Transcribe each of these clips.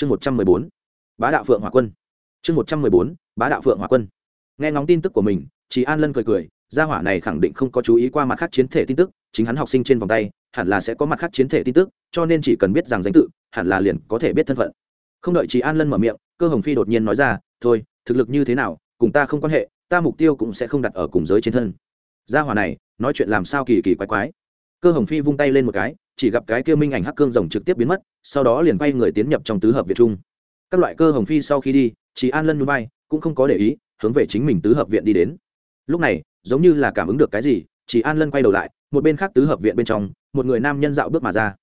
chương một trăm mười bốn, bá đạo phượng hỏa quân. Chương một trăm mười bốn, bá đạo phượng hỏa quân. Nghe ngóng tin tức của mình chị an lân cười cười, gia hỏa này khẳng định không có chú ý qua mặt khác chiến thể tin tức, chính hắn học sinh trên vòng tay, hẳn là sẽ có mặt khác chiến thể tin tức, cho nên chỉ cần biết rằng danh tự, hẳn là liền có thể biết thân phận. Không đợi chị an lân mở miệng, cơ hồng phi đột nhiên nói ra, thôi, thực lực như thế nào, cùng ta không quan hệ, ta mục tiêu cũng sẽ không đặt ở cùng giới trên thân. Gia hỏa này, nói chuyện làm sao kỳ kỳ quái quái cơ hồng phi vung tay lên một cái, chỉ gặp cái kia minh ảnh hắc cương rồng trực tiếp biến mất, sau đó liền bay người tiến nhập trong tứ hợp việt trung các loại cơ hồng phi sau khi đi chị an lân núi bay cũng không có để ý, hướng về chính mình tứ hợp viện đi đến. Lúc này, giống như là cảm ứng được cái gì chị an lân quay đầu lại, một bên khác tứ hợp viện bên trong, một người nam nhân dạo bước mà ra.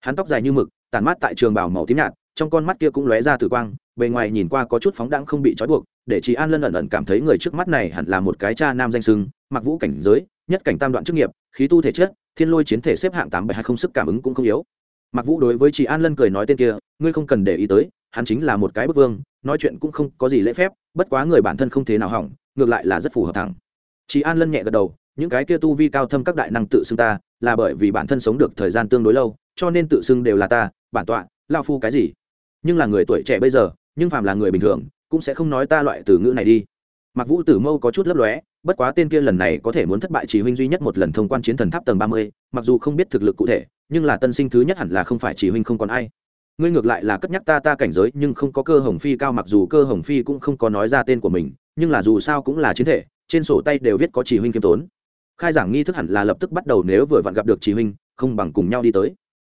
Hắn tóc dài như mực tàn mát tại trường bảo màu tím nhạt, trong con mắt kia cũng lóe ra tử quang, bề ngoài nhìn qua có chút phóng đãng không bị trói buộc, để chị an lân ẩn ẩn cảm thấy người trước mắt này hẳn là một cái cha nam danh sưng, mặc vũ cảnh giới, nhất cảnh tam đoạn chức nghiệp, khí tu thể chất thiên lôi chiến thể xếp hạng tám bảy hai không sức cảm ứng cũng không yếu. Mặc vũ đối với chị an lân cười nói tên kia, ngươi không cần để ý tới, hắn chính là một cái bức vương, nói chuyện cũng không có gì lễ phép, bất quá người bản thân không thế nào hỏng, ngược lại là rất phù hợp thẳng. Chị an lân nhẹ gật đầu, những cái kia tu vi cao thâm các đại năng tự xưng ta, là bởi vì bản thân sống được thời gian tương đối lâu, cho nên tự xưng đều là ta, bản tọa, lao phu cái gì. Nhưng là người tuổi trẻ bây giờ, nhưng phàm là người bình thường, cũng sẽ không nói ta loại từ ngữ này đi. Mặc vũ tử mâu có chút lấp lóe bất quá tên kia lần này có thể muốn thất bại chỉ huynh duy nhất một lần thông quan chiến thần tháp tầng ba mươi, mặc dù không biết thực lực cụ thể, nhưng là tân sinh thứ nhất hẳn là không phải chỉ huynh không còn ai. Ngươi ngược lại là cất nhắc ta ta cảnh giới, nhưng không có cơ hồng phi cao, mặc dù cơ hồng phi cũng không có nói ra tên của mình, nhưng là dù sao cũng là chiến thể, trên sổ tay đều viết có chỉ huynh kiêm tốn. Khai giảng nghi thức hẳn là lập tức bắt đầu nếu vừa vặn gặp được chỉ huynh, không bằng cùng nhau đi tới.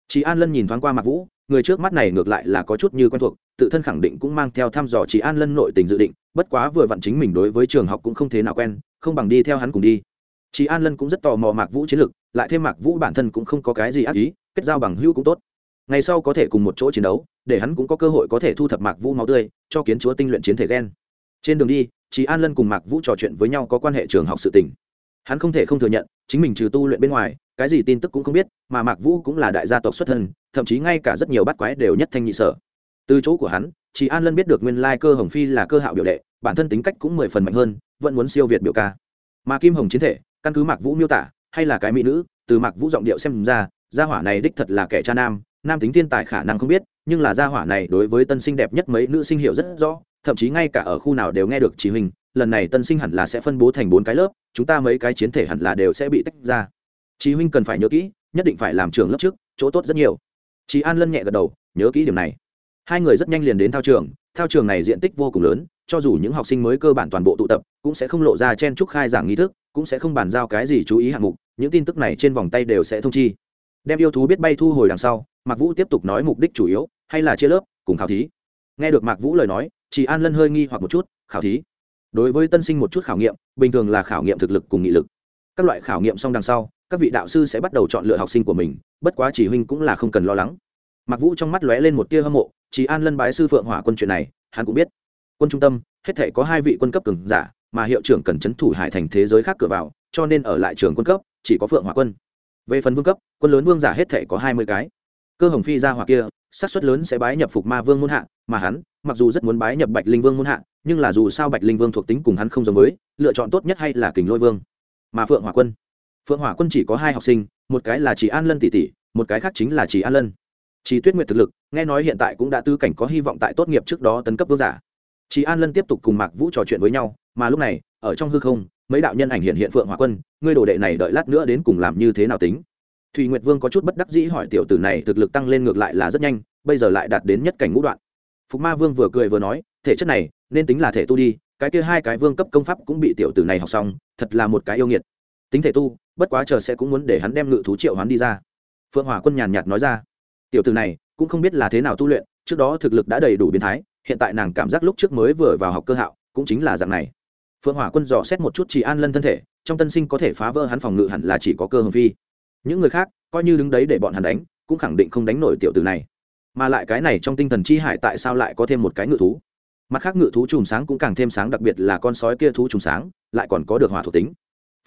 Chị an lân nhìn thoáng qua mạc vũ, người trước mắt này ngược lại là có chút như quen thuộc, tự thân khẳng định cũng mang theo thăm dò chị an lân nội tình dự định, bất quá vừa vặn chính mình đối với trường học cũng không thế nào quen không bằng đi theo hắn cùng đi. Chị an lân cũng rất tò mò mạc vũ chiến lược, lại thêm mạc vũ bản thân cũng không có cái gì ác ý kết giao bằng hữu cũng tốt. Ngày sau có thể cùng một chỗ chiến đấu để hắn cũng có cơ hội có thể thu thập mạc vũ máu tươi cho kiến chúa tinh luyện chiến thể ghen trên đường đi chị an lân cùng mạc vũ trò chuyện với nhau có quan hệ trường học sự tình. Hắn không thể không thừa nhận chính mình trừ tu luyện bên ngoài cái gì tin tức cũng không biết mà mạc vũ cũng là đại gia tộc xuất thân thậm chí ngay cả rất nhiều bắt quái đều nhất thanh nhị sở. Từ chỗ của hắn chị an lân biết được nguyên lai cơ hồng phi là cơ hạo biểu đệ bản thân tính cách cũng mười phần mạnh hơn, vẫn muốn siêu việt biểu ca. Mà kim hồng chiến thể, căn cứ mạc vũ miêu tả, hay là cái mỹ nữ, từ mạc vũ giọng điệu xem ra, gia hỏa này đích thật là kẻ cha nam nam tính thiên tài khả năng không biết, nhưng là gia hỏa này đối với tân sinh đẹp nhất mấy nữ sinh hiệu rất rõ, thậm chí ngay cả ở khu nào đều nghe được chỉ huynh lần này tân sinh hẳn là sẽ phân bố thành bốn cái lớp, chúng ta mấy cái chiến thể hẳn là đều sẽ bị tách ra. Chí huynh cần phải nhớ kỹ, nhất định phải làm trường lớp trước, chỗ tốt rất nhiều. Chị an lân nhẹ gật đầu, nhớ kỹ điểm này. Hai người rất nhanh liền đến thao trường thao trường này diện tích vô cùng lớn cho dù những học sinh mới cơ bản toàn bộ tụ tập, cũng sẽ không lộ ra chen trúc khai giảng nghi thức, cũng sẽ không bàn giao cái gì chú ý hạng mục, những tin tức này trên vòng tay đều sẽ thông chi. Đem yêu thú biết bay thu hồi đằng sau, mạc vũ tiếp tục nói mục đích chủ yếu, hay là chia lớp, cùng khảo thí. Nghe được mạc vũ lời nói chị an lân hơi nghi hoặc một chút, khảo thí. Đối với tân sinh một chút khảo nghiệm, bình thường là khảo nghiệm thực lực cùng nghị lực. Các loại khảo nghiệm xong đằng sau, các vị đạo sư sẽ bắt đầu chọn lựa học sinh của mình, bất quá chỉ huynh cũng là không cần lo lắng. Mặc vũ trong mắt lóe lên một tia hâm mộ chỉ an lân bái sư phượng hỏa quân chuyện này, hắn cũng biết quân trung tâm, hết thể có hai vị quân cấp cường giả, mà hiệu trưởng cần c h ấ n thủ hải thành thế giới khác cửa vào, cho nên ở lại trường quân cấp, chỉ có phượng hỏa quân. Về phần vương cấp, quân lớn vương giả hết thể có hai mươi cái. Cơ hồng phi ra hỏa kia, xác suất lớn sẽ bái nhập phục ma vương muôn hạ, mà hắn, mặc dù rất muốn bái nhập bạch linh vương muôn hạ, nhưng là dù sao bạch linh vương thuộc tính cùng hắn không giống với, lựa chọn tốt nhất hay là kình lôi vương. Mà phượng hỏa quân, phượng hỏa quân chỉ có hai học sinh, một cái là chỉ an lân tỷ tỷ, một cái khác chính là chỉ an lân. Chỉ tuyết nguyệt thực lực, nghe nói hiện tại cũng đã tư cảnh có hy vọng tại tốt nghiệp trước đó tấn cấp vương giả chỉ an lân tiếp tục cùng mạc vũ trò chuyện với nhau, mà lúc này, ở trong hư không, mấy đạo nhân ảnh hiện hiện phượng hỏa quân, ngươi đồ đệ này đợi lát nữa đến cùng làm như thế nào tính? Thùy nguyệt vương có chút bất đắc dĩ hỏi tiểu tử này, thực lực tăng lên ngược lại là rất nhanh, bây giờ lại đạt đến nhất cảnh ngũ đoạn. Phục ma vương vừa cười vừa nói, thể chất này, nên tính là thể tu đi, cái kia hai cái vương cấp công pháp cũng bị tiểu tử này học xong, thật là một cái yêu nghiệt. Tính thể tu, bất quá chờ sẽ cũng muốn để hắn đem ngự thú triệu hoán đi ra. Phượng hỏa quân nhàn nhạt nói ra, tiểu tử này, cũng không biết là thế nào tu luyện, trước đó thực lực đã đầy đủ biến thái hiện tại nàng cảm giác lúc trước mới vừa vào học cơ hạo cũng chính là dạng này. Phượng hỏa quân dò xét một chút chị an lân thân thể trong tân sinh có thể phá vỡ hắn phòng ngự hẳn là chỉ có cơ hồng phi. Những người khác coi như đứng đấy để bọn hắn đánh cũng khẳng định không đánh nổi tiểu từ này. Mà lại cái này trong tinh thần chi hải tại sao lại có thêm một cái ngự thú? Mặt khác ngự thú chùm sáng cũng càng thêm sáng đặc biệt là con sói kia thú chùm sáng lại còn có được hỏa thuộc tính.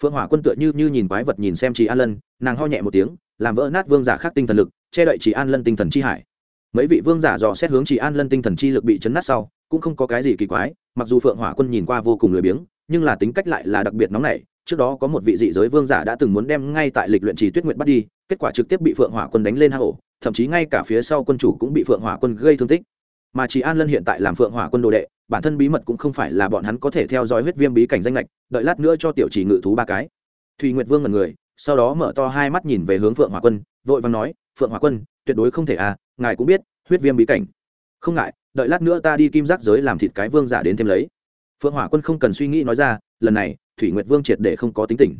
Phượng hỏa quân tựa như, như nhìn quái vật nhìn xem chị an lân nàng ho nhẹ một tiếng làm vỡ nát vương giả khác tinh thần lực che đậy chị an lân tinh thần chi hải mấy vị vương giả dò xét hướng chỉ an lân tinh thần chi lực bị chấn nát sau, cũng không có cái gì kỳ quái, mặc dù phượng hỏa quân nhìn qua vô cùng lười biếng, nhưng là tính cách lại là đặc biệt nóng nảy. Trước đó có một vị dị giới vương giả đã từng muốn đem ngay tại lịch luyện trì tuyết nguyện bắt đi, kết quả trực tiếp bị phượng hỏa quân đánh lên hang ổ thậm chí ngay cả phía sau quân chủ cũng bị phượng hỏa quân gây thương tích. Mà chỉ an lân hiện tại làm phượng hỏa quân đồ đệ, bản thân bí mật cũng không phải là bọn hắn có thể theo dõi huyết viêm bí cảnh danh lệch, đợi lát nữa cho tiểu chỉ ngự thú ba cái. Thùy nguyệt vương là người, sau đó mở to hai mắt nhìn về hướng phượng hỏa quân, vội vàng nói, phượng hỏa quân, tuyệt đối không thể à ngài cũng biết, huyết viêm bí cảnh. Không ngại, đợi lát nữa ta đi kim giác giới làm thịt cái vương giả đến thêm lấy. Phượng hỏa quân không cần suy nghĩ nói ra, lần này, thủy nguyệt vương triệt để không có tính tình.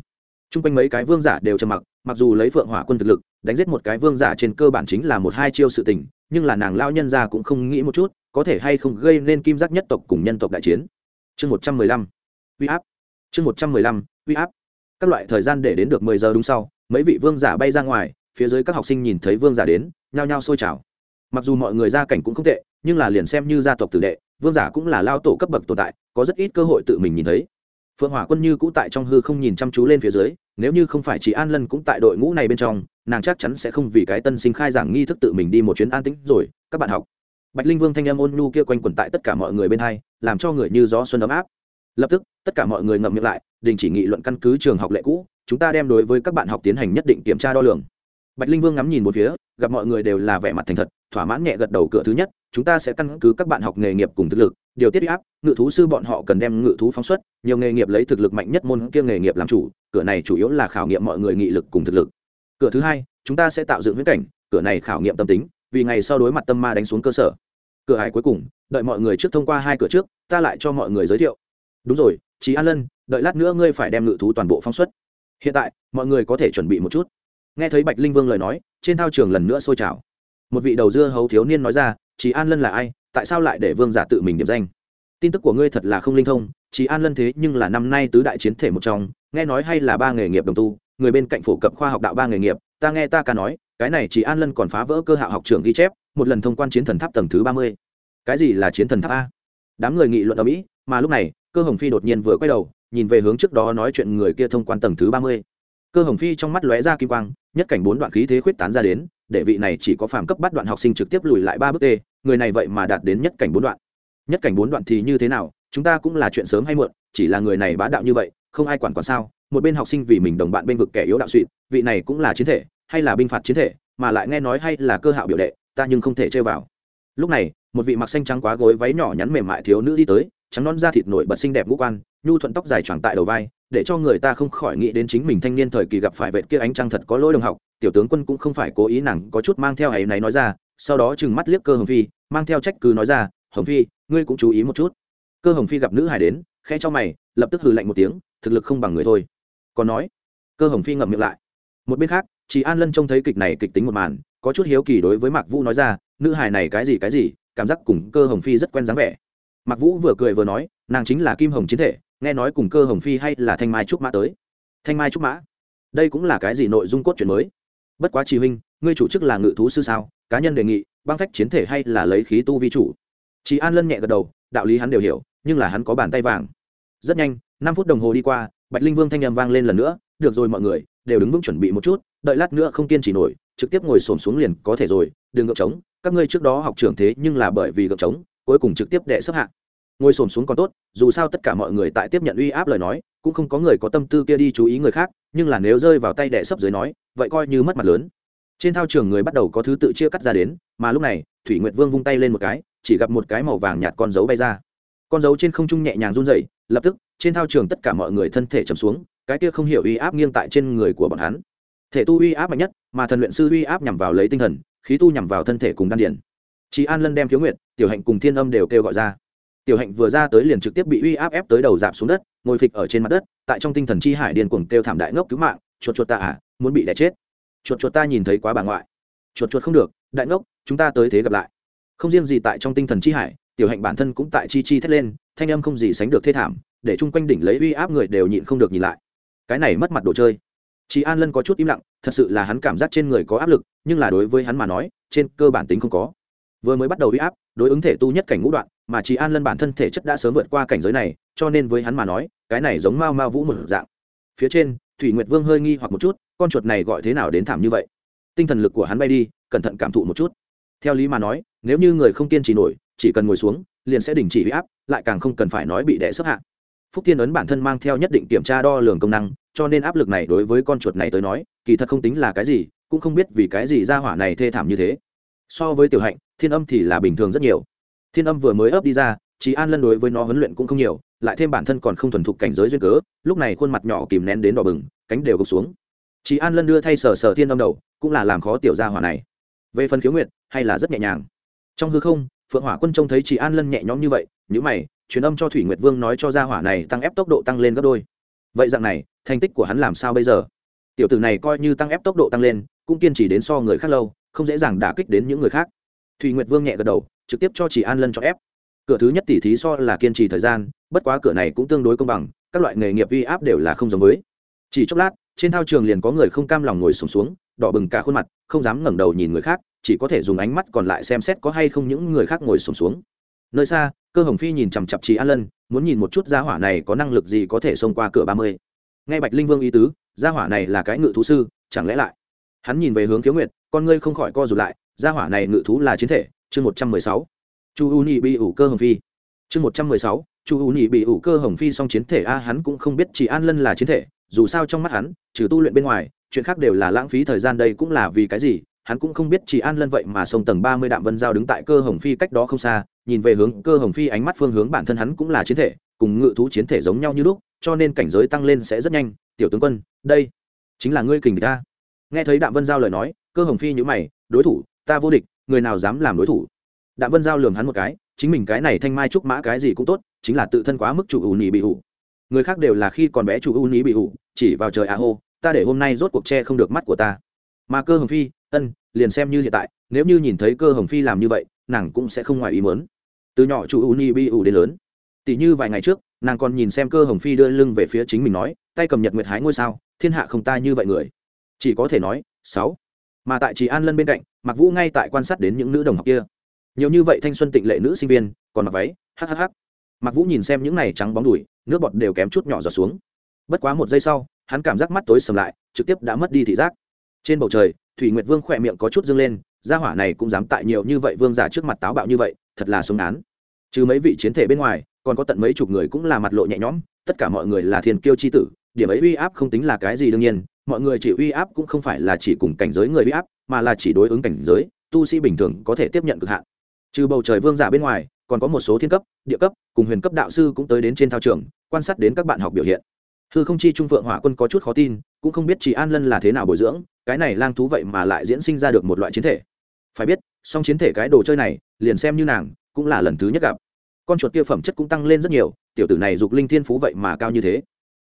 T r u n g quanh mấy cái vương giả đều trầm mặc mặc dù lấy phượng hỏa quân thực lực, đánh giết một cái vương giả trên cơ bản chính là một hai chiêu sự tình, nhưng là nàng lao nhân ra cũng không nghĩ một chút, có thể hay không gây nên kim giác nhất tộc cùng nhân tộc đại chiến. Chương một trăm mười lăm, uy áp. Chương một trăm mười lăm, uy áp. Các loại thời gian để đến được mười giờ đúng sau, mấy vị vương giả bay ra ngoài, phía dưới các học sinh nhìn thấy vương giả đến, nhao nhao sôi trào mặc dù mọi người gia cảnh cũng không tệ, nhưng là liền xem như gia tộc tử đệ, vương giả cũng là lao tổ cấp bậc tồn tại, có rất ít cơ hội tự mình nhìn thấy. Phượng hỏa quân như cũ tại trong hư không nhìn chăm chú lên phía dưới, nếu như không phải chỉ an lân cũng tại đội ngũ này bên trong, nàng chắc chắn sẽ không vì cái tân sinh khai giảng nghi thức tự mình đi một chuyến an tĩnh rồi, các bạn học. Bạch linh vương thanh âm ôn nhu kia quanh quẩn tại tất cả mọi người bên hai, làm cho người như gió xuân ấm áp. Lập tức, tất cả mọi người ngậm miệng lại, đình chỉ nghị luận căn cứ trường học lệ cũ, chúng ta đem đối với các bạn học tiến hành nhất định kiểm tra đo lường bạch linh vương ngắm nhìn một phía, gặp mọi người đều là vẻ mặt thành thật, thỏa mãn nhẹ gật đầu cửa thứ nhất, chúng ta sẽ căn cứ các bạn học nghề nghiệp cùng thực lực, điều tiết áp, ngự thú sư bọn họ cần đem ngự thú phóng xuất, nhiều nghề nghiệp lấy thực lực mạnh nhất môn kia nghề nghiệp làm chủ, cửa này chủ yếu là khảo nghiệm mọi người nghị lực cùng thực lực. Cửa thứ hai, chúng ta sẽ tạo dựng viễn cảnh, cửa này khảo nghiệm tâm tính, vì ngày sau đối mặt tâm ma đánh xuống cơ sở. Cửa hải cuối cùng, đợi mọi người trước thông qua hai cửa trước, ta lại cho mọi người giới thiệu. Đúng rồi chị an lân, đợi lát nữa ngươi phải đem ngự thú toàn bộ phóng xuất. Hiện tại, mọi người có thể chuẩn bị một chút nghe thấy bạch linh vương lời nói, trên thao trường lần nữa sôi trào. Một vị đầu dưa hấu thiếu niên nói ra chị an lân là ai? Tại sao lại để vương giả tự mình điểm danh? Tin tức của ngươi thật là không linh thông chị an lân thế nhưng là năm nay tứ đại chiến thể một trong, nghe nói hay là ba nghề nghiệp đồng tu, người bên cạnh phổ cập khoa học đạo ba nghề nghiệp, ta nghe ta ca nói, cái này chị an lân còn phá vỡ cơ hạo học trưởng ghi chép, một lần thông quan chiến thần tháp tầng thứ ba mươi. Cái gì là chiến thần tháp a? Đám người nghị luận ở mỹ, mà lúc này, cơ hồng phi đột nhiên vừa quay đầu, nhìn về hướng trước đó nói chuyện người kia thông quan tầng thứ ba mươi cơ hồng phi trong mắt lóe ra kim quang, nhất cảnh bốn đoạn khí thế khuyết tán ra đến, để vị này chỉ có phàm cấp bắt đoạn học sinh trực tiếp lùi lại ba bước t người này vậy mà đạt đến nhất cảnh bốn đoạn. Nhất cảnh bốn đoạn thì như thế nào, chúng ta cũng là chuyện sớm hay muộn, chỉ là người này bá đạo như vậy, không ai quản quản sao, một bên học sinh vì mình đồng bạn bên vực kẻ yếu đạo suỵ vị này cũng là chiến thể, hay là binh phạt chiến thể, mà lại nghe nói hay là cơ hạo biểu đệ, ta nhưng không thể chơi vào. Lúc này, một vị mặc xanh trắng quá gối váy nhỏ nhắn mềm mại thiếu nữ đi tới, trắng non da thịt nổi bật xinh đẹp ngũ quan, nhu thuận tóc dài choàng tại đầu vai để cho người ta không khỏi nghĩ đến chính mình thanh niên thời kỳ gặp phải vệt kia ánh trăng thật có lỗi đồng học, tiểu tướng quân cũng không phải cố ý nàng có chút mang theo ấy này nói ra, sau đó chừng mắt liếc cơ hồng phi, mang theo trách cứ nói ra, hồng phi, ngươi cũng chú ý một chút. Cơ hồng phi gặp nữ hải đến, khẽ cho mày, lập tức hừ lạnh một tiếng, thực lực không bằng người thôi. Còn nói, cơ hồng phi ngậm miệng lại. Một bên khác, chị an lân trông thấy kịch này kịch tính một màn, có chút hiếu kỳ đối với mạc vũ nói ra, nữ hải này cái gì cái gì? Cảm giác cùng cơ hồng phi rất quen dáng vẻ. Mạc vũ vừa cười vừa nói, nàng chính là kim hồng chiến thể nghe nói cùng cơ hồng phi hay là thanh mai trúc mã tới. Thanh mai trúc mã? Đây cũng là cái gì nội dung cốt truyện mới? Bất quá chỉ huynh, ngươi chủ chức là ngự thú sư sao? Cá nhân đề nghị, băng phách chiến thể hay là lấy khí tu vi chủ? Chị an lân nhẹ gật đầu, đạo lý hắn đều hiểu, nhưng là hắn có bàn tay vàng. Rất nhanh, năm phút đồng hồ đi qua, bạch linh vương thanh â vang lên lần nữa, được rồi mọi người, đều đứng vững chuẩn bị một chút, đợi lát nữa không kiên trì nổi, trực tiếp ngồi xổm xuống liền có thể rồi, đừng gợp trống, các ngươi trước đó học trưởng thế nhưng là bởi vì gợp trống, cuối cùng trực tiếp đệ xếp hạng ngồi xổm xuống còn tốt, dù sao tất cả mọi người tại tiếp nhận uy áp lời nói, cũng không có người có tâm tư kia đi chú ý người khác, nhưng là nếu rơi vào tay đệ sấp dưới nói, vậy coi như mất mặt lớn. Trên thao trường người bắt đầu có thứ tự chia cắt ra đến, mà lúc này, thủy nguyệt vương vung tay lên một cái, chỉ gặp một cái màu vàng nhạt con dấu bay ra. Con dấu trên không trung nhẹ nhàng run dậy lập tức, trên thao trường tất cả mọi người thân thể chầm xuống, cái kia không hiểu uy áp nghiêng tại trên người của bọn hắn. Thể tu uy áp mạnh nhất, mà thần luyện sư uy áp nhằm vào lấy tinh thần, khí tu nhằm vào thân thể cùng đan điển chị an lân đem thiếu nguyện tiểu hạnh cùng thiên âm đều kêu gọi ra tiểu hạnh vừa ra tới liền trực tiếp bị uy áp ép tới đầu dạp xuống đất, ngồi phịch ở trên mặt đất, tại trong tinh thần chi hải điền cuồng kêu thảm đại ngốc cứu mạng, chuột chuột ta à muốn bị đẻ chết. Chuột chuột ta nhìn thấy quá bà ngoại. Chuột chuột không được, đại ngốc, chúng ta tới thế gặp lại. Không riêng gì tại trong tinh thần chi hải, tiểu hạnh bản thân cũng tại chi chi thét lên, thanh âm không gì sánh được thê thảm, để chung quanh đỉnh lấy uy áp người đều nhịn không được nhìn lại. Cái này mất mặt đồ chơi. Chị an lân có chút im lặng, thật sự là hắn cảm giác trên người có áp lực, nhưng là đối với hắn mà nói, trên cơ bản tính không có. Vừa mới bắt đầu uy áp, đối ứng thể tu nhất cảnh ngũ đoạn mà chỉ an lân bản thân thể chất đã sớm vượt qua cảnh giới này, cho nên với hắn mà nói, cái này giống mao mao vũ một dạng. Phía trên, thủy nguyệt vương hơi nghi hoặc một chút, con chuột này gọi thế nào đến thảm như vậy? Tinh thần lực của hắn bay đi, cẩn thận cảm thụ một chút. Theo lý mà nói, nếu như người không kiên trì nổi, chỉ cần ngồi xuống, liền sẽ đình chỉ huy áp, lại càng không cần phải nói bị đẻ sấp hạ. Phúc tiên ấn bản thân mang theo nhất định kiểm tra đo lường công năng, cho nên áp lực này đối với con chuột này tới nói, kỳ thật không tính là cái gì, cũng không biết vì cái gì ra hỏa này thê thảm như thế. So với tiểu hạnh, thiên âm thì là bình thường rất nhiều thiên âm vừa mới ấp đi ra chị an lân đối với nó huấn luyện cũng không nhiều, lại thêm bản thân còn không thuần thục cảnh giới duyên cớ, lúc này khuôn mặt nhỏ kìm nén đến đỏ bừng, cánh đều gục xuống. Chị an lân đưa thay sờ sờ thiên âm đầu, cũng là làm khó tiểu gia hỏa này. Về phần khiếu nguyệt, hay là rất nhẹ nhàng. Trong hư không, phượng hỏa quân trông thấy chị an lân nhẹ nhõm như vậy nhữ mày, truyền âm cho thủy nguyệt vương nói cho gia hỏa này tăng ép tốc độ tăng lên gấp đôi. Vậy dạng này, thành tích của hắn làm sao bây giờ? Tiểu tử này coi như tăng ép tốc độ tăng lên, cũng kiên trì đến so người khác lâu, không dễ dàng đả kích đến những người khác. Thủy nguyệt vương nhẹ gật đầu trực tiếp cho chỉ an lân cho ép. Cửa thứ nhất tỷ thí so là kiên trì thời gian bất quá cửa này cũng tương đối công bằng các loại nghề nghiệp uy áp đều là không giống với. Chỉ chốc lát trên thao trường liền có người không cam lòng ngồi sùng xuống, xuống đỏ bừng cả khuôn mặt không dám ngẩng đầu nhìn người khác chỉ có thể dùng ánh mắt còn lại xem xét có hay không những người khác ngồi sùng xuống, xuống nơi xa cơ hồng phi nhìn chằm chặp chị an lân muốn nhìn một chút gia hỏa này có năng lực gì có thể xông qua cửa ba mươi. Ngay bạch linh vương ý tứ gia hỏa này là cái ngự thú sư chẳng lẽ lại? Hắn nhìn về hướng khiếu nguyệt con ngươi không khỏi co rụt lại gia hỏa này ngự thú là chiến thể chương một trăm mười sáu, chu u nhị bị ủ cơ hồng phi. Chương một trăm mười sáu, chu u nhị bị ủ cơ hồng phi song chiến thể a, hắn cũng không biết chỉ an lân là chiến thể, dù sao trong mắt hắn, trừ tu luyện bên ngoài, chuyện khác đều là lãng phí thời gian đây cũng là vì cái gì, hắn cũng không biết chỉ an lân vậy mà sông tầng ba mươi đạm vân giao đứng tại cơ hồng phi cách đó không xa, nhìn về hướng cơ hồng phi ánh mắt phương hướng bản thân hắn cũng là chiến thể, cùng ngự thú chiến thể giống nhau như lúc, cho nên cảnh giới tăng lên sẽ rất nhanh. Tiểu tướng quân, đây chính là ngươi kình địch ta nghe thấy đạm vân giao lời nói, cơ hồng phi nhữ mày, đối thủ, ta vô địch người nào dám làm đối thủ? Đạm vân giao lường hắn một cái, chính mình cái này thanh mai trúc mã cái gì cũng tốt, chính là tự thân quá mức chủ ủ nhị bị ủ người khác đều là khi còn bé chủ ưu nhị bị ủ chỉ vào trời à hô, ta để hôm nay rốt cuộc che không được mắt của ta. Mà cơ hồng phi, ân, liền xem như hiện tại, nếu như nhìn thấy cơ hồng phi làm như vậy, nàng cũng sẽ không ngoài ý mớn từ nhỏ chủ ưu nhị bị ủ đến lớn. Tỷ như vài ngày trước, nàng còn nhìn xem cơ hồng phi đưa lưng về phía chính mình nói, tay cầm nhật nguyệt hái ngôi sao, thiên hạ không ta như vậy người. Chỉ có thể nói, sáu mà tại chị an lân bên cạnh mặc vũ ngay tại quan sát đến những nữ đồng học kia. Nhiều như vậy thanh xuân tịnh lệ nữ sinh viên, còn mặc váy hhh mặc vũ nhìn xem những này trắng bóng đùi, nước bọt đều kém chút nhỏ giọt xuống. Bất quá một giây sau, hắn cảm giác mắt tối sầm lại, trực tiếp đã mất đi thị giác. Trên bầu trời, thủy nguyệt vương khỏe miệng có chút dâng lên, gia hỏa này cũng dám tại nhiều như vậy vương giả trước mặt táo bạo như vậy, thật là sống án chứ mấy vị chiến thể bên ngoài, còn có tận mấy chục người cũng là mặt lộ nhẹ nhõm, tất cả mọi người là thiên kiêu chi tử, điểm ấy uy áp không tính là cái gì đương nhiên mọi người chỉ uy áp cũng không phải là chỉ cùng cảnh giới người uy áp, mà là chỉ đối ứng cảnh giới, tu sĩ bình thường có thể tiếp nhận cực hạn. Trừ bầu trời vương giả bên ngoài, còn có một số thiên cấp, địa cấp, cùng huyền cấp đạo sư cũng tới đến trên thao trường, quan sát đến các bạn học biểu hiện. Hư không chi trung phượng hỏa quân có chút khó tin, cũng không biết chỉ an lân là thế nào bồi dưỡng, cái này lang thú vậy mà lại diễn sinh ra được một loại chiến thể. Phải biết, song chiến thể cái đồ chơi này, liền xem như nàng, cũng là lần thứ nhất gặp. Con chuột kia phẩm chất cũng tăng lên rất nhiều, tiểu tử này dục linh thiên phú vậy mà cao như thế.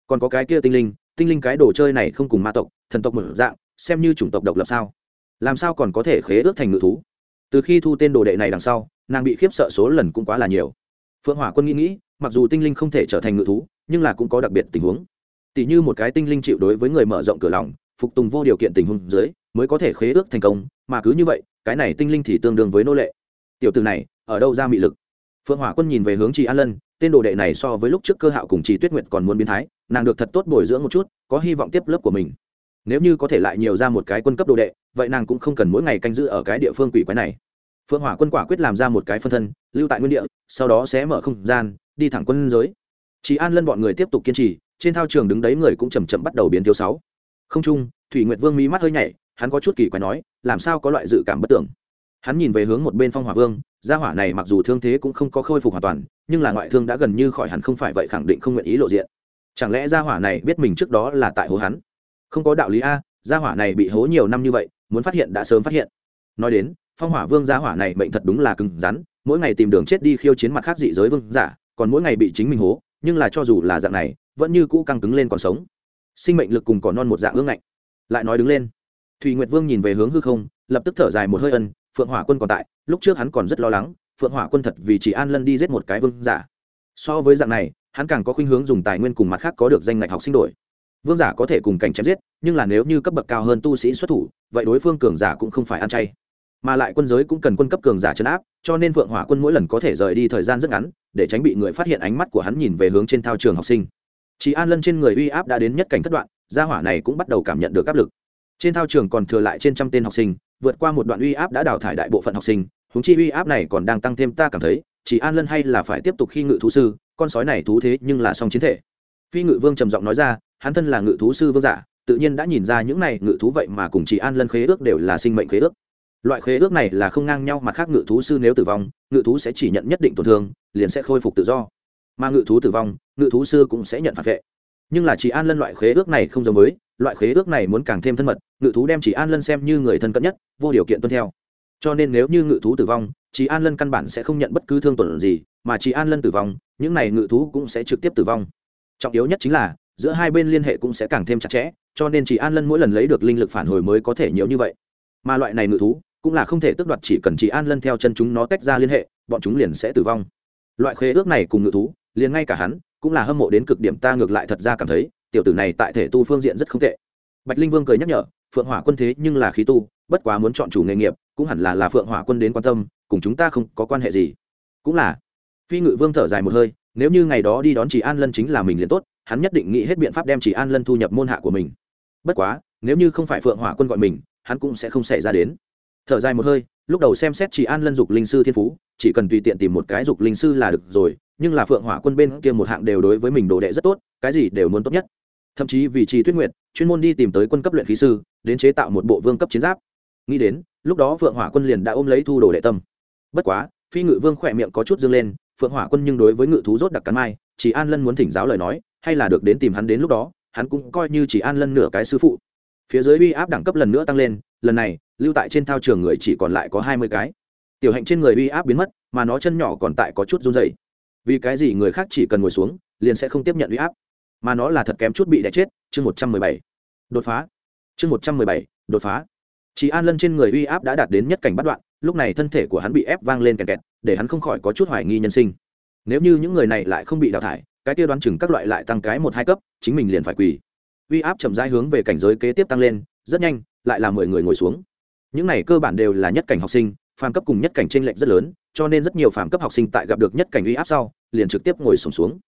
Còn có cái kia tinh linh tinh linh cái đồ chơi này không cùng ma tộc, thần tộc một dạng, xem như chủng tộc độc lập sao? Làm sao còn có thể khế ước thành ngự thú? Từ khi thu tên đồ đệ này đằng sau, nàng bị khiếp sợ số lần cũng quá là nhiều. Phượng hỏa quân nghĩ nghĩ, mặc dù tinh linh không thể trở thành ngự thú, nhưng là cũng có đặc biệt tình huống. Tỷ như một cái tinh linh chịu đối với người mở rộng cửa lòng, phục tùng vô điều kiện tình huống dưới, mới có thể khế ước thành công, mà cứ như vậy, cái này tinh linh thì tương đương với nô lệ. Tiểu từ này, ở đâu ra mị lực? Phượng hỏa quân nhìn về hướng chị an lân, tên đồ đệ này so với lúc trước cơ hạo cùng chị tuyết nguyệt còn muốn biến thái nàng được thật tốt bồi dưỡng một chút, có hy vọng tiếp lớp của mình. Nếu như có thể lại nhiều ra một cái quân cấp đồ đệ, vậy nàng cũng không cần mỗi ngày canh giữ ở cái địa phương quỷ quái này. Phượng hỏa quân quả quyết làm ra một cái phân thân, lưu tại nguyên địa, sau đó sẽ mở không gian, đi thẳng quân giới. Chị an lân bọn người tiếp tục kiên trì, trên thao trường đứng đấy người cũng chầm chậm bắt đầu biến thiếu sáu. Không trung thủy nguyệt vương mí mắt hơi nhảy, hắn có chút kỳ quái nói, làm sao có loại dự cảm bất tưởng. Hắn nhìn về hướng một bên phong hỏa vương, gia hỏa này mặc dù thương thế cũng không có khôi phục hoàn toàn, nhưng là ngoại thương đã gần như khỏi hẳn không phải vậy khẳng định không nguyện ý lộ diện chẳng lẽ gia hỏa này biết mình trước đó là tại hố hắn? Không có đạo lý a, gia hỏa này bị hố nhiều năm như vậy, muốn phát hiện đã sớm phát hiện. Nói đến, phong hỏa vương gia hỏa này mệnh thật đúng là cứng rắn, mỗi ngày tìm đường chết đi khiêu chiến mặt khác dị giới vương giả, còn mỗi ngày bị chính mình hố, nhưng là cho dù là dạng này, vẫn như cũ căng cứng lên còn sống. Sinh mệnh lực cùng còn non một dạng ương ngạnh. Lại nói đứng lên. Thùy nguyệt vương nhìn về hướng hư không, lập tức thở dài một hơi ân, phượng hỏa quân còn tại, lúc trước hắn còn rất lo lắng, phượng hỏa quân thật vì chỉ an lân đi giết một cái vương giả. So với dạng này hắn càng có khuynh hướng dùng tài nguyên cùng mặt khác có được danh ngạch học sinh đổi. Vương giả có thể cùng cảnh chém giết, nhưng là nếu như cấp bậc cao hơn tu sĩ xuất thủ, vậy đối phương cường giả cũng không phải ăn chay. Mà lại quân giới cũng cần quân cấp cường giả chấn áp, cho nên phượng hỏa quân mỗi lần có thể rời đi thời gian rất ngắn, để tránh bị người phát hiện ánh mắt của hắn nhìn về hướng trên thao trường học sinh. Chị an lân trên người uy áp đã đến nhất cảnh thất đoạn, gia hỏa này cũng bắt đầu cảm nhận được áp lực. Trên thao trường còn thừa lại trên trăm tên học sinh, vượt qua một đoạn uy áp đã đào thải đại bộ phận học sinh húng chi uy áp này còn đang tăng thêm ta cảm thấy, chỉ an lân hay là phải tiếp tục khi ngự thú sư con sói này thú thế nhưng là song chiến thể. Phi ngự vương trầm giọng nói ra, hắn thân là ngự thú sư vương giả, tự nhiên đã nhìn ra những này ngự thú vậy mà cùng chỉ an lân khế ước đều là sinh mệnh khế ước. Loại khế ước này là không ngang nhau mặt khác ngự thú sư nếu tử vong, ngự thú sẽ chỉ nhận nhất định tổn thương, liền sẽ khôi phục tự do. Mà ngự thú tử vong, ngự thú sư cũng sẽ nhận phản vệ. Nhưng là chỉ an lân loại khế ước này không giống với, loại khế ước này muốn càng thêm thân mật, ngự thú đem chỉ an lân xem như người thân cận nhất, vô điều kiện tuân theo. Cho nên nếu như ngự thú tử vong chị an lân căn bản sẽ không nhận bất cứ thương tổn gì, mà chị an lân tử vong, những này ngự thú cũng sẽ trực tiếp tử vong. Trọng yếu nhất chính là, giữa hai bên liên hệ cũng sẽ càng thêm chặt chẽ, cho nên chị an lân mỗi lần lấy được linh lực phản hồi mới có thể nhiều như vậy. Mà loại này ngự thú, cũng là không thể tước đoạt chỉ cần chị an lân theo chân chúng nó tách ra liên hệ, bọn chúng liền sẽ tử vong. Loại khế ước này cùng ngự thú, liền ngay cả hắn, cũng là hâm mộ đến cực điểm ta ngược lại thật ra cảm thấy, tiểu tử này tại thể tu phương diện rất không tệ. Bạch linh vương cười nhắc nhở, phượng hỏa quân thế nhưng là khí tu bất quá muốn chọn chủ nghề nghiệp, cũng hẳn là là phượng hỏa quân đến quan tâm, cùng chúng ta không có quan hệ gì. Cũng là. Phi ngự vương thở dài một hơi, nếu như ngày đó đi đón chỉ an lân chính là mình liền tốt, hắn nhất định nghĩ hết biện pháp đem chỉ an lân thu nhập môn hạ của mình. Bất quá, nếu như không phải phượng hỏa quân gọi mình, hắn cũng sẽ không xảy ra đến. Thở dài một hơi, lúc đầu xem xét chỉ an lân dục linh sư thiên phú, chỉ cần tùy tiện tìm một cái dục linh sư là được rồi, nhưng là phượng hỏa quân bên kia một hạng đều đối với mình đồ đệ rất tốt, cái gì đều muốn tốt nhất. Thậm chí vì trì tuyết nguyệt, chuyên môn đi tìm tới quân cấp luyện khí sư, đến chế tạo một bộ vương cấp chiến giáp nghĩ đến, lúc đó phượng hỏa quân liền đã ôm lấy thu đồ đệ tâm. Bất quá, phi ngự vương khỏe miệng có chút dương lên, phượng hỏa quân nhưng đối với ngự thú rốt đặc cắn mai, chỉ an lân muốn thỉnh giáo lời nói, hay là được đến tìm hắn đến lúc đó, hắn cũng coi như chỉ an lân nửa cái sư phụ. Phía dưới uy áp đẳng cấp lần nữa tăng lên, lần này, lưu tại trên thao trường người chỉ còn lại có hai mươi cái. Tiểu hạnh trên người uy áp biến mất, mà nó chân nhỏ còn tại có chút run dày vì cái gì người khác chỉ cần ngồi xuống, liền sẽ không tiếp nhận uy áp? Mà nó là thật kém chút bị đẻ chết, chương một trăm mười bảy. Đột phá. Chương một trăm mười bảy, đột phá chị an lân trên người uy áp đã đạt đến nhất cảnh bắt đoạn lúc này thân thể của hắn bị ép vang lên kẹt kẹt để hắn không khỏi có chút hoài nghi nhân sinh. Nếu như những người này lại không bị đào thải cái tiêu đoán chừng các loại lại tăng cái một hai cấp chính mình liền phải quỳ. Uy áp chậm rãi hướng về cảnh giới kế tiếp tăng lên rất nhanh lại là mười người ngồi xuống. Những này cơ bản đều là nhất cảnh học sinh phàm cấp cùng nhất cảnh trên lệnh rất lớn cho nên rất nhiều phàm cấp học sinh tại gặp được nhất cảnh uy áp sau liền trực tiếp ngồi sùng xuống, xuống.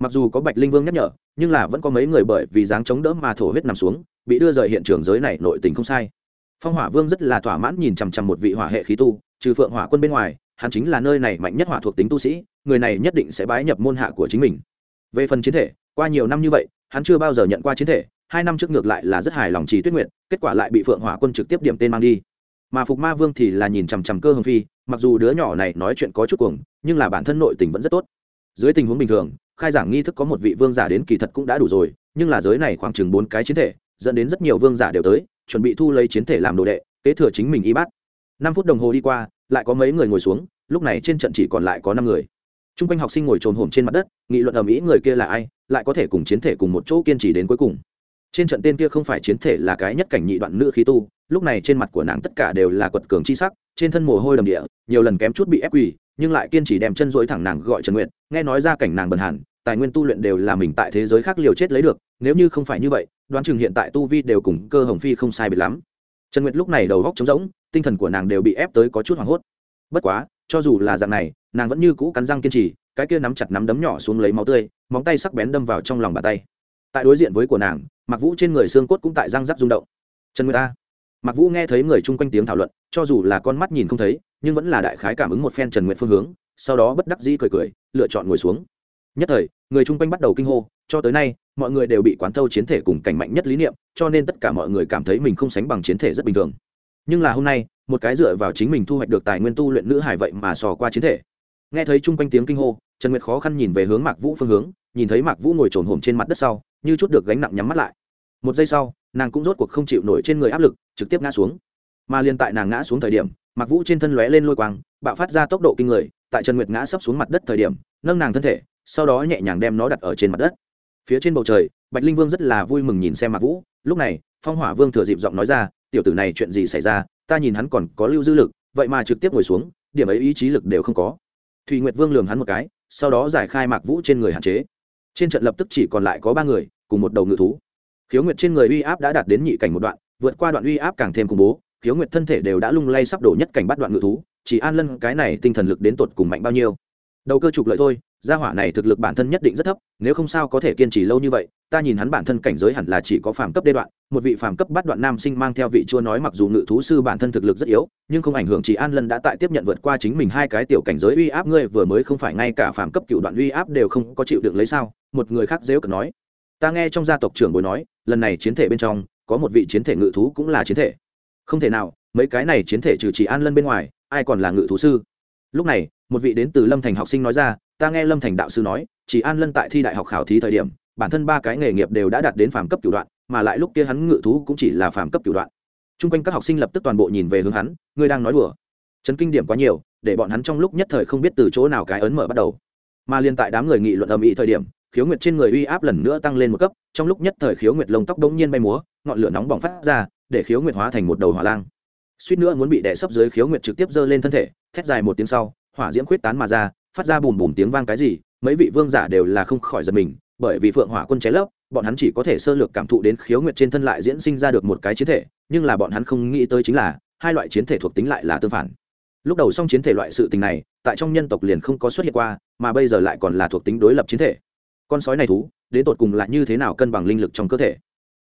Mặc dù có bạch linh vương nhắc nhở nhưng là vẫn có mấy người bởi vì dáng chống đỡ mà thổ huyết nằm xuống bị đưa rời hiện trường giới này nội tình không sai phong hỏa vương rất là thỏa mãn nhìn chằm chằm một vị hỏa hệ khí tu, trừ phượng hỏa quân bên ngoài, hắn chính là nơi này mạnh nhất hỏa thuộc tính tu sĩ, người này nhất định sẽ bái nhập môn hạ của chính mình. Về phần chiến thể, qua nhiều năm như vậy, hắn chưa bao giờ nhận qua chiến thể, hai năm trước ngược lại là rất hài lòng trì tuyết nguyện kết quả lại bị phượng hỏa quân trực tiếp điểm tên mang đi. Mà phục ma vương thì là nhìn chằm chằm cơ hồng phi, mặc dù đứa nhỏ này nói chuyện có chút cuồng, nhưng là bản thân nội tình vẫn rất tốt. Dưới tình huống bình thường, khai giảng nghi thức có một vị vương giả đến kỳ thật cũng đã đủ rồi, nhưng là giới này khoảng chừng bốn cái chiến thể, dẫn đến rất nhiều vương giả đều tới chuẩn bị thu lấy chiến thể làm đồ đệ, kế thừa chính mình y bát. Năm phút đồng hồ đi qua, lại có mấy người ngồi xuống, lúc này trên trận chỉ còn lại có năm người. T r u n g quanh học sinh ngồi trồn hổm trên mặt đất, nghị luận ầm ĩ người kia là ai, lại có thể cùng chiến thể cùng một chỗ kiên trì đến cuối cùng. Trên trận tên kia không phải chiến thể là cái nhất cảnh nhị đoạn nữ khí tu, lúc này trên mặt của nàng tất cả đều là quật cường chi sắc, trên thân mồ hôi đầm địa, nhiều lần kém chút bị ép quỳ, nhưng lại kiên trì đem chân dối thẳng nàng gọi trần nguyện nghe nói ra cảnh nàng bần hẳn, tài nguyên tu luyện đều là mình tại thế giới khác liều chết lấy được, nếu như không phải như vậy đoán chừng hiện tại tu vi đều cùng cơ hồng phi không sai biệt lắm. Trần nguyệt lúc này đầu góc trống rỗng, tinh thần của nàng đều bị ép tới có chút hoảng hốt. Bất quá, cho dù là dạng này, nàng vẫn như cũ cắn răng kiên trì, cái kia nắm chặt nắm đấm nhỏ xuống lấy máu tươi, móng tay sắc bén đâm vào trong lòng bàn tay. Tại đối diện với của nàng mặc vũ trên người xương cốt cũng tại răng rắc rung động. Trần nguyệt ta. Mặc vũ nghe thấy người chung quanh tiếng thảo luận, cho dù là con mắt nhìn không thấy, nhưng vẫn là đại khái cảm ứng một phen trần nguyệt phương hướng, sau đó bất đắc dĩ cười cười, lựa chọn ngồi xuống nhất thời, người chung quanh bắt đầu kinh hô, cho tới nay, mọi người đều bị quán thâu chiến thể cùng cảnh mạnh nhất lý niệm, cho nên tất cả mọi người cảm thấy mình không sánh bằng chiến thể rất bình thường. Nhưng là hôm nay, một cái dựa vào chính mình thu hoạch được tài nguyên tu luyện nữ hải vậy mà sò qua chiến thể. Nghe thấy chung quanh tiếng kinh hô, trần nguyệt khó khăn nhìn về hướng mạc vũ phương hướng, nhìn thấy mạc vũ ngồi trồn hổm trên mặt đất sau, như chút được gánh nặng nhắm mắt lại. Một giây sau, nàng cũng rốt cuộc không chịu nổi trên người áp lực, trực tiếp ngã xuống. Mà liền tại nàng ngã xuống thời điểm, mạc vũ trên thân lóe lên lôi quang, bạo phát ra tốc độ kinh người, tại trần nguyệt ngã sấp xuống mặt đất thời điểm, nâng nàng thân thể sau đó nhẹ nhàng đem nó đặt ở trên mặt đất. Phía trên bầu trời, bạch linh vương rất là vui mừng nhìn xem mạc vũ. Lúc này, phong hỏa vương thừa dịp giọng nói ra, tiểu tử này chuyện gì xảy ra? Ta nhìn hắn còn có lưu dư lực, vậy mà trực tiếp ngồi xuống, điểm ấy ý chí lực đều không có. Thùy nguyệt vương lường hắn một cái, sau đó giải khai mạc vũ trên người hạn chế. Trên trận lập tức chỉ còn lại có ba người, cùng một đầu ngự thú. Khiếu nguyệt trên người uy áp đã đạt đến nhị cảnh một đoạn, vượt qua đoạn uy áp càng thêm khủng bố. Khiếu nguyệt thân thể đều đã lung lay sắp đổ nhất cảnh bắt đoạn ngự thú, chỉ an lân cái này tinh thần lực đến tột cùng mạnh bao nhiêu. Đầu cơ trục lợi thôi gia hỏa này thực lực bản thân nhất định rất thấp, nếu không sao có thể kiên trì lâu như vậy, ta nhìn hắn bản thân cảnh giới hẳn là chỉ có phàm cấp đê đoạn, một vị phàm cấp bắt đoạn nam sinh mang theo vị chua nói mặc dù ngự thú sư bản thân thực lực rất yếu, nhưng không ảnh hưởng chỉ an lân đã tại tiếp nhận vượt qua chính mình hai cái tiểu cảnh giới uy áp, ngươi vừa mới không phải ngay cả phàm cấp cựu đoạn uy áp đều không có chịu đựng lấy sao? Một người khác dễ cần nói. Ta nghe trong gia tộc trưởng bối nói, lần này chiến thể bên trong, có một vị chiến thể ngự thú cũng là chiến thể. Không thể nào, mấy cái này chiến thể trừ chỉ an lân bên ngoài, ai còn là ngự thú sư? Lúc này, một vị đến từ lâm thành học sinh nói ra ta nghe lâm thành đạo sư nói, chỉ an lân tại thi đại học khảo thí thời điểm, bản thân ba cái nghề nghiệp đều đã đạt đến phàm cấp cửu đoạn, mà lại lúc kia hắn ngự thú cũng chỉ là phàm cấp cửu đoạn. Trung quanh các học sinh lập tức toàn bộ nhìn về hướng hắn, ngươi đang nói đùa. Chấn kinh điểm quá nhiều, để bọn hắn trong lúc nhất thời không biết từ chỗ nào cái ấn mở bắt đầu. Mà liên tại đám người nghị luận ầm ĩ thời điểm, khiếu nguyệt trên người uy áp lần nữa tăng lên một cấp, trong lúc nhất thời khiếu nguyệt lông tóc đống nhiên bay múa, ngọn lửa nóng bỏng phát ra, để khiếu nguyệt hóa thành một đầu hỏa lang. Suýt nữa muốn bị đè sấp dưới khiếu nguyệt trực tiếp giơ lên thân thể, thét dài một tiếng sau, hỏa diễm khuyết tán mà ra phát ra bùm bùm tiếng vang cái gì, mấy vị vương giả đều là không khỏi giật mình, bởi vì phượng hỏa quân cháy lấp, bọn hắn chỉ có thể sơ lược cảm thụ đến khiếu nguyệt trên thân lại diễn sinh ra được một cái chiến thể, nhưng là bọn hắn không nghĩ tới chính là, hai loại chiến thể thuộc tính lại là tương phản. Lúc đầu song chiến thể loại sự tình này, tại trong nhân tộc liền không có xuất hiện qua, mà bây giờ lại còn là thuộc tính đối lập chiến thể. Con sói này thú, đến tột cùng là như thế nào cân bằng linh lực trong cơ thể?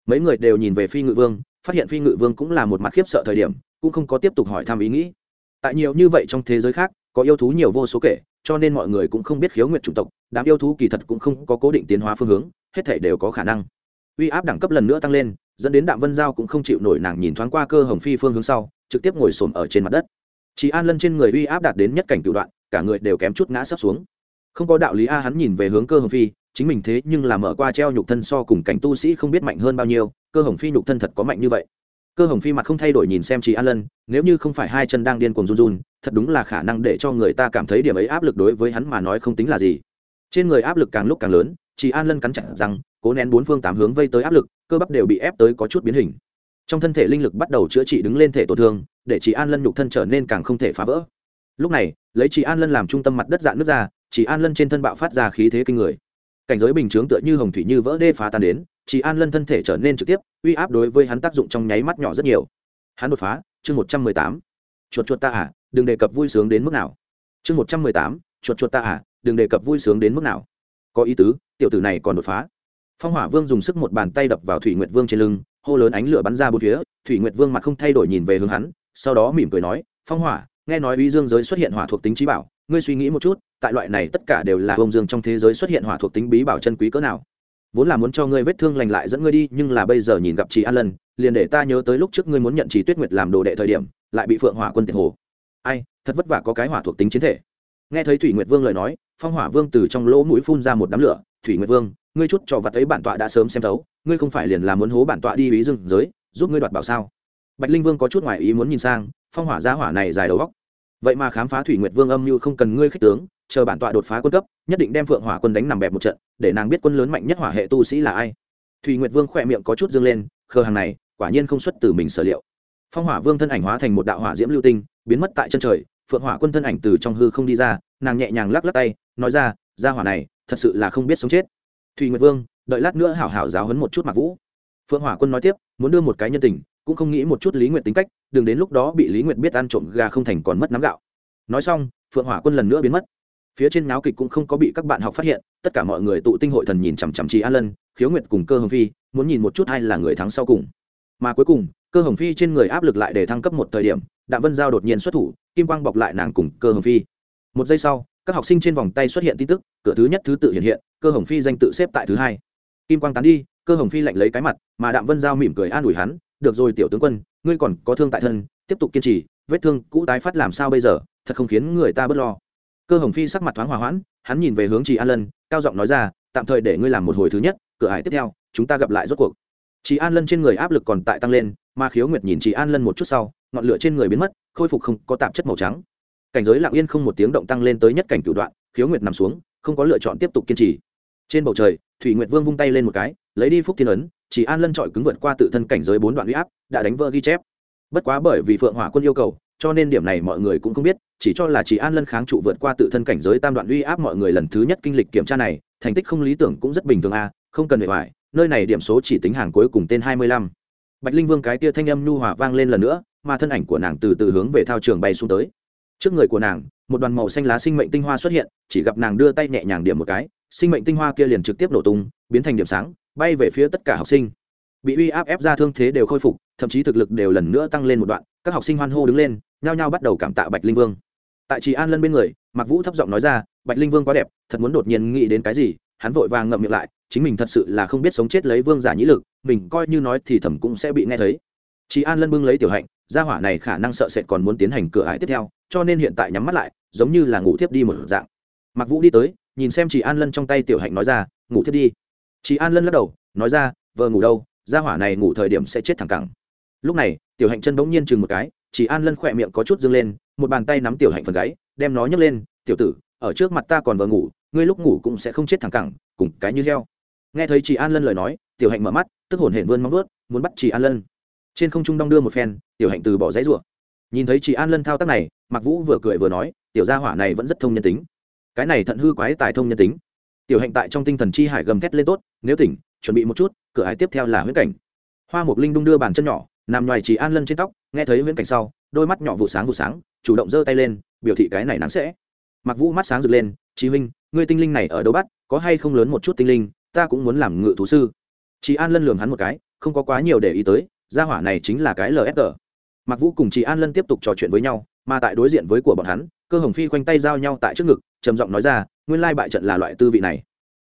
Mấy người đều nhìn về phi ngự vương, phát hiện phi ngự vương cũng là một mặt khiếp sợ thời điểm, cũng không có tiếp tục hỏi thăm ý nghĩ. Tại nhiều như vậy trong thế giới khác, có yêu thú nhiều vô số kể cho nên mọi người cũng không biết khiếu nguyện chủng tộc, đám yêu thú kỳ thật cũng không có cố định tiến hóa phương hướng, hết thể đều có khả năng. Uy áp đẳng cấp lần nữa tăng lên, dẫn đến đạm vân giao cũng không chịu nổi nàng nhìn thoáng qua cơ hồng phi phương hướng sau, trực tiếp ngồi xổm ở trên mặt đất. Chị an lân trên người uy áp đạt đến nhất cảnh cựu đoạn, cả người đều kém chút ngã sắp xuống. Không có đạo lý a hắn nhìn về hướng cơ hồng phi, chính mình thế nhưng là mở qua treo nhục thân so cùng cảnh tu sĩ không biết mạnh hơn bao nhiêu, cơ hồng phi nhục thân thật có mạnh như vậy. Cơ hồng phi mặt không thay đổi nhìn xem chị an lân, nếu như không phải hai chân đang điên cuồng run run thật đúng là khả năng để cho người ta cảm thấy điểm ấy áp lực đối với hắn mà nói không tính là gì. Trên người áp lực càng lúc càng lớn chị an lân cắn chặt rằng cố nén bốn phương tám hướng vây tới áp lực, cơ bắp đều bị ép tới có chút biến hình. Trong thân thể linh lực bắt đầu chữa trị đứng lên thể tổn thương, để chị an lân nhục thân trở nên càng không thể phá vỡ. Lúc này, lấy chị an lân làm trung tâm mặt đất dạn nước ra chị an lân trên thân bạo phát ra khí thế kinh người. Cảnh giới bình chướng tựa như hồng thủy như vỡ đê phá tan đến chị an lân thân thể trở nên trực tiếp, uy áp đối với hắn tác dụng trong nháy mắt nhỏ rất nhiều. Hắn đột phá, chương một trăm mười tám. Chuột chuột ta à đừng đề cập vui sướng đến mức nào. Chương một trăm mười tám, chuột chuột ta à đừng đề cập vui sướng đến mức nào. Có ý tứ, tiểu tử này còn đột phá. Phong hỏa vương dùng sức một bàn tay đập vào thủy nguyệt vương trên lưng, hô lớn ánh lửa bắn ra bốn phía, thủy nguyệt vương mặt không thay đổi nhìn về hướng hắn, sau đó mỉm cười nói, phong hỏa, nghe nói uy dương giới xuất hiện hỏa thuộc tính trí bảo, ngươi suy nghĩ một chút, tại loại này tất cả đều là bông dương trong thế giới xuất hiện hỏa thuộc tính bí bảo chân quý cỡ nào. Vốn là muốn cho ngươi vết thương lành lại dẫn ngươi đi, nhưng là bây giờ nhìn gặp chị an lân, liền để ta nhớ tới lúc trước ngươi muốn nhận chị tuyết nguyệt làm đồ đệ thời điểm, lại bị phượng hỏa quân tiệt hồ ai, thật vất vả có cái hỏa thuộc tính chiến thể. Nghe thấy thủy nguyệt vương lời nói, phong hỏa vương từ trong lỗ mũi phun ra một đám lửa. Thủy nguyệt vương, ngươi chút trò vặt ấy bản tọa đã sớm xem thấu, ngươi không phải liền là muốn hố bản tọa đi ý rừng giới, giúp ngươi đoạt bảo sao? Bạch linh vương có chút ngoại ý muốn nhìn sang, phong hỏa gia hỏa này dài đầu góc vậy mà khám phá thủy nguyệt vương âm mưu không cần ngươi khích tướng, chờ bản tọa đột phá quân cấp, nhất định đem phượng hỏa quân đánh nằm bẹp một trận, để nàng biết quân lớn mạnh nhất hỏa hệ tu sĩ là ai. Thủy nguyệt vương khỏe miệng có chút dương lên, khờ hàng này, quả nhiên không xuất từ mình sở liệu. Phong hỏa vương thân ảnh hóa thành một đạo hỏa diễm lưu tinh biến mất tại chân trời, phượng hỏa quân thân ảnh từ trong hư không đi ra, nàng nhẹ nhàng lắc lắc tay, nói ra ra hỏa này, thật sự là không biết sống chết. Thùy nguyệt vương, đợi lát nữa hảo hảo giáo hấn một chút mặc vũ. Phượng hỏa quân nói tiếp, muốn đưa một cái nhân tình, cũng không nghĩ một chút lý nguyệt tính cách, đừng đến lúc đó bị lý nguyệt biết ăn trộm gà không thành còn mất nắm gạo. Nói xong, phượng hỏa quân lần nữa biến mất. Phía trên náo kịch cũng không có bị các bạn học phát hiện, tất cả mọi người tụ tinh hội thần nhìn chằm chằm chị an lân, khiếu nguyệt cùng cơ hồng phi, muốn nhìn một chút ai là người thắng sau cùng. Mà cuối cùng cơ hồng phi trên người áp lực lại để thăng cấp một thời điểm, đạm vân giao đột nhiên xuất thủ, kim quang bọc lại nàng cùng cơ hồng phi. Một giây sau, các học sinh trên vòng tay xuất hiện tin tức, cửa thứ nhất thứ tự hiện hiện, cơ hồng phi danh tự xếp tại thứ hai. Kim quang tán đi, cơ hồng phi lạnh lấy cái mặt, mà đạm vân giao mỉm cười an ủi hắn, được rồi tiểu tướng quân, ngươi còn có thương tại thân, tiếp tục kiên trì, vết thương cũ tái phát làm sao bây giờ, thật không khiến người ta bớt lo. Cơ hồng phi sắc mặt thoáng hòa hoãn, hắn nhìn về hướng chị an lân, cao giọng nói ra, tạm thời để ngươi làm một hồi thứ nhất, cửa hải tiếp theo, chúng ta gặp lại rốt cuộc. Chị an lân trên người áp lực còn tại tăng lên mà khiếu nguyệt nhìn chị an lân một chút sau ngọn lửa trên người biến mất khôi phục không có tạp chất màu trắng cảnh giới lặng yên không một tiếng động tăng lên tới nhất cảnh cửu đoạn khiếu nguyệt nằm xuống không có lựa chọn tiếp tục kiên trì trên bầu trời thủy nguyệt vương vung tay lên một cái lấy đi phúc thiên ấn chỉ an lân trọi cứng vượt qua tự thân cảnh giới bốn đoạn huy áp đã đánh vỡ ghi chép bất quá bởi vì phượng hỏa quân yêu cầu cho nên điểm này mọi người cũng không biết chỉ cho là chỉ an lân kháng trụ vượt qua tự thân cảnh giới tam đoạn uy áp mọi người lần thứ nhất kinh lịch kiểm tra này thành tích không lý tưởng cũng rất bình thường a không cần để hoài nơi này điểm số chỉ tính hàng cuối cùng tên hai mươi lăm bạch linh vương cái tia thanh âm nhu hòa vang lên lần nữa, mà thân ảnh của nàng từ từ hướng về thao trường bay xuống tới. Trước người của nàng, một đoàn màu xanh lá sinh mệnh tinh hoa xuất hiện, chỉ gặp nàng đưa tay nhẹ nhàng điểm một cái, sinh mệnh tinh hoa kia liền trực tiếp nổ tung, biến thành điểm sáng, bay về phía tất cả học sinh. Bị uy áp ép ra thương thế đều khôi phục, thậm chí thực lực đều lần nữa tăng lên một đoạn, các học sinh hoan hô đứng lên, nhao nhao bắt đầu cảm tạ bạch linh vương. Tại chị an lân bên người mặc vũ thấp giọng nói ra, bạch linh vương quá đẹp, thật muốn đột nhiên nghĩ đến cái gì hắn vội vàng ngậm miệng lại, chính mình thật sự là không biết sống chết lấy vương giả nhĩ lực, mình coi như nói thì thầm cũng sẽ bị nghe thấy. Chị an lân bưng lấy tiểu hạnh, gia hỏa này khả năng sợ sệt còn muốn tiến hành cửa ải tiếp theo, cho nên hiện tại nhắm mắt lại, giống như là ngủ thiếp đi một dạng. Mặc vũ đi tới, nhìn xem chị an lân trong tay tiểu hạnh nói ra, ngủ thiếp đi. Chị an lân lắc đầu, nói ra, vợ ngủ đâu, gia hỏa này ngủ thời điểm sẽ chết thẳng cẳng. Lúc này, tiểu hạnh chân bỗng nhiên chừng một cái chị an lân khỏe miệng có chút dâng lên, một bàn tay nắm tiểu hạnh phần gáy, đem nó nhấc lên, tiểu tử, ở trước mặt ta còn vợ ngủ ngươi lúc ngủ cũng sẽ không chết thẳng cẳng, cùng cái như heo. Nghe thấy chị an lân lời nói, tiểu hạnh mở mắt, tức hồn hển vươn móng vớt muốn bắt chị an lân. Trên không trung đong đưa một phen, tiểu hạnh từ bỏ giấy rủa. Nhìn thấy chị an lân thao tác này mặc vũ vừa cười vừa nói, tiểu gia hỏa này vẫn rất thông nhân tính. Cái này thận hư quái tài thông nhân tính. Tiểu hạnh tại trong tinh thần chi hải gầm thét lên tốt, nếu tỉnh, chuẩn bị một chút, cửa hải tiếp theo là huyễn cảnh. Hoa mục linh đung đưa bàn chân nhỏ, nằm ngoài chị an lân trên tóc, nghe thấy huyễn cảnh sau, đôi mắt nhỏ vụ sáng vụ sáng, chủ động giơ tay lên, biểu thị cái này nắng sẽ. Mặc vũ mắt sáng rực lên chí huynh, ngươi tinh linh này ở đâu bắt, có hay không lớn một chút tinh linh, ta cũng muốn làm ngự thú sư. Chị an lân lường hắn một cái, không có quá nhiều để ý tới, gia hỏa này chính là cái lfg mặc vũ cùng chị an lân tiếp tục trò chuyện với nhau, mà tại đối diện với của bọn hắn, cơ hồng phi khoanh tay giao nhau tại trước ngực, trầm giọng nói ra, nguyên lai bại trận là loại tư vị này.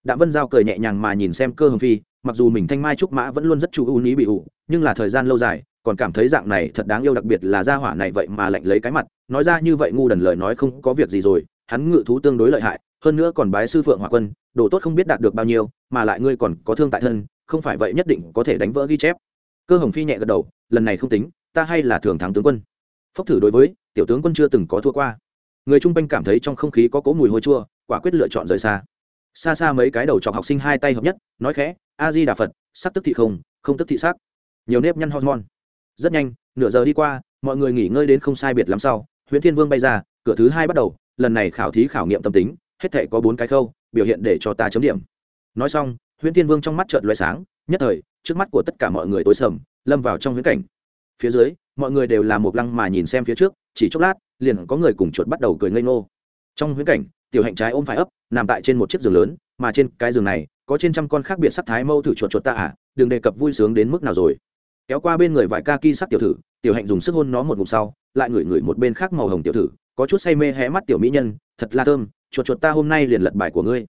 Đạm vân giao cười nhẹ nhàng mà nhìn xem cơ hồng phi, mặc dù mình thanh mai trúc mã vẫn luôn rất chú ưu ní bị ủ, nhưng là thời gian lâu dài, còn cảm thấy dạng này thật đáng yêu đặc biệt là gia hỏa này vậy mà lạnh lấy cái mặt, nói ra như vậy ngu đần lời nói không có việc gì rồi hắn ngự thú tương đối lợi hại, hơn nữa còn bái sư phượng hỏa quân, đồ tốt không biết đạt được bao nhiêu, mà lại ngươi còn có thương tại thân, không phải vậy nhất định có thể đánh vỡ ghi chép. Cơ hồng phi nhẹ gật đầu, lần này không tính, ta hay là thường thắng tướng quân. Phốc thử đối với, tiểu tướng quân chưa từng có thua qua. Người trung quanh cảm thấy trong không khí có cỗ mùi hôi chua, quả quyết lựa chọn rời xa. Xa xa mấy cái đầu chọc học sinh hai tay hợp nhất, nói khẽ, a di đà phật, sắc tức thị không không tức thị sắc. Nhiều nếp nhăn hormone. Rất nhanh, nửa giờ đi qua, mọi người nghỉ ngơi đến không sai biệt lắm sau, huyền thiên vương bay ra, cửa thứ hai bắt đầu lần này khảo thí khảo nghiệm tâm tính, hết thể có bốn cái khâu, biểu hiện để cho ta chấm điểm. Nói xong, huyễn thiên vương trong mắt trợn loay sáng, nhất thời, trước mắt của tất cả mọi người tối sầm, lâm vào trong huyễn cảnh. Phía dưới, mọi người đều là một lăng mà nhìn xem phía trước, chỉ chốc lát, liền có người cùng chuột bắt đầu cười ngây ngô. Trong huyễn cảnh, tiểu hạnh trái ôm phải ấp, nằm tại trên một chiếc giường lớn, mà trên cái giường này, có trên trăm con khác biệt sắc thái mâu thử chuột chuột ta à đừng đề cập vui sướng đến mức nào rồi. Kéo qua bên người vải ca ki sắc tiểu thử, tiểu hạnh dùng sức hôn nó một ngụm sau, lại ngửi ngửi một bên khác màu hồng tiểu thử có chút say mê hé mắt tiểu mỹ nhân, thật là thơm, chuột chuột ta hôm nay liền lật bài của ngươi.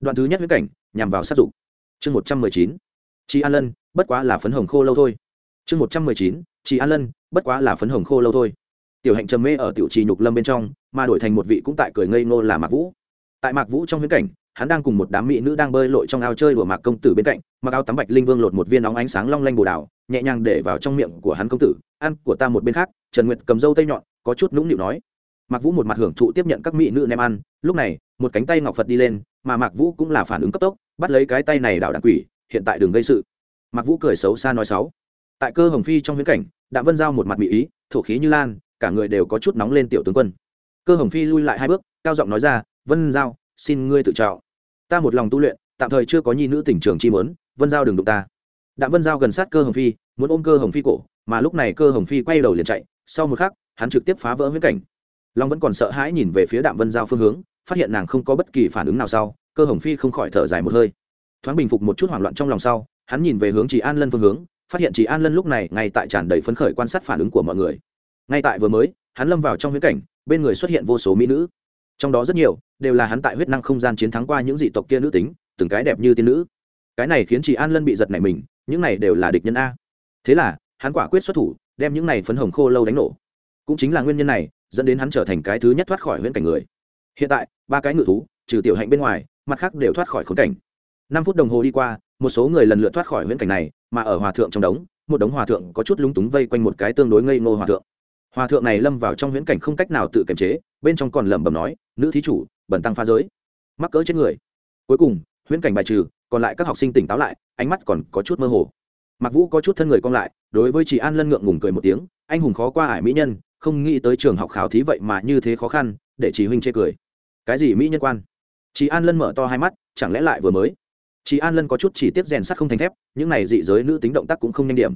Đoạn thứ nhất huyễn cảnh, nhằm vào sát dục. Chương một trăm mười chín chị an lân, bất quá là phấn hồng khô lâu thôi. Chương một trăm mười chín chị an lân, bất quá là phấn hồng khô lâu thôi. Tiểu hạnh trầm mê ở tiểu trì nhục lâm bên trong, mà đổi thành một vị cũng tại cười ngây ngô là mạc vũ. Tại mạc vũ trong viễn cảnh, hắn đang cùng một đám mỹ nữ đang bơi lội trong ao chơi của mạc công tử bên cạnh, mặc áo tắm bạch linh vương lột một viên óng ánh sáng long lanh bồ đào, nhẹ nhàng để vào trong miệng của hắn công tử, ăn của ta một bên khác. Trần nguyệt cầm dâu tây nhọn, có chút nũng nịu nói mạc vũ một mặt hưởng thụ tiếp nhận các mỹ nữ nem ăn. Lúc này, một cánh tay ngọc phật đi lên, mà mạc vũ cũng là phản ứng cấp tốc, bắt lấy cái tay này đảo đạn quỷ, hiện tại đừng gây sự. Mạc vũ cười xấu xa nói xấu. Tại cơ hồng phi trong viễn cảnh, đạm vân giao một mặt mỹ ý, thổ khí như lan, cả người đều có chút nóng lên tiểu tướng quân. Cơ hồng phi lui lại hai bước, cao giọng nói ra, vân giao, xin ngươi tự trào ta một lòng tu luyện, tạm thời chưa có nhi nữ tỉnh trường chi mớn vân giao đừng đụng ta. Đạm vân giao gần sát cơ hồng phi, muốn ôm cơ hồng phi cổ, mà lúc này cơ hồng phi quay đầu liền chạy, sau một khắc, hắn trực tiếp phá vỡ viễn cảnh long vẫn còn sợ hãi nhìn về phía đạm vân giao phương hướng phát hiện nàng không có bất kỳ phản ứng nào sau cơ hồng phi không khỏi thở dài một hơi thoáng bình phục một chút hoảng loạn trong lòng sau hắn nhìn về hướng chị an lân phương hướng phát hiện chị an lân lúc này ngay tại tràn đầy phấn khởi quan sát phản ứng của mọi người ngay tại vừa mới hắn lâm vào trong huyễn cảnh bên người xuất hiện vô số mỹ nữ trong đó rất nhiều đều là hắn tại huyết năng không gian chiến thắng qua những dị tộc kia nữ tính từng cái đẹp như tiên nữ cái này khiến chị an lân bị giật nảy mình những này đều là địch nhân a thế là hắn quả quyết xuất thủ đem những này phấn hồng khô lâu đánh nổ cũng chính là nguyên nhân này dẫn đến hắn trở thành cái thứ nhất thoát khỏi huyễn cảnh người. Hiện tại, ba cái ngự thú, trừ tiểu hạnh bên ngoài, mặt khác đều thoát khỏi khốn cảnh. Năm phút đồng hồ đi qua, một số người lần lượt thoát khỏi huyễn cảnh này, mà ở hòa thượng trong đống, một đống hòa thượng có chút lúng túng vây quanh một cái tương đối ngây ngô hòa thượng. Hòa thượng này lâm vào trong huyễn cảnh không cách nào tự kiềm chế, bên trong còn lẩm bẩm nói, nữ thí chủ bẩn tăng phá giới. Mắc cỡ chết người. Cuối cùng, huyễn cảnh bài trừ, còn lại các học sinh tỉnh táo lại, ánh mắt còn có chút mơ hồ. Mặc vũ có chút thân người cong lại, đối với chị an lân ngượng ngùng cười một tiếng, anh hùng khó qua ải mỹ nhân không nghĩ tới trường học khảo thí vậy mà như thế khó khăn, để chị huynh chê cười. Cái gì mỹ nhân quan? Chị an lân mở to hai mắt, chẳng lẽ lại vừa mới? Chị an lân có chút chỉ tiếp rèn sắt không thành thép, những này dị giới nữ tính động tác cũng không nhanh điểm.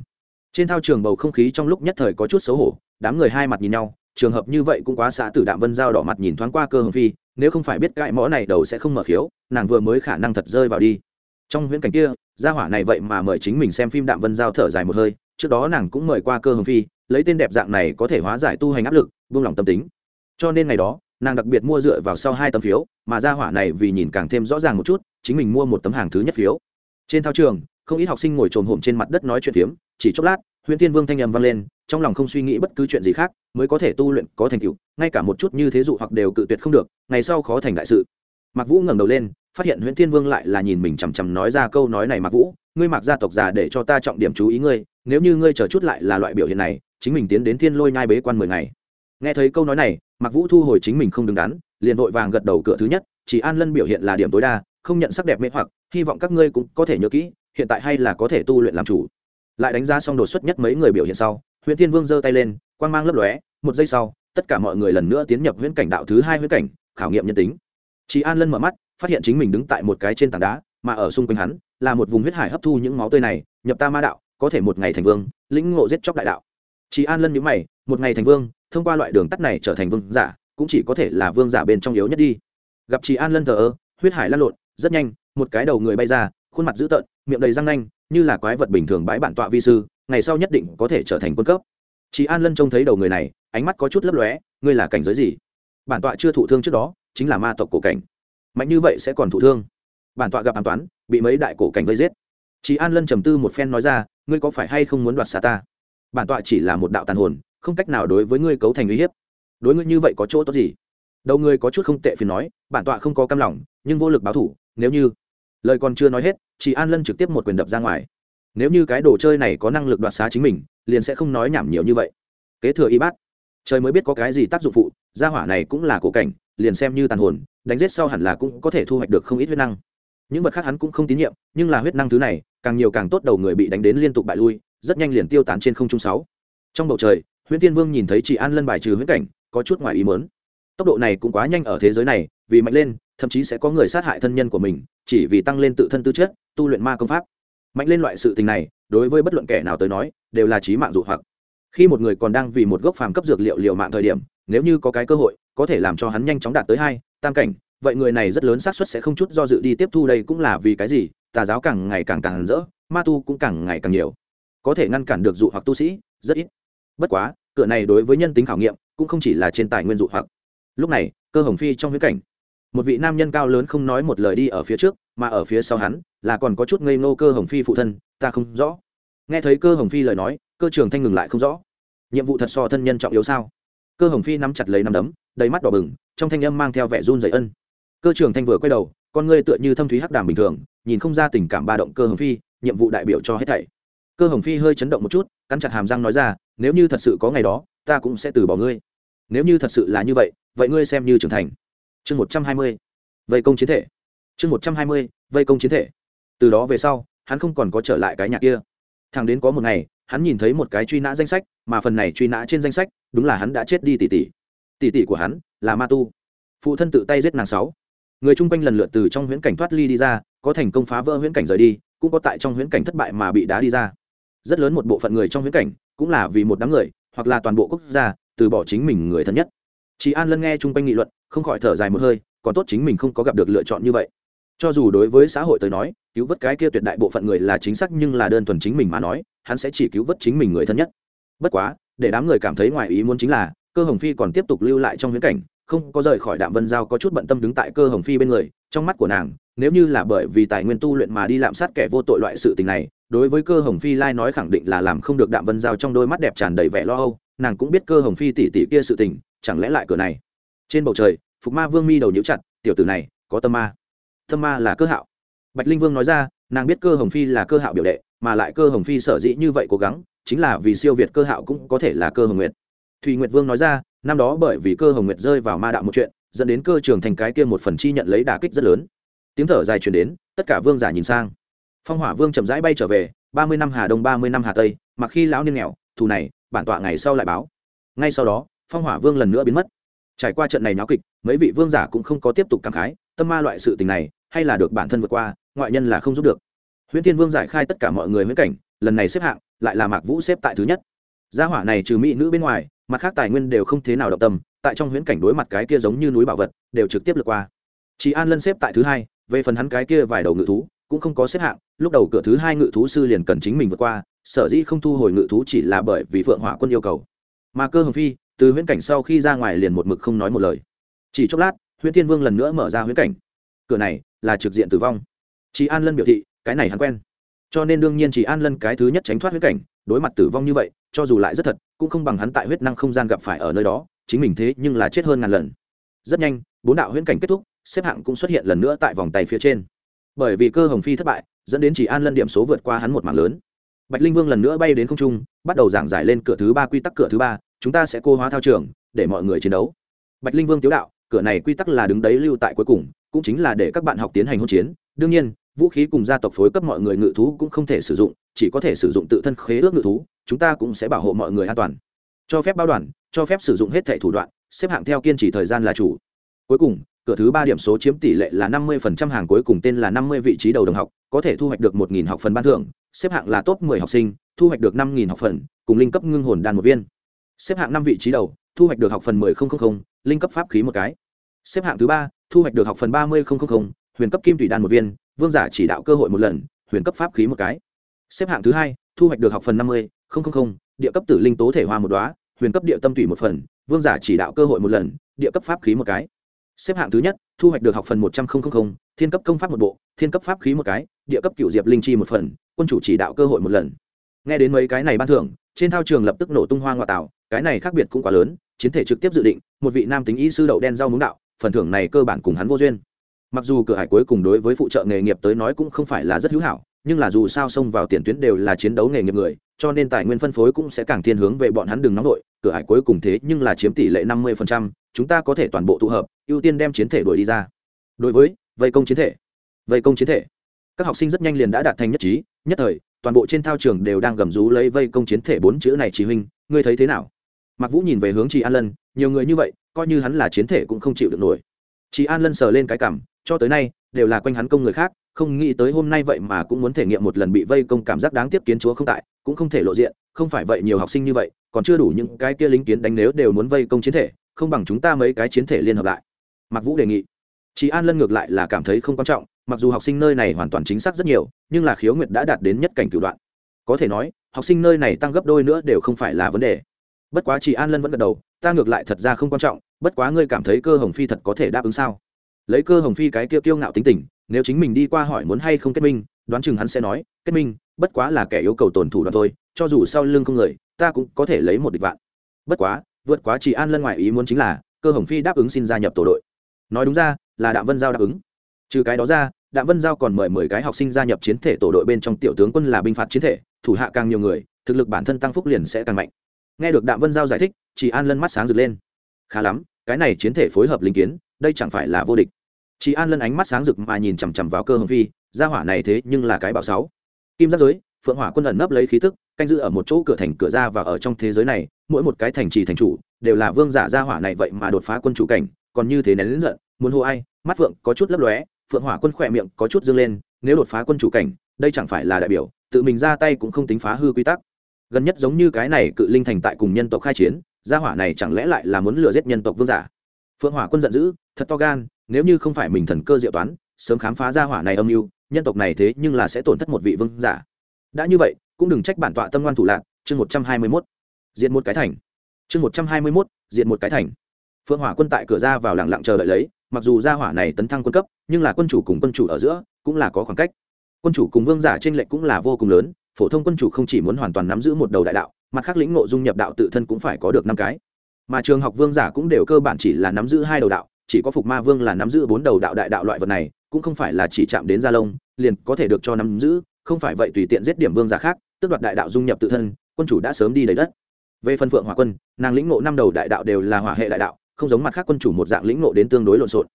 Trên thao trường bầu không khí trong lúc nhất thời có chút xấu hổ, đám người hai mặt nhìn nhau, trường hợp như vậy cũng quá xã tử đạm vân giao đỏ mặt nhìn thoáng qua cơ hồng phi, nếu không phải biết cãi mõ này đầu sẽ không mở khiếu, nàng vừa mới khả năng thật rơi vào đi. Trong huyễn cảnh kia, gia hỏa này vậy mà mời chính mình xem phim đạm vân giao thở dài một hơi, trước đó nàng cũng mời qua cơ hồng phi lấy tên đẹp dạng này có thể hóa giải tu hành áp lực, buông lỏng tâm tính. Cho nên ngày đó, nàng đặc biệt mua dựa vào sau hai tấm phiếu, mà gia hỏa này vì nhìn càng thêm rõ ràng một chút, chính mình mua một tấm hàng thứ nhất phiếu. Trên thao trường, không ít học sinh ngồi trồm hổm trên mặt đất nói chuyện phiếm, chỉ chốc lát huyện thiên vương thanh âm vang lên, trong lòng không suy nghĩ bất cứ chuyện gì khác, mới có thể tu luyện, có thành tựu, ngay cả một chút như thế dụ hoặc đều cự tuyệt không được, ngày sau khó thành đại sự. Mạc vũ ngẩng đầu lên, phát hiện nguyễn thiên vương lại là nhìn mình chằm chằm nói ra câu nói này, mạc vũ, ngươi mặc gia tộc già để cho ta trọng điểm chú ý ngươi, nếu như ngươi chờ chút lại là loại biểu hiện này chính mình tiến đến thiên lôi nhai bế quan mười ngày. Nghe thấy câu nói này, mạc vũ thu hồi chính mình không đứng đắn, liền vội vàng gật đầu cửa thứ nhất, chỉ an lân biểu hiện là điểm tối đa, không nhận sắc đẹp mê hoặc, hy vọng các ngươi cũng có thể nhớ kỹ, hiện tại hay là có thể tu luyện làm chủ. Lại đánh giá xong đột xuất nhất mấy người biểu hiện sau huyện thiên vương giơ tay lên quan g mang lấp lóe, một giây sau, tất cả mọi người lần nữa tiến nhập huyễn cảnh đạo thứ hai huyễn cảnh, khảo nghiệm nhân tính. Chị an lân mở mắt, phát hiện chính mình đứng tại một cái trên tảng đá, mà ở xung quanh hắn, là một vùng huyết hải hấp thu những máu tươi này, nhập ta ma đạo, có thể một ngày thành vương, lĩnh ngộ giết chóc đại đạo chị an lân nhữ mày, một ngày thành vương, thông qua loại đường tắt này trở thành vương giả, cũng chỉ có thể là vương giả bên trong yếu nhất đi. Gặp chị an lân thờ ơ, huyết hải lăn lộn, rất nhanh, một cái đầu người bay ra, khuôn mặt dữ tợn, miệng đầy răng nanh, như là quái vật bình thường bãi bản tọa vi sư, ngày sau nhất định có thể trở thành quân cấp. Chị an lân trông thấy đầu người này, ánh mắt có chút lấp lóe, ngươi là cảnh giới gì? Bản tọa chưa thụ thương trước đó, chính là ma tộc cổ cảnh. Mạnh như vậy sẽ còn thụ thương? Bản tọa gặp an toán, bị mấy đại cổ cảnh vây giết. Chị an lân trầm tư một phen nói ra, ngươi có phải hay không muốn đoạt xá ta? Bản tọa chỉ là một đạo tàn hồn, không cách nào đối với ngươi cấu thành uy hiếp. Đối ngươi như vậy có chỗ tốt gì? Đầu ngươi có chút không tệ phiền nói, bản tọa không có cam lòng, nhưng vô lực báo thủ, nếu như lời còn chưa nói hết chị an lân trực tiếp một quyền đập ra ngoài. Nếu như cái đồ chơi này có năng lực đoạt xá chính mình, liền sẽ không nói nhảm nhiều như vậy. Kế thừa y bát. Trời mới biết có cái gì tác dụng phụ, gia hỏa này cũng là cổ cảnh, liền xem như tàn hồn, đánh giết sau hẳn là cũng có thể thu hoạch được không ít huyết năng. Những vật khác hắn cũng không tín nhiệm, nhưng là huyết năng thứ này, càng nhiều càng tốt đầu người bị đánh đến liên tục bại lui rất nhanh liền tiêu tán trên không trung sáu. Trong bầu trời, huyễn tiên vương nhìn thấy chị an lân bài trừ huyễn cảnh, có chút ngoài ý mớn tốc độ này cũng quá nhanh ở thế giới này, vì mạnh lên, thậm chí sẽ có người sát hại thân nhân của mình, chỉ vì tăng lên tự thân tư chất, tu luyện ma công pháp. Mạnh lên loại sự tình này, đối với bất luận kẻ nào tới nói, đều là trí mạng dụ hoặc. Khi một người còn đang vì một gốc phàm cấp dược liệu liều mạng thời điểm, nếu như có cái cơ hội, có thể làm cho hắn nhanh chóng đạt tới hai, tam cảnh, vậy người này rất lớn xác suất sẽ không chút do dự đi tiếp thu đây cũng là vì cái gì, tà giáo càng ngày càng càng rỡ, ma tu cũng càng ngày càng nhiều có thể ngăn cản được dụ hoặc tu sĩ, rất ít. Bất quá, cửa này đối với nhân tính khảo nghiệm cũng không chỉ là trên tài nguyên dụ hoặc. Lúc này, cơ hồng phi trong huyết cảnh, một vị nam nhân cao lớn không nói một lời đi ở phía trước, mà ở phía sau hắn là còn có chút ngây ngô cơ hồng phi phụ thân, ta không rõ. Nghe thấy cơ hồng phi lời nói, cơ trường thanh ngừng lại không rõ. Nhiệm vụ thật so thân nhân trọng yếu sao? Cơ hồng phi nắm chặt lấy nắm đấm, đầy mắt đỏ bừng, trong thanh âm mang theo vẻ run dày ân. Cơ trường thanh vừa quay đầu, con ngươi tựa như thâm thúy hắc đàm bình thường, nhìn không ra tình cảm ba động cơ hồng phi, nhiệm vụ đại biểu cho hết thảy cơ hồng phi hơi chấn động một chút, cắn chặt hàm răng nói ra, nếu như thật sự có ngày đó, ta cũng sẽ từ bỏ ngươi. Nếu như thật sự là như vậy vậy ngươi xem như trưởng thành. Chương một trăm hai mươi, vây công chiến thể. Chương một trăm hai mươi, vây công chiến thể. Từ đó về sau, hắn không còn có trở lại cái nhà kia. Thằng đến có một ngày, hắn nhìn thấy một cái truy nã danh sách, mà phần này truy nã trên danh sách, đúng là hắn đã chết đi tỷ tỷ. Tỷ tỷ của hắn là ma tu. Phụ thân tự tay giết nàng sáu. Người chung quanh lần lượt từ trong huyễn cảnh thoát ly đi ra, có thành công phá vỡ huyễn cảnh rời đi, cũng có tại trong huyễn cảnh thất bại mà bị đá đi ra rất lớn một bộ phận người trong huyễn cảnh cũng là vì một đám người, hoặc là toàn bộ quốc gia, từ bỏ chính mình người thân nhất. Chị an lân nghe chung quanh nghị luận, không khỏi thở dài một hơi, còn tốt chính mình không có gặp được lựa chọn như vậy. Cho dù đối với xã hội tới nói, cứu vớt cái kia tuyệt đại bộ phận người là chính xác nhưng là đơn thuần chính mình mà nói, hắn sẽ chỉ cứu vớt chính mình người thân nhất. Bất quá, để đám người cảm thấy ngoài ý muốn chính là, cơ hồng phi còn tiếp tục lưu lại trong huyễn cảnh, không có rời khỏi đạm vân giao có chút bận tâm đứng tại cơ hồng phi bên người, trong mắt của nàng, nếu như là bởi vì tài nguyên tu luyện mà đi lạm sát kẻ vô tội loại sự tình này đối với cơ hồng phi lai nói khẳng định là làm không được đạm vân giao trong đôi mắt đẹp tràn đầy vẻ lo âu, nàng cũng biết cơ hồng phi tỉ tỉ kia sự tình, chẳng lẽ lại cửa này? Trên bầu trời, phục ma vương mi đầu nhíu chặt, tiểu tử này, có tâm ma. Tâm ma là cơ hạo. Bạch linh vương nói ra, nàng biết cơ hồng phi là cơ hạo biểu đệ, mà lại cơ hồng phi sở dĩ như vậy cố gắng, chính là vì siêu việt cơ hạo cũng có thể là cơ hồng nguyệt. Thùy nguyệt vương nói ra, năm đó bởi vì cơ hồng nguyệt rơi vào ma đạo một chuyện, dẫn đến cơ trường thành cái kia một phần chi nhận lấy đà kích rất lớn. Tiếng thở dài truyền đến, tất cả vương giả nhìn sang phong hỏa vương chậm rãi bay trở về, ba mươi năm hà đông, ba mươi năm hà tây, mặc khi lão niên nghèo, thù này, bản tọa ngày sau lại báo. Ngay sau đó, phong hỏa vương lần nữa biến mất. Trải qua trận này náo kịch, mấy vị vương giả cũng không có tiếp tục cảm khái, tâm ma loại sự tình này, hay là được bản thân vượt qua, ngoại nhân là không giúp được. Huyễn thiên vương giải khai tất cả mọi người huyễn cảnh, lần này xếp hạng lại là mạc vũ xếp tại thứ nhất. Gia hỏa này trừ mỹ nữ bên ngoài, mặt khác tài nguyên đều không thế nào động tâm, tại trong huyễn cảnh đối mặt cái kia giống như núi bảo vật, đều trực tiếp lượt qua. Chị an lân xếp tại thứ hai, về phần hắn cái kia vài đầu ngự thú cũng không có xếp hạng, lúc đầu cửa thứ hai ngự thú sư liền cần chính mình vượt qua, sở dĩ không thu hồi ngự thú chỉ là bởi vì phượng hỏa quân yêu cầu. Mà cơ hồng phi, từ huyễn cảnh sau khi ra ngoài liền một mực không nói một lời. Chỉ chốc lát, huyễn thiên vương lần nữa mở ra huyễn cảnh. Cửa này là trực diện tử vong. Chị an lân biểu thị, cái này hắn quen. Cho nên đương nhiên chỉ an lân cái thứ nhất tránh thoát huyễn cảnh, đối mặt tử vong như vậy, cho dù lại rất thật, cũng không bằng hắn tại huyết năng không gian gặp phải ở nơi đó, chính mình thế nhưng là chết hơn ngàn lần. Rất nhanh, bốn đạo huyễn cảnh kết thúc, xếp hạng cũng xuất hiện lần nữa tại vòng tay phía trên bởi vì cơ hồng phi thất bại, dẫn đến chỉ an lân điểm số vượt qua hắn một mảng lớn. Bạch linh vương lần nữa bay đến không trung, bắt đầu giảng giải lên cửa thứ ba quy tắc cửa thứ ba, chúng ta sẽ cô hóa thao trường, để mọi người chiến đấu. Bạch linh vương tiếu đạo, cửa này quy tắc là đứng đấy lưu tại cuối cùng, cũng chính là để các bạn học tiến hành hỗn chiến. Đương nhiên, vũ khí cùng gia tộc phối cấp mọi người ngự thú cũng không thể sử dụng, chỉ có thể sử dụng tự thân khế ước ngự thú, chúng ta cũng sẽ bảo hộ mọi người an toàn. Cho phép bao đoàn, cho phép sử dụng hết thẻ thủ đoạn, xếp hạng theo kiên trì thời gian là chủ. Cuối cùng cửa thứ ba điểm số chiếm tỷ lệ là năm mươi phần trăm, hàng cuối cùng tên là năm mươi vị trí đầu đồng học, có thể thu hoạch được một nghìn học phần ban thưởng, xếp hạng là top mười học sinh, thu hoạch được năm nghìn học phần, cùng linh cấp ngưng hồn đan một viên. Xếp hạng năm vị trí đầu, thu hoạch được học phần mười linh cấp pháp khí một cái. Xếp hạng thứ ba, thu hoạch được học phần ba mươi huyền cấp kim thủy đan một viên, vương giả chỉ đạo cơ hội một lần, huyền cấp pháp khí một cái. Xếp hạng thứ hai, thu hoạch được học phần năm mươi địa cấp tử linh tố thể hoa một đóa, huyền cấp địa tâm thủy một phần, vương giả chỉ đạo cơ hội một lần, địa cấp pháp khí một cái xếp hạng thứ nhất, thu hoạch được học phần một trăm linh thiên cấp công pháp một bộ, thiên cấp pháp khí một cái, địa cấp cựu diệp linh chi một phần, quân chủ chỉ đạo cơ hội một lần. Nghe đến mấy cái này ban thưởng, trên thao trường lập tức nổ tung hoa ngoại tạo cái này khác biệt cũng quá lớn, chiến thể trực tiếp dự định, một vị nam tính y sư đậu đen rau muống đạo, phần thưởng này cơ bản cùng hắn vô duyên. Mặc dù cửa hải cuối cùng đối với phụ trợ nghề nghiệp tới nói cũng không phải là rất hữu hảo, nhưng là dù sao xông vào tiền tuyến đều là chiến đấu nghề nghiệp người cho nên tài nguyên phân phối cũng sẽ càng thiên hướng về bọn hắn đường nóng đội cửa hải cuối cùng thế nhưng là chiếm tỷ lệ năm mươi chúng ta có thể toàn bộ tụ hợp, ưu tiên đem chiến thể đuổi đi ra. Đối với vây công chiến thể, vây công chiến thể, các học sinh rất nhanh liền đã đạt thành nhất trí, nhất thời, toàn bộ trên thao trường đều đang gầm rú lấy vây công chiến thể bốn chữ này chỉ huynh, ngươi thấy thế nào? Mặc vũ nhìn về hướng chị an lân, nhiều người như vậy, coi như hắn là chiến thể cũng không chịu được nổi. Chị an lân sờ lên cái cảm cho tới nay, đều là quanh hắn công người khác không nghĩ tới hôm nay vậy mà cũng muốn thể nghiệm một lần bị vây công cảm giác đáng tiếc kiến chúa không tại, cũng không thể lộ diện, không phải vậy nhiều học sinh như vậy, còn chưa đủ những cái kia lính kiến đánh nếu đều muốn vây công chiến thể, không bằng chúng ta mấy cái chiến thể liên hợp lại. Mặc vũ đề nghị. Chị an lân ngược lại là cảm thấy không quan trọng, mặc dù học sinh nơi này hoàn toàn chính xác rất nhiều, nhưng là khiếu nguyệt đã đạt đến nhất cảnh cửu đoạn. Có thể nói, học sinh nơi này tăng gấp đôi nữa đều không phải là vấn đề. Bất quá chị an lân vẫn gật đầu, ta ngược lại thật ra không quan trọng, bất quá ngươi cảm thấy cơ hồng phi thật có thể đáp ứng sao? Lấy cơ hồng phi cái kia kiêu ngạo tính tình nếu chính mình đi qua hỏi muốn hay không kết minh, đoán chừng hắn sẽ nói, kết minh, bất quá là kẻ yêu cầu tổn thủ đoạn thôi, cho dù sau lưng không người, ta cũng có thể lấy một địch vạn. Bất quá, vượt quá chỉ an lân ngoại ý muốn chính là, cơ hồng phi đáp ứng xin gia nhập tổ đội. Nói đúng ra, là đạm vân giao đáp ứng. Trừ cái đó ra, đạm vân giao còn mời mười cái học sinh gia nhập chiến thể tổ đội bên trong tiểu tướng quân là binh phạt chiến thể, thủ hạ càng nhiều người, thực lực bản thân tăng phúc liền sẽ càng mạnh. Nghe được đạm vân giao giải thích chị an lân mắt sáng rực lên. Khá lắm, cái này chiến thể phối hợp linh kiến, đây chẳng phải là vô địch chị an lân ánh mắt sáng rực mà nhìn chằm chằm vào cơ hồng phi, gia hỏa này thế nhưng là cái bảo sáu. Kim giáp giới, phượng hỏa quân ẩn nấp lấy khí tức, canh giữ ở một chỗ cửa thành cửa ra và ở trong thế giới này, mỗi một cái thành trì thành chủ, đều là vương giả gia hỏa này vậy mà đột phá quân chủ cảnh, còn như thế nén lớn giận, muốn hô ai, mắt phượng có chút lấp lóe, phượng hỏa quân khỏe miệng có chút dương lên, nếu đột phá quân chủ cảnh, đây chẳng phải là đại biểu, tự mình ra tay cũng không tính phá hư quy tắc. Gần nhất giống như cái này cự linh thành tại cùng nhân tộc khai chiến, gia hỏa này chẳng lẽ lại là muốn lừa giết nhân tộc vương giả? Phượng hỏa quân giận dữ thật to gan, nếu như không phải mình thần cơ diệu toán, sớm khám phá ra hỏa này âm mưu, nhân tộc này thế nhưng là sẽ tổn thất một vị vương giả. Đã như vậy, cũng đừng trách bản tọa tâm ngoan thủ lạc, chương một trăm hai mươi mốt. Diện một cái thành. Chương một trăm hai mươi mốt diện một cái thành. Phượng hỏa quân tại cửa ra vào lặng lặng chờ đợi lấy, mặc dù gia hỏa này tấn thăng quân cấp, nhưng là quân chủ cùng quân chủ ở giữa, cũng là có khoảng cách. Quân chủ cùng vương giả trên lệch cũng là vô cùng lớn, phổ thông quân chủ không chỉ muốn hoàn toàn nắm giữ một đầu đại đạo, mặt khác lĩnh ngộ dung nhập đạo tự thân cũng phải có được năm cái. Mà trường học vương giả cũng đều cơ bản chỉ là nắm giữ hai đầu đạo chỉ có phục ma vương là nắm giữ bốn đầu đạo đại đạo loại vật này, cũng không phải là chỉ chạm đến gia lông, liền có thể được cho nắm giữ, không phải vậy tùy tiện giết điểm vương giả khác, tước đoạt đại đạo dung nhập tự thân, quân chủ đã sớm đi lấy đất. Về phân phượng hỏa quân, nàng lĩnh ngộ năm đầu đại đạo đều là hỏa hệ đại đạo, không giống mặt khác quân chủ một dạng lĩnh ngộ đến tương đối lộn xộn.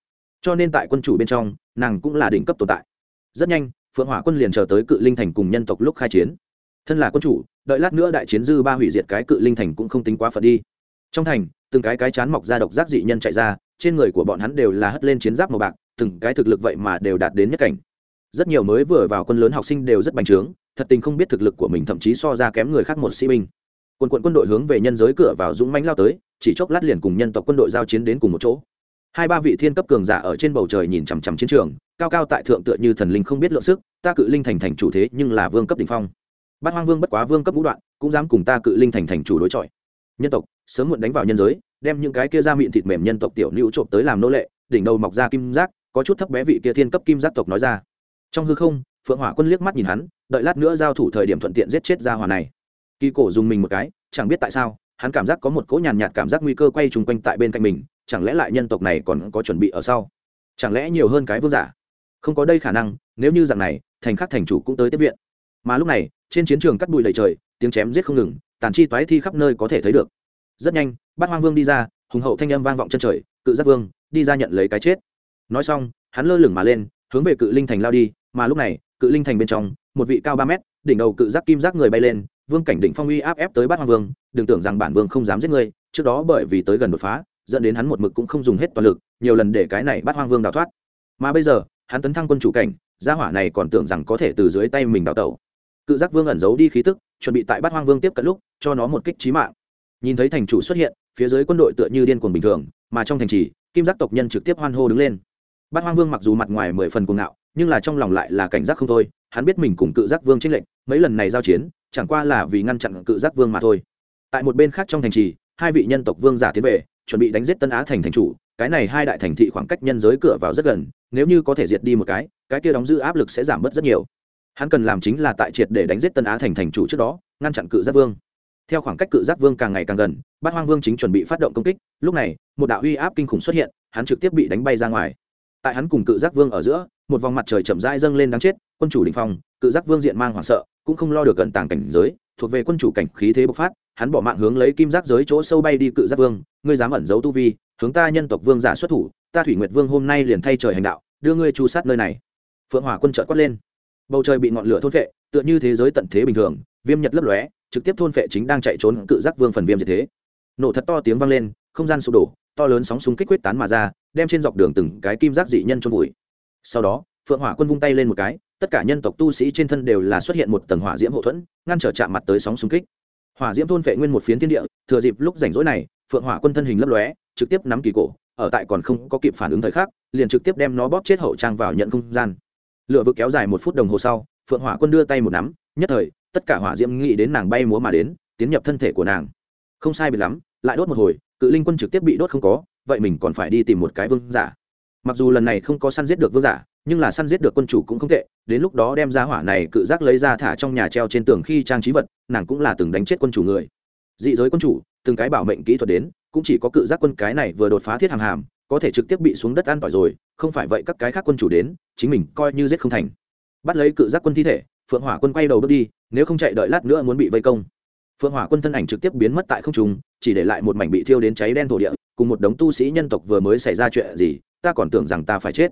Cho nên tại quân chủ bên trong, nàng cũng là đỉnh cấp tồn tại. Rất nhanh, phượng hỏa quân liền chờ tới cự linh thành cùng nhân tộc lúc khai chiến. Thân là quân chủ, đợi lát nữa đại chiến dư ba hủy diệt cái cự linh thành cũng không tính quá phật đi. Trong thành, từng cái cái chán mọc ra độc giác dị nhân chạy ra trên người của bọn hắn đều là hất lên chiến giáp màu bạc, từng cái thực lực vậy mà đều đạt đến nhất cảnh. Rất nhiều mới vừa vào quân lớn học sinh đều rất bành trướng, thật tình không biết thực lực của mình thậm chí so ra kém người khác một sĩ binh. Quân quận quân đội hướng về nhân giới cửa vào dũng mãnh lao tới, chỉ chốc lát liền cùng nhân tộc quân đội giao chiến đến cùng một chỗ. Hai ba vị thiên cấp cường giả ở trên bầu trời nhìn chằm chằm chiến trường, cao cao tại thượng tựa như thần linh không biết lượng sức, ta cự linh thành thành chủ thế nhưng là vương cấp đ ỉ n h phong. Bát hoang vương bất quá vương cấp ngũ đoạn, cũng dám cùng ta cự linh thành thành chủ đối chọi. Nhân tộc, sớm muộn đánh vào nhân giới đem những cái kia ra miệng thịt mềm nhân tộc tiểu nữ trộm tới làm nô lệ, đỉnh đầu mọc ra kim giác, có chút thấp bé vị kia thiên cấp kim giác tộc nói ra. Trong hư không, phượng hỏa quân liếc mắt nhìn hắn, đợi lát nữa giao thủ thời điểm thuận tiện giết chết ra hòa này. Kỳ cổ dùng mình một cái, chẳng biết tại sao, hắn cảm giác có một cỗ nhàn nhạt cảm giác nguy cơ quay chung quanh tại bên cạnh mình, chẳng lẽ lại nhân tộc này còn có chuẩn bị ở sau? Chẳng lẽ nhiều hơn cái vương giả? Không có đây khả năng, nếu như dạng này, thành khắc thành chủ cũng tới tiếp viện. Mà lúc này, trên chiến trường cắt bụi đầy trời, tiếng chém giết không ngừng, tàn chi toái thi khắp nơi có thể thấy được rất nhanh bát hoang vương đi ra hùng hậu thanh âm vang vọng chân trời cự giác vương đi ra nhận lấy cái chết. Nói xong hắn lơ lửng mà lên hướng về cự linh thành lao đi mà lúc này cự linh thành bên trong một vị cao ba mét đỉnh đầu cự giác kim giác người bay lên vương cảnh đỉnh phong uy áp ép tới bát hoang vương đừng tưởng rằng bản vương không dám giết người, trước đó bởi vì tới gần đột phá dẫn đến hắn một mực cũng không dùng hết toàn lực nhiều lần để cái này bát hoang vương đào thoát. Mà bây giờ hắn tấn thăng quân chủ cảnh gia hỏa này còn tưởng rằng có thể từ dưới tay mình đào tẩu. Cự giác vương ẩn giấu đi khí tức chuẩn bị tại bát hoang vương tiếp cận lúc cho nó một kích trí mạng nhìn thấy thành chủ xuất hiện, phía dưới quân đội tựa như điên cuồng bình thường, mà trong thành trì, kim giác tộc nhân trực tiếp hoan hô đứng lên. Bát hoang vương mặc dù mặt ngoài mười phần cuồng ngạo, nhưng là trong lòng lại là cảnh giác không thôi, hắn biết mình cùng cự giác vương tranh lệnh mấy lần này giao chiến, chẳng qua là vì ngăn chặn cự giác vương mà thôi. Tại một bên khác trong thành trì, hai vị nhân tộc vương giả tiến về, chuẩn bị đánh giết tân á thành thành chủ, cái này hai đại thành thị khoảng cách nhân giới cửa vào rất gần, nếu như có thể diệt đi một cái cái kia đóng giữ áp lực sẽ giảm bớt rất nhiều. Hắn cần làm chính là tại triệt để đánh giết tân á thành thành chủ trước đó, ngăn chặn cự giác vương theo khoảng cách cự giác vương càng ngày càng gần, bát hoang vương chính chuẩn bị phát động công kích, lúc này, một đạo uy áp kinh khủng xuất hiện, hắn trực tiếp bị đánh bay ra ngoài. Tại hắn cùng cự giác vương ở giữa, một vòng mặt trời chậm rãi dâng lên đáng chết, quân chủ đình phong, cự giác vương diện mang hoảng sợ, cũng không lo được gần tàng cảnh giới, thuộc về quân chủ cảnh khí thế bộc phát, hắn bỏ mạng hướng lấy kim giác giới chỗ sâu bay đi cự giác vương, ngươi dám ẩn giấu tu vi, hướng ta nhân tộc vương giả xuất thủ, ta thủy nguyệt vương hôm nay liền thay trời hành đạo, đưa ngươi chu sát nơi này. Phượng hỏa quân trợ quát lên. Bầu trời bị ngọn lửa thôn phệ, tựa như thế giới tận thế bình thường, viêm nhật lấp lóe trực tiếp thôn phệ chính đang chạy trốn cự giác vương phần viêm như thế. Nổ thật to tiếng vang lên, không gian sụp đổ, to lớn sóng súng kích quyết tán mà ra, đem trên dọc đường từng cái kim giác dị nhân trôn vùi. Sau đó, phượng hỏa quân vung tay lên một cái, tất cả nhân tộc tu sĩ trên thân đều là xuất hiện một tầng hỏa diễm hậu thuẫn, ngăn trở chạm mặt tới sóng xung kích. Hỏa diễm thôn phệ nguyên một phiến thiên địa, thừa dịp lúc rảnh rỗi này, phượng hỏa quân thân hình lấp lóe, trực tiếp nắm kỳ cổ, ở tại còn không có kịp phản ứng thời khắc, liền trực tiếp đem nó bóp chết hậu trang vào nhận không gian. Lựa vực kéo dài một phút đồng hồ sau, phượng hỏa quân đưa tay một nắm, nhất thời tất cả hỏa diễm nghĩ đến nàng bay múa mà đến, tiến nhập thân thể của nàng. Không sai biệt lắm, lại đốt một hồi, cự linh quân trực tiếp bị đốt không có, vậy mình còn phải đi tìm một cái vương giả. Mặc dù lần này không có săn giết được vương giả, nhưng là săn giết được quân chủ cũng không tệ, đến lúc đó đem ra hỏa này cự giác lấy ra thả trong nhà treo trên tường khi trang trí vật, nàng cũng là từng đánh chết quân chủ người. Dị giới quân chủ, từng cái bảo mệnh kỹ thuật đến, cũng chỉ có cự giác quân cái này vừa đột phá thiết hàm hàm, có thể trực tiếp bị xuống đất ăn tỏi rồi, không phải vậy các cái khác quân chủ đến, chính mình coi như giết không thành. Bắt lấy cự giác quân thi thể phượng hỏa quân quay đầu bước đi, nếu không chạy đợi lát nữa muốn bị vây công. Phượng hỏa quân thân ảnh trực tiếp biến mất tại không trung, chỉ để lại một mảnh bị thiêu đến cháy đen thổ địa, cùng một đống tu sĩ nhân tộc vừa mới xảy ra chuyện gì, ta còn tưởng rằng ta phải chết.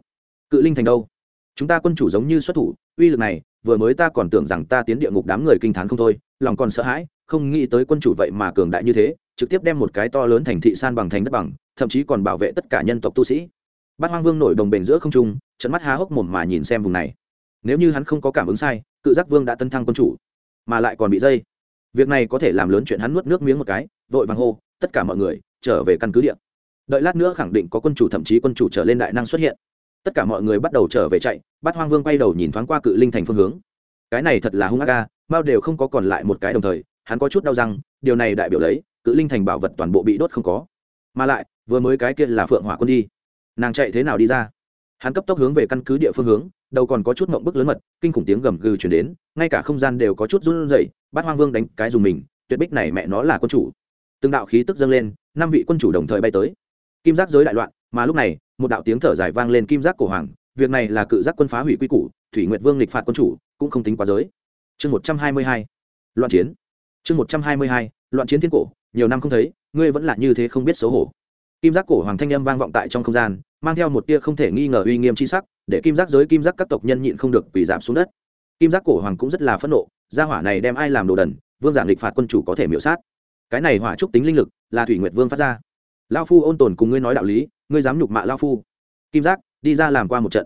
Cự linh thành đâu? Chúng ta quân chủ giống như xuất thủ, uy lực này, vừa mới ta còn tưởng rằng ta tiến địa ngục đám người kinh t h á n không thôi, lòng còn sợ hãi, không nghĩ tới quân chủ vậy mà cường đại như thế, trực tiếp đem một cái to lớn thành thị san bằng thành đất bằng, thậm chí còn bảo vệ tất cả nhân tộc tu sĩ. Bát hoang vương nổi đồng bền giữa không trung, trận mắt há hốc mồm mà nhìn xem vùng này. Nếu như hắn không có cảm ứng sai cự giác vương đã tân thăng quân chủ, mà lại còn bị dây. Việc này có thể làm lớn chuyện hắn nuốt nước miếng một cái, vội vàng hô, tất cả mọi người, trở về căn cứ điện đợi lát nữa khẳng định có quân chủ, thậm chí quân chủ trở lên đại năng xuất hiện. Tất cả mọi người bắt đầu trở về chạy, bát hoang vương quay đầu nhìn thoáng qua cự linh thành phương hướng. Cái này thật là hung ác ca mao đều không có còn lại một cái đồng thời, hắn có chút đau răng, điều này đại biểu lấy, cự linh thành bảo vật toàn bộ bị đốt không có. Mà lại, vừa mới cái kia là phượng hỏa quân đi. Nàng chạy thế nào đi ra? Hắn cấp tốc hướng về căn cứ địa phương hướng đầu còn có chút mộng bức lớn mật, kinh khủng tiếng gầm gừ chuyển đến, ngay cả không gian đều có chút run rẩy, bát hoang vương đánh cái dùng mình, tuyệt bích này mẹ nó là quân chủ. Từng đạo khí tức dâng lên, năm vị quân chủ đồng thời bay tới. Kim giác giới đại loạn, mà lúc này, một đạo tiếng thở dài vang lên kim giác cổ hoàng, việc này là cự giác quân phá hủy quy củ, thủy nguyệt vương lịch phạt quân chủ, cũng không tính quá giới. Chương một trăm hai mươi hai, loạn chiến. Chương một trăm hai mươi hai, loạn chiến thiên cổ, nhiều năm không thấy, ngươi vẫn là như thế không biết xấu hổ kim giác cổ hoàng thanh â m vang vọng tại trong không gian, mang theo một tia không thể nghi ngờ uy nghiêm c h i sắc, để kim giác giới kim giác các tộc nhân nhịn không được quỳ giảm xuống đất. Kim giác cổ hoàng cũng rất là phẫn nộ, gia hỏa này đem ai làm đồ đần, vương giảng lịch phạt quân chủ có thể miễu sát. Cái này hỏa trúc tính linh lực, là thủy nguyệt vương phát ra. Lao phu ôn tồn cùng ngươi nói đạo lý, ngươi dám nhục mạ lao phu. Kim giác, đi ra làm qua một trận.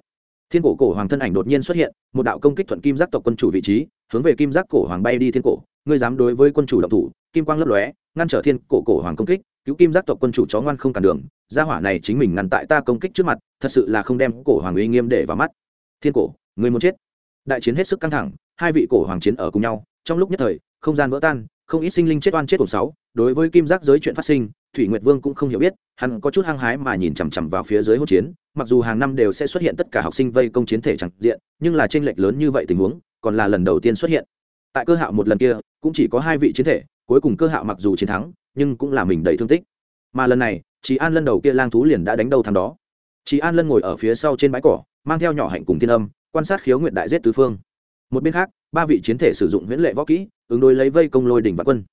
Thiên cổ cổ hoàng thân ảnh đột nhiên xuất hiện, một đạo công kích thuận kim giác tộc quân chủ vị trí, hướng về kim giác cổ hoàng bay đi thiên cổ. Ngươi dám đối với quân chủ động thủ, kim quang lấp lóe, ngăn trở thiên cổ cổ hoàng công kích cứu kim giác tộc quân chủ chó ngoan không cản đường, gia hỏa này chính mình ngăn tại ta công kích trước mặt, thật sự là không đem cổ hoàng uy nghiêm để vào mắt. Thiên cổ ngươi muốn chết. Đại chiến hết sức căng thẳng, hai vị cổ hoàng chiến ở cùng nhau, trong lúc nhất thời, không gian vỡ tan, không ít sinh linh chết oan chết ổn sáu. Đối với kim giác giới chuyện phát sinh, thủy nguyệt vương cũng không hiểu biết, hắn có chút hăng hái mà nhìn chằm chằm vào phía dưới hỗn chiến, mặc dù hàng năm đều sẽ xuất hiện tất cả học sinh vây công chiến thể chẳng diện, nhưng là tranh lệch lớn như vậy tình huống, còn là lần đầu tiên xuất hiện. Tại cơ hạo một lần kia, cũng chỉ có hai vị chiến thể cuối cùng cơ hạo mặc dù chiến thắng, nhưng cũng là mình đầy thương tích. Mà lần này chị an lân đầu kia lang thú liền đã đánh đầu thằng đó. Chị an lân ngồi ở phía sau trên bãi cỏ, mang theo nhỏ hạnh cùng thiên âm, quan sát khiếu nguyện đại giết tứ phương. Một bên khác, ba vị chiến thể sử dụng huyễn lệ võ kỹ, ứng đối lấy vây công lôi đỉnh và quân.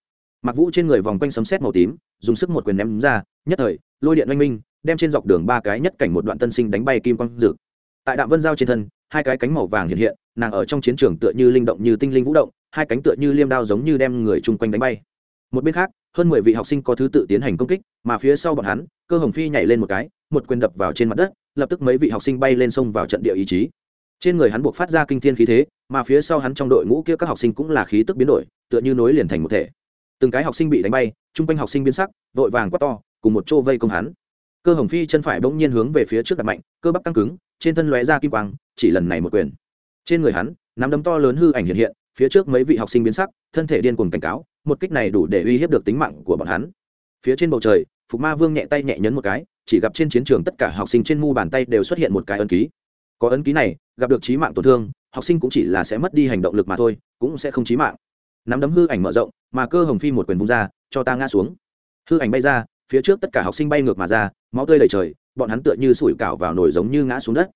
Mặc vũ trên người vòng quanh sấm sét màu tím, dùng sức một quyền ném ra, nhất thời, lôi điện oanh minh, đem trên dọc đường ba cái nhất cảnh một đoạn tân sinh đánh bay kim quang dực tại đạm vân giao trên thân, hai cái cánh màu vàng hiện hiện, nàng ở trong chiến trường tựa như linh động như tinh linh vũ động hai cánh tựa như liêm đao giống như đem người chung quanh đánh bay. Một bên khác, hơn mười vị học sinh có thứ tự tiến hành công kích, mà phía sau bọn hắn, cơ hồng phi nhảy lên một cái, một quyền đập vào trên mặt đất, lập tức mấy vị học sinh bay lên sông vào trận địa ý chí. Trên người hắn buộc phát ra kinh thiên khí thế, mà phía sau hắn trong đội ngũ kia các học sinh cũng là khí tức biến đổi, tựa như nối liền thành một thể. Từng cái học sinh bị đánh bay, chung quanh học sinh biến sắc, vội vàng quát to, cùng một chỗ vây công hắn. Cơ hồng phi chân phải bỗng nhiên hướng về phía trước đặt mạnh, cơ bắp căng cứng, trên thân lóe ra kim quang, chỉ lần này một quyền. Trên người hắn, nắm đấm to lớn hư ảnh hiện hiện phía trước mấy vị học sinh biến sắc, thân thể điên cuồng cảnh cáo, một kích này đủ để uy hiếp được tính mạng của bọn hắn. Phía trên bầu trời, phục ma vương nhẹ tay nhẹ nhấn một cái, chỉ gặp trên chiến trường tất cả học sinh trên mu bàn tay đều xuất hiện một cái ấn ký. Có ấn ký này, gặp được trí mạng tổn thương, học sinh cũng chỉ là sẽ mất đi hành động lực mà thôi, cũng sẽ không trí mạng. Nắm đấm hư ảnh mở rộng, mà cơ hồng phi một quyền vung ra, cho ta ngã xuống. Hư ảnh bay ra, phía trước tất cả học sinh bay ngược mà ra, máu tươi đầy trời, bọn hắn tựa như sủi cảo vào nồi giống như ngã xuống đất.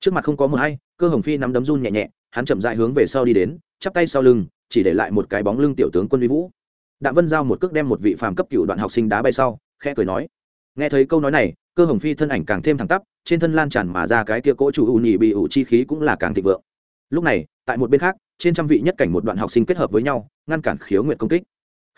Trước mặt không có một hay, cơ hồng phi nắm đấm run nhẹ nhẹ, hắn chậm dại hướng về sau đi đến chắp tay sau lưng, chỉ để lại một cái bóng lưng tiểu tướng quân vi vũ. Đạm vân giao một cước đem một vị phàm cấp cựu đoạn học sinh đá bay sau, khẽ cười nói, nghe thấy câu nói này, cơ hồng phi thân ảnh càng thêm thẳng tắp, trên thân lan tràn mà ra cái kia cỗ chủ ù nhị bị ủ chi khí cũng là càng thịnh vượng. Lúc này, tại một bên khác, trên trăm vị nhất cảnh một đoạn học sinh kết hợp với nhau, ngăn cản khiếu nguyệt công kích.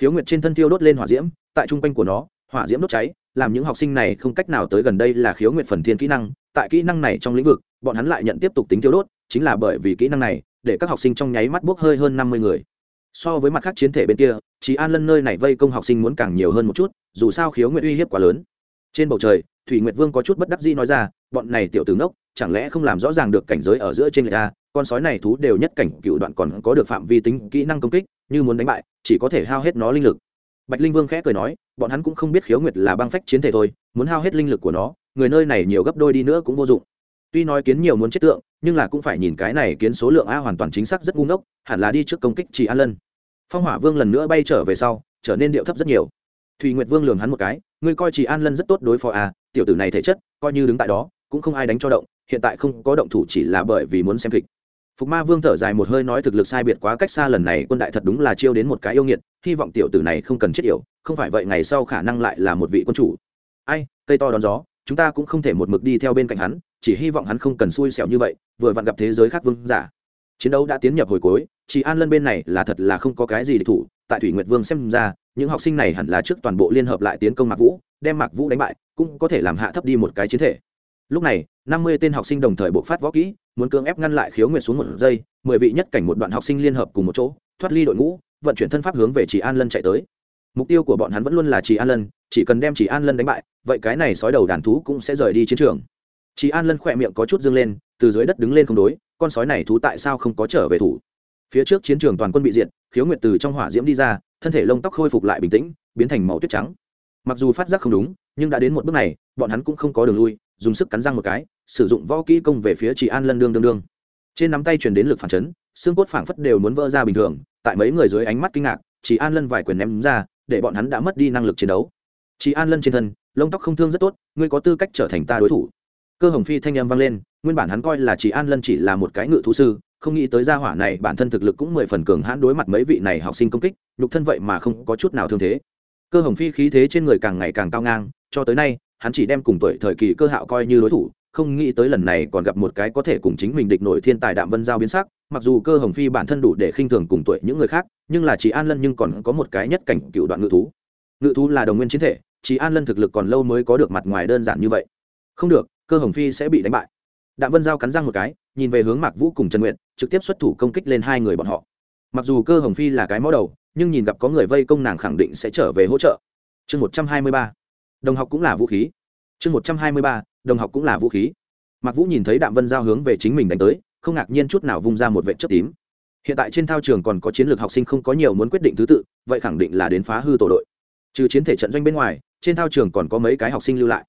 Khiếu nguyệt trên thân thiêu đốt lên hỏa diễm, tại trung quanh của nó, hỏa diễm đốt cháy, làm những học sinh này không cách nào tới gần đây là khiếu nguyệt phần thiên kỹ năng, tại kỹ năng này trong lĩnh vực, bọn hắn lại nhận tiếp tục tính thiêu đốt, chính là bởi vì kỹ năng này để các học sinh trong nháy mắt bốc hơi hơn năm mươi người. So với mặt khác chiến thể bên kia chỉ an lân nơi này vây công học sinh muốn càng nhiều hơn một chút, dù sao khiếu nguyệt uy hiếp quá lớn. Trên bầu trời, thủy nguyệt vương có chút bất đắc dĩ nói ra, bọn này tiểu tướng đốc chẳng lẽ không làm rõ ràng được cảnh giới ở giữa trên người a con sói này thú đều nhất cảnh cựu đoạn còn có được phạm vi tính kỹ năng công kích, như muốn đánh bại, chỉ có thể hao hết nó linh lực. Bạch linh vương khẽ cười nói, bọn hắn cũng không biết khiếu nguyệt là băng phách chiến thể thôi, muốn hao hết linh lực của nó, người nơi này nhiều gấp đôi đi nữa cũng vô dụng tuy nói kiến nhiều muốn chết tượng, nhưng là cũng phải nhìn cái này kiến số lượng a hoàn toàn chính xác rất ngu ngốc, hẳn là đi trước công kích chỉ an lân. Phong hỏa vương lần nữa bay trở về sau, trở nên điệu thấp rất nhiều. Thùy nguyệt vương lường hắn một cái, ngươi coi chỉ an lân rất tốt đối phó a tiểu tử này thể chất, coi như đứng tại đó, cũng không ai đánh cho động, hiện tại không có động thủ chỉ là bởi vì muốn xem kịch. Phục ma vương thở dài một hơi nói thực lực sai biệt quá cách xa lần này quân đại thật đúng là chiêu đến một cái yêu nghiệt, hy vọng tiểu tử này không cần chết yểu, không phải vậy ngày sau khả năng lại là một vị quân chủ. Ai, cây to đón gió, chúng ta cũng không thể một mực đi theo bên cạnh hắn chỉ hy vọng hắn không cần xui xẻo như vậy, vừa vặn gặp thế giới khác vương giả. Chiến đấu đã tiến nhập hồi cuối chỉ an lân bên này là thật là không có cái gì để thủ, tại thủy nguyệt vương xem ra, những học sinh này hẳn là trước toàn bộ liên hợp lại tiến công mạc vũ, đem mạc vũ đánh bại, cũng có thể làm hạ thấp đi một cái chiến thể. Lúc này, năm mươi tên học sinh đồng thời bộ phát võ kỹ, muốn cưỡng ép ngăn lại khiếu nguyệt xuống một giây, mười vị nhất cảnh một đoạn học sinh liên hợp cùng một chỗ, thoát ly đội ngũ, vận chuyển thân pháp hướng về chỉ an lân chạy tới. Mục tiêu của bọn hắn vẫn luôn là chỉ an lân, chỉ cần đem chỉ an lân đánh bại, vậy cái này sói đầu đàn thú cũng sẽ rời đi chiến trường chị an lân khỏe miệng có chút dâng lên, từ dưới đất đứng lên không đối, con sói này thú tại sao không có trở về thủ? Phía trước chiến trường toàn quân bị diệt, khiếu nguyệt từ trong hỏa diễm đi ra, thân thể lông tóc khôi phục lại bình tĩnh, biến thành màu tuyết trắng. Mặc dù phát giác không đúng, nhưng đã đến một bước này, bọn hắn cũng không có đường lui, dùng sức cắn răng một cái, sử dụng võ kỹ công về phía chị an lân đương đương đương. Trên nắm tay truyền đến lực phản chấn, xương cốt phảng phất đều muốn vỡ ra bình thường, tại mấy người dưới ánh mắt kinh ngạc chị an lân vài quyền ném ra, để bọn hắn đã mất đi năng lực chiến đấu. Chị an lân trên thân, lông tóc không thương rất tốt, ngươi có tư cách trở thành ta đối thủ cơ hồng phi thanh âm vang lên, nguyên bản hắn coi là chị an lân chỉ là một cái ngự thú sư, không nghĩ tới gia hỏa này bản thân thực lực cũng mười phần cường hãn đối mặt mấy vị này học sinh công kích, nhục thân vậy mà không có chút nào thương thế. Cơ hồng phi khí thế trên người càng ngày càng cao ngang, cho tới nay, hắn chỉ đem cùng tuổi thời kỳ cơ hạo coi như đối thủ, không nghĩ tới lần này còn gặp một cái có thể cùng chính mình địch nổi thiên tài đạm vân giao biến sắc, mặc dù cơ hồng phi bản thân đủ để khinh thường cùng tuổi những người khác, nhưng là chỉ an lân nhưng còn có một cái nhất cảnh cựu đoạn ngự thú. Ngự thú là đồng nguyên chiến thể, chỉ an lân thực lực còn lâu mới có được mặt ngoài đơn giản như vậy. Không được cơ hồng phi sẽ bị đánh bại. Đạm vân giao cắn răng một cái, nhìn về hướng mạc vũ cùng trần nguyện trực tiếp xuất thủ công kích lên hai người bọn họ. Mặc dù cơ hồng phi là cái mó đầu, nhưng nhìn gặp có người vây công nàng khẳng định sẽ trở về hỗ trợ. Chương một trăm hai mươi ba. Đồng học cũng là vũ khí. Chương một trăm hai mươi ba, đồng học cũng là vũ khí. Mạc vũ nhìn thấy đạm vân giao hướng về chính mình đánh tới, không ngạc nhiên chút nào vung ra một vệ chất tím. Hiện tại trên thao trường còn có chiến lược học sinh không có nhiều muốn quyết định thứ tự, vậy khẳng định là đến phá hư tổ đội. Trừ chiến thể trận doanh bên ngoài, trên thao trường còn có mấy cái học sinh lưu lại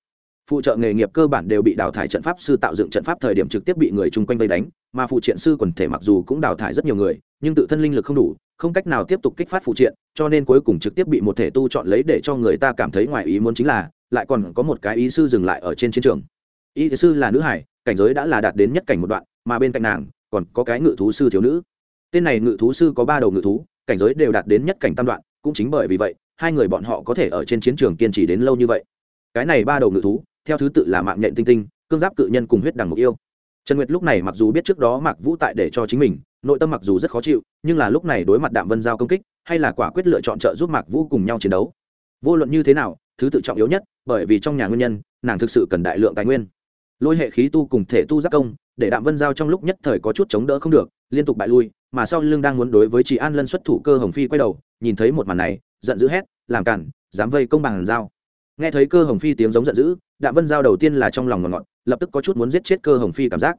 phụ trợ nghề nghiệp cơ bản đều bị đào thải trận pháp sư tạo dựng trận pháp thời điểm trực tiếp bị người chung quanh vây đánh, mà phụ triện sư quần thể mặc dù cũng đào thải rất nhiều người, nhưng tự thân linh lực không đủ, không cách nào tiếp tục kích phát phụ triện, cho nên cuối cùng trực tiếp bị một thể tu chọn lấy để cho người ta cảm thấy ngoài ý muốn chính là, lại còn có một cái ý sư dừng lại ở trên chiến trường. Ý sư là nữ hải, cảnh giới đã là đạt đến nhất cảnh một đoạn, mà bên cạnh nàng, còn có cái ngự thú sư thiếu nữ. Tên này ngự thú sư có ba đầu ngự thú, cảnh giới đều đạt đến nhất cảnh tam đoạn, cũng chính bởi vì vậy, hai người bọn họ có thể ở trên chiến trường kiên trì đến lâu như vậy. Cái này ba đầu ngự thú theo thứ tự là mạng nhện tinh tinh, cương giáp cự nhân cùng huyết đằng mục yêu. Trần nguyệt lúc này mặc dù biết trước đó mạc vũ tại để cho chính mình, nội tâm mặc dù rất khó chịu, nhưng là lúc này đối mặt đạm vân giao công kích, hay là quả quyết lựa chọn trợ giúp mạc vũ cùng nhau chiến đấu. Vô luận như thế nào, thứ tự trọng yếu nhất, bởi vì trong nhà nguyên nhân, nàng thực sự cần đại lượng tài nguyên. Lôi hệ khí tu cùng thể tu giác công, để đạm vân giao trong lúc nhất thời có chút chống đỡ không được, liên tục bại lui, mà sau lưng đang muốn đối với chị an lân xuất thủ cơ hồng phi quay đầu, nhìn thấy một màn này, giận dữ hét, làm cản, dám vây công bằng giao nghe thấy cơ hồng phi tiếng giống giận dữ, đạm vân giao đầu tiên là trong lòng ngọt ngọt, lập tức có chút muốn giết chết cơ hồng phi cảm giác.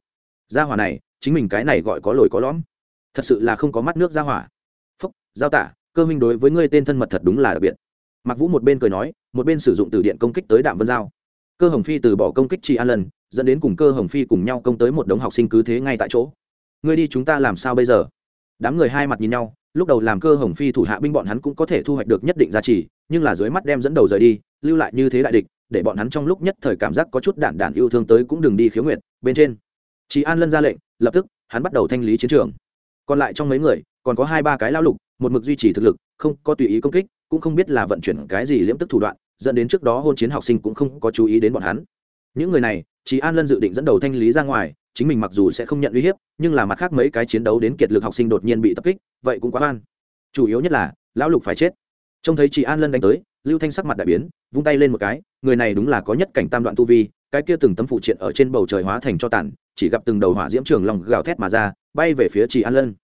Gia hỏa này, chính mình cái này gọi có lồi có lõm. Thật sự là không có mắt nước gia hỏa. Phúc, giao tả, cơ minh đối với ngươi tên thân mật thật đúng là đặc biệt. Mặc vũ một bên cười nói, một bên sử dụng từ điện công kích tới đạm vân giao. Cơ hồng phi từ bỏ công kích chị an lần, dẫn đến cùng cơ hồng phi cùng nhau công tới một đống học sinh cứ thế ngay tại chỗ. Ngươi đi chúng ta làm sao bây giờ? Đám người hai mặt nhìn nhau, lúc đầu làm cơ hồng phi thủ hạ binh bọn hắn cũng có thể thu hoạch được nhất định giá trị nhưng là dưới mắt đem dẫn đầu rời đi, lưu lại như thế đại địch, để bọn hắn trong lúc nhất thời cảm giác có chút đạn đạn yêu thương tới cũng đừng đi khiếu nguyện bên trên. Chị an lân ra lệnh, lập tức, hắn bắt đầu thanh lý chiến trường. Còn lại trong mấy người, còn có hai ba cái lao lục, một mực duy trì thực lực, không có tùy ý công kích, cũng không biết là vận chuyển cái gì liễm tức thủ đoạn, dẫn đến trước đó hôn chiến học sinh cũng không có chú ý đến bọn hắn. Những người này chị an lân dự định dẫn đầu thanh lý ra ngoài, chính mình mặc dù sẽ không nhận uy hiếp, nhưng là mặt khác mấy cái chiến đấu đến kiệt lực học sinh đột nhiên bị tập kích, vậy cũng quá oan. Chủ yếu nhất là, lão lục phải chết trông thấy chị an lân đánh tới, lưu thanh sắc mặt đại biến, vung tay lên một cái, người này đúng là có nhất cảnh tam đoạn tu vi, cái kia từng tấm phụ triện ở trên bầu trời hóa thành cho tàn, chỉ gặp từng đầu hỏa diễm trường lòng gào thét mà ra, bay về phía chị an lân.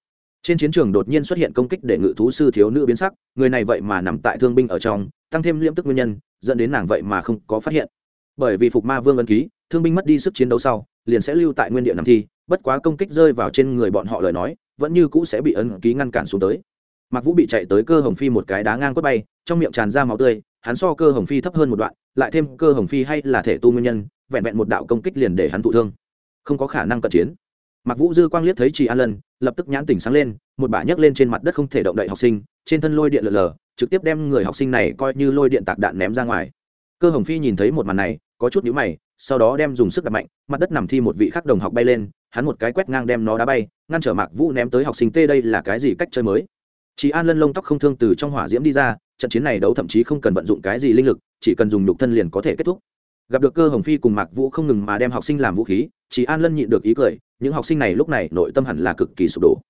Trên chiến trường đột nhiên xuất hiện công kích để ngự thú sư thiếu nữ biến sắc, người này vậy mà nằm tại thương binh ở trong, tăng thêm liễm tức nguyên nhân, dẫn đến nàng vậy mà không có phát hiện. Bởi vì phục ma vương ân ký, thương binh mất đi sức chiến đấu sau, liền sẽ lưu tại nguyên địa nằm thi, bất quá công kích rơi vào trên người bọn họ lời nói, vẫn như cũ sẽ bị ân ký ngăn cản xuống tới. Mạc vũ bị chạy tới cơ hồng phi một cái đá ngang quất bay, trong miệng tràn ra máu tươi, hắn so cơ hồng phi thấp hơn một đoạn, lại thêm cơ hồng phi hay là thể tu nguyên nhân, vẹn vẹn một đạo công kích liền để hắn thụ thương. Không có khả năng cận chiến. Mạc vũ dư quang liếc thấy chị an lân, lập tức nhãn tỉnh sáng lên, một bả nhấc lên trên mặt đất không thể động đậy học sinh, trên thân lôi điện lờ lờ, trực tiếp đem người học sinh này coi như lôi điện tạc đạn ném ra ngoài. Cơ hồng phi nhìn thấy một màn này, có chút nhíu mày, sau đó đem dùng sức đập mạnh, mặt đất nằm thi một vị khắc đồng học bay lên, hắn một cái quét ngang đem nó đá bay, ngăn trở mạc vũ ném tới học sinh tê đây là cái gì cách chơi mới chị an lân lông tóc không thương từ trong hỏa diễm đi ra, trận chiến này đấu thậm chí không cần vận dụng cái gì linh lực, chỉ cần dùng nhục thân liền có thể kết thúc. Gặp được cơ hồng phi cùng mạc vũ không ngừng mà đem học sinh làm vũ khí chị an lân nhịn được ý cười, những học sinh này lúc này nội tâm hẳn là cực kỳ sụp đổ.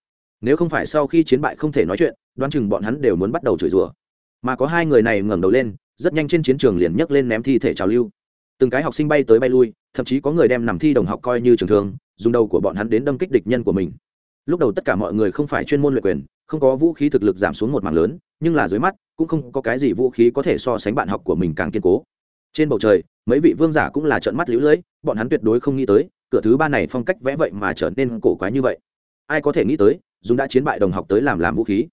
Nếu không phải sau khi chiến bại không thể nói chuyện, đoán chừng bọn hắn đều muốn bắt đầu chửi rủa. Mà có hai người này ngẩng đầu lên, rất nhanh trên chiến trường liền nhấc lên ném thi thể trào lưu. Từng cái học sinh bay tới bay lui, thậm chí có người đem nằm thi đồng học coi như trường thường dùng đầu của bọn hắn đến đâm kích địch nhân của mình lúc đầu tất cả mọi người không phải chuyên môn luyện quyền, không có vũ khí thực lực giảm xuống một mảng lớn, nhưng là dưới mắt, cũng không có cái gì vũ khí có thể so sánh bạn học của mình càng kiên cố. Trên bầu trời, mấy vị vương giả cũng là trợn mắt lũ lưỡi bọn hắn tuyệt đối không nghĩ tới, cửa thứ ba này phong cách vẽ vậy mà trở nên cổ quái như vậy. Ai có thể nghĩ tới dùng đã chiến bại đồng học tới làm làm vũ khí.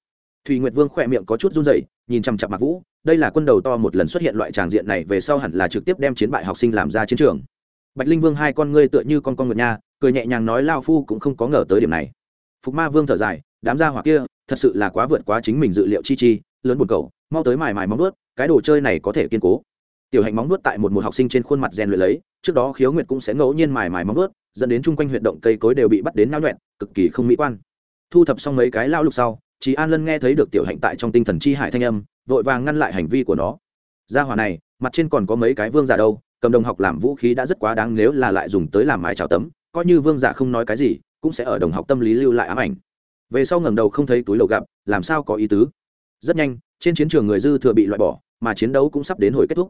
Thùy nguyệt vương khỏe miệng có chút run rẩy, nhìn chằm chặp mặc vũ, đây là quân đầu to một lần xuất hiện loại tràng diện này về sau hẳn là trực tiếp đem chiến bại học sinh làm ra chiến trường. Bạch linh vương hai con ngươi tựa như con con ngựa nha, cười nhẹ nhàng nói lao phu cũng không có ngờ tới điểm này phục ma vương thở dài, đám gia hỏa kia, thật sự là quá vượt quá chính mình dự liệu chi chi, lớn buồn cầu, mau tới mài mài móng vuốt, cái đồ chơi này có thể kiên cố. Tiểu hạnh móng vuốt tại một một học sinh trên khuôn mặt rèn luyện lấy, trước đó khiếu nguyệt cũng sẽ ngẫu nhiên mài mài móng vuốt, dẫn đến chung quanh huyệt động cây cối đều bị bắt đến náo nhuẹn, cực kỳ không mỹ quan. Thu thập xong mấy cái lao lục sau chị an lân nghe thấy được tiểu hạnh tại trong tinh thần chi hải thanh âm, vội vàng ngăn lại hành vi của nó. Gia hỏa này, mặt trên còn có mấy cái vương giả đâu, cầm đồng học làm vũ khí đã rất quá đáng nếu là lại dùng tới làm mái trào tấm, coi như vương giả không nói cái gì cũng sẽ ở đồng học tâm lý lưu lại ám ảnh. Về sau ngẩng đầu không thấy túi lầu gặp, làm sao có ý tứ? Rất nhanh, trên chiến trường người dư thừa bị loại bỏ, mà chiến đấu cũng sắp đến hồi kết thúc.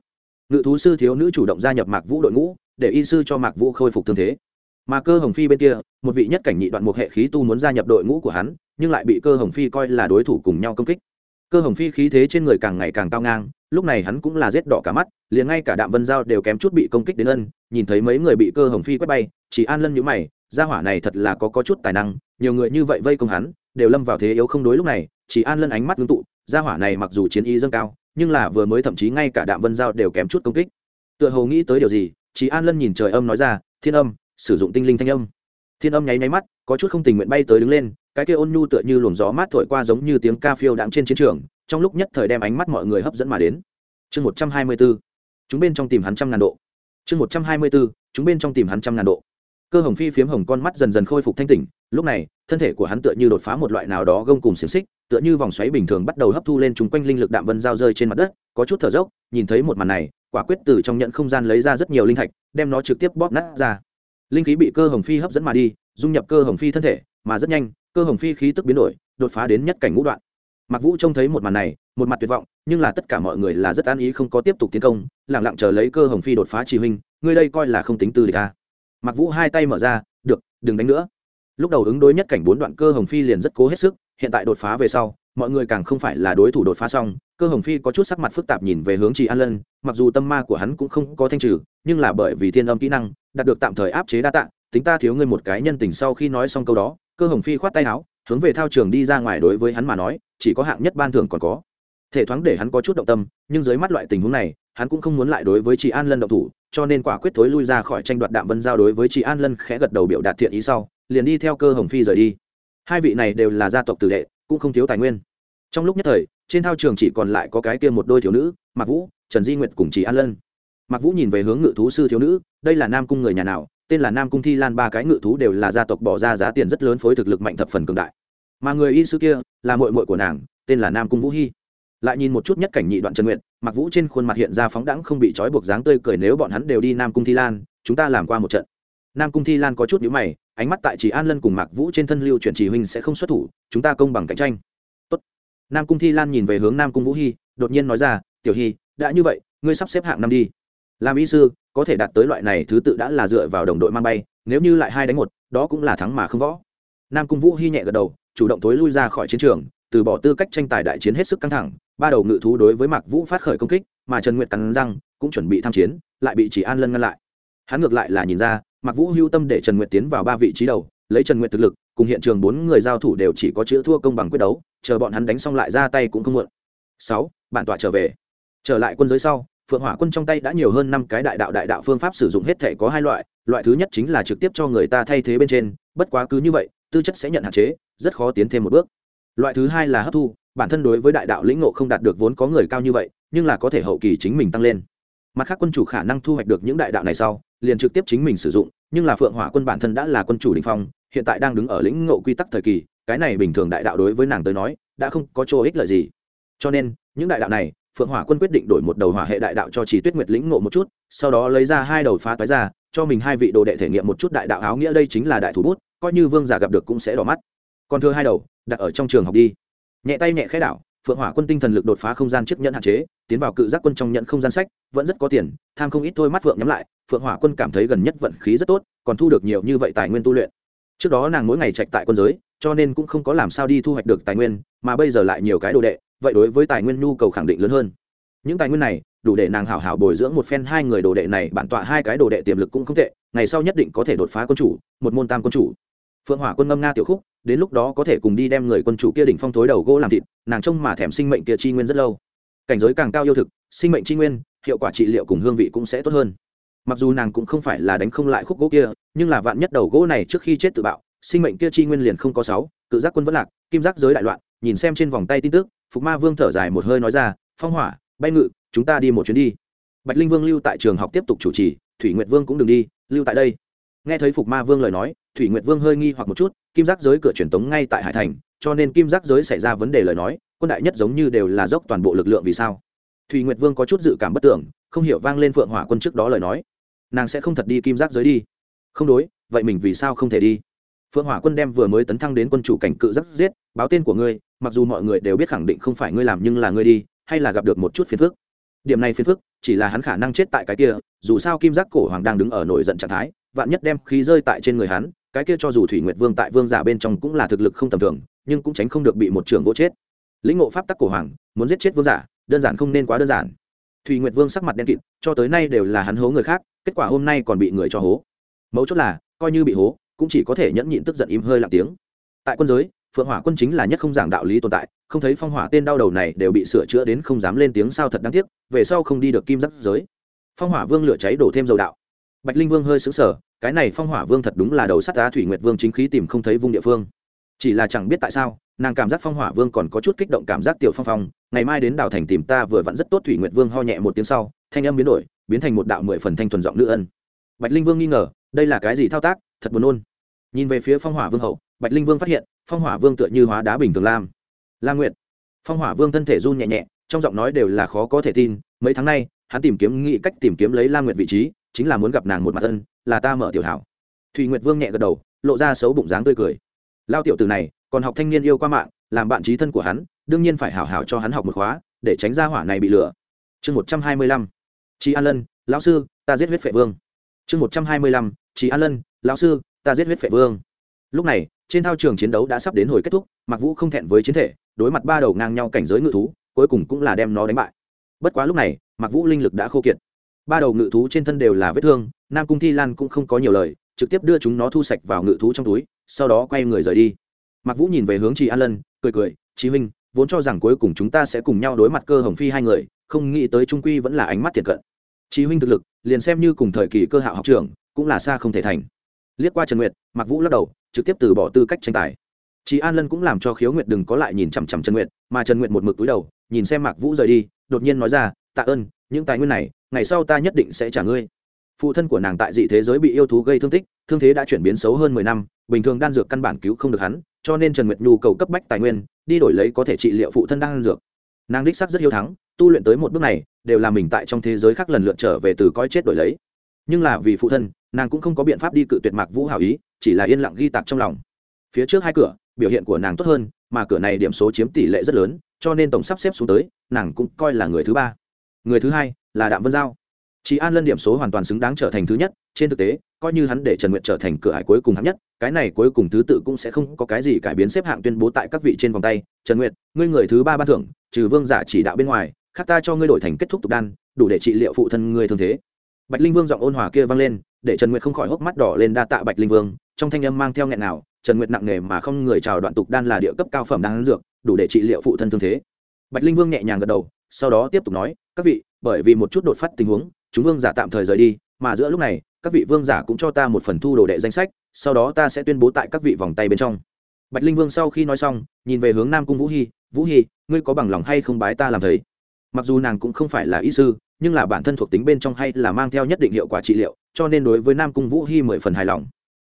Ngự thú sư thiếu nữ chủ động gia nhập mạc vũ đội ngũ, để y sư cho mạc vũ khôi phục thương thế. Mà cơ hồng phi bên kia, một vị nhất cảnh nhị đoạn một hệ khí tu muốn gia nhập đội ngũ của hắn, nhưng lại bị cơ hồng phi coi là đối thủ cùng nhau công kích. Cơ hồng phi khí thế trên người càng ngày càng cao ngang, lúc này hắn cũng là rét đỏ cả mắt, liền ngay cả đạm vân giao đều kém chút bị công kích đến ân, nhìn thấy mấy người bị cơ hồng phi quét bay, chỉ an lân nhữ mày gia hỏa này thật là có, có chút tài năng nhiều người như vậy vây công hắn đều lâm vào thế yếu không đối lúc này chỉ an lân ánh mắt ngưng tụ gia hỏa này mặc dù chiến y dâng cao nhưng là vừa mới thậm chí ngay cả đạm vân giao đều kém chút công kích. Tựa hồ nghĩ tới điều gì chỉ an lân nhìn trời âm nói ra thiên âm sử dụng tinh linh thanh âm. Thiên âm nháy nháy mắt có chút không tình nguyện bay tới đứng lên cái kia ôn nhu tựa như luồng gió mát thổi qua giống như tiếng ca phiêu đạm trên chiến trường trong lúc nhất thời đem ánh mắt mọi người hấp dẫn mà đến. Chương một trăm hai mươi bốn chúng bên trong tìm hắn trăm ngàn độ. Chương một trăm hai mươi bốn chúng bên trong tìm hắn trăm ngàn độ cơ hồng phi phiếm hồng con mắt dần dần khôi phục thanh tỉnh, lúc này, thân thể của hắn tựa như đột phá một loại nào đó gông cùng xiềng xích, tựa như vòng xoáy bình thường bắt đầu hấp thu lên chung quanh linh lực đạm vân giao rơi trên mặt đất, có chút thở dốc, nhìn thấy một màn này, quả quyết từ trong nhận không gian lấy ra rất nhiều linh thạch, đem nó trực tiếp bóp nát ra. Linh khí bị cơ hồng phi hấp dẫn mà đi, dung nhập cơ hồng phi thân thể, mà rất nhanh, cơ hồng phi khí tức biến đổi, đột phá đến nhất cảnh ngũ đoạn. Mặc vũ trông thấy một màn này, một mặt tuyệt vọng, nhưng là tất cả mọi người là rất an ý không có tiếp tục tiến công lẳng lặng chờ lấy cơ hồng phi đột phá chỉ huynh, ngươi đây coi là không tính từ địch ta mặc vũ hai tay mở ra, được, đừng đánh nữa. Lúc đầu ứng đối nhất cảnh bốn đoạn cơ hồng phi liền rất cố hết sức, hiện tại đột phá về sau, mọi người càng không phải là đối thủ đột phá xong, cơ hồng phi có chút sắc mặt phức tạp nhìn về hướng chị an lân, mặc dù tâm ma của hắn cũng không có thanh trừ, nhưng là bởi vì thiên âm kỹ năng, đạt được tạm thời áp chế đa tạ, tính ta thiếu ngươi một cái nhân tình sau khi nói xong câu đó, cơ hồng phi khoát tay áo, hướng về thao trường đi ra ngoài đối với hắn mà nói, chỉ có hạng nhất ban thưởng còn có. Thể thoáng để hắn có chút động tâm, nhưng dưới mắt loại tình huống này, hắn cũng không muốn lại đối với chị an lân động thủ cho nên quả quyết thối lui ra khỏi tranh đoạt đạm vân giao đối với chị an lân khẽ gật đầu biểu đạt thiện ý sau, liền đi theo cơ hồng phi rời đi. Hai vị này đều là gia tộc tử đệ, cũng không thiếu tài nguyên. Trong lúc nhất thời, trên thao trường chỉ còn lại có cái kia một đôi thiếu nữ, mạc vũ, trần di nguyệt cùng chị an lân. Mạc vũ nhìn về hướng ngự thú sư thiếu nữ, đây là nam cung người nhà nào, tên là nam cung thi lan, ba cái ngự thú đều là gia tộc bỏ ra giá tiền rất lớn phối thực lực mạnh thập phần cường đại. Mà người y sư kia là mội mội của nàng, tên là nam cung vũ hy lại nhìn một chút nhất cảnh nhị đoạn trần nguyện mặc vũ trên khuôn mặt hiện ra phóng đẳng không bị trói buộc dáng tươi cười, nếu bọn hắn đều đi nam cung thi lan, chúng ta làm qua một trận. Nam cung thi lan có chút nhữ mày, ánh mắt tại chỉ an lân cùng mạc vũ trên thân lưu chuyển chỉ huynh sẽ không xuất thủ, chúng ta công bằng cạnh tranh. Tốt. nam cung thi lan nhìn về hướng nam cung vũ hy đột nhiên nói ra, tiểu hy đã như vậy, ngươi sắp xếp hạng năm đi. Làm y sư, có thể đạt tới loại này thứ tự đã là dựa vào đồng đội mang bay, nếu như lại hai đánh một, đó cũng là thắng mà không võ. Nam cung vũ hy nhẹ gật đầu, chủ động tối lui ra khỏi chiến trường, từ bỏ tư cách tranh tài đại chiến hết sức căng thẳng ba đầu ngự thú đối với mạc vũ phát khởi công kích, mà trần nguyệt cắn răng, cũng chuẩn bị tham chiến, lại bị chỉ an lân ngăn lại. Hắn ngược lại là nhìn ra, mạc vũ hưu tâm để trần nguyệt tiến vào ba vị trí đầu, lấy trần nguyệt thực lực, cùng hiện trường bốn người giao thủ đều chỉ có chữ thua công bằng quyết đấu, chờ bọn hắn đánh xong lại ra tay cũng không muộn. Sáu, bản tọa trở về. Trở lại quân giới sau, phượng hỏa quân trong tay đã nhiều hơn năm cái đại đạo đại đạo phương pháp sử dụng hết thể có hai loại loại thứ nhất chính là trực tiếp cho người ta thay thế bên trên, bất quá cứ như vậy, tư chất sẽ nhận hạn chế, rất khó tiến thêm một bước. Loại thứ hai là hấp thu bản thân đối với đại đạo lĩnh ngộ không đạt được vốn có người cao như vậy, nhưng là có thể hậu kỳ chính mình tăng lên. Mặt khác quân chủ khả năng thu hoạch được những đại đạo này sau, liền trực tiếp chính mình sử dụng, nhưng là phượng hỏa quân bản thân đã là quân chủ đình phong, hiện tại đang đứng ở lĩnh ngộ quy tắc thời kỳ, cái này bình thường đại đạo đối với nàng tới nói, đã không có chỗ ích lợi gì. Cho nên, những đại đạo này, phượng hỏa quân quyết định đổi một đầu hỏa hệ đại đạo cho chỉ tuyết nguyệt lĩnh ngộ một chút, sau đó lấy ra hai đầu phá toái ra, cho mình hai vị đồ đệ thể nghiệm một chút đại đạo áo nghĩa đây chính là đại thủ bút, coi như vương giả gặp được cũng sẽ đỏ mắt. Còn thừa hai đầu, đặt ở trong trường học đi nhẹ tay nhẹ khẽ đảo, phượng hỏa quân tinh thần lực đột phá không gian chiếc nhẫn hạn chế, tiến vào cự giác quân trong nhận không gian sách, vẫn rất có tiền, tham không ít thôi mắt phượng nhắm lại, phượng hỏa quân cảm thấy gần nhất vận khí rất tốt, còn thu được nhiều như vậy tài nguyên tu luyện. Trước đó nàng mỗi ngày trạch tại quân giới, cho nên cũng không có làm sao đi thu hoạch được tài nguyên, mà bây giờ lại nhiều cái đồ đệ, vậy đối với tài nguyên nhu cầu khẳng định lớn hơn. Những tài nguyên này, đủ để nàng hảo hảo bồi dưỡng một phen hai người đồ đệ này, bản tọa hai cái đồ đệ tiềm lực cũng không tệ, ngày sau nhất định có thể đột phá quân chủ, một môn tam quân chủ phượng hỏa quân ngâm nga tiểu khúc, đến lúc đó có thể cùng đi đem người quân chủ kia đỉnh phong thối đầu gỗ làm thịt, nàng trông mà thèm sinh mệnh kia chi nguyên rất lâu. Cảnh giới càng cao yêu thực, sinh mệnh chi nguyên, hiệu quả trị liệu cùng hương vị cũng sẽ tốt hơn. Mặc dù nàng cũng không phải là đánh không lại khúc gỗ kia, nhưng là vạn nhất đầu gỗ này trước khi chết tự bạo, sinh mệnh kia chi nguyên liền không có sáu, cự giác quân vẫn lạc, kim giác giới đại loạn, nhìn xem trên vòng tay tin tức, phục ma vương thở dài một hơi nói ra, phong hỏa, bay ngự, chúng ta đi một chuyến đi. Bạch linh vương lưu tại trường học tiếp tục chủ trì, thủy nguyệt vương cũng đừng đi, lưu tại đây. Nghe thấy phục ma vương lời nói thủy nguyệt vương hơi nghi hoặc một chút, kim giác giới cửa truyền tống ngay tại hải thành, cho nên kim giác giới xảy ra vấn đề lời nói, quân đại nhất giống như đều là dốc toàn bộ lực lượng vì sao? Thủy nguyệt vương có chút dự cảm bất tưởng, không hiểu vang lên phượng hỏa quân trước đó lời nói. Nàng sẽ không thật đi kim giác giới đi. Không đối, vậy mình vì sao không thể đi? Phượng hỏa quân đem vừa mới tấn thăng đến quân chủ cảnh cự giáp giết, báo tên của ngươi, mặc dù mọi người đều biết khẳng định không phải ngươi làm nhưng là ngươi đi, hay là gặp được một chút phiền phức. Điểm này phiền phức, chỉ là hắn khả năng chết tại cái kia, dù sao kim giác cổ hoàng đang đứng ở nổi giận trạng thái, vạn nhất đem khí rơi tại trên người hắn cái kia cho dù thủy nguyệt vương tại vương giả bên trong cũng là thực lực không tầm thường, nhưng cũng tránh không được bị một trường gỗ chết. Lĩnh ngộ pháp tắc cổ hoàng, muốn giết chết vương giả, đơn giản không nên quá đơn giản. Thủy nguyệt vương sắc mặt đen kịt, cho tới nay đều là hắn hố người khác, kết quả hôm nay còn bị người cho hố. Mấu chốt là, coi như bị hố, cũng chỉ có thể nhẫn nhịn tức giận im hơi lặng tiếng. Tại quân giới, phượng hỏa quân chính là nhất không giảng đạo lý tồn tại, không thấy phong hỏa tên đau đầu này đều bị sửa chữa đến không dám lên tiếng sao thật đáng tiếc, về sau không đi được kim giáp giới. Phong hỏa vương lửa cháy đổ thêm dầu đạo. Bạch linh vương hơi xứng sở cái này phong hỏa vương thật đúng là đầu sắt đá thủy nguyệt vương chính khí tìm không thấy vung địa phương. Chỉ là chẳng biết tại sao, nàng cảm giác phong hỏa vương còn có chút kích động cảm giác tiểu phong phong, ngày mai đến đào thành tìm ta vừa vặn rất tốt thủy nguyệt vương ho nhẹ một tiếng sau, thanh âm biến đổi, biến thành một đạo mười phần thanh thuần giọng nữ ân. Bạch linh vương nghi ngờ, đây là cái gì thao tác, thật buồn nôn. Nhìn về phía phong hỏa vương hậu, bạch linh vương phát hiện, phong hỏa vương tựa như hóa đá bình thường lam. La nguyệt. Phong hỏa vương thân thể run nhẹ nhẹ, trong giọng nói đều là khó có thể tin, mấy tháng nay, hắn tìm kiếm nghĩ cách tìm kiếm lấy la nguyệt vị trí chính là muốn gặp nàng một mặt thân là ta mở tiểu hảo. Thùy nguyệt vương nhẹ gật đầu, lộ ra xấu bụng dáng tươi cười. Lao tiểu từ này, còn học thanh niên yêu qua mạng, làm bạn trí thân của hắn, đương nhiên phải hảo hảo cho hắn học một khóa, để tránh ra hỏa này bị lừa. Chương một trăm hai mươi lăm chị an lân, lão sư, ta giết huyết phệ vương. Chương một trăm hai mươi lăm chị an lân, lão sư, ta giết huyết phệ vương. Lúc này, trên thao trường chiến đấu đã sắp đến hồi kết thúc mặc vũ không thẹn với chiến thể, đối mặt ba đầu ngang nhau cảnh giới ngự thú, cuối cùng cũng là đem nó đánh bại. Bất quá lúc này mặc vũ linh lực đã khô kiệt ba đầu ngự thú trên thân đều là vết thương, nam cung thi lan cũng không có nhiều lời, trực tiếp đưa chúng nó thu sạch vào ngự thú trong túi, sau đó quay người rời đi. Mặc vũ nhìn về hướng chị an lân, cười cười chí huynh, vốn cho rằng cuối cùng chúng ta sẽ cùng nhau đối mặt cơ hồng phi hai người, không nghĩ tới trung quy vẫn là ánh mắt thiệt cận. Chí huynh thực lực, liền xem như cùng thời kỳ cơ hạo học trường cũng là xa không thể thành. Liếc qua trần nguyệt mặc vũ lắc đầu, trực tiếp từ bỏ tư cách tranh tài. Chị an lân cũng làm cho khiếu nguyệt đừng có lại nhìn chằm chằm trần nguyệt, mà trần nguyệt một mực túi đầu, nhìn xem mạc vũ rời đi, đột nhiên nói ra, tạ ơn những tài nguyên này, ngày sau ta nhất định sẽ trả ngươi. Phụ thân của nàng tại dị thế giới bị yêu thú gây thương tích, thương thế đã chuyển biến xấu hơn mười năm, bình thường đan dược căn bản cứu không được hắn, cho nên trần nguyệt nhu cầu cấp bách tài nguyên, đi đổi lấy có thể trị liệu phụ thân đan dược. Nàng đích sắc rất hiếu thắng, tu luyện tới một bước này, đều là mình tại trong thế giới khác lần lượt trở về từ coi chết đổi lấy. Nhưng là vì phụ thân, nàng cũng không có biện pháp đi cự tuyệt mạc vũ hảo ý, chỉ là yên lặng ghi tạc trong lòng. Phía trước hai cửa, biểu hiện của nàng tốt hơn, mà cửa này điểm số chiếm tỷ lệ rất lớn, cho nên tổng sắp xếp xuống tới, nàng cũng coi là người thứ ba người thứ hai là đạm vân giao. Chị an lân điểm số hoàn toàn xứng đáng trở thành thứ nhất, trên thực tế, coi như hắn để trần nguyện trở thành cửa hải cuối cùng hạng nhất, cái này cuối cùng thứ tự cũng sẽ không có cái gì cải biến xếp hạng tuyên bố tại các vị trên vòng tay. Trần nguyện ngươi người thứ ba ban thưởng, trừ vương giả chỉ đạo bên ngoài, khác ta cho ngươi đổi thành kết thúc tục đan, đủ để trị liệu phụ thân ngươi thương thế. Bạch linh vương giọng ôn hòa kia vang lên, để trần nguyệt không khỏi hốc mắt đỏ lên đa tạ bạch linh vương, trong thanh âm mang theo nghẹn nào, trần nguyệt nặng nề mà không người chào đoạn tục đan là địa cấp cao phẩm đan dược, đủ để trị liệu phụ thân thương thế. Bạch linh vương nhẹ nhàng gật đầu sau đó tiếp tục nói, các vị, bởi vì một chút đột phát tình huống, chúng vương giả tạm thời rời đi, mà giữa lúc này, các vị vương giả cũng cho ta một phần thu đồ đệ danh sách, sau đó ta sẽ tuyên bố tại các vị vòng tay bên trong. Bạch linh vương sau khi nói xong, nhìn về hướng nam cung vũ hy vũ hy, ngươi có bằng lòng hay không bái ta làm thầy? Mặc dù nàng cũng không phải là y sư, nhưng là bản thân thuộc tính bên trong hay là mang theo nhất định hiệu quả trị liệu, cho nên đối với nam cung vũ hy mười phần hài lòng.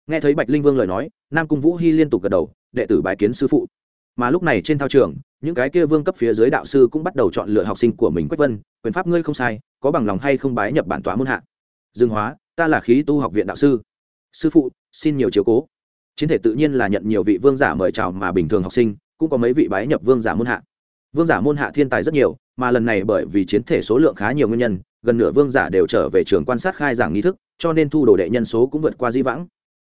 Nghe thấy bạch linh vương lời nói, nam cung vũ hy liên tục gật đầu, đệ tử bái kiến sư phụ. Mà lúc này trên thao trường những cái kia vương cấp phía dưới đạo sư cũng bắt đầu chọn lựa học sinh của mình quách vân, quyền pháp ngươi không sai, có bằng lòng hay không bái nhập bản tòa môn hạ? Dương hóa, ta là khí tu học viện đạo sư. Sư phụ, xin nhiều chiếu cố. Chiến thể tự nhiên là nhận nhiều vị vương giả mời chào mà bình thường học sinh, cũng có mấy vị bái nhập vương giả môn hạ. Vương giả môn hạ thiên tài rất nhiều, mà lần này bởi vì chiến thể số lượng khá nhiều nguyên nhân, gần nửa vương giả đều trở về trường quan sát khai giảng nghi thức, cho nên thu đồ đệ nhân số cũng vượt qua di vãng.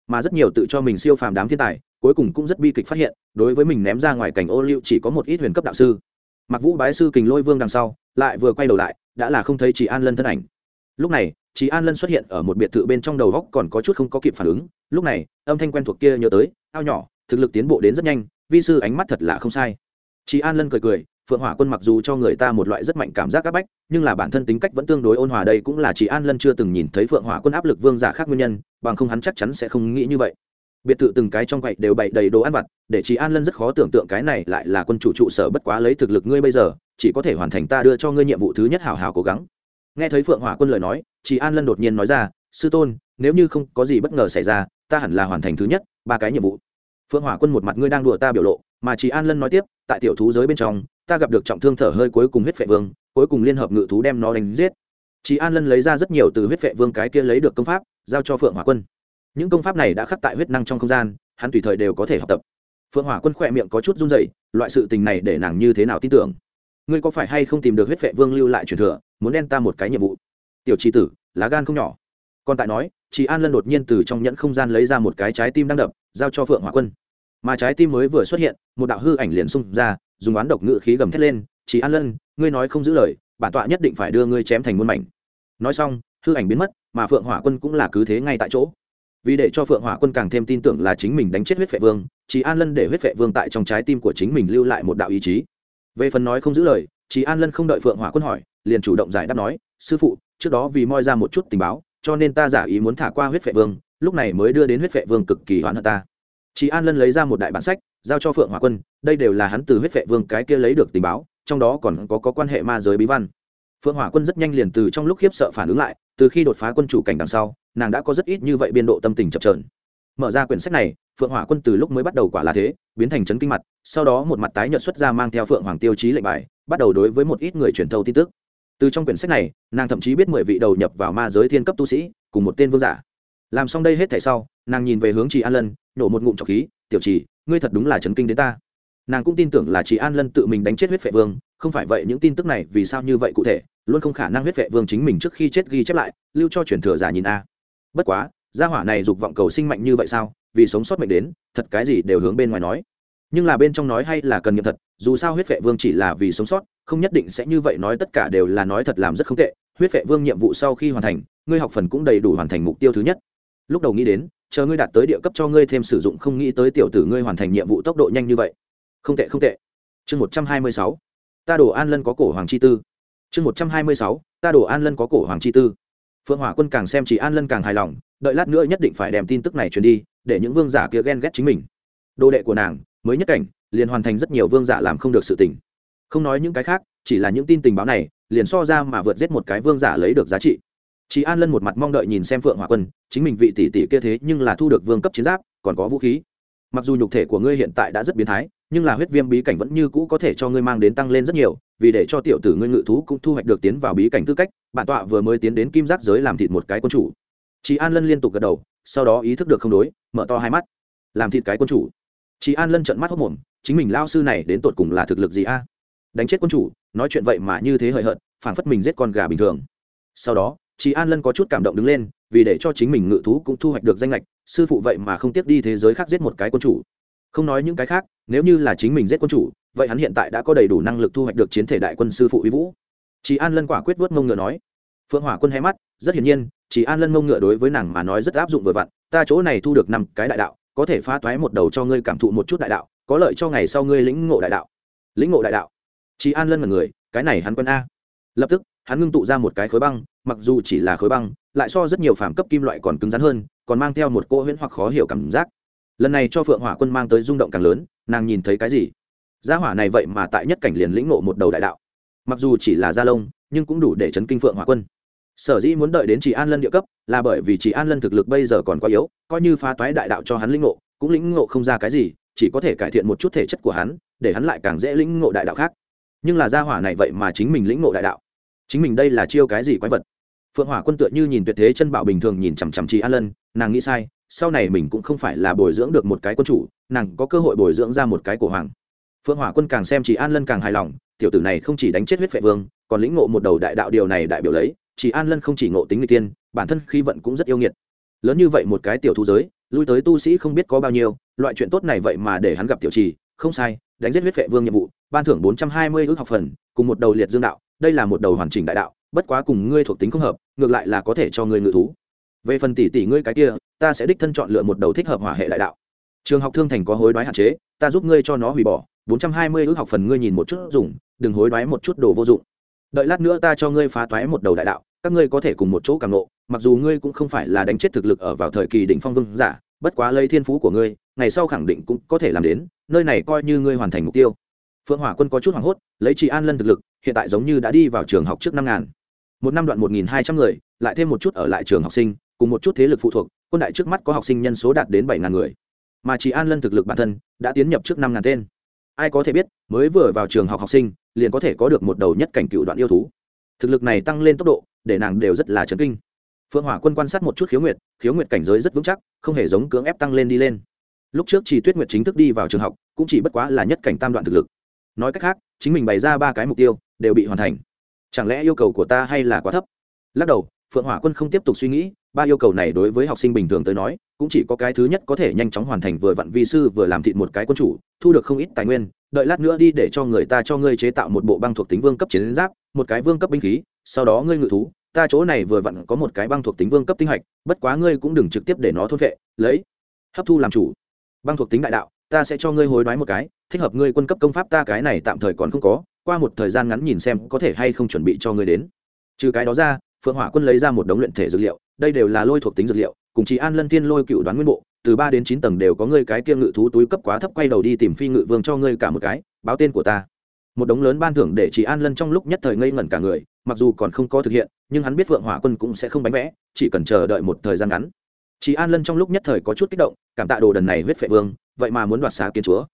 Mà rất nhiều tự cho mình siêu phàm đám thiên tài cuối cùng cũng rất bi kịch phát hiện, đối với mình ném ra ngoài cảnh ô liu chỉ có một ít huyền cấp đạo sư. Mặc vũ bái sư kình lôi vương đằng sau, lại vừa quay đầu lại, đã là không thấy chị an lân thân ảnh. Lúc này chị an lân xuất hiện ở một biệt thự bên trong đầu góc còn có chút không có kịp phản ứng. Lúc này, âm thanh quen thuộc kia nhớ tới, ao nhỏ, thực lực tiến bộ đến rất nhanh, vi sư ánh mắt thật là không sai. Chị an lân cười cười, phượng hỏa quân mặc dù cho người ta một loại rất mạnh cảm giác áp bách, nhưng là bản thân tính cách vẫn tương đối ôn hòa đây cũng là chị an lân chưa từng nhìn thấy phượng hỏa quân áp lực vương giả khác nguyên nhân, bằng không hắn chắc chắn sẽ không nghĩ như vậy biệt thự từng cái trong quậy đều bày đầy đồ ăn vặt, để chị an lân rất khó tưởng tượng cái này lại là quân chủ trụ sở bất quá lấy thực lực ngươi bây giờ, chỉ có thể hoàn thành ta đưa cho ngươi nhiệm vụ thứ nhất hào hào cố gắng. Nghe thấy phượng hỏa quân lời nói chị an lân đột nhiên nói ra, sư tôn, nếu như không có gì bất ngờ xảy ra, ta hẳn là hoàn thành thứ nhất, ba cái nhiệm vụ. Phượng hỏa quân một mặt ngươi đang đùa ta biểu lộ, mà chị an lân nói tiếp, tại tiểu thú giới bên trong, ta gặp được trọng thương thở hơi cuối cùng huyết phệ vương, cuối cùng liên hợp ngự thú đem nó đánh giết. Chị an lân lấy ra rất nhiều từ huyết phệ vương cái kia lấy được công pháp, giao cho phượng hỏa quân những công pháp này đã khắc tại huyết năng trong không gian, hắn tùy thời đều có thể học tập. Phượng hỏa quân khỏe miệng có chút run dậy loại sự tình này để nàng như thế nào tin tưởng? Ngươi có phải hay không tìm được huyết vệ vương lưu lại truyền thừa, muốn đen ta một cái nhiệm vụ? Tiểu tri tử, lá gan không nhỏ. Còn tại nói chị an lân đột nhiên từ trong nhẫn không gian lấy ra một cái trái tim đang đập, giao cho phượng hỏa quân. Mà trái tim mới vừa xuất hiện, một đạo hư ảnh liền xung ra, dùng oán độc ngự khí gầm thét lên chị an lân, ngươi nói không giữ lời, bản tọa nhất định phải đưa ngươi chém thành muôn mảnh. Nói xong, hư ảnh biến mất, mà phượng hỏa quân cũng là cứ thế ngay tại chỗ vì để cho phượng hỏa quân càng thêm tin tưởng là chính mình đánh chết huyết vệ vương chị an lân để huyết vệ vương tại trong trái tim của chính mình lưu lại một đạo ý chí. Về phần nói không giữ lời chị an lân không đợi phượng hỏa quân hỏi liền chủ động giải đáp nói sư phụ trước đó vì moi ra một chút tình báo cho nên ta giả ý muốn thả qua huyết vệ vương lúc này mới đưa đến huyết vệ vương cực kỳ hoãn hận ta. Chị an lân lấy ra một đại bản sách giao cho phượng hỏa quân đây đều là hắn từ huyết vệ vương cái kia lấy được tình báo trong đó còn có, có quan hệ ma giới bí văn. Phượng hỏa quân rất nhanh liền từ trong lúc khiếp sợ phản ứng lại từ khi đột phá quân chủ cảnh đằng sau, nàng đã có rất ít như vậy biên độ tâm tình chập trờn mở ra quyển sách này, phượng hỏa quân từ lúc mới bắt đầu quả là thế, biến thành chấn kinh mặt, sau đó một mặt tái nhợt xuất ra mang theo phượng hoàng tiêu chí lệnh bài, bắt đầu đối với một ít người truyền thâu tin tức. Từ trong quyển sách này, nàng thậm chí biết mười vị đầu nhập vào ma giới thiên cấp tu sĩ, cùng một tên vương giả. Làm xong đây hết thảy sau, nàng nhìn về hướng chị an lân, nổ một ngụm trọc khí, tiểu trì, ngươi thật đúng là chấn kinh đến ta. Nàng cũng tin tưởng là chị an lân tự mình đánh chết huyết vệ vương không phải vậy những tin tức này vì sao như vậy cụ thể, luôn không khả năng huyết vệ vương chính mình trước khi chết ghi chép lại, lưu cho truyền thừa giả nhìn a. Bất quá, gia hỏa này dục vọng cầu sinh mạnh như vậy sao, vì sống sót mệnh đến, thật cái gì đều hướng bên ngoài nói. Nhưng là bên trong nói hay là cần nghiệm thật, dù sao huyết vệ vương chỉ là vì sống sót, không nhất định sẽ như vậy nói tất cả đều là nói thật làm rất không tệ, huyết vệ vương nhiệm vụ sau khi hoàn thành, ngươi học phần cũng đầy đủ hoàn thành mục tiêu thứ nhất. Lúc đầu nghĩ đến, chờ ngươi đạt tới địa cấp cho ngươi thêm sử dụng không nghĩ tới tiểu tử ngươi hoàn thành nhiệm vụ tốc độ nhanh như vậy. Không tệ không tệ. Chương một trăm hai mươi sáu ta đổ an lân có cổ hoàng chi tư. Chương một trăm hai mươi sáu, ta đổ an lân có cổ hoàng chi tư. Phượng hỏa quân càng xem chỉ an lân càng hài lòng, đợi lát nữa nhất định phải đem tin tức này truyền đi, để những vương giả kia ghen ghét chính mình. Đồ đệ của nàng, mới nhất cảnh, liền hoàn thành rất nhiều vương giả làm không được sự tình. Không nói những cái khác, chỉ là những tin tình báo này, liền so ra mà vượt giết một cái vương giả lấy được giá trị. Chị an lân một mặt mong đợi nhìn xem phượng hỏa quân, chính mình vị tỷ tỷ kia thế nhưng là thu được vương cấp chiến giáp, còn có vũ khí mặc dù nhục thể của ngươi hiện tại đã rất biến thái, nhưng là huyết viêm bí cảnh vẫn như cũ có thể cho ngươi mang đến tăng lên rất nhiều, vì để cho tiểu tử ngươi ngự thú cũng thu hoạch được tiến vào bí cảnh tư cách, bản tọa vừa mới tiến đến kim giác giới làm thịt một cái quân chủ. Chị an lân liên tục gật đầu, sau đó ý thức được không đối, mở to hai mắt. Làm thịt cái quân chủ. Chị an lân trận mắt hốc mồm, chính mình lao sư này đến tột cùng là thực lực gì a? Đánh chết quân chủ, nói chuyện vậy mà như thế hời hợt, phảng phất mình giết con gà bình thường. Sau đó chị an lân có chút cảm động đứng lên vì để cho chính mình ngự thú cũng thu hoạch được danh lệch sư phụ vậy mà không tiếp đi thế giới khác giết một cái quân chủ. Không nói những cái khác, nếu như là chính mình giết quân chủ, vậy hắn hiện tại đã có đầy đủ năng lực thu hoạch được chiến thể đại quân sư phụ uy vũ. Chị an lân quả quyết vớt mông ngựa nói. Phượng hỏa quân hé mắt, rất hiển nhiên chị an lân mông ngựa đối với nàng mà nói rất áp dụng vừa vặn, ta chỗ này thu được năm cái đại đạo, có thể phá toái một đầu cho ngươi cảm thụ một chút đại đạo, có lợi cho ngày sau ngươi lĩnh ngộ đại đạo. Lĩnh ngộ đại đạo. Chị an lân là người, cái này hắn quân a. Lập tức hắn ngưng tụ ra một cái khối băng, mặc dù chỉ là khối băng, lại so rất nhiều phàm cấp kim loại còn cứng rắn hơn, còn mang theo một cỗ huyễn hoặc khó hiểu cảm giác. Lần này cho phượng hỏa quân mang tới rung động càng lớn, nàng nhìn thấy cái gì? Gia hỏa này vậy mà tại nhất cảnh liền lĩnh ngộ một đầu đại đạo. Mặc dù chỉ là gia lông, nhưng cũng đủ để chấn kinh phượng hỏa quân. Sở dĩ muốn đợi đến chị an lân địa cấp, là bởi vì chị an lân thực lực bây giờ còn quá yếu, coi như phá toái đại đạo cho hắn lĩnh ngộ, cũng lĩnh ngộ không ra cái gì, chỉ có thể cải thiện một chút thể chất của hắn, để hắn lại càng dễ lĩnh ngộ đại đạo khác. Nhưng là gia hỏa này vậy mà chính mình lĩnh ngộ đại đạo chính mình đây là chiêu cái gì quái vật? Phượng hỏa quân tựa như nhìn tuyệt thế chân bảo bình thường nhìn chằm chằm chị an lân, nàng nghĩ sai, sau này mình cũng không phải là bồi dưỡng được một cái quân chủ, nàng có cơ hội bồi dưỡng ra một cái cổ hoàng. Phượng hỏa quân càng xem chị an lân càng hài lòng, tiểu tử này không chỉ đánh chết huyết vệ vương, còn lĩnh ngộ một đầu đại đạo điều này đại biểu lấy chị an lân không chỉ ngộ tính người tiên bản thân khí vận cũng rất yêu nghiệt. Lớn như vậy một cái tiểu thu giới, lui tới tu sĩ không biết có bao nhiêu, loại chuyện tốt này vậy mà để hắn gặp tiểu trì, không sai, đánh giết huyết vệ vương nhiệm vụ, ban thưởng bốn trăm hai mươi ước học phần, cùng một đầu liệt dương đạo đây là một đầu hoàn chỉnh đại đạo, bất quá cùng ngươi thuộc tính không hợp, ngược lại là có thể cho ngươi ngự thú. Về phần tỷ tỷ ngươi cái kia, ta sẽ đích thân chọn lựa một đầu thích hợp hỏa hệ đại đạo. Trường học thương thành có hối đoái hạn chế, ta giúp ngươi cho nó hủy bỏ, bốn trăm hai mươi ước học phần ngươi nhìn một chút dùng, đừng hối đoái một chút đồ vô dụng. Đợi lát nữa ta cho ngươi phá toái một đầu đại đạo, các ngươi có thể cùng một chỗ càng nộ mặc dù ngươi cũng không phải là đánh chết thực lực ở vào thời kỳ đỉnh phong vương giả, bất quá lấy thiên phú của ngươi, ngày sau khẳng định cũng có thể làm đến, nơi này coi như ngươi hoàn thành mục tiêu. Phượng hỏa quân có chút hoảng hốt, lấy chị an lân thực lực hiện tại giống như đã đi vào trường học trước năm ngàn. Một năm đoạn một nghìn hai trăm người, lại thêm một chút ở lại trường học sinh, cùng một chút thế lực phụ thuộc, quân đại trước mắt có học sinh nhân số đạt đến bảy ngàn người. Mà chỉ an lân thực lực bản thân đã tiến nhập trước năm ngàn tên. Ai có thể biết, mới vừa vào trường học học sinh, liền có thể có được một đầu nhất cảnh cựu đoạn yêu thú. Thực lực này tăng lên tốc độ, để nàng đều rất là chấn kinh. Phượng hỏa quân quan sát một chút khiếu nguyệt khiếu nguyệt cảnh giới rất vững chắc, không hề giống cưỡng ép tăng lên đi lên. Lúc trước chỉ tuyết nguyệt chính thức đi vào trường học, cũng chỉ bất quá là nhất cảnh tam đoạn thực lực. Nói cách khác, chính mình bày ra ba cái mục tiêu đều bị hoàn thành. Chẳng lẽ yêu cầu của ta hay là quá thấp? Lắc đầu, phượng hỏa quân không tiếp tục suy nghĩ, ba yêu cầu này đối với học sinh bình thường tới nói, cũng chỉ có cái thứ nhất có thể nhanh chóng hoàn thành vừa vặn vi sư vừa làm thịt một cái quân chủ, thu được không ít tài nguyên, đợi lát nữa đi để cho người ta cho ngươi chế tạo một bộ băng thuộc tính vương cấp chiến giáp, một cái vương cấp binh khí, sau đó ngươi ngự thú, ta chỗ này vừa vặn có một cái băng thuộc tính vương cấp tinh hạch, bất quá ngươi cũng đừng trực tiếp để nó thôn vệ lấy, hấp thu làm chủ. Băng thuộc tính đại đạo, ta sẽ cho ngươi hối đoái một cái thích hợp ngươi quân cấp công pháp ta cái này tạm thời còn không có, qua một thời gian ngắn nhìn xem có thể hay không chuẩn bị cho ngươi đến. Trừ cái đó ra, phượng hỏa quân lấy ra một đống luyện thể dược liệu, đây đều là lôi thuộc tính dược liệu, cùng chị an lân thiên lôi cựu đoán nguyên bộ, từ ba đến chín tầng đều có ngươi cái kia ngự thú túi cấp quá thấp quay đầu đi tìm phi ngự vương cho ngươi cả một cái, báo tên của ta. Một đống lớn ban thưởng để chị an lân trong lúc nhất thời ngây ngẩn cả người, mặc dù còn không có thực hiện, nhưng hắn biết phượng hỏa quân cũng sẽ không bánh vẽ, chỉ cần chờ đợi một thời gian ngắn. Chị an lân trong lúc nhất thời có chút kích động, cảm tạ đồ đần này huyết phệ vương, vậy mà muốn đoạt xá kiến chúa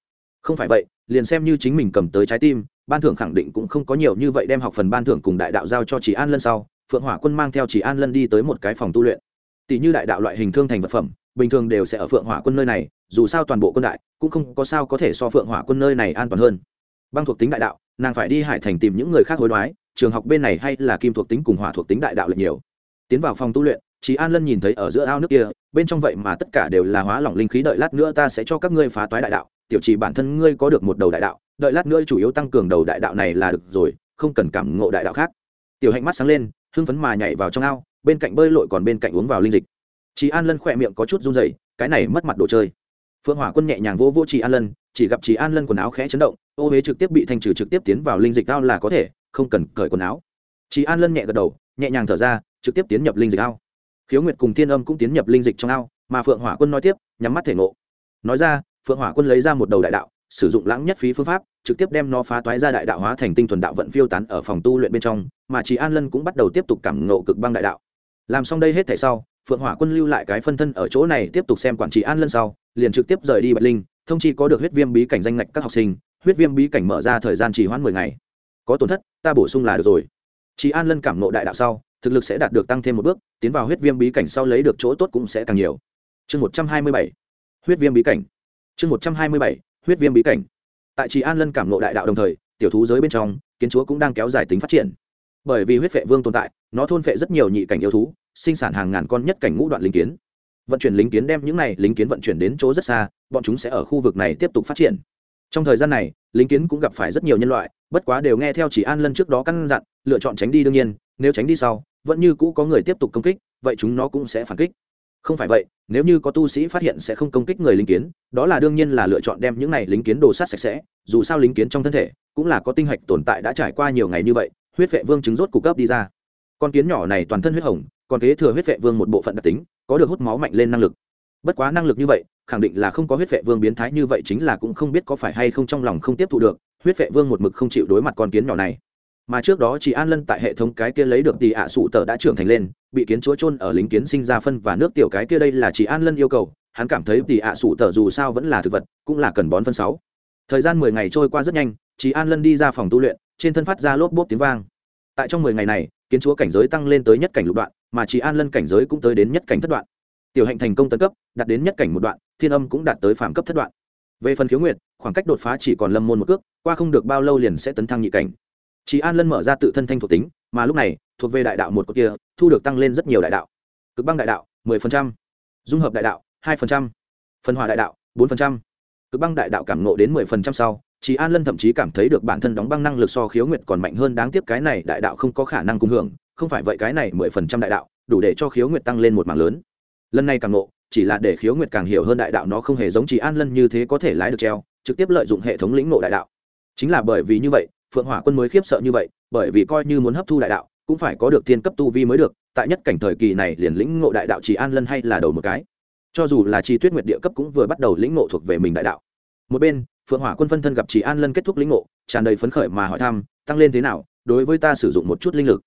không phải vậy, liền xem như chính mình cầm tới trái tim, ban thưởng khẳng định cũng không có nhiều như vậy đem học phần ban thưởng cùng đại đạo giao cho chị an lân sau, phượng hỏa quân mang theo chị an lân đi tới một cái phòng tu luyện. Tỷ như đại đạo loại hình thương thành vật phẩm, bình thường đều sẽ ở phượng hỏa quân nơi này, dù sao toàn bộ quân đại, cũng không có sao có thể so phượng hỏa quân nơi này an toàn hơn. Băng thuộc tính đại đạo, nàng phải đi hải thành tìm những người khác hối đoái, trường học bên này hay là kim thuộc tính cùng hỏa thuộc tính đại đạo lệch nhiều. Tiến vào phòng tu luyện chị an lân nhìn thấy ở giữa ao nước kia, bên trong vậy mà tất cả đều là hóa lỏng linh khí đợi lát nữa ta sẽ cho các ngươi phá toái đại đạo tiểu chỉ bản thân ngươi có được một đầu đại đạo, đợi lát nữa chủ yếu tăng cường đầu đại đạo này là được rồi, không cần cảm ngộ đại đạo khác. Tiểu hạnh mắt sáng lên, hưng phấn mà nhảy vào trong ao, bên cạnh bơi lội còn bên cạnh uống vào linh dịch. Chị an lân khỏe miệng có chút run dày cái này mất mặt đồ chơi. Phượng hỏa quân nhẹ nhàng vỗ vỗ chị an lân, chỉ gặp chị an lân quần áo khẽ chấn động, ô huế trực tiếp bị thanh trừ trực tiếp tiến vào linh dịch ao là có thể, không cần cởi quần áo. Chị an lân nhẹ gật đầu, nhẹ nhàng thở ra, trực tiếp tiến nhập linh dịch ao. Khiếu nguyệt cùng thiên âm cũng tiến nhập linh dịch trong ao, mà phượng hỏa quân nói tiếp, nhắm mắt thể ngộ. Nói ra phượng hỏa quân lấy ra một đầu đại đạo, sử dụng lãng nhất phí phương pháp, trực tiếp đem nó phá toái ra đại đạo hóa thành tinh thuần đạo vận phiêu tán ở phòng tu luyện bên trong, mà chị an lân cũng bắt đầu tiếp tục cảm ngộ cực băng đại đạo. Làm xong đây hết thể sau, phượng hỏa quân lưu lại cái phân thân ở chỗ này tiếp tục xem quản trị an lân sau, liền trực tiếp rời đi bạch linh, thông chi có được huyết viêm bí cảnh danh ngạch các học sinh, huyết viêm bí cảnh mở ra thời gian chỉ hoãn mười ngày. Có tổn thất, ta bổ sung là được rồi. Chị an lân cảm nộ đại đạo sau, thực lực sẽ đạt được tăng thêm một bước, tiến vào huyết viêm bí cảnh sau lấy được chỗ tốt cũng sẽ càng nhiều. Chương một trăm hai mươi bảy. Huyết viêm bí cảnh chương một trăm hai mươi bảy, huyết viêm bí cảnh. Tại trì an lân cảm ngộ đại đạo đồng thời, tiểu thú giới bên trong, kiến chúa cũng đang kéo dài tính phát triển. Bởi vì huyết vệ vương tồn tại, nó thôn phệ rất nhiều nhị cảnh yêu thú, sinh sản hàng ngàn con nhất cảnh ngũ đoạn linh kiến. Vận chuyển lính kiến đem những này lính kiến vận chuyển đến chỗ rất xa, bọn chúng sẽ ở khu vực này tiếp tục phát triển. Trong thời gian này lính kiến cũng gặp phải rất nhiều nhân loại, bất quá đều nghe theo chỉ an lân trước đó căn dặn, lựa chọn tránh đi đương nhiên, nếu tránh đi sau, vẫn như cũ có người tiếp tục công kích, vậy chúng nó cũng sẽ phản kích không phải vậy, nếu như có tu sĩ phát hiện sẽ không công kích người lính kiến, đó là đương nhiên là lựa chọn đem những này lính kiến đồ sát sạch sẽ, dù sao lính kiến trong thân thể, cũng là có tinh hạch tồn tại đã trải qua nhiều ngày như vậy, huyết vệ vương chứng rốt cục cấp đi ra. Con kiến nhỏ này toàn thân huyết hồng, còn kế thừa huyết vệ vương một bộ phận đặc tính, có được hút máu mạnh lên năng lực. Bất quá năng lực như vậy, khẳng định là không có huyết vệ vương biến thái như vậy chính là cũng không biết có phải hay không trong lòng không tiếp thu được, huyết vệ vương một mực không chịu đối mặt con kiến nhỏ này. Mà trước đó chỉ an lân tại hệ thống cái kia lấy được tỷ ạ sụ tờ đã trưởng thành lên bị kiến chúa chôn ở lính kiến sinh ra phân và nước tiểu cái kia đây là chỉ an lân yêu cầu, hắn cảm thấy tỷ ạ sủ tờ dù sao vẫn là thực vật, cũng là cần bón phân sáu. Thời gian mười ngày trôi qua rất nhanh chỉ an lân đi ra phòng tu luyện, trên thân phát ra lốp bốp tiếng vang. Tại trong mười ngày này, kiến chúa cảnh giới tăng lên tới nhất cảnh lục đoạn, mà chỉ an lân cảnh giới cũng tới đến nhất cảnh thất đoạn. Tiểu hạnh thành công tấn cấp, đạt đến nhất cảnh một đoạn, thiên âm cũng đạt tới phạm cấp thất đoạn. Về phần khiếu nguyệt, khoảng cách đột phá chỉ còn lâm môn một cước, qua không được bao lâu liền sẽ tấn thăng nhị cảnh. Chỉ an lân mở ra tự thân thanh thuộc tính, mà lúc này thuộc về đại đạo một cột kia thu được tăng lên rất nhiều đại đạo. Cực băng đại đạo 10%, dung hợp đại đạo 2%, phân hòa đại đạo 4%, cực băng đại đạo cảm nộ đến 10% sau chị an lân thậm chí cảm thấy được bản thân đóng băng năng lực so khiếu nguyệt còn mạnh hơn đáng tiếc cái này đại đạo không có khả năng cung hưởng không phải vậy cái này 10% đại đạo đủ để cho khiếu nguyệt tăng lên một mảng lớn. Lần này càng nộ chỉ là để khiếu nguyệt càng hiểu hơn đại đạo nó không hề giống chị an lân như thế có thể lái được treo trực tiếp lợi dụng hệ thống lĩnh nộ đại đạo. Chính là bởi vì như vậy phượng hỏa quân mới khiếp sợ như vậy bởi vì coi như muốn hấp thu đại đạo cũng phải có được thiên cấp tu vi mới được, tại nhất cảnh thời kỳ này liền lĩnh ngộ đại đạo chỉ an lân hay là đầu một cái. Cho dù là chi tuyết nguyệt địa cấp cũng vừa bắt đầu lĩnh ngộ thuộc về mình đại đạo. Một bên, phượng hỏa quân phân thân gặp chỉ an lân kết thúc lĩnh ngộ, tràn đầy phấn khởi mà hỏi thăm, tăng lên thế nào? Đối với ta sử dụng một chút linh lực.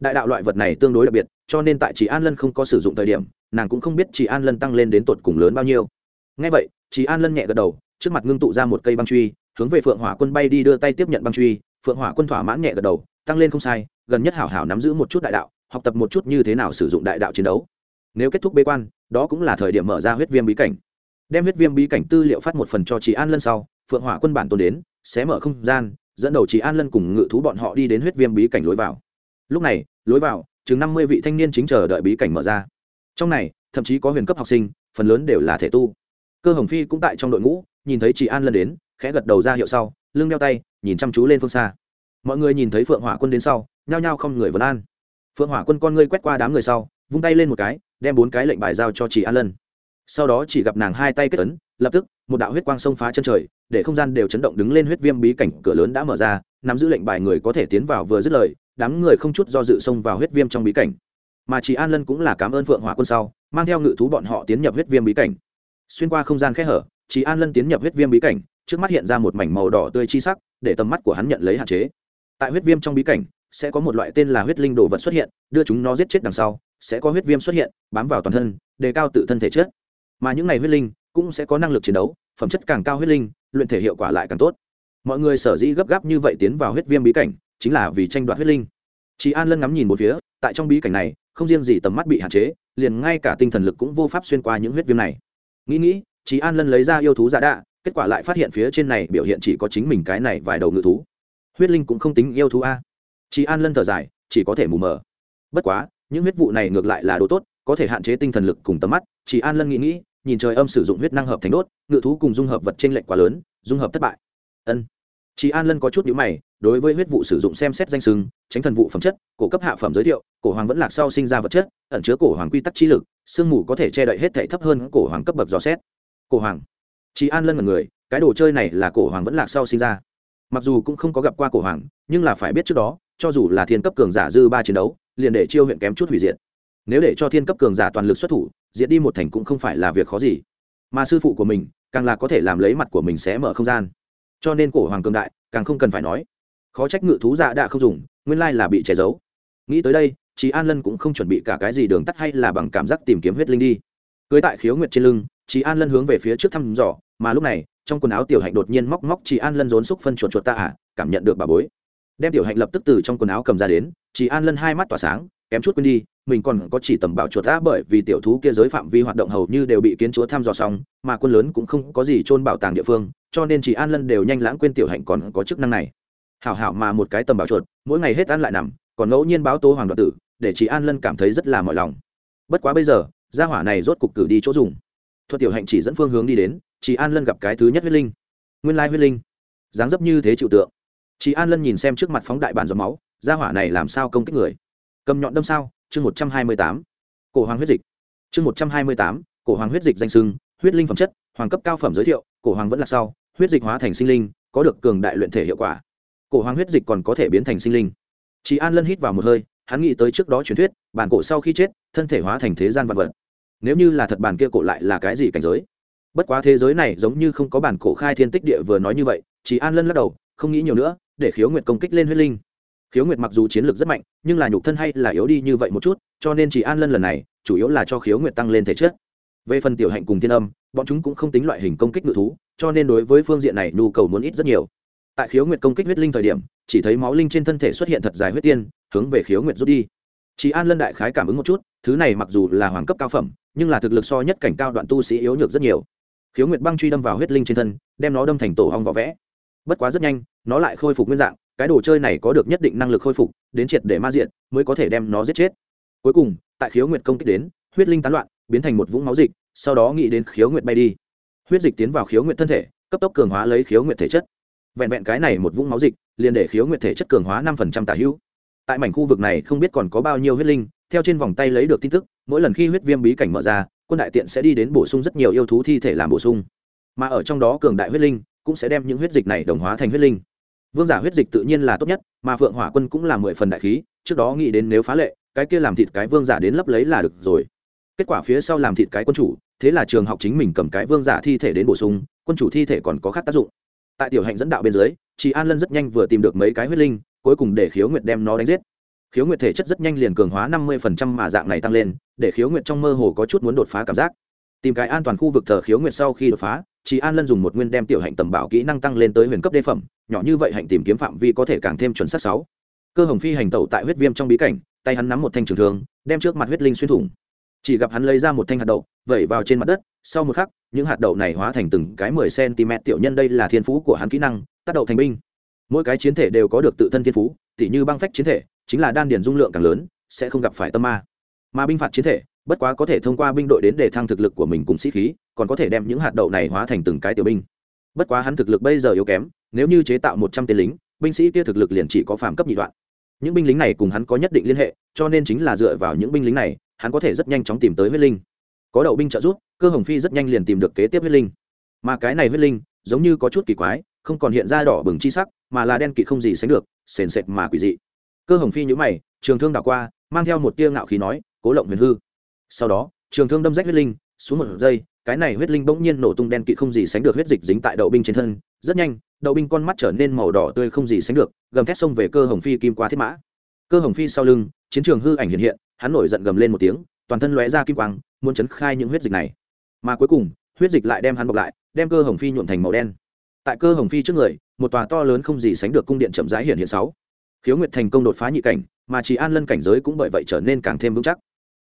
Đại đạo loại vật này tương đối đặc biệt, cho nên tại chỉ an lân không có sử dụng thời điểm, nàng cũng không biết chỉ an lân tăng lên đến tột cùng lớn bao nhiêu. Ngay vậy chỉ an lân nhẹ gật đầu, trước mặt ngưng tụ ra một cây băng truy, hướng về phượng hỏa quân bay đi đưa tay tiếp nhận băng truy. Phượng hỏa quân thỏa mãn nhẹ gật đầu, tăng lên không sai gần nhất hảo hảo nắm giữ một chút đại đạo, học tập một chút như thế nào sử dụng đại đạo chiến đấu. Nếu kết thúc bế quan, đó cũng là thời điểm mở ra huyết viêm bí cảnh. Đem huyết viêm bí cảnh tư liệu phát một phần cho chị an lân sau, phượng hỏa quân bản tôn đến, sẽ mở không gian, dẫn đầu chị an lân cùng ngự thú bọn họ đi đến huyết viêm bí cảnh lối vào. Lúc này, lối vào, chừng năm mươi vị thanh niên chính chờ đợi bí cảnh mở ra. Trong này, thậm chí có huyền cấp học sinh, phần lớn đều là thể tu. Cơ hồng phi cũng tại trong đội ngũ, nhìn thấy chị an lân đến, khẽ gật đầu ra hiệu sau, lưng đeo tay, nhìn chăm chú lên phương xa. Mọi người nhìn thấy phượng hỏa quân đến sau nhao nhao không người vấn an. Phượng hỏa quân con ngươi quét qua đám người sau, vung tay lên một cái, đem bốn cái lệnh bài giao cho chị an lân. Sau đó chỉ gặp nàng hai tay kết tấn lập tức, một đạo huyết quang xông phá chân trời, để không gian đều chấn động đứng lên huyết viêm bí cảnh cửa lớn đã mở ra, nắm giữ lệnh bài người có thể tiến vào vừa dứt lời, đám người không chút do dự xông vào huyết viêm trong bí cảnh. Mà chị an lân cũng là cảm ơn phượng hỏa quân sau, mang theo ngự thú bọn họ tiến nhập huyết viêm bí cảnh. Xuyên qua không gian khẽ hở chị an lân tiến nhập huyết viêm bí cảnh, trước mắt hiện ra một mảnh màu đỏ tươi chi sắc, để tầm mắt của hắn nhận lấy hạn chế. Tại huyết viêm trong bí cảnh sẽ có một loại tên là huyết linh đồ vật xuất hiện, đưa chúng nó giết chết đằng sau, sẽ có huyết viêm xuất hiện, bám vào toàn thân, đề cao tự thân thể chất. Mà những này huyết linh cũng sẽ có năng lực chiến đấu, phẩm chất càng cao huyết linh, luyện thể hiệu quả lại càng tốt. Mọi người sở dĩ gấp gáp như vậy tiến vào huyết viêm bí cảnh, chính là vì tranh đoạt huyết linh. Chị an lân ngắm nhìn một phía, tại trong bí cảnh này, không riêng gì tầm mắt bị hạn chế, liền ngay cả tinh thần lực cũng vô pháp xuyên qua những huyết viêm này. Nghĩ nghĩ chị an lân lấy ra yêu thú giả đạ, kết quả lại phát hiện phía trên này biểu hiện chỉ có chính mình cái này vài đầu ngự thú. Huyết linh cũng không tính yêu thú a chị an lân thở dài, chỉ có thể mù mờ. Bất quá, những huyết vụ này ngược lại là đồ tốt, có thể hạn chế tinh thần lực cùng tầm mắt. Chị an lân nghĩ nghĩ, nhìn trời âm sử dụng huyết năng hợp thành đốt, ngự thú cùng dung hợp vật trên lệch quá lớn, dung hợp thất bại. Ân. Chị an lân có chút nhữ mày, đối với huyết vụ sử dụng xem xét danh sừng tránh thần vụ phẩm chất, cổ cấp hạ phẩm giới thiệu, cổ hoàng vẫn lạc sau sinh ra vật chất, ẩn chứa cổ hoàng quy tắc trí lực, sương mù có thể che đậy hết thể thấp hơn cổ hoàng cấp bậc dò xét. Cổ hoàng. Chị an lân là người, cái đồ chơi này là cổ hoàng vẫn lạc sau sinh ra. Mặc dù cũng không có gặp qua cổ hoàng, nhưng là phải biết trước đó cho dù là thiên cấp cường giả dư ba chiến đấu, liền để chiêu huyện kém chút hủy diệt. Nếu để cho thiên cấp cường giả toàn lực xuất thủ, diệt đi một thành cũng không phải là việc khó gì. Mà sư phụ của mình, càng là có thể làm lấy mặt của mình sẽ mở không gian. Cho nên cổ hoàng cường đại, càng không cần phải nói. Khó trách ngự thú dạ đã không dùng, nguyên lai là bị che giấu. Nghĩ tới đây chị an lân cũng không chuẩn bị cả cái gì đường tắt hay là bằng cảm giác tìm kiếm huyết linh đi. Cưới tại khiếu nguyệt trên lưng chị an lân hướng về phía trước thăm dò, mà lúc này, trong quần áo tiểu hạnh đột nhiên móc móc chị an lân rốn xúc phân chuột chuột ta à cảm nhận được bà bối đem tiểu hạnh lập tức từ trong quần áo cầm ra đến chị an lân hai mắt tỏa sáng, kém chút quên đi, mình còn có chỉ tầm bảo chuột đã bởi vì tiểu thú kia giới phạm vi hoạt động hầu như đều bị kiến chúa thăm dò xong, mà quân lớn cũng không có gì trôn bảo tàng địa phương, cho nên chị an lân đều nhanh lãng quên tiểu hạnh còn có chức năng này. Hảo hảo mà một cái tầm bảo chuột, mỗi ngày hết ăn lại nằm, còn ngẫu nhiên báo tố hoàng đoạt tử, để chị an lân cảm thấy rất là mọi lòng. Bất quá bây giờ, gia hỏa này rốt cục cử đi chỗ dùng. Thuật tiểu hạnh chỉ dẫn phương hướng đi đến chị an lân gặp cái thứ nhất huyết linh. Nguyên lai huyết linh. Dáng dấp như thế chịu tượng chị an lân nhìn xem trước mặt phóng đại bản giọt máu, gia hỏa này làm sao công kích người? Cầm nhọn đâm sao? Chương một trăm hai mươi tám. Cổ hoàng huyết dịch. Chương một trăm hai mươi tám, cổ hoàng huyết dịch danh sưng, huyết linh phẩm chất, hoàng cấp cao phẩm giới thiệu, cổ hoàng vẫn là sau, huyết dịch hóa thành sinh linh, có được cường đại luyện thể hiệu quả. Cổ hoàng huyết dịch còn có thể biến thành sinh linh. Chị an lân hít vào một hơi, hắn nghĩ tới trước đó truyền thuyết, bản cổ sau khi chết, thân thể hóa thành thế gian vật vật. Nếu như là thật bản kia cổ lại là cái gì cảnh giới? Bất quá thế giới này giống như không có bản cổ khai thiên tích địa vừa nói như vậy chị an lân lắc đầu, không nghĩ nhiều nữa để khiếu nguyệt công kích lên huyết linh. Khiếu nguyệt mặc dù chiến lược rất mạnh, nhưng là nhục thân hay là yếu đi như vậy một chút, cho nên chỉ an lân lần này, chủ yếu là cho khiếu nguyệt tăng lên thể chất. Về phần tiểu hạnh cùng thiên âm, bọn chúng cũng không tính loại hình công kích ngự thú, cho nên đối với phương diện này nhu cầu muốn ít rất nhiều. Tại khiếu nguyệt công kích huyết linh thời điểm, chỉ thấy máu linh trên thân thể xuất hiện thật dài huyết tiên, hướng về khiếu nguyệt rút đi. Chị an lân đại khái cảm ứng một chút, thứ này mặc dù là hoàng cấp cao phẩm, nhưng là thực lực so nhất cảnh cao đoạn tu sĩ yếu nhược rất nhiều. Khiếu nguyệt băng truy đâm vào huyết linh trên thân, đem nó đâm thành tổ hong vỏ vẽ bất quá rất nhanh, nó lại khôi phục nguyên dạng, cái đồ chơi này có được nhất định năng lực khôi phục, đến triệt để ma diện mới có thể đem nó giết chết. Cuối cùng, tại khiếu nguyệt công kích đến, huyết linh tán loạn, biến thành một vũng máu dịch, sau đó nghĩ đến khiếu nguyệt bay đi. Huyết dịch tiến vào khiếu nguyệt thân thể, cấp tốc cường hóa lấy khiếu nguyệt thể chất. Vẹn vẹn cái này một vũng máu dịch, liền để khiếu nguyệt thể chất cường hóa năm phần trăm tả hữu. Tại mảnh khu vực này không biết còn có bao nhiêu huyết linh, theo trên vòng tay lấy được tin tức, mỗi lần khi huyết viêm bí cảnh mở ra, quân đại tiện sẽ đi đến bổ sung rất nhiều yêu thú thi thể làm bổ sung. Mà ở trong đó cường đại huyết linh cũng sẽ đem những huyết dịch này đồng hóa thành huyết linh. Vương giả huyết dịch tự nhiên là tốt nhất, mà phượng hỏa quân cũng là mười phần đại khí, trước đó nghĩ đến nếu phá lệ, cái kia làm thịt cái vương giả đến lấp lấy là được rồi. Kết quả phía sau làm thịt cái quân chủ, thế là trường học chính mình cầm cái vương giả thi thể đến bổ sung, quân chủ thi thể còn có khác tác dụng. Tại tiểu hạnh dẫn đạo bên dưới chị an lân rất nhanh vừa tìm được mấy cái huyết linh, cuối cùng để khiếu nguyệt đem nó đánh giết. Khiếu nguyệt thể chất rất nhanh liền cường hóa năm mươi phần trăm mà dạng này tăng lên, để khiếu nguyệt trong mơ hồ có chút muốn đột phá cảm giác. Tìm cái an toàn khu vực thờ khiếu nguyệt sau khi đột phá chị an lân dùng một nguyên đem tiểu hạnh tầm bảo kỹ năng tăng lên tới huyền cấp đê phẩm, nhỏ như vậy hạnh tìm kiếm phạm vi có thể càng thêm chuẩn sắc sáu. Cơ hồng phi hành tẩu tại huyết viêm trong bí cảnh, tay hắn nắm một thanh trường thương, đem trước mặt huyết linh xuyên thủng. Chỉ gặp hắn lấy ra một thanh hạt đậu, vẩy vào trên mặt đất, sau một khắc, những hạt đậu này hóa thành từng cái mười cm tiểu nhân đây là thiên phú của hắn kỹ năng, tác đậu thành binh. Mỗi cái chiến thể đều có được tự thân thiên phú, tỉ như băng phách chiến thể, chính là đan điền dung lượng càng lớn, sẽ không gặp phải tâm ma. Mà binh phạt chiến thể, bất quá có thể thông qua binh đội đến để thăng thực lực của mình cùng sĩ khí còn có thể đem những hạt đậu này hóa thành từng cái tiểu binh. Bất quá hắn thực lực bây giờ yếu kém, nếu như chế tạo một trăm tên lính, binh sĩ kia thực lực liền chỉ có phàm cấp nhị đoạn. Những binh lính này cùng hắn có nhất định liên hệ, cho nên chính là dựa vào những binh lính này, hắn có thể rất nhanh chóng tìm tới huyết linh. Có đậu binh trợ giúp, cơ hồng phi rất nhanh liền tìm được kế tiếp huyết linh. Mà cái này huyết linh, giống như có chút kỳ quái, không còn hiện ra đỏ bừng chi sắc, mà là đen kịt không gì sánh được, sền sệt mà quỷ dị. Cơ hồng phi nhữ mày, trường thương đảo qua, mang theo một tia ngạo khí nói, cố lộng huyền hư. Sau đó, trường thương đâm rách huyết linh, xuống một giây cái này huyết linh bỗng nhiên nổ tung đen kịt không gì sánh được huyết dịch dính tại đậu binh trên thân. Rất nhanh, đậu binh con mắt trở nên màu đỏ tươi không gì sánh được, gầm thét xông về cơ hồng phi kim qua thiết mã. Cơ hồng phi sau lưng, chiến trường hư ảnh hiện hiện, hắn nổi giận gầm lên một tiếng, toàn thân lóe ra kim quang, muốn chấn khai những huyết dịch này. Mà cuối cùng, huyết dịch lại đem hắn bọc lại, đem cơ hồng phi nhuộm thành màu đen. Tại cơ hồng phi trước người, một tòa to lớn không gì sánh được cung điện chậm rãi hiện hiện sáu. Khiếu nguyệt thành công đột phá nhị cảnh, mà chỉ an lân cảnh giới cũng bởi vậy trở nên càng thêm vững chắc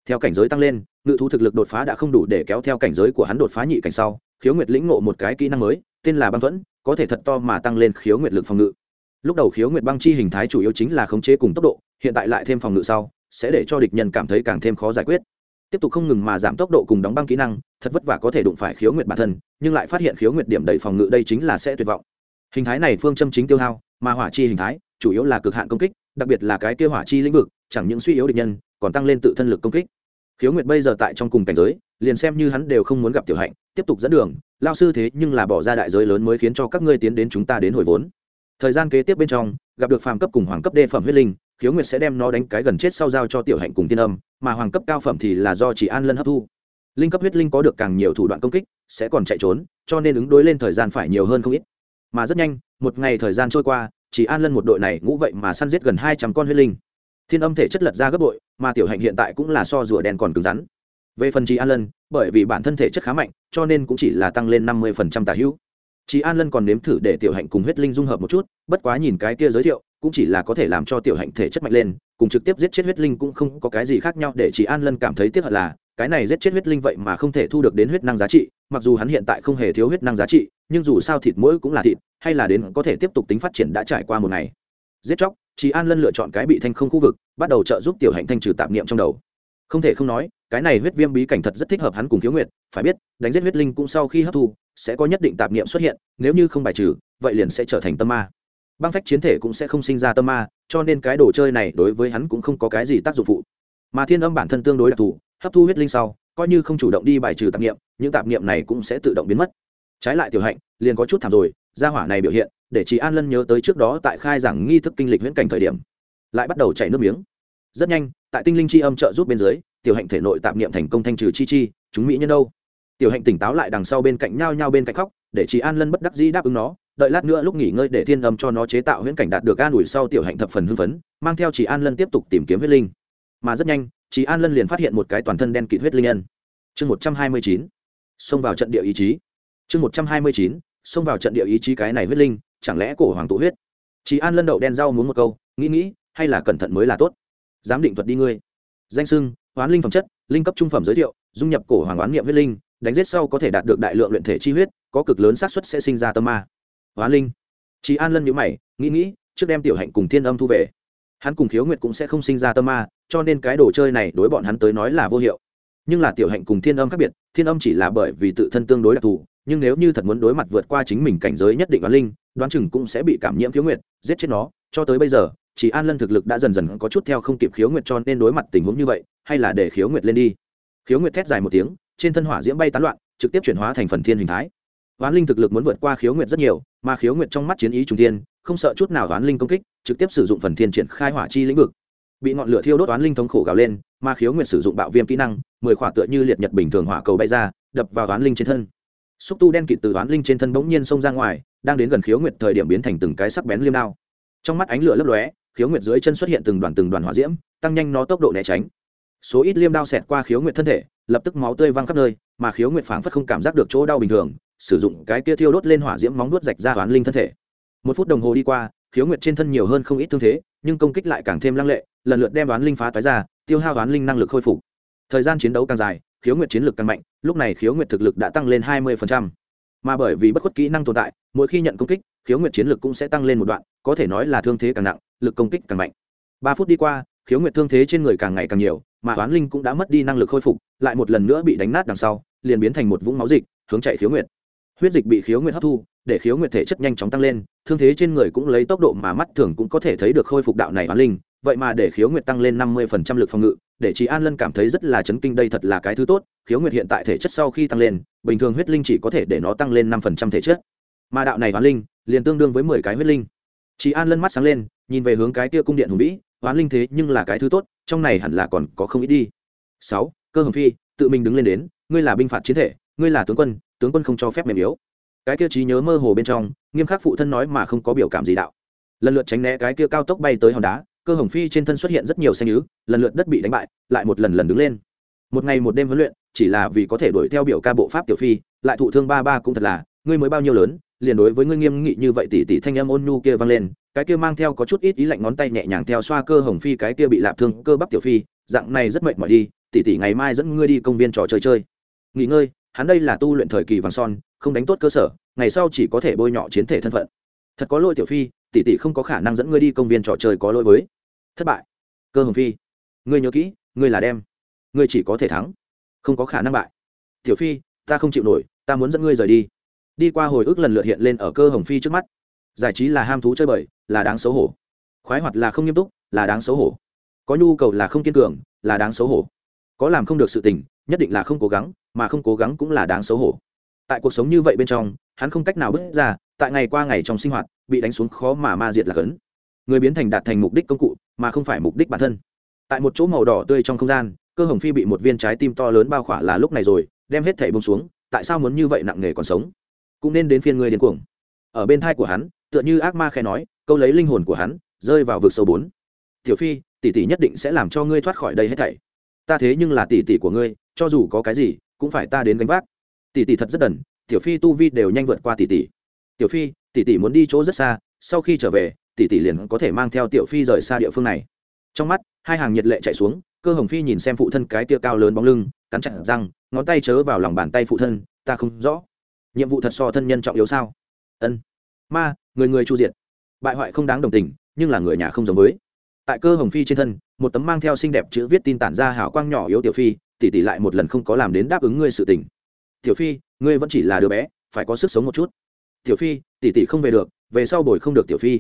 theo cảnh giới tăng lên, ngự thú thực lực đột phá đã không đủ để kéo theo cảnh giới của hắn đột phá nhị cảnh sau, khiếu nguyệt lĩnh ngộ một cái kỹ năng mới, tên là băng thuẫn, có thể thật to mà tăng lên khiếu nguyệt lực phòng ngự. Lúc đầu khiếu nguyệt băng chi hình thái chủ yếu chính là khống chế cùng tốc độ, hiện tại lại thêm phòng ngự sau, sẽ để cho địch nhân cảm thấy càng thêm khó giải quyết. Tiếp tục không ngừng mà giảm tốc độ cùng đóng băng kỹ năng, thật vất vả có thể đụng phải khiếu nguyệt bản thân, nhưng lại phát hiện khiếu nguyệt điểm đầy phòng ngự đây chính là sẽ tuyệt vọng. Hình thái này phương châm chính tiêu hao, mà hỏa chi hình thái, chủ yếu là cực hạn công kích, đặc biệt là cái kia hỏa chi lĩnh vực, chẳng những suy yếu địch nhân, còn tăng lên tự thân lực công kích khiếu nguyệt bây giờ tại trong cùng cảnh giới, liền xem như hắn đều không muốn gặp tiểu hạnh, tiếp tục dẫn đường. Lao sư thế nhưng là bỏ ra đại giới lớn mới khiến cho các ngươi tiến đến chúng ta đến hồi vốn. Thời gian kế tiếp bên trong, gặp được phàm cấp cùng hoàng cấp đê phẩm huyết linh, khiếu nguyệt sẽ đem nó đánh cái gần chết sau giao cho tiểu hạnh cùng tiên âm, mà hoàng cấp cao phẩm thì là do chỉ an lân hấp thu. Linh cấp huyết linh có được càng nhiều thủ đoạn công kích, sẽ còn chạy trốn, cho nên ứng đối lên thời gian phải nhiều hơn không ít. Mà rất nhanh, một ngày thời gian trôi qua, chỉ an lân một đội này ngũ vậy mà săn giết gần hai trăm con huyết linh thiên âm thể chất lật ra gấp bội, mà tiểu hạnh hiện tại cũng là so rùa đen còn cứng rắn. Về phần chị an lân, bởi vì bản thân thể chất khá mạnh, cho nên cũng chỉ là tăng lên năm mươi phần trăm tả hữu. Chị an lân còn nếm thử để tiểu hạnh cùng huyết linh dung hợp một chút, bất quá nhìn cái kia giới thiệu, cũng chỉ là có thể làm cho tiểu hạnh thể chất mạnh lên, cùng trực tiếp giết chết huyết linh cũng không có cái gì khác nhau, để chị an lân cảm thấy tiếc hận là, cái này giết chết huyết linh vậy mà không thể thu được đến huyết năng giá trị, mặc dù hắn hiện tại không hề thiếu huyết năng giá trị, nhưng dù sao thịt mũi cũng là thịt, hay là đến có thể tiếp tục tính phát triển đã trải qua một ngày. Giết chóc chị an lân lựa chọn cái bị thanh không khu vực, bắt đầu trợ giúp tiểu hạnh thanh trừ tạp niệm trong đầu. Không thể không nói, cái này huyết viêm bí cảnh thật rất thích hợp hắn cùng khiếu nguyệt, phải biết, đánh giết huyết linh cũng sau khi hấp thu, sẽ có nhất định tạp niệm xuất hiện, nếu như không bài trừ, vậy liền sẽ trở thành tâm ma. Băng phách chiến thể cũng sẽ không sinh ra tâm ma, cho nên cái đồ chơi này đối với hắn cũng không có cái gì tác dụng phụ. Mà thiên âm bản thân tương đối đặc thù, hấp thu huyết linh sau, coi như không chủ động đi bài trừ tạp niệm, những tạp niệm này cũng sẽ tự động biến mất. Trái lại tiểu hạnh liền có chút thảm rồi, gia hỏa này biểu hiện, để chị an lân nhớ tới trước đó tại khai giảng nghi thức kinh lịch viễn cảnh thời điểm. Lại bắt đầu chảy nước miếng. Rất nhanh, tại tinh linh chi âm trợ giúp bên dưới, tiểu hạnh thể nội tạm niệm thành công thanh trừ chi chi, chúng mỹ nhân đâu? Tiểu hạnh tỉnh táo lại đằng sau bên cạnh nhau nhau bên cạnh khóc, để chị an lân bất đắc dĩ đáp ứng nó, đợi lát nữa lúc nghỉ ngơi để thiên âm cho nó chế tạo huyễn cảnh đạt được an ủi sau tiểu hạnh thập phần hưng phấn, mang theo chị an lân tiếp tục tìm kiếm huyết linh. Mà rất nhanh chị an lân liền phát hiện một cái toàn thân đen kịt huyết linh nhân. Chương một trăm hai mươi chín. Xông vào trận địa ý chí. Chương một trăm hai mươi chín xông vào trận địa ý chí cái này huyết linh, chẳng lẽ cổ hoàng tụ huyết? Chị an lân đậu đen rau muốn một câu, nghĩ nghĩ, hay là cẩn thận mới là tốt. Giám định thuật đi ngươi. Danh sưng, hoán linh phẩm chất, linh cấp trung phẩm giới thiệu, dung nhập cổ hoàng oán niệm huyết linh, đánh giết sau có thể đạt được đại lượng luyện thể chi huyết, có cực lớn xác suất sẽ sinh ra tâm ma. Hoán linh. Chị an lân nhữ mày, nghĩ nghĩ, trước đem tiểu hạnh cùng thiên âm thu về. Hắn cùng khiếu nguyệt cũng sẽ không sinh ra tâm ma, cho nên cái đồ chơi này đối bọn hắn tới nói là vô hiệu. Nhưng là tiểu hạnh cùng thiên âm khác biệt, thiên âm chỉ là bởi vì tự thân tương đối đặc thù nhưng nếu như thật muốn đối mặt vượt qua chính mình cảnh giới nhất định đoán linh, đoán chừng cũng sẽ bị cảm nhiễm khiếu nguyệt, giết chết nó. Cho tới bây giờ, chỉ an lân thực lực đã dần dần có chút theo không kịp khiếu nguyệt cho nên đối mặt tình huống như vậy, hay là để khiếu nguyệt lên đi. Khiếu nguyệt thét dài một tiếng, trên thân hỏa diễm bay tán loạn, trực tiếp chuyển hóa thành phần thiên hình thái. Oán linh thực lực muốn vượt qua khiếu nguyệt rất nhiều, mà khiếu nguyệt trong mắt chiến ý trung thiên, không sợ chút nào oán linh công kích, trực tiếp sử dụng phần thiên triển khai hỏa chi lĩnh vực. Bị ngọn lửa thiêu đốt oán linh thống khổ gào lên, mà khiếu nguyệt sử dụng bạo viêm kỹ năng, mười khỏa tựa như liệt nhật bình thường hỏa cầu bay ra, đập vào oán linh trên thân xúc tu đen kịt từ toán linh trên thân bỗng nhiên xông ra ngoài, đang đến gần khiếu nguyệt thời điểm biến thành từng cái sắc bén liêm đao. Trong mắt ánh lửa lấp lóe, khiếu nguyệt dưới chân xuất hiện từng đoàn từng đoàn hỏa diễm, tăng nhanh nó tốc độ né tránh. Số ít liêm đao xẹt qua khiếu nguyệt thân thể, lập tức máu tươi văng khắp nơi, mà khiếu nguyệt phảng phất không cảm giác được chỗ đau bình thường, sử dụng cái kia thiêu đốt lên hỏa diễm móng đuốt rạch ra toán linh thân thể. Một phút đồng hồ đi qua, khiếu nguyệt trên thân nhiều hơn không ít thương thế, nhưng công kích lại càng thêm lăng lệ, lần lượt đem đoán linh phá toái ra, tiêu hao đoán linh năng lực khôi phục. Thời gian chiến đấu càng dài khiếu nguyệt chiến lực càng mạnh, lúc này khiếu nguyệt thực lực đã tăng lên hai mươi mà bởi vì bất khuất kỹ năng tồn tại, mỗi khi nhận công kích, khiếu nguyệt chiến lực cũng sẽ tăng lên một đoạn, có thể nói là thương thế càng nặng, lực công kích càng mạnh. Ba phút đi qua, khiếu nguyệt thương thế trên người càng ngày càng nhiều, mà toán linh cũng đã mất đi năng lực khôi phục, lại một lần nữa bị đánh nát đằng sau, liền biến thành một vũng máu dịch, hướng chạy khiếu nguyệt. Huyết dịch bị khiếu nguyệt hấp thu, để khiếu nguyệt thể chất nhanh chóng tăng lên, thương thế trên người cũng lấy tốc độ mà mắt thường cũng có thể thấy được khôi phục đạo này oán linh, vậy mà để khiếu nguyệt tăng lên năm mươi phần trăm lực phòng ngự để chị an lân cảm thấy rất là chấn kinh, đây thật là cái thứ tốt, khiếu nguyệt hiện tại thể chất sau khi tăng lên, bình thường huyết linh chỉ có thể để nó tăng lên năm phần trăm thể chất. Mà đạo này oán linh, liền tương đương với mười cái huyết linh. Chị an lân mắt sáng lên, nhìn về hướng cái kia cung điện hùng vĩ oán linh thế nhưng là cái thứ tốt, trong này hẳn là còn có không ít đi. Sáu, cơ hồng phi, tự mình đứng lên đến, ngươi là binh phạt chiến thể, ngươi là tướng quân tướng quân không cho phép mềm yếu. Cái kia trí nhớ mơ hồ bên trong, nghiêm khắc phụ thân nói mà không có biểu cảm gì đạo. Lần lượt tránh né cái kia cao tốc bay tới hòn đá cơ hồng phi trên thân xuất hiện rất nhiều xanh nhứ, lần lượt đất bị đánh bại, lại một lần lần đứng lên. Một ngày một đêm huấn luyện, chỉ là vì có thể đuổi theo biểu ca bộ pháp tiểu phi, lại thụ thương ba ba cũng thật là, ngươi mới bao nhiêu lớn, liền đối với ngươi nghiêm nghị như vậy tỷ tỷ thanh âm ôn nhu kia vang lên, cái kia mang theo có chút ít ý lạnh ngón tay nhẹ nhàng theo xoa cơ hồng phi, cái kia bị lạp thương cơ bắp tiểu phi, dạng này rất mệt mỏi đi tỷ tỷ ngày mai dẫn ngươi đi công viên trò chơi chơi. Nghỉ ngơi, hắn đây là tu luyện thời kỳ vàng son, không đánh tốt cơ sở, ngày sau chỉ có thể bôi nhọ chiến thể thân phận. Thật có lỗi tiểu phi tỷ tỷ không có khả năng dẫn ngươi đi công viên trò chơi có lỗi với thất bại. Cơ hồng phi, ngươi nhớ kỹ, ngươi là đem. Ngươi chỉ có thể thắng, không có khả năng bại. Tiểu phi, ta không chịu nổi, ta muốn dẫn ngươi rời đi. Đi qua hồi ức lần lượt hiện lên ở cơ hồng phi trước mắt. Giải trí là ham thú chơi bời, là đáng xấu hổ. Khoái hoạt là không nghiêm túc, là đáng xấu hổ. Có nhu cầu là không kiên cường, là đáng xấu hổ. Có làm không được sự tình, nhất định là không cố gắng, mà không cố gắng cũng là đáng xấu hổ. Tại cuộc sống như vậy bên trong, hắn không cách nào bước ra, tại ngày qua ngày trong sinh hoạt, bị đánh xuống khó mà ma diệt là cấn người biến thành đạt thành mục đích công cụ, mà không phải mục đích bản thân. Tại một chỗ màu đỏ tươi trong không gian, cơ hồng phi bị một viên trái tim to lớn bao khỏa là lúc này rồi, đem hết thảy bông xuống, tại sao muốn như vậy nặng nề còn sống? Cũng nên đến phiên người điên cuồng. Ở bên thai của hắn, tựa như ác ma khẽ nói, câu lấy linh hồn của hắn, rơi vào vực sâu bốn. Tiểu phi, tỷ tỷ nhất định sẽ làm cho ngươi thoát khỏi đây hết thảy. Ta thế nhưng là tỷ tỷ của ngươi, cho dù có cái gì, cũng phải ta đến gánh vác. Tỷ tỷ thật rất đần, tiểu phi tu vi đều nhanh vượt qua tỷ tỷ. Tiểu phi, tỷ tỷ muốn đi chỗ rất xa, sau khi trở về tỷ tỷ liền có thể mang theo tiểu phi rời xa địa phương này. Trong mắt, hai hàng nhiệt lệ chạy xuống, cơ hồng phi nhìn xem phụ thân cái tia cao lớn bóng lưng, cắn chặt răng, ngón tay chớ vào lòng bàn tay phụ thân, ta không rõ, nhiệm vụ thật so thân nhân trọng yếu sao? Ân, ma, người người chu diệt. Bại hoại không đáng đồng tình, nhưng là người nhà không giống với. Tại cơ hồng phi trên thân, một tấm mang theo xinh đẹp chữ viết tin tản ra hảo quang nhỏ yếu tiểu phi, tỷ tỷ lại một lần không có làm đến đáp ứng ngươi sự tình. Tiểu phi, ngươi vẫn chỉ là đứa bé, phải có sức sống một chút. Tiểu phi, tỷ tỷ không về được, về sau bồi không được tiểu phi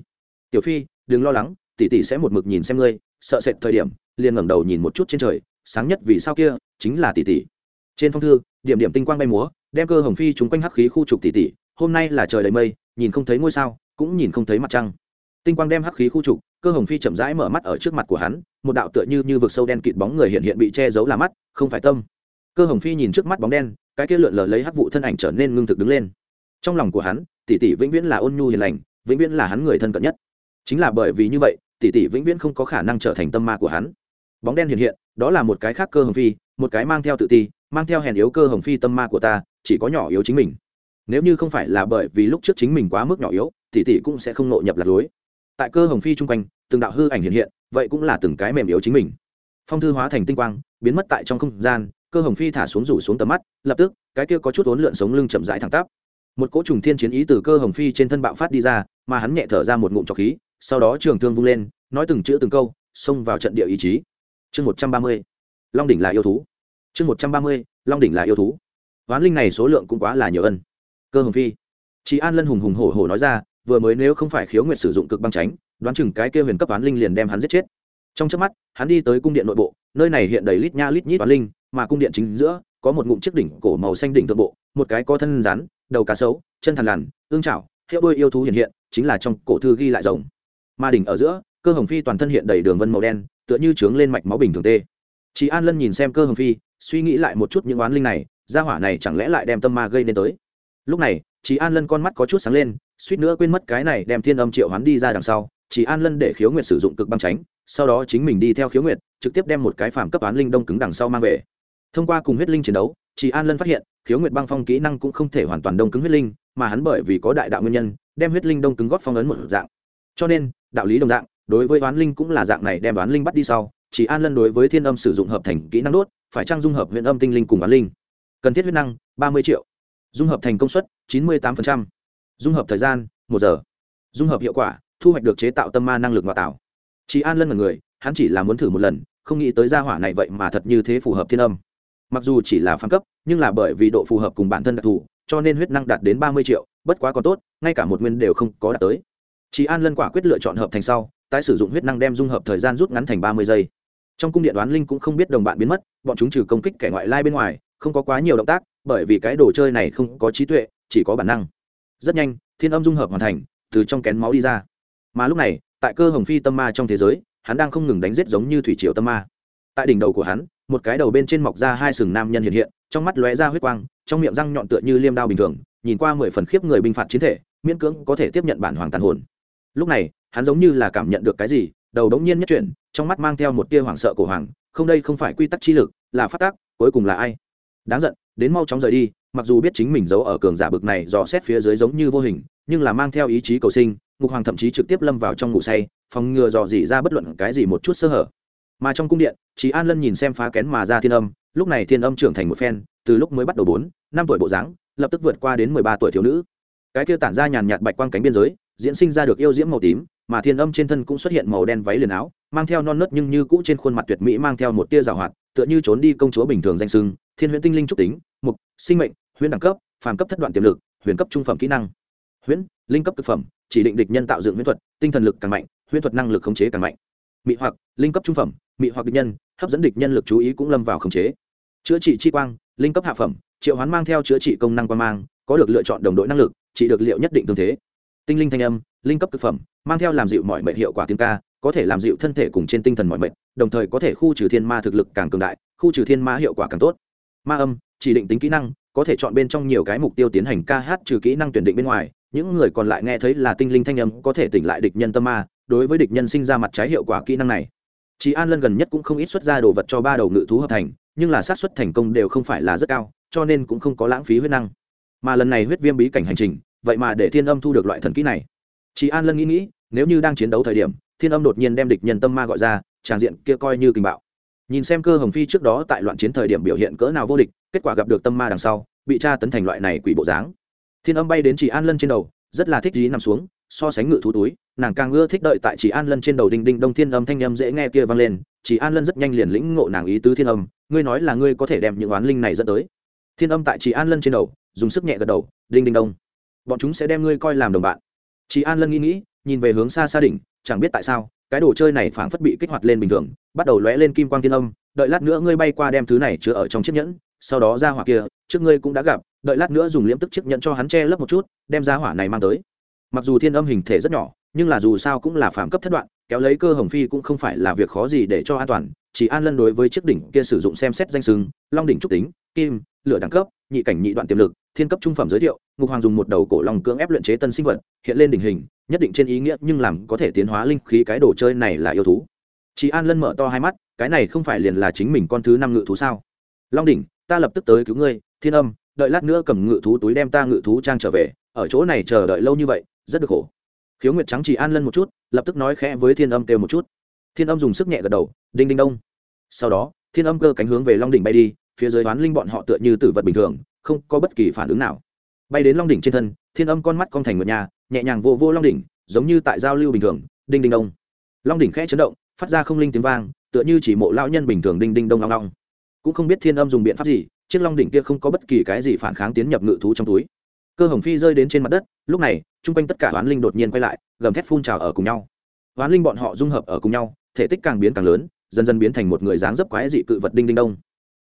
tiểu phi, đừng lo lắng, tỷ tỷ sẽ một mực nhìn xem ngươi, sợ sệt thời điểm, liền ngẩng đầu nhìn một chút trên trời, sáng nhất vì sao kia, chính là tỷ tỷ. Trên phong thư, điểm điểm tinh quang bay múa, đem cơ hồng phi chúng quanh hắc khí khu trục tỷ tỷ, hôm nay là trời đầy mây, nhìn không thấy ngôi sao, cũng nhìn không thấy mặt trăng. Tinh quang đem hắc khí khu trục, cơ hồng phi chậm rãi mở mắt ở trước mặt của hắn, một đạo tựa như như vực sâu đen kịt bóng người hiện hiện bị che giấu là mắt, không phải tâm. Cơ hồng phi nhìn trước mắt bóng đen, cái kia lượn lờ lấy hắc vụ thân ảnh trở nên ngưng thực đứng lên. Trong lòng của hắn, tỷ tỷ vĩnh viễn là ôn nhu hiền lành, vĩnh viễn là hắn người thân cận nhất chính là bởi vì như vậy, tỷ tỷ vĩnh viễn không có khả năng trở thành tâm ma của hắn. Bóng đen hiện hiện, đó là một cái khác cơ hồng phi, một cái mang theo tự ti, mang theo hèn yếu cơ hồng phi tâm ma của ta, chỉ có nhỏ yếu chính mình. Nếu như không phải là bởi vì lúc trước chính mình quá mức nhỏ yếu, tỷ tỷ cũng sẽ không nội nhập lạc lối. Tại cơ hồng phi chung quanh, từng đạo hư ảnh hiện hiện, vậy cũng là từng cái mềm yếu chính mình. Phong thư hóa thành tinh quang, biến mất tại trong không gian, cơ hồng phi thả xuống rủ xuống tầm mắt, lập tức, cái kia có chút ốn lượn sống lưng chậm rãi thẳng tắp. Một cỗ trùng thiên chiến ý từ cơ hồng phi trên thân bạo phát đi ra, mà hắn nhẹ thở ra một ngụm trọc khí sau đó trường thương vung lên, nói từng chữ từng câu, xông vào trận địa ý chí. Chương một trăm ba mươi, long đỉnh là yêu thú. Chương một trăm ba mươi, long đỉnh là yêu thú. Hoán linh này số lượng cũng quá là nhiều ân. Cơ hồng phi. Chị an lân hùng hùng hổ hổ nói ra, vừa mới nếu không phải khiếu nguyệt sử dụng cực băng tránh đoán chừng cái kia huyền cấp hoán linh liền đem hắn giết chết. Trong chớp mắt, hắn đi tới cung điện nội bộ, nơi này hiện đầy lít nha lít nhít hoán linh, mà cung điện chính giữa, có một ngụm chiếc đỉnh cổ màu xanh đỉnh thượng bộ, một cái có thân rắn, đầu cá sấu, chân thằn lằn, ương chảo, hiệu đôi yêu thú hiện hiện, chính là trong cổ thư ghi lại rồng ma đỉnh ở giữa, cơ hồng phi toàn thân hiện đầy đường vân màu đen, tựa như trướng lên mạch máu bình thường tê. Chị an lân nhìn xem cơ hồng phi, suy nghĩ lại một chút những oán linh này, gia hỏa này chẳng lẽ lại đem tâm ma gây nên tới? Lúc này chị an lân con mắt có chút sáng lên, suýt nữa quên mất cái này đem thiên âm triệu hoán đi ra đằng sau chị an lân để khiếu nguyệt sử dụng cực băng tránh sau đó chính mình đi theo khiếu nguyệt, trực tiếp đem một cái phàm cấp án linh đông cứng đằng sau mang về. Thông qua cùng huyết linh chiến đấu chị an lân phát hiện, khiếu nguyệt băng phong kỹ năng cũng không thể hoàn toàn đông cứng huyết linh, mà hắn bởi vì có đại đạo nguyên nhân, đem huyết linh đông cứng góp phong ấn một dạng. Cho nên đạo lý đồng dạng, đối với oán linh cũng là dạng này, đem oán linh bắt đi sau, chỉ an lân đối với thiên âm sử dụng hợp thành kỹ năng đốt, phải trang dung hợp huyện âm tinh linh cùng oán linh? Cần thiết huyết năng, ba mươi triệu. Dung hợp thành công suất, chín mươi tám dung hợp thời gian, một giờ. Dung hợp hiệu quả, thu hoạch được chế tạo tâm ma năng lực ngoại tạo. Chỉ an lân là người, hắn chỉ là muốn thử một lần, không nghĩ tới gia hỏa này vậy mà thật như thế phù hợp thiên âm. Mặc dù chỉ là phán cấp, nhưng là bởi vì độ phù hợp cùng bản thân đặc thù, cho nên huyết năng đạt đến ba mươi triệu, bất quá còn tốt, ngay cả một nguyên đều không có đạt tới chị an lân quả quyết lựa chọn hợp thành sau, tái sử dụng huyết năng đem dung hợp thời gian rút ngắn thành ba mươi giây. Trong cung điện đoán linh cũng không biết đồng bạn biến mất, bọn chúng trừ công kích kẻ ngoại lai bên ngoài, không có quá nhiều động tác, bởi vì cái đồ chơi này không có trí tuệ, chỉ có bản năng. Rất nhanh, thiên âm dung hợp hoàn thành, từ trong kén máu đi ra. Mà lúc này, tại cơ hồng phi tâm ma trong thế giới, hắn đang không ngừng đánh giết giống như thủy triều tâm ma. Tại đỉnh đầu của hắn, một cái đầu bên trên mọc ra hai sừng nam nhân hiện hiện, trong mắt lóe ra huyết quang, trong miệng răng nhọn tựa như liêm đao bình thường, nhìn qua mười phần khiếp người binh phạt chiến thể, miễn cưỡng có thể tiếp nhận bản hoàng tàn hồn lúc này, hắn giống như là cảm nhận được cái gì, đầu đống nhiên nhất chuyển, trong mắt mang theo một tia hoảng sợ của hoàng, không đây không phải quy tắc chi lực, là phát tác, cuối cùng là ai? Đáng giận, đến mau chóng rời đi, mặc dù biết chính mình giấu ở cường giả bực này dò xét phía dưới giống như vô hình, nhưng là mang theo ý chí cầu sinh, ngục hoàng thậm chí trực tiếp lâm vào trong ngủ say, phòng ngừa dò dỉ ra bất luận cái gì một chút sơ hở. Mà trong cung điện chị an lân nhìn xem phá kén mà ra thiên âm, lúc này thiên âm trưởng thành một phen, từ lúc mới bắt đầu bốn, năm tuổi bộ dáng, lập tức vượt qua đến mười ba tuổi thiếu nữ cái kia tản ra nhàn nhạt bạch quang cánh biên giới, diễn sinh ra được yêu diễm màu tím, mà thiên âm trên thân cũng xuất hiện màu đen váy liền áo, mang theo non nớt nhưng như cũ trên khuôn mặt tuyệt mỹ mang theo một tia rào hoạt, tựa như trốn đi công chúa bình thường danh sưng, thiên huyễn tinh linh trúc tính, mục, sinh mệnh, huyễn đẳng cấp, phàm cấp thất đoạn tiềm lực, huyền cấp trung phẩm kỹ năng. Huyễn, linh cấp thực phẩm, chỉ định địch nhân tạo dựng huyễn thuật, tinh thần lực càng mạnh, huyễn thuật năng lực khống chế càng mạnh. Mị hoặc, linh cấp trung phẩm, mị hoặc địch nhân, hấp dẫn địch nhân lực chú ý cũng lâm vào khống chế. Chữa trị chi quang, linh cấp hạ phẩm, triệu hoán mang theo chữa trị công năng quan mang, có được lựa chọn đồng đội năng lực chỉ được liệu nhất định tương thế. Tinh linh thanh âm, linh cấp thực phẩm, mang theo làm dịu mọi mệnh hiệu quả tiếng ca, có thể làm dịu thân thể cùng trên tinh thần mọi mệnh đồng thời có thể khu trừ thiên ma thực lực càng cường đại, khu trừ thiên ma hiệu quả càng tốt. Ma âm, chỉ định tính kỹ năng, có thể chọn bên trong nhiều cái mục tiêu tiến hành ca hát trừ kỹ năng tuyển định bên ngoài, những người còn lại nghe thấy là tinh linh thanh âm có thể tỉnh lại địch nhân tâm ma, đối với địch nhân sinh ra mặt trái hiệu quả kỹ năng này. Chị an lân gần nhất cũng không ít xuất ra đồ vật cho ba đầu ngự thú hợp thành, nhưng là xác suất thành công đều không phải là rất cao, cho nên cũng không có lãng phí huyết năng. Mà lần này huyết viêm bí cảnh hành trình vậy mà để thiên âm thu được loại thần kỹ này. Chị an lân nghĩ nghĩ, nếu như đang chiến đấu thời điểm, thiên âm đột nhiên đem địch nhân tâm ma gọi ra tràng diện kia coi như kinh bạo. Nhìn xem cơ hồng phi trước đó tại loạn chiến thời điểm biểu hiện cỡ nào vô địch, kết quả gặp được tâm ma đằng sau, bị tra tấn thành loại này quỷ bộ dáng. Thiên âm bay đến chị an lân trên đầu, rất là thích dí nằm xuống, so sánh ngự thú túi, nàng càng ưa thích đợi tại chị an lân trên đầu đinh đinh đông thiên âm thanh âm dễ nghe kia vang lên chị an lân rất nhanh liền lĩnh ngộ nàng ý tứ thiên âm, ngươi nói là ngươi có thể đem những oán linh này dẫn tới. Thiên âm tại chị an lân trên đầu, dùng sức nhẹ gật đầu, đinh đinh đông bọn chúng sẽ đem ngươi coi làm đồng bạn. Chị an lân nghĩ nghĩ, nhìn về hướng xa xa đỉnh, chẳng biết tại sao, cái đồ chơi này phảng phất bị kích hoạt lên bình thường, bắt đầu lóe lên kim quang thiên âm, đợi lát nữa ngươi bay qua đem thứ này chứa ở trong chiếc nhẫn, sau đó ra hỏa kia, trước ngươi cũng đã gặp, đợi lát nữa dùng liễm tức chiếc nhẫn cho hắn che lấp một chút, đem ra hỏa này mang tới. Mặc dù thiên âm hình thể rất nhỏ, nhưng là dù sao cũng là phạm cấp thất đoạn, kéo lấy cơ hồng phi cũng không phải là việc khó gì để cho an toàn. Chỉ an lân đối với chiếc đỉnh kia sử dụng xem xét danh sưng long đỉnh trúc tính, kim, lửa đẳng cấp, nhị cảnh nhị đoạn tiềm lực thiên cấp trung phẩm giới thiệu, ngục hoàng dùng một đầu cổ lòng cưỡng ép luyện chế tân sinh vật, hiện lên đỉnh hình, nhất định trên ý nghĩa, nhưng làm có thể tiến hóa linh khí cái đồ chơi này là yêu thú. Chị an lân mở to hai mắt, cái này không phải liền là chính mình con thứ năm ngự thú sao? Long đỉnh, ta lập tức tới cứu ngươi, thiên âm, đợi lát nữa cầm ngự thú túi đem ta ngự thú trang trở về, ở chỗ này chờ đợi lâu như vậy, rất được khổ. Khiếu nguyệt trắng chỉ an lân một chút, lập tức nói khẽ với thiên âm kêu một chút. Thiên âm dùng sức nhẹ gật đầu, đinh đinh đông. Sau đó, thiên âm cơ cánh hướng về long đỉnh bay đi, phía dưới toán linh bọn họ tựa như tử vật bình thường không có bất kỳ phản ứng nào. Bay đến long đỉnh trên thân, thiên âm con mắt con thành một nhà, nhẹ nhàng vô vô long đỉnh, giống như tại giao lưu bình thường, đinh đinh đông. Long đỉnh khẽ chấn động, phát ra không linh tiếng vang, tựa như chỉ mộ lao nhân bình thường đinh đinh đông long long. Cũng không biết thiên âm dùng biện pháp gì, chiếc long đỉnh kia không có bất kỳ cái gì phản kháng tiến nhập ngự thú trong túi. Cơ hồng phi rơi đến trên mặt đất, lúc này, chung quanh tất cả oán linh đột nhiên quay lại, gầm thét phun trào ở cùng nhau. Oán linh bọn họ dung hợp ở cùng nhau, thể tích càng biến càng lớn, dần dần biến thành một người dáng dấp quái dị cự vật đinh đinh đông.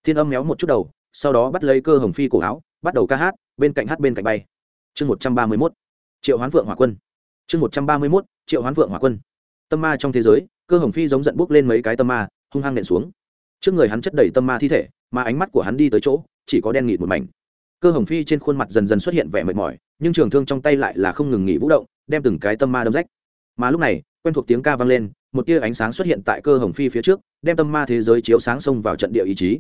Thiên âm méo một chút đầu sau đó bắt lấy cơ hồng phi cổ áo, bắt đầu ca hát, bên cạnh hát bên cạnh bay. Chương một trăm ba mươi mốt, triệu hoán vượng hỏa quân. Chương một trăm ba mươi mốt, triệu hoán vượng hỏa quân. Tâm ma trong thế giới, cơ hồng phi giống giận bốc lên mấy cái tâm ma, hung hăng nện xuống. Trước người hắn chất đầy tâm ma thi thể, mà ánh mắt của hắn đi tới chỗ, chỉ có đen nghịt một mảnh. Cơ hồng phi trên khuôn mặt dần dần xuất hiện vẻ mệt mỏi, nhưng trường thương trong tay lại là không ngừng nghỉ vũ động, đem từng cái tâm ma đâm rách. Mà lúc này, quen thuộc tiếng ca vang lên, một tia ánh sáng xuất hiện tại cơ hồng phi phía trước, đem tâm ma thế giới chiếu sáng xông vào trận địa ý chí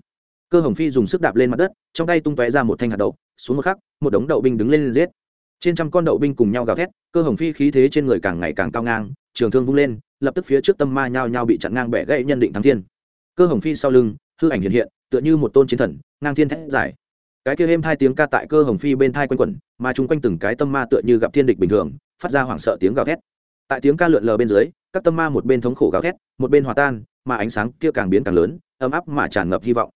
cơ hồng phi dùng sức đạp lên mặt đất, trong tay tung tóe ra một thanh hạt đậu, xuống một khắc, một đống đậu binh đứng lên giết. Trên trăm con đậu binh cùng nhau gào thét, cơ hồng phi khí thế trên người càng ngày càng cao ngang, trường thương vung lên, lập tức phía trước tâm ma nhao nhao bị chặn ngang bẻ gãy nhân định thắng thiên. Cơ hồng phi sau lưng, hư ảnh hiện hiện, tựa như một tôn chiến thần, ngang thiên thét giải cái kia êm hai tiếng ca tại cơ hồng phi bên thai quanh quẩn, mà chung quanh từng cái tâm ma tựa như gặp thiên địch bình thường, phát ra hoảng sợ tiếng gào thét. Tại tiếng ca lượn lờ bên dưới, các tâm ma một bên thống khổ gào thét, một bên hòa tan, mà ánh sáng kia càng biến càng lớn, ấm áp mà tràn ngập hy vọng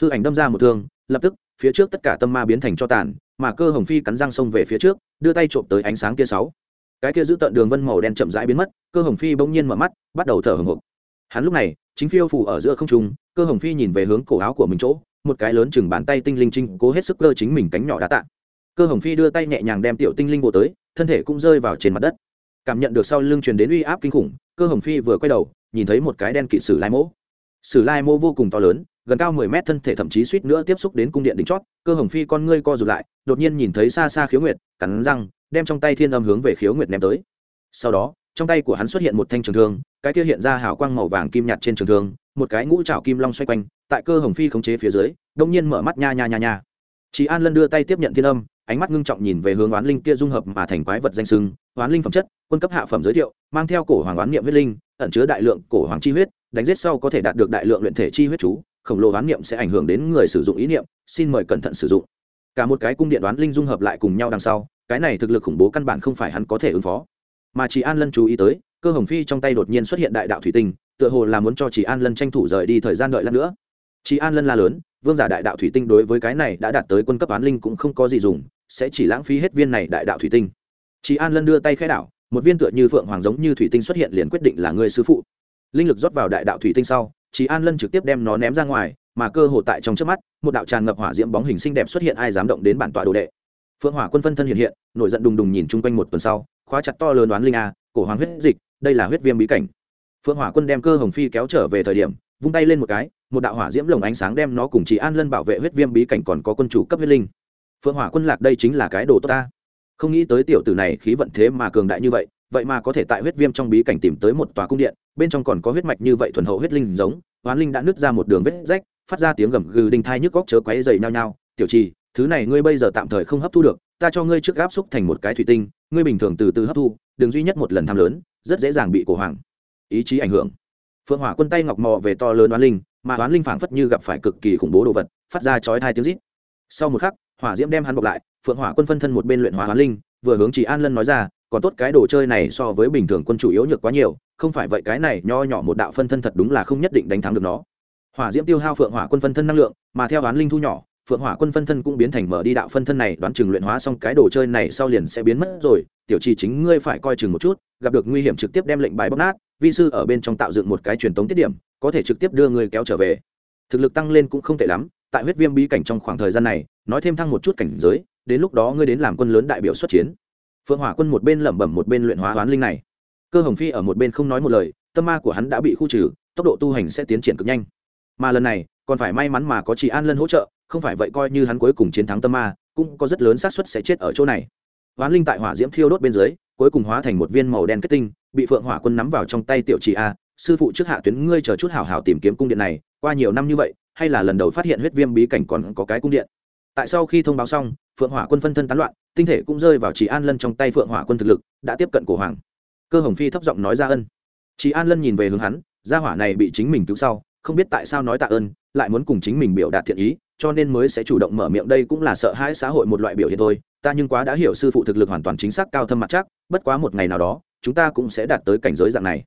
hư ảnh đâm ra một thương, lập tức, phía trước tất cả tâm ma biến thành cho tàn, mà cơ hồng phi cắn răng xông về phía trước, đưa tay trộm tới ánh sáng kia sáu. Cái kia giữ tận đường vân màu đen chậm rãi biến mất, cơ hồng phi bỗng nhiên mở mắt, bắt đầu thở hồng hộc. Hắn lúc này, chính phiêu phủ ở giữa không trung, cơ hồng phi nhìn về hướng cổ áo của mình chỗ, một cái lớn chừng bàn tay tinh linh trinh cố hết sức cơ chính mình cánh nhỏ đã tạ. Cơ hồng phi đưa tay nhẹ nhàng đem tiểu tinh linh bộ tới, thân thể cũng rơi vào trên mặt đất. Cảm nhận được sau lưng truyền đến uy áp kinh khủng, cơ hồng phi vừa quay đầu, nhìn thấy một cái đen kỵ sử lai mỗ. Sử lai mỗ vô cùng to lớn gần cao mười mét thân thể thậm chí suýt nữa tiếp xúc đến cung điện đỉnh chót, cơ hồng phi con ngươi co rụt lại, đột nhiên nhìn thấy xa xa khiếu nguyệt, cắn răng, đem trong tay thiên âm hướng về khiếu nguyệt ném tới. Sau đó, trong tay của hắn xuất hiện một thanh trường thương, cái kia hiện ra hào quang màu vàng kim nhạt trên trường thương, một cái ngũ trảo kim long xoay quanh, tại cơ hồng phi khống chế phía dưới, đông nhiên mở mắt nha nha nha nha. Chị an lân đưa tay tiếp nhận thiên âm, ánh mắt ngưng trọng nhìn về hướng oán linh kia dung hợp mà thành quái vật danh sưng, oán linh phẩm chất, quân cấp hạ phẩm giới thiệu, mang theo cổ hoàng oán niệm huyết linh, ẩn chứa đại lượng cổ hoàng chi huyết, đánh giết sau có thể đạt được đại lượng luyện thể chi huyết chú khổng lồ oán niệm sẽ ảnh hưởng đến người sử dụng ý niệm, xin mời cẩn thận sử dụng. Cả một cái cung điện đoán linh dung hợp lại cùng nhau đằng sau, cái này thực lực khủng bố căn bản không phải hắn có thể ứng phó. Mà chị an lân chú ý tới, cơ hồng phi trong tay đột nhiên xuất hiện đại đạo thủy tinh, tựa hồ là muốn cho chị an lân tranh thủ rời đi thời gian đợi lát nữa. Chị an lân la lớn, vương giả đại đạo thủy tinh đối với cái này đã đạt tới quân cấp án linh cũng không có gì dùng, sẽ chỉ lãng phí hết viên này đại đạo thủy tinh. Chị an lân đưa tay khai đảo, một viên tựa như phượng hoàng giống như thủy tinh xuất hiện liền quyết định là người sư phụ. Linh lực rót vào đại đạo thủy tinh sau chị an lân trực tiếp đem nó ném ra ngoài, mà cơ hội tại trong trước mắt, một đạo tràn ngập hỏa diễm bóng hình xinh đẹp xuất hiện ai dám động đến bản tọa đồ đệ. Phượng hỏa quân phân thân hiện hiện, nổi giận đùng đùng nhìn chung quanh một tuần sau, khóa chặt to lớn đoán linh a, cổ hoàng huyết dịch, đây là huyết viêm bí cảnh. Phượng hỏa quân đem cơ hồng phi kéo trở về thời điểm, vung tay lên một cái, một đạo hỏa diễm lồng ánh sáng đem nó cùng chị an lân bảo vệ huyết viêm bí cảnh còn có quân chủ cấp huyết linh. Phượng hỏa quân lạc đây chính là cái đồ tốt ta. Không nghĩ tới tiểu tử này khí vận thế mà cường đại như vậy vậy mà có thể tại huyết viêm trong bí cảnh tìm tới một tòa cung điện, bên trong còn có huyết mạch như vậy thuần hậu huyết linh giống, hoán linh đã nứt ra một đường vết rách, phát ra tiếng gầm gừ đinh thai nhức góc chớ quáy dày nhao nhao. Tiểu trì, thứ này ngươi bây giờ tạm thời không hấp thu được, ta cho ngươi trước gáp xúc thành một cái thủy tinh, ngươi bình thường từ từ hấp thu đường duy nhất một lần tham lớn, rất dễ dàng bị cổ hoàng ý chí ảnh hưởng. Phượng hỏa quân tay ngọc mò về to lớn oán linh, mà oán linh phảng phất như gặp phải cực kỳ khủng bố đồ vật, phát ra chói tai tiếng rít. Sau một khắc, hỏa diễm đem hắn bọc lại, phượng hỏa quân phân thân một bên luyện hóa oán linh, vừa hướng chỉ an lân nói ra còn tốt cái đồ chơi này so với bình thường quân chủ yếu nhược quá nhiều, không phải vậy cái này nho nhỏ một đạo phân thân thật đúng là không nhất định đánh thắng được nó. Hỏa diễm tiêu hao phượng hỏa quân phân thân năng lượng, mà theo án linh thu nhỏ, phượng hỏa quân phân thân cũng biến thành mở đi đạo phân thân này, đoán chừng luyện hóa xong cái đồ chơi này sau liền sẽ biến mất rồi. Tiểu trì chính ngươi phải coi chừng một chút, gặp được nguy hiểm trực tiếp đem lệnh bài bóc nát, vi sư ở bên trong tạo dựng một cái truyền tống tiết điểm, có thể trực tiếp đưa người kéo trở về. Thực lực tăng lên cũng không tệ lắm, tại huyết viêm bí cảnh trong khoảng thời gian này, nói thêm thăng một chút cảnh giới, đến lúc đó ngươi đến làm quân lớn đại biểu xuất chiến phượng hỏa quân một bên lẩm bẩm một bên luyện hóa hoán linh này. Cơ hồng phi ở một bên không nói một lời, tâm ma của hắn đã bị khu trừ, tốc độ tu hành sẽ tiến triển cực nhanh. Mà lần này, còn phải may mắn mà có chị an lân hỗ trợ, không phải vậy coi như hắn cuối cùng chiến thắng tâm ma, cũng có rất lớn xác suất sẽ chết ở chỗ này. Hoán linh tại hỏa diễm thiêu đốt bên dưới, cuối cùng hóa thành một viên màu đen kết tinh, bị phượng hỏa quân nắm vào trong tay tiểu chị a, sư phụ trước hạ tuyến ngươi chờ chút hảo hảo tìm kiếm cung điện này, qua nhiều năm như vậy, hay là lần đầu phát hiện huyết viêm bí cảnh còn có cái cung điện? Tại sau khi thông báo xong, phượng hỏa quân phân thân tán loạn tinh thể cũng rơi vào chị an lân trong tay phượng hỏa quân thực lực, đã tiếp cận cổ hoàng. Cơ hồng phi thấp giọng nói ra ân. Chị an lân nhìn về hướng hắn, gia hỏa này bị chính mình cứu sau, không biết tại sao nói tạ ơn, lại muốn cùng chính mình biểu đạt thiện ý, cho nên mới sẽ chủ động mở miệng đây cũng là sợ hãi xã hội một loại biểu hiện thôi, ta nhưng quá đã hiểu sư phụ thực lực hoàn toàn chính xác cao thâm mặt chắc, bất quá một ngày nào đó, chúng ta cũng sẽ đạt tới cảnh giới dạng này.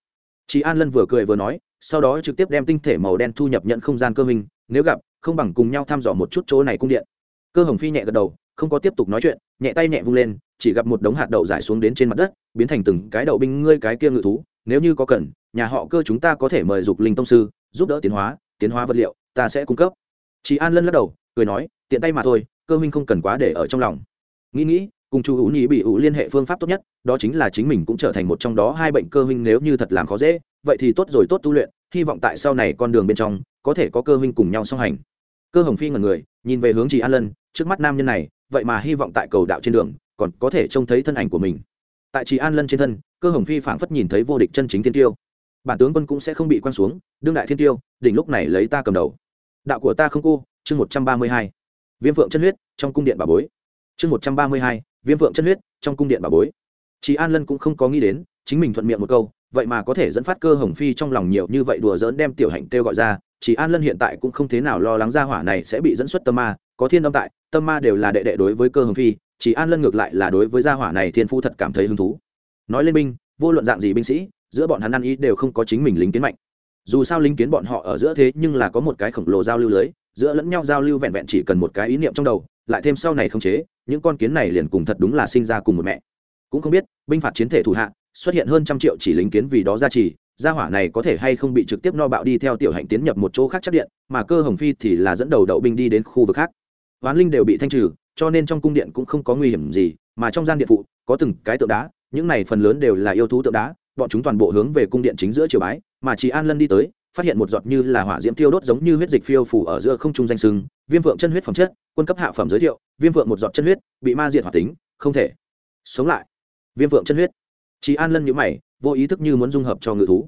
Chị an lân vừa cười vừa nói, sau đó trực tiếp đem tinh thể màu đen thu nhập nhận không gian cơ minh, nếu gặp, không bằng cùng nhau thăm dò một chút chỗ này cung điện. Cơ hồng phi nhẹ gật đầu không có tiếp tục nói chuyện, nhẹ tay nhẹ vung lên, chỉ gặp một đống hạt đậu giải xuống đến trên mặt đất, biến thành từng cái đậu binh ngươi cái kia ngự thú, nếu như có cần, nhà họ cơ chúng ta có thể mời dục linh tông sư, giúp đỡ tiến hóa tiến hóa vật liệu, ta sẽ cung cấp. Chị an lân lắc đầu, cười nói, tiện tay mà thôi, cơ minh không cần quá để ở trong lòng. Nghĩ nghĩ, cùng chu hữu nhị bị hữu liên hệ phương pháp tốt nhất, đó chính là chính mình cũng trở thành một trong đó hai bệnh cơ minh nếu như thật làm khó dễ, vậy thì tốt rồi tốt tu luyện, hy vọng tại sau này con đường bên trong, có thể có cơ minh cùng nhau song hành. Cơ hồng phi ngần người, nhìn về hướng chị an lân, trước mắt nam nhân này vậy mà hy vọng tại cầu đạo trên đường, còn có thể trông thấy thân ảnh của mình. Tại chị an lân trên thân, cơ hồng phi phảng phất nhìn thấy vô địch chân chính thiên tiêu. Bản tướng quân cũng sẽ không bị quăng xuống, đương đại thiên tiêu, đỉnh lúc này lấy ta cầm đầu. Đạo của ta không cô, chương một trăm ba mươi hai. Viêm phượng chân huyết, trong cung điện bà bối. Chương một trăm ba mươi hai, viêm phượng chân huyết, trong cung điện bà bối. Chị an lân cũng không có nghĩ đến, chính mình thuận miệng một câu, vậy mà có thể dẫn phát cơ hồng phi trong lòng nhiều như vậy đùa dỡn đem tiểu hạnh kêu gọi ra. Chị an lân hiện tại cũng không thế nào lo lắng ra hỏa này sẽ bị dẫn xuất tâm ma, có thiên âm tại tâm ma đều là đệ đệ đối với cơ hồng phi, chỉ an lân ngược lại là đối với gia hỏa này thiên phu thật cảm thấy hứng thú. Nói lên binh, vô luận dạng gì binh sĩ, giữa bọn hắn ăn ý đều không có chính mình lính kiến mạnh. Dù sao lính kiến bọn họ ở giữa thế nhưng là có một cái khổng lồ giao lưu lưới, giữa lẫn nhau giao lưu vẹn vẹn chỉ cần một cái ý niệm trong đầu, lại thêm sau này không chế, những con kiến này liền cùng thật đúng là sinh ra cùng một mẹ. Cũng không biết, binh phạt chiến thể thủ hạ, xuất hiện hơn trăm triệu chỉ lính kiến vì đó ra trì, gia hỏa này có thể hay không bị trực tiếp no bạo đi theo tiểu hạnh tiến nhập một chỗ khác chắc điện, mà cơ hồng phi thì là dẫn đầu đậu binh đi đến khu vực khác oán linh đều bị thanh trừ, cho nên trong cung điện cũng không có nguy hiểm gì, mà trong gian điện phụ, có từng cái tượng đá, những này phần lớn đều là yêu thú tượng đá, bọn chúng toàn bộ hướng về cung điện chính giữa triều bái, mà chị an lân đi tới, phát hiện một giọt như là hỏa diễm tiêu đốt giống như huyết dịch phiêu phủ ở giữa không trung danh sưng, viêm vượng chân huyết phẩm chất, quân cấp hạ phẩm giới thiệu, viêm vượng một giọt chân huyết, bị ma diệt hoạt tính, không thể sống lại. Viêm vượng chân huyết. Chị an lân nhíu mày, vô ý thức như muốn dung hợp cho ngự thú.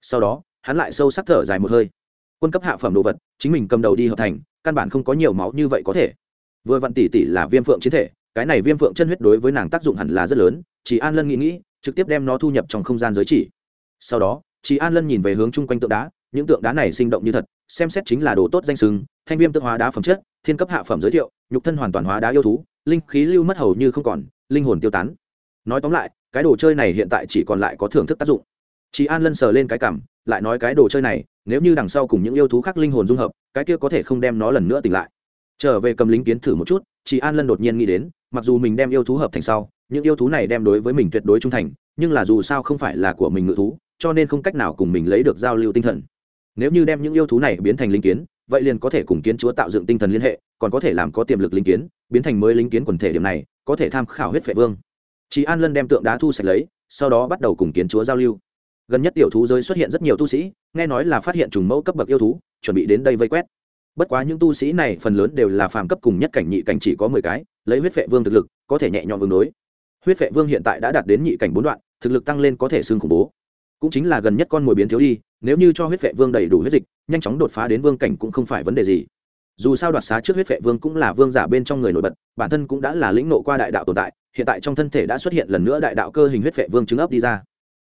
Sau đó, hắn lại sâu sắc thở dài một hơi. Quân cấp hạ phẩm đồ vật, chính mình cầm đầu đi hợp thành căn bản không có nhiều máu như vậy có thể. Vừa vặn tỷ tỷ là viêm phượng chiến thể, cái này viêm phượng chân huyết đối với nàng tác dụng hẳn là rất lớn chỉ an lân nghĩ nghĩ, trực tiếp đem nó thu nhập trong không gian giới chỉ. Sau đó chị an lân nhìn về hướng chung quanh tượng đá, những tượng đá này sinh động như thật, xem xét chính là đồ tốt danh sừng thanh viêm tượng hóa đá phẩm chất, thiên cấp hạ phẩm giới thiệu, nhục thân hoàn toàn hóa đá yêu thú, linh khí lưu mất hầu như không còn, linh hồn tiêu tán. Nói tóm lại, cái đồ chơi này hiện tại chỉ còn lại có thưởng thức tác dụng. Chị an lân sờ lên cái cảm, lại nói cái đồ chơi này nếu như đằng sau cùng những yêu thú khác linh hồn dung hợp, cái kia có thể không đem nó lần nữa tỉnh lại. Trở về cầm lính kiến thử một chút, chị an lân đột nhiên nghĩ đến, mặc dù mình đem yêu thú hợp thành sau, những yêu thú này đem đối với mình tuyệt đối trung thành, nhưng là dù sao không phải là của mình ngự thú, cho nên không cách nào cùng mình lấy được giao lưu tinh thần. Nếu như đem những yêu thú này biến thành linh kiến, vậy liền có thể cùng kiến chúa tạo dựng tinh thần liên hệ, còn có thể làm có tiềm lực linh kiến, biến thành mới linh kiến quần thể điểm này, có thể tham khảo huyết vệ vương. Chị an lân đem tượng đá thu sạch lấy, sau đó bắt đầu cùng kiến chúa giao lưu. Gần nhất tiểu thú giới xuất hiện rất nhiều tu sĩ nghe nói là phát hiện trùng mẫu cấp bậc yêu thú, chuẩn bị đến đây vây quét. Bất quá những tu sĩ này phần lớn đều là phàm cấp cùng nhất cảnh nhị cảnh chỉ có mười cái, lấy huyết vệ vương thực lực, có thể nhẹ nhõm ứng đối. Huyết vệ vương hiện tại đã đạt đến nhị cảnh bốn đoạn, thực lực tăng lên có thể xương khủng bố. Cũng chính là gần nhất con mồi biến thiếu đi, nếu như cho huyết vệ vương đầy đủ huyết dịch, nhanh chóng đột phá đến vương cảnh cũng không phải vấn đề gì. Dù sao đoạt xá trước huyết vệ vương cũng là vương giả bên trong người nổi bật, bản thân cũng đã là lĩnh nộ qua đại đạo tồn tại, hiện tại trong thân thể đã xuất hiện lần nữa đại đạo cơ hình huyết vệ vương chứng ấp đi ra.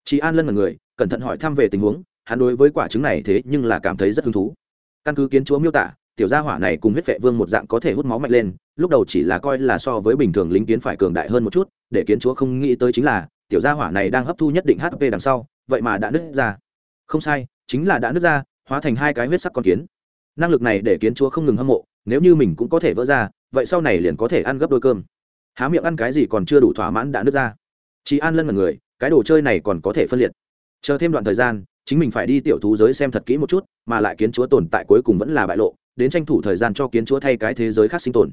Chị an lân là người, cẩn thận hỏi thăm về tình huống hắn đối với quả trứng này thế nhưng là cảm thấy rất hứng thú. Căn cứ kiến chúa miêu tả, tiểu gia hỏa này cùng huyết vệ vương một dạng có thể hút máu mạnh lên, lúc đầu chỉ là coi là so với bình thường lính kiến phải cường đại hơn một chút, để kiến chúa không nghĩ tới chính là, tiểu gia hỏa này đang hấp thu nhất định hp đằng sau, vậy mà đã nứt ra. Không sai, chính là đã nứt ra, hóa thành hai cái huyết sắc con kiến. Năng lực này để kiến chúa không ngừng hâm mộ, nếu như mình cũng có thể vỡ ra, vậy sau này liền có thể ăn gấp đôi cơm. Há miệng ăn cái gì còn chưa đủ thỏa mãn đã nứt ra. Chỉ an lân mật người, cái đồ chơi này còn có thể phân liệt. Chờ thêm đoạn thời gian chính mình phải đi tiểu thú giới xem thật kỹ một chút, mà lại kiến chúa tồn tại cuối cùng vẫn là bại lộ, đến tranh thủ thời gian cho kiến chúa thay cái thế giới khác sinh tồn.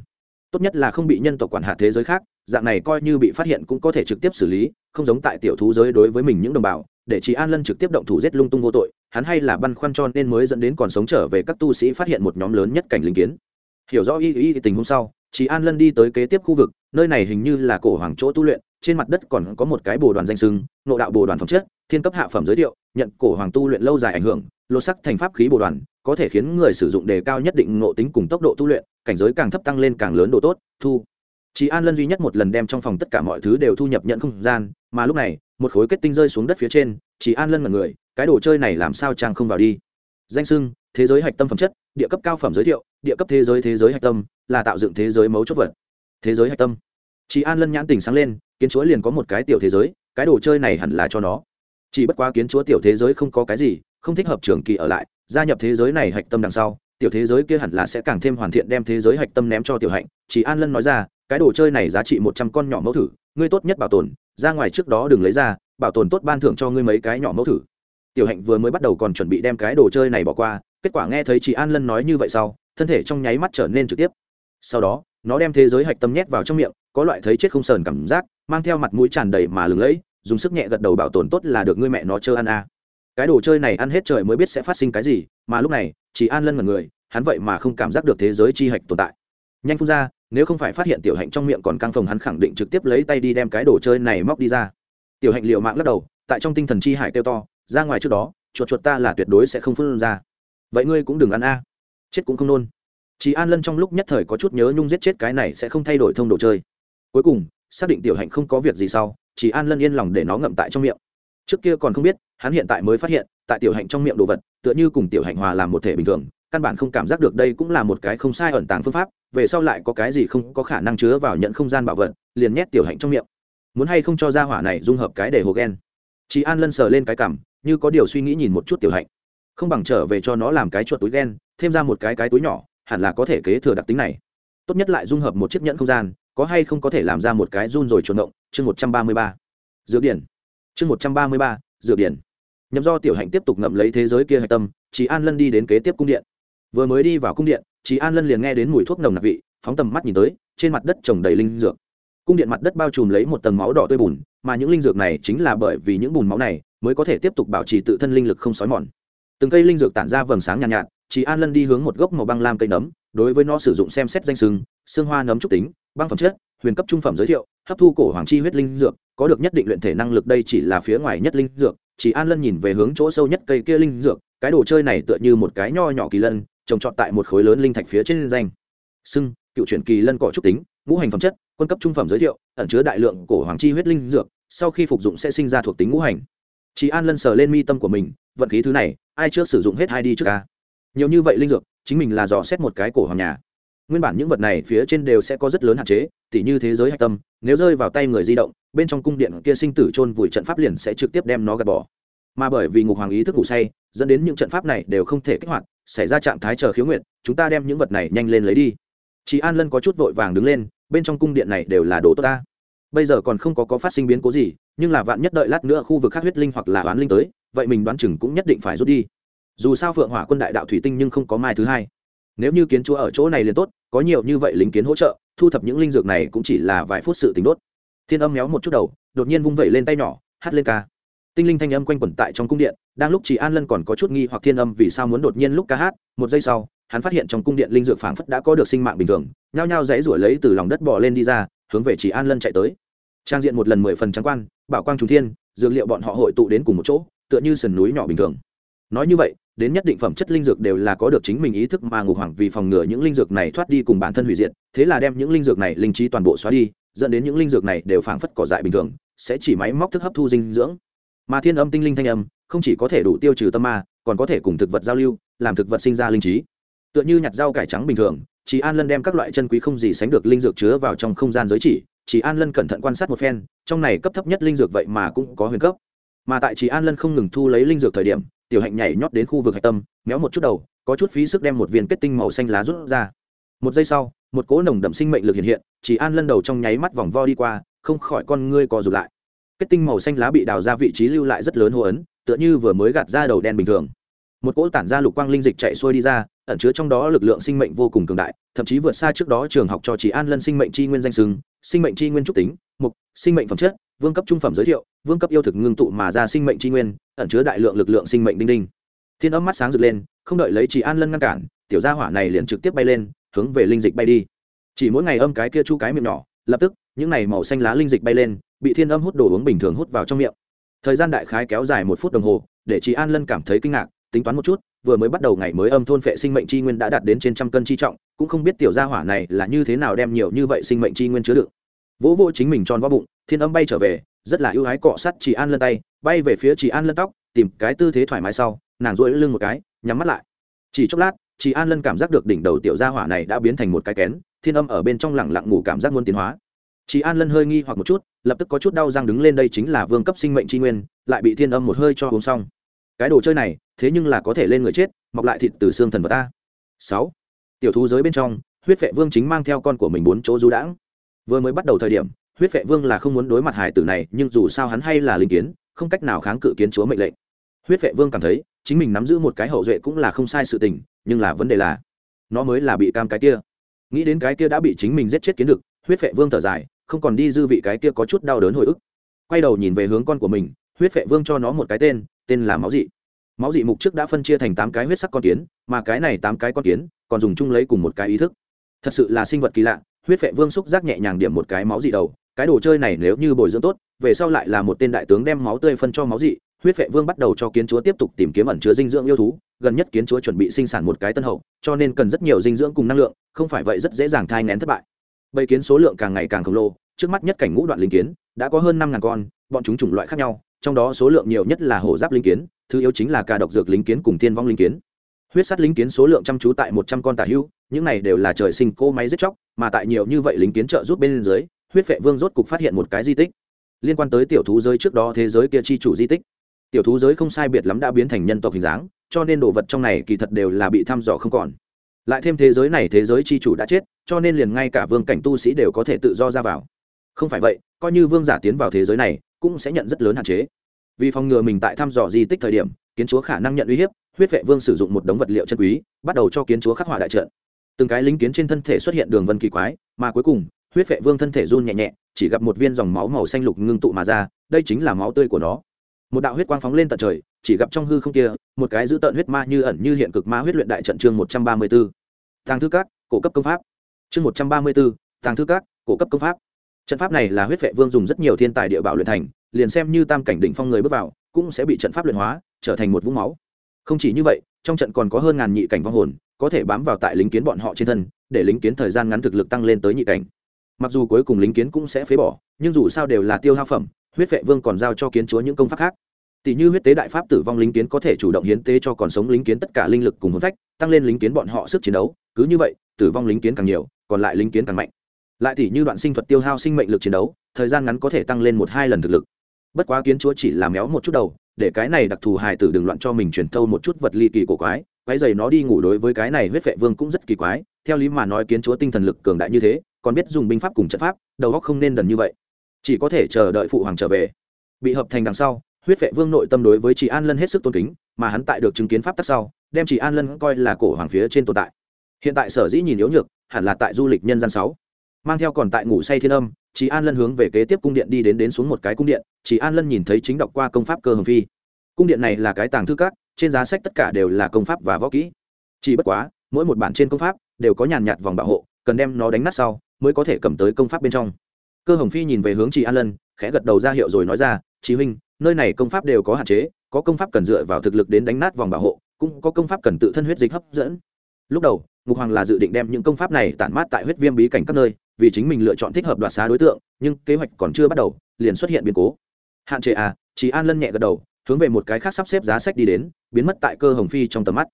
Tốt nhất là không bị nhân tộc quản hạt thế giới khác, dạng này coi như bị phát hiện cũng có thể trực tiếp xử lý, không giống tại tiểu thú giới đối với mình những đồng bào, để chị an lân trực tiếp động thủ giết lung tung vô tội, hắn hay là băn khoăn cho nên mới dẫn đến còn sống trở về các tu sĩ phát hiện một nhóm lớn nhất cảnh linh kiến. Hiểu rõ y y tình hôm sau chị an lân đi tới kế tiếp khu vực, nơi này hình như là cổ hoàng chỗ tu luyện, trên mặt đất còn có một cái bồ đoàn danh sưng nộ đạo bồ đoàn phẩm chất, thiên cấp hạ phẩm giới thiệu nhận cổ hoàng tu luyện lâu dài ảnh hưởng, lột sắc thành pháp khí bồ đoàn, có thể khiến người sử dụng đề cao nhất định ngộ tính cùng tốc độ tu luyện, cảnh giới càng thấp tăng lên càng lớn độ tốt, thu. Chị an lân duy nhất một lần đem trong phòng tất cả mọi thứ đều thu nhập nhận không gian, mà lúc này, một khối kết tinh rơi xuống đất phía trên chị an lân mật người, cái đồ chơi này làm sao trang không vào đi? Danh sưng thế giới hạch tâm phẩm chất, địa cấp cao phẩm giới thiệu, địa cấp thế giới thế giới hạch tâm, là tạo dựng thế giới mấu chốt vật. Thế giới hạch tâm. Chị an lân nhãn tình sáng lên, kiến chúa liền có một cái tiểu thế giới, cái đồ chơi này hẳn là cho nó chỉ bất quá kiến chúa tiểu thế giới không có cái gì, không thích hợp trường kỳ ở lại, gia nhập thế giới này hạch tâm đằng sau, tiểu thế giới kia hẳn là sẽ càng thêm hoàn thiện đem thế giới hạch tâm ném cho tiểu hạnh. Chỉ an lân nói ra, cái đồ chơi này giá trị một trăm con nhỏ mẫu thử, ngươi tốt nhất bảo tồn, ra ngoài trước đó đừng lấy ra, bảo tồn tốt ban thưởng cho ngươi mấy cái nhỏ mẫu thử. Tiểu hạnh vừa mới bắt đầu còn chuẩn bị đem cái đồ chơi này bỏ qua, kết quả nghe thấy chị an lân nói như vậy sau, thân thể trong nháy mắt trở nên trực tiếp. Sau đó, nó đem thế giới hạch tâm nhét vào trong miệng, có loại thấy chết không sờn cảm giác, mang theo mặt mũi tràn đầy mà lừng lẫy dùng sức nhẹ gật đầu bảo tồn tốt là được ngươi mẹ nó chơi ăn a. À. cái đồ chơi này ăn hết trời mới biết sẽ phát sinh cái gì, mà lúc này, chỉ an lân mật người, hắn vậy mà không cảm giác được thế giới chi hạch tồn tại. Nhanh phun ra, nếu không phải phát hiện tiểu hạnh trong miệng còn căng phồng, hắn khẳng định trực tiếp lấy tay đi đem cái đồ chơi này móc đi ra. Tiểu hạnh liệu mạng lắc đầu, tại trong tinh thần chi hải kêu to, ra ngoài trước đó, chuột chuột ta là tuyệt đối sẽ không phun ra. Vậy ngươi cũng đừng ăn a. Chết cũng không nôn. Chị an lân trong lúc nhất thời có chút nhớ nhung giết chết cái này sẽ không thay đổi thông đồ chơi. Cuối cùng xác định tiểu hạnh không có việc gì sau, chỉ an lân yên lòng để nó ngậm tại trong miệng. Trước kia còn không biết, hắn hiện tại mới phát hiện, tại tiểu hạnh trong miệng đồ vật, tựa như cùng tiểu hạnh hòa làm một thể bình thường, căn bản không cảm giác được đây cũng là một cái không sai ẩn tàng phương pháp, về sau lại có cái gì không có khả năng chứa vào nhận không gian bảo vật, liền nhét tiểu hạnh trong miệng. Muốn hay không cho ra hỏa này dung hợp cái để hồ ghen chị an lân sờ lên cái cảm, như có điều suy nghĩ nhìn một chút tiểu hạnh. Không bằng trở về cho nó làm cái chuột túi ghen thêm ra một cái cái túi nhỏ, hẳn là có thể kế thừa đặc tính này. Tốt nhất lại dung hợp một chiếc nhẫn không gian có hay không có thể làm ra một cái run rồi chuồn động chương một trăm ba mươi ba. Dược điển. Chương một trăm ba mươi ba dược điển. Nhằm do tiểu hạnh tiếp tục ngậm lấy thế giới kia hạch tâm chị an lân đi đến kế tiếp cung điện. Vừa mới đi vào cung điện chị an lân liền nghe đến mùi thuốc nồng nặc vị phóng tầm mắt nhìn tới trên mặt đất trồng đầy linh dược. Cung điện mặt đất bao trùm lấy một tầng máu đỏ tươi bùn mà những linh dược này chính là bởi vì những bùn máu này mới có thể tiếp tục bảo trì tự thân linh lực không sói mòn. Từng cây linh dược tản ra vầng sáng nhàn nhạt, nhạt chị an lân đi hướng một gốc màu băng lam cây nấm đối với nó sử dụng xem xét danh sừng xương hoa nấm trúc tính băng phẩm chất, huyền cấp trung phẩm giới thiệu, hấp thu cổ hoàng chi huyết linh dược, có được nhất định luyện thể năng lực đây chỉ là phía ngoài nhất linh dược, chỉ an lân nhìn về hướng chỗ sâu nhất cây kia linh dược, cái đồ chơi này tựa như một cái nho nhỏ kỳ lân, trồng trọt tại một khối lớn linh thạch phía trên danh. Sưng, cựu chuyển kỳ lân cỏ trúc tính, ngũ hành phẩm chất, quân cấp trung phẩm giới thiệu, ẩn chứa đại lượng cổ hoàng chi huyết linh dược, sau khi phục dụng sẽ sinh ra thuộc tính ngũ hành. Chị an lân sờ lên mi tâm của mình, vận khí thứ này, ai trước sử dụng hết hai đi trước ca. Nhiều như vậy linh dược, chính mình là dò xét một cái cổ hoàng nhà nguyên bản những vật này phía trên đều sẽ có rất lớn hạn chế, tỉ như thế giới hạch tâm, nếu rơi vào tay người di động, bên trong cung điện kia sinh tử chôn vùi trận pháp liền sẽ trực tiếp đem nó gạt bỏ. Mà bởi vì ngục hoàng ý thức ngủ say, dẫn đến những trận pháp này đều không thể kích hoạt, xảy ra trạng thái chờ khiếu nguyện chúng ta đem những vật này nhanh lên lấy đi. Chị an lân có chút vội vàng đứng lên, bên trong cung điện này đều là đồ tốt ta. Bây giờ còn không có có phát sinh biến cố gì, nhưng là vạn nhất đợi lát nữa khu vực khác huyết linh hoặc là oán linh tới, vậy mình đoán chừng cũng nhất định phải rút đi. Dù sao phượng hỏa quân đại đạo thủy tinh nhưng không có mai thứ hai nếu như kiến chúa ở chỗ này liền tốt, có nhiều như vậy lính kiến hỗ trợ, thu thập những linh dược này cũng chỉ là vài phút sự tính đốt. Thiên âm méo một chút đầu, đột nhiên vung vẩy lên tay nhỏ, hát lên ca. Tinh linh thanh âm quanh quẩn tại trong cung điện, đang lúc chỉ an lân còn có chút nghi hoặc thiên âm vì sao muốn đột nhiên lúc ca hát, một giây sau, hắn phát hiện trong cung điện linh dược phảng phất đã có được sinh mạng bình thường, nhao nhao dãy rủi lấy từ lòng đất bỏ lên đi ra, hướng về chỉ an lân chạy tới. Trang diện một lần mười phần trắng quan, bảo quang trung thiên, dược liệu bọn họ hội tụ đến cùng một chỗ, tựa như sườn núi nhỏ bình thường. Nói như vậy đến nhất định phẩm chất linh dược đều là có được chính mình ý thức mà ngục hoàng vì phòng ngừa những linh dược này thoát đi cùng bản thân hủy diệt, thế là đem những linh dược này linh trí toàn bộ xóa đi, dẫn đến những linh dược này đều phảng phất cỏ dại bình thường, sẽ chỉ máy móc thức hấp thu dinh dưỡng. Mà thiên âm tinh linh thanh âm, không chỉ có thể đủ tiêu trừ tâm ma, còn có thể cùng thực vật giao lưu, làm thực vật sinh ra linh trí. Tựa như nhặt rau cải trắng bình thường chị an lân đem các loại chân quý không gì sánh được linh dược chứa vào trong không gian giới chỉ chị an lân cẩn thận quan sát một phen, trong này cấp thấp nhất linh dược vậy mà cũng có huyền cấp. Mà tại chị an lân không ngừng thu lấy linh dược thời điểm tiểu hạnh nhảy nhót đến khu vực hạch tâm, méo một chút đầu, có chút phí sức đem một viên kết tinh màu xanh lá rút ra. Một giây sau, một cỗ nồng đậm sinh mệnh lực hiện hiện, chỉ an lân đầu trong nháy mắt vòng vo đi qua, không khỏi con ngươi co rụt lại. Kết tinh màu xanh lá bị đào ra vị trí lưu lại rất lớn hô ấn, tựa như vừa mới gạt ra đầu đen bình thường. Một cỗ tản ra lục quang linh dịch chạy xuôi đi ra, ẩn chứa trong đó lực lượng sinh mệnh vô cùng cường đại, thậm chí vượt xa trước đó trường học cho chỉ an lân sinh mệnh chi nguyên danh sừng sinh mệnh chi nguyên trúc tính, mục, sinh mệnh phẩm chất vương cấp trung phẩm giới thiệu, vương cấp yêu thực ngưng tụ mà ra sinh mệnh chi nguyên, ẩn chứa đại lượng lực lượng sinh mệnh đinh đinh. Thiên âm mắt sáng rực lên, không đợi lấy chỉ an lân ngăn cản, tiểu gia hỏa này liền trực tiếp bay lên, hướng về linh dịch bay đi. Chỉ mỗi ngày âm cái kia chu cái miệng nhỏ, lập tức, những này màu xanh lá linh dịch bay lên, bị thiên âm hút đồ uống bình thường hút vào trong miệng. Thời gian đại khái kéo dài một phút đồng hồ, để chị an lân cảm thấy kinh ngạc, tính toán một chút, vừa mới bắt đầu ngày mới âm thôn phệ sinh mệnh chi nguyên đã đạt đến trên trăm cân chi trọng, cũng không biết tiểu gia hỏa này là như thế nào đem nhiều như vậy sinh mệnh chi nguyên chứa đựng. Vỗ vỗ chính mình tròn vo bụng thiên âm bay trở về, rất là ưu ái cọ sát chị an lân tay, bay về phía chị an lân tóc, tìm cái tư thế thoải mái sau, nàng rỗi lưng một cái, nhắm mắt lại. Chỉ chốc lát chị an lân cảm giác được đỉnh đầu tiểu gia hỏa này đã biến thành một cái kén, thiên âm ở bên trong lẳng lặng ngủ cảm giác muôn tiến hóa. Chị an lân hơi nghi hoặc một chút, lập tức có chút đau răng đứng lên đây chính là vương cấp sinh mệnh tri nguyên, lại bị thiên âm một hơi cho uống xong. Cái đồ chơi này, thế nhưng là có thể lên người chết, mọc lại thịt từ xương thần vật ta. Sáu. Tiểu thú giới bên trong, huyết vệ vương chính mang theo con của mình bốn chỗ du đãng. Vừa mới bắt đầu thời điểm huyết vệ vương là không muốn đối mặt hải tử này, nhưng dù sao hắn hay là linh kiến, không cách nào kháng cự kiến chúa mệnh lệnh. Huyết vệ vương cảm thấy, chính mình nắm giữ một cái hậu duệ cũng là không sai sự tình, nhưng là vấn đề là, nó mới là bị cam cái kia. Nghĩ đến cái kia đã bị chính mình giết chết kiến được, huyết vệ vương thở dài, không còn đi dư vị cái kia có chút đau đớn hồi ức. Quay đầu nhìn về hướng con của mình, huyết vệ vương cho nó một cái tên tên là máu dị. Máu dị mục trước đã phân chia thành tám cái huyết sắc con kiến, mà cái này tám cái con kiến, còn dùng chung lấy cùng một cái ý thức. Thật sự là sinh vật kỳ lạ, huyết vệ vương xúc giác nhẹ nhàng điểm một cái máu dị đầu cái đồ chơi này nếu như bồi dưỡng tốt, về sau lại là một tên đại tướng đem máu tươi phân cho máu dị, huyết vệ vương bắt đầu cho kiến chúa tiếp tục tìm kiếm ẩn chứa dinh dưỡng yêu thú, gần nhất kiến chúa chuẩn bị sinh sản một cái tân hậu, cho nên cần rất nhiều dinh dưỡng cùng năng lượng, không phải vậy rất dễ dàng thai ngén thất bại. Bầy kiến số lượng càng ngày càng khổng lồ, trước mắt nhất cảnh ngũ đoạn linh kiến, đã có hơn năm ngàn con, bọn chúng chủng loại khác nhau, trong đó số lượng nhiều nhất là hổ giáp linh kiến, thứ yếu chính là cả độc dược linh kiến cùng thiên vong linh kiến. Huyết sắt linh kiến số lượng chăm chú tại một trăm con tả hưu, những này đều là trời sinh cô máy giết chóc, mà tại nhiều như vậy linh kiến trợ giúp bên dưới huyết vệ vương rốt cục phát hiện một cái di tích. Liên quan tới tiểu thú giới trước đó thế giới kia chi chủ di tích. Tiểu thú giới không sai biệt lắm đã biến thành nhân tộc hình dáng, cho nên đồ vật trong này kỳ thật đều là bị thăm dò không còn. Lại thêm thế giới này thế giới chi chủ đã chết, cho nên liền ngay cả vương cảnh tu sĩ đều có thể tự do ra vào. Không phải vậy, coi như vương giả tiến vào thế giới này, cũng sẽ nhận rất lớn hạn chế. Vì phòng ngừa mình tại thăm dò di tích thời điểm, kiến chúa khả năng nhận uy hiếp, huyết vệ vương sử dụng một đống vật liệu chân quý, bắt đầu cho kiến chúa khắc họa đại trận. Từng cái lính kiến trên thân thể xuất hiện đường vân kỳ quái, mà cuối cùng huyết vệ vương thân thể run nhẹ nhẹ, chỉ gặp một viên dòng máu màu xanh lục ngưng tụ mà ra, đây chính là máu tươi của nó. Một đạo huyết quang phóng lên tận trời, chỉ gặp trong hư không kia, một cái dữ tợn huyết ma như ẩn như hiện cực ma huyết luyện đại trận chương một trăm ba mươi b ố tàng thư các, cổ cấp công pháp. Chương một trăm ba mươi b ố tàng thư các, cổ cấp công pháp. Trận pháp này là huyết vệ vương dùng rất nhiều thiên tài địa bảo luyện thành, liền xem như tam cảnh đỉnh phong người bước vào, cũng sẽ bị trận pháp luyện hóa, trở thành một vũng máu. Không chỉ như vậy, trong trận còn có hơn ngàn nhị cảnh vong hồn, có thể bám vào tại lính kiến bọn họ trên thân, để lính kiến thời gian ngắn thực lực tăng lên tới nhị cảnh mặc dù cuối cùng lính kiến cũng sẽ phế bỏ, nhưng dù sao đều là tiêu hao phẩm, huyết vệ vương còn giao cho kiến chúa những công pháp khác. Tỷ như huyết tế đại pháp tử vong lính kiến có thể chủ động hiến tế cho còn sống lính kiến tất cả linh lực cùng hồn phách, tăng lên lính kiến bọn họ sức chiến đấu, cứ như vậy, tử vong lính kiến càng nhiều, còn lại lính kiến càng mạnh. Lại tỷ như đoạn sinh thuật tiêu hao sinh mệnh lực chiến đấu, thời gian ngắn có thể tăng lên một hai lần thực lực. Bất quá kiến chúa chỉ làm méo một chút đầu, để cái này đặc thù hài tử đừng loạn cho mình truyền thâu một chút vật ly kỳ cổ quái quái dày nó đi ngủ đối với cái này huyết vệ vương cũng rất kỳ quái, theo lý mà nói kiến chúa tinh thần lực cường đại như thế, còn biết dùng binh pháp cùng trận pháp, đầu góc không nên đần như vậy. Chỉ có thể chờ đợi phụ hoàng trở về. Bị hợp thành đằng sau, huyết vệ vương nội tâm đối với chị an lân hết sức tôn kính, mà hắn tại được chứng kiến pháp tắc sau, đem chị an lân coi là cổ hoàng phía trên tồn tại. Hiện tại sở dĩ nhìn yếu nhược, hẳn là tại du lịch nhân gian sáu. Mang theo còn tại ngủ say thiên âm chị an lân hướng về kế tiếp cung điện đi đến đến xuống một cái cung điện chị an lân nhìn thấy chính đọc qua công pháp cơ hồng phi. Cung điện này là cái tàng thư cát trên giá sách tất cả đều là công pháp và võ kỹ. Chỉ bất quá, mỗi một bản trên công pháp đều có nhàn nhạt vòng bảo hộ, cần đem nó đánh nát sau mới có thể cầm tới công pháp bên trong. Cơ hồng phi nhìn về hướng chị an lân, khẽ gật đầu ra hiệu rồi nói ra chị huynh, nơi này công pháp đều có hạn chế, có công pháp cần dựa vào thực lực đến đánh nát vòng bảo hộ, cũng có công pháp cần tự thân huyết dịch hấp dẫn. Lúc đầu, ngục hoàng là dự định đem những công pháp này tản mát tại huyết viêm bí cảnh các nơi, vì chính mình lựa chọn thích hợp đoạt xá đối tượng, nhưng kế hoạch còn chưa bắt đầu, liền xuất hiện biến cố. Hạn chế à? Chị an lân nhẹ gật đầu hướng về một cái khác sắp xếp giá sách đi đến, biến mất tại cơ hồng phi trong tầm mắt.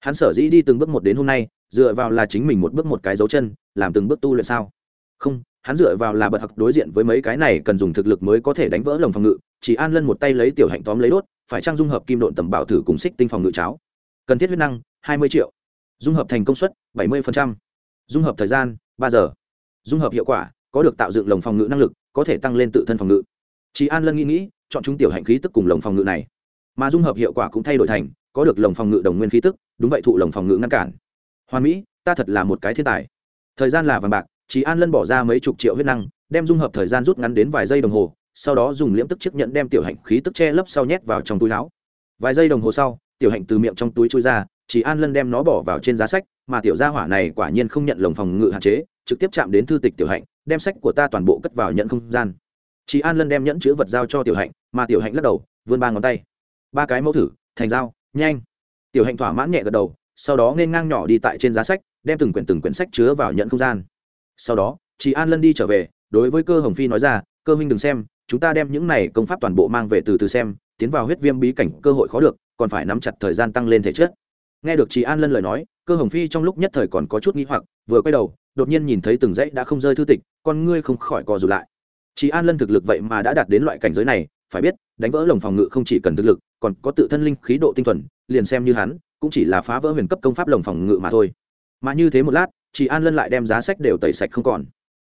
Hắn sở dĩ đi từng bước một đến hôm nay, dựa vào là chính mình một bước một cái dấu chân, làm từng bước tu luyện sao? Không, hắn dựa vào là bật học đối diện với mấy cái này cần dùng thực lực mới có thể đánh vỡ lồng phòng ngự, chỉ an lân một tay lấy tiểu hạnh tóm lấy đốt, phải trang dung hợp kim độn tầm bảo thử cùng xích tinh phòng ngự cháo. Cần thiết huyết năng, hai mươi triệu. Dung hợp thành công suất, bảy mươi dung hợp thời gian, ba giờ. Dung hợp hiệu quả, có được tạo dựng lồng phòng ngự năng lực, có thể tăng lên tự thân phòng ngự. Chị an lân nghĩ nghĩ chọn chúng tiểu hạnh khí tức cùng lồng phòng ngự này. Mà dung hợp hiệu quả cũng thay đổi thành, có được lồng phòng ngự đồng nguyên khí tức, đúng vậy thụ lồng phòng ngự ngăn cản. Hoàn mỹ, ta thật là một cái thiên tài. Thời gian là vàng bạc chị an lân bỏ ra mấy chục triệu huyết năng, đem dung hợp thời gian rút ngắn đến vài giây đồng hồ, sau đó dùng liễm tức chiếc nhận đem tiểu hạnh khí tức che lấp sau nhét vào trong túi láo vài giây đồng hồ sau, tiểu hạnh từ miệng trong túi chui ra chị an lân đem nó bỏ vào trên giá sách, mà tiểu gia hỏa này quả nhiên không nhận lồng phòng ngự hạn chế, trực tiếp chạm đến thư tịch tiểu hạnh, đem sách của ta toàn bộ cất vào nhận không gian chị an lân đem nhẫn chữ vật giao cho tiểu hạnh, mà tiểu hạnh lắc đầu, vươn ba ngón tay. Ba cái mẫu thử, thành dao nhanh. Tiểu hạnh thỏa mãn nhẹ gật đầu, sau đó nên ngang nhỏ đi tại trên giá sách, đem từng quyển từng quyển sách chứa vào nhận không gian. Sau đó chị an lân đi trở về, đối với cơ hồng phi nói ra, cơ huynh đừng xem, chúng ta đem những này công pháp toàn bộ mang về từ từ xem, tiến vào huyết viêm bí cảnh cơ hội khó được, còn phải nắm chặt thời gian tăng lên thể chất. Nghe được chị an lân lời nói, cơ hồng phi trong lúc nhất thời còn có chút nghĩ hoặc, vừa quay đầu, đột nhiên nhìn thấy từng dãy đã không rơi thư tịch, con ngươi không khỏi co rụt lại chị an lân thực lực vậy mà đã đạt đến loại cảnh giới này, phải biết, đánh vỡ lồng phòng ngự không chỉ cần thực lực, còn có tự thân linh khí độ tinh thuần, liền xem như hắn, cũng chỉ là phá vỡ huyền cấp công pháp lồng phòng ngự mà thôi. Mà như thế một lát chị an lân lại đem giá sách đều tẩy sạch không còn.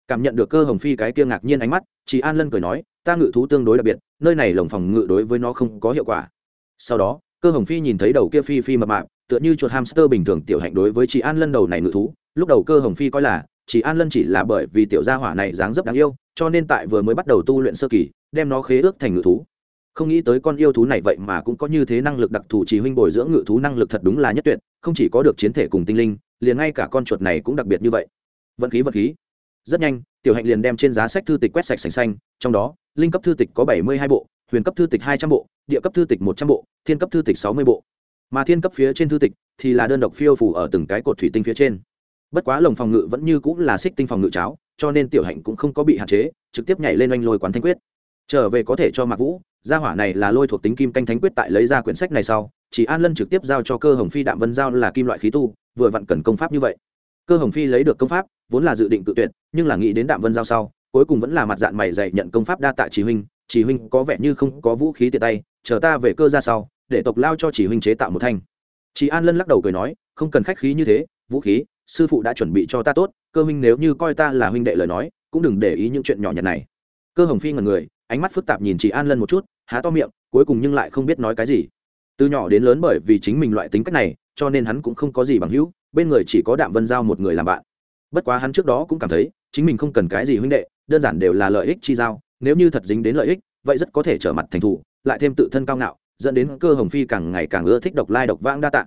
Cảm nhận được cơ hồng phi cái kia ngạc nhiên ánh mắt chị an lân cười nói, ta ngự thú tương đối đặc biệt, nơi này lồng phòng ngự đối với nó không có hiệu quả. Sau đó, cơ hồng phi nhìn thấy đầu kia phi phi mập mạp, tựa như chuột hamster bình thường tiểu hạnh đối với chị an lân đầu này ngự thú, lúc đầu cơ hồng phi coi là chỉ an lân chỉ là bởi vì tiểu gia hỏa này dáng dấp đáng yêu, cho nên tại vừa mới bắt đầu tu luyện sơ kỳ, đem nó khế ước thành ngự thú. Không nghĩ tới con yêu thú này vậy mà cũng có như thế năng lực đặc thù chỉ huynh bồi dưỡng ngự thú năng lực thật đúng là nhất tuyệt, không chỉ có được chiến thể cùng tinh linh, liền ngay cả con chuột này cũng đặc biệt như vậy. Vận khí vật khí. Rất nhanh, tiểu hạnh liền đem trên giá sách thư tịch quét sạch sành xanh, trong đó, linh cấp thư tịch có bảy mươi hai bộ, huyền cấp thư tịch hai trăm bộ, địa cấp thư tịch một trăm bộ, thiên cấp thư tịch sáu mươi bộ. Mà thiên cấp phía trên thư tịch thì là đơn độc phiêu phủ ở từng cái cột thủy tinh phía trên bất quá lồng phòng ngự vẫn như cũng là xích tinh phòng ngự cháo, cho nên tiểu hạnh cũng không có bị hạn chế, trực tiếp nhảy lên oanh lôi quán thanh quyết. Trở về có thể cho mạc vũ, gia hỏa này là lôi thuộc tính kim canh thánh quyết tại lấy ra quyển sách này sau, chỉ an lân trực tiếp giao cho cơ hồng phi đạm vân giao là kim loại khí tu, vừa vặn cần công pháp như vậy. Cơ hồng phi lấy được công pháp, vốn là dự định tự tuyệt, nhưng là nghĩ đến đạm vân giao sau, cuối cùng vẫn là mặt dạng mày dạy nhận công pháp đa tạ chỉ huynh chỉ huynh có vẻ như không có vũ khí tiện tay, chờ ta về cơ ra sau, để tộc lao cho chỉ huynh chế tạo một thanh. Chị an lân lắc đầu cười nói, không cần khách khí như thế, vũ khí sư phụ đã chuẩn bị cho ta tốt, cơ huynh nếu như coi ta là huynh đệ lời nói, cũng đừng để ý những chuyện nhỏ nhặt này. Cơ hồng phi ngần người, ánh mắt phức tạp nhìn chị an lân một chút, há to miệng, cuối cùng nhưng lại không biết nói cái gì. Từ nhỏ đến lớn bởi vì chính mình loại tính cách này, cho nên hắn cũng không có gì bằng hữu, bên người chỉ có đạm vân giao một người làm bạn. Bất quá hắn trước đó cũng cảm thấy, chính mình không cần cái gì huynh đệ, đơn giản đều là lợi ích chi giao, nếu như thật dính đến lợi ích, vậy rất có thể trở mặt thành thủ, lại thêm tự thân cao ngạo, dẫn đến cơ hồng phi càng ngày càng ưa thích độc lai độc vãng đa tạng.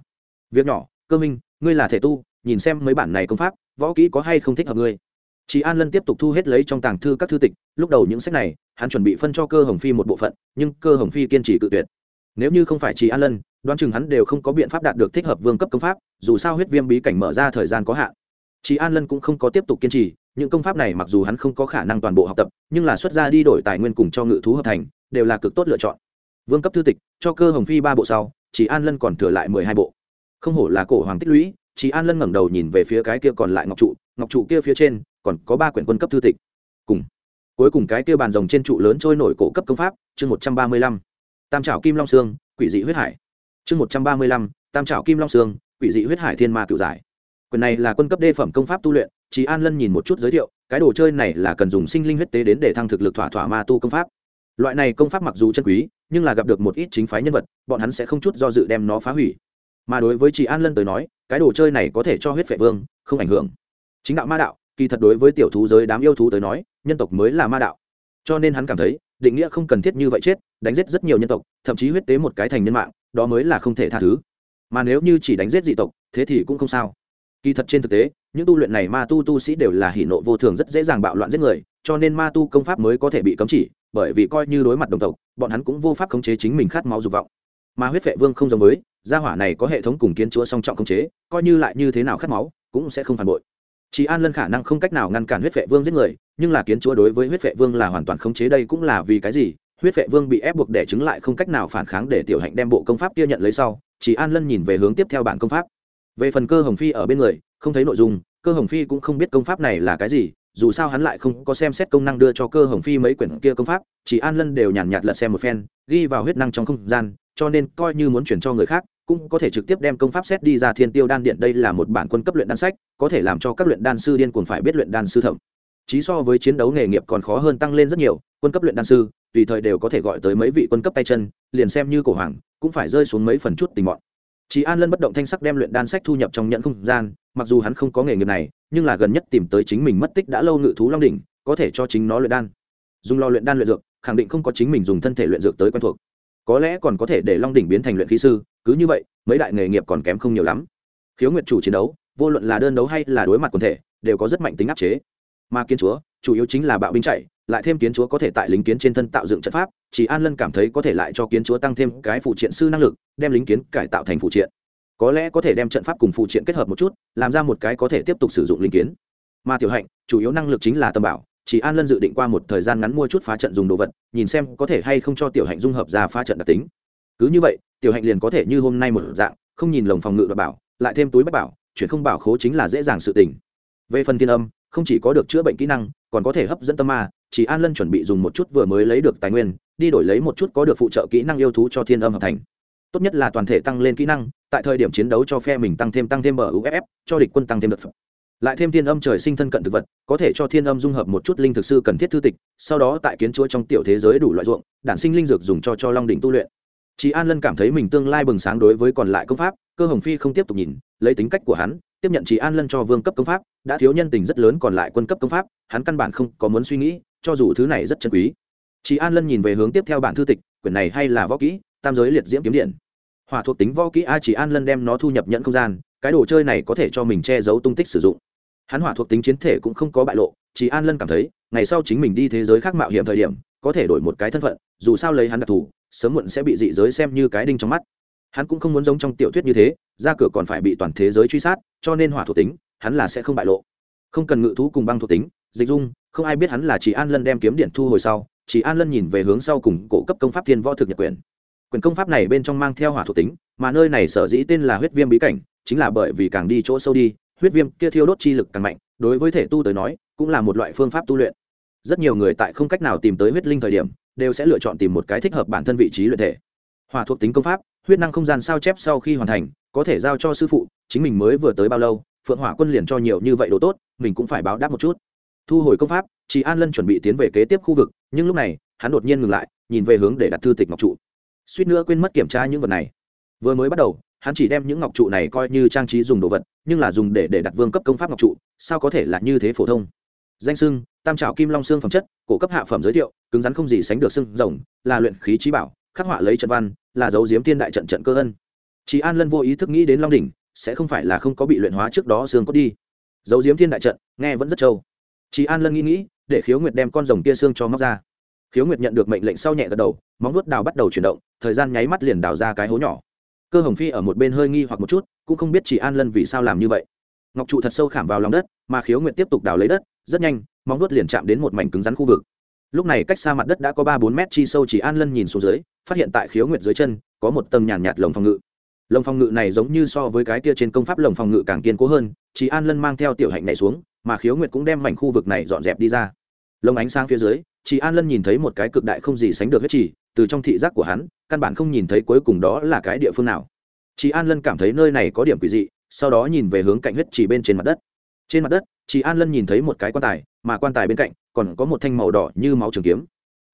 việc nhỏ, cơ minh ngươi là thể tu nhìn xem mấy bản này công pháp, võ kỹ có hay không thích hợp ngươi. Chị an lân tiếp tục thu hết lấy trong tàng thư các thư tịch, lúc đầu những sách này, hắn chuẩn bị phân cho cơ hồng phi một bộ phận, nhưng cơ hồng phi kiên trì cự tuyệt. Nếu như không phải chị an lân, đoán chừng hắn đều không có biện pháp đạt được thích hợp vương cấp công pháp, dù sao huyết viêm bí cảnh mở ra thời gian có hạn. Chị an lân cũng không có tiếp tục kiên trì, những công pháp này mặc dù hắn không có khả năng toàn bộ học tập, nhưng là xuất ra đi đổi tài nguyên cùng cho ngự thú hợp thành, đều là cực tốt lựa chọn. Vương cấp thư tịch, cho cơ hồng phi ba bộ sau chị an lân còn thừa lại mười hai bộ. Không hổ là cổ hoàng tích lũy chị an lân ngẩng đầu nhìn về phía cái kia còn lại ngọc trụ ngọc trụ kia phía trên còn có ba quyển quân cấp thư tịch. Cùng, cuối cùng cái kia bàn rồng trên trụ lớn trôi nổi cổ cấp công pháp, chương một trăm ba mươi lăm, tam trảo kim long sương quỷ dị huyết hải. Chương một trăm ba mươi lăm, tam trảo kim long sương quỷ dị huyết hải thiên ma cựu giải. Quyền này là quân cấp đê phẩm công pháp tu luyện chị an lân nhìn một chút giới thiệu, cái đồ chơi này là cần dùng sinh linh huyết tế đến để thăng thực lực thỏa thỏa ma tu công pháp. Loại này công pháp mặc dù chân quý, nhưng là gặp được một ít chính phái nhân vật, bọn hắn sẽ không chút do dự đem nó phá hủy. Mà đối với chị an lân tới nói cái đồ chơi này có thể cho huyết vệ vương, không ảnh hưởng. Chính đạo ma đạo, kỳ thật đối với tiểu thú giới đám yêu thú tới nói, nhân tộc mới là ma đạo. Cho nên hắn cảm thấy, định nghĩa không cần thiết như vậy chết, đánh giết rất nhiều nhân tộc, thậm chí huyết tế một cái thành nhân mạng, đó mới là không thể tha thứ. Mà nếu như chỉ đánh giết dị tộc, thế thì cũng không sao. Kỳ thật trên thực tế, những tu luyện này ma tu tu sĩ đều là hỷ nộ vô thường rất dễ dàng bạo loạn giết người, cho nên ma tu công pháp mới có thể bị cấm chỉ, bởi vì coi như đối mặt đồng tộc, bọn hắn cũng vô pháp khống chế chính mình khát máu dục vọng mà huyết vệ vương không giống với, gia hỏa này có hệ thống cùng kiến chúa song trọng khống chế, coi như lại như thế nào khát máu, cũng sẽ không phản bội. Chỉ an lân khả năng không cách nào ngăn cản huyết vệ vương giết người, nhưng là kiến chúa đối với huyết vệ vương là hoàn toàn khống chế đây cũng là vì cái gì? Huyết vệ vương bị ép buộc để chứng lại không cách nào phản kháng để tiểu hạnh đem bộ công pháp kia nhận lấy sau, chỉ an lân nhìn về hướng tiếp theo bản công pháp. Về phần cơ hồng phi ở bên người, không thấy nội dung, cơ hồng phi cũng không biết công pháp này là cái gì, dù sao hắn lại không có xem xét công năng đưa cho cơ hồng phi mấy quyển kia công pháp, chỉ an lân đều nhàn nhạt lật xem một phen, ghi vào huyết năng trong không gian cho nên coi như muốn chuyển cho người khác cũng có thể trực tiếp đem công pháp xét đi ra thiên tiêu đan điện đây là một bản quân cấp luyện đan sách có thể làm cho các luyện đan sư điên cuồng phải biết luyện đan sư thẩm chí so với chiến đấu nghề nghiệp còn khó hơn tăng lên rất nhiều quân cấp luyện đan sư tùy thời đều có thể gọi tới mấy vị quân cấp tay chân liền xem như cổ hoàng cũng phải rơi xuống mấy phần chút tình mọn chị An Lân bất động thanh sắc đem luyện đan sách thu nhập trong nhận không gian, mặc dù hắn không có nghề nghiệp này, nhưng là gần nhất tìm tới chính mình mất tích đã lâu ngự thú long đỉnh, có thể cho chính nó luyện đan. Dùng lo luyện đan luyện dược, khẳng định không có chính mình dùng thân thể luyện dược tới quen thuộc. Có lẽ còn có thể để long đỉnh biến thành luyện khí sư, cứ như vậy, mấy đại nghề nghiệp còn kém không nhiều lắm. Khiếu Nguyệt chủ chiến đấu, vô luận là đơn đấu hay là đối mặt quần thể, đều có rất mạnh tính áp chế. Mà kiến chúa, chủ yếu chính là bạo binh chạy, lại thêm kiến chúa có thể tại lính kiến trên thân tạo dựng trận pháp, chỉ An Lân cảm thấy có thể lại cho kiến chúa tăng thêm cái phụ triện sư năng lực, đem lính kiến cải tạo thành phụ triện có lẽ có thể đem trận pháp cùng phụ triện kết hợp một chút làm ra một cái có thể tiếp tục sử dụng linh kiến mà tiểu hạnh chủ yếu năng lực chính là tâm bảo chỉ an lân dự định qua một thời gian ngắn mua chút phá trận dùng đồ vật, nhìn xem có thể hay không cho tiểu hạnh dung hợp ra phá trận đặc tính. Cứ như vậy, tiểu hạnh liền có thể như hôm nay một dạng, không nhìn lồng phòng ngự và bảo, lại thêm túi bách bảo, chuyển không bảo khố chính là dễ dàng sự tình. Về phần thiên âm, không chỉ có được chữa bệnh kỹ năng, còn có thể hấp dẫn tâm ma, chỉ an lân chuẩn bị dùng một chút vừa mới lấy được tài nguyên, đi đổi lấy một chút có được phụ trợ kỹ năng yêu thú cho thiên âm hợp thành. Tốt nhất là toàn thể tăng lên kỹ năng, tại thời điểm chiến đấu cho phe mình tăng thêm tăng thêm muff cho địch quân tăng thêm đợt phẩm lại thêm thiên âm trời sinh thân cận thực vật, có thể cho thiên âm dung hợp một chút linh thực sư cần thiết thư tịch, sau đó tại kiến chúa trong tiểu thế giới đủ loại ruộng, đản sinh linh dược dùng cho cho long đỉnh tu luyện. Chị an lân cảm thấy mình tương lai bừng sáng đối với còn lại công pháp, cơ hồng phi không tiếp tục nhìn, lấy tính cách của hắn, tiếp nhận chị an lân cho vương cấp công pháp, đã thiếu nhân tình rất lớn còn lại quân cấp công pháp, hắn căn bản không có muốn suy nghĩ, cho dù thứ này rất chân quý. Chị an lân nhìn về hướng tiếp theo bản thư tịch, quyển này hay là võ kỹ, tam giới liệt diễm kiếm điện. Hỏa thuộc tính võ kỹ a chỉ an lân đem nó thu nhập nhận không gian, cái đồ chơi này có thể cho mình che giấu tung tích sử dụng hắn hỏa thuộc tính chiến thể cũng không có bại lộ, chỉ an lân cảm thấy, ngày sau chính mình đi thế giới khác mạo hiểm thời điểm, có thể đổi một cái thân phận, dù sao lấy hắn đặc thù, sớm muộn sẽ bị dị giới xem như cái đinh trong mắt. Hắn cũng không muốn giống trong tiểu thuyết như thế, ra cửa còn phải bị toàn thế giới truy sát, cho nên hỏa thuộc tính, hắn là sẽ không bại lộ. Không cần ngự thú cùng băng thuộc tính, dịch dung, không ai biết hắn là chỉ an lân đem kiếm điện thu hồi sau, chỉ an lân nhìn về hướng sau cùng cổ cấp công pháp thiên võ thực nhật quyền. Quyền công pháp này bên trong mang theo hỏa thuộc tính, mà nơi này sở dĩ tên là huyết viêm bí cảnh, chính là bởi vì càng đi chỗ sâu đi huyết viêm kia thiêu đốt chi lực càng mạnh, đối với thể tu tới nói, cũng là một loại phương pháp tu luyện. Rất nhiều người tại không cách nào tìm tới huyết linh thời điểm, đều sẽ lựa chọn tìm một cái thích hợp bản thân vị trí luyện thể. Hỏa thuộc tính công pháp, huyết năng không gian sao chép sau khi hoàn thành, có thể giao cho sư phụ, chính mình mới vừa tới bao lâu, phượng hỏa quân liền cho nhiều như vậy đồ tốt, mình cũng phải báo đáp một chút. Thu hồi công pháp chị an lân chuẩn bị tiến về kế tiếp khu vực, nhưng lúc này, hắn đột nhiên ngừng lại, nhìn về hướng để đặt thư tịch ngọc trụ. Suýt nữa quên mất kiểm tra những vật này. Vừa mới bắt đầu hắn chỉ đem những ngọc trụ này coi như trang trí dùng đồ vật, nhưng là dùng để để đặt vương cấp công pháp ngọc trụ, sao có thể là như thế phổ thông? Danh sưng, tam trào kim long xương phẩm chất, cổ cấp hạ phẩm giới thiệu, cứng rắn không gì sánh được xương rồng, là luyện khí trí bảo, khắc họa lấy trận văn, là dấu diếm thiên đại trận trận cơ ân. Chị an lân vô ý thức nghĩ đến long đỉnh, sẽ không phải là không có bị luyện hóa trước đó xương cốt đi. Dấu diếm thiên đại trận, nghe vẫn rất trâu. Chị an lân nghĩ nghĩ, để khiếu nguyệt đem con rồng kia xương cho móc ra. Khiếu nguyệt nhận được mệnh lệnh sau nhẹ gật đầu, móng vuốt đào bắt đầu chuyển động, thời gian nháy mắt liền đào ra cái hố nhỏ cơ hồng phi ở một bên hơi nghi hoặc một chút cũng không biết chị an lân vì sao làm như vậy. Ngọc trụ thật sâu khảm vào lòng đất mà khiếu nguyệt tiếp tục đào lấy đất rất nhanh móng vuốt liền chạm đến một mảnh cứng rắn khu vực. Lúc này cách xa mặt đất đã có ba bốn mét chi sâu chỉ an lân nhìn xuống dưới phát hiện tại khiếu nguyệt dưới chân có một tầng nhàn nhạt, nhạt lồng phòng ngự. Lồng phòng ngự này giống như so với cái kia trên công pháp lồng phòng ngự càng kiên cố hơn chỉ an lân mang theo tiểu hạnh này xuống mà khiếu nguyệt cũng đem mảnh khu vực này dọn dẹp đi ra. Lồng ánh sáng phía dưới chỉ an lân nhìn thấy một cái cực đại không gì sánh được huyết chỉ từ trong thị giác của hắn, căn bản không nhìn thấy cuối cùng đó là cái địa phương nào. Chị an lân cảm thấy nơi này có điểm quỷ dị, sau đó nhìn về hướng cạnh huyết chỉ bên trên mặt đất. Trên mặt đất chị an lân nhìn thấy một cái quan tài, mà quan tài bên cạnh còn có một thanh màu đỏ như máu trường kiếm.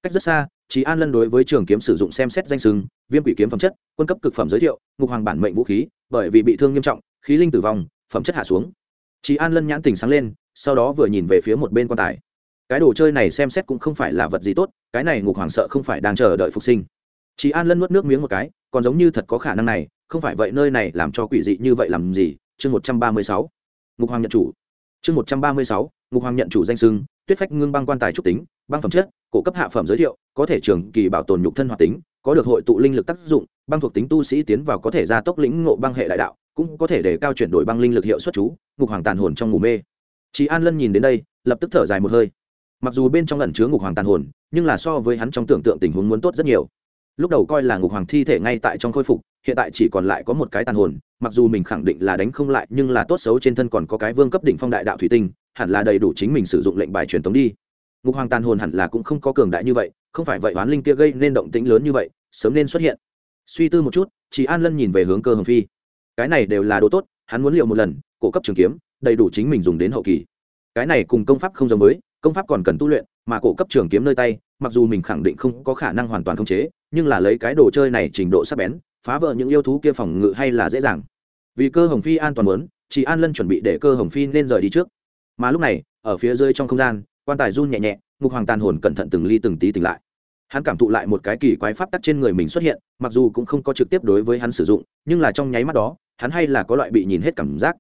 Cách rất xa chị an lân đối với trường kiếm sử dụng xem xét danh sưng viêm quỷ kiếm phẩm chất, quân cấp cực phẩm giới thiệu, ngục hoàng bản mệnh vũ khí, bởi vì bị thương nghiêm trọng, khí linh tử vong, phẩm chất hạ xuống. Chị an lân nhãn tình sáng lên, sau đó vừa nhìn về phía một bên quan tài cái đồ chơi này xem xét cũng không phải là vật gì tốt, cái này ngục hoàng sợ không phải đang chờ đợi phục sinh. Chị an lân nuốt nước miếng một cái, còn giống như thật có khả năng này, không phải vậy nơi này làm cho quỷ dị như vậy làm gì? Chương một trăm ba mươi sáu, ngục hoàng nhận chủ. Chương một trăm ba mươi sáu, ngục hoàng nhận chủ danh sưng, tuyết phách ngưng băng quan tài trúc tính, băng phẩm chất, cổ cấp hạ phẩm giới thiệu, có thể trường kỳ bảo tồn nhục thân hoạt tính, có được hội tụ linh lực tác dụng, băng thuộc tính tu sĩ tiến vào có thể gia tốc lĩnh ngộ băng hệ đại đạo, cũng có thể để cao chuyển đổi băng linh lực hiệu suất chú, ngục hoàng tàn hồn trong ngủ mê. Chị an lân nhìn đến đây, lập tức thở dài một hơi mặc dù bên trong lẩn chứa ngục hoàng tàn hồn, nhưng là so với hắn trong tưởng tượng tình huống muốn tốt rất nhiều. Lúc đầu coi là ngục hoàng thi thể ngay tại trong khôi phục, hiện tại chỉ còn lại có một cái tàn hồn, mặc dù mình khẳng định là đánh không lại, nhưng là tốt xấu trên thân còn có cái vương cấp đỉnh phong đại đạo thủy tinh, hẳn là đầy đủ chính mình sử dụng lệnh bài truyền thống đi. Ngục hoàng tàn hồn hẳn là cũng không có cường đại như vậy, không phải vậy oán linh kia gây nên động tĩnh lớn như vậy, sớm nên xuất hiện. Suy tư một chút chị an lân nhìn về hướng cơ hồng phi. Cái này đều là đồ tốt, hắn muốn liệu một lần, cổ cấp trường kiếm, đầy đủ chính mình dùng đến hậu kỳ. Cái này cùng công pháp không giống với công pháp còn cần tu luyện, mà cổ cấp trường kiếm nơi tay, mặc dù mình khẳng định không có khả năng hoàn toàn khống chế, nhưng là lấy cái đồ chơi này trình độ sắc bén, phá vỡ những yêu thú kia phòng ngự hay là dễ dàng. Vì cơ hồng phi an toàn muốn, chị an lân chuẩn bị để cơ hồng phi nên rời đi trước. Mà lúc này, ở phía dưới trong không gian, quan tài run nhẹ nhẹ, ngục hoàng tàn hồn cẩn thận từng ly từng tí tỉnh lại. Hắn cảm thụ lại một cái kỳ quái pháp tắc trên người mình xuất hiện, mặc dù cũng không có trực tiếp đối với hắn sử dụng, nhưng là trong nháy mắt đó, hắn hay là có loại bị nhìn hết cảm giác.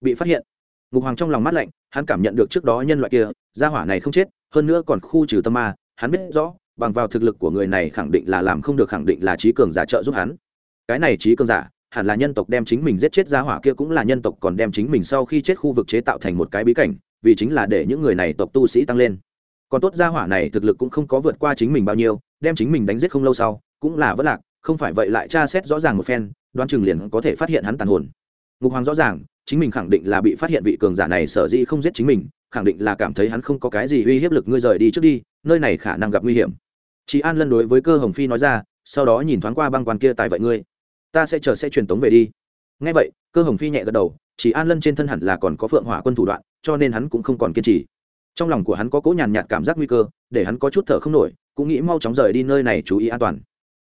Bị phát hiện ngục hoàng trong lòng mắt lạnh, hắn cảm nhận được trước đó nhân loại kia, gia hỏa này không chết, hơn nữa còn khu trừ tâm ma, hắn biết rõ, bằng vào thực lực của người này khẳng định là làm không được, khẳng định là trí cường giả trợ giúp hắn. Cái này trí cường giả, hẳn là nhân tộc đem chính mình giết chết, gia hỏa kia cũng là nhân tộc còn đem chính mình sau khi chết khu vực chế tạo thành một cái bí cảnh, vì chính là để những người này tộc tu sĩ tăng lên. Còn tốt gia hỏa này thực lực cũng không có vượt qua chính mình bao nhiêu, đem chính mình đánh giết không lâu sau, cũng là vất lạc, không phải vậy lại tra xét rõ ràng một phen, đoán chừng liền có thể phát hiện hắn tàn hồn. Ngục hoàng rõ ràng chính mình khẳng định là bị phát hiện vị cường giả này sở dĩ không giết chính mình, khẳng định là cảm thấy hắn không có cái gì uy hiếp lực ngươi rời đi trước đi, nơi này khả năng gặp nguy hiểm. Chị an lân đối với cơ hồng phi nói ra, sau đó nhìn thoáng qua băng quan kia tài vậy ngươi, ta sẽ chờ sẽ truyền tống về đi. Ngay vậy, cơ hồng phi nhẹ gật đầu, chỉ an lân trên thân hẳn là còn có phượng hỏa quân thủ đoạn, cho nên hắn cũng không còn kiên trì. Trong lòng của hắn có cố nhàn nhạt cảm giác nguy cơ, để hắn có chút thở không nổi, cũng nghĩ mau chóng rời đi nơi này chú ý an toàn.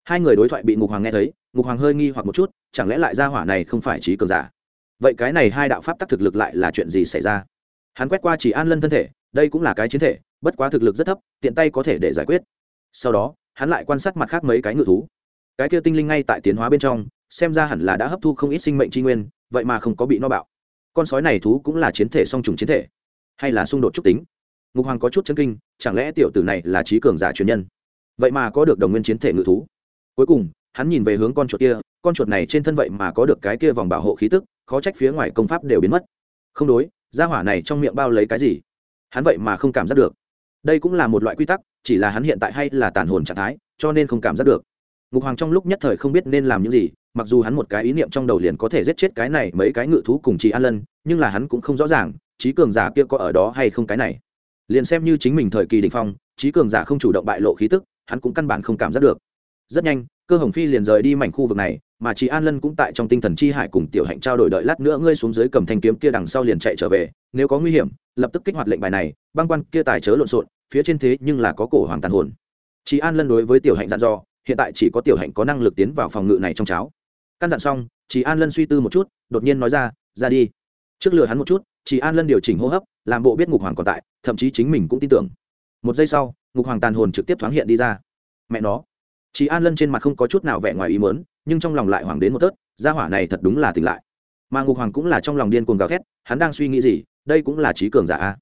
Hai người đối thoại bị ngục hoàng nghe thấy, ngục hoàng hơi nghi hoặc một chút, chẳng lẽ lại ra hỏa này không phải trí cường giả? Vậy cái này hai đạo pháp tắc thực lực lại là chuyện gì xảy ra? Hắn quét qua chỉ an lân thân thể, đây cũng là cái chiến thể, bất quá thực lực rất thấp, tiện tay có thể để giải quyết. Sau đó, hắn lại quan sát mặt khác mấy cái ngự thú. Cái kia tinh linh ngay tại tiến hóa bên trong, xem ra hẳn là đã hấp thu không ít sinh mệnh tri nguyên, vậy mà không có bị no bạo. Con sói này thú cũng là chiến thể song trùng chiến thể, hay là xung đột trúc tính? Ngục hoàng có chút chân kinh, chẳng lẽ tiểu tử này là trí cường giả truyền nhân? Vậy mà có được đồng nguyên chiến thể ngự thú. Cuối cùng, hắn nhìn về hướng con chuột kia con chuột này trên thân vậy mà có được cái kia vòng bảo hộ khí tức, khó trách phía ngoài công pháp đều biến mất. Không đối, gia hỏa này trong miệng bao lấy cái gì? Hắn vậy mà không cảm giác được. Đây cũng là một loại quy tắc, chỉ là hắn hiện tại hay là tàn hồn trạng thái, cho nên không cảm giác được. Ngục hoàng trong lúc nhất thời không biết nên làm những gì, mặc dù hắn một cái ý niệm trong đầu liền có thể giết chết cái này mấy cái ngự thú cùng chị an lân, nhưng là hắn cũng không rõ ràng, trí cường giả kia có ở đó hay không cái này. Liền xem như chính mình thời kỳ đình phong, trí cường giả không chủ động bại lộ khí tức, hắn cũng căn bản không cảm giác được. Rất nhanh cơ hồng phi liền rời đi mảnh khu vực này, mà chị an lân cũng tại trong tinh thần chi hải cùng tiểu hạnh trao đổi đợi lát nữa ngươi xuống dưới cầm thanh kiếm kia đằng sau liền chạy trở về, nếu có nguy hiểm, lập tức kích hoạt lệnh bài này, băng quan kia tài chớ lộn xộn, phía trên thế nhưng là có cổ hoàng tàn hồn. Chị an lân đối với tiểu hạnh dặn dò, hiện tại chỉ có tiểu hạnh có năng lực tiến vào phòng ngự này trong cháo. Căn dặn xong chị an lân suy tư một chút, đột nhiên nói ra ra đi. Trước lừa hắn một chút chị an lân điều chỉnh hô hấp, làm bộ biết ngục hoàng còn tại, thậm chí chính mình cũng tin tưởng. Một giây sau, ngục hoàng tàn hồn trực tiếp thoáng hiện đi ra. Mẹ nó chị an lân trên mặt không có chút nào vẻ ngoài ý mớn nhưng trong lòng lại hoảng đến một tớt, gia hỏa này thật đúng là tỉnh lại. Mà ngục hoàng cũng là trong lòng điên cuồng gào thét, hắn đang suy nghĩ gì, đây cũng là trí cường giả a.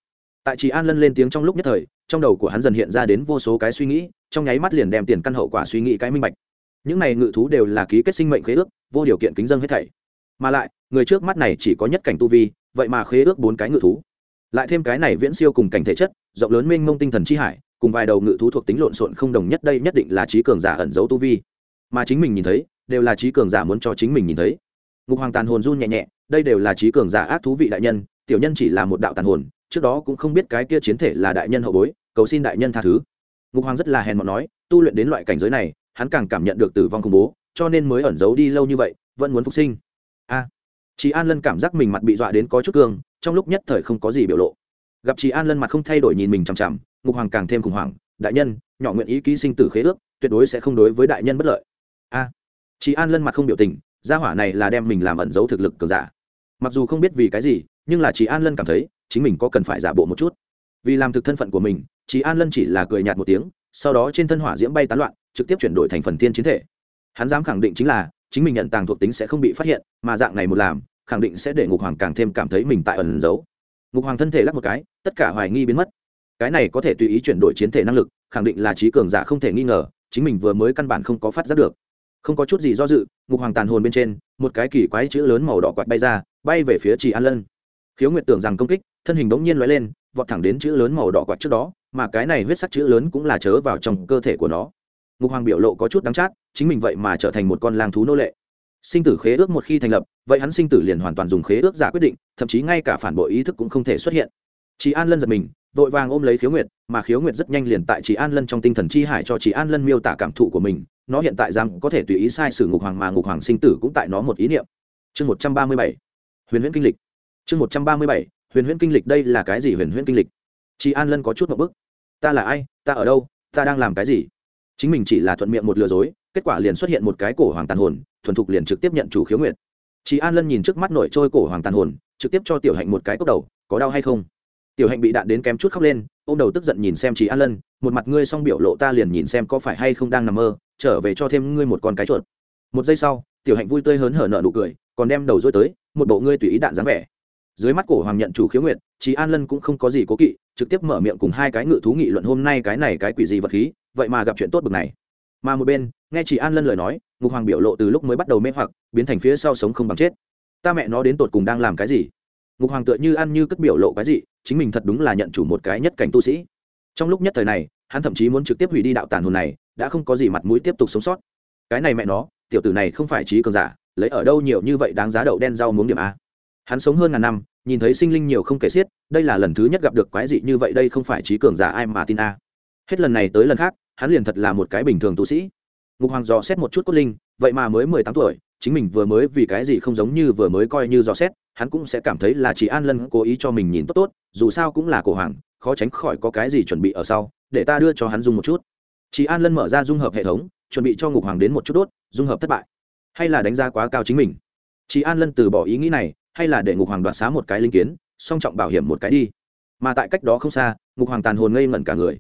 Tại chị an lân lên tiếng trong lúc nhất thời, trong đầu của hắn dần hiện ra đến vô số cái suy nghĩ, trong nháy mắt liền đem tiền căn hậu quả suy nghĩ cái minh bạch. Những này ngự thú đều là ký kết sinh mệnh khế ước, vô điều kiện kính dân hết thảy. Mà lại, người trước mắt này chỉ có nhất cảnh tu vi, vậy mà khế ước bốn cái ngự thú. Lại thêm cái này viễn siêu cùng cảnh thể chất, rộng lớn mênh mông tinh thần chi hải cùng vài đầu ngự thú thuộc tính lộn xộn không đồng nhất đây nhất định là trí cường giả ẩn giấu tu vi. Mà chính mình nhìn thấy, đều là trí cường giả muốn cho chính mình nhìn thấy. Ngục hoàng tàn hồn run nhẹ nhẹ, đây đều là trí cường giả ác thú vị đại nhân, tiểu nhân chỉ là một đạo tàn hồn, trước đó cũng không biết cái kia chiến thể là đại nhân hậu bối, cầu xin đại nhân tha thứ. Ngục hoàng rất là hèn mọn nói, tu luyện đến loại cảnh giới này, hắn càng cảm nhận được tử vong khủng bố, cho nên mới ẩn giấu đi lâu như vậy, vẫn muốn phục sinh. A. À, chị an lân cảm giác mình mặt bị dọa đến có chút cương, trong lúc nhất thời không có gì biểu lộ. Gặp chị an lân mặt không thay đổi nhìn mình chằm chằm ngục hoàng càng thêm khủng hoảng, đại nhân, nhỏ nguyện ý ký sinh tử khế ước, tuyệt đối sẽ không đối với đại nhân bất lợi. A. Chị an lân mặt không biểu tình, gia hỏa này là đem mình làm ẩn giấu thực lực cường giả. Mặc dù không biết vì cái gì, nhưng là chị an lân cảm thấy, chính mình có cần phải giả bộ một chút. Vì làm thực thân phận của mình chị an lân chỉ là cười nhạt một tiếng, sau đó trên thân hỏa diễm bay tán loạn, trực tiếp chuyển đổi thành phần tiên chiến thể. Hắn dám khẳng định chính là, chính mình nhận tàng thuộc tính sẽ không bị phát hiện, mà dạng này một làm, khẳng định sẽ để ngục hoàng càng thêm cảm thấy mình tại ẩn giấu. Ngục hoàng thân thể lắc một cái, tất cả hoài nghi biến mất cái này có thể tùy ý chuyển đổi chiến thể năng lực, khẳng định là trí cường giả không thể nghi ngờ, chính mình vừa mới căn bản không có phát giác được. Không có chút gì do dự, ngục hoàng tàn hồn bên trên, một cái kỳ quái chữ lớn màu đỏ quạt bay ra, bay về phía chị an lân. Khiếu nguyệt tưởng rằng công kích, thân hình bỗng nhiên l lên, vọt thẳng đến chữ lớn màu đỏ quạt trước đó, mà cái này huyết sắc chữ lớn cũng là chớ vào trong cơ thể của nó. Ngục hoàng biểu lộ có chút đắng chát, chính mình vậy mà trở thành một con lang thú nô lệ. Sinh tử khế ước một khi thành lập, vậy hắn sinh tử liền hoàn toàn dùng khế ước giả quyết định, thậm chí ngay cả phản bội ý thức cũng không thể xuất hiện. Chị an lân giật mình vội vàng ôm lấy khiếu nguyệt, mà khiếu nguyệt rất nhanh liền tại chị an lân trong tinh thần chi hải cho chị an lân miêu tả cảm thụ của mình, nó hiện tại rằng có thể tùy ý sai sử ngục hoàng mà ngục hoàng sinh tử cũng tại nó một ý niệm. Chương một trăm ba mươi bảy, huyền huyễn kinh lịch. Chương một trăm ba mươi bảy, huyền huyễn kinh lịch đây là cái gì huyền huyễn kinh lịch? Chị an lân có chút một bức. Ta là ai? Ta ở đâu? Ta đang làm cái gì? Chính mình chỉ là thuận miệng một lừa dối, kết quả liền xuất hiện một cái cổ hoàng tàn hồn, thuần thục liền trực tiếp nhận chủ khiếu nguyệt. Chị an lân nhìn trước mắt nổi trôi cổ hoàng tàn hồn, trực tiếp cho tiểu hạnh một cái cốc đầu, có đau hay không? Tiểu hạnh bị đạn đến kém chút khóc lên ô m đầu tức giận nhìn xem chị an lân một mặt ngươi xong biểu lộ ta liền nhìn xem có phải hay không đang nằm mơ trở về cho thêm ngươi một con cái chuột. Một giây sau tiểu hạnh vui tươi hớn hở nợ nụ cười còn đem đầu dối tới một bộ ngươi tùy ý đạn dáng vẻ. Dưới mắt cổ hoàng nhận chủ khiếu nguyện, chị an lân cũng không có gì cố kỵ trực tiếp mở miệng cùng hai cái ngự thú nghị luận hôm nay cái này cái quỷ gì vật khí vậy mà gặp chuyện tốt bực này. Mà một bên nghe chị an lân lời nói ngục hoàng biểu lộ từ lúc mới bắt đầu mê hoặc biến thành phía sau sống không bằng chết. Ta mẹ nó đến tột cùng đang làm cái gì? Ngục hoàng tựa như ăn như cất biểu lộ cái gì chính mình thật đúng là nhận chủ một cái nhất cảnh tu sĩ. Trong lúc nhất thời này, hắn thậm chí muốn trực tiếp hủy đi đạo tàn hồn này, đã không có gì mặt mũi tiếp tục sống sót. Cái này mẹ nó, tiểu tử này không phải trí cường giả, lấy ở đâu nhiều như vậy đáng giá đậu đen rau muống điểm a? Hắn sống hơn ngàn năm, nhìn thấy sinh linh nhiều không kể xiết, đây là lần thứ nhất gặp được quái dị như vậy, đây không phải trí cường giả ai mà tin a. Hết lần này tới lần khác, hắn liền thật là một cái bình thường tu sĩ. Ngục hoàng dò xét một chút cốt linh, vậy mà mới mười tám tuổi, chính mình vừa mới vì cái gì không giống như vừa mới coi như dò xét hắn cũng sẽ cảm thấy là chỉ an lân cố ý cho mình nhìn tốt tốt, dù sao cũng là cổ hoàng, khó tránh khỏi có cái gì chuẩn bị ở sau, để ta đưa cho hắn dung một chút. Chị an lân mở ra dung hợp hệ thống, chuẩn bị cho ngục hoàng đến một chút đốt, dung hợp thất bại. Hay là đánh giá quá cao chính mình. Chị an lân từ bỏ ý nghĩ này, hay là để ngục hoàng đoạt xá một cái linh kiến, song trọng bảo hiểm một cái đi. Mà tại cách đó không xa, ngục hoàng tàn hồn ngây ngẩn cả người.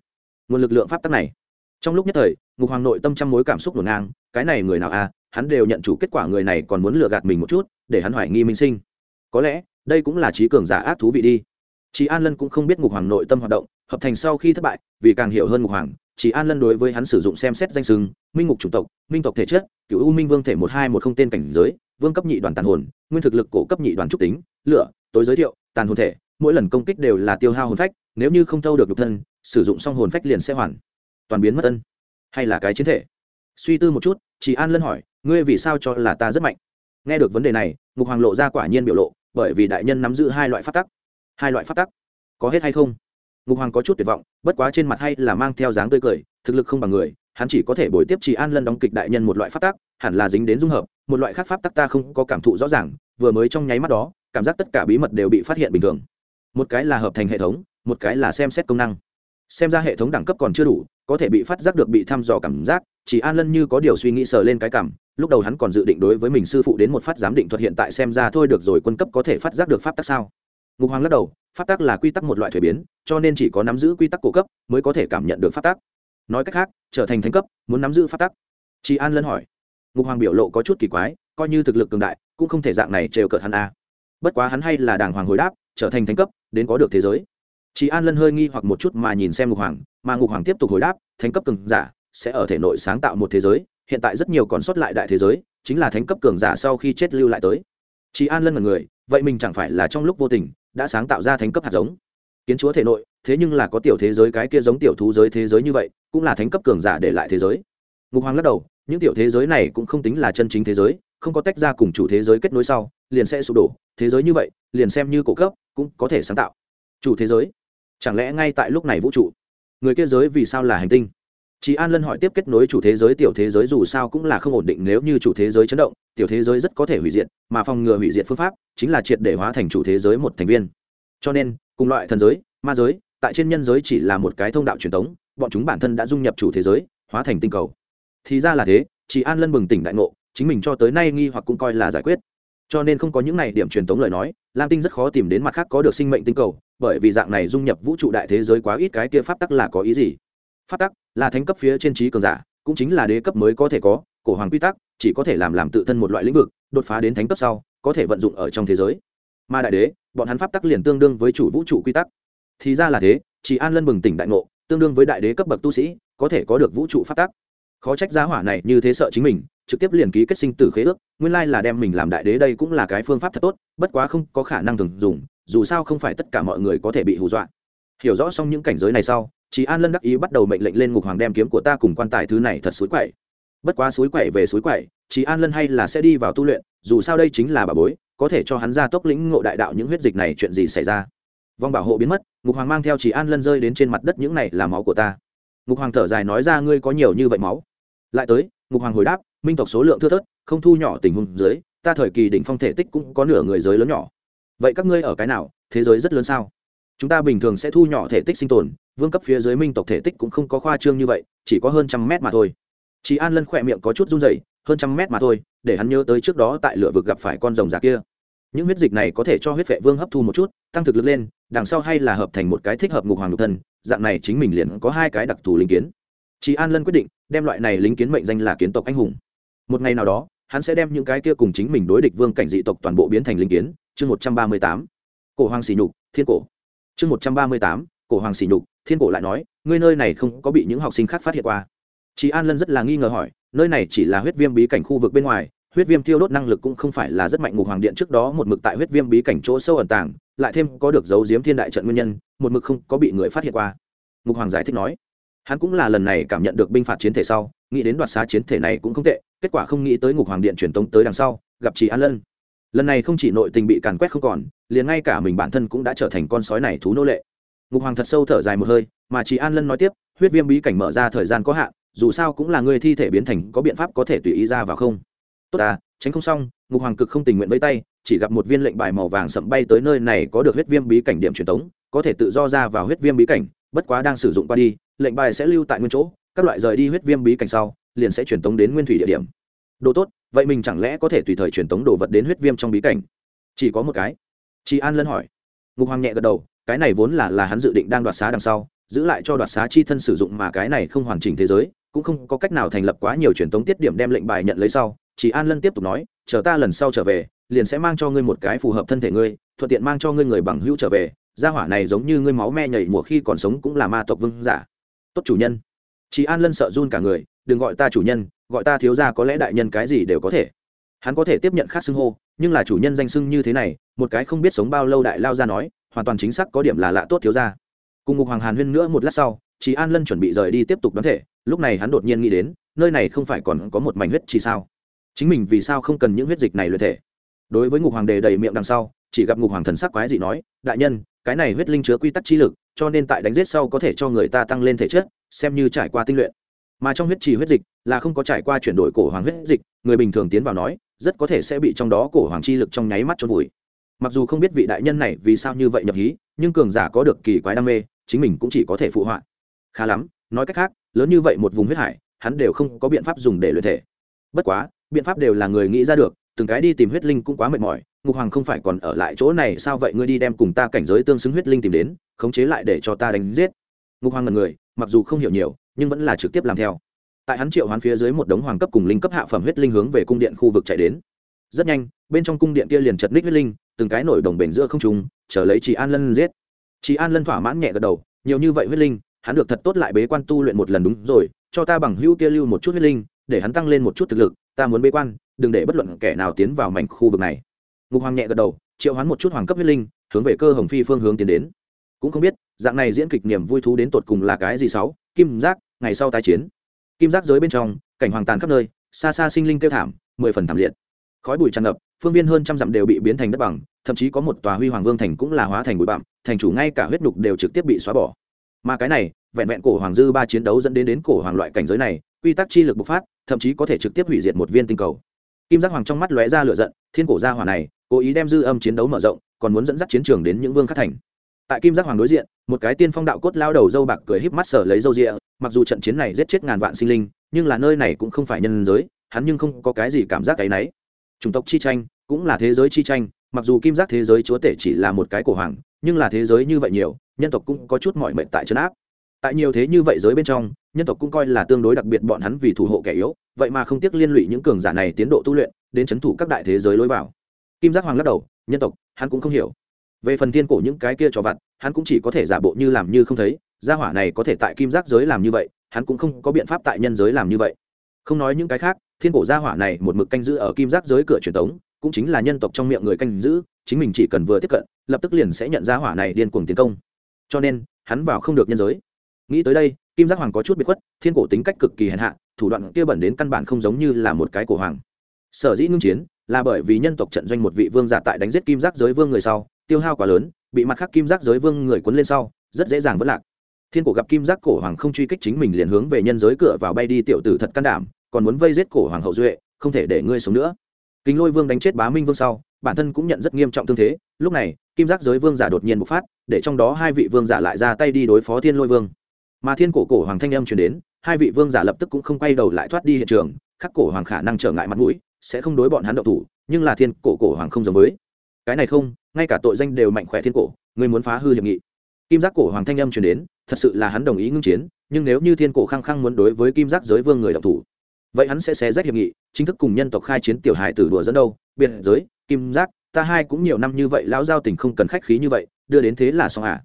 Nguồn lực lượng pháp tắc này. Trong lúc nhất thời, ngục hoàng nội tâm trăm mối cảm xúc ngổn ngang, cái này người nào à hắn đều nhận chủ kết quả người này còn muốn lừa gạt mình một chút, để hắn hoài nghi minh sinh có lẽ, đây cũng là trí cường giả ác thú vị đi. Chị an lân cũng không biết ngục hoàng nội tâm hoạt động, hợp thành sau khi thất bại, vì càng hiểu hơn ngục hoàng chị an lân đối với hắn sử dụng xem xét danh sừng minh ngục chủng tộc, minh tộc thể chất cựu u minh vương thể một hai một không tên cảnh giới, vương cấp nhị đoàn tàn hồn, nguyên thực lực cổ cấp nhị đoàn trúc tính, lửa, tối giới thiệu, tàn hồn thể, mỗi lần công kích đều là tiêu hao hồn phách, nếu như không thâu được nhục thân, sử dụng xong hồn phách liền sẽ hoàn toàn biến mất ân hay là cái chiến thể? Suy tư một chút chị an lân hỏi, ngươi vì sao cho là ta rất mạnh? Nghe được vấn đề này, ngục hoàng lộ ra quả nhiên biểu lộ bởi vì đại nhân nắm giữ hai loại phát tắc. Hai loại phát tắc, có hết hay không? Ngục hoàng có chút tuyệt vọng, bất quá trên mặt hay là mang theo dáng tươi cười, thực lực không bằng người, hắn chỉ có thể bồi tiếp trì an lân đóng kịch đại nhân một loại phát tắc, hẳn là dính đến dung hợp, một loại khác pháp tắc ta không có cảm thụ rõ ràng, vừa mới trong nháy mắt đó, cảm giác tất cả bí mật đều bị phát hiện bình thường. Một cái là hợp thành hệ thống, một cái là xem xét công năng. Xem ra hệ thống đẳng cấp còn chưa đủ, có thể bị phát giác được bị thăm dò cảm giác chỉ an lân như có điều suy nghĩ sờ lên cái cảm lúc đầu hắn còn dự định đối với mình sư phụ đến một phát giám định thuật hiện tại xem ra thôi được rồi, quân cấp có thể phát giác được pháp tắc sao? Ngục hoàng lắc đầu, pháp tắc là quy tắc một loại thuế biến, cho nên chỉ có nắm giữ quy tắc cổ cấp mới có thể cảm nhận được pháp tắc. Nói cách khác, trở thành thánh cấp, muốn nắm giữ pháp tắc? Chị an lân hỏi. Ngục hoàng biểu lộ có chút kỳ quái, coi như thực lực cường đại, cũng không thể dạng này trêu cợt hắn a bất quá hắn hay là đàng hoàng hồi đáp, trở thành thánh cấp, đến có được thế giới. Chị an lân hơi nghi hoặc một chút mà nhìn xem ngục hoàng, mà ngục hoàng tiếp tục hồi đáp, thánh cấp cường giả sẽ ở thể nội sáng tạo một thế giới hiện tại rất nhiều còn sót lại đại thế giới, chính là thánh cấp cường giả sau khi chết lưu lại tới. Chị an lân là người, vậy mình chẳng phải là trong lúc vô tình, đã sáng tạo ra thánh cấp hạt giống. Kiến chúa thể nội, thế nhưng là có tiểu thế giới cái kia giống tiểu thú giới thế giới như vậy, cũng là thánh cấp cường giả để lại thế giới. Ngục hoàng lắc đầu, những tiểu thế giới này cũng không tính là chân chính thế giới, không có tách ra cùng chủ thế giới kết nối sau, liền sẽ sụp đổ. Thế giới như vậy, liền xem như cổ cấp, cũng có thể sáng tạo. Chủ thế giới? Chẳng lẽ ngay tại lúc này vũ trụ? Người kia giới vì sao là hành tinh? Chị an lân hỏi tiếp kết nối chủ thế giới, tiểu thế giới dù sao cũng là không ổn định nếu như chủ thế giới chấn động, tiểu thế giới rất có thể hủy diệt, mà phòng ngừa hủy diệt phương pháp chính là triệt để hóa thành chủ thế giới một thành viên. Cho nên, cùng loại thần giới, ma giới, tại trên nhân giới chỉ là một cái thông đạo truyền thống bọn chúng bản thân đã dung nhập chủ thế giới, hóa thành tinh cầu. Thì ra là thế chị an lân bừng tỉnh đại ngộ, chính mình cho tới nay nghi hoặc cũng coi là giải quyết. Cho nên không có những này điểm truyền thống lời nói, lam tinh rất khó tìm đến mặt khác có được sinh mệnh tinh cầu, bởi vì dạng này dung nhập vũ trụ đại thế giới quá ít, cái kia pháp tắc là có ý gì? Pháp tắc là thánh cấp phía trên trí cường giả, cũng chính là đế cấp mới có thể có, cổ hoàng quy tắc chỉ có thể làm làm tự thân một loại lĩnh vực, đột phá đến thánh cấp sau, có thể vận dụng ở trong thế giới. Mà đại đế, bọn hắn pháp tắc liền tương đương với chủ vũ trụ quy tắc. Thì ra là thế, chỉ an lân bừng tỉnh đại ngộ, tương đương với đại đế cấp bậc tu sĩ, có thể có được vũ trụ pháp tắc. Khó trách giá hỏa này như thế sợ chính mình, trực tiếp liền ký kết sinh tử khế ước, nguyên lai là đem mình làm đại đế đây cũng là cái phương pháp thật tốt, bất quá không có khả năng thường dùng, dù sao không phải tất cả mọi người có thể bị hù dọa. Hiểu rõ xong những cảnh giới này sau chị an lân đắc ý bắt đầu mệnh lệnh lên ngục hoàng đem kiếm của ta cùng quan tài thứ này thật suối quậy. Bất quá suối quậy về suối quậy chị an lân hay là sẽ đi vào tu luyện, dù sao đây chính là bà bối, có thể cho hắn ra tốc lĩnh ngộ đại đạo những huyết dịch này chuyện gì xảy ra. Vòng bảo hộ biến mất, ngục hoàng mang theo chị an lân rơi đến trên mặt đất những này là máu của ta. Ngục hoàng thở dài nói ra ngươi có nhiều như vậy máu. Lại tới, ngục hoàng hồi đáp, minh tộc số lượng thưa thớt, không thu nhỏ tình huống dưới, ta thời kỳ đỉnh phong thể tích cũng có nửa người giới lớn nhỏ. Vậy các ngươi ở cái nào, thế giới rất lớn sao? Chúng ta bình thường sẽ thu nhỏ thể tích sinh tồn vương cấp phía dưới minh tộc thể tích cũng không có khoa trương như vậy, chỉ có hơn trăm mét mà thôi. Chị an lân khỏe miệng có chút run rẩy, hơn trăm mét mà thôi, để hắn nhớ tới trước đó tại lửa vực gặp phải con rồng già kia. Những huyết dịch này có thể cho huyết vệ vương hấp thu một chút, tăng thực lực lên, đằng sau hay là hợp thành một cái thích hợp ngục hoàng lục thân, dạng này chính mình liền có hai cái đặc thù linh kiến. Chị an lân quyết định, đem loại này lính kiến mệnh danh là kiến tộc anh hùng. Một ngày nào đó, hắn sẽ đem những cái kia cùng chính mình đối địch vương cảnh dị tộc toàn bộ biến thành linh kiến, chương một trăm ba mươi tám. Cổ hoàng xỉ nhục, thiên cổ. Chương một trăm ba mươi tám, cổ hoàng xỉ nhục thiên cổ lại nói, ngươi nơi này không có bị những học sinh khác phát hiện qua. Chị an lân rất là nghi ngờ hỏi, nơi này chỉ là huyết viêm bí cảnh khu vực bên ngoài, huyết viêm tiêu đốt năng lực cũng không phải là rất mạnh ngục hoàng điện trước đó một mực tại huyết viêm bí cảnh chỗ sâu ẩn tàng, lại thêm có được dấu diếm thiên đại trận nguyên nhân, một mực không có bị người phát hiện qua. Ngục hoàng giải thích nói, hắn cũng là lần này cảm nhận được binh phạt chiến thể sau, nghĩ đến đoạt xá chiến thể này cũng không tệ, kết quả không nghĩ tới ngục hoàng điện truyền tống tới đằng sau, gặp chị an lân. Lần này không chỉ nội tình bị càn quét không còn, liền ngay cả mình bản thân cũng đã trở thành con sói này thú nô lệ ngục hoàng thật sâu thở dài một hơi, mà chị an lân nói tiếp, huyết viêm bí cảnh mở ra thời gian có hạn, dù sao cũng là người thi thể biến thành, có biện pháp có thể tùy ý ra vào không? Tốt à tránh không xong, ngục hoàng cực không tình nguyện với tay, chỉ gặp một viên lệnh bài màu vàng sậm bay tới nơi này có được huyết viêm bí cảnh điểm truyền tống, có thể tự do ra vào huyết viêm bí cảnh, bất quá đang sử dụng qua đi, lệnh bài sẽ lưu tại nguyên chỗ, các loại rời đi huyết viêm bí cảnh sau, liền sẽ truyền tống đến nguyên thủy địa điểm. Đồ tốt, vậy mình chẳng lẽ có thể tùy thời truyền tống đồ vật đến huyết viêm trong bí cảnh? Chỉ có một cái. Chị an lân hỏi. Ngục hoàng nhẹ gật đầu cái này vốn là là hắn dự định đang đoạt xá đằng sau, giữ lại cho đoạt xá chi thân sử dụng mà cái này không hoàn chỉnh thế giới, cũng không có cách nào thành lập quá nhiều truyền tống tiết điểm đem lệnh bài nhận lấy sau, chỉ an lân tiếp tục nói, chờ ta lần sau trở về, liền sẽ mang cho ngươi một cái phù hợp thân thể ngươi, thuận tiện mang cho ngươi người bằng hữu trở về, gia hỏa này giống như ngươi máu me nhảy mùa khi còn sống cũng là ma tộc vương giả. Tốt chủ nhân. Chị an lân sợ run cả người, đừng gọi ta chủ nhân, gọi ta thiếu gia có lẽ đại nhân cái gì đều có thể. Hắn có thể tiếp nhận khác xưng hô, nhưng là chủ nhân danh xưng như thế này, một cái không biết sống bao lâu đại lao ra nói hoàn toàn chính xác có điểm là lạ tốt thiếu ra cùng ngục hoàng hàn huyên nữa một lát sau chị an lân chuẩn bị rời đi tiếp tục đón thể, lúc này hắn đột nhiên nghĩ đến, nơi này không phải còn có một mảnh huyết chỉ sao? Chính mình vì sao không cần những huyết dịch này luyện thể? Đối với ngục hoàng đề đầy miệng đằng sau, chỉ gặp ngục hoàng thần sắc quái dị nói, đại nhân, cái này huyết linh chứa quy tắc chi lực, cho nên tại đánh giết sau có thể cho người ta tăng lên thể chất, xem như trải qua tinh luyện. Mà trong huyết trì huyết dịch là không có trải qua chuyển đổi cổ hoàng huyết dịch, người bình thường tiến vào nói, rất có thể sẽ bị trong đó cổ hoàng chi lực trong nháy mắt trôn vùi mặc dù không biết vị đại nhân này vì sao như vậy nhập hí, nhưng cường giả có được kỳ quái đam mê, chính mình cũng chỉ có thể phụ họa. Khá lắm, nói cách khác, lớn như vậy một vùng huyết hải, hắn đều không có biện pháp dùng để luyện thể. Bất quá, biện pháp đều là người nghĩ ra được, từng cái đi tìm huyết linh cũng quá mệt mỏi, ngục hoàng không phải còn ở lại chỗ này sao vậy ngươi đi đem cùng ta cảnh giới tương xứng huyết linh tìm đến, khống chế lại để cho ta đánh giết. Ngục hoàng ngần người, mặc dù không hiểu nhiều, nhưng vẫn là trực tiếp làm theo. Tại hắn triệu hoán phía dưới một đống hoàng cấp cùng linh cấp hạ phẩm huyết linh hướng về cung điện khu vực chạy đến rất nhanh, bên trong cung điện kia liền chật ních huyết linh, từng cái nổi đồng bền giữa không trùng trở lấy chị an lân giết. Chị an lân thỏa mãn nhẹ gật đầu, nhiều như vậy huyết linh, hắn được thật tốt lại bế quan tu luyện một lần đúng rồi, cho ta bằng hữu kia lưu một chút huyết linh, để hắn tăng lên một chút thực lực, ta muốn bế quan, đừng để bất luận kẻ nào tiến vào mảnh khu vực này. Ngục hoàng nhẹ gật đầu, triệu hoán một chút hoàng cấp huyết linh, hướng về cơ hồng phi phương hướng tiến đến. Cũng không biết, dạng này diễn kịch niềm vui thú đến tột cùng là cái gì sáu, kim giác, ngày sau tái chiến. Kim giác giới bên trong, cảnh hoàng tàn khắp nơi, xa xa sinh linh kêu thảm, mười phần thảm liệt khói bụi tràn ngập, phương viên hơn trăm dặm đều bị biến thành đất bằng, thậm chí có một tòa huy hoàng vương thành cũng là hóa thành bụi bặm, thành chủ ngay cả huyết nhục đều trực tiếp bị xóa bỏ. Mà cái này, vẹn vẹn cổ hoàng dư ba chiến đấu dẫn đến đến cổ hoàng loại cảnh giới này, quy tắc chi lực bộc phát, thậm chí có thể trực tiếp hủy diệt một viên tinh cầu. Kim giác hoàng trong mắt lóe ra lửa giận, thiên cổ gia hỏa này, cố ý đem dư âm chiến đấu mở rộng, còn muốn dẫn dắt chiến trường đến những vương khắc thành. Tại kim giác hoàng đối diện, một cái tiên phong đạo cốt lao đầu dâu bạc cười híp mắt sở lấy dâu rịa, mặc dù trận chiến này giết chết ngàn vạn sinh linh, nhưng là nơi này cũng không phải nhân giới, hắn nhưng không có cái gì cảm giác cái náy chủng tộc chi tranh cũng là thế giới chi tranh, mặc dù kim giác thế giới chúa tể chỉ là một cái cổ hoàng, nhưng là thế giới như vậy nhiều, nhân tộc cũng có chút mọi mệnh tại trấn áp. Tại nhiều thế như vậy giới bên trong, nhân tộc cũng coi là tương đối đặc biệt bọn hắn vì thủ hộ kẻ yếu, vậy mà không tiếc liên lụy những cường giả này tiến độ tu luyện, đến c h ấ n thủ các đại thế giới lối vào. Kim giác hoàng lắc đầu, nhân tộc, hắn cũng không hiểu. Về phần thiên cổ những cái kia cho vặt, hắn cũng chỉ có thể giả bộ như làm như không thấy, gia hỏa này có thể tại kim giác giới làm như vậy, hắn cũng không có biện pháp tại nhân giới làm như vậy. Không nói những cái khác thiên cổ gia hỏa này một mực canh giữ ở kim giác giới cửa truyền tống, cũng chính là nhân tộc trong miệng người canh giữ, chính mình chỉ cần vừa tiếp cận, lập tức liền sẽ nhận ra hỏa này điên cuồng tiến công. Cho nên, hắn vào không được nhân giới. Nghĩ tới đây, kim giác hoàng có chút bị khuất, thiên cổ tính cách cực kỳ hèn hạ, thủ đoạn kia bẩn đến căn bản không giống như là một cái cổ hoàng. Sở dĩ ngưng chiến, là bởi vì nhân tộc trận doanh một vị vương giả tại đánh giết kim giác giới vương người sau, tiêu hao quá lớn, bị mặt khác kim giác giới vương người quấn lên sau, rất dễ dàng vất lạc. Thiên cổ gặp kim giác cổ hoàng không truy kích chính mình liền hướng về nhân giới cửa vào bay đi tiểu tử thật can đảm còn muốn vây giết cổ hoàng hậu duệ, không thể để ngươi sống nữa. Kính lôi vương đánh chết bá minh vương sau, bản thân cũng nhận rất nghiêm trọng thương thế. Lúc này, kim giác giới vương giả đột nhiên bộc phát, để trong đó hai vị vương giả lại ra tay đi đối phó thiên lôi vương. Mà thiên cổ cổ hoàng thanh âm truyền đến, hai vị vương giả lập tức cũng không quay đầu lại thoát đi hiện trường, khắc cổ hoàng khả năng trở ngại mặt mũi, sẽ không đối bọn hắn động thủ, nhưng là thiên cổ cổ hoàng không giống với. Cái này không, ngay cả tội danh đều mạnh khỏe thiên cổ người muốn phá hư hiệp nghị. Kim giác cổ hoàng thanh âm truyền đến, thật sự là hắn đồng ý ngưng chiến, nhưng nếu như thiên cổ khăng khăng muốn đối với kim giác giới vương người động thủ vậy hắn sẽ xé rách hiệp nghị, chính thức cùng nhân tộc khai chiến tiểu hài tử đùa dẫn đâu? Biệt giới, kim giác, ta hai cũng nhiều năm như vậy lão giao tình không cần khách khí như vậy, đưa đến thế là xong à?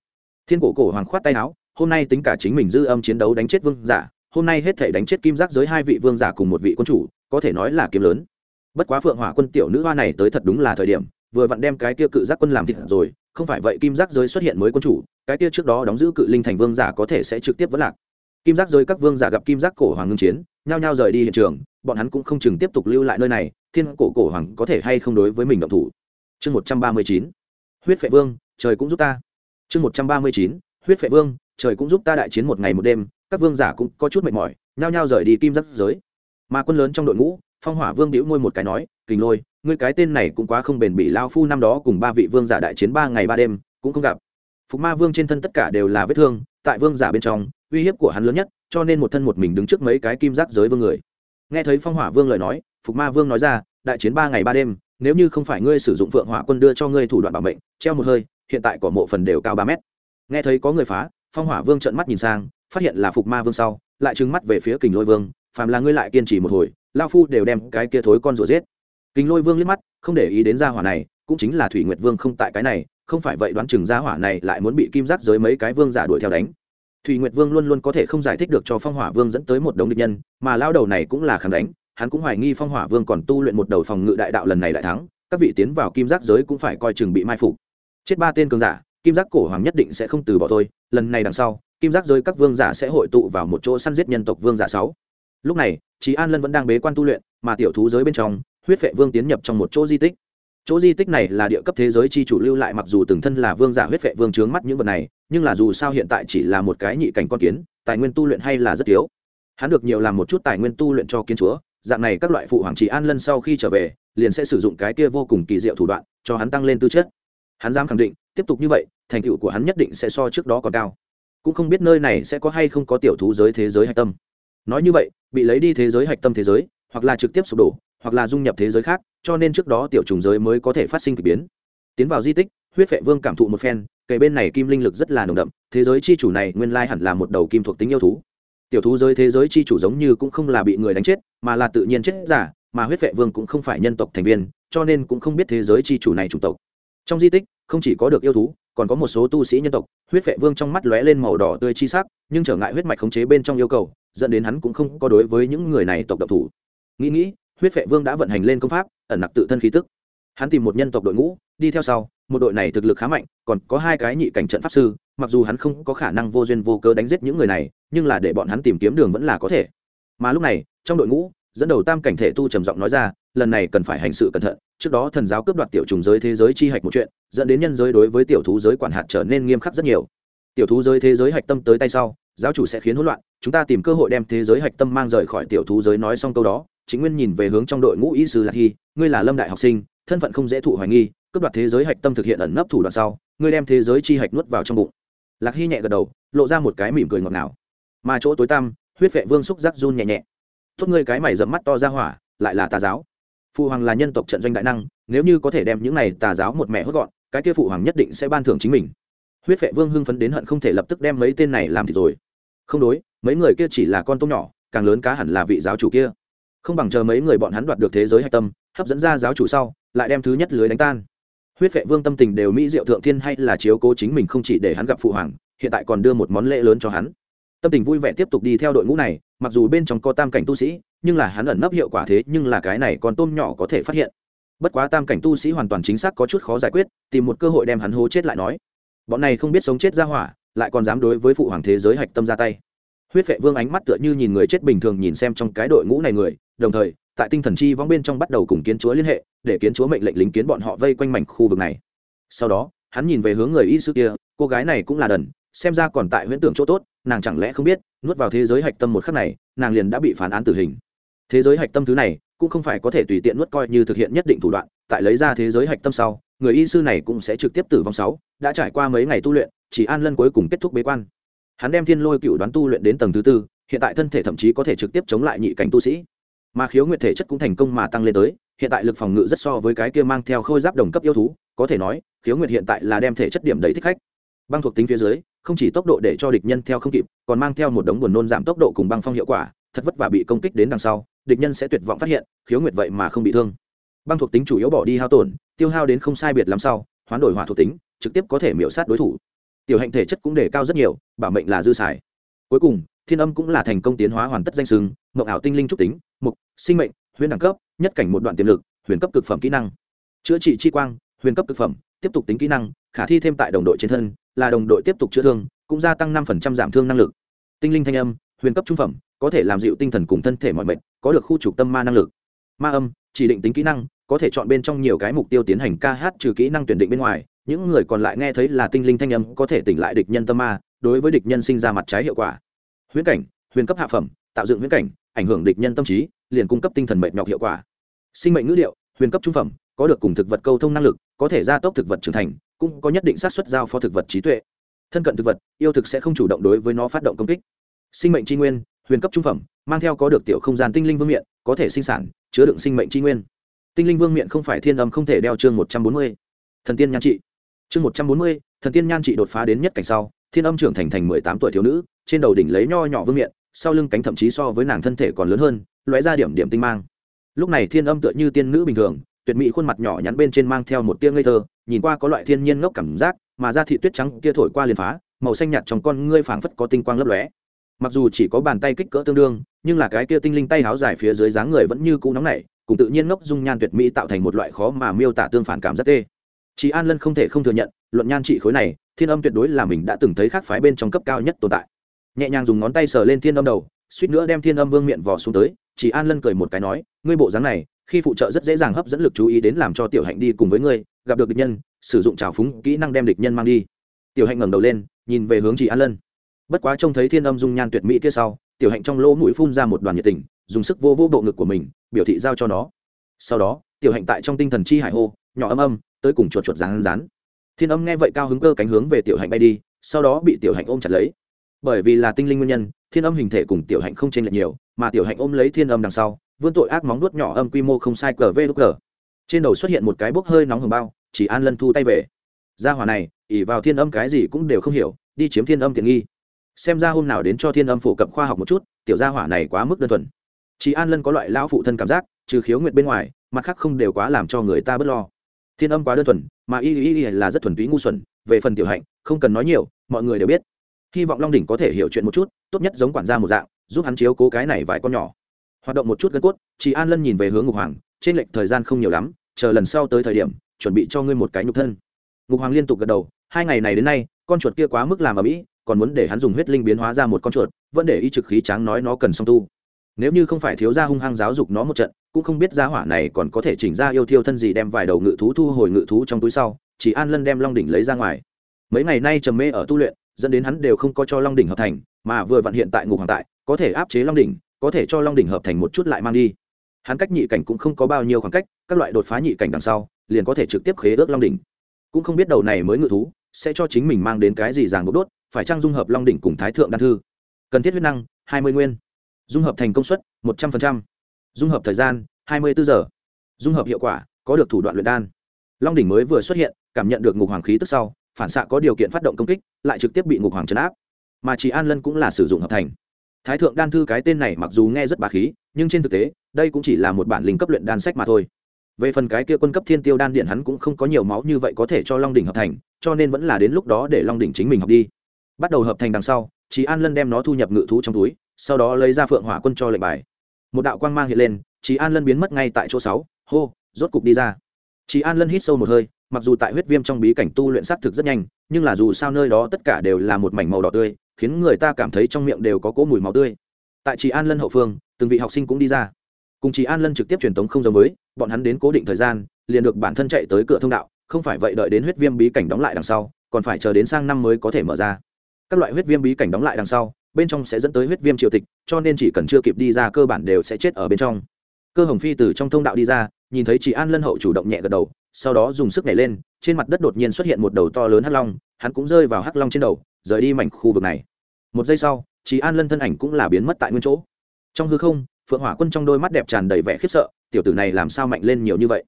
Thiên cổ cổ hoàng khoát tay áo, hôm nay tính cả chính mình dư âm chiến đấu đánh chết vương giả, hôm nay hết thể đánh chết kim giác giới hai vị vương giả cùng một vị quân chủ, có thể nói là kiếm lớn. Bất quá phượng hỏa quân tiểu nữ hoa này tới thật đúng là thời điểm, vừa vặn đem cái kia cự giác quân làm thịt rồi, không phải vậy kim giác giới xuất hiện mới quân chủ, cái kia trước đó đóng giữ cự linh thành vương giả có thể sẽ trực tiếp vẫn lạc kim giác giới các vương giả gặp kim giác cổ hoàng ngưng chiến, nhao nhao rời đi hiện trường, bọn hắn cũng không chừng tiếp tục lưu lại nơi này, thiên cổ cổ hoàng có thể hay không đối với mình động thủ. Chương một trăm ba mươi chín, huyết phệ vương, trời cũng giúp ta. Chương một trăm ba mươi chín, huyết phệ vương, trời cũng giúp ta đại chiến một ngày một đêm, các vương giả cũng có chút mệt mỏi, nhao nhao rời đi kim giác giới. Mà quân lớn trong đội ngũ, phong hỏa vương đĩu môi một cái nói, kình lôi, ngươi cái tên này cũng quá không bền bỉ lao phu năm đó cùng ba vị vương giả đại chiến ba ngày ba đêm, cũng không gặp. Phục ma vương trên thân tất cả đều là vết thương, tại vương giả bên trong uy hiếp của hắn lớn nhất, cho nên một thân một mình đứng trước mấy cái kim giác giới vương người. Nghe thấy phong hỏa vương lời nói, phục ma vương nói ra, đại chiến ba ngày ba đêm, nếu như không phải ngươi sử dụng phượng hỏa quân đưa cho ngươi thủ đoạn bảo mệnh, treo một hơi, hiện tại cỏ mộ phần đều cao ba mét. Nghe thấy có người phá, phong hỏa vương trợn mắt nhìn sang, phát hiện là phục ma vương sau, lại trừng mắt về phía kình lôi vương, phàm là ngươi lại kiên trì một hồi lao phu đều đem cái kia thối con rùa giết. Kình lôi vương liếc mắt, không để ý đến gia hỏa này, cũng chính là thủy nguyệt vương không tại cái này, không phải vậy đoán chừng gia hỏa này lại muốn bị kim giác giới mấy cái vương giả đuổi theo đánh thủy nguyệt vương luôn luôn có thể không giải thích được cho phong hỏa vương dẫn tới một đống địch nhân, mà lao đầu này cũng là kháng đánh, hắn cũng hoài nghi phong hỏa vương còn tu luyện một đầu phòng ngự đại đạo lần này đại thắng, các vị tiến vào kim giác giới cũng phải coi chừng bị mai phục. Chết ba tên cường giả, kim giác cổ hoàng nhất định sẽ không từ bỏ thôi, lần này đằng sau, kim giác giới các vương giả sẽ hội tụ vào một chỗ săn giết nhân tộc vương giả sáu. Lúc này trí an lân vẫn đang bế quan tu luyện, mà tiểu thú giới bên trong, huyết vệ vương tiến nhập trong một chỗ di tích chỗ di tích này là địa cấp thế giới chi chủ lưu lại, mặc dù từng thân là vương giả huyết vệ vương trướng mắt những vật này, nhưng là dù sao hiện tại chỉ là một cái nhị cảnh con kiến, tài nguyên tu luyện hay là rất thiếu. Hắn được nhiều làm một chút tài nguyên tu luyện cho kiến chúa, dạng này các loại phụ hoàng chỉ an lân sau khi trở về, liền sẽ sử dụng cái kia vô cùng kỳ diệu thủ đoạn, cho hắn tăng lên tư chất. Hắn dám khẳng định, tiếp tục như vậy, thành tựu của hắn nhất định sẽ so trước đó còn cao. Cũng không biết nơi này sẽ có hay không có tiểu thú giới thế giới hạch tâm. Nói như vậy, bị lấy đi thế giới hạch tâm thế giới, hoặc là trực tiếp sụp đổ hoặc là dung nhập thế giới khác, cho nên trước đó tiểu trùng giới mới có thể phát sinh k ỳ biến. Tiến vào di tích, huyết vệ vương cảm thụ một phen, kể bên này kim linh lực rất là nồng đậm, thế giới chi chủ này nguyên lai hẳn là một đầu kim thuộc tính yêu thú. Tiểu thú giới thế giới chi chủ giống như cũng không là bị người đánh chết, mà là tự nhiên chết giả, mà huyết vệ vương cũng không phải nhân tộc thành viên, cho nên cũng không biết thế giới chi chủ này chủng tộc. Trong di tích, không chỉ có được yêu thú, còn có một số tu sĩ nhân tộc, huyết vệ vương trong mắt lóe lên màu đỏ tươi chi sắc, nhưng trở ngại huyết mạch khống chế bên trong yêu cầu, dẫn đến hắn cũng không có đối với những người này tộc độc thủ. Nghĩ nghĩ huyết vệ vương đã vận hành lên công pháp, ẩn nặc tự thân khí tức. Hắn tìm một nhân tộc đội ngũ, đi theo sau, một đội này thực lực khá mạnh, còn có hai cái nhị cảnh trận pháp sư, mặc dù hắn không có khả năng vô duyên vô cớ đánh giết những người này, nhưng là để bọn hắn tìm kiếm đường vẫn là có thể. Mà lúc này, trong đội ngũ, dẫn đầu tam cảnh thể tu trầm giọng nói ra, lần này cần phải hành sự cẩn thận, trước đó thần giáo cướp đoạt tiểu trùng giới thế giới chi hạch một chuyện, dẫn đến nhân giới đối với tiểu thú giới quản hạt trở nên nghiêm khắc rất nhiều. Tiểu thú giới thế giới hạch tâm tới tay sau, giáo chủ sẽ khiến hỗn loạn, chúng ta tìm cơ hội đem thế giới hạch tâm mang rời khỏi tiểu thú giới nói xong câu đó chính nguyên nhìn về hướng trong đội ngũ y sư lạc hy, ngươi là lâm đại học sinh, thân phận không dễ thụ hoài nghi, cướp đoạt thế giới hạch tâm thực hiện ẩn nấp thủ đoạn sau, ngươi đem thế giới chi hạch nuốt vào trong bụng. Lạc hy nhẹ gật đầu, lộ ra một cái mỉm cười ngọt ngào. Mà chỗ tối tăm, huyết vệ vương xúc giác run nhẹ nhẹ. Tốt ngươi cái mày dẫm mắt to ra hỏa, lại là tà giáo. Phụ hoàng là nhân tộc trận doanh đại năng, nếu như có thể đem những này tà giáo một mẹ hốt gọn, cái kia phụ hoàng nhất định sẽ ban thưởng chính mình. Huyết vệ vương hưng phấn đến hận không thể lập tức đem mấy tên này làm thì rồi. Không đối, mấy người kia chỉ là con tôm nhỏ, càng lớn cá hẳn là vị giáo chủ kia không bằng chờ mấy người bọn hắn đoạt được thế giới hạch tâm, hấp dẫn ra giáo chủ sau, lại đem thứ nhất lưới đánh tan. Huyết vệ vương tâm tình đều mỹ diệu thượng thiên hay là chiếu cố chính mình không chỉ để hắn gặp phụ hoàng, hiện tại còn đưa một món lễ lớn cho hắn. Tâm tình vui vẻ tiếp tục đi theo đội ngũ này, mặc dù bên trong có tam cảnh tu sĩ, nhưng là hắn ẩn nấp hiệu quả thế nhưng là cái này còn tôm nhỏ có thể phát hiện. Bất quá tam cảnh tu sĩ hoàn toàn chính xác có chút khó giải quyết, tìm một cơ hội đem hắn hố chết lại nói. Bọn này không biết sống chết ra hỏa, lại còn dám đối với phụ hoàng thế giới hạch tâm ra tay. Huyết vệ vương ánh mắt tựa như nhìn người chết bình thường nhìn xem trong cái đội ngũ này người đồng thời, tại tinh thần chi vong bên trong bắt đầu cùng kiến chúa liên hệ, để kiến chúa mệnh lệnh lính kiến bọn họ vây quanh mảnh khu vực này. Sau đó, hắn nhìn về hướng người y sư kia, cô gái này cũng là đần, xem ra còn tại huyễn tưởng chỗ tốt, nàng chẳng lẽ không biết, nuốt vào thế giới hạch tâm một khắc này, nàng liền đã bị phán án tử hình. Thế giới hạch tâm thứ này, cũng không phải có thể tùy tiện nuốt coi như thực hiện nhất định thủ đoạn, tại lấy ra thế giới hạch tâm sau, người y sư này cũng sẽ trực tiếp tử vong sáu, đã trải qua mấy ngày tu luyện, chỉ an lân cuối cùng kết thúc bế quan. Hắn đem thiên lôi cựu đoán tu luyện đến tầng thứ tư, hiện tại thân thể thậm chí có thể trực tiếp chống lại nhị cảnh tu sĩ mà khiếu nguyệt thể chất cũng thành công mà tăng lên tới, hiện tại lực phòng ngự rất so với cái kia mang theo khôi giáp đồng cấp yêu thú, có thể nói, khiếu nguyệt hiện tại là đem thể chất điểm đầy thích khách. Băng thuộc tính phía dưới, không chỉ tốc độ để cho địch nhân theo không kịp, còn mang theo một đống buồn nôn giảm tốc độ cùng băng phong hiệu quả, thật vất vả bị công kích đến đằng sau, địch nhân sẽ tuyệt vọng phát hiện, khiếu nguyệt vậy mà không bị thương. Băng thuộc tính chủ yếu bỏ đi hao tổn, tiêu hao đến không sai biệt làm sao hoán đổi hỏa thuộc tính, trực tiếp có thể miễu sát đối thủ. Tiểu hạnh thể chất cũng đề cao rất nhiều, bảo mệnh là dư xài. Cuối cùng, thiên âm cũng là thành công tiến hóa hoàn tất danh sừng mộng ảo tinh linh trúc tính mục, sinh mệnh, huyền đẳng cấp, nhất cảnh một đoạn tiềm lực, huyền cấp cực phẩm kỹ năng. Chữa trị chi quang, huyền cấp cực phẩm, tiếp tục tính kỹ năng, khả thi thêm tại đồng đội trên thân, là đồng đội tiếp tục chữa thương, cũng gia tăng năm giảm thương năng lực. Tinh linh thanh âm, huyền cấp trung phẩm, có thể làm dịu tinh thần cùng thân thể mọi mệnh có được khu trục tâm ma năng lực. Ma âm, chỉ định tính kỹ năng, có thể chọn bên trong nhiều cái mục tiêu tiến hành ca hát trừ kỹ năng tuyển định bên ngoài, những người còn lại nghe thấy là tinh linh thanh âm có thể tỉnh lại địch nhân tâm ma, đối với địch nhân sinh ra mặt trái hiệu quả. Huyễn cảnh, huyền cấp hạ phẩm, tạo dựng huyễn cảnh ảnh hưởng địch nhân tâm trí, liền cung cấp tinh thần mệt nhọc hiệu quả. Sinh mệnh ngữ liệu huyền cấp trung phẩm, có được cùng thực vật câu thông năng lực, có thể gia tốc thực vật trưởng thành, cũng có nhất định xác suất giao phó thực vật trí tuệ. Thân cận thực vật, yêu thực sẽ không chủ động đối với nó phát động công kích. Sinh mệnh tri nguyên, huyền cấp trung phẩm, mang theo có được tiểu không gian tinh linh vương miện, có thể sinh sản, chứa đựng sinh mệnh tri nguyên. Tinh linh vương miện không phải thiên âm không thể đeo chương một trăm bốn mươi. Thần tiên nhan trị. Chương một trăm bốn mươi, thần tiên nhan trị đột phá đến nhất cảnh sau, thiên âm trưởng thành thành mười tám tuổi thiếu nữ, trên đầu đỉnh lấy nho nhỏ vương miện sau lưng cánh thậm chí so với nàng thân thể còn lớn hơn, lóe ra điểm điểm tinh mang. Lúc này thiên âm tựa như tiên nữ bình thường, tuyệt mỹ khuôn mặt nhỏ nhắn bên trên mang theo một tia ngây thơ, nhìn qua có loại thiên nhiên ngốc cảm giác, mà da thị tuyết trắng kia thổi qua liền phá, màu xanh nhạt trong con ngươi phảng phất có tinh quang lấp lóe. Mặc dù chỉ có bàn tay kích cỡ tương đương, nhưng là cái kia tinh linh tay háo dài phía dưới dáng người vẫn như cũ nóng nảy, cùng tự nhiên ngốc dung nhan tuyệt mỹ tạo thành một loại khó mà miêu tả tương phản cảm rất tê. Chị an lân không thể không thừa nhận, luận nhan trị khối này, thiên âm tuyệt đối là mình đã từng thấy khác phái bên trong cấp cao nhất tồn tại nhẹ nhàng dùng ngón tay sờ lên thiên âm đầu, suýt nữa đem thiên âm vương miệng vò xuống tới, chỉ an lân cười một cái nói, ngươi bộ dáng này, khi phụ trợ rất dễ dàng hấp dẫn lực chú ý đến làm cho tiểu hạnh đi cùng với ngươi, gặp được địch nhân, sử dụng trào phúng kỹ năng đem địch nhân mang đi. Tiểu hạnh ngẩng đầu lên, nhìn về hướng chị an lân. Bất quá trông thấy thiên âm dung nhan tuyệt mỹ kia sau, tiểu hạnh trong lỗ mũi phun ra một đoàn nhiệt tình, dùng sức vô vô bộ ngực của mình, biểu thị giao cho nó. Sau đó, tiểu hạnh tại trong tinh thần chi hải hô, nhỏ âm âm, tới cùng chuột chuột rán rán. Thiên âm nghe vậy cao hứng cơ cánh hướng về tiểu hạnh bay đi, sau đó bị tiểu hạnh ôm chặt lấy bởi vì là tinh linh nguyên nhân, thiên âm hình thể cùng tiểu hạnh không chênh lệch nhiều, mà tiểu hạnh ôm lấy thiên âm đằng sau, vươn tội ác móng nuốt nhỏ âm quy mô không sai cờ vê đúc cờ. Trên đầu xuất hiện một cái bốc hơi nóng hồng bao, chỉ an lân thu tay về. Gia hỏa này ỉ vào thiên âm cái gì cũng đều không hiểu, đi chiếm thiên âm tiện nghi. Xem ra hôm nào đến cho thiên âm phổ cập khoa học một chút, tiểu gia hỏa này quá mức đơn thuần. Chị an lân có loại lão phụ thân cảm giác, trừ khiếu nguyệt bên ngoài, mặt khác không đều quá làm cho người ta bớt lo. Thiên âm quá đơn thuần, mà y y y là rất thuần túy ngu xuẩn, về phần tiểu hạnh, không cần nói nhiều, mọi người đều biết hy vọng long đỉnh có thể hiểu chuyện một chút, tốt nhất giống quản gia một dạng, giúp hắn chiếu cố cái này vài con nhỏ. Hoạt động một chút gân cốt, chị an lân nhìn về hướng ngục hoàng, trên lệnh thời gian không nhiều lắm, chờ lần sau tới thời điểm, chuẩn bị cho ngươi một cái nhục thân. Ngục hoàng liên tục gật đầu, hai ngày này đến nay, con chuột kia quá mức làm ở mỹ còn muốn để hắn dùng huyết linh biến hóa ra một con chuột, vẫn để y trực khí tráng nói nó cần song tu. Nếu như không phải thiếu gia hung hăng giáo dục nó một trận, cũng không biết gia hỏa này còn có thể chỉnh ra yêu thiêu thân gì đem vài đầu ngự thú thu hồi ngự thú trong túi sau chỉ an lân đem long đỉnh lấy ra ngoài. Mấy ngày nay trầm mê ở tu luyện dẫn đến hắn đều không có cho long đỉnh hợp thành, mà vừa vặn hiện tại ngục hoàng tại, có thể áp chế long đỉnh, có thể cho long đỉnh hợp thành một chút lại mang đi. Hắn cách nhị cảnh cũng không có bao nhiêu khoảng cách, các loại đột phá nhị cảnh đằng sau, liền có thể trực tiếp khế ước long đỉnh. Cũng không biết đầu này mới ngự thú, sẽ cho chính mình mang đến cái gì ràng bốc đốt, phải trang dung hợp long đỉnh cùng thái thượng đan thư? Cần thiết huyết năng, hai mươi nguyên. Dung hợp thành công suất, một trăm linh dung hợp thời gian, hai mươi bốn giờ. Dung hợp hiệu quả, có được thủ đoạn luyện đan. Long đỉnh mới vừa xuất hiện, cảm nhận được ngục hoàng khí tức sau phản xạ có điều kiện phát động công kích, lại trực tiếp bị ngục hoàng chấn áp. Mà chỉ an lân cũng là sử dụng hợp thành. Thái thượng đan thư cái tên này mặc dù nghe rất bà khí, nhưng trên thực tế, đây cũng chỉ là một bản linh cấp luyện đan sách mà thôi. Về phần cái kia quân cấp thiên tiêu đan điện hắn cũng không có nhiều máu như vậy có thể cho long đỉnh hợp thành, cho nên vẫn là đến lúc đó để long đỉnh chính mình học đi. Bắt đầu hợp thành đằng sau chị an lân đem nó thu nhập ngự thú trong túi, sau đó lấy ra phượng hỏa quân cho lệnh bài. Một đạo quang mang hiện lên chị an lân biến mất ngay tại chỗ sáu, hô, rốt cục đi ra. Chị an lân hít sâu một hơi mặc dù tại huyết viêm trong bí cảnh tu luyện xác thực rất nhanh, nhưng là dù sao nơi đó tất cả đều là một mảnh màu đỏ tươi, khiến người ta cảm thấy trong miệng đều có cỗ mùi máu tươi. Tại chị an lân hậu phương, từng vị học sinh cũng đi ra. Cùng chị an lân trực tiếp truyền tống không giống với, bọn hắn đến cố định thời gian, liền được bản thân chạy tới cửa thông đạo, không phải vậy đợi đến huyết viêm bí cảnh đóng lại đằng sau, còn phải chờ đến sang năm mới có thể mở ra. Các loại huyết viêm bí cảnh đóng lại đằng sau, bên trong sẽ dẫn tới huyết viêm triều tịch, cho nên chỉ cần chưa kịp đi ra cơ bản đều sẽ chết ở bên trong. Cơ hồng phi từ trong thông đạo đi ra, nhìn thấy chị an lân hậu chủ động nhẹ gật đầu sau đó dùng sức nhảy lên, trên mặt đất đột nhiên xuất hiện một đầu to lớn hắc long, hắn cũng rơi vào hắc long trên đầu, rời đi mảnh khu vực này. Một giây sau chị an lân thân ảnh cũng là biến mất tại nguyên chỗ. Trong hư không, phượng hỏa quân trong đôi mắt đẹp tràn đầy vẻ khiếp sợ, tiểu tử này làm sao mạnh lên nhiều như vậy?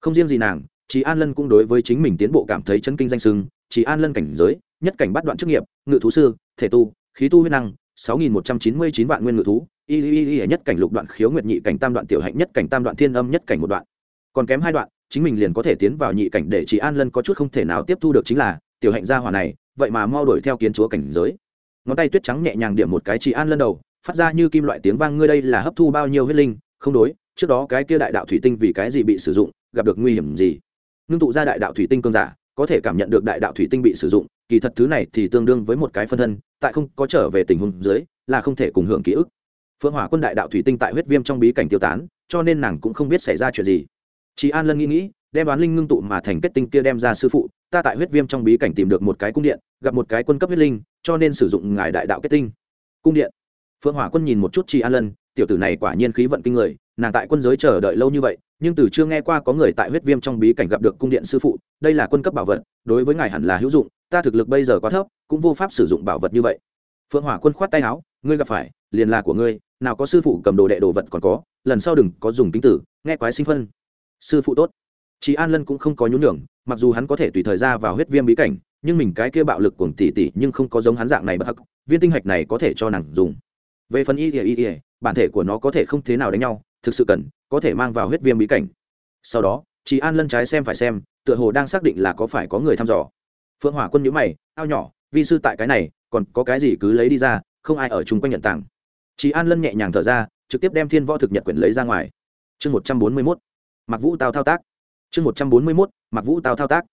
Không riêng gì nàng chị an lân cũng đối với chính mình tiến bộ cảm thấy chân kinh danh sưng chị an lân cảnh giới, nhất cảnh bắt đoạn chức nghiệp, ngự thú sư, thể tu, khí tu huyết năng, sáu nghìn một trăm chín mươi chín vạn nguyên ngự thú y y y nhất cảnh lục đoạn khiếu nguyệt nhị cảnh tam đoạn tiểu hạnh nhất cảnh tam đoạn thiên âm nhất cảnh một đoạn. Còn kém hai đoạn chính mình liền có thể tiến vào nhị cảnh để chị an lân có chút không thể nào tiếp thu được chính là, tiểu hạnh gia hỏa này, vậy mà mau đuổi theo kiến chúa cảnh giới. Ngón tay tuyết trắng nhẹ nhàng điểm một cái chị an lân đầu, phát ra như kim loại tiếng vang, ngươi đây là hấp thu bao nhiêu huyết linh? Không đối, trước đó cái kia đại đạo thủy tinh vì cái gì bị sử dụng, gặp được nguy hiểm gì? Ngưng tụ ra đại đạo thủy tinh cơn giả, có thể cảm nhận được đại đạo thủy tinh bị sử dụng, kỳ thật thứ này thì tương đương với một cái phân thân, tại không có trở về tình huống dưới, là không thể cùng hưởng ký ức. Phượng hỏa quân đại đạo thủy tinh tại huyết viêm trong bí cảnh tiêu tán, cho nên nàng cũng không biết xảy ra chuyện gì chị an lân nghĩ nghĩ, đem bán linh ngưng tụ mà thành kết tinh kia đem ra sư phụ, ta tại huyết viêm trong bí cảnh tìm được một cái cung điện, gặp một cái quân cấp huyết linh, cho nên sử dụng ngài đại đạo kết tinh. Cung điện. Phượng hỏa quân nhìn một chút chị an lân, tiểu tử này quả nhiên khí vận kinh người, nàng tại quân giới chờ đợi lâu như vậy, nhưng từ chưa nghe qua có người tại huyết viêm trong bí cảnh gặp được cung điện sư phụ, đây là quân cấp bảo vật, đối với ngài hẳn là hữu dụng, ta thực lực bây giờ quá thấp, cũng vô pháp sử dụng bảo vật như vậy. Phượng hỏa quân khoát tay áo, ngươi gặp phải, liền là của ngươi, nào có sư phụ cầm đồ đệ đồ vật còn có, lần sau đừng có dùng tính tử, nghe quái sinh phân sư phụ tốt. Chị an lân cũng không có nhún nhường, mặc dù hắn có thể tùy thời ra vào huyết viêm bí cảnh, nhưng mình cái kia bạo lực cuồng tỷ tỷ nhưng không có giống hắn dạng này bất hắc, viên tinh hạch này có thể cho nàng dùng. Về phần y ỉa y ỉa bản thể của nó có thể không thế nào đánh nhau, thực sự cần, có thể mang vào huyết viêm bí cảnh. Sau đó chị an lân trái xem phải xem, tựa hồ đang xác định là có phải có người thăm dò. Phượng hỏa quân nhữ mày, ao nhỏ, vi sư tại cái này, còn có cái gì cứ lấy đi ra, không ai ở chung quanh nhận tặng chị an lân nhẹ nhàng thở ra, trực tiếp đem thiên võ thực nhật quyển lấy ra ngoài. Chương một trăm bốn mươi mốt mặc vũ tao thao tác. Chương một trăm bốn mươi mốt mặc vũ tao thao tác.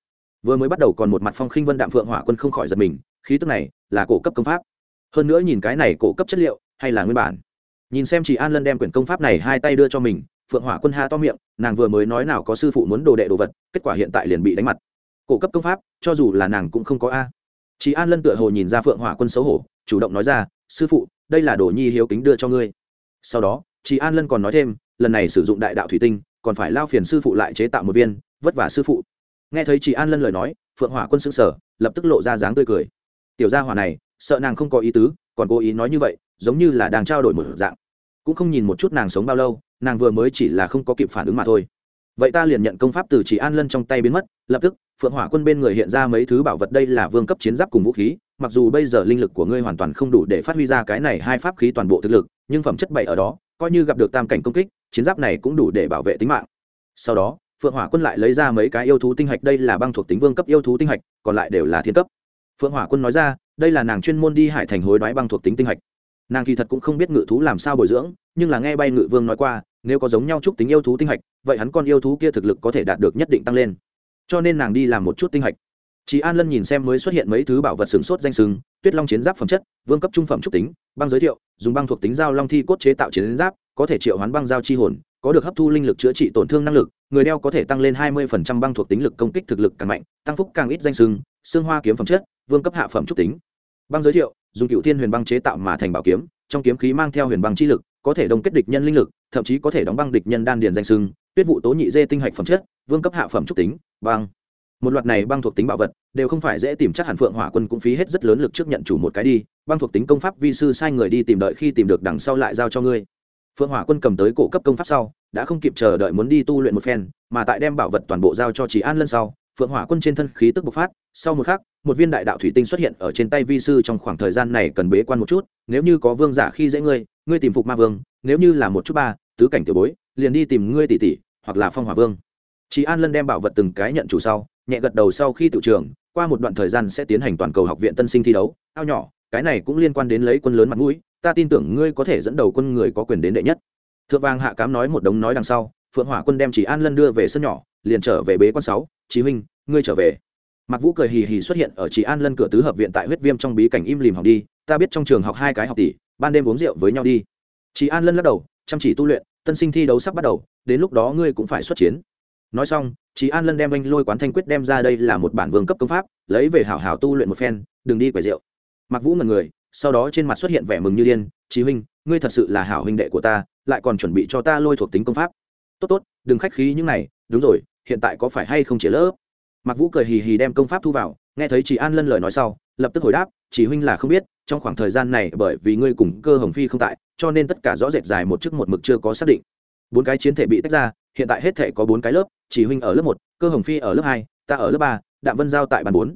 Vừa mới bắt đầu còn một mặt phong khinh vân đạm phượng hỏa quân không khỏi giật mình, khí tức này là cổ cấp công pháp. Hơn nữa nhìn cái này cổ cấp chất liệu, hay là nguyên bản. Nhìn xem chị an lân đem quyển công pháp này hai tay đưa cho mình, phượng hỏa quân ha to miệng, nàng vừa mới nói nào có sư phụ muốn đồ đệ đồ vật, kết quả hiện tại liền bị đánh mặt. Cổ cấp công pháp, cho dù là nàng cũng không có a. Chị an lân tựa hồ nhìn ra phượng hỏa quân xấu hổ, chủ động nói ra, sư phụ, đây là đồ nhi hiếu kính đưa cho ngươi. Sau đó chị an lân còn nói thêm, lần này sử dụng đại đạo thủy tinh còn phải lao phiền sư phụ lại chế tạo một viên, vất vả sư phụ. Nghe thấy chị an lân lời nói, phượng hỏa quân s n g sở lập tức lộ ra dáng tươi cười. Tiểu gia hỏa này, sợ nàng không có ý tứ, còn cố ý nói như vậy, giống như là đang trao đổi một dạng. Cũng không nhìn một chút nàng sống bao lâu, nàng vừa mới chỉ là không có kịp phản ứng mà thôi. Vậy ta liền nhận công pháp từ chỉ an lân trong tay biến mất, lập tức, phượng hỏa quân bên người hiện ra mấy thứ bảo vật đây là vương cấp chiến giáp cùng vũ khí, mặc dù bây giờ linh lực của ngươi hoàn toàn không đủ để phát huy ra cái này hai pháp khí toàn bộ thực lực nhưng phẩm chất bảy ở đó, coi như gặp được tam cảnh công kích, chiến giáp này cũng đủ để bảo vệ tính mạng. Sau đó, phượng hỏa quân lại lấy ra mấy cái yêu thú tinh hạch, đây là băng thuộc tính vương cấp yêu thú tinh hạch, còn lại đều là thiên cấp. Phượng hỏa quân nói ra, đây là nàng chuyên môn đi hải thành hối đoái băng thuộc tính tinh hạch. Nàng kỳ thật cũng không biết ngự thú làm sao bồi dưỡng, nhưng là nghe bay ngự vương nói qua, nếu có giống nhau chúc tính yêu thú tinh hạch, vậy hắn con yêu thú kia thực lực có thể đạt được nhất định tăng lên. Cho nên nàng đi làm một chút tinh hạch chị an lân nhìn xem mới xuất hiện mấy thứ bảo vật sừng sốt danh sừng, tuyết long chiến giáp phẩm chất, vương cấp trung phẩm trúc tính, băng giới thiệu, dùng băng thuộc tính giao long thi cốt chế tạo chiến giáp, có thể triệu hoán băng giao chi hồn, có được hấp thu linh lực chữa trị tổn thương năng lực, người đeo có thể tăng lên hai 20% băng thuộc tính lực công kích thực lực càng mạnh, tăng phúc càng ít danh sừng, xương hoa kiếm phẩm chất, vương cấp hạ phẩm trúc tính. Băng giới thiệu, dùng cựu thiên huyền băng chế tạo mà thành bảo kiếm, trong kiếm khí mang theo huyền băng chi lực, có thể đồng kết địch nhân linh lực, thậm chí có thể đóng băng địch nhân đan điền danh sưng tuyết vụ tố nhị dê tinh hạch phẩm chất, vương cấp hạ phẩm trúc tính, băng một loạt này băng thuộc tính bảo vật đều không phải dễ tìm, chắc hẳn phượng hỏa quân cũng phí hết rất lớn lực trước nhận chủ một cái đi. Băng thuộc tính công pháp vi sư sai người đi tìm đợi khi tìm được đằng sau lại giao cho ngươi. Phượng hỏa quân cầm tới cổ cấp công pháp sau, đã không kịp chờ đợi muốn đi tu luyện một phen, mà tại đem bảo vật toàn bộ giao cho chỉ an lân sau, phượng hỏa quân trên thân khí tức bộc phát. Sau một khắc, một viên đại đạo thủy tinh xuất hiện ở trên tay vi sư trong khoảng thời gian này cần bế quan một chút, nếu như có vương giả khi dễ ngươi ngươi tìm phục ma vương, nếu như là một chút ba, tứ cảnh tiểu bối, liền đi tìm ngươi tỷ tỷ, hoặc là phong hỏa vương. Chị an lân đem bảo vật từng cái nhận chủ sau nhẹ gật đầu sau khi tự trường qua một đoạn thời gian sẽ tiến hành toàn cầu học viện tân sinh thi đấu ao nhỏ cái này cũng liên quan đến lấy quân lớn mặt mũi ta tin tưởng ngươi có thể dẫn đầu quân người có quyền đến đệ nhất thượng vàng hạ cám nói một đống nói đằng sau phượng hỏa quân đem chỉ an lân đưa về sân nhỏ liền trở về bế quan sáu chí huynh ngươi trở về Mạc Vũ cười hì hì xuất hiện ở Chỉ An Lân cửa tứ hợp viện tại huyết viêm trong bí cảnh im lìm học đi, ta biết trong trường học hai cái học tỷ, ban đêm uống rượu với nhau đi. chị An Lân lắc đầu, chăm chỉ tu luyện, tân sinh thi đấu sắp bắt đầu, đến lúc đó ngươi cũng phải xuất chiến. Nói xong, chị An Lân đem anh lôi quán thanh quyết đem ra đây là một bản vương cấp công pháp, lấy về hảo hảo tu luyện một phen, đừng đi quầy rượu. Mặc Vũ ngẩn người, sau đó trên mặt xuất hiện vẻ mừng như điên, "Chí huynh, ngươi thật sự là hảo huynh đệ của ta, lại còn chuẩn bị cho ta lôi thuộc tính công pháp. Tốt tốt, đừng khách khí những này, đúng rồi, hiện tại có phải hay không chỉ lỡ?" Mặc Vũ cười hì hì đem công pháp thu vào, nghe thấy chị An Lân lời nói sau, lập tức hồi đáp, "Chỉ huynh là không biết, trong khoảng thời gian này bởi vì ngươi cùng Cơ Hồng Phi không tại, cho nên tất cả rõ rệt dài một chức một mực chưa có xác định. Bốn cái chiến thể bị tách ra, hiện tại hết thể có bốn cái lớp, Chỉ huynh ở lớp một, Cơ Hồng Phi ở lớp hai, ta ở lớp ba, Đạm Vân Giao tại ban bốn.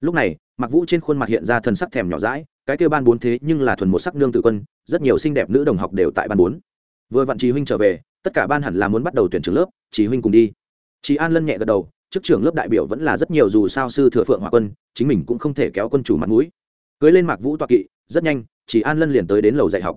Lúc này, mặc Vũ trên khuôn mặt hiện ra thần sắc thèm nhỏ dãi, cái kêu ban bốn thế nhưng là thuần một sắc nương tự quân, rất nhiều xinh đẹp nữ đồng học đều tại ban bốn. Vừa vặn Chỉ huynh trở về, tất cả ban hẳn là muốn bắt đầu tuyển trưởng lớp, Chỉ huynh cùng đi. Chỉ An Lân nhẹ gật đầu, chức trưởng lớp đại biểu vẫn là rất nhiều dù sao sư thừa phượng hỏa quân chính mình cũng không thể kéo quân chủ mặt mũi cưới lên mạc vũ toa kỵ rất nhanh chỉ an lân liền tới đến lầu dạy học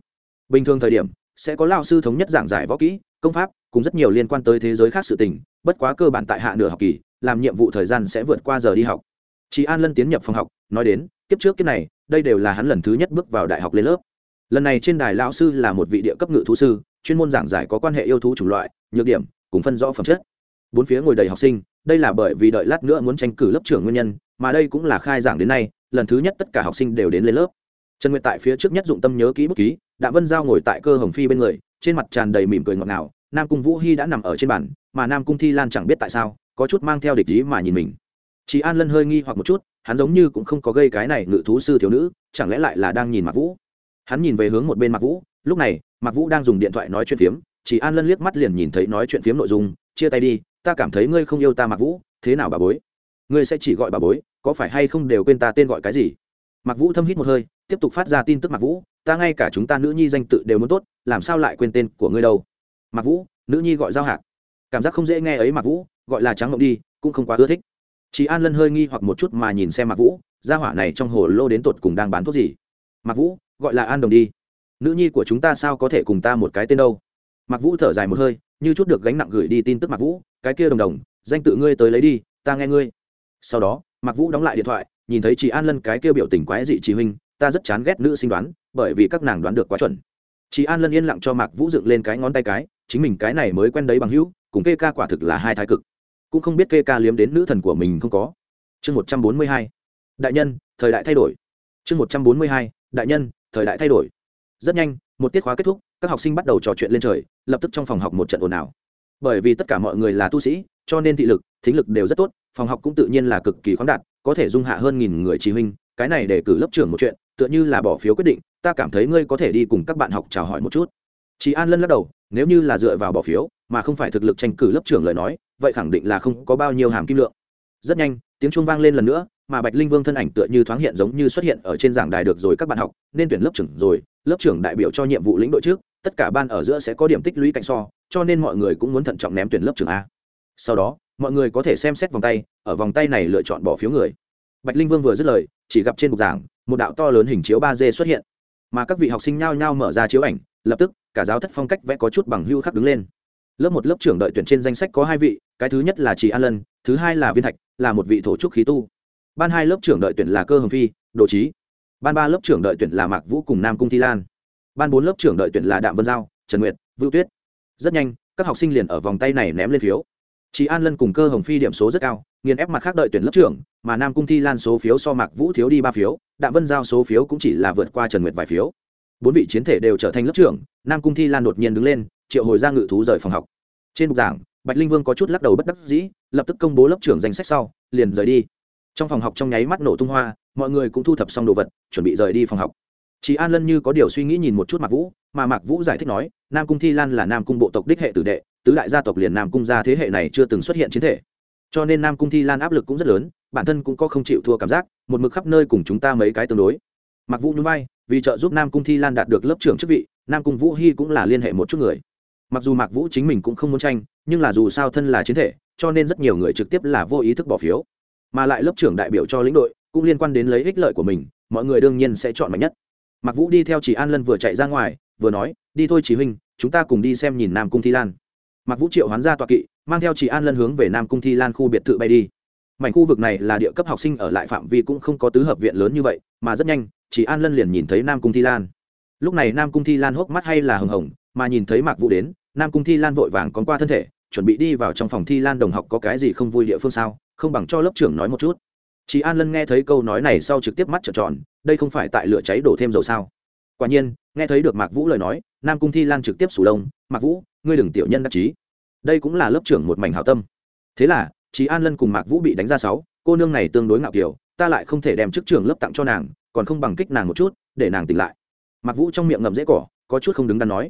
bình thường thời điểm sẽ có lao sư thống nhất giảng giải võ kỹ công pháp, cùng rất nhiều liên quan tới thế giới khác sự tình, bất quá cơ bản tại hạ nửa học kỳ, làm nhiệm vụ thời gian sẽ vượt qua giờ đi học. Chị an lân tiến nhập phòng học, nói đến, kiếp trước kiếp này, đây đều là hắn lần thứ nhất bước vào đại học lên lớp. Lần này trên đài lão sư là một vị địa cấp ngự thú sư, chuyên môn giảng giải có quan hệ yêu thú chủng loại, nhược điểm, cùng phân rõ phẩm chất. Bốn phía ngồi đầy học sinh, đây là bởi vì đợi lát nữa muốn tranh cử lớp trưởng nguyên nhân, mà đây cũng là khai giảng đến nay, lần thứ nhất tất cả học sinh đều đến lên lớp. Trần nguyệt tại phía trước nhất dụng tâm nhớ kỹ bút ký, đạ vân giao ngồi tại cơ hồng phi bên người, trên mặt tràn đầy mỉm cười ngọt ngào nam cung vũ hy đã nằm ở trên bàn, mà nam cung thi lan chẳng biết tại sao, có chút mang theo địch ý mà nhìn mình. Chị an lân hơi nghi hoặc một chút, hắn giống như cũng không có gây cái này ngự thú sư thiếu nữ, chẳng lẽ lại là đang nhìn mặc vũ? Hắn nhìn về hướng một bên mặc vũ, lúc này mặc vũ đang dùng điện thoại nói chuyện phiếm chị an lân liếc mắt liền nhìn thấy nói chuyện phiếm nội dung, chia tay đi, ta cảm thấy ngươi không yêu ta mặc vũ, thế nào bà bối? Ngươi sẽ chỉ gọi bà bối, có phải hay không đều quên ta tên gọi cái gì? Mặc vũ thâm hít một hơi, tiếp tục phát ra tin tức mặc vũ, ta ngay cả chúng ta nữ nhi danh tự đều muốn tốt, làm sao lại quên tên của ngươi đâu? Mặc vũ, nữ nhi gọi giao hạc. Cảm giác không dễ nghe ấy mặc vũ, gọi là trắng ngộng đi, cũng không quá ưa thích. Chị an lân hơi nghi hoặc một chút mà nhìn xem mặc vũ, gia hỏa này trong hồ lô đến tột cùng đang bán thuốc gì? Mặc vũ, gọi là an đồng đi. Nữ nhi của chúng ta sao có thể cùng ta một cái tên đâu? Mặc vũ thở dài một hơi, như chút được gánh nặng gửi đi tin tức mặc vũ, cái kia đồng đồng, danh tự ngươi tới lấy đi, ta nghe ngươi. Sau đó mặc vũ đóng lại điện thoại, nhìn thấy chị an lân cái kia biểu tình quái dị chị huynh, ta rất chán ghét nữ sinh đoán, bởi vì các nàng đoán được quá chuẩn. Chị an lân yên lặng cho mạc vũ dựng lên cái ngón tay cái chính mình cái này mới quen đấy bằng hữu, cùng kê ca quả thực là hai thái cực. Cũng không biết kê ca liếm đến nữ thần của mình không có. Chương một trăm bốn mươi hai. Đại nhân, thời đại thay đổi. Chương một trăm bốn mươi hai. Đại nhân, thời đại thay đổi. Rất nhanh, một tiết khóa kết thúc, các học sinh bắt đầu trò chuyện lên trời, lập tức trong phòng học một trận ồn ào. Bởi vì tất cả mọi người là tu sĩ, cho nên thị lực, thính lực đều rất tốt, phòng học cũng tự nhiên là cực kỳ khoáng đạt, có thể dung hạ hơn nghìn người chỉ huynh, cái này để cử lớp trưởng một chuyện, tựa như là bỏ phiếu quyết định, ta cảm thấy ngươi có thể đi cùng các bạn học chào hỏi một chút. Chị an lân lắc đầu nếu như là dựa vào bỏ phiếu, mà không phải thực lực tranh cử lớp trưởng lời nói, vậy khẳng định là không có bao nhiêu hàm kim lượng. Rất nhanh, tiếng chuông vang lên lần nữa, mà bạch linh vương thân ảnh tựa như thoáng hiện giống như xuất hiện ở trên giảng đài được rồi các bạn học, nên tuyển lớp trưởng rồi, lớp trưởng đại biểu cho nhiệm vụ lĩnh đội trước, tất cả ban ở giữa sẽ có điểm tích lũy cạnh so, cho nên mọi người cũng muốn thận trọng ném tuyển lớp trưởng a. Sau đó, mọi người có thể xem xét vòng tay, ở vòng tay này lựa chọn bỏ phiếu người. Bạch linh vương vừa dứt lời, chỉ gặp trên bục giảng, một đạo to lớn hình chiếu ba d xuất hiện. Mà các vị học sinh nhao nhao mở ra chiếu ảnh lập tức, cả giáo thất phong cách vẽ có chút bằng hưu khắc đứng lên. Lớp một lớp trưởng đợi tuyển trên danh sách có hai vị, cái thứ nhất là chị an lân, thứ hai là viên thạch, là một vị thổ trúc khí tu. Ban hai lớp trưởng đợi tuyển là cơ hồng phi, đồ trí ban ba lớp trưởng đợi tuyển là mạc vũ cùng nam cung thi lan. Ban bốn lớp trưởng đợi tuyển là đạm vân giao, trần nguyệt vũ tuyết. Rất nhanh, các học sinh liền ở vòng tay này ném lên phiếu. Chị an lân cùng cơ hồng phi điểm số rất cao, nghiền ép mặt khác đợi tuyển lớp trưởng, mà nam cung thi lan số phiếu so mạc vũ thiếu đi ba phiếu, đạm vân giao số phiếu cũng chỉ là vượt qua trần nguyệt vài phiếu bốn vị chiến thể đều trở thành lớp trưởng, nam cung thi lan đột nhiên đứng lên, triệu hồi ra ngự thú rời phòng học. Trên bục giảng, bạch linh vương có chút lắc đầu bất đắc dĩ, lập tức công bố lớp trưởng danh sách sau, liền rời đi. Trong phòng học trong nháy mắt nổ tung hoa, mọi người cũng thu thập xong đồ vật, chuẩn bị rời đi phòng học. Chị an lân như có điều suy nghĩ nhìn một chút mạc vũ, mà mạc vũ giải thích nói, nam cung thi lan là nam cung bộ tộc đích hệ tử đệ, tứ đại gia tộc liền nam cung gia thế hệ này chưa từng xuất hiện chiến thể. Cho nên nam cung thi lan áp lực cũng rất lớn, bản thân cũng có không chịu thua cảm giác, một mực khắp nơi cùng chúng ta mấy cái tương đối mạc vũ nhún vai, vì trợ giúp nam cung thi lan đạt được lớp trưởng chức vị, nam cung vũ hy cũng là liên hệ một chút người. Mặc dù mạc vũ chính mình cũng không muốn tranh, nhưng là dù sao thân là chiến thể, cho nên rất nhiều người trực tiếp là vô ý thức bỏ phiếu. Mà lại lớp trưởng đại biểu cho lĩnh đội, cũng liên quan đến lấy ích lợi của mình, mọi người đương nhiên sẽ chọn mạnh nhất. Mạc vũ đi theo chỉ an lân vừa chạy ra ngoài, vừa nói, đi thôi chỉ huynh, chúng ta cùng đi xem nhìn nam cung thi lan. Mạc vũ triệu hoán ra tọa kỵ, mang theo chỉ an lân hướng về nam cung thi lan khu biệt thự bay đi. Mảnh khu vực này là địa cấp học sinh ở lại phạm vi cũng không có tứ hợp viện lớn như vậy, mà rất nhanh chỉ an lân liền nhìn thấy nam cung thi lan. Lúc này nam cung thi lan hốc mắt hay là hừng hồng, mà nhìn thấy mạc vũ đến, nam cung thi lan vội vàng con qua thân thể, chuẩn bị đi vào trong phòng thi lan đồng học có cái gì không vui địa phương sao, không bằng cho lớp trưởng nói một chút. Chị an lân nghe thấy câu nói này sau trực tiếp mắt trợn tròn, đây không phải tại lửa cháy đổ thêm dầu sao. Quả nhiên, nghe thấy được mạc vũ lời nói, nam cung thi lan trực tiếp sủ lông, mạc vũ, ngươi đừng tiểu nhân đắc chí. Đây cũng là lớp trưởng một mảnh hảo tâm. Thế là chị an lân cùng mạc vũ bị đánh ra sáu, cô nương này tương đối ngạo kiểu ta lại không thể đem chức trưởng lớp tặng cho nàng còn không bằng kích nàng một chút, để nàng tỉnh lại. Mặc vũ trong miệng ngậm dễ cỏ, có chút không đứng đắn nói.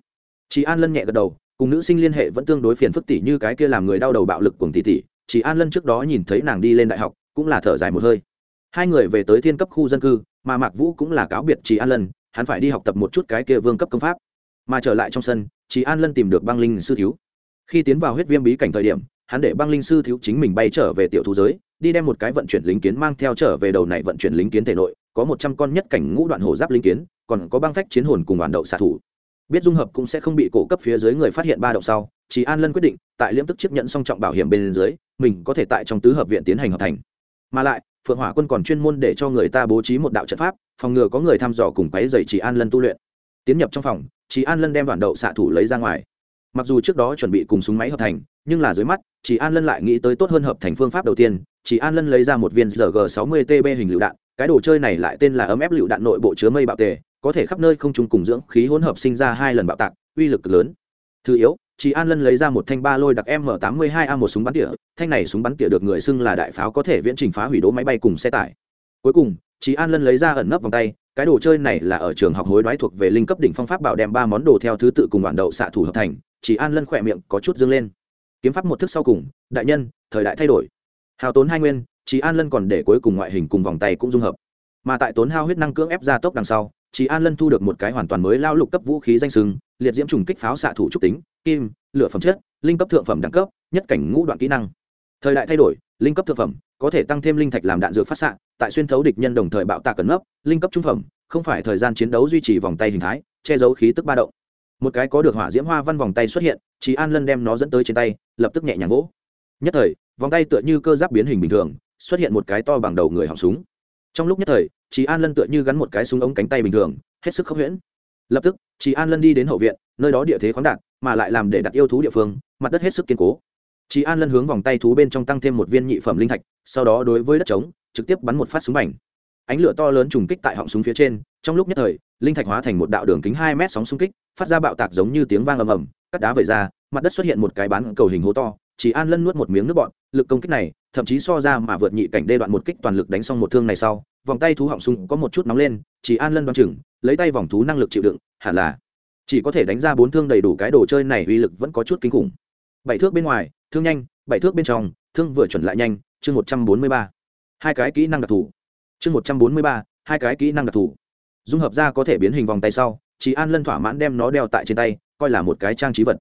Chị an lân nhẹ gật đầu, cùng nữ sinh liên hệ vẫn tương đối phiền phức tỷ như cái kia làm người đau đầu bạo lực cùng tỷ tỷ chị an lân trước đó nhìn thấy nàng đi lên đại học, cũng là thở dài một hơi. Hai người về tới thiên cấp khu dân cư, mà mạc vũ cũng là cáo biệt chị an lân, hắn phải đi học tập một chút cái kia vương cấp công pháp. Mà trở lại trong sân chị an lân tìm được băng linh sư thiếu. Khi tiến vào huyết viêm bí cảnh thời điểm, hắn để băng linh sư thiếu chính mình bay trở về tiểu thú giới, đi đem một cái vận chuyển lính kiến mang theo trở về đầu này vận chuyển lính kiến thể nội có một trăm con nhất cảnh ngũ đoạn hổ giáp linh kiến, còn có băng phách chiến hồn cùng đoàn đậu xạ thủ. Biết dung hợp cũng sẽ không bị cổ cấp phía dưới người phát hiện ba động sau, chỉ an lân quyết định, tại liễm tức chấp nhận song trọng bảo hiểm bên dưới, mình có thể tại trong tứ hợp viện tiến hành hợp thành. Mà lại, phượng hỏa quân còn chuyên môn để cho người ta bố trí một đạo trận pháp, phòng ngừa có người thăm dò cùng quấy dày chỉ an lân tu luyện. Tiến nhập trong phòng, chỉ an lân đem đoàn đậu xạ thủ lấy ra ngoài. Mặc dù trước đó chuẩn bị cùng súng máy hợp thành, nhưng là dưới mắt, chỉ an lân lại nghĩ tới tốt hơn hợp thành phương pháp đầu tiên, chỉ an lân lấy ra một viên rg 60 tb hình lựu đạn cái đồ chơi này lại tên là ấm ép lựu đạn nội bộ chứa mây bạo tề, có thể khắp nơi không trùng cùng dưỡng khí hỗn hợp sinh ra hai lần bạo tạc, uy lực lớn. Thứ yếu, chị an lân lấy ra một thanh ba lôi đặc m 82 a một súng bắn tỉa, thanh này súng bắn tỉa được người xưng là đại pháo có thể viễn trình phá hủy đỗ máy bay cùng xe tải. Cuối cùng, chị an lân lấy ra ẩn nấp vòng tay, cái đồ chơi này là ở trường học hối đoái thuộc về linh cấp đỉnh phong pháp bảo đem ba món đồ theo thứ tự cùng đoạn đậu xạ thủ hợp thành, chị an lân khỏe miệng có chút dương lên. Kiếm pháp một thức sau cùng, đại nhân, thời đại thay đổi. Hào tốn hai nguyên chị an lân còn để cuối cùng ngoại hình cùng vòng tay cũng dung hợp. Mà tại tốn hao huyết năng cưỡng ép ra tốc đằng sau chị an lân thu được một cái hoàn toàn mới lao lục cấp vũ khí danh sưng liệt diễm trùng kích pháo xạ thủ trúc tính, kim, lửa phẩm chất, linh cấp thượng phẩm đẳng cấp, nhất cảnh ngũ đoạn kỹ năng. Thời đại thay đổi, linh cấp thượng phẩm, có thể tăng thêm linh thạch làm đạn dược phát xạ, tại xuyên thấu địch nhân đồng thời bạo tạc cẩn nấp, linh cấp trung phẩm, không phải thời gian chiến đấu duy trì vòng tay hình thái, che giấu khí tức ba động. Một cái có được hỏa diễm hoa văn vòng tay xuất hiện chị an lân đem nó dẫn tới trên tay, lập tức nhẹ nhàng vỗ. Nhất thời, vòng tay tựa như cơ giáp biến hình bình thường xuất hiện một cái to bằng đầu người họng súng. Trong lúc nhất thời chị an lân tựa như gắn một cái súng ống cánh tay bình thường, hết sức khốc huyễn. Lập tức chị an lân đi đến hậu viện, nơi đó địa thế khoáng đạt, mà lại làm để đặt yêu thú địa phương, mặt đất hết sức kiên cố. Chị an lân hướng vòng tay thú bên trong tăng thêm một viên nhị phẩm linh thạch, sau đó đối với đất trống, trực tiếp bắn một phát súng bành. Ánh lửa to lớn trùng kích tại họng súng phía trên, trong lúc nhất thời, linh thạch hóa thành một đạo đường kính hai mét sóng xung kích, phát ra bạo tạc giống như tiếng vang ầm ầm, cắt đá vẩy ra, mặt đất xuất hiện một cái bán cầu hình hố to. Chị an lân nuốt một miếng nước bọn lực công kích này thậm chí so ra mà vượt nhị cảnh đê đoạn một kích toàn lực đánh xong một thương này sau, vòng tay thú họng súng có một chút nóng lên, chỉ an lân đoán chừng, lấy tay vòng thú năng lực chịu đựng, hẳn là chỉ có thể đánh ra bốn thương đầy đủ cái đồ chơi này uy lực vẫn có chút kinh khủng. Bảy thước bên ngoài, thương nhanh, bảy thước bên trong, thương vừa chuẩn lại nhanh, chương một trăm bốn mươi ba. Hai cái kỹ năng đặc thù. Chương một trăm bốn mươi ba, hai cái kỹ năng đặc thù. Dung hợp ra có thể biến hình vòng tay sau chị an lân thỏa mãn đem nó đeo tại trên tay, coi là một cái trang trí vật.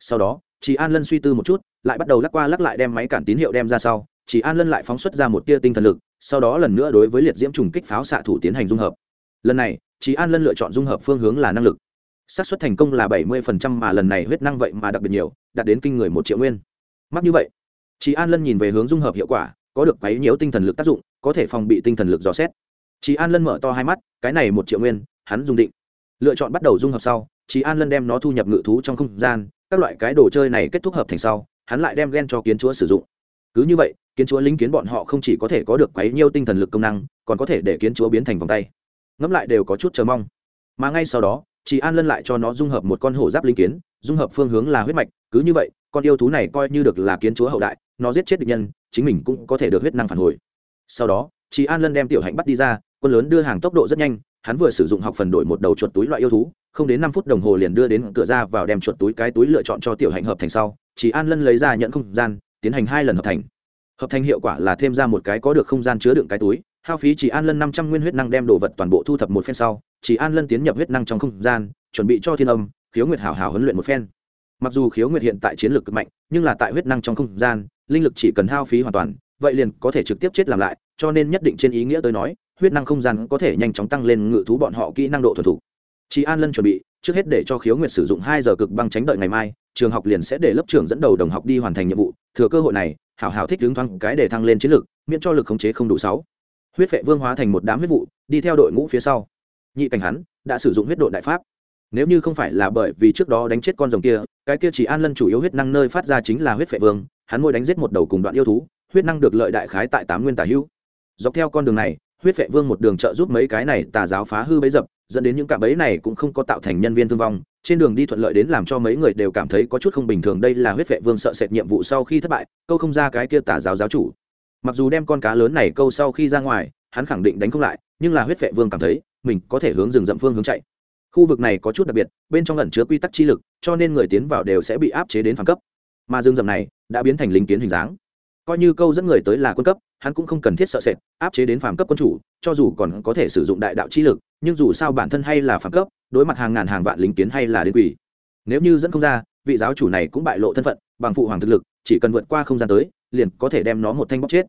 Sau đó chị an lân suy tư một chút, lại bắt đầu lắc qua lắc lại đem máy cản tín hiệu đem ra sau chỉ an lân lại phóng xuất ra một tia tinh thần lực, sau đó lần nữa đối với liệt diễm trùng kích pháo xạ thủ tiến hành dung hợp. Lần này, chỉ an lân lựa chọn dung hợp phương hướng là năng lực. Xác suất thành công là bảy mươi mà lần này huyết năng vậy mà đặc biệt nhiều, đạt đến kinh người một triệu nguyên. Mắc như vậy, chỉ an lân nhìn về hướng dung hợp hiệu quả, có được quấy nhiễu tinh thần lực tác dụng, có thể phòng bị tinh thần lực dò xét. Chị an lân mở to hai mắt, cái này một triệu nguyên, hắn dùng định. Lựa chọn bắt đầu dung hợp sau chị an lân đem nó thu nhập ngự thú trong không gian, các loại cái đồ chơi này kết thúc hợp thành sau, hắn lại đem ghen cho kiến chúa sử dụng cứ như vậy, kiến chúa lính kiến bọn họ không chỉ có thể có được quấy nhiêu tinh thần lực công năng, còn có thể để kiến chúa biến thành vòng tay. Ngẫm lại đều có chút chờ mong. Mà ngay sau đó, chị an lân lại cho nó dung hợp một con hổ giáp linh kiến, dung hợp phương hướng là huyết mạch, cứ như vậy, con yêu thú này coi như được là kiến chúa hậu đại, nó giết chết địch nhân, chính mình cũng có thể được huyết năng phản hồi. Sau đó, chị an lân đem tiểu hạnh bắt đi ra, quân lớn đưa hàng tốc độ rất nhanh, hắn vừa sử dụng học phần đổi một đầu chuột túi loại yêu thú, không đến năm phút đồng hồ liền đưa đến cửa ra vào đem chuột túi cái túi lựa chọn cho tiểu hạnh hợp thành sau, chị an lân lấy ra nhận không gian tiến hành hai lần hợp thành. Hợp thành hiệu quả là thêm ra một cái có được không gian chứa đựng cái túi, hao phí chỉ an lân năm trăm nguyên huyết năng đem đồ vật toàn bộ thu thập một phen sau, chỉ an lân tiến nhập huyết năng trong không gian, chuẩn bị cho thiên âm, khiếu nguyệt hảo hảo huấn luyện một phen. Mặc dù khiếu nguyệt hiện tại chiến lược cực mạnh, nhưng là tại huyết năng trong không gian, linh lực chỉ cần hao phí hoàn toàn, vậy liền có thể trực tiếp chết làm lại, cho nên nhất định trên ý nghĩa tôi nói, huyết năng không gian có thể nhanh chóng tăng lên ngự thú bọn họ kỹ năng độ thuần thủ chị an lân chuẩn bị, trước hết để cho khiếu nguyệt sử dụng hai giờ cực băng tránh đợi ngày mai, trường học liền sẽ để lớp trưởng dẫn đầu đồng học đi hoàn thành nhiệm vụ. Thừa cơ hội này, hảo hảo thích hướng thoáng cái để thăng lên chiến lược, miễn cho lực khống chế không đủ sáu. Huyết vệ vương hóa thành một đám huyết vụ, đi theo đội ngũ phía sau. Nhị cảnh hắn đã sử dụng huyết độ đại pháp. Nếu như không phải là bởi vì trước đó đánh chết con rồng kia, cái kia chỉ an lân chủ yếu huyết năng nơi phát ra chính là huyết vệ vương, hắn môi đánh giết một đầu cùng đoạn yêu thú, huyết năng được lợi đại khái tại tám nguyên tả hữu. Dọc theo con đường này huyết vệ vương một đường trợ giúp mấy cái này tà giáo phá hư bấy dập, dẫn đến những cạm bẫy này cũng không có tạo thành nhân viên thương vong. Trên đường đi thuận lợi đến làm cho mấy người đều cảm thấy có chút không bình thường, đây là huyết vệ vương sợ sệt nhiệm vụ sau khi thất bại, câu không ra cái kia tà giáo giáo chủ. Mặc dù đem con cá lớn này câu sau khi ra ngoài, hắn khẳng định đánh không lại, nhưng là huyết vệ vương cảm thấy, mình có thể hướng rừng rậm phương hướng chạy. Khu vực này có chút đặc biệt, bên trong lẩn chứa quy tắc chi lực, cho nên người tiến vào đều sẽ bị áp chế đến phản cấp. Mà rừng rậm này đã biến thành lính kiến hình dáng coi như câu dẫn người tới là quân cấp, hắn cũng không cần thiết sợ sệt, áp chế đến phàm cấp quân chủ, cho dù còn có thể sử dụng đại đạo chi lực, nhưng dù sao bản thân hay là phàm cấp, đối mặt hàng ngàn hàng vạn lính kiến hay là đến quỷ. Nếu như dẫn không ra, vị giáo chủ này cũng bại lộ thân phận, bằng phụ hoàng thực lực, chỉ cần vượt qua không gian tới, liền có thể đem nó một thanh bóc chết.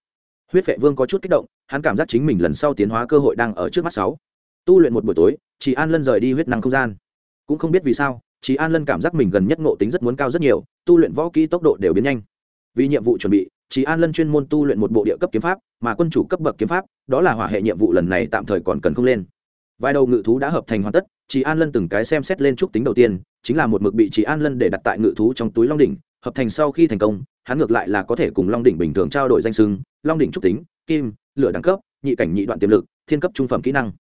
Huyết vệ vương có chút kích động, hắn cảm giác chính mình lần sau tiến hóa cơ hội đang ở trước mắt sáu. Tu luyện một buổi tối chị an lân rời đi huyết năng không gian. Cũng không biết vì sao chị an lân cảm giác mình gần nhất ngộ tính rất muốn cao rất nhiều, tu luyện võ kỹ tốc độ đều biến nhanh vì nhiệm vụ chuẩn bị chị an lân chuyên môn tu luyện một bộ địa cấp kiếm pháp, mà quân chủ cấp bậc kiếm pháp, đó là hỏa hệ nhiệm vụ lần này tạm thời còn cần không lên. Vài đầu ngự thú đã hợp thành hoàn tất chị an lân từng cái xem xét lên trúc tính đầu tiên, chính là một mực bị chị an lân để đặt tại ngự thú trong túi long đỉnh, hợp thành sau khi thành công, hắn ngược lại là có thể cùng long đỉnh bình thường trao đổi danh sưng long đỉnh trúc tính, kim, lửa đẳng cấp, nhị cảnh nhị đoạn tiềm lực, thiên cấp trung phẩm kỹ năng.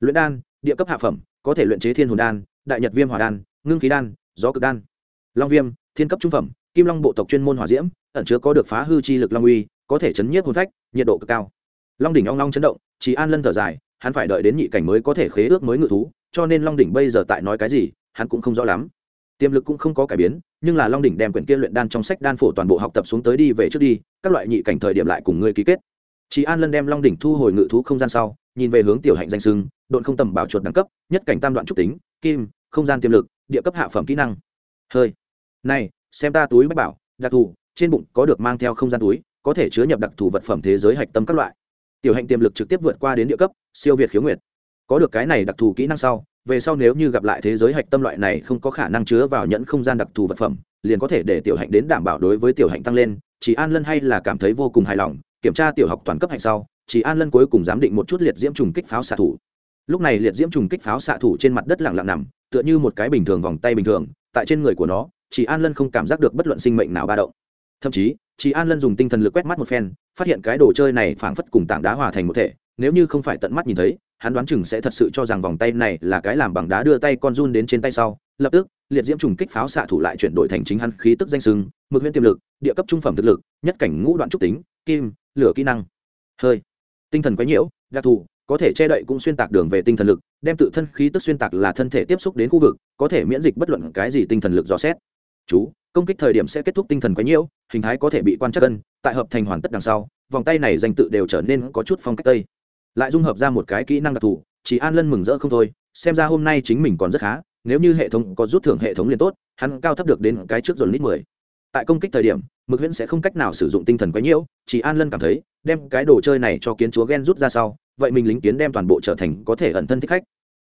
Luyện đan, địa cấp hạ phẩm, có thể luyện chế thiên hồn đan, đại nhật viêm hỏa đan, ngưng khí đan, gió cực đan. Long viêm, thiên cấp trung phẩm kim long bộ tộc chuyên môn hỏa diễm, ẩn chứa có được phá hư chi lực long uy, có thể chấn nhiếp hồn phách, nhiệt độ cực cao. Long đỉnh ong long chấn động chỉ an lân thở dài, hắn phải đợi đến nhị cảnh mới có thể khế ước mới ngự thú, cho nên long đỉnh bây giờ tại nói cái gì, hắn cũng không rõ lắm. Tiềm lực cũng không có cải biến, nhưng là long đỉnh đem quyển kia luyện đan trong sách đan phổ toàn bộ học tập xuống tới đi về trước đi, các loại nhị cảnh thời điểm lại cùng ngươi ký kết. Chị an lân đem long đỉnh thu hồi ngự thú không gian sau, nhìn về hướng tiểu hạnh danh sưng độn không tầm bảo chuột đẳng cấp, nhất cảnh tam đoạn trúc tính, kim, không gian tiềm lực, địa cấp hạ phẩm kỹ năng. Hơi. Này xem ta túi bách bảo, đặc thù, trên bụng có được mang theo không gian túi, có thể chứa nhập đặc thù vật phẩm thế giới hạch tâm các loại. Tiểu hạnh tiềm lực trực tiếp vượt qua đến địa cấp, siêu việt khiếu nguyệt. Có được cái này đặc thù kỹ năng sau, về sau nếu như gặp lại thế giới hạch tâm loại này không có khả năng chứa vào nhẫn không gian đặc thù vật phẩm, liền có thể để tiểu hạnh đến đảm bảo đối với tiểu hạnh tăng lên, chỉ an lân hay là cảm thấy vô cùng hài lòng, kiểm tra tiểu học toàn cấp hạnh sau, chỉ an lân cuối cùng giám định một chút liệt diễm trùng kích pháo xạ thủ. Lúc này liệt diễm trùng kích pháo xạ thủ trên mặt đất lặng lặng nằm, tựa như một cái bình thường vòng tay bình thường, tại trên người của nó chị an lân không cảm giác được bất luận sinh mệnh nào ba động. Thậm chí chị an lân dùng tinh thần lực quét mắt một phen, phát hiện cái đồ chơi này phảng phất cùng tảng đá hòa thành một thể, nếu như không phải tận mắt nhìn thấy, hắn đoán chừng sẽ thật sự cho rằng vòng tay này là cái làm bằng đá đưa tay con run đến trên tay sau. Lập tức, liệt diễm trùng kích pháo xạ thủ lại chuyển đổi thành chính hắn khí tức danh sưng mực huyễn tiềm lực, địa cấp trung phẩm thực lực, nhất cảnh ngũ đoạn trúc tính, kim, lửa kỹ năng. Hơi. Tinh thần quấy nhiễu, đặc thù, có thể che đậy cũng xuyên tạc đường về tinh thần lực, đem tự thân khí tức xuyên tạc là thân thể tiếp xúc đến khu vực, có thể miễn dịch bất luận cái gì tinh thần lực dò xét chú, công kích thời điểm sẽ kết thúc tinh thần quấy nhiễu, hình thái có thể bị quan trắc cân, tại hợp thành hoàn tất đằng sau, vòng tay này danh tự đều trở nên có chút phong cách tây. Lại dung hợp ra một cái kỹ năng đặc thù, chỉ an lân mừng rỡ không thôi, xem ra hôm nay chính mình còn rất khá, nếu như hệ thống có rút thưởng hệ thống liền tốt, hắn cao thấp được đến cái trước dồn lít mười. Tại công kích thời điểm, mực huyễn sẽ không cách nào sử dụng tinh thần quấy nhiễu, chỉ an lân cảm thấy, đem cái đồ chơi này cho kiến chúa ghen rút ra sau, vậy mình lính kiến đem toàn bộ trở thành có thể ẩn thân thích khách.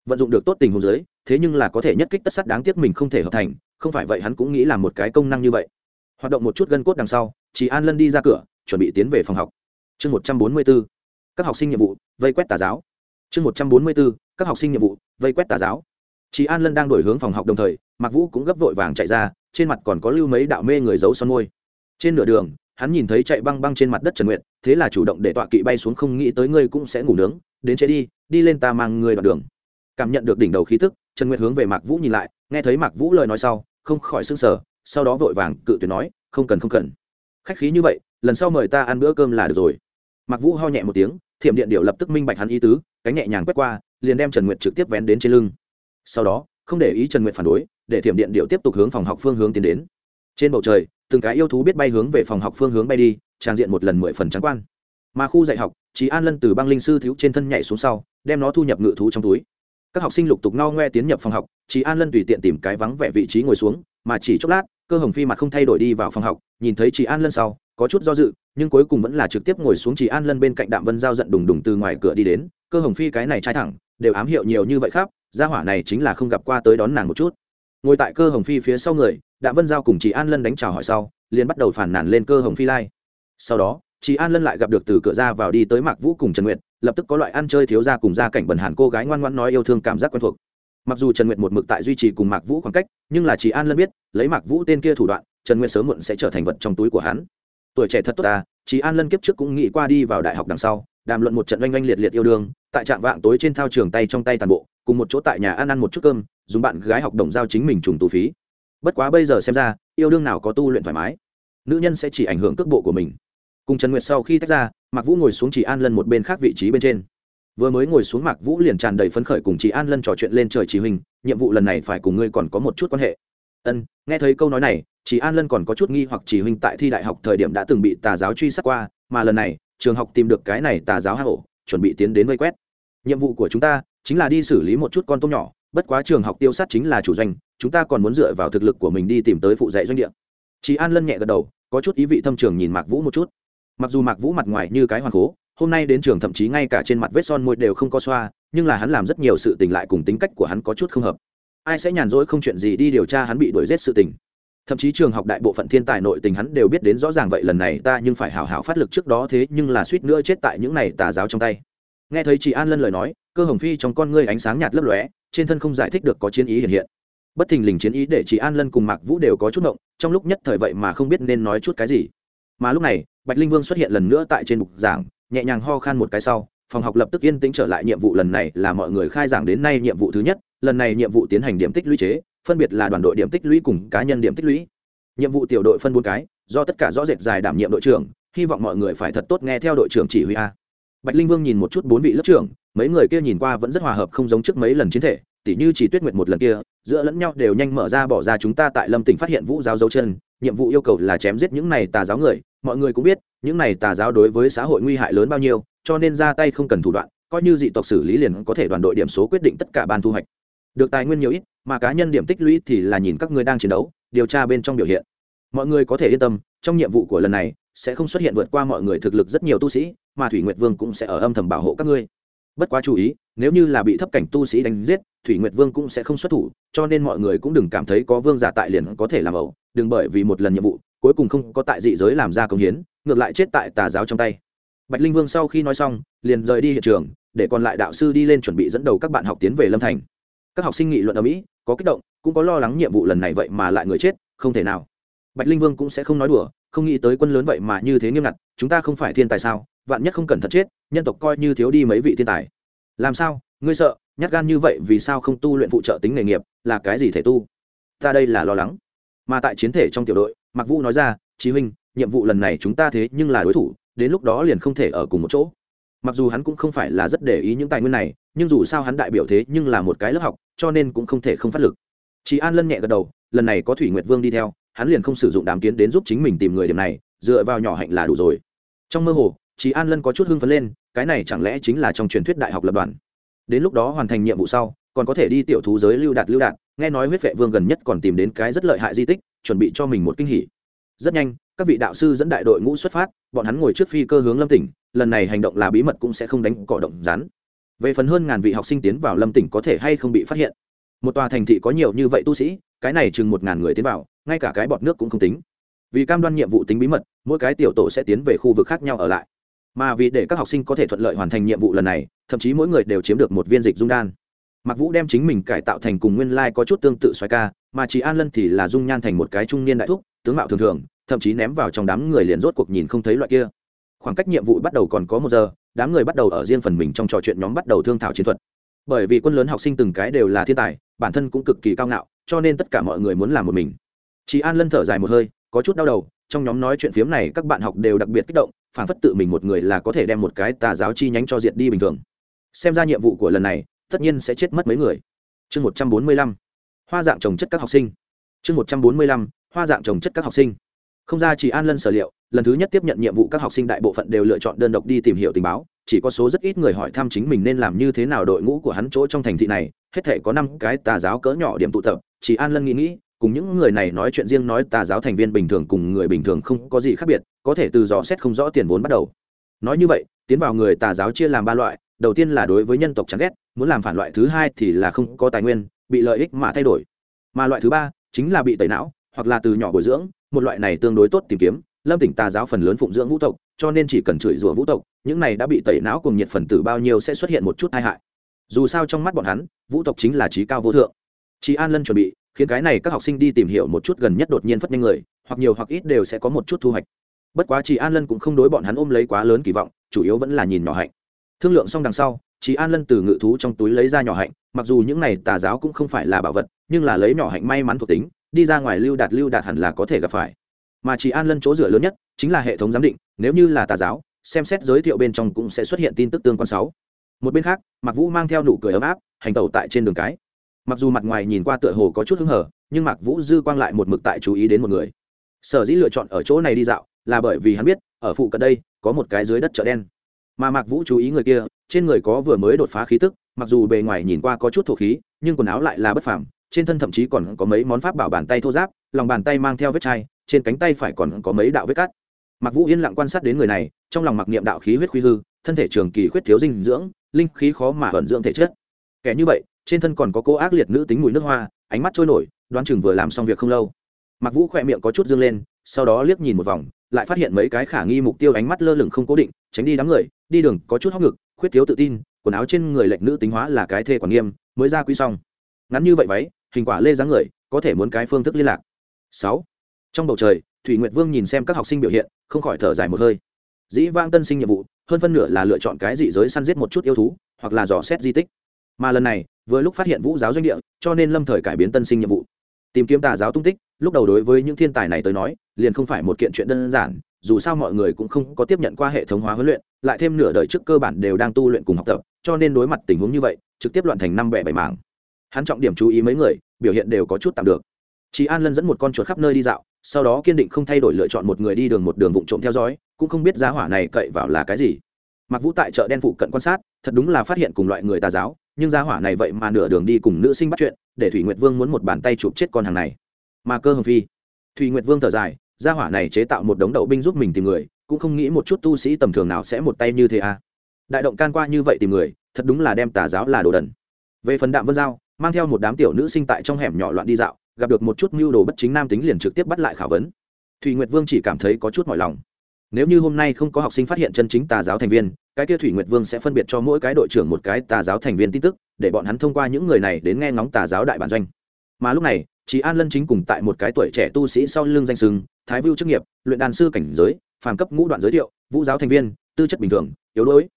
Vận dụng được tốt tình huống giới thế nhưng là có thể nhất kích tất sắt đáng tiếc mình không thể hợp thành, không phải vậy hắn cũng nghĩ là một cái công năng như vậy. Hoạt động một chút gân cốt đằng sau chị an lân đi ra cửa, chuẩn bị tiến về phòng học. Chương một trăm bốn mươi b ố các học sinh nhiệm vụ, vây quét tà giáo. Chương một trăm bốn mươi b ố các học sinh nhiệm vụ, vây quét tà giáo. Chị an lân đang đổi hướng phòng học đồng thời, mạc vũ cũng gấp vội vàng chạy ra, trên mặt còn có lưu mấy đạo mê người giấu son môi. Trên nửa đường, hắn nhìn thấy chạy băng băng trên mặt đất trần nguyện thế là chủ động để tọa kỵ bay xuống không nghĩ tới ngươi cũng sẽ ngủ nướng, đến chế đi đi lên ta mang ngươi đoạn đường. Cảm nhận được đỉnh đầu khí tức trần nguyệt hướng về mạc vũ nhìn lại, nghe thấy mạc vũ lời nói sau, không khỏi s ư n g sở sau đó vội vàng cự tuyệt nói, không cần không cần. Khách khí như vậy, lần sau mời ta ăn bữa cơm là được rồi. Mạc vũ ho nhẹ một tiếng, thiểm điện điệu lập tức minh bạch hắn ý tứ, cánh nhẹ nhàng quét qua, liền đem trần nguyệt trực tiếp vén đến trên lưng. Sau đó, không để ý trần nguyệt phản đối, để thiểm điện điệu tiếp tục hướng phòng học phương hướng tiến đến. Trên bầu trời, từng cái yêu thú biết bay hướng về phòng học phương hướng bay đi, trang diện một lần mười phần trắng quan. Mà khu dạy học chị an lân từ băng linh sư thiếu trên thân nhảy xuống sau, đem nó thu nhập ngự thú trong túi các học sinh lục tục no ngoe tiến nhập phòng học chị an lân tùy tiện tìm cái vắng vẻ vị trí ngồi xuống, mà chỉ chốc lát, cơ hồng phi mặt không thay đổi đi vào phòng học, nhìn thấy chị an lân sau, có chút do dự, nhưng cuối cùng vẫn là trực tiếp ngồi xuống chị an lân bên cạnh đạm vân giao giận đùng đùng từ ngoài cửa đi đến, cơ hồng phi cái này trai thẳng, đều ám hiệu nhiều như vậy khác gia hỏa này chính là không gặp qua tới đón nàng một chút. Ngồi tại cơ hồng phi phía sau người, đạm vân giao cùng chị an lân đánh chào hỏi sau, liền bắt đầu phản nản lên cơ hồng phi lai. Sau đó chị an lân lại gặp được từ cửa ra vào đi tới mạc vũ cùng trần nguyệt, lập tức có loại ăn chơi thiếu ra cùng gia cảnh bẩn hàn cô gái ngoan ngoan nói yêu thương cảm giác quen thuộc. Mặc dù trần nguyệt một mực tại duy trì cùng mạc vũ khoảng cách, nhưng là chị an lân biết, lấy mạc vũ tên kia thủ đoạn, trần nguyệt sớm muộn sẽ trở thành vật trong túi của hắn. Tuổi trẻ thật tốt ta chị an lân kiếp trước cũng nghĩ qua đi vào đại học đằng sau, đàm luận một trận oanh oanh liệt liệt yêu đương, tại trạm vạng tối trên thao trường tay trong tay tàn bộ, cùng một chỗ tại nhà ăn ăn một chút cơm, dùng bạn gái học đồng giao chính mình trùng tù phí. Bất quá bây giờ xem ra, yêu đương nào có tu luyện thoải mái. Nữ nhân sẽ chỉ ảnh hưởng cước bộ của mình cùng trần nguyệt sau khi tách ra, mạc vũ ngồi xuống chỉ an lân một bên khác vị trí bên trên. Vừa mới ngồi xuống mạc vũ liền tràn đầy phấn khởi cùng chị an lân trò chuyện lên trời chỉ huynh nhiệm vụ lần này phải cùng ngươi còn có một chút quan hệ. Ân, nghe thấy câu nói này chị an lân còn có chút nghi hoặc chỉ huynh tại thi đại học thời điểm đã từng bị tà giáo truy sát qua, mà lần này, trường học tìm được cái này tà giáo hạ hổ chuẩn bị tiến đến vây quét. Nhiệm vụ của chúng ta chính là đi xử lý một chút con tôm nhỏ, bất quá trường học tiêu sát chính là chủ doanh, chúng ta còn muốn dựa vào thực lực của mình đi tìm tới phụ dạy doanh địa. Chị an lân nhẹ gật đầu, có chút ý vị thâm trường nhìn mạc vũ một chút mặc dù mạc vũ mặt ngoài như cái hoàng cố hôm nay đến trường thậm chí ngay cả trên mặt vết son môi đều không có xoa, nhưng là hắn làm rất nhiều sự tình lại cùng tính cách của hắn có chút không hợp. Ai sẽ nhàn rỗi không chuyện gì đi điều tra hắn bị đuổi g i ế t sự tình. Thậm chí trường học đại bộ phận thiên tài nội tình hắn đều biết đến rõ ràng vậy lần này ta nhưng phải hảo hảo phát lực trước đó thế nhưng là suýt nữa chết tại những này tà giáo trong tay. Nghe thấy chị an lân lời nói, cơ hồng phi trong con ngươi ánh sáng nhạt lấp lóe, trên thân không giải thích được có chiến ý hiện hiện. Bất thình lình chiến ý để chị an lân cùng mạc vũ đều có chút động trong lúc nhất thời vậy mà không biết nên nói chút cái gì. Mà lúc này bạch linh vương xuất hiện lần nữa tại trên bục giảng, nhẹ nhàng ho khan một cái sau, phòng học lập tức yên tĩnh trở lại nhiệm vụ lần này là mọi người khai giảng đến nay nhiệm vụ thứ nhất, lần này nhiệm vụ tiến hành điểm tích lũy chế, phân biệt là đoàn đội điểm tích lũy cùng cá nhân điểm tích lũy. Nhiệm vụ tiểu đội phân bốn cái, do tất cả rõ rệt dài đảm nhiệm đội trưởng, hy vọng mọi người phải thật tốt nghe theo đội trưởng chỉ huy a. Bạch linh vương nhìn một chút bốn vị lớp trưởng, mấy người kia nhìn qua vẫn rất hòa hợp không giống trước mấy lần chiến thể, tỉ như chỉ tuyết nguyệt một lần kia, giữa lẫn nhau đều nhanh mở ra bỏ ra chúng ta tại lâm tỉnh phát hiện vũ giáo dấu chân, nhiệm vụ yêu cầu là chém giết những này tà giáo người mọi người cũng biết, những này tà giáo đối với xã hội nguy hại lớn bao nhiêu, cho nên ra tay không cần thủ đoạn, coi như dị tộc xử lý liền có thể đoàn đội điểm số quyết định tất cả ban thu hoạch. Được tài nguyên nhiều ít, mà cá nhân điểm tích lũy thì là nhìn các người đang chiến đấu, điều tra bên trong biểu hiện. Mọi người có thể yên tâm, trong nhiệm vụ của lần này, sẽ không xuất hiện vượt qua mọi người thực lực rất nhiều tu sĩ, mà thủy nguyệt vương cũng sẽ ở âm thầm bảo hộ các ngươi. Bất quá chú ý, nếu như là bị thấp cảnh tu sĩ đánh giết, thủy nguyệt vương cũng sẽ không xuất thủ, cho nên mọi người cũng đừng cảm thấy có vương giả tại liền có thể làm ẩu, đừng bởi vì một lần nhiệm vụ cuối cùng không có tại dị giới làm ra công hiến, ngược lại chết tại tà giáo trong tay. Bạch linh vương sau khi nói xong, liền rời đi hiện trường, để còn lại đạo sư đi lên chuẩn bị dẫn đầu các bạn học tiến về lâm thành. Các học sinh nghị luận ở mỹ, có kích động, cũng có lo lắng nhiệm vụ lần này vậy mà lại người chết, không thể nào. Bạch linh vương cũng sẽ không nói đùa, không nghĩ tới quân lớn vậy mà như thế nghiêm ngặt, chúng ta không phải thiên tài sao, vạn nhất không cẩn thận chết, nhân tộc coi như thiếu đi mấy vị thiên tài. Làm sao, ngươi sợ, nhát gan như vậy vì sao không tu luyện phụ trợ tính nghề nghiệp, là cái gì thể tu? Ta đây là lo lắng. Mà tại chiến thể trong tiểu đội mạc vũ nói ra, chí huynh, nhiệm vụ lần này chúng ta thế nhưng là đối thủ, đến lúc đó liền không thể ở cùng một chỗ. Mặc dù hắn cũng không phải là rất để ý những tài nguyên này, nhưng dù sao hắn đại biểu thế nhưng là một cái lớp học, cho nên cũng không thể không phát lực. Chị an lân nhẹ gật đầu, lần này có thủy nguyệt vương đi theo, hắn liền không sử dụng đám kiến đến giúp chính mình tìm người điểm này, dựa vào nhỏ hạnh là đủ rồi. Trong mơ hồ chị an lân có chút hưng phấn lên, cái này chẳng lẽ chính là trong truyền thuyết đại học lập đoàn? Đến lúc đó hoàn thành nhiệm vụ sau, còn có thể đi tiểu thú giới lưu đạt lưu đạt nghe nói huyết vệ vương gần nhất còn tìm đến cái rất lợi hại di tích chuẩn bị cho mình một kinh hỉ. Rất nhanh, các vị đạo sư dẫn đại đội ngũ xuất phát, bọn hắn ngồi trước phi cơ hướng lâm tỉnh, lần này hành động là bí mật cũng sẽ không đánh cỏ động rắn. Về phần hơn ngàn vị học sinh tiến vào lâm tỉnh có thể hay không bị phát hiện. Một tòa thành thị có nhiều như vậy tu sĩ, cái này chừng một ngàn người tiến vào, ngay cả cái bọt nước cũng không tính. Vì cam đoan nhiệm vụ tính bí mật, mỗi cái tiểu tổ sẽ tiến về khu vực khác nhau ở lại. Mà vì để các học sinh có thể thuận lợi hoàn thành nhiệm vụ lần này, thậm chí mỗi người đều chiếm được một viên dịch dung đan. Mặc vũ đem chính mình cải tạo thành cùng nguyên lai có chút tương tự xoài ca mà chị an lân thì là dung nhan thành một cái trung niên đại thúc, tướng mạo thường thường, thậm chí ném vào trong đám người liền rốt cuộc nhìn không thấy loại kia. Khoảng cách nhiệm vụ bắt đầu còn có một giờ, đám người bắt đầu ở riêng phần mình trong trò chuyện nhóm bắt đầu thương thảo chiến thuật. Bởi vì quân lớn học sinh từng cái đều là thiên tài, bản thân cũng cực kỳ cao ngạo, cho nên tất cả mọi người muốn làm một mình. Chị an lân thở dài một hơi, có chút đau đầu, trong nhóm nói chuyện phiếm này các bạn học đều đặc biệt kích động, phản phất tự mình một người là có thể đem một cái tà giáo chi nhánh cho diệt đi bình thường. Xem ra nhiệm vụ của lần này, tất nhiên sẽ chết mất mấy người. Chương một trăm bốn mươi lăm hoa dạng trồng chất các học sinh. Chương một trăm bốn mươi lăm, hoa dạng trồng chất các học sinh. Không ra chỉ an lân sở liệu, lần thứ nhất tiếp nhận nhiệm vụ các học sinh đại bộ phận đều lựa chọn đơn độc đi tìm hiểu tình báo, chỉ có số rất ít người hỏi thăm chính mình nên làm như thế nào đội ngũ của hắn chỗ trong thành thị này, hết thể có năm cái tà giáo cỡ nhỏ điểm tụ tập, chỉ an lân nghĩ nghĩ, cùng những người này nói chuyện riêng nói tà giáo thành viên bình thường cùng người bình thường không có gì khác biệt, có thể từ dò xét không rõ tiền vốn bắt đầu. Nói như vậy, tiến vào người tà giáo chia làm ba loại, đầu tiên là đối với nhân tộc chán ghét, muốn làm phản loại thứ hai thì là không có tài nguyên bị lợi ích mà thay đổi. Mà loại thứ ba chính là bị tẩy não, hoặc là từ nhỏ bồi dưỡng, một loại này tương đối tốt tìm kiếm. Lâm tỉnh tà giáo phần lớn phụng dưỡng vũ tộc, cho nên chỉ cần chửi rủa vũ tộc, những này đã bị tẩy não cùng nhiệt phần tử bao nhiêu sẽ xuất hiện một chút tai hại. Dù sao trong mắt bọn hắn, vũ tộc chính là trí cao vô thượng. Chị an lân chuẩn bị, khiến cái này các học sinh đi tìm hiểu một chút gần nhất đột nhiên phất nhanh người, hoặc nhiều hoặc ít đều sẽ có một chút thu hoạch. Bất quá chị an lân cũng không đối bọn hắn ôm lấy quá lớn kỳ vọng, chủ yếu vẫn là nhìn nhỏ hạnh. Thương lượng xong đằng sau chị an lân từ ngự thú trong túi lấy ra nhỏ hạnh, mặc dù những này tà giáo cũng không phải là bảo vật, nhưng là lấy nhỏ hạnh may mắn thuộc tính, đi ra ngoài lưu đạt lưu đạt hẳn là có thể gặp phải. Mà chị an lân chỗ dựa lớn nhất chính là hệ thống giám định, nếu như là tà giáo, xem xét giới thiệu bên trong cũng sẽ xuất hiện tin tức tương quan sáu. Một bên khác mặc vũ mang theo nụ cười ấm áp, hành tẩu tại trên đường cái. Mặc dù mặt ngoài nhìn qua tựa hồ có chút hứng hở, nhưng mặc vũ dư quang lại một mực tại chú ý đến một người. Sở dĩ lựa chọn ở chỗ này đi dạo, là bởi vì hắn biết, ở phụ cận đây, có một cái dưới đất chợ đen mà mạc vũ chú ý người kia, trên người có vừa mới đột phá khí tức, mặc dù bề ngoài nhìn qua có chút thổ khí, nhưng quần áo lại là bất phàm, trên thân thậm chí còn có mấy món pháp bảo bàn tay thô giáp, lòng bàn tay mang theo vết chai, trên cánh tay phải còn có mấy đạo vết cắt. Mạc vũ yên lặng quan sát đến người này, trong lòng mặc niệm đạo khí huyết khuy hư, thân thể trường kỳ khuyết thiếu dinh dưỡng, linh khí khó mà vận dưỡng thể chất. Kẻ như vậy, trên thân còn có cô ác liệt nữ tính mùi nước hoa, ánh mắt trôi nổi, đoán chừng vừa làm xong việc không lâu. Mạc vũ khỏe miệng có chút dương lên, sau đó liếc nhìn một vòng, lại phát hiện mấy cái khả nghi mục tiêu ánh mắt lơ lửng không cố định, tránh đi đám người đi đường có chút hóc ngực, khuyết thiếu tự tin, quần áo trên người lệnh nữ tính hóa là cái thê quản nghiêm, mới ra quý xong. Ngắn như vậy váy, hình quả lê dáng người, có thể muốn cái phương thức liên lạc. Sáu. Trong bầu trời, thủy nguyệt vương nhìn xem các học sinh biểu hiện, không khỏi thở dài một hơi. Dĩ vang tân sinh nhiệm vụ, hơn phân nửa là lựa chọn cái dị giới săn giết một chút yêu thú, hoặc là dò xét di tích. Mà lần này, vừa lúc phát hiện vũ giáo doanh địa, cho nên lâm thời cải biến tân sinh nhiệm vụ tìm kiếm tà giáo tung tích, lúc đầu đối với những thiên tài này tới nói, liền không phải một kiện chuyện đơn giản, dù sao mọi người cũng không có tiếp nhận qua hệ thống hóa huấn luyện, lại thêm nửa đời trước cơ bản đều đang tu luyện cùng học tập, cho nên đối mặt tình huống như vậy, trực tiếp loạn thành năm bẻ bảy mảng. Hắn trọng điểm chú ý mấy người, biểu hiện đều có chút tạm được. Chị an lân dẫn một con chuột khắp nơi đi dạo, sau đó kiên định không thay đổi lựa chọn một người đi đường một đường vụng trộm theo dõi, cũng không biết giá hỏa này cậy vào là cái gì. Mặc vũ tại chợ đen phụ cận quan sát, thật đúng là phát hiện cùng loại người tà giáo nhưng gia hỏa này vậy mà nửa đường đi cùng nữ sinh bắt chuyện, để thủy nguyệt vương muốn một bàn tay chụp chết con hàng này. Mà cơ hồng phi, thủy nguyệt vương thở dài, gia hỏa này chế tạo một đống đậu binh giúp mình tìm người, cũng không nghĩ một chút tu sĩ tầm thường nào sẽ một tay như thế à. Đại động can qua như vậy tìm người, thật đúng là đem tà giáo là đồ đần. Về phần đạm vân giao, mang theo một đám tiểu nữ sinh tại trong hẻm nhỏ loạn đi dạo, gặp được một chút mưu đồ bất chính nam tính liền trực tiếp bắt lại khảo vấn. Thủy nguyệt vương chỉ cảm thấy có chút mỏi lòng. Nếu như hôm nay không có học sinh phát hiện chân chính tà giáo thành viên cái kia thủy nguyệt vương sẽ phân biệt cho mỗi cái đội trưởng một cái tà giáo thành viên tin tức, để bọn hắn thông qua những người này đến nghe ngóng tà giáo đại bản doanh. Mà lúc này chị an lân chính cùng tại một cái tuổi trẻ tu sĩ sau lưng danh sưng thái vưu chức nghiệp, luyện đàn sư cảnh giới, phàm cấp ngũ đoạn giới thiệu, vũ giáo thành viên, tư chất bình thường, yếu đuối.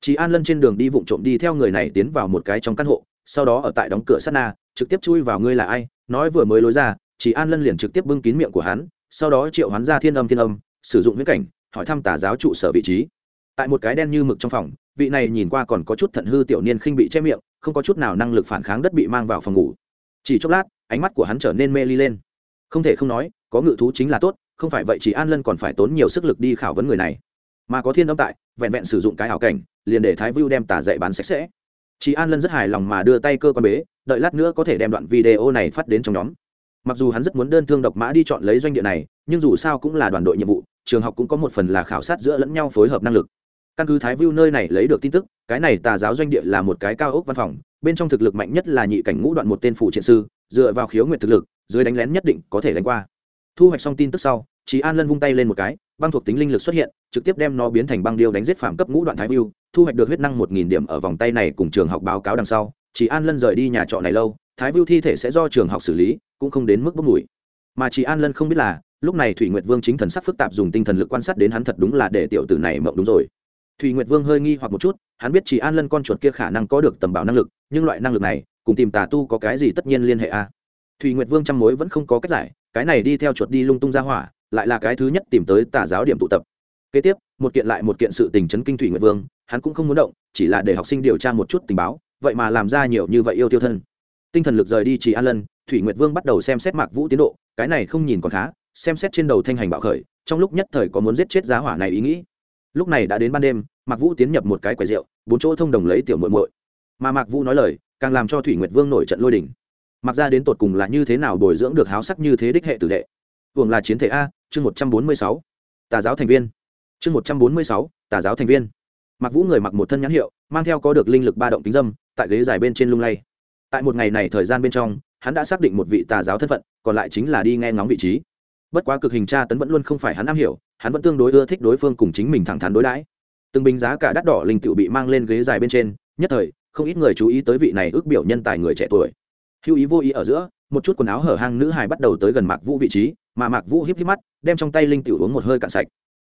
Chị an lân trên đường đi vụng trộm đi theo người này tiến vào một cái trong căn hộ, sau đó ở tại đóng cửa sát na, trực tiếp chui vào ngươi là ai, nói vừa mới lối ra chị an lân liền trực tiếp bưng kín miệng của hắn, sau đó triệu hắn ra thiên âm thiên âm, sử dụng huyết cảnh, hỏi thăm tà giáo trụ sở vị trí tại một cái đen như mực trong phòng, vị này nhìn qua còn có chút thận hư tiểu niên khinh bị che miệng, không có chút nào năng lực phản kháng đất bị mang vào phòng ngủ. Chỉ chốc lát, ánh mắt của hắn trở nên mê ly lên. Không thể không nói, có ngự thú chính là tốt, không phải vậy chỉ an lân còn phải tốn nhiều sức lực đi khảo vấn người này. Mà có thiên âm tại, vẹn vẹn sử dụng cái ảo cảnh, liền để thái vưu đem tà dạy bán sạch sẽ. Chị an lân rất hài lòng mà đưa tay cơ quan bế, đợi lát nữa có thể đem đoạn video này phát đến trong nhóm. Mặc dù hắn rất muốn đơn thương độc mã đi chọn lấy doanh địa này, nhưng dù sao cũng là đoàn đội nhiệm vụ, trường học cũng có một phần là khảo sát giữa lẫn nhau phối hợp năng lực căn cứ thái view nơi này lấy được tin tức, cái này tà giáo doanh địa là một cái cao ốc văn phòng, bên trong thực lực mạnh nhất là nhị cảnh ngũ đoạn một tên phủ triện sư, dựa vào khiếu nguyện thực lực, dưới đánh lén nhất định có thể đánh qua. Thu hoạch xong tin tức sau chị an lân vung tay lên một cái, băng thuộc tính linh lực xuất hiện, trực tiếp đem nó biến thành băng điêu đánh giết phạm cấp ngũ đoạn thái view, thu hoạch được huyết năng một nghìn điểm ở vòng tay này cùng trường học báo cáo đằng sau. Chị an lân rời đi nhà trọ này lâu, thái view thi thể sẽ do trường học xử lý, cũng không đến mức bốc mùi. Mà chị an lân không biết là, lúc này thủy nguyệt vương chính thần sắc phức tạp dùng tinh thần lực quan sát đến hắn thật đúng là để tiểu tử này mộng đúng rồi thủy nguyệt vương hơi nghi hoặc một chút, hắn biết Chỉ an lân con chuột kia khả năng có được tầm bảo năng lực, nhưng loại năng lực này, cùng tìm tà tu có cái gì tất nhiên liên hệ a à? thủy nguyệt vương trăm mối vẫn không có cách giải, cái này đi theo chuột đi lung tung ra hỏa, lại là cái thứ nhất tìm tới tà giáo điểm tụ tập. Kế tiếp, một kiện lại một kiện sự tình chấn kinh thủy nguyệt vương, hắn cũng không muốn động, chỉ là để học sinh điều tra một chút tình báo, vậy mà làm ra nhiều như vậy yêu tiêu thân. Tinh thần lực rời đi chỉ an lân, thủy nguyệt vương bắt đầu xem xét mạc vũ tiến độ, cái này không nhìn còn khá, xem xét trên đầu thanh hành bạo khởi, trong lúc nhất thời có muốn giết chết giá hỏa này ý nghĩ lúc này đã đến ban đêm, mạc vũ tiến nhập một cái quầy rượu, bốn chỗ thông đồng lấy tiểu muội muội. Mà mạc vũ nói lời, càng làm cho thủy nguyệt vương nổi trận lôi đình. Mặc ra đến tột cùng là như thế nào bồi dưỡng được háo sắc như thế đích hệ tử đệ? Hưởng là chiến thể a, chương một trăm bốn mươi sáu. Tà giáo thành viên. Chương một trăm bốn mươi sáu, tà giáo thành viên. Mặc vũ người mặc một thân nhãn hiệu, mang theo có được linh lực ba động tính dâm, tại ghế dài bên trên lung lay. Tại một ngày này thời gian bên trong, hắn đã xác định một vị tà giáo thân phận, còn lại chính là đi nghe ngóng vị trí. Bất quá cực hình tra tấn vẫn luôn không phải hắn am hiểu hắn vẫn tương đối ưa thích đối phương cùng chính mình thẳng thắn đối đãi. Từng bình giá cả đắt đỏ linh tự bị mang lên ghế dài bên trên, nhất thời, không ít người chú ý tới vị này ước biểu nhân tài người trẻ tuổi. Hữu ý vô ý ở giữa, một chút quần áo hở hang nữ hài bắt đầu tới gần mạc vũ vị trí, mà mạc vũ híp híp mắt, đem trong tay linh tiểu uống một hơi cạn sạch.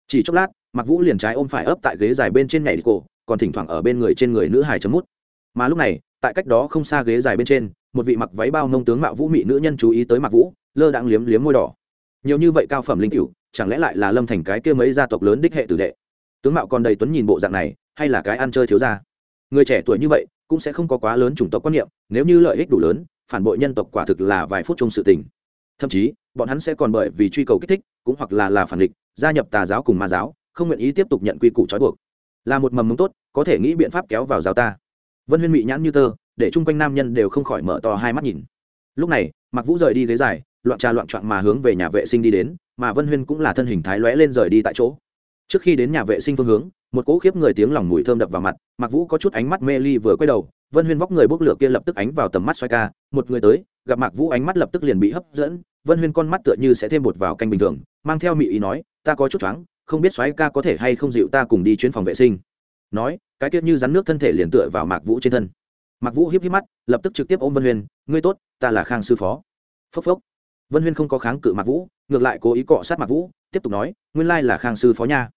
Chỉ chốc lát, mạc vũ liền trái ôm phải ấp tại ghế dài bên trên nhảy cổ, còn thỉnh thoảng ở bên người trên người nữ hài chấm mút. Mà lúc này, tại cách đó không xa ghế dài bên trên, một vị mặc váy bao nông tướng mạo vũ mị nữ nhân chú ý tới mạc vũ, lơ đãng liếm liếm môi đỏ. Nhiều như vậy cao phẩm linh tiểu chẳng lẽ lại là lâm thành cái kia mấy gia tộc lớn đích hệ tử đệ? Tướng mạo còn đầy tuấn nhìn bộ dạng này, hay là cái ăn chơi thiếu gia? Người trẻ tuổi như vậy, cũng sẽ không có quá lớn chủng tộc quan niệm, nếu như lợi ích đủ lớn, phản bội nhân tộc quả thực là vài phút trong sự tình. Thậm chí, bọn hắn sẽ còn bởi vì truy cầu kích thích, cũng hoặc là là phản địch, gia nhập tà giáo cùng ma giáo, không nguyện ý tiếp tục nhận quy củ trói buộc. Là một mầm mống tốt, có thể nghĩ biện pháp kéo vào giáo ta. Vân huyên mị nhãn như tơ, để chung quanh nam nhân đều không khỏi mở to hai mắt nhìn. Lúc này mặc vũ rời đi ghế dài, loạn trà loạn trọn mà hướng về nhà vệ sinh đi đến mà vân huyên cũng là thân hình thái lóe lên rời đi tại chỗ trước khi đến nhà vệ sinh phương hướng một cỗ khiếp người tiếng lòng mùi thơm đập vào mặt mặc vũ có chút ánh mắt mê ly vừa quay đầu vân huyên vóc người bốc lửa kia lập tức ánh vào tầm mắt xoay ca một người tới gặp mạc vũ ánh mắt lập tức liền bị hấp dẫn vân huyên con mắt tựa như sẽ thêm bột vào canh bình thường mang theo mị ý nói ta có chút choáng không biết xoáy ca có thể hay không dịu ta cùng đi chuyến phòng vệ sinh nói cái tiết như rắn nước thân thể liền tựa vào mạc vũ trên thân mạc vũ hiếp hiếp mắt lập tức trực tiếp ôm vân huyên ngươi tốt ta là khang sư phó phốc phốc vân huyên không có kháng cự mạc vũ ngược lại cố ý cọ sát mạc vũ, tiếp tục nói, nguyên lai là khang sư phó nha.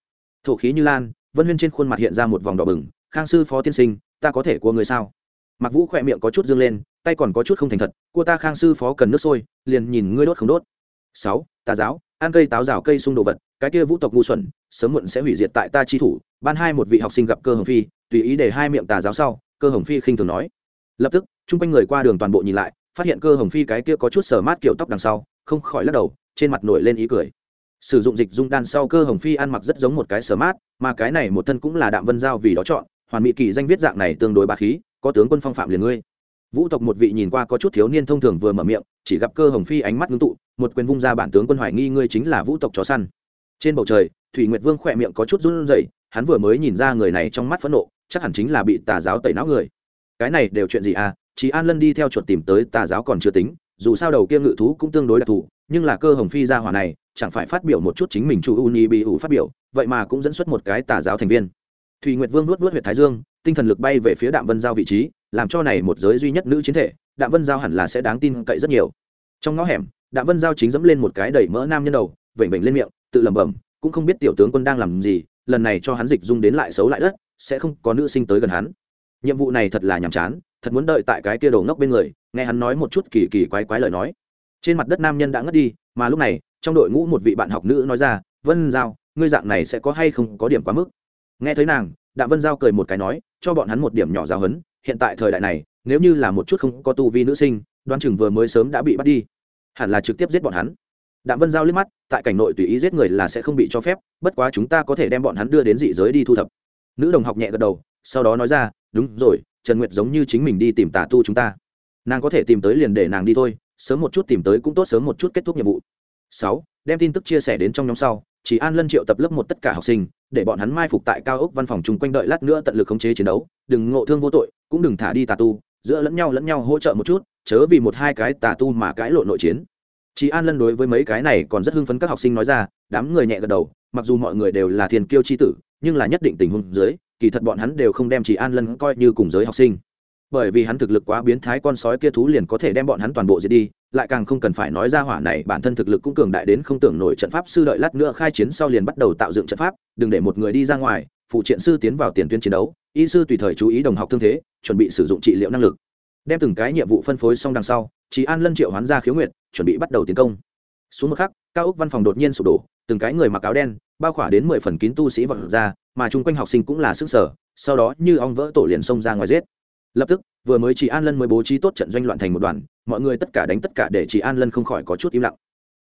Thổ khí như lan, vân huyên trên khuôn mặt hiện ra một vòng đỏ bừng, khang sư phó tiên sinh, ta có thể của người sao? Mặc vũ khỏe miệng có chút dương lên, tay còn có chút không thành thật cua ta khang sư phó cần nước sôi, liền nhìn ngươi đốt không đốt. Sáu, tà giáo, ăn cây táo rào cây sung đồ vật, cái kia vũ tộc ngu xuẩn, sớm muộn sẽ hủy diệt tại ta chi thủ, ban hai một vị học sinh gặp cơ hồng phi, tùy ý để hai miệng tà giáo sau, cơ hồng phi khinh thường nói. Lập tức, chung quanh người qua đường toàn bộ nhìn lại, phát hiện cơ hồng phi cái kia có chút sờ mát kiểu tóc đằng sau, không khỏi lắc đầu trên mặt nổi lên ý cười. Sử dụng dịch dung đan sau cơ hồng phi ăn mặc rất giống một cái sờ mát mà cái này một thân cũng là đạm vân giao vì đó chọn, hoàn mỹ kỳ danh viết dạng này tương đối ba khí, có tướng quân phong phạm liền ngươi. Vũ tộc một vị nhìn qua có chút thiếu niên thông thường vừa mở miệng, chỉ gặp cơ hồng phi ánh mắt ngưng tụ, một quyền vung ra bản tướng quân hoài nghi ngươi chính là vũ tộc chó săn. Trên bầu trời, thủy nguyệt vương khỏe miệng có chút run rẩy, hắn vừa mới nhìn ra người này trong mắt phẫn nộ, chắc hẳn chính là bị tà giáo tẩy não người. Cái này đều chuyện gì à? Chỉ an lân đi theo chuột tìm tới tà giáo còn chưa tính, dù sao đầu kia ngự thú cũng tương đối đặc thù nhưng là cơ hồng phi ra hỏa này, chẳng phải phát biểu một chút chính mình chủ uni bị ủ phát biểu, vậy mà cũng dẫn xuất một cái tà giáo thành viên. Thùy nguyệt vương luốt luốt huyện thái dương, tinh thần lực bay về phía đạm vân giao vị trí, làm cho này một giới duy nhất nữ chiến thể, đạm vân giao hẳn là sẽ đáng tin cậy rất nhiều. Trong ngõ hẻm, đạm vân giao chính dẫm lên một cái đẩy mỡ nam nhân đầu, vểnh vểnh lên miệng, tự lẩm bẩm, cũng không biết tiểu tướng quân đang làm gì, lần này cho hắn dịch dung đến lại xấu lại đất, sẽ không có nữ sinh tới gần hắn. Nhiệm vụ này thật là nhàm chán, thật muốn đợi tại cái kia đầu ngốc bên người, nghe hắn nói một chút kỳ kỳ quái quái lời nói trên mặt đất nam nhân đã ngất đi, mà lúc này, trong đội ngũ một vị bạn học nữ nói ra, vân giao, ngươi dạng này sẽ có hay không có điểm quá mức? Nghe thấy nàng, đạm vân giao cười một cái nói, cho bọn hắn một điểm nhỏ giáo hấn hiện tại thời đại này, nếu như là một chút không có tu vi nữ sinh đoan chừng vừa mới sớm đã bị bắt đi. Hẳn là trực tiếp giết bọn hắn. Đạm vân giao liếc mắt, tại cảnh nội tùy ý giết người là sẽ không bị cho phép, bất quá chúng ta có thể đem bọn hắn đưa đến dị giới đi thu thập. Nữ đồng học nhẹ gật đầu, sau đó nói ra, đúng rồi, trần nguyệt giống như chính mình đi tìm tà tu chúng ta. Nàng có thể tìm tới liền để nàng đi thôi sớm một chút tìm tới cũng tốt sớm một chút kết thúc nhiệm vụ. Sáu, đem tin tức chia sẻ đến trong nhóm sau, chỉ an lân triệu tập lớp một tất cả học sinh, để bọn hắn mai phục tại cao ốc văn phòng chung quanh đợi lát nữa tận lực khống chế chiến đấu, đừng ngộ thương vô tội, cũng đừng thả đi tà tu, giữa lẫn nhau lẫn nhau hỗ trợ một chút, chớ vì một hai cái tà tu mà cãi lộn nội chiến. Chị an lân đối với mấy cái này còn rất hưng phấn các học sinh nói ra, đám người nhẹ gật đầu, mặc dù mọi người đều là thiền kiêu chi tử, nhưng là nhất định tình huống dưới, kỳ thật bọn hắn đều không đem chị an lân coi như cùng giới học sinh bởi vì hắn thực lực quá biến thái, con sói kia thú liền có thể đem bọn hắn toàn bộ diệt đi, lại càng không cần phải nói ra hỏa này, bản thân thực lực cũng cường đại đến không tưởng nổi trận pháp sư đợi lát nữa khai chiến sau liền bắt đầu tạo dựng trận pháp, đừng để một người đi ra ngoài, phụ triện sư tiến vào tiền tuyến chiến đấu, y sư tùy thời chú ý đồng học thương thế, chuẩn bị sử dụng trị liệu năng lực. Đem từng cái nhiệm vụ phân phối xong đằng sau chị an lân triệu hoán ra khiếu nguyện chuẩn bị bắt đầu tiến công. Xuống một khắc, cao ốc văn phòng đột nhiên sụp đổ, từng cái người mặc áo đen, bao khỏa đến mười phần kín tu sĩ vật ra, mà chung quanh học sinh cũng là sức sở, sau đó như ong vỡ tổ liền xông ra ngoài giết lập tức, vừa mới chị an lân mới bố trí tốt trận doanh loạn thành một đoàn, mọi người tất cả đánh tất cả để chị an lân không khỏi có chút im lặng.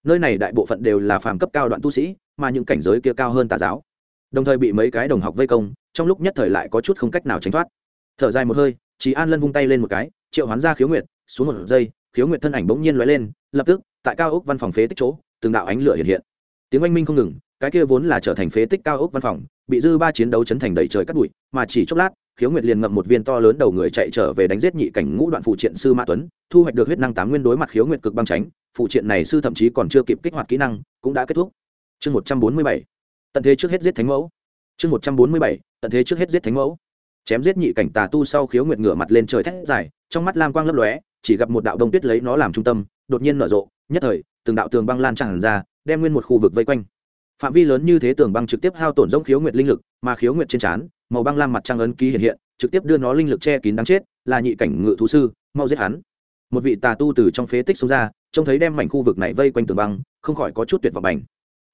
Nơi này đại bộ phận đều là phàm cấp cao đoạn tu sĩ, mà những cảnh giới kia cao hơn tà giáo. Đồng thời bị mấy cái đồng học vây công, trong lúc nhất thời lại có chút không cách nào tránh thoát. Thở dài một hơi chị an lân vung tay lên một cái, triệu hoán ra khiếu nguyệt, xuống một giây, khiếu nguyệt thân ảnh bỗng nhiên l lên, lập tức, tại cao ốc văn phòng phế tích chỗ, từng đạo ánh lửa hiện hiện. Tiếng oanh minh không ngừng, cái kia vốn là trở thành phế tích cao ốc văn phòng, bị dư ba chiến đấu chấn thành đầy trời cắt bụi, mà chỉ chốc lát khiếu nguyệt liền ngậm một viên to lớn đầu người chạy trở về đánh giết nhị cảnh ngũ đoạn phụ triện sư mã tuấn, thu hoạch được huyết năng tám nguyên đối mặt khiếu nguyệt cực băng tránh phụ triện này sư thậm chí còn chưa kịp kích hoạt kỹ năng, cũng đã kết thúc. Chương một trăm bốn mươi bảy, tận thế trước hết giết thánh mẫu. Chương một trăm bốn mươi bảy, tận thế trước hết giết thánh mẫu. Chém giết nhị cảnh tà tu sau khiếu nguyệt ngửa mặt lên trời thét dài, trong mắt lam quang lấp lóe, chỉ gặp một đạo đông tuyết lấy nó làm trung tâm, đột nhiên nở rộ, nhất thời, từng đạo tường băng lan tràn ra, đem nguyên một khu vực vây quanh phạm vi lớn như thế tường băng trực tiếp hao tổn rông khiếu nguyệt linh lực, mà khiếu nguyệt trên trán, màu băng lam mặt trăng ấn ký hiện hiện, trực tiếp đưa nó linh lực che kín đáng chết, là nhị cảnh ngự thú sư, mau giết hắn. Một vị tà tu từ trong phế tích xông ra, trông thấy đem mảnh khu vực này vây quanh tường băng, không khỏi có chút tuyệt vọng bành.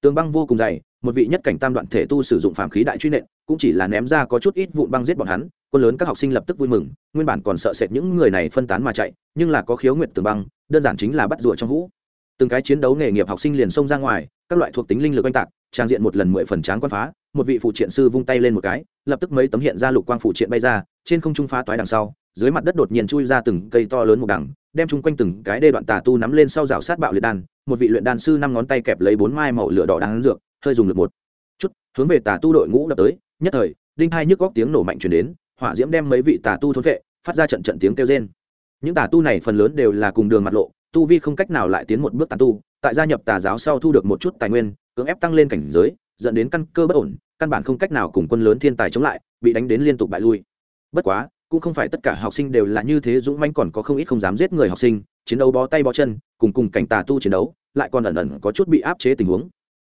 Tường băng vô cùng dày, một vị nhất cảnh tam đoạn thể tu sử dụng phàm khí đại truy nện, cũng chỉ là ném ra có chút ít vụn băng giết bọn hắn, quân lớn các học sinh lập tức vui mừng, nguyên bản còn sợ sệt những người này phân tán mà chạy, nhưng là có khiếu nguyệt tường băng, đơn giản chính là bắt rùa trong hũ từng cái chiến đấu nghề nghiệp học sinh liền xông ra ngoài, các loại thuộc tính linh lực oanh tạc, trang diện một lần mười phần tráng quan phá, một vị phụ triện sư vung tay lên một cái, lập tức mấy tấm hiện ra lục quang phụ triện bay ra, trên không trung phá toái đằng sau, dưới mặt đất đột nhiên chui ra từng cây to lớn một đằng, đem chung quanh từng cái đê đoạn tà tu nắm lên sau rào sát bạo liệt đan, một vị luyện đan sư năm ngón tay kẹp lấy bốn mai màu lửa đỏ đan dược, hơi dùng lực một chút, hướng về tà tu đội ngũ đập tới, nhất thời, đinh hai nhức góc tiếng nổ mạnh chuyển đến, hỏa diễm đem mấy vị tà tu thốn vệ, phát ra trận trận tiếng kêu rên. Những tà tu này phần lớn đều là cùng đường mặt lộ tu vi không cách nào lại tiến một bước tán tu, tại gia nhập tà giáo sau thu được một chút tài nguyên, cưỡng ép tăng lên cảnh giới, dẫn đến căn cơ bất ổn, căn bản không cách nào cùng quân lớn thiên tài chống lại, bị đánh đến liên tục bại lui. Bất quá, cũng không phải tất cả học sinh đều là như thế, dũng manh còn có không ít không dám giết người học sinh, chiến đấu bó tay bó chân, cùng cùng cảnh tà tu chiến đấu, lại còn ẩn ẩn có chút bị áp chế tình huống.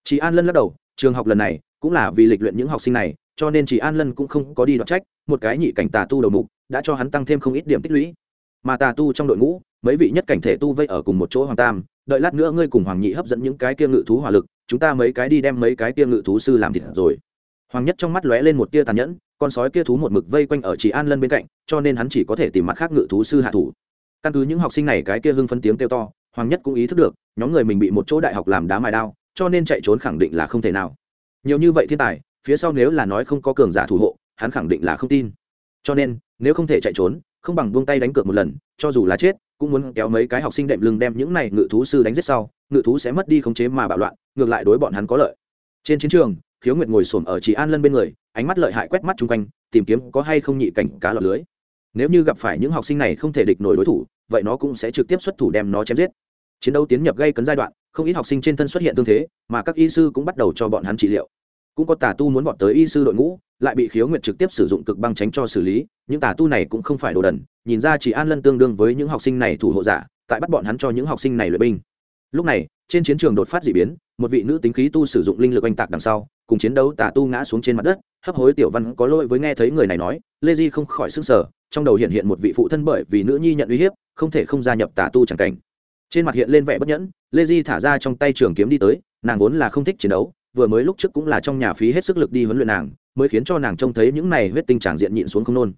Chị an lân lắc đầu, trường học lần này cũng là vì lịch luyện những học sinh này, cho nên chị an lân cũng không có đi đoạt trách, một cái nhị cảnh tà tu đầu mục đã cho hắn tăng thêm không ít điểm tích lũy mà tà tu trong đội ngũ, mấy vị nhất cảnh thể tu vây ở cùng một chỗ hoàng tam, đợi lát nữa ngươi cùng hoàng nhị hấp dẫn những cái kia ngự thú hỏa lực, chúng ta mấy cái đi đem mấy cái kia ngự thú sư làm thịt rồi. Hoàng nhất trong mắt lóe lên một tia tàn nhẫn, con sói kia thú một mực vây quanh ở chị an lân bên cạnh, cho nên hắn chỉ có thể tìm mặt khác ngự thú sư hạ thủ. Căn cứ những học sinh này cái kia hưng phấn tiếng kêu to, hoàng nhất cũng ý thức được, nhóm người mình bị một chỗ đại học làm đá mài đao, cho nên chạy trốn khẳng định là không thể nào. Nhiều như vậy thiên tài, phía sau nếu là nói không có cường giả thủ hộ, hắn khẳng định là không tin. Cho nên, nếu không thể chạy trốn không bằng buông tay đánh cược một lần, cho dù là chết, cũng muốn kéo mấy cái học sinh đệm lưng đem những này ngự thú sư đánh giết sau, ngự thú sẽ mất đi khống chế mà bạo loạn, ngược lại đối bọn hắn có lợi. Trên chiến trường, khiếu nguyệt ngồi xổm ở chị an lân bên người, ánh mắt lợi hại quét mắt chung quanh, tìm kiếm có hay không nhị cảnh cá lọt lưới. Nếu như gặp phải những học sinh này không thể địch nổi đối thủ, vậy nó cũng sẽ trực tiếp xuất thủ đem nó chém giết. Chiến đấu tiến nhập gây cấn giai đoạn, không ít học sinh trên thân xuất hiện tương thế, mà các y sư cũng bắt đầu cho bọn hắn trị liệu. Cũng có tà tu muốn vọt tới y sư đội ngũ lại bị khiếu nguyệt trực tiếp sử dụng cực băng tránh cho xử lý, những tà tu này cũng không phải đồ đần, nhìn ra chỉ an lân tương đương với những học sinh này thủ hộ giả, tại bắt bọn hắn cho những học sinh này luyện binh. Lúc này, trên chiến trường đột phát d ị biến, một vị nữ tính khí tu sử dụng linh lực oanh tạc đằng sau, cùng chiến đấu tà tu ngã xuống trên mặt đất, hấp hối tiểu văn có lỗi với nghe thấy người này nói, lê di không khỏi s ư n g sở trong đầu hiện hiện một vị phụ thân bởi vì nữ nhi nhận uy hiếp, không thể không gia nhập tà tu c h ẳ n g cảnh. Trên mặt hiện lên vẻ bất nhẫn, lê di thả ra trong tay trường kiếm đi tới, nàng vốn là không thích chiến đấu vừa mới lúc trước cũng là trong nhà phí hết sức lực đi huấn luyện nàng, mới khiến cho nàng trông thấy những này huyết tinh tràng diện nhịn xuống không nôn.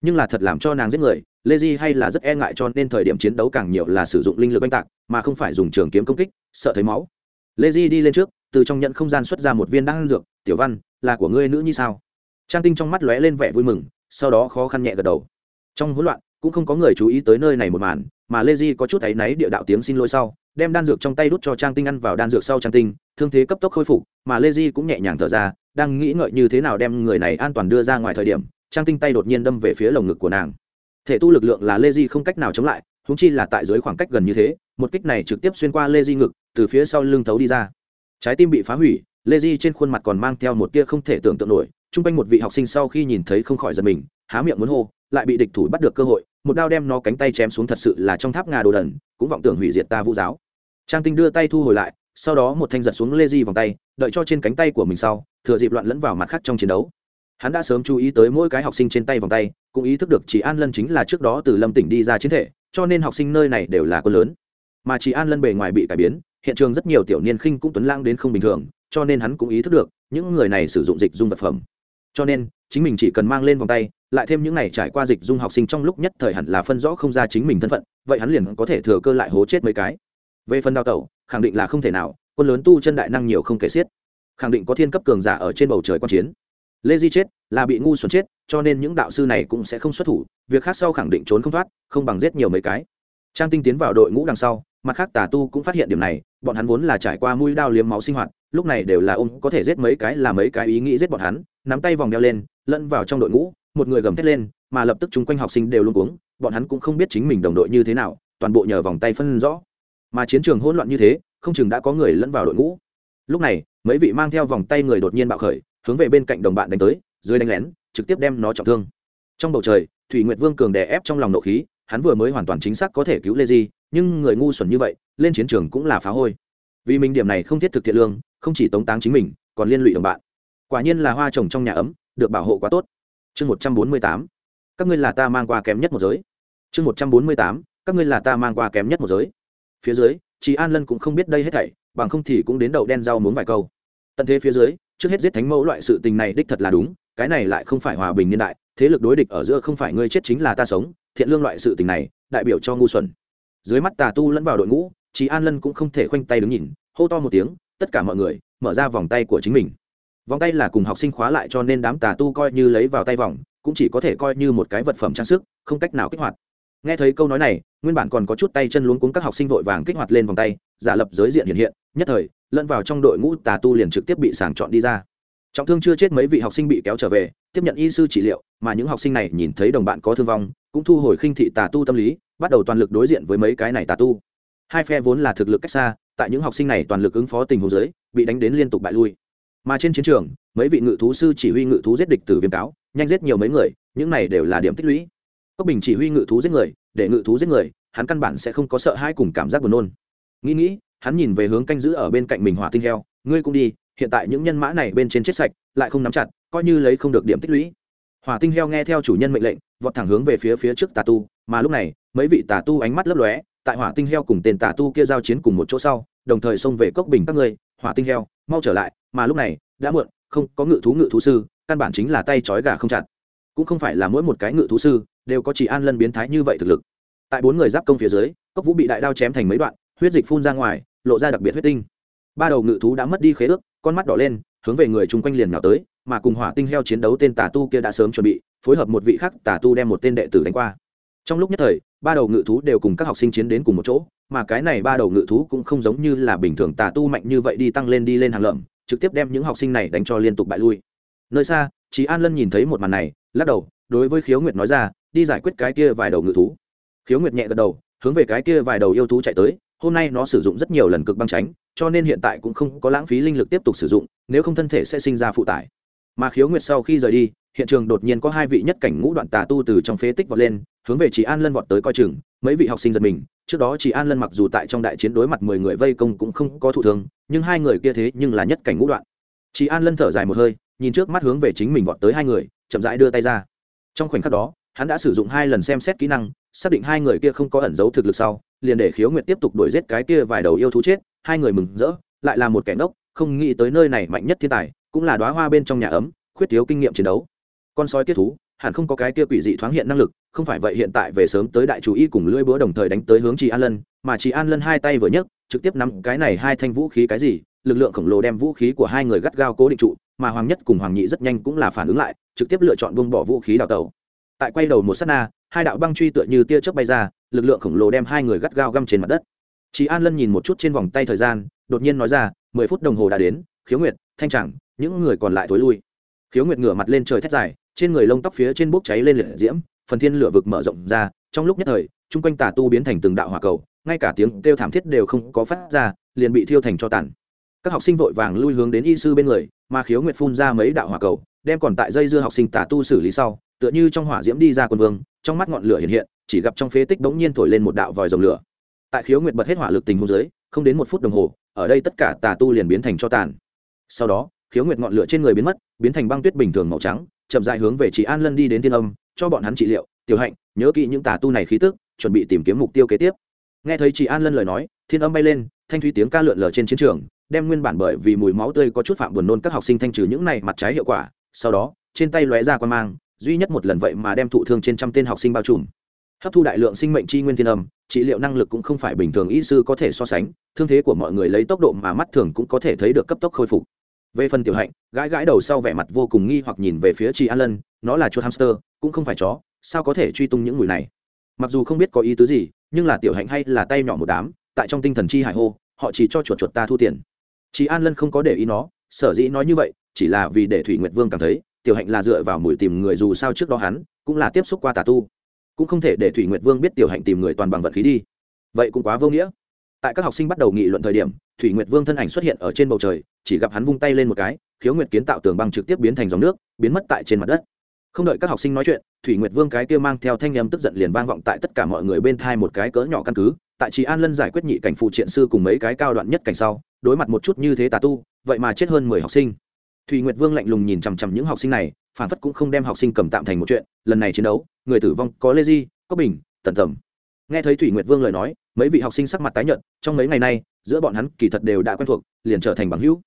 Nhưng là thật làm cho nàng giết người lê di hay là rất e ngại cho nên thời điểm chiến đấu càng nhiều là sử dụng linh lực oanh tạc, mà không phải dùng trường kiếm công kích, sợ thấy máu. Lê di đi lên trước, từ trong nhận không gian xuất ra một viên đan dược, tiểu văn, là của ngươi nữ như sao? Trang tinh trong mắt lóe lên vẻ vui mừng, sau đó khó khăn nhẹ gật đầu. Trong hỗn loạn, cũng không có người chú ý tới nơi này một màn, mà lê di có chút áy náy địa đạo tiếng xin lỗi sau, đem đan dược trong tay đút cho trang tinh ăn vào đan dược sau trang tinh thương thế cấp tốc khôi phục, mà lê di cũng nhẹ nhàng thở ra, đang nghĩ ngợi như thế nào đem người này an toàn đưa ra ngoài thời điểm, trang tinh tay đột nhiên đâm về phía lồng ngực của nàng. Thể tu lực lượng là lê di không cách nào chống lại húng chi là tại dưới khoảng cách gần như thế, một kích này trực tiếp xuyên qua lê di ngực, từ phía sau lưng thấu đi ra. Trái tim bị phá hủy, lê di trên khuôn mặt còn mang theo một tia không thể tưởng tượng nổi, chung quanh một vị học sinh sau khi nhìn thấy không khỏi giật mình, há miệng muốn hô, lại bị địch thủ bắt được cơ hội, một đao đem nó cánh tay chém xuống thật sự là trong tháp ngà đồ đần, cũng vọng tưởng hủy diệt ta vũ giáo. Trang tinh đưa tay thu hồi lại sau đó một thanh giật xuống lê di vòng tay, đợi cho trên cánh tay của mình sau, thừa dịp loạn lẫn vào mặt khác trong chiến đấu. Hắn đã sớm chú ý tới mỗi cái học sinh trên tay vòng tay, cũng ý thức được chỉ an lân chính là trước đó từ lâm tỉnh đi ra chiến thể, cho nên học sinh nơi này đều là quân lớn. Mà chỉ an lân bề ngoài bị cải biến, hiện trường rất nhiều tiểu niên khinh cũng tuấn lãng đến không bình thường, cho nên hắn cũng ý thức được, những người này sử dụng dịch dung vật phẩm. Cho nên, chính mình chỉ cần mang lên vòng tay, lại thêm những này trải qua dịch dung học sinh trong lúc nhất thời hẳn là phân rõ không ra chính mình thân phận, vậy hắn liền có thể thừa cơ lại hố chết mấy cái. Về phần đào tẩu khẳng định là không thể nào, quân lớn tu chân đại năng nhiều không kể xiết. Khẳng định có thiên cấp cường giả ở trên bầu trời quan chiến. Lê di chết, là bị ngu xuẩn chết, cho nên những đạo sư này cũng sẽ không xuất thủ, việc khác sau khẳng định trốn không thoát, không bằng giết nhiều mấy cái. Trang tinh tiến vào đội ngũ đằng sau, mặt khác tà tu cũng phát hiện điểm này, bọn hắn vốn là trải qua mũi đao liếm máu sinh hoạt, lúc này đều là ôm, có thể giết mấy cái là mấy cái ý nghĩ giết bọn hắn, nắm tay vòng đeo lên, lẫn vào trong đội ngũ, một người gầm thét lên, mà lập tức chung quanh học sinh đều luôn uống bọn hắn cũng không biết chính mình đồng đội như thế nào, toàn bộ nhờ vòng tay phân rõ mà chiến trường hỗn loạn như thế, không chừng đã có người lẫn vào đội ngũ. Lúc này, mấy vị mang theo vòng tay người đột nhiên bạo khởi, hướng về bên cạnh đồng bạn đánh tới, dưới đánh lén, trực tiếp đem nó trọng thương. Trong bầu trời, thủy nguyệt vương cường đè ép trong lòng nộ khí, hắn vừa mới hoàn toàn chính xác có thể cứu lê di, nhưng người ngu xuẩn như vậy, lên chiến trường cũng là phá hôi. Vì mình điểm này không thiết thực thiện lương, không chỉ tống táng chính mình, còn liên lụy đồng bạn. Quả nhiên là hoa trồng trong nhà ấm, được bảo hộ quá tốt. Chương một trăm bốn mươi tám. Các ngươi là ta mang qua kém nhất một giới. Chương một trăm bốn mươi tám. Các ngươi là ta mang qua kém nhất một giới phía dưới, chị an lân cũng không biết đây hết thảy, bằng không thì cũng đến đầu đen rau muốn vài câu. Tận thế phía dưới, trước hết giết thánh mẫu loại sự tình này đích thật là đúng, cái này lại không phải hòa bình niên đại, thế lực đối địch ở giữa không phải ngươi chết chính là ta sống, thiện lương loại sự tình này, đại biểu cho ngu xuẩn. Dưới mắt tà tu lẫn vào đội ngũ, chị an lân cũng không thể khoanh tay đứng nhìn, hô to một tiếng, tất cả mọi người, mở ra vòng tay của chính mình. Vòng tay là cùng học sinh khóa lại cho nên đám tà tu coi như lấy vào tay vòng, cũng chỉ có thể coi như một cái vật phẩm trang sức, không cách nào kích hoạt nghe thấy câu nói này, nguyên bản còn có chút tay chân luống cuống các học sinh vội vàng kích hoạt lên vòng tay, giả lập giới diện hiện hiện, nhất thời, lẫn vào trong đội ngũ tà tu liền trực tiếp bị sàng chọn đi ra. Trọng thương chưa chết mấy vị học sinh bị kéo trở về, tiếp nhận y sư trị liệu, mà những học sinh này nhìn thấy đồng bạn có thương vong, cũng thu hồi khinh thị tà tu tâm lý, bắt đầu toàn lực đối diện với mấy cái này tà tu. Hai phe vốn là thực lực cách xa, tại những học sinh này toàn lực ứng phó tình huống giới bị đánh đến liên tục bại lui. Mà trên chiến trường, mấy vị ngự thú sư chỉ huy ngự thú giết địch từ viêm cáo, nhanh giết nhiều mấy người, những này đều là điểm tích lũy cốc bình chỉ huy ngự thú giết người, để ngự thú giết người, hắn căn bản sẽ không có sợ hãi cùng cảm giác buồn nôn. Nghĩ nghĩ, hắn nhìn về hướng canh giữ ở bên cạnh mình hỏa tinh heo, ngươi cũng đi, hiện tại những nhân mã này bên trên chết sạch, lại không nắm chặt, coi như lấy không được điểm tích lũy. Hỏa tinh heo nghe theo chủ nhân mệnh lệnh, vọt thẳng hướng về phía phía trước tà tu, mà lúc này, mấy vị tà tu ánh mắt lấp lóe, tại hỏa tinh heo cùng tên tà tu kia giao chiến cùng một chỗ sau, đồng thời xông về cốc bình các ngươi, hỏa tinh heo, mau trở lại, mà lúc này, đã muộn, không có ngự thú ngự thú sư, căn bản chính là tay trói gà không chặt. Cũng không phải là mỗi một cái ngự thú sư đều có chỉ an lân biến thái như vậy thực lực. Tại bốn người giáp công phía dưới, cốc vũ bị đại đao chém thành mấy đoạn, huyết dịch phun ra ngoài, lộ ra đặc biệt huyết tinh. Ba đầu ngự thú đã mất đi khế ước, con mắt đỏ lên, hướng về người chung quanh liền nào tới, mà cùng hỏa tinh heo chiến đấu tên tà tu kia đã sớm chuẩn bị, phối hợp một vị khác tà tu đem một tên đệ tử đánh qua. Trong lúc nhất thời, ba đầu ngự thú đều cùng các học sinh chiến đến cùng một chỗ, mà cái này ba đầu ngự thú cũng không giống như là bình thường tà tu mạnh như vậy đi tăng lên đi lên hàng lợm, trực tiếp đem những học sinh này đánh cho liên tục bại lui. Nơi xa chị an lân nhìn thấy một màn này, lắc đầu, đối với khiếu nguyệt nói ra đi giải quyết cái kia vài đầu ngự thú. Khiếu nguyệt nhẹ gật đầu, hướng về cái kia vài đầu yêu thú chạy tới, hôm nay nó sử dụng rất nhiều lần cực băng tránh cho nên hiện tại cũng không có lãng phí linh lực tiếp tục sử dụng, nếu không thân thể sẽ sinh ra phụ tải. Mà khiếu nguyệt sau khi rời đi, hiện trường đột nhiên có hai vị nhất cảnh ngũ đoạn tà tu từ trong phế tích vọt lên, hướng về chị an lân vọt tới coi chừng, mấy vị học sinh giật mình, trước đó chị an lân mặc dù tại trong đại chiến đối mặt mười người vây công cũng không có thụ thương, nhưng hai người kia thế nhưng là nhất cảnh ngũ đoạn. Chị an lân thở dài một hơi, nhìn trước mắt hướng về chính mình vọt tới hai người, chậm rãi đưa tay ra. Trong khoảnh khắc đó hắn đã sử dụng hai lần xem xét kỹ năng, xác định hai người kia không có ẩn giấu thực lực sau, liền để khiếu nguyệt tiếp tục đuổi giết cái kia vài đầu yêu thú chết, hai người mừng rỡ, lại là một kẻ ngốc, không nghĩ tới nơi này mạnh nhất thiên tài, cũng là đoá hoa bên trong nhà ấm, khuyết thiếu kinh nghiệm chiến đấu. Con sói kết thú, hẳn không có cái kia quỷ dị thoáng hiện năng lực, không phải vậy hiện tại về sớm tới đại chủ y cùng lưỡi búa đồng thời đánh tới hướng chị an lân, mà chị an lân hai tay vừa nhấc, trực tiếp nắm cái này hai thanh vũ khí cái gì, lực lượng khổng lồ đem vũ khí của hai người gắt gao cố định trụ, mà hoàng nhất cùng hoàng nhị rất nhanh cũng là phản ứng lại, trực tiếp lựa chọn buông bỏ vũ khí đào tẩu tại quay đầu một s á t na, hai đạo băng truy tựa như tia chớp bay ra, lực lượng khổng lồ đem hai người gắt gao găm trên mặt đất. Chị an lân nhìn một chút trên vòng tay thời gian, đột nhiên nói ra, mười phút đồng hồ đã đến, khiếu nguyệt, thanh chẳng những người còn lại thối lui. Khiếu nguyệt ngửa mặt lên trời thét dài, trên người lông tóc phía trên bốc cháy lên liệt diễm, phần thiên lửa vực mở rộng ra, trong lúc nhất thời, chung quanh tà tu biến thành từng đạo hỏa cầu, ngay cả tiếng kêu thảm thiết đều không có phát ra, liền bị thiêu thành cho tàn. Các học sinh vội vàng lui hướng đến y sư bên người, mà khiếu nguyệt phun ra mấy đạo hỏa cầu, đem còn tại dây dưa học sinh tà tu xử lý sau tựa như trong hỏa diễm đi ra quân vương, trong mắt ngọn lửa hiện hiện, chỉ gặp trong phế tích bỗng nhiên thổi lên một đạo vòi rồng lửa. Tại khiếu nguyệt bật hết hỏa lực tình hôn dưới, không đến một phút đồng hồ, ở đây tất cả tà tu liền biến thành cho tàn. Sau đó, khiếu nguyệt ngọn lửa trên người biến mất, biến thành băng tuyết bình thường màu trắng, chậm dại hướng về chị an lân đi đến thiên âm, cho bọn hắn trị liệu, tiểu hạnh, nhớ kỹ những tà tu này khí tức, chuẩn bị tìm kiếm mục tiêu kế tiếp. Nghe thấy chị an lân lời nói, thiên âm bay lên, thanh thúy tiếng ca lượn lờ trên chiến trường, đem nguyên bản bởi vì mùi máu tươi có chút phạm buồn nôn các học sinh thanh trừ những này mặt trái hiệu quả, sau đó, trên tay lóe ra quan mang duy nhất một lần vậy mà đem thụ thương trên trăm tên học sinh bao trùm. Hấp thu đại lượng sinh mệnh chi nguyên thiên âm, trị liệu năng lực cũng không phải bình thường y sư có thể so sánh, thương thế của mọi người lấy tốc độ mà mắt thường cũng có thể thấy được cấp tốc khôi phục. Về phần tiểu hạnh, gãi gãi đầu sau vẻ mặt vô cùng nghi hoặc nhìn về phía chị an lân, nó là chuột hamster, cũng không phải chó, sao có thể truy tung những mùi này? Mặc dù không biết có ý tứ gì, nhưng là tiểu hạnh hay là tay nhỏ một đám, tại trong tinh thần chi hải hô, họ chỉ cho chuột chuột ta thu tiền. Chị an lân không có để ý nó, sở dĩ nói như vậy, chỉ là vì để thủy nguyệt vương cảm thấy tiểu hạnh là dựa vào mùi tìm người dù sao trước đó hắn cũng là tiếp xúc qua tà tu, cũng không thể để thủy nguyệt vương biết tiểu hạnh tìm người toàn bằng vật khí đi. Vậy cũng quá vô nghĩa. Tại các học sinh bắt đầu nghị luận thời điểm, thủy nguyệt vương thân ảnh xuất hiện ở trên bầu trời, chỉ gặp hắn vung tay lên một cái, khiếu nguyệt kiến tạo tường băng trực tiếp biến thành dòng nước, biến mất tại trên mặt đất. Không đợi các học sinh nói chuyện, thủy nguyệt vương cái kia mang theo thanh em tức giận liền vang vọng tại tất cả mọi người bên thai một cái cỡ nhỏ căn cứ. Tại chị an lân giải quyết nhị cảnh phụ triện sư cùng mấy cái cao đoạn nhất cảnh sau, đối mặt một chút như thế tà tu, vậy mà chết hơn mười học sinh thùy nguyệt vương lạnh lùng nhìn chằm chằm những học sinh này, phản phất cũng không đem học sinh cầm tạm thành một chuyện, lần này chiến đấu, người tử vong có lê di, có bình, tần tầm nghe thấy thủy nguyệt vương lời nói, mấy vị học sinh sắc mặt tái nhợt, trong mấy ngày nay, giữa bọn hắn kỳ thật đều đã quen thuộc, liền trở thành bằng hữu.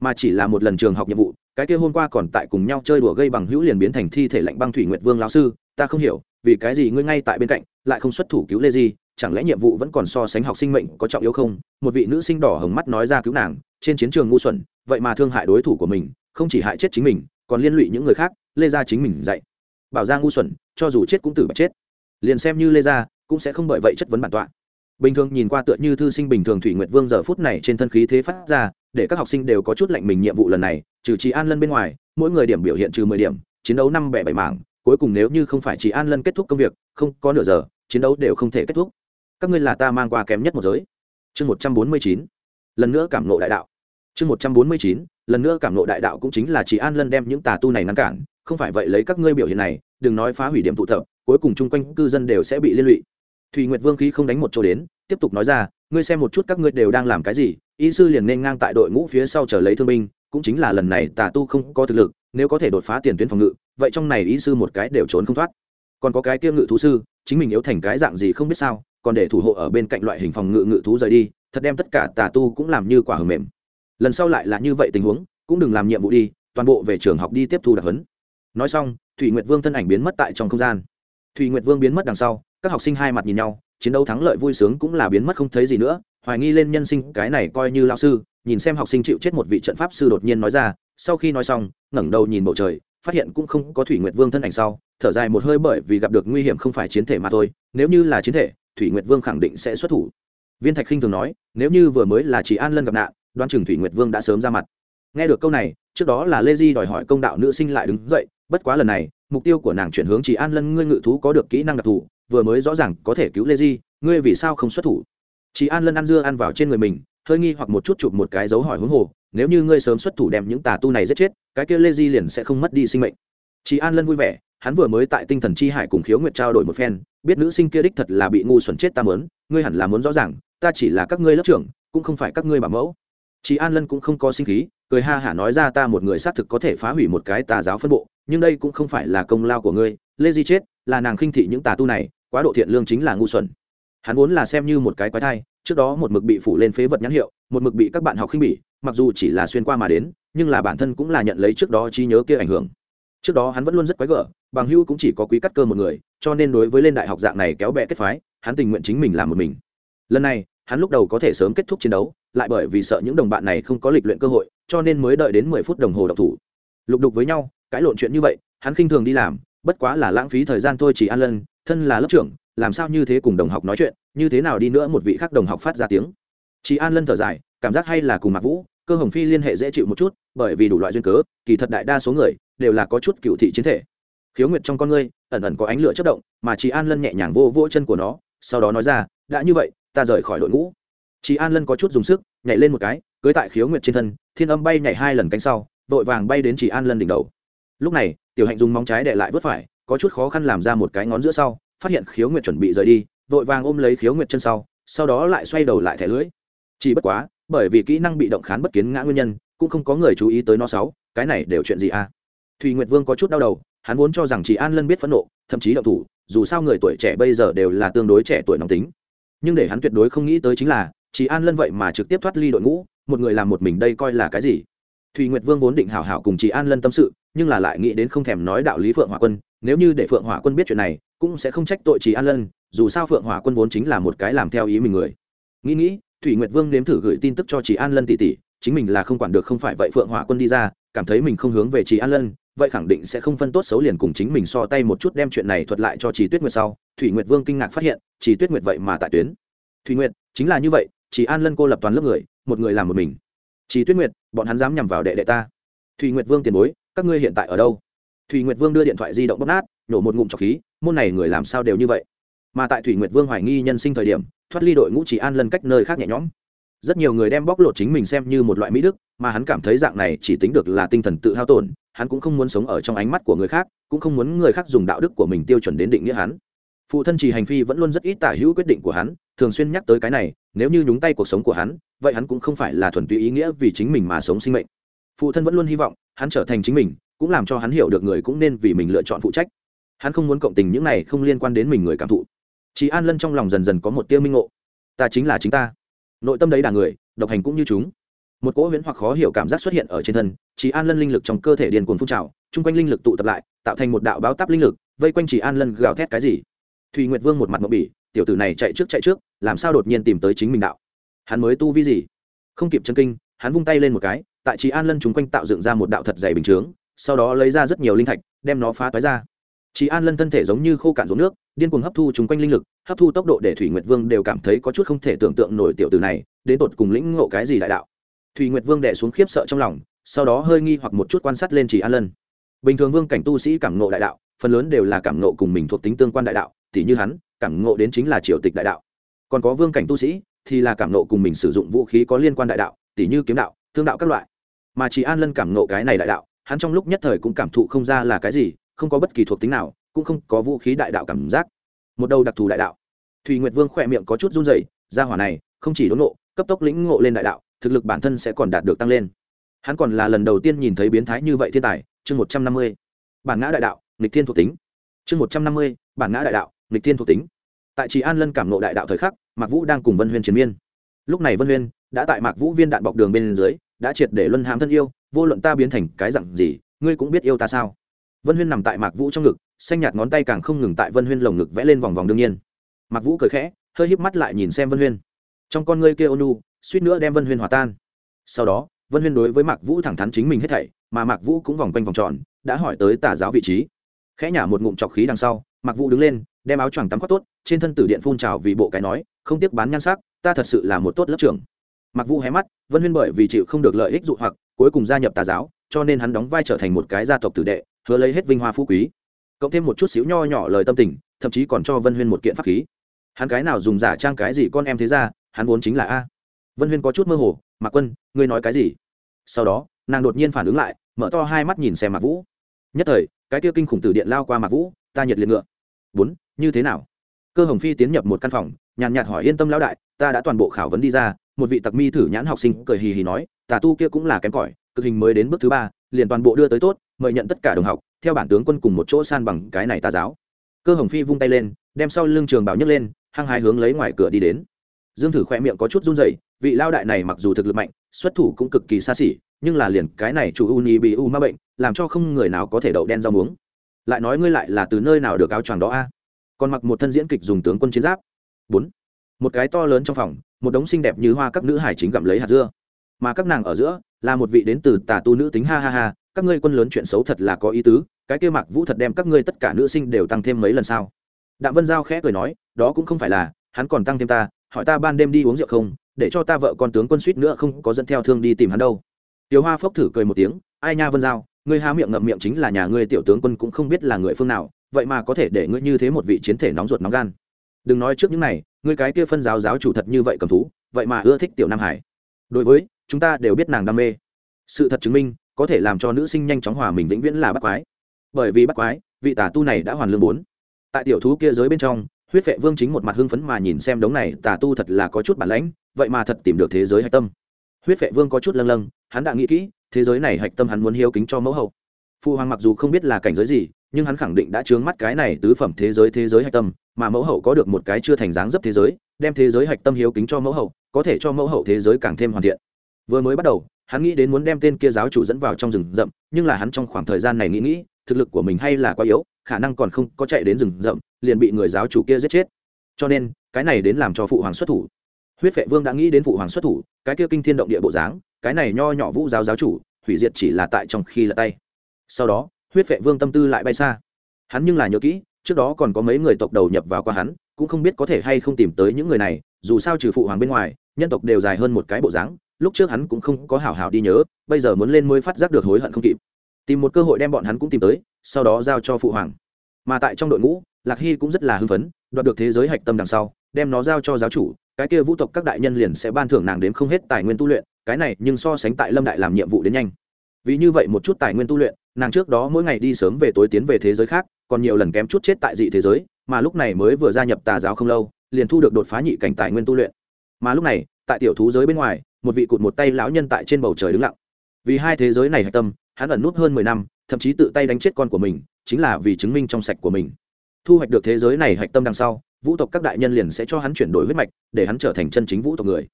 Mà chỉ là một lần trường học nhiệm vụ, cái kia hôm qua còn tại cùng nhau chơi đùa gây bằng hữu liền biến thành thi thể lạnh băng thủy nguyệt vương lão sư, ta không hiểu, vì cái gì ngươi ngay tại bên cạnh, lại không xuất thủ cứu lê di, chẳng lẽ nhiệm vụ vẫn còn so sánh học sinh mệnh có trọng yếu không? Một vị nữ sinh đỏ hồng mắt nói ra cứu nàng, trên chiến trường ngu xuẩn, vậy mà thương hại đối thủ của mình không chỉ hại chết chính mình, còn liên lụy những người khác, lê gia chính mình dạy. Bảo ra ngu xuẩn, cho dù chết cũng tử bạch chết. Liền xem như lê gia, cũng sẽ không bởi vậy chất vấn bản tọa. Bình thường nhìn qua tựa như thư sinh bình thường thủy nguyệt vương giờ phút này trên thân khí thế phát ra, để các học sinh đều có chút lạnh mình nhiệm vụ lần này, trừ chị an lân bên ngoài, mỗi người điểm biểu hiện trừ mười điểm, chiến đấu năm bẻ bảy mảng, cuối cùng nếu như không phải chị an lân kết thúc công việc, không có nửa giờ, chiến đấu đều không thể kết thúc. Các ngươi là ta mang qua kém nhất một giới. Chương một trăm bốn mươi chín. Lần nữa cảm nộ đại đạo. Chương một trăm bốn mươi chín lần nữa cảm nộ đại đạo cũng chính là chỉ an lân đem những tà tu này ngăn cản, không phải vậy lấy các ngươi biểu hiện này, đừng nói phá hủy điểm tụ tập, cuối cùng chung quanh cư dân đều sẽ bị liên lụy. Thùy nguyệt vương khí không đánh một chỗ đến, tiếp tục nói ra, ngươi xem một chút các ngươi đều đang làm cái gì, y sư liền nên ngang tại đội ngũ phía sau chờ lấy thương binh, cũng chính là lần này tà tu không có thực lực, nếu có thể đột phá tiền tuyến phòng ngự, vậy trong này y sư một cái đều trốn không thoát. Còn có cái kia ngự thú sư, chính mình yếu thành cái dạng gì không biết sao, còn để thủ hộ ở bên cạnh loại hình phòng ngự ngự thú rời đi, thật đem tất cả tà tu cũng làm như quả hầm mềm lần sau lại là như vậy tình huống, cũng đừng làm nhiệm vụ đi, toàn bộ về trường học đi tiếp thu đặc huấn. Nói xong, thủy nguyệt vương thân ảnh biến mất tại trong không gian. Thủy nguyệt vương biến mất đằng sau, các học sinh hai mặt nhìn nhau, chiến đấu thắng lợi vui sướng cũng là biến mất không thấy gì nữa, hoài nghi lên nhân sinh, cái này coi như lao sư, nhìn xem học sinh chịu chết một vị trận pháp sư đột nhiên nói ra, sau khi nói xong, ngẩng đầu nhìn bầu trời, phát hiện cũng không có thủy nguyệt vương thân ảnh sau, thở dài một hơi bởi vì gặp được nguy hiểm không phải chiến thể mà thôi, nếu như là chiến thể, thủy nguyệt vương khẳng định sẽ xuất thủ. Viên thạch khinh thường nói, nếu như vừa mới là chỉ an lân gặp nạn đoan chừng thủy nguyệt vương đã sớm ra mặt. Nghe được câu này, trước đó là lê di đòi hỏi công đạo nữ sinh lại đứng dậy, bất quá lần này, mục tiêu của nàng chuyển hướng chỉ an lân, ngươi ngự thú có được kỹ năng đặc thù, vừa mới rõ ràng có thể cứu lê di, ngươi vì sao không xuất thủ? Chỉ an lân ăn dưa ăn vào trên người mình, hơi nghi hoặc một chút chụp một cái dấu hỏi huống hồ, nếu như ngươi sớm xuất thủ đem những tà tu này giết chết, cái kia lê di liền sẽ không mất đi sinh mệnh. Chị an lân vui vẻ, hắn vừa mới tại tinh thần chi hải cùng khiếu nguyệt trao đổi một phen, biết nữ sinh kia đích thật là bị ngu xuẩn chết ta mớn ngươi hẳn là muốn rõ ràng, ta chỉ là các ngươi lớp trưởng, cũng không phải các ngươi bảo mẫu chị an lân cũng không có sinh khí, cười ha hả nói ra ta một người xác thực có thể phá hủy một cái tà giáo phân bộ, nhưng đây cũng không phải là công lao của ngươi, lê di chết, là nàng khinh thị những tà tu này, quá độ thiện lương chính là ngu xuẩn. Hắn vốn là xem như một cái quái thai, trước đó một mực bị phủ lên phế vật nhãn hiệu, một mực bị các bạn học khinh bỉ, mặc dù chỉ là xuyên qua mà đến, nhưng là bản thân cũng là nhận lấy trước đó trí nhớ kia ảnh hưởng. Trước đó hắn vẫn luôn rất quái gở, bằng hưu cũng chỉ có quý cắt cơ một người, cho nên đối với lên đại học dạng này kéo bẹ kết phái, hắn tình nguyện chính mình làm một mình. Lần này, hắn lúc đầu có thể sớm kết thúc chiến đấu lại bởi vì sợ những đồng bạn này không có lịch luyện cơ hội, cho nên mới đợi đến mười phút đồng hồ độc thủ. Lục đục với nhau, cãi lộn chuyện như vậy, hắn khinh thường đi làm, bất quá là lãng phí thời gian thôi chỉ an lân, thân là lớp trưởng, làm sao như thế cùng đồng học nói chuyện, như thế nào đi nữa một vị khác đồng học phát ra tiếng. Chị an lân thở dài, cảm giác hay là cùng mạc vũ, cơ hồng phi liên hệ dễ chịu một chút, bởi vì đủ loại duyên cớ, kỳ thật đại đa số người đều là có chút cựu thị chiến thể. Khiếu nguyệt trong con ngươi, ẩn ẩn có ánh lửa chất động, mà chị an lân nhẹ nhàng vô vô chân của nó, sau đó nói ra, đã như vậy, ta rời khỏi đội ngũ chị an lân có chút dùng sức, nhảy lên một cái, cưới tại khiếu nguyệt trên thân, thiên âm bay nhảy hai lần cánh sau, vội vàng bay đến chị an lân đỉnh đầu. Lúc này, tiểu hạnh dùng móng trái để lại vớt phải, có chút khó khăn làm ra một cái ngón giữa sau, phát hiện khiếu nguyệt chuẩn bị rời đi, vội vàng ôm lấy khiếu nguyệt chân sau sau đó lại xoay đầu lại thẻ lưỡi. Chỉ bất quá, bởi vì kỹ năng bị động khán bất kiến ngã nguyên nhân, cũng không có người chú ý tới nó sáu, cái này đều chuyện gì à? Thùy nguyệt vương có chút đau đầu, hắn vốn cho rằng chỉ an lân biết phẫn nộ, thậm chí động thủ, dù sao người tuổi trẻ bây giờ đều là tương đối trẻ tuổi nóng tính. Nhưng để hắn tuyệt đối không nghĩ tới chính là chỉ an lân vậy mà trực tiếp thoát ly đội ngũ, một người làm một mình đây coi là cái gì? Thùy nguyệt vương vốn định hảo hảo cùng chị an lân tâm sự, nhưng là lại nghĩ đến không thèm nói đạo lý phượng hỏa quân, nếu như để phượng hỏa quân biết chuyện này, cũng sẽ không trách tội chị an lân, dù sao phượng hỏa quân vốn chính là một cái làm theo ý mình người. Nghĩ nghĩ thủy nguyệt vương nếm thử gửi tin tức cho chị an lân tỷ tỷ chính mình là không quản được không phải vậy phượng hỏa quân đi ra, cảm thấy mình không hướng về chị an lân, vậy khẳng định sẽ không phân tốt xấu liền cùng chính mình so tay một chút đem chuyện này thuật lại cho chị tuyết nguyệt sau. Thủy nguyệt vương kinh ngạc phát hiện chị tuyết nguyệt vậy mà tại tuyến. Thủy nguyệt, chính là như vậy chỉ an lân cô lập toàn lớp người, một người làm một mình. Chỉ tuyết nguyệt, bọn hắn dám nhằm vào đệ đệ ta. Thùy nguyệt vương tiền bối, các ngươi hiện tại ở đâu? Thùy nguyệt vương đưa điện thoại di động bóp nát, nổ một ngụm trọc khí, môn này người làm sao đều như vậy? Mà tại thủy nguyệt vương hoài nghi nhân sinh thời điểm, thoát ly đội ngũ chỉ an lân cách nơi khác nhẹ nhõm. Rất nhiều người đem bóc lột chính mình xem như một loại mỹ đức, mà hắn cảm thấy dạng này chỉ tính được là tinh thần tự hao tổn, hắn cũng không muốn sống ở trong ánh mắt của người khác, cũng không muốn người khác dùng đạo đức của mình tiêu chuẩn đến định nghĩa hắn. Phụ thân chỉ hành phi vẫn luôn rất ít tả hữu quyết định của hắn, thường xuyên nhắc tới cái này nếu như nhúng tay cuộc sống của hắn, vậy hắn cũng không phải là thuần túy ý nghĩa vì chính mình mà sống sinh mệnh. Phụ thân vẫn luôn hy vọng hắn trở thành chính mình, cũng làm cho hắn hiểu được người cũng nên vì mình lựa chọn phụ trách. Hắn không muốn cộng tình những này không liên quan đến mình người cảm thụ. Chị an lân trong lòng dần dần có một tiêu minh ngộ. Ta chính là chính ta. Nội tâm đấy đà người, độc hành cũng như chúng. Một cỗ huyễn hoặc khó hiểu cảm giác xuất hiện ở trên thân chị an lân linh lực trong cơ thể điền cuồng phun trào, chung quanh linh lực tụ tập lại, tạo thành một đạo báo táp linh lực, vây quanh chị an lân gào thét cái gì. Thùy nguyệt vương một mặt mộng bỉ tiểu tử này chạy trước chạy trước, làm sao đột nhiên tìm tới chính mình đạo? Hắn mới tu vi gì? Không kịp chân kinh, hắn vung tay lên một cái, tại chị an lân chúng quanh tạo dựng ra một đạo thật dày bình chướng, sau đó lấy ra rất nhiều linh thạch, đem nó phá toái ra. Chị an lân thân thể giống như khô cạn ruộng nước, điên cuồng hấp thu chúng quanh linh lực, hấp thu tốc độ để thủy nguyệt vương đều cảm thấy có chút không thể tưởng tượng nổi tiểu từ này, đến tột cùng lĩnh ngộ cái gì đại đạo. Thủy nguyệt vương đẻ xuống khiếp sợ trong lòng, sau đó hơi nghi hoặc một chút quan sát lên chị an lân. Bình thường vương cảnh tu sĩ cảm ngộ đại đạo, phần lớn đều là cảm ngộ cùng mình thuộc tính tương quan đại đạo t như hắn cảm ngộ đến chính là triều tịch đại đạo. Còn có vương cảnh tu sĩ, thì là cảm ngộ cùng mình sử dụng vũ khí có liên quan đại đạo tỷ như kiếm đạo, thương đạo các loại. Mà chỉ an lân cảm ngộ cái này đại đạo, hắn trong lúc nhất thời cũng cảm thụ không ra là cái gì, không có bất kỳ thuộc tính nào, cũng không có vũ khí đại đạo cảm giác. Một đầu đặc thù đại đạo. Thùy nguyệt vương khỏe miệng có chút run rẩy, ra hỏa này, không chỉ đốn ngộ, cấp tốc lĩnh ngộ lên đại đạo, thực lực bản thân sẽ còn đạt được tăng lên. Hắn còn là lần đầu tiên nhìn thấy biến thái như vậy thiên tài, chương một trăm năm mươi. Bản ngã đại đạo, nghịch thiên thuộc tính. Chương một trăm năm mươi, bản ngã đại đạo nghịch thiên thuộc tính. Tại trì an lân cảm nộ đại đạo thời khắc, mạc vũ đang cùng vân huyên chiến miên. Lúc này vân huyên đã tại mạc vũ viên đạn bọc đường bên dưới, đã triệt để luân hãm thân yêu, vô luận ta biến thành cái dặn gì, ngươi cũng biết yêu ta sao? Vân huyên nằm tại mạc vũ trong ngực, xanh nhạt ngón tay càng không ngừng tại vân huyên lồng ngực vẽ lên vòng vòng đương nhiên. Mạc vũ cười khẽ, hơi híp mắt lại nhìn xem vân huyên. Trong con ngươi kia ônu, suýt nữa đem vân huyên hòa tan. Sau đó, vân huyên đối với mạc vũ thẳng thắn chính mình hết thảy, mà mạc vũ cũng vòng quanh vòng tròn, đã hỏi tới tà giáo vị trí. Khẽ nhả một ngụm trọc khí đằng sau, mạc vũ đứng lên đem áo choàng tắm khoác tốt, trên thân tử điện phun trào vì bộ cái nói, không tiếc bán nhan sắc, ta thật sự là một tốt lớp trưởng. Mặc vũ hé mắt, vân huyên bởi vì chịu không được lợi ích dụ hoặc, cuối cùng gia nhập tà giáo, cho nên hắn đóng vai trở thành một cái gia tộc tử đệ, hứa lấy hết vinh hoa phú quý. Cộng thêm một chút xíu nho nhỏ lời tâm tình, thậm chí còn cho vân huyên một kiện pháp khí. Hắn cái nào dùng giả trang cái gì con em thế ra, hắn vốn chính là a. Vân huyên có chút mơ hồ, mạc quân, ngươi nói cái gì? Sau đó, nàng đột nhiên phản ứng lại, mở to hai mắt nhìn xem mạc vũ. Nhất thời, cái kia kinh khủng tử điện lao qua mạc vũ, ta nhiệt liệt ngựa bốn, như thế nào? Cơ hồng phi tiến nhập một căn phòng, nhàn nhạt hỏi, yên tâm lão đại, ta đã toàn bộ khảo vấn đi ra. Một vị tặc mi thử nhãn học sinh cười hì hì nói, tà tu kia cũng là kém cỏi, cực hình mới đến bước thứ ba, liền toàn bộ đưa tới tốt, mời nhận tất cả đồng học, theo bản tướng quân cùng một chỗ san bằng cái này tà giáo. Cơ hồng phi vung tay lên, đem sau lưng trường bảo nhấc lên, hăng hai hướng lấy ngoài cửa đi đến. Dương thử khoe miệng có chút run rẩy, vị lao đại này mặc dù thực lực mạnh, xuất thủ cũng cực kỳ xa xỉ, nhưng là liền cái này chủ u ni bị u ma bệnh, làm cho không người nào có thể đậu đen rau muống lại nói ngươi lại là từ nơi nào được áo choàng đó a? Còn mặc một thân diễn kịch dùng tướng quân chiến giáp. Bốn. Một cái to lớn trong phòng, một đống xinh đẹp như hoa các nữ hải chính gặm lấy hạt dưa. Mà các nàng ở giữa, là một vị đến từ tà tu nữ tính ha ha ha, các ngươi quân lớn chuyện xấu thật là có ý tứ, cái kia mặc vũ thật đem các ngươi tất cả nữ sinh đều tăng thêm mấy lần sao? Đạm vân giao khẽ cười nói, đó cũng không phải là, hắn còn tăng thêm ta, hỏi ta ban đêm đi uống rượu không, để cho ta vợ con tướng quân suýt nữa không có dẫn theo thương đi tìm hắn đâu. Tiểu hoa phốc thử cười một tiếng, ai nha vân giao ngươi há miệng ngậm miệng chính là nhà ngươi tiểu tướng quân cũng không biết là người phương nào, vậy mà có thể để ngươi như thế một vị chiến thể nóng ruột nóng gan. Đừng nói trước những này, ngươi cái kia phân giáo giáo chủ thật như vậy cầm thú, vậy mà ưa thích tiểu nam hải. Đối với, chúng ta đều biết nàng đam mê. Sự thật chứng minh, có thể làm cho nữ sinh nhanh chóng hòa mình vĩnh viễn là bắt quái. Bởi vì bắt quái, vị tà tu này đã hoàn lương bốn. Tại tiểu thú kia giới bên trong, huyết vệ vương chính một mặt hưng phấn mà nhìn xem đống này, tà tu thật là có chút bản lãnh, vậy mà thật tìm được thế giới hạch tâm. Huyết vệ vương có chút lâng lâng, hắn đã nghĩ kỹ thế giới này hạch tâm hắn muốn hiếu kính cho mẫu hậu. Phụ hoàng mặc dù không biết là cảnh giới gì, nhưng hắn khẳng định đã chướng mắt cái này tứ phẩm thế giới thế giới hạch tâm, mà mẫu hậu có được một cái chưa thành dáng dấp thế giới, đem thế giới hạch tâm hiếu kính cho mẫu hậu, có thể cho mẫu hậu thế giới càng thêm hoàn thiện. Vừa mới bắt đầu, hắn nghĩ đến muốn đem tên kia giáo chủ dẫn vào trong rừng rậm, nhưng là hắn trong khoảng thời gian này nghĩ nghĩ, thực lực của mình hay là quá yếu, khả năng còn không có chạy đến rừng rậm, liền bị người giáo chủ kia giết chết. Cho nên, cái này đến làm cho phụ hoàng xuất thủ huyết vệ vương đã nghĩ đến phụ hoàng xuất thủ, cái kia kinh thiên động địa bộ dáng, cái này nho nhỏ vũ giáo giáo chủ, hủy diệt chỉ là tại trong khi là tay. Sau đó, huyết vệ vương tâm tư lại bay xa. Hắn nhưng là nhớ kỹ, trước đó còn có mấy người tộc đầu nhập vào qua hắn, cũng không biết có thể hay không tìm tới những người này, dù sao trừ phụ hoàng bên ngoài, nhân tộc đều dài hơn một cái bộ dáng, lúc trước hắn cũng không có hảo hảo đi nhớ, bây giờ muốn lên mới phát giác được hối hận không kịp. Tìm một cơ hội đem bọn hắn cũng tìm tới, sau đó giao cho phụ hoàng. Mà tại trong đội ngũ, lạc hy cũng rất là hưng phấn, đoạt được thế giới hạch tâm đằng sau, đem nó giao cho giáo chủ cái kia vũ tộc các đại nhân liền sẽ ban thưởng nàng đến không hết tài nguyên tu luyện, cái này nhưng so sánh tại lâm đại làm nhiệm vụ đến nhanh. Vì như vậy một chút tài nguyên tu luyện, nàng trước đó mỗi ngày đi sớm về tối tiến về thế giới khác, còn nhiều lần kém chút chết tại dị thế giới, mà lúc này mới vừa gia nhập tà giáo không lâu, liền thu được đột phá nhị cảnh tài nguyên tu luyện. Mà lúc này, tại tiểu thú giới bên ngoài, một vị cụt một tay lão nhân tại trên bầu trời đứng lặng. Vì hai thế giới này hạch tâm, hắn ẩn nút hơn mười năm, thậm chí tự tay đánh chết con của mình, chính là vì chứng minh trong sạch của mình. Thu hoạch được thế giới này hạch tâm đằng sau vũ tộc các đại nhân liền sẽ cho hắn chuyển đổi huyết mạch, để hắn trở thành chân chính vũ tộc người.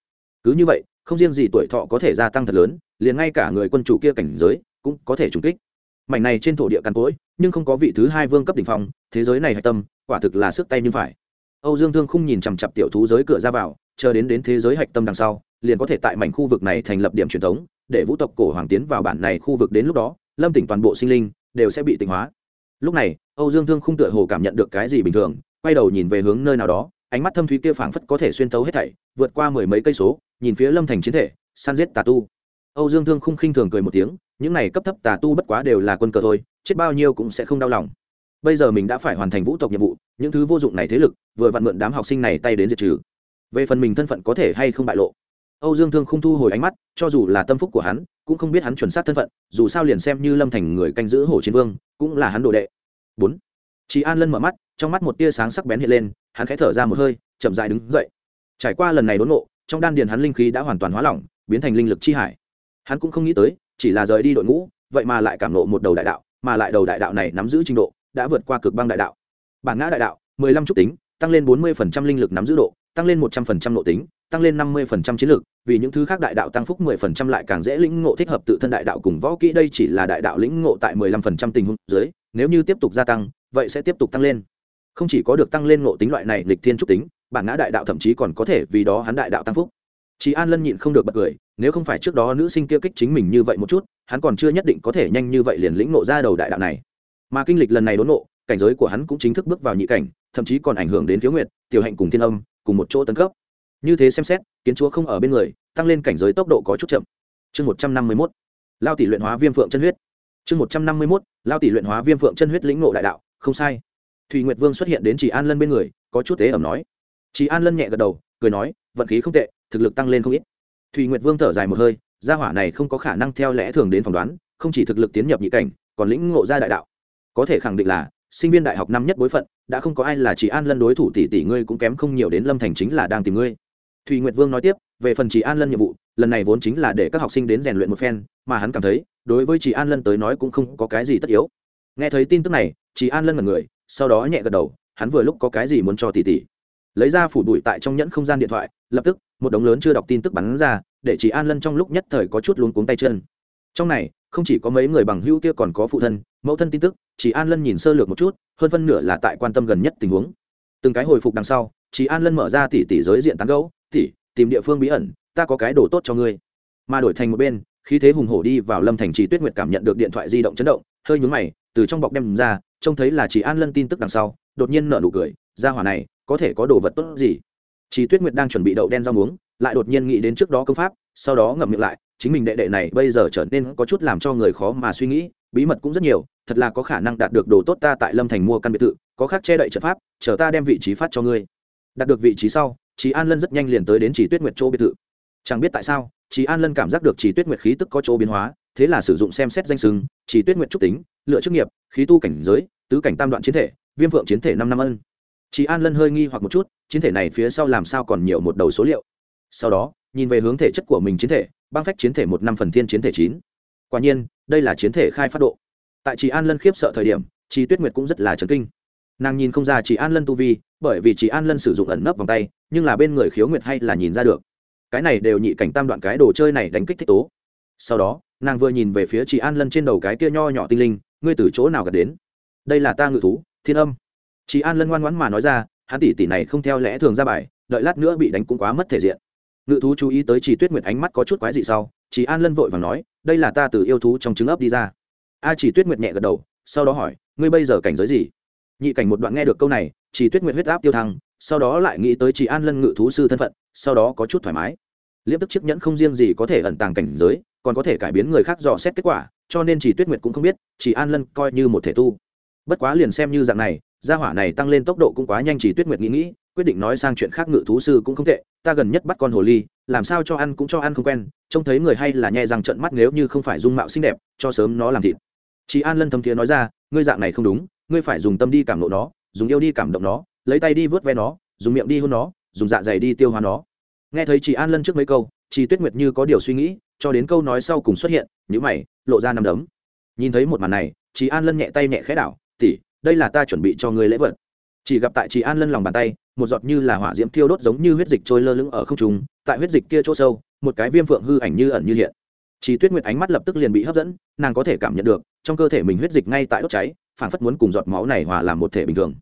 Cứ như vậy, không riêng gì tuổi thọ có thể gia tăng thật lớn, liền ngay cả người quân chủ kia cảnh giới cũng có thể trùng kích. Mảnh này trên thổ địa căn cỗi, nhưng không có vị thứ hai vương cấp đ ỉ n h phong, thế giới này hạch tâm, quả thực là sức tay như phải. Âu dương thương không nhìn chằm chặp tiểu thú giới cửa ra vào, chờ đến đến thế giới hạch tâm đằng sau, liền có thể tại mảnh khu vực này thành lập điểm truyền thống, để vũ tộc cổ hoàng tiến vào bản này khu vực đến lúc đó, lâm tỉnh toàn bộ sinh linh đều sẽ bị tỉnh hóa. Lúc này, âu dương thương không tựa hồ cảm nhận được cái gì bình thường quay đầu nhìn về hướng nơi nào đó, ánh mắt thâm thúy kia phảng phất có thể xuyên tấu hết thảy, vượt qua mười mấy cây số, nhìn phía lâm thành chiến thể, san giết tà tu. Âu dương thương không khinh thường cười một tiếng, những này cấp thấp tà tu bất quá đều là quân cờ thôi, chết bao nhiêu cũng sẽ không đau lòng. Bây giờ mình đã phải hoàn thành vũ tộc nhiệm vụ, những thứ vô dụng này thế lực, vừa vặn mượn đám học sinh này tay đến diệt trừ. Về phần mình thân phận có thể hay không bại lộ. Âu dương thương không thu hồi ánh mắt, cho dù là tâm phúc của hắn, cũng không biết hắn chuẩn xác thân phận, dù sao liền xem như lâm thành người canh giữ hồ chiến vương, cũng là hắn đồ đệ. Bốn. Chị an lân mở mắt trong mắt một tia sáng sắc bén hiện lên, hắn khẽ thở ra một hơi, chậm dại đứng dậy. Trải qua lần này đốn ngộ, trong đan điền hắn linh khí đã hoàn toàn hóa lỏng, biến thành linh lực chi hải. Hắn cũng không nghĩ tới, chỉ là rời đi đội ngũ, vậy mà lại cảm nộ một đầu đại đạo, mà lại đầu đại đạo này nắm giữ trình độ, đã vượt qua cực băng đại đạo. Bản ngã đại đạo, mười lăm trúc tính, tăng lên bốn mươi phần trăm linh lực nắm giữ độ, tăng lên một trăm phần trăm nội tính, tăng lên năm mươi phần trăm chiến lực. vì những thứ khác đại đạo tăng phúc mười phần trăm lại càng dễ lĩnh ngộ thích hợp tự thân đại đạo cùng võ kỹ. Đây chỉ là đại đạo lĩnh ngộ tại mười lăm phần trăm tình huống dưới, nếu như tiếp tục gia tăng, vậy sẽ tiếp tục tăng lên không chỉ có được tăng lên ngộ tính loại này lịch thiên trúc tính, bản ngã đại đạo thậm chí còn có thể vì đó hắn đại đạo tăng phúc. Chị an lân nhịn không được bật cười, nếu không phải trước đó nữ sinh kia kích chính mình như vậy một chút, hắn còn chưa nhất định có thể nhanh như vậy liền lĩnh ngộ ra đầu đại đạo này. Mà kinh lịch lần này đốn ngộ, cảnh giới của hắn cũng chính thức bước vào nhị cảnh, thậm chí còn ảnh hưởng đến thiếu nguyệt, tiểu hạnh cùng thiên âm, cùng một chỗ tấn cấp. Như thế xem xét, kiến chúa không ở bên người, tăng lên cảnh giới tốc độ có chút chậm. Chương một trăm năm mươi mốt, lao tỷ luyện hóa viêm phượng chân huyết. Chương một trăm năm mươi mốt, lao tỷ luyện hóa viêm phượng chân huyết lĩnh ngộ đại đạo, không sai thùy nguyệt vương xuất hiện đến chị an lân bên người, có chút tế ẩm nói. Chị an lân nhẹ gật đầu, cười nói, vận khí không tệ, thực lực tăng lên không ít. Thùy nguyệt vương thở dài một hơi, gia hỏa này không có khả năng theo lẽ thường đến phỏng đoán, không chỉ thực lực tiến nhập nhị cảnh, còn lĩnh ngộ ra đại đạo. Có thể khẳng định là, sinh viên đại học năm nhất bối phận, đã không có ai là chỉ an lân đối thủ tỷ tỷ ngươi cũng kém không nhiều đến lâm thành chính là đang tìm ngươi. Thùy nguyệt vương nói tiếp, về phần chỉ an lân nhiệm vụ, lần này vốn chính là để các học sinh đến rèn luyện một phen, mà hắn cảm thấy, đối với chỉ an lân tới nói cũng không có cái gì tất yếu. Nghe thấy tin tức này chỉ an lân mật người sau đó nhẹ gật đầu, hắn vừa lúc có cái gì muốn cho tỷ tỷ lấy ra phủ bụi tại trong nhẫn không gian điện thoại, lập tức, một đống lớn chưa đọc tin tức bắn ra, để chỉ an lân trong lúc nhất thời có chút luống cuống tay chân. Trong này, không chỉ có mấy người bằng hữu kia còn có phụ thân, mẫu thân tin tức chỉ an lân nhìn sơ lược một chút, hơn phân nửa là tại quan tâm gần nhất tình huống. Từng cái hồi phục đằng sau chỉ an lân mở ra tỷ tỷ giới diện tán gấu tỷ tìm địa phương bí ẩn, ta có cái đồ tốt cho ngươi. Mà đổi thành một bên, khí thế hùng hổ đi vào lâm thành trì tuyết nguyệt cảm nhận được điện thoại di động chấn động, hơi nhúng mày từ trong bọc đem ra, trông thấy là chỉ an lân tin tức đằng sau, đột nhiên nở nụ cười, ra hỏa này, có thể có đồ vật tốt gì? Chỉ tuyết nguyệt đang chuẩn bị đậu đen rau muống, lại đột nhiên nghĩ đến trước đó công pháp, sau đó ngậm miệng lại, chính mình đệ đệ này bây giờ trở nên có chút làm cho người khó mà suy nghĩ, bí mật cũng rất nhiều, thật là có khả năng đạt được đồ tốt ta tại lâm thành mua căn biệt thự, có khác che đậy trận pháp, chờ ta đem vị trí phát cho ngươi. Đạt được vị trí sau, chị an lân rất nhanh liền tới đến chỉ tuyết nguyệt chỗ biệt thự. Chẳng biết tại sao, chị an lân cảm giác được chỉ tuyết nguyệt khí tức có chỗ biến hóa thế là sử dụng xem xét danh sưng chỉ tuyết nguyệt trúc tính, lựa chức nghiệp, khí tu cảnh giới, tứ cảnh tam đoạn chiến thể, viêm phượng chiến thể năm năm ân. Chị an lân hơi nghi hoặc một chút, chiến thể này phía sau làm sao còn nhiều một đầu số liệu. Sau đó, nhìn về hướng thể chất của mình chiến thể, băng phách chiến thể một năm phần thiên chiến thể chín. Quả nhiên, đây là chiến thể khai phát độ. Tại chị an lân khiếp sợ thời điểm chị tuyết nguyệt cũng rất là chấn kinh. Nàng nhìn không ra chị an lân tu vi, bởi vì chị an lân sử dụng ẩn nấp vòng tay, nhưng là bên người khiếu nguyệt hay là nhìn ra được. Cái này đều nhị cảnh tam đoạn cái đồ chơi này đánh kích thích tố. Sau đó nàng vừa nhìn về phía chị an lân trên đầu cái kia nho nhỏ tinh linh, ngươi từ chỗ nào gặp đến? Đây là ta ngự thú, thiên âm. Chị an lân ngoan ngoãn mà nói ra, hắn tỷ tỷ này không theo lẽ thường ra bài, đợi lát nữa bị đánh cũng quá mất thể diện. Ngự thú chú ý tới chị tuyết nguyệt ánh mắt có chút quái dị sau, chị an lân vội và nói, đây là ta từ yêu thú trong trứng ấp đi ra. A, chị tuyết nguyệt nhẹ gật đầu, sau đó hỏi, ngươi bây giờ cảnh giới gì? Nhị cảnh một đoạn nghe được câu này, Chị tuyết nguyệt huyết áp tiêu thăng, sau đó lại nghĩ tới chị an lân ngự thú sư thân phận, sau đó có chút thoải mái. Liếp tức chiếc nhẫn không riêng gì có thể ẩn tàng cảnh giới còn có thể cải biến người khác dò xét kết quả, cho nên chỉ tuyết nguyệt cũng không biết, chỉ an lân coi như một thể tu. Bất quá liền xem như dạng này, gia hỏa này tăng lên tốc độ cũng quá nhanh chỉ tuyết nguyệt nghĩ nghĩ, quyết định nói sang chuyện khác ngự thú sư cũng không tệ, ta gần nhất bắt con hồ ly, làm sao cho ăn cũng cho ăn không quen, trông thấy người hay là nhẹ rằng trận mắt nếu như không phải dung mạo xinh đẹp, cho sớm nó làm thịt. Chị an lân thâm thiế nói ra, ngươi dạng này không đúng, ngươi phải dùng tâm đi cảm lộ nó, dùng yêu đi cảm động nó, lấy tay đi vớt ve nó, dùng miệng đi hôn nó, dùng dạ dày đi tiêu hóa nó. Nghe thấy chị an lân trước mấy câu Chi tuyết nguyệt như có điều suy nghĩ, cho đến câu nói sau cùng xuất hiện nhữ mày, lộ ra nằm đấm. Nhìn thấy một màn này chị an lân nhẹ tay nhẹ khẽ đảo tỉ đây là ta chuẩn bị cho ngươi lễ vật. Chỉ gặp tại chị an lân lòng bàn tay, một giọt như là hỏa diễm thiêu đốt giống như huyết dịch trôi lơ lửng ở không trung, tại huyết dịch kia chỗ sâu, một cái viêm phượng hư ảnh như ẩn như hiện. Chị tuyết nguyệt ánh mắt lập tức liền bị hấp dẫn, nàng có thể cảm nhận được, trong cơ thể mình huyết dịch ngay tại đốt cháy phản phất muốn cùng giọt máu này hòa làm một thể bình thường.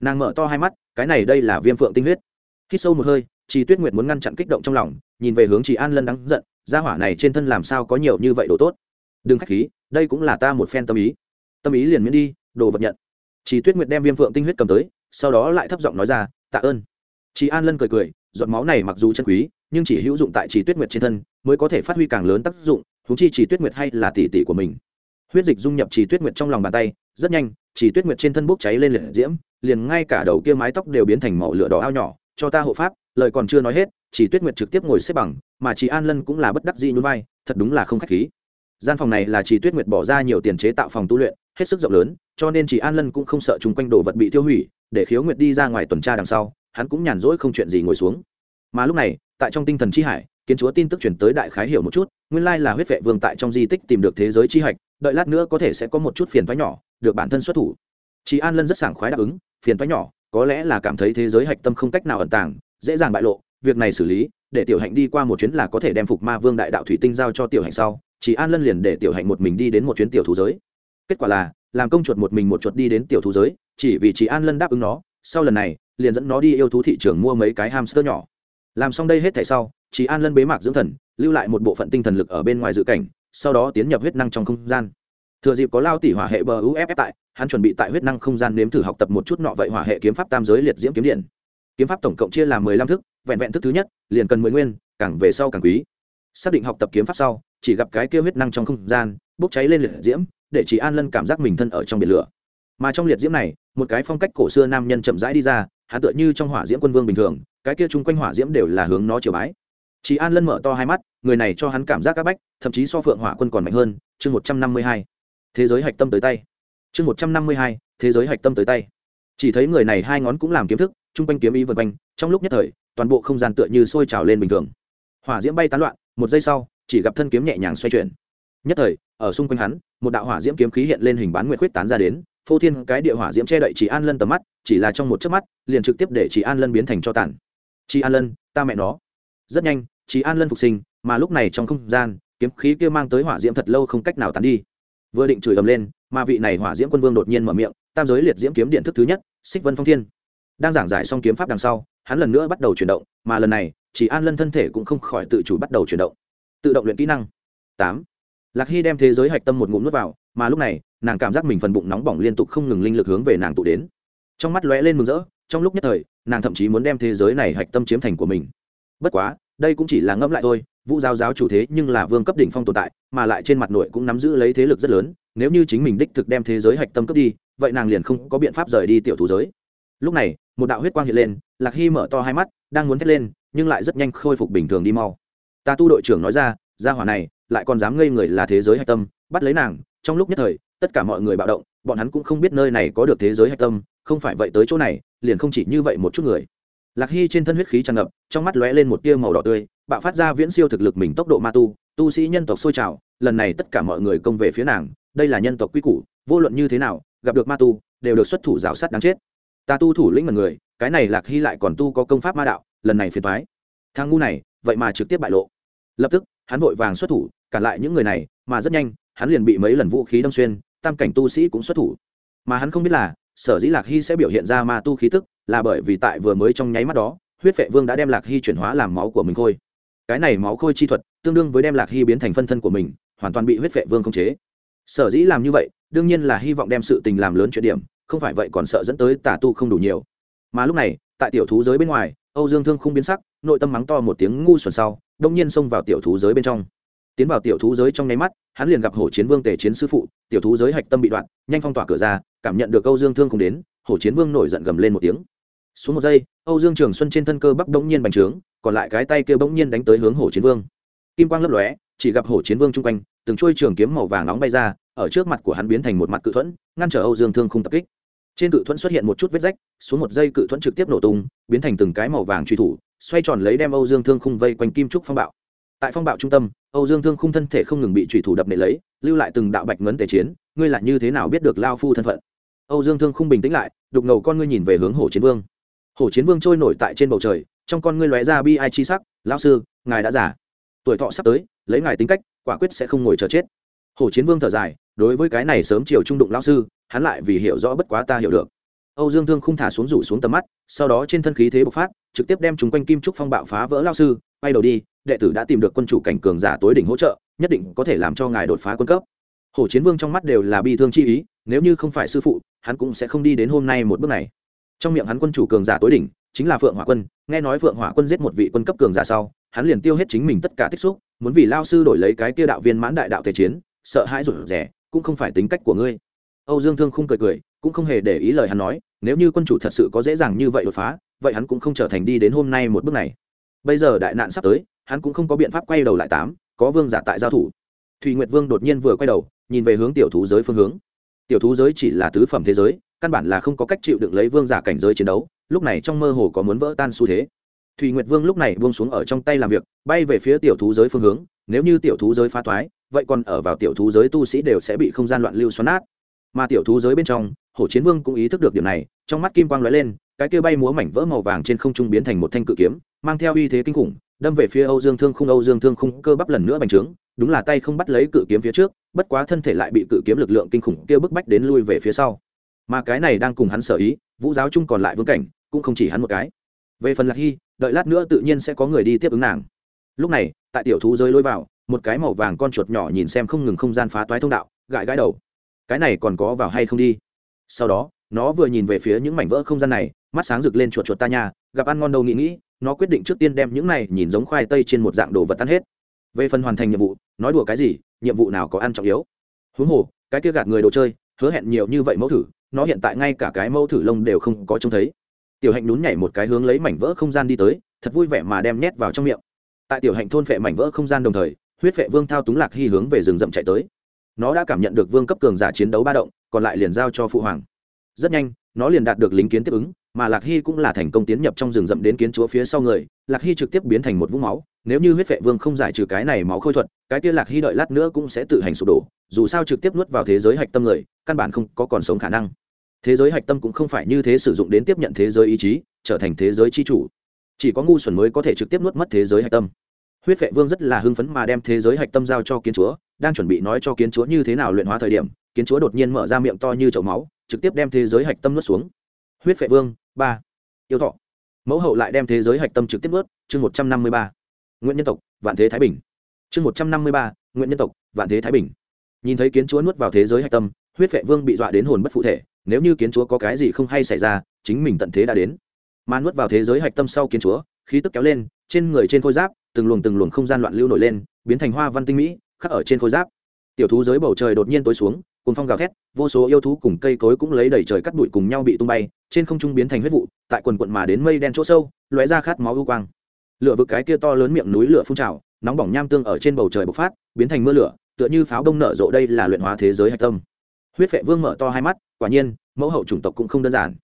Nàng mở to hai mắt, cái này đây là viêm phượng tinh huyết. Khi sâu một hơi chị tuyết nguyệt muốn ngăn chặn kích động trong lòng nhìn về hướng chị an lân đắng giận, gia hỏa này trên thân làm sao có nhiều như vậy đồ tốt? Đừng khách khí, đây cũng là ta một phen tâm ý. Tâm ý liền miễn đi, đồ vật nhận. Chị tuyết nguyệt đem viêm phượng tinh huyết cầm tới, sau đó lại thấp giọng nói ra, tạ ơn. Chị an lân cười cười, giọt máu này mặc dù chân quý, nhưng chỉ hữu dụng tại chị tuyết nguyệt trên thân, mới có thể phát huy càng lớn tác dụng thú chi chị tuyết nguyệt hay là tỷ tỷ của mình. Huyết dịch dung nhập chị tuyết nguyệt trong lòng bàn tay, rất nhanh chị tuyết nguyệt trên thân bốc cháy lên liệt diễm, liền ngay cả đầu kia mái tóc đều biến thành màu lửa đỏ ao nhỏ, cho ta hộ pháp, lời còn chưa nói hết chỉ tuyết nguyệt trực tiếp ngồi xếp bằng, mà chị an lân cũng là bất đắc dĩ nhún vai, thật đúng là không khách khí. Gian phòng này là chị tuyết nguyệt bỏ ra nhiều tiền chế tạo phòng tu luyện, hết sức rộng lớn, cho nên chị an lân cũng không sợ chung quanh đồ vật bị tiêu hủy, để khiếu nguyệt đi ra ngoài tuần tra đằng sau, hắn cũng nhàn rỗi không chuyện gì ngồi xuống. Mà lúc này, tại trong tinh thần chi hải, kiến chúa tin tức chuyển tới đại khái hiểu một chút, nguyên lai là huyết vệ vương tại trong di tích tìm được thế giới chi hạch, đợi lát nữa có thể sẽ có một chút phiền thoái nhỏ, được bản thân xuất thủ. Chị an lân rất sảng khoái đáp ứng, phiền thoái nhỏ, có lẽ là cảm thấy thế giới hạch tâm không cách nào ẩn tàng, dễ dàng bại lộ việc này xử lý, để tiểu hạnh đi qua một chuyến là có thể đem phục ma vương đại đạo thủy tinh giao cho tiểu hạnh sau, chỉ an lân liền để tiểu hạnh một mình đi đến một chuyến tiểu thú giới. Kết quả là, làm công chuột một mình một chuột đi đến tiểu thú giới, chỉ vì chị an lân đáp ứng nó, sau lần này, liền dẫn nó đi yêu thú thị trường mua mấy cái hamster nhỏ. Làm xong đây hết thảy sau, chị an lân bế mạc dưỡng thần, lưu lại một bộ phận tinh thần lực ở bên ngoài dự cảnh, sau đó tiến nhập huyết năng trong không gian. Thừa dịp có lao tỷ hỏa hệ bờ uff tại, hắn chuẩn bị tại huyết năng không gian nếm thử học tập một chút nọ vậy hỏa hệ kiếm pháp tam giới liệt diễm kiếm điện kiếm pháp tổng cộng chia làm mười lăm thức, vẹn vẹn thức thứ nhất, liền cần mười nguyên, càng về sau càng quý. Xác định học tập kiếm pháp sau, chỉ gặp cái kia huyết năng trong không gian, bốc cháy lên liệt diễm, để chỉ an lân cảm giác mình thân ở trong biển lửa. Mà trong liệt diễm này, một cái phong cách cổ xưa nam nhân chậm rãi đi ra, hắn tựa như trong hỏa diễm quân vương bình thường, cái kia chung quanh hỏa diễm đều là hướng nó chiều bái. Chỉ an lân mở to hai mắt, người này cho hắn cảm giác áp bách, thậm chí so phượng hỏa quân còn mạnh hơn, chương một trăm năm mươi hai. Thế giới hạch tâm tới tay. Chương một trăm năm mươi hai, thế giới hạch tâm tới tay. Chỉ thấy người này hai ngón cũng làm kiếm thức chung quanh kiếm ý vượt quanh, trong lúc nhất thời, toàn bộ không gian tựa như sôi trào lên bình thường. Hỏa diễm bay tán loạn, một giây sau, chỉ gặp thân kiếm nhẹ nhàng xoay chuyển. Nhất thời, ở xung quanh hắn, một đạo hỏa diễm kiếm khí hiện lên hình bán nguyệt khuyết tán ra đến, phô thiên cái địa hỏa diễm che đậy chỉ an lân tầm mắt, chỉ là trong một chớp mắt, liền trực tiếp để chỉ an lân biến thành cho tàn. Chị an lân, ta mẹ nó. Rất nhanh chị an lân phục sinh, mà lúc này trong không gian, kiếm khí kia mang tới hỏa diễm thật lâu không cách nào tán đi. Vừa định chửi ầm lên, mà vị này hỏa diễm quân vương đột nhiên mở miệng, tam giới liệt diễm kiếm điện thức thứ nhất, xích vân phong thiên đang giảng giải xong kiếm pháp đằng sau, hắn lần nữa bắt đầu chuyển động, mà lần này, chỉ an lân thân thể cũng không khỏi tự chủ bắt đầu chuyển động. Tự động luyện kỹ năng. Tám. Lạc hy đem thế giới hạch tâm một ngụm nước vào, mà lúc này, nàng cảm giác mình phần bụng nóng bỏng liên tục không ngừng linh lực hướng về nàng tụ đến. Trong mắt lóe lên mừng rỡ, trong lúc nhất thời, nàng thậm chí muốn đem thế giới này hạch tâm chiếm thành của mình. Bất quá, đây cũng chỉ là ngẫm lại thôi, vũ giáo giáo chủ thế nhưng là vương cấp đỉnh phong tồn tại, mà lại trên mặt nội cũng nắm giữ lấy thế lực rất lớn, nếu như chính mình đích thực đem thế giới hạch tâm cấp đi, vậy nàng liền không có biện pháp rời đi tiểu thủ giới lúc này, một đạo huyết quang hiện lên, lạc hy mở to hai mắt, đang muốn thét lên, nhưng lại rất nhanh khôi phục bình thường đi mau. Ta tu đội trưởng nói ra ra hỏa này, lại còn dám ngây người là thế giới hạch tâm, bắt lấy nàng, trong lúc nhất thời, tất cả mọi người bạo động, bọn hắn cũng không biết nơi này có được thế giới hạch tâm, không phải vậy tới chỗ này, liền không chỉ như vậy một chút người. Lạc hy trên thân huyết khí tràn ngập, trong mắt lóe lên một tia màu đỏ tươi, bạo phát ra viễn siêu thực lực mình tốc độ ma tu tu sĩ nhân tộc sôi trào, lần này tất cả mọi người công về phía nàng, đây là nhân tộc quy củ, vô luận như thế nào, gặp được ma tu, đều được xuất thủ rào sát đáng chết ta tu thủ lĩnh mật người, cái này lạc hy lại còn tu có công pháp ma đạo, lần này phiền thoái thang ngu này, vậy mà trực tiếp bại lộ. Lập tức, hắn vội vàng xuất thủ, cản lại những người này, mà rất nhanh, hắn liền bị mấy lần vũ khí đâm xuyên, tam cảnh tu sĩ cũng xuất thủ. Mà hắn không biết là, sở dĩ lạc hy sẽ biểu hiện ra ma tu khí tức, là bởi vì tại vừa mới trong nháy mắt đó, huyết vệ vương đã đem lạc hy chuyển hóa làm máu của mình khôi. Cái này máu khôi chi thuật, tương đương với đem lạc hy biến thành phân thân của mình, hoàn toàn bị huyết vệ vương khống chế. Sở dĩ làm như vậy, đương nhiên là hy vọng đem sự tình làm lớn chuyện điểm không phải vậy còn sợ dẫn tới tà tu không đủ nhiều. Mà lúc này, tại tiểu thú giới bên ngoài, âu dương thương không biến sắc, nội tâm mắng to một tiếng ngu xuẩn sau, đông nhiên xông vào tiểu thú giới bên trong. Tiến vào tiểu thú giới trong nháy mắt, hắn liền gặp hổ chiến vương tề chiến sư phụ, tiểu thú giới hạch tâm bị đoạn, nhanh phong tỏa cửa ra, cảm nhận được âu dương thương không đến, hổ chiến vương nổi giận gầm lên một tiếng. Xuống một giây, âu dương trường xuân trên thân cơ bắp bỗng nhiên bành trướng, còn lại cái tay kia bỗng nhiên đánh tới hướng hổ chiến vương. Kim quang lấp lóe chỉ gặp hổ chiến vương chung quanh, từng chuôi trường kiếm màu vàng nóng bay ra, ở trước mặt của hắn biến thành một mặt cự thuẫn, ngăn trở âu dương thương không tập kích. Trên cự thuẫn xuất hiện một chút vết rách, xuống một giây cự thuẫn trực tiếp nổ tung, biến thành từng cái màu vàng truy thủ, xoay tròn lấy đem âu dương thương khung vây quanh kim trúc phong bạo. Tại phong bạo trung tâm, âu dương thương khung thân thể không ngừng bị truy thủ đập nệ lấy, lưu lại từng đạo bạch ngấn tề chiến, ngươi là như thế nào biết được lao phu thân phận? Âu dương thương khung bình tĩnh lại, đục ngầu con ngươi nhìn về hướng hồ chiến vương. Hồ chiến vương trôi nổi tại trên bầu trời, trong con ngươi lóe ra bi ai chi sắc, lão sư, ngài đã già. Tuổi thọ sắp tới lấy ngài tính cách, quả quyết sẽ không ngồi chờ chết. Hồ chiến vương thở dài, đối với cái này sớm chiều trung đụng lão sư, hắn lại vì hiểu rõ bất quá ta hiểu được. Âu dương thương không thả xuống rủ xuống tầm mắt, sau đó trên thân khí thế bộc phát, trực tiếp đem chúng quanh kim trúc phong bạo phá vỡ lao sư, quay đầu đi, đệ tử đã tìm được quân chủ cảnh cường giả tối đỉnh hỗ trợ, nhất định có thể làm cho ngài đột phá quân cấp. Hồ chiến vương trong mắt đều là bi thương chi ý, nếu như không phải sư phụ, hắn cũng sẽ không đi đến hôm nay một bước này. Trong miệng hắn quân chủ cường giả tối đỉnh, chính là phượng hỏa quân, nghe nói phượng hỏa quân giết một vị quân cấp cường giả sau, hắn liền tiêu hết chính mình tất cả tích xúc muốn vì lao sư đổi lấy cái kia đạo viên mãn đại đạo thể chiến, sợ hãi rụt rẻ cũng không phải tính cách của ngươi. Âu dương thương không cười cười, cũng không hề để ý lời hắn nói, nếu như quân chủ thật sự có dễ dàng như vậy đột phá, vậy hắn cũng không trở thành đi đến hôm nay một bước này. Bây giờ đại nạn sắp tới, hắn cũng không có biện pháp quay đầu lại tám, có vương giả tại giao thủ. Thùy nguyệt vương đột nhiên vừa quay đầu, nhìn về hướng tiểu thú giới phương hướng. Tiểu thú giới chỉ là tứ phẩm thế giới, căn bản là không có cách chịu đựng lấy vương giả cảnh giới chiến đấu, lúc này trong mơ hồ có muốn vỡ tan xu thế thùy nguyệt vương lúc này buông xuống ở trong tay làm việc, bay về phía tiểu thú giới phương hướng. Nếu như tiểu thú giới phá thoái, vậy còn ở vào tiểu thú giới tu sĩ đều sẽ bị không gian loạn lưu xoắn nát. Mà tiểu thú giới bên trong, hổ chiến vương cũng ý thức được điểm này, trong mắt kim quang lóe lên, cái kia bay múa mảnh vỡ màu vàng trên không trung biến thành một thanh cự kiếm, mang theo uy thế kinh khủng, đâm về phía âu dương thương khung. Âu dương thương khung cơ bắp lần nữa bành trướng, đúng là tay không bắt lấy cự kiếm phía trước, bất quá thân thể lại bị cự kiếm lực lượng kinh khủng kia bức bách đến lui về phía sau. Mà cái này đang cùng hắn sở ý, vũ giáo chung còn lại vương cảnh, cũng không chỉ hắn một cái. Về phần lạc hy đợi lát nữa tự nhiên sẽ có người đi tiếp ứng nàng. Lúc này tại tiểu thú giới lôi vào một cái màu vàng con chuột nhỏ nhìn xem không ngừng không gian phá toái thông đạo gãi gãi đầu. Cái này còn có vào hay không đi? Sau đó nó vừa nhìn về phía những mảnh vỡ không gian này mắt sáng rực lên chuột chuột ta nha, gặp ăn ngon đâu nghĩ nghĩ nó quyết định trước tiên đem những này nhìn giống khoai tây trên một dạng đồ vật tan hết. Về phần hoàn thành nhiệm vụ nói đùa cái gì nhiệm vụ nào có ăn trọng yếu. Huống hồ cái kia gạt người đồ chơi hứa hẹn nhiều như vậy mẫu thử nó hiện tại ngay cả cái mẫu thử lông đều không có trông thấy tiểu hạnh nhún nhảy một cái hướng lấy mảnh vỡ không gian đi tới, thật vui vẻ mà đem nhét vào trong miệng. Tại tiểu hạnh thôn phệ mảnh vỡ không gian đồng thời, huyết vệ vương thao túng lạc hy hướng về rừng rậm chạy tới. Nó đã cảm nhận được vương cấp cường giả chiến đấu ba động, còn lại liền giao cho phụ hoàng. Rất nhanh, nó liền đạt được lính kiến tiếp ứng, mà lạc hy cũng là thành công tiến nhập trong rừng rậm đến kiến chúa phía sau người, lạc hy trực tiếp biến thành một vũng máu. Nếu như huyết vệ vương không giải trừ cái này máu khôi thuật, cái kia lạc hy đợi lát nữa cũng sẽ tự hành sụp đổ, dù sao trực tiếp nuốt vào thế giới hạch tâm người, căn bản không có còn sống khả năng thế giới hạch tâm cũng không phải như thế sử dụng đến tiếp nhận thế giới ý chí, trở thành thế giới c h i chủ. Chỉ có ngu xuẩn mới có thể trực tiếp nuốt mất thế giới hạch tâm. Huyết vệ vương rất là hưng phấn mà đem thế giới hạch tâm giao cho kiến chúa, đang chuẩn bị nói cho kiến chúa như thế nào luyện hóa thời điểm, kiến chúa đột nhiên mở ra miệng to như chậu máu, trực tiếp đem thế giới hạch tâm nuốt xuống. Huyết vệ vương, ba. Yêu thọ. Mẫu hậu lại đem thế giới hạch tâm trực tiếp nuốt, chương một trăm năm mươi ba. Nguyễn nhân tộc, vạn thế thái bình. Chương một trăm năm mươi ba nguyễn nhân tộc, vạn thế thái bình. Nhìn thấy kiến chúa nuốt vào thế giới hạch tâm, huyết vệ vương bị dọa đến hồn bất phụ thể nếu như kiến chúa có cái gì không hay xảy ra, chính mình tận thế đã đến. Mà nuốt vào thế giới hạch tâm sau kiến chúa, khí tức kéo lên, trên người trên khôi giáp, từng luồng từng luồng không gian loạn lưu nổi lên, biến thành hoa văn tinh mỹ, khắc ở trên khôi giáp. Tiểu thú dưới bầu trời đột nhiên tối xuống cùng phong gào thét, vô số yêu thú cùng cây cối cũng lấy đầy trời cắt bụi cùng nhau bị tung bay, trên không trung biến thành huyết vụ, tại quần quận mà đến mây đen chỗ sâu, lóe ra khát máu ưu quang. Lửa vực cái kia to lớn miệng núi lửa phun trào, nóng bỏng nham tương ở trên bầu trời bộc phát, biến thành mưa lửa, tựa như pháo đông nở rộ đây là luyện hóa thế giới hạch tâm huyết vệ vương mở to hai mắt, quả nhiên, mẫu hậu chủng tộc cũng không đơn giản.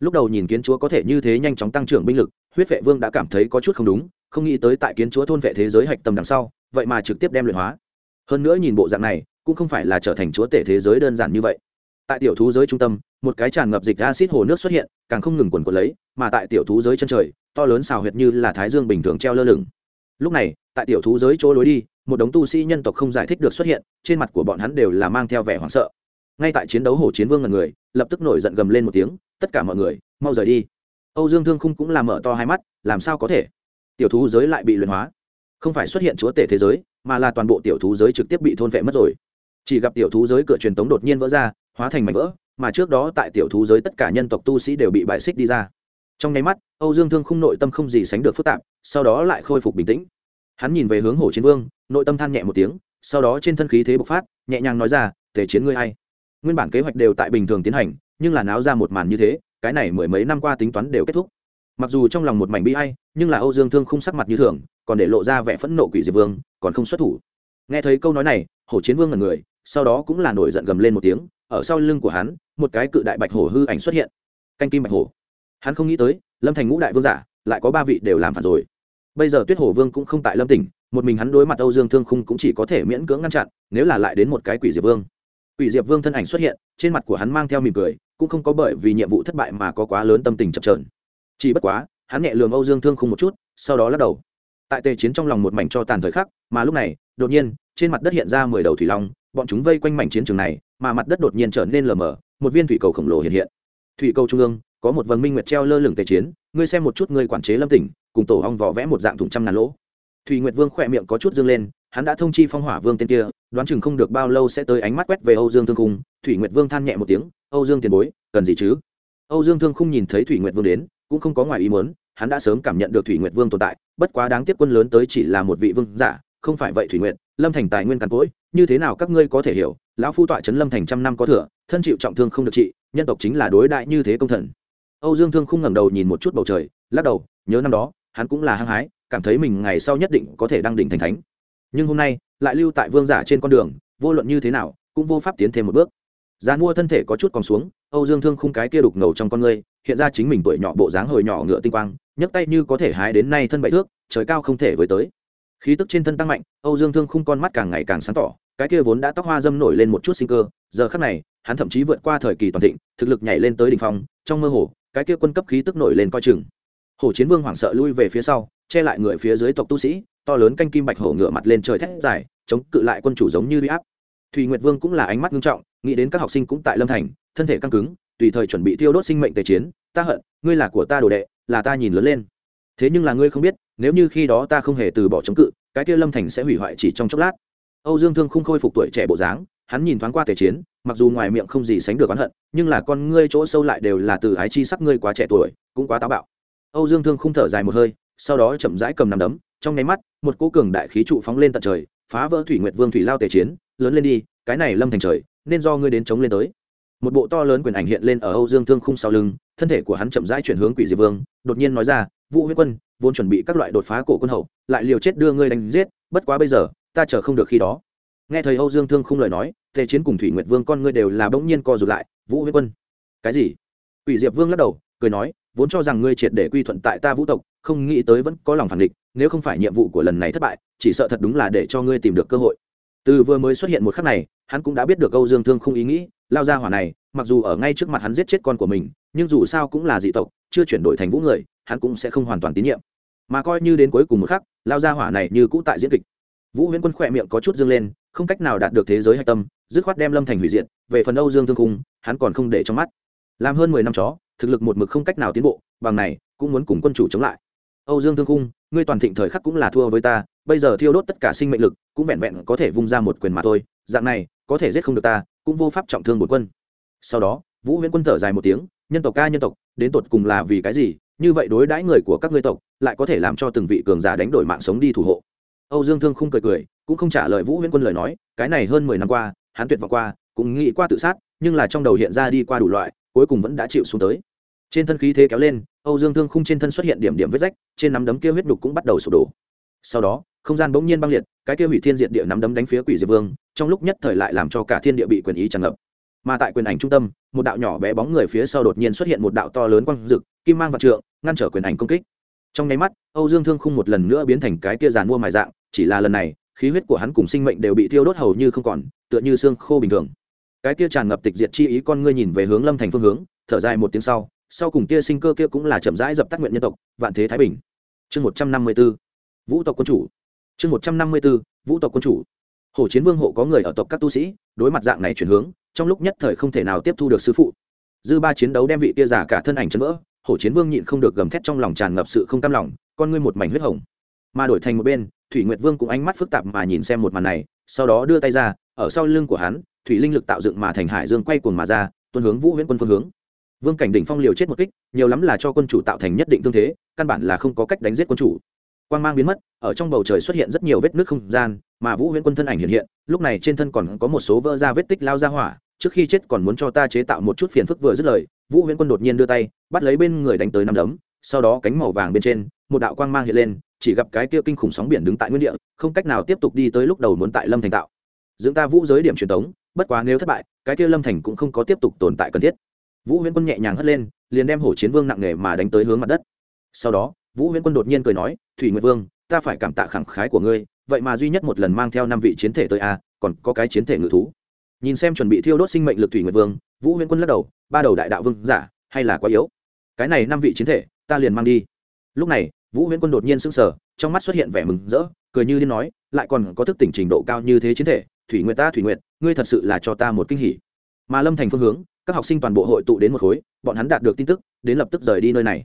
Lúc đầu nhìn kiến chúa có thể như thế nhanh chóng tăng trưởng binh lực, huyết vệ vương đã cảm thấy có chút không đúng, không nghĩ tới tại kiến chúa thôn vệ thế giới hạch tâm đằng sau, vậy mà trực tiếp đem luyện hóa. Hơn nữa nhìn bộ dạng này, cũng không phải là trở thành chúa tể thế giới đơn giản như vậy. Tại tiểu thú giới trung tâm, một cái tràn ngập dịch acid hồ nước xuất hiện, càng không ngừng quần quần lấy, mà tại tiểu thú giới chân trời, to lớn xào huyệt như là thái dương bình thường treo lơ lửng. Lúc này, tại tiểu thú giới chỗ lối đi, một đống tu sĩ nhân tộc không giải thích được xuất hiện, trên mặt của bọn hắn đều là mang theo vẻ hoảng sợ ngay tại chiến đấu hổ chiến vương ngần người, lập tức nổi giận gầm lên một tiếng, tất cả mọi người, mau rời đi. Âu dương thương khung cũng làm mở to hai mắt, làm sao có thể? Tiểu thú giới lại bị luyện hóa. Không phải xuất hiện chúa tể thế giới, mà là toàn bộ tiểu thú giới trực tiếp bị thôn vệ mất rồi. Chỉ gặp tiểu thú giới cửa truyền tống đột nhiên vỡ ra, hóa thành mảnh vỡ, mà trước đó tại tiểu thú giới tất cả nhân tộc tu sĩ đều bị bại xích đi ra. Trong nháy mắt, âu dương thương khung nội tâm không gì sánh được phức tạp, sau đó lại khôi phục bình tĩnh. Hắn nhìn về hướng hồ chiến vương, nội tâm than nhẹ một tiếng, sau đó trên thân khí thế bộc phát, nhẹ nhàng nói ra, tề chiến ngươi hay nguyên bản kế hoạch đều tại bình thường tiến hành, nhưng là náo ra một màn như thế, cái này mười mấy năm qua tính toán đều kết thúc. Mặc dù trong lòng một mảnh bi hay nhưng là âu dương thương không sắc mặt như thường, còn để lộ ra vẻ phẫn nộ quỷ diệp vương, còn không xuất thủ. Nghe thấy câu nói này, hổ chiến vương là người, sau đó cũng là nổi giận gầm lên một tiếng, ở sau lưng của hắn, một cái cự đại bạch hổ hư ảnh xuất hiện. Canh kim bạch hổ. Hắn không nghĩ tới, lâm thành ngũ đại vương giả, lại có ba vị đều làm phản rồi. Bây giờ tuyết hổ vương cũng không tại lâm tỉnh, một mình hắn đối mặt âu dương thương khung cũng chỉ có thể miễn cưỡng ngăn chặn, nếu là lại đến một cái quỷ diệp vương quỷ diệp vương thân ảnh xuất hiện, trên mặt của hắn mang theo mỉm cười, cũng không có bởi vì nhiệm vụ thất bại mà có quá lớn tâm tình chập trờn chỉ bất quá, hắn nhẹ lường âu dương thương khung một chút, sau đó lắc đầu. Tại tề chiến trong lòng một mảnh cho tàn thời khắc, mà lúc này, đột nhiên, trên mặt đất hiện ra mười đầu thủy long, bọn chúng vây quanh mảnh chiến trường này, mà mặt đất đột nhiên trở nên lờ mờ, một viên thủy cầu khổng lồ hiện hiện. Thủy cầu trung ương, có một vầng minh nguyệt treo lơ lửng tề chiến, ngươi xem một chút ngươi quản chế lâm tỉnh, cùng tổ ong vỏ vẽ một dạng thùng trăm ngàn lỗ. Thủy nguyệt vương khỏe miệng có chút dương lên hắn đã thông chi phong hỏa vương tên kia, đoán chừng không được bao lâu sẽ tới ánh mắt quét về âu dương thương khung. Thủy nguyệt vương than nhẹ một tiếng, âu dương tiền bối, cần gì chứ? Âu dương thương khung nhìn thấy thủy nguyệt vương đến, cũng không có ngoài ý muốn, hắn đã sớm cảm nhận được thủy nguyệt vương tồn tại, bất quá đáng tiếc quân lớn tới chỉ là một vị vương giả, không phải vậy thủy nguyệt, lâm thành tài nguyên càn cỗi, như thế nào các ngươi có thể hiểu, lão phu tọa trấn lâm thành trăm năm có thừa, thân chịu trọng thương không được trị, nhân tộc chính là đối đại như thế công thần. Âu dương thương không ngẩng đầu nhìn một chút bầu trời, lắc đầu, nhớ năm đó, hắn cũng là hăng hái, cảm thấy mình ngày sau nhất định có thể đăng đỉnh thành thánh nhưng hôm nay lại lưu tại vương giả trên con đường vô luận như thế nào cũng vô pháp tiến thêm một bước giá mua thân thể có chút còn xuống, Âu Dương Thương khung cái kia đục ngầu trong con ngươi, hiện ra chính mình tuổi nhỏ bộ dáng hồi nhỏ ngựa tinh quang, nhấc tay như có thể hái đến nay thân bảy thước, trời cao không thể với tới. Khí tức trên thân tăng mạnh, Âu Dương Thương khung con mắt càng ngày càng sáng tỏ, cái kia vốn đã tóc hoa dâm nổi lên một chút sinh cơ, giờ khắc này, hắn thậm chí vượt qua thời kỳ toàn thịnh, thực lực nhảy lên tới đỉnh phong, trong mơ hồ, cái kia quân cấp khí tức nổi lên coi chừng. Hồ Chiến Vương hoảng sợ lui về phía sau, che lại người phía dưới tộc tu sĩ, to lớn canh kim bạch hổ ngựa mặt lên trời thét dài, chống cự lại quân chủ giống như uy áp. Thùy Nguyệt Vương cũng là ánh mắt nghiêm trọng, nghĩ đến các học sinh cũng tại Lâm Thành, thân thể căng cứng, tùy thời chuẩn bị tiêu đốt sinh mệnh tề chiến, ta hận, ngươi là của ta đồ đệ, là ta nhìn lớn lên. Thế nhưng là ngươi không biết, nếu như khi đó ta không hề từ bỏ chống cự, cái kia Lâm Thành sẽ hủy hoại chỉ trong chốc lát. Âu Dương Thương không khôi phục tuổi trẻ bộ dáng, hắn nhìn thoáng qua tề chiến, mặc dù ngoài miệng không gì sánh được oán hận, nhưng là con ngươi chỗ sâu lại đều là từ ái chi sắc ngươi quá trẻ tuổi, cũng quá táo bạo. Âu Dương Thương không thở dài một hơi, sau đó chậm rãi cầm nắm đấm, trong nháy mắt, một cỗ cường đại khí trụ phóng lên tận trời, phá vỡ Thủy Nguyệt Vương thủy lao tề chiến, lớn lên đi, cái này lâm thành trời nên do ngươi đến chống lên tới. Một bộ to lớn quyền ảnh hiện lên ở âu dương thương khung sau lưng thân thể của hắn chậm rãi chuyển hướng quỷ diệp vương đột nhiên nói ra vũ huyết quân vốn chuẩn bị các loại đột phá cổ quân hậu lại liều chết đưa ngươi đánh giết bất quá bây giờ ta chờ không được khi đó. Nghe thấy âu dương thương khung lời nói tề chiến cùng thủy nguyệt vương con ngươi đều là bỗng nhiên co rụt lại vũ huyết quân. Cái gì? Quỷ diệp vương lắc đầu cười nói vốn cho rằng ngươi triệt để quy thuận tại ta vũ tộc không nghĩ tới vẫn có lòng phản địch nếu không phải nhiệm vụ của lần này thất bại chỉ sợ thật đúng là để cho ngươi tìm được cơ hội. Từ vừa mới xuất hiện một khắc này hắn cũng đã biết được âu dương thương không ý nghĩ lao ra hỏa này mặc dù ở ngay trước mặt hắn giết chết con của mình nhưng dù sao cũng là dị tộc chưa chuyển đổi thành vũ người hắn cũng sẽ không hoàn toàn tín nhiệm. Mà coi như đến cuối cùng một khắc lao ra hỏa này như cũ tại diễn kịch. Vũ huyễn quân khỏe miệng có chút dương lên không cách nào đạt được thế giới hạch tâm dứt khoát đem lâm thành hủy diệt về phần âu dương thương khung, hắn còn không để trong mắt. Làm hơn mười năm chó thực lực một mực không cách nào tiến bộ, bằng này, cũng muốn cùng quân chủ chống lại. Âu dương thương cung ngươi toàn thịnh thời khắc cũng là thua với ta, bây giờ thiêu đốt tất cả sinh mệnh lực, cũng vẹn vẹn có thể vung ra một quyền mà thôi, dạng này, có thể giết không được ta, cũng vô pháp trọng thương một quân. Sau đó, vũ huyễn quân thở dài một tiếng, nhân tộc ca nhân tộc, đến tột cùng là vì cái gì? Như vậy đối đãi người của các ngươi tộc, lại có thể làm cho từng vị cường giả đánh đổi mạng sống đi thủ hộ. Âu dương thương không cười cười, cũng không trả lời vũ huyễn quân lời nói, cái này hơn mười năm qua, hắn tuyệt vọng qua, cũng nghĩ qua tự sát, nhưng là trong đầu hiện ra đi qua đủ loại cuối cùng vẫn đã chịu xuống tới. Trên thân khí thế kéo lên, âu dương thương khung trên thân xuất hiện điểm điểm vết rách, trên nắm đấm kia huyết đục cũng bắt đầu sụp đổ. Sau đó, không gian bỗng nhiên băng liệt, cái kia hủy thiên diệt địa nắm đấm đánh phía quỷ diệp vương, trong lúc nhất thời lại làm cho cả thiên địa bị quyền ý tràn ngập. Mà tại quyền ảnh trung tâm, một đạo nhỏ bé bóng người phía sau đột nhiên xuất hiện một đạo to lớn quang dực kim mang vạn trượng, ngăn trở quyền ảnh công kích. Trong nháy mắt, âu dương thương khung một lần nữa biến thành cái kia giàn mua mài dạng, chỉ là lần này, khí huyết của hắn cùng sinh mệnh đều bị thiêu đốt hầu như không còn, tựa như xương khô bình thường cái kia tràn ngập tịch diệt chi ý con ngươi nhìn về hướng lâm thành phương hướng, thở dài một tiếng sau sau cùng kia sinh cơ kia cũng là chậm rãi dập tắt nguyện nhân tộc, vạn thế thái bình. Chương một trăm năm mươi b ố vũ tộc quân chủ. Chương một trăm năm mươi b ố vũ tộc quân chủ. Hồ chiến vương hộ có người ở tộc các tu sĩ, đối mặt dạng này chuyển hướng, trong lúc nhất thời không thể nào tiếp thu được sư phụ. Dư ba chiến đấu đem vị tia giả cả thân ảnh chân vỡ hổ chiến vương nhịn không được gầm thét trong lòng tràn ngập sự không cam lòng, con ngươi một mảnh huyết hồng. Mà đổi thành một bên, thủy nguyệt vương cũng ánh mắt phức tạp mà nhìn xem một màn này, sau đó đưa tay ra, ở sau lưng của hắn thủy linh lực tạo dựng mà thành hải dương quay cuồng mà ra, tuân hướng vũ huyễn quân phương hướng. Vương cảnh đỉnh phong liều chết một kích, nhiều lắm là cho quân chủ tạo thành nhất định tương thế, căn bản là không có cách đánh giết quân chủ. Quang mang biến mất, ở trong bầu trời xuất hiện rất nhiều vết nước không gian, mà vũ huyễn quân thân ảnh hiện hiện, lúc này trên thân còn có một số vỡ ra vết tích lao ra hỏa, trước khi chết còn muốn cho ta chế tạo một chút phiền phức vừa dứt lời, vũ huyễn quân đột nhiên đưa tay, bắt lấy bên người đánh tới năm đấm, sau đó cánh màu vàng bên trên, một đạo quang mang hiện lên, chỉ gặp cái kia kinh khủng sóng biển đứng tại nguyên địa, không cách nào tiếp tục đi tới lúc đầu muốn tại lâm thành tạo. Dưỡng ta vũ giới điểm truyền thống bất quá nếu thất bại, cái kia lâm thành cũng không có tiếp tục tồn tại cần thiết. Vũ huyễn quân nhẹ nhàng hất lên, liền đem hổ chiến vương nặng nề mà đánh tới hướng mặt đất. Sau đó, vũ huyễn quân đột nhiên cười nói, thủy nguyệt vương, ta phải cảm tạ khẳng khái của ngươi, vậy mà duy nhất một lần mang theo năm vị chiến thể tới a, còn có cái chiến thể ngự thú. Nhìn xem chuẩn bị thiêu đốt sinh mệnh lực thủy nguyệt vương, vũ huyễn quân lắc đầu, ba đầu đại đạo vương giả, hay là quá yếu? Cái này năm vị chiến thể, ta liền mang đi. Lúc này, vũ huyễn quân đột nhiên sững sờ, trong mắt xuất hiện vẻ mừng rỡ, cười như điên nói, lại còn có thức tỉnh trình độ cao như thế chiến thể, thủy nguyệt ta, thủy nguyệt ngươi thật sự là cho ta một kinh hỉ. Mà lâm thành phương hướng, các học sinh toàn bộ hội tụ đến một khối, bọn hắn đạt được tin tức, đến lập tức rời đi nơi này.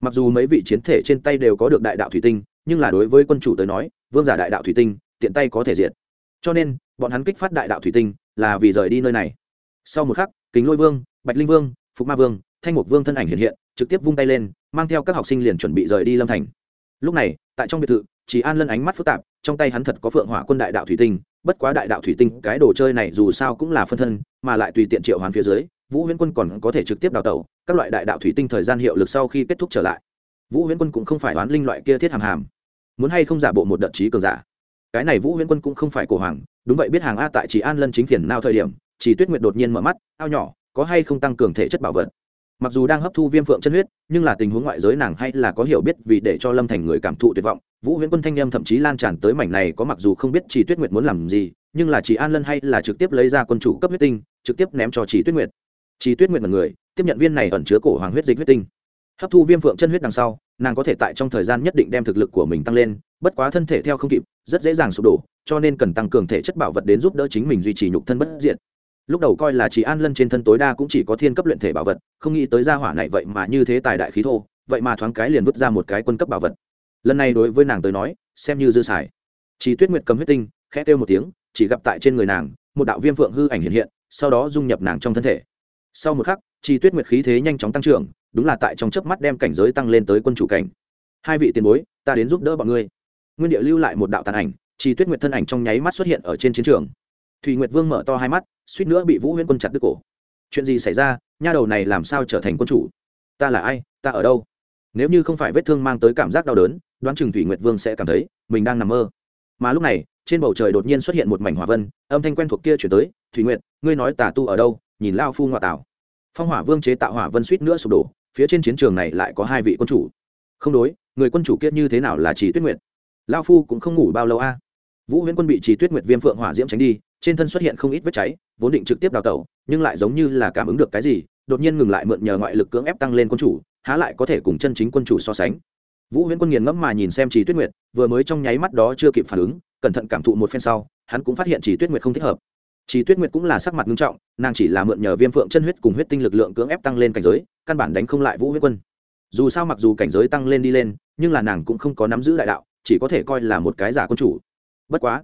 Mặc dù mấy vị chiến thể trên tay đều có được đại đạo thủy tinh, nhưng là đối với quân chủ tới nói, vương giả đại đạo thủy tinh, tiện tay có thể diệt. Cho nên, bọn hắn kích phát đại đạo thủy tinh, là vì rời đi nơi này. Sau một khắc, kính lôi vương, bạch linh vương, phục ma vương, thanh mục vương thân ảnh hiện hiện, trực tiếp vung tay lên, mang theo các học sinh liền chuẩn bị rời đi lâm thành. Lúc này, tại trong biệt thự, chỉ an lân ánh mắt phức tạp trong tay hắn thật có phượng hỏa quân đại đạo thủy tinh, bất quá đại đạo thủy tinh, cái đồ chơi này dù sao cũng là phân thân, mà lại tùy tiện triệu hoàn phía dưới, vũ huyễn quân còn có thể trực tiếp đào tẩu, các loại đại đạo thủy tinh thời gian hiệu lực sau khi kết thúc trở lại. Vũ huyễn quân cũng không phải đoán linh loại kia thiết hàm hàm. Muốn hay không giả bộ một đợt trí cường giả? Cái này vũ huyễn quân cũng không phải cổ hoàng, đúng vậy biết hàng a tại chỉ an lân chính phiền nào thời điểm, chỉ tuyết nguyệt đột nhiên mở mắt, ao nhỏ, có hay không tăng cường thể chất bảo vật? Mặc dù đang hấp thu viêm phượng chân huyết, nhưng là tình huống ngoại giới nàng hay là có hiểu biết vì để cho lâm thành người cảm thụ tuyệt vọng vũ huyễn quân thanh â thậm chí lan tràn tới mảnh này có mặc dù không biết chỉ tuyết nguyệt muốn làm gì, nhưng là chỉ an lân hay là trực tiếp lấy ra quân chủ cấp huyết tinh, trực tiếp ném cho chỉ tuyết nguyệt. Chỉ tuyết nguyệt là người, tiếp nhận viên này ẩn chứa cổ hoàng huyết dịch huyết tinh. Hấp thu viêm phượng chân huyết đằng sau, nàng có thể tại trong thời gian nhất định đem thực lực của mình tăng lên, bất quá thân thể theo không kịp, rất dễ dàng sụp đổ, cho nên cần tăng cường thể chất bảo vật đến giúp đỡ chính mình duy trì nhục thân bất diện lúc đầu coi là chỉ an lân trên thân tối đa cũng chỉ có thiên cấp luyện thể bảo vật, không nghĩ tới gia hỏa này vậy mà như thế tài đại khí thô, vậy mà thoáng cái liền vứt ra một cái quân cấp bảo vật lần này đối với nàng tới nói, xem như dư xài. Chỉ tuyết nguyệt cầm huyết tinh, khẽ kêu một tiếng, chỉ gặp tại trên người nàng, một đạo viêm phượng hư ảnh hiện hiện, sau đó dung nhập nàng trong thân thể. Sau một khắc, chỉ tuyết nguyệt khí thế nhanh chóng tăng trưởng, đúng là tại trong chớp mắt đem cảnh giới tăng lên tới quân chủ cảnh. Hai vị tiền bối, ta đến giúp đỡ bọn ngươi. Nguyên địa lưu lại một đạo tàn ảnh, chỉ tuyết nguyệt thân ảnh trong nháy mắt xuất hiện ở trên chiến trường. Thùy nguyệt vương mở to hai mắt, suýt nữa bị vũ huyễn quân chặt đứt cổ. Chuyện gì xảy ra? Nha đầu này làm sao trở thành quân chủ? Ta là ai? Ta ở đâu? Nếu như không phải vết thương mang tới cảm giác đau đớn đoán chừng thủy nguyệt vương sẽ cảm thấy mình đang nằm mơ. Mà lúc này, trên bầu trời đột nhiên xuất hiện một mảnh hỏa vân, âm thanh quen thuộc kia chuyển tới, thủy nguyệt, ngươi nói tà tu ở đâu? Nhìn lao phu ngoại tảo. Phong hỏa vương chế tạo hỏa vân suýt nữa sụp đổ, phía trên chiến trường này lại có hai vị quân chủ. Không đối, người quân chủ kia như thế nào là chỉ tuyết nguyệt? Lao phu cũng không ngủ bao lâu a. Vũ huyễn quân bị chỉ tuyết nguyệt viêm phượng hỏa diễm tránh đi, trên thân xuất hiện không ít vết cháy, vốn định trực tiếp đào tẩu, nhưng lại giống như là cảm ứng được cái gì, đột nhiên ngừng lại mượn nhờ ngoại lực cưỡng ép tăng lên quân chủ, há lại có thể cùng chân chính quân chủ so sánh vũ huyễn quân nghiền ngẫm mà nhìn xem chỉ tuyết nguyệt, vừa mới trong nháy mắt đó chưa kịp phản ứng, cẩn thận cảm thụ một phen sau, hắn cũng phát hiện chỉ tuyết nguyệt không thích hợp. Chỉ tuyết nguyệt cũng là sắc mặt nghiêm trọng, nàng chỉ là mượn nhờ viêm phượng chân huyết cùng huyết tinh lực lượng cưỡng ép tăng lên cảnh giới, căn bản đánh không lại vũ huyễn quân. Dù sao mặc dù cảnh giới tăng lên đi lên, nhưng là nàng cũng không có nắm giữ đại đạo, chỉ có thể coi là một cái giả quân chủ. Bất quá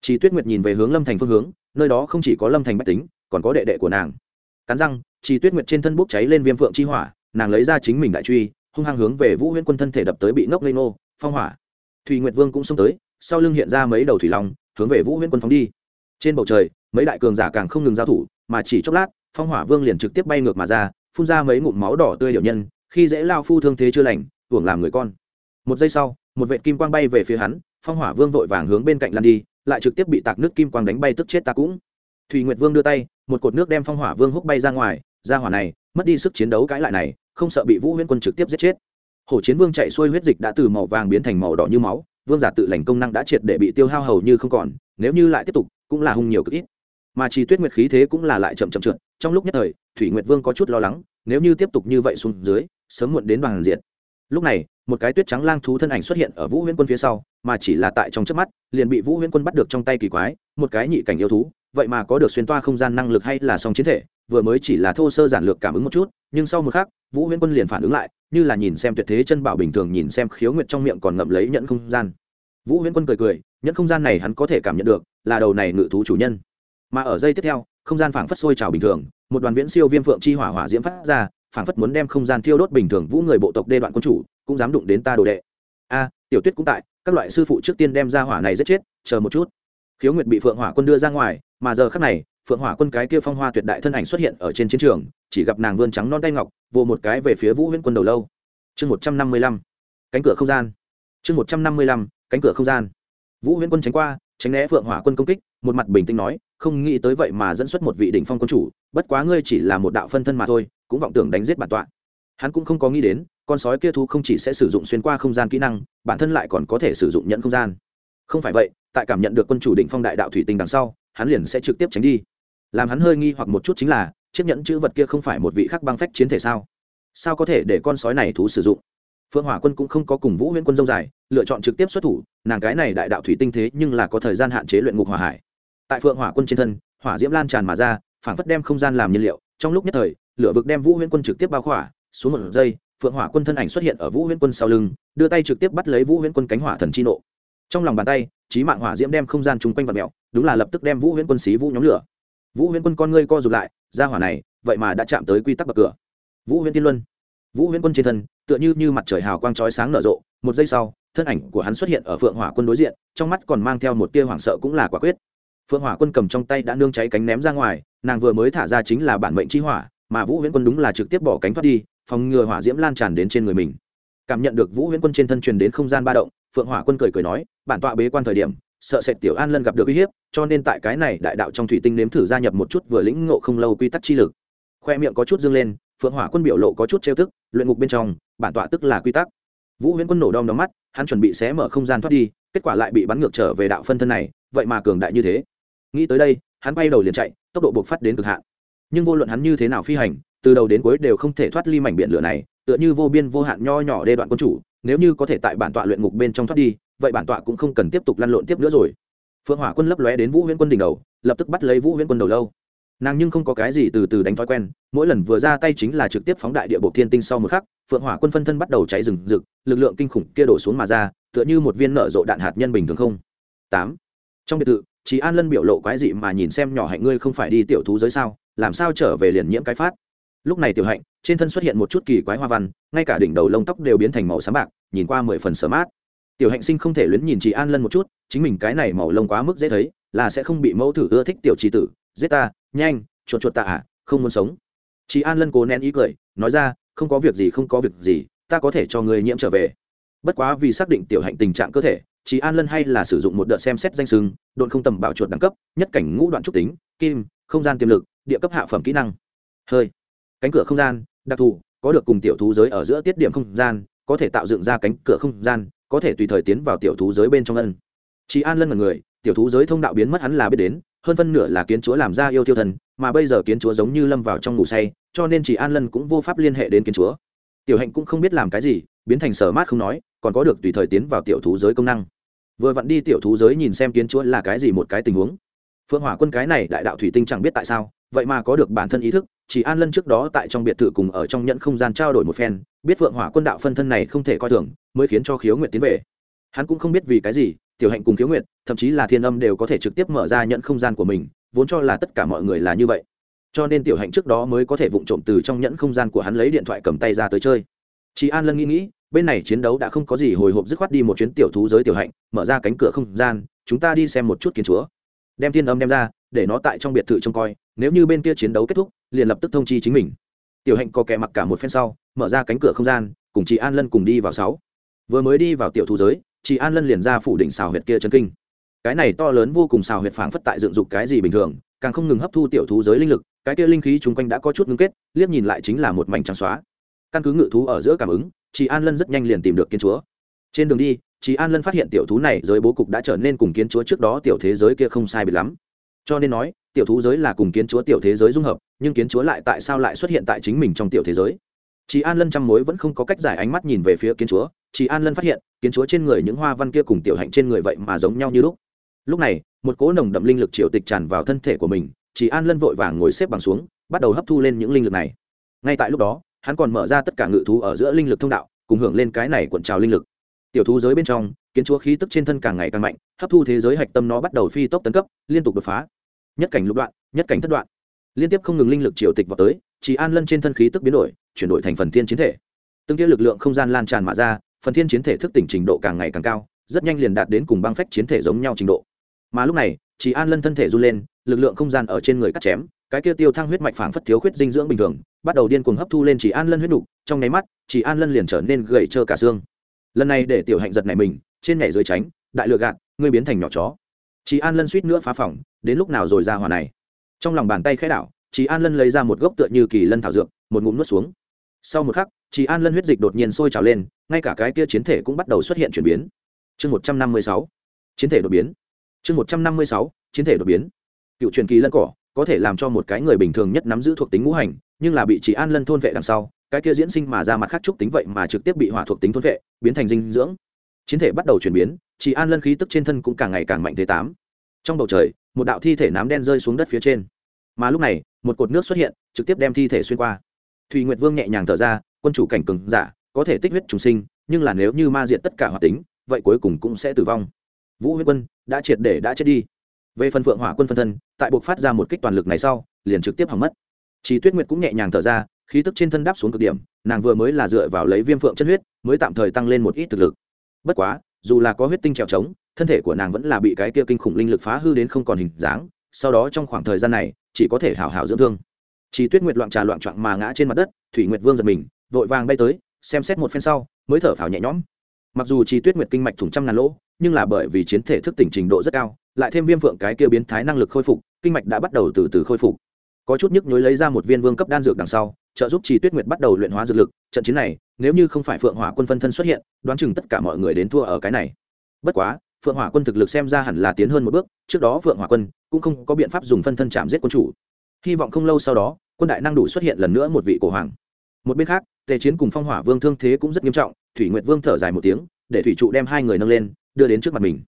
Chỉ tuyết nguyệt nhìn về hướng lâm thành phương hướng, nơi đó không chỉ có lâm thành bách tính, còn có đệ đệ của nàng. Cắn răng Chỉ tuyết nguyệt trên thân bốc cháy lên viêm phượng chi hỏa, nàng lấy ra chính mình đại truy hung hăng hướng về vũ huyễn quân thân thể đập tới bị ngốc lê nô, phong hỏa. Thùy nguyệt vương cũng xông tới, sau lưng hiện ra mấy đầu thủy long, hướng về vũ huyễn quân phóng đi. Trên bầu trời, mấy đại cường giả càng không ngừng giao thủ, mà chỉ chốc lát, phong hỏa vương liền trực tiếp bay ngược mà ra, phun ra mấy ngụm máu đỏ tươi điệu nhân, khi dễ lao phu thương thế chưa lành hưởng làm người con. Một giây sau, một vệ kim quang bay về phía hắn, phong hỏa vương vội vàng hướng bên cạnh lăn đi, lại trực tiếp bị tạc nước kim quang đánh bay tức chết ta cũng. Thùy nguyệt vương đưa tay, một cột nước đem phong hỏa vương húc bay ra ngoài, ra hỏa này mất đi sức chiến đấu cãi lại này, không sợ bị vũ huyễn quân trực tiếp giết chết. Hổ chiến vương chạy xuôi huyết dịch đã từ màu vàng biến thành màu đỏ như máu, vương giả tự lành công năng đã triệt để bị tiêu hao hầu như không còn, nếu như lại tiếp tục, cũng là hung nhiều cực ít. Mà chỉ tuyết nguyệt khí thế cũng là lại chậm chậm trượt, trong lúc nhất thời, thủy nguyệt vương có chút lo lắng, nếu như tiếp tục như vậy xuống dưới, sớm muộn đến bằng diện lúc này, một cái tuyết trắng lang thú thân ảnh xuất hiện ở vũ huyễn quân phía sau, mà chỉ là tại trong trước mắt, liền bị vũ huyễn quân bắt được trong tay kỳ quái, một cái nhị cảnh yêu thú, vậy mà có được xuyên toa không gian năng lực hay là song chiến thể vừa mới chỉ là thô sơ giản lược cảm ứng một chút, nhưng sau một khắc, vũ huyễn quân liền phản ứng lại, như là nhìn xem tuyệt thế chân bảo bình thường, nhìn xem khiếu nguyệt trong miệng còn ngậm lấy nhận không gian. Vũ huyễn quân cười cười nhận không gian này hắn có thể cảm nhận được, là đầu này ngự thú chủ nhân. Mà ở giây tiếp theo, không gian phảng phất sôi trào bình thường, một đoàn viễn siêu viêm phượng chi hỏa hỏa diễm phát ra, phảng phất muốn đem không gian thiêu đốt bình thường vũ người bộ tộc đê đoạn quân chủ, cũng dám đụng đến ta đồ đệ. A, tiểu tuyết cũng tại, các loại sư phụ trước tiên đem ra hỏa này giết chết, chờ một chút. Khiếu nguyệt bị phượng hỏa quân đưa ra ngoài, mà giờ khắc này phượng hỏa quân cái kia phong hoa tuyệt đại thân ảnh xuất hiện ở trên chiến trường, chỉ gặp nàng vươn trắng non tay ngọc, vồ một cái về phía vũ huyễn quân đầu lâu. Chương một trăm năm mươi lăm, cánh cửa không gian. Chương một trăm năm mươi lăm, cánh cửa không gian. Vũ huyễn quân tránh qua, tránh né phượng hỏa quân công kích, một mặt bình tĩnh nói, không nghĩ tới vậy mà dẫn xuất một vị đỉnh phong quân chủ, bất quá ngươi chỉ là một đạo phân thân mà thôi, cũng vọng tưởng đánh giết bản tọa. Hắn cũng không có nghĩ đến, con sói kia thú không chỉ sẽ sử dụng xuyên qua không gian kỹ năng, bản thân lại còn có thể sử dụng nhận không gian. Không phải vậy, tại cảm nhận được quân chủ đỉnh phong đại đạo thủy tinh đằng sau hắn liền sẽ trực tiếp tránh đi. Làm hắn hơi nghi hoặc một chút chính là, chiếc nhẫn chữ vật kia không phải một vị khắc băng phách chiến thể sao? Sao có thể để con sói này thú sử dụng? Phượng hỏa quân cũng không có cùng vũ huyễn quân dông dài, lựa chọn trực tiếp xuất thủ, nàng cái này đại đạo thủy tinh thế nhưng là có thời gian hạn chế luyện ngục hỏa hải. Tại phượng hỏa quân trên thân, hỏa diễm lan tràn mà ra, phảng phất đem không gian làm nhiên liệu, trong lúc nhất thời, lửa vực đem vũ huyễn quân trực tiếp bao khỏa, xuống một giây, phượng hỏa quân thân ảnh xuất hiện ở vũ huyễn quân sau lưng, đưa tay trực tiếp bắt lấy vũ huyễn quân cánh hỏa thần chi nộ trong lòng bàn tay trí mạng hỏa diễm đem không gian chung quanh vật mẹo đúng là lập tức đem vũ huyễn quân xí vũ nhóm lửa. Vũ huyễn quân con ngươi co rụt lại, ra hỏa này, vậy mà đã chạm tới quy tắc bậc cửa. Vũ huyễn tiên luân. Vũ huyễn quân trên thân, tựa như như mặt trời hào quang chói sáng nở rộ, một giây sau, thân ảnh của hắn xuất hiện ở phượng hỏa quân đối diện, trong mắt còn mang theo một tia hoảng sợ cũng là quả quyết. Phượng hỏa quân cầm trong tay đã nương cháy cánh ném ra ngoài, nàng vừa mới thả ra chính là bản mệnh chi hỏa, mà vũ huyễn quân đúng là trực tiếp bỏ cánh thoát đi, phòng ngừa hỏa diễm lan tràn đến trên người mình cảm nhận được vũ huyễn quân trên thân truyền đến không gian ba động, phượng hỏa quân cười cười nói, bản tọa bế quan thời điểm, sợ sệt tiểu an lân gặp được uy hiếp, cho nên tại cái này đại đạo trong thủy tinh nếm thử gia nhập một chút vừa lĩnh ngộ không lâu quy tắc chi lực. Khoe miệng có chút dương lên, phượng hỏa quân biểu lộ có chút trêu tức, luyện ngục bên trong, bản tọa tức là quy tắc. Vũ huyễn quân nổ đom đóm mắt, hắn chuẩn bị xé mở không gian thoát đi, kết quả lại bị bắn ngược trở về đạo phân thân này, vậy mà cường đại như thế. Nghĩ tới đây, hắn bay đầu liền chạy, tốc độ buộc phát đến cực hạn. Nhưng vô luận hắn như thế nào phi hành, từ đầu đến cuối đều không thể thoát ly mảnh biển lửa này tựa như vô biên vô hạn nho nhỏ đê đoạn quân chủ, nếu như có thể tại bản tọa luyện ngục bên trong thoát đi, vậy bản tọa cũng không cần tiếp tục lăn lộn tiếp nữa rồi. Phượng hỏa quân lấp lóe đến vũ huyễn quân đỉnh đầu, lập tức bắt lấy vũ huyễn quân đầu lâu. Nàng nhưng không có cái gì từ từ đánh thói quen, mỗi lần vừa ra tay chính là trực tiếp phóng đại địa bộ thiên tinh sau một khắc, phượng hỏa quân phân thân bắt đầu cháy rừng rực, lực lượng kinh khủng kia đổ xuống mà ra, tựa như một viên nở rộ đạn hạt nhân bình thường không. Tám. Trong biệt thự chị an lân biểu lộ quái dị mà nhìn xem nhỏ hạnh ngươi không phải đi tiểu thú giới sao, làm sao trở về liền nhiễm cái phát? Lúc này tiểu hạnh, trên thân xuất hiện một chút kỳ quái hoa văn, ngay cả đỉnh đầu lông tóc đều biến thành màu xám bạc, nhìn qua mười phần sờ mát. Tiểu hạnh sinh không thể luyến nhìn chị an lân một chút, chính mình cái này màu lông quá mức dễ thấy, là sẽ không bị mẫu thử ưa thích tiểu trí tử. Giết ta, nhanh, chuột chuột ta à không muốn sống. Chị an lân cố nén ý cười, nói ra, không có việc gì, không có việc gì, ta có thể cho người nhiễm trở về. Bất quá vì xác định tiểu hạnh tình trạng cơ thể, chị an lân hay là sử dụng một đợt xem xét danh sưng đồn không tầm bảo chuột đẳng cấp, nhất cảnh ngũ đoạn trúc tính, kim, không gian tiềm lực, địa cấp hạ phẩm kỹ năng. Hơi cánh cửa không gian, đặc thù, có được cùng tiểu thú giới ở giữa tiết điểm không gian, có thể tạo dựng ra cánh cửa không gian, có thể tùy thời tiến vào tiểu thú giới bên trong ân. Chị an lân là người, tiểu thú giới thông đạo biến mất hắn là biết đến, hơn phân nửa là kiến chúa làm ra yêu tiêu thần, mà bây giờ kiến chúa giống như lâm vào trong ngủ say, cho nên chị an lân cũng vô pháp liên hệ đến kiến chúa. Tiểu hạnh cũng không biết làm cái gì, biến thành sở mát không nói, còn có được tùy thời tiến vào tiểu thú giới công năng. Vừa vặn đi tiểu thú giới nhìn xem kiến chúa là cái gì một cái tình huống. Phượng hỏa quân cái này đại đạo thủy tinh chẳng biết tại sao vậy mà có được bản thân ý thức, chỉ an lân trước đó tại trong biệt thự cùng ở trong nhận không gian trao đổi một phen, biết phượng hỏa quân đạo phân thân này không thể coi thường, mới khiến cho khiếu nguyện tiến về. Hắn cũng không biết vì cái gì, tiểu hạnh cùng khiếu nguyện thậm chí là thiên âm đều có thể trực tiếp mở ra nhận không gian của mình, vốn cho là tất cả mọi người là như vậy. Cho nên tiểu hạnh trước đó mới có thể vụng trộm từ trong nhẫn không gian của hắn lấy điện thoại cầm tay ra tới chơi. Chị an lân nghĩ nghĩ, bên này chiến đấu đã không có gì hồi hộp dứt khoát đi một chuyến tiểu thú giới tiểu hạnh, mở ra cánh cửa không gian, chúng ta đi xem một chút kiến chúa. Đem thiên âm đem ra, để nó tại trong biệt thự trông coi nếu như bên kia chiến đấu kết thúc, liền lập tức thông chi chính mình. Tiểu hạnh có kẻ mặc cả một phen sau, mở ra cánh cửa không gian, cùng chị an lân cùng đi vào sáu. Vừa mới đi vào tiểu thú giới chị an lân liền ra phủ đỉnh xào huyệt kia chân kinh. Cái này to lớn vô cùng xào huyệt phảng phất tại dựng dục cái gì bình thường, càng không ngừng hấp thu tiểu thú giới linh lực, cái kia linh khí chung quanh đã có chút ngưng kết, liếc nhìn lại chính là một mảnh trắng xóa. Căn cứ ngự thú ở giữa cảm ứng chị an lân rất nhanh liền tìm được kiến chúa. Trên đường đi chị an lân phát hiện tiểu thú này giới bố cục đã trở nên cùng kiến chúa trước đó tiểu thế giới kia không sai biệt lắm. Cho nên nói tiểu thú giới là cùng kiến chúa tiểu thế giới dung hợp, nhưng kiến chúa lại tại sao lại xuất hiện tại chính mình trong tiểu thế giới? Chị an lân trăm mối vẫn không có cách giải ánh mắt nhìn về phía kiến chúa chị an lân phát hiện, kiến chúa trên người những hoa văn kia cùng tiểu hạnh trên người vậy mà giống nhau như lúc. Lúc này, một cỗ nồng đậm linh lực triệu tịch tràn vào thân thể của mình chị an lân vội vàng ngồi xếp bằng xuống, bắt đầu hấp thu lên những linh lực này. Ngay tại lúc đó, hắn còn mở ra tất cả ngự thú ở giữa linh lực thông đạo, cùng hưởng lên cái này cuộn trào linh lực. Tiểu thú giới bên trong, kiến chúa khí tức trên thân càng ngày càng mạnh, hấp thu thế giới hạch tâm nó bắt đầu phi tốc tấn cấp, liên tục đột phá nhất cảnh lục đoạn nhất cảnh thất đoạn. Liên tiếp không ngừng linh lực triều tịch vào tới chỉ an lân trên thân khí tức biến đổi chuyển đổi thành phần thiên chiến thể. Từng kia lực lượng không gian lan tràn mạ ra phần thiên chiến thể thức tỉnh trình độ càng ngày càng cao rất nhanh liền đạt đến cùng băng phách chiến thể giống nhau trình độ. Mà lúc này chỉ an lân thân thể run lên lực lượng không gian ở trên người cắt chém cái kia tiêu thăng huyết mạch phảng phất thiếu khuyết dinh dưỡng bình thường bắt đầu điên cuồng hấp thu lên chỉ an lân huyết đủ, trong nháy mắt chỉ an lân liền trở nên gầy trơ cả xương. Lần này để tiểu hạnh giật này mình trên nhảy dưới tránh đại lựa gạt ngươi biến thành nhỏ chó. Chỉ an lân suýt nữa phá phỏng đến lúc nào rồi ra hỏa này? Trong lòng bàn tay khẽ đảo chỉ an lân lấy ra một gốc tựa như kỳ lân thảo dược, một ngụm nuốt xuống. Sau một khắc chỉ an lân huyết dịch đột nhiên sôi trào lên, ngay cả cái kia chiến thể cũng bắt đầu xuất hiện chuyển biến. Chương một trăm năm mươi sáu, chiến thể đột biến. Chương một trăm năm mươi sáu, chiến thể đột biến. Cựu truyền kỳ lân cỏ có thể làm cho một cái người bình thường nhất nắm giữ thuộc tính ngũ hành, nhưng là bị chỉ an lân thôn vệ đằng sau, cái kia diễn sinh mà ra mặt khác trúc tính vậy mà trực tiếp bị hỏa thuộc tính thôn vệ, biến thành dinh dưỡng. Chiến thể bắt đầu chuyển biến chỉ an lân khí tức trên thân cũng càng ngày càng mạnh thế tám trong bầu trời, một đạo thi thể nám đen rơi xuống đất phía trên. Mà lúc này, một cột nước xuất hiện, trực tiếp đem thi thể xuyên qua. Thùy nguyệt vương nhẹ nhàng thở ra, quân chủ cảnh cường giả, có thể tích huyết trùng sinh, nhưng là nếu như ma diện tất cả hoạt tính, vậy cuối cùng cũng sẽ tử vong. Vũ huyết quân, đã triệt để đã chết đi. Về phần phượng hỏa quân phân thân, tại buộc phát ra một kích toàn lực này sau, liền trực tiếp hỏng mất. Chỉ tuyết nguyệt cũng nhẹ nhàng thở ra, khí tức trên thân đáp xuống cực điểm, nàng vừa mới là dựa vào lấy viêm phượng chân huyết, mới tạm thời tăng lên một ít thực lực. Bất quá, dù là có huyết tinh trèo trống thân thể của nàng vẫn là bị cái kia kinh khủng linh lực phá hư đến không còn hình dáng, sau đó trong khoảng thời gian này, chỉ có thể hào hào dưỡng thương. Chỉ tuyết nguyệt loạn trà loạn trạng mà ngã trên mặt đất, thủy nguyệt vương giật mình, vội vàng bay tới, xem xét một phen sau, mới thở phào nhẹ nhõm. Mặc dù chỉ tuyết nguyệt kinh mạch thủng trăm ngàn lỗ, nhưng là bởi vì chiến thể thức tỉnh trình độ rất cao, lại thêm viêm phượng cái kia biến thái năng lực khôi phục, kinh mạch đã bắt đầu từ từ khôi phục. Có chút nhức nhối lấy ra một viên vương cấp đan dược đằng sau, trợ giúp Chi tuyết nguyệt bắt đầu luyện hóa dược lực, trận chiến này, nếu như không phải phượng hỏa quân phân thân xuất hiện, đoán chừng tất cả mọi người đến thua ở cái này. Bất quá phượng hỏa quân thực lực xem ra hẳn là tiến hơn một bước, trước đó phượng hỏa quân cũng không có biện pháp dùng phân thân chạm giết quân chủ. Hy vọng không lâu sau đó, quân đại năng đủ xuất hiện lần nữa một vị cổ hoàng. Một bên khác, tề chiến cùng phong hỏa vương thương thế cũng rất nghiêm trọng, thủy nguyệt vương thở dài một tiếng, để thủy trụ đem hai người nâng lên, đưa đến trước mặt mình.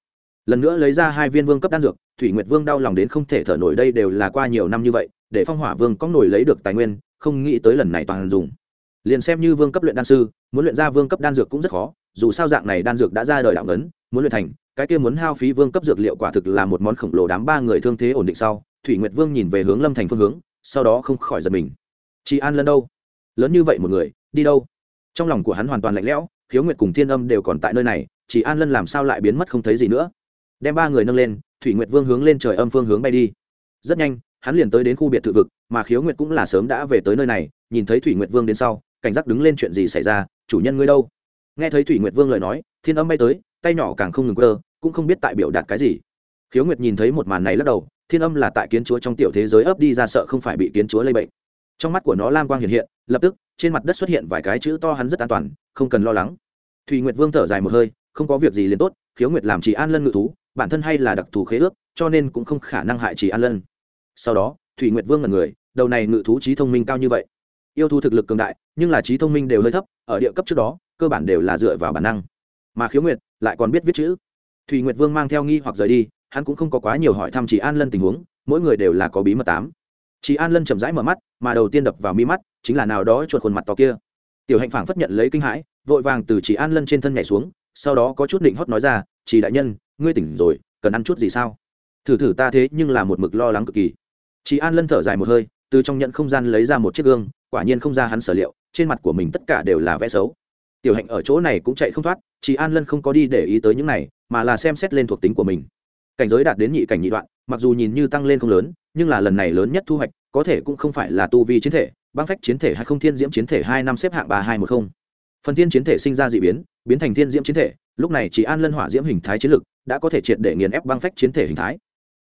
Lần nữa lấy ra hai viên vương cấp đan dược, thủy nguyệt vương đau lòng đến không thể thở nổi đây đều là qua nhiều năm như vậy, để phong hỏa vương có nổi lấy được tài nguyên, không nghĩ tới lần này toàn dùng. Liền xem như vương cấp luyện đan sư, muốn luyện ra vương cấp đan dược cũng rất khó, dù sao dạng này đan dược đã ra đời đạo ngấn muốn luyện thành cái kia muốn hao phí vương cấp dược liệu quả thực là một món khổng lồ đám ba người thương thế ổn định sau, thủy nguyệt vương nhìn về hướng lâm thành phương hướng, sau đó không khỏi giật mình. Chị an lân đâu? Lớn như vậy một người, đi đâu? Trong lòng của hắn hoàn toàn lạnh lẽo, khiếu nguyệt cùng thiên âm đều còn tại nơi này chỉ an lân làm sao lại biến mất không thấy gì nữa? Đem ba người nâng lên, thủy nguyệt vương hướng lên trời âm phương hướng bay đi. Rất nhanh, hắn liền tới đến khu biệt thự vực, mà khiếu nguyệt cũng là sớm đã về tới nơi này, nhìn thấy thủy nguyệt vương đến sau, cảnh giác đứng lên chuyện gì xảy ra, chủ nhân ngươi đâu? Nghe thấy thủy nguyệt vương lời nói, thiên âm bay tới tay nhỏ càng không ngừng cơ cũng không biết tại biểu đạt cái gì. Khiếu nguyệt nhìn thấy một màn này lắc đầu, thiên âm là tại kiến chúa trong tiểu thế giới ấp đi ra sợ không phải bị kiến chúa lây bệnh. Trong mắt của nó lam quang hiện hiện, lập tức, trên mặt đất xuất hiện vài cái chữ to hắn rất an toàn, không cần lo lắng. Thùy nguyệt vương thở dài một hơi, không có việc gì liền tốt, khiếu nguyệt làm chỉ an lân ngự thú, bản thân hay là đặc thù khế ước, cho nên cũng không khả năng hại chỉ an lân. Sau đó thủy nguyệt vương là người, đầu này ngự thú trí thông minh cao như vậy. Yêu thu thực lực cường đại, nhưng là trí thông minh đều hơi thấp, ở địa cấp trước đó, cơ bản đều là dựa vào bản năng mà khiếu nguyệt lại còn biết viết chữ. Thủy nguyệt vương mang theo nghi hoặc rời đi, hắn cũng không có quá nhiều hỏi thăm chỉ an lân tình huống, mỗi người đều là có bí mật tám. Chị an lân chậm rãi mở mắt, mà đầu tiên đập vào mi mắt, chính là nào đó chuột khuôn mặt to kia. Tiểu hạnh phảng phất nhận lấy kinh hãi, vội vàng từ chị an lân trên thân nhảy xuống, sau đó có chút định hót nói ra chỉ đại nhân, ngươi tỉnh rồi, cần ăn chút gì sao? Thử thử ta thế, nhưng là một mực lo lắng cực kỳ. Chị an lân thở dài một hơi, từ trong nhận không gian lấy ra một chiếc gương, quả nhiên không ra hắn sở liệu, trên mặt của mình tất cả đều là vẽ xấu tiểu hạnh ở chỗ này cũng chạy không thoát chị an lân không có đi để ý tới những này, mà là xem xét lên thuộc tính của mình. Cảnh giới đạt đến nhị cảnh nhị đoạn, mặc dù nhìn như tăng lên không lớn, nhưng là lần này lớn nhất thu hoạch, có thể cũng không phải là tu vi chiến thể, băng phách chiến thể hay không thiên diễm chiến thể hai năm xếp hạng ba hai một không. Phần thiên chiến thể sinh ra d ị biến biến thành thiên diễm chiến thể, lúc này chỉ an lân hỏa diễm hình thái chiến lực đã có thể triệt để nghiền ép băng phách chiến thể hình thái.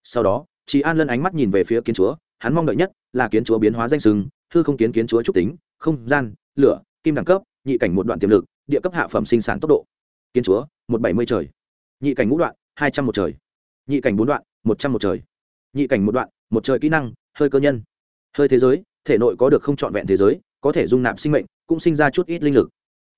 Sau đó, chỉ an lân ánh mắt nhìn về phía kiến chúa, hắn mong đợi nhất là kiến chúa biến hóa danh sừng, hư không kiến kiến chúa trúc tính, không gian, lửa, kim đẳng cấp nhị cảnh một đoạn tiềm lực, địa cấp hạ phẩm sinh sản tốc độ. Kiến chúa, một bảy mươi trời. Nhị cảnh ngũ đoạn, hai trăm một trời. Nhị cảnh bốn đoạn, một trăm một trời. Nhị cảnh một đoạn, một trời kỹ năng, hơi cơ nhân. Hơi thế giới, thể nội có được không trọn vẹn thế giới, có thể dung nạp sinh mệnh, cũng sinh ra chút ít linh lực.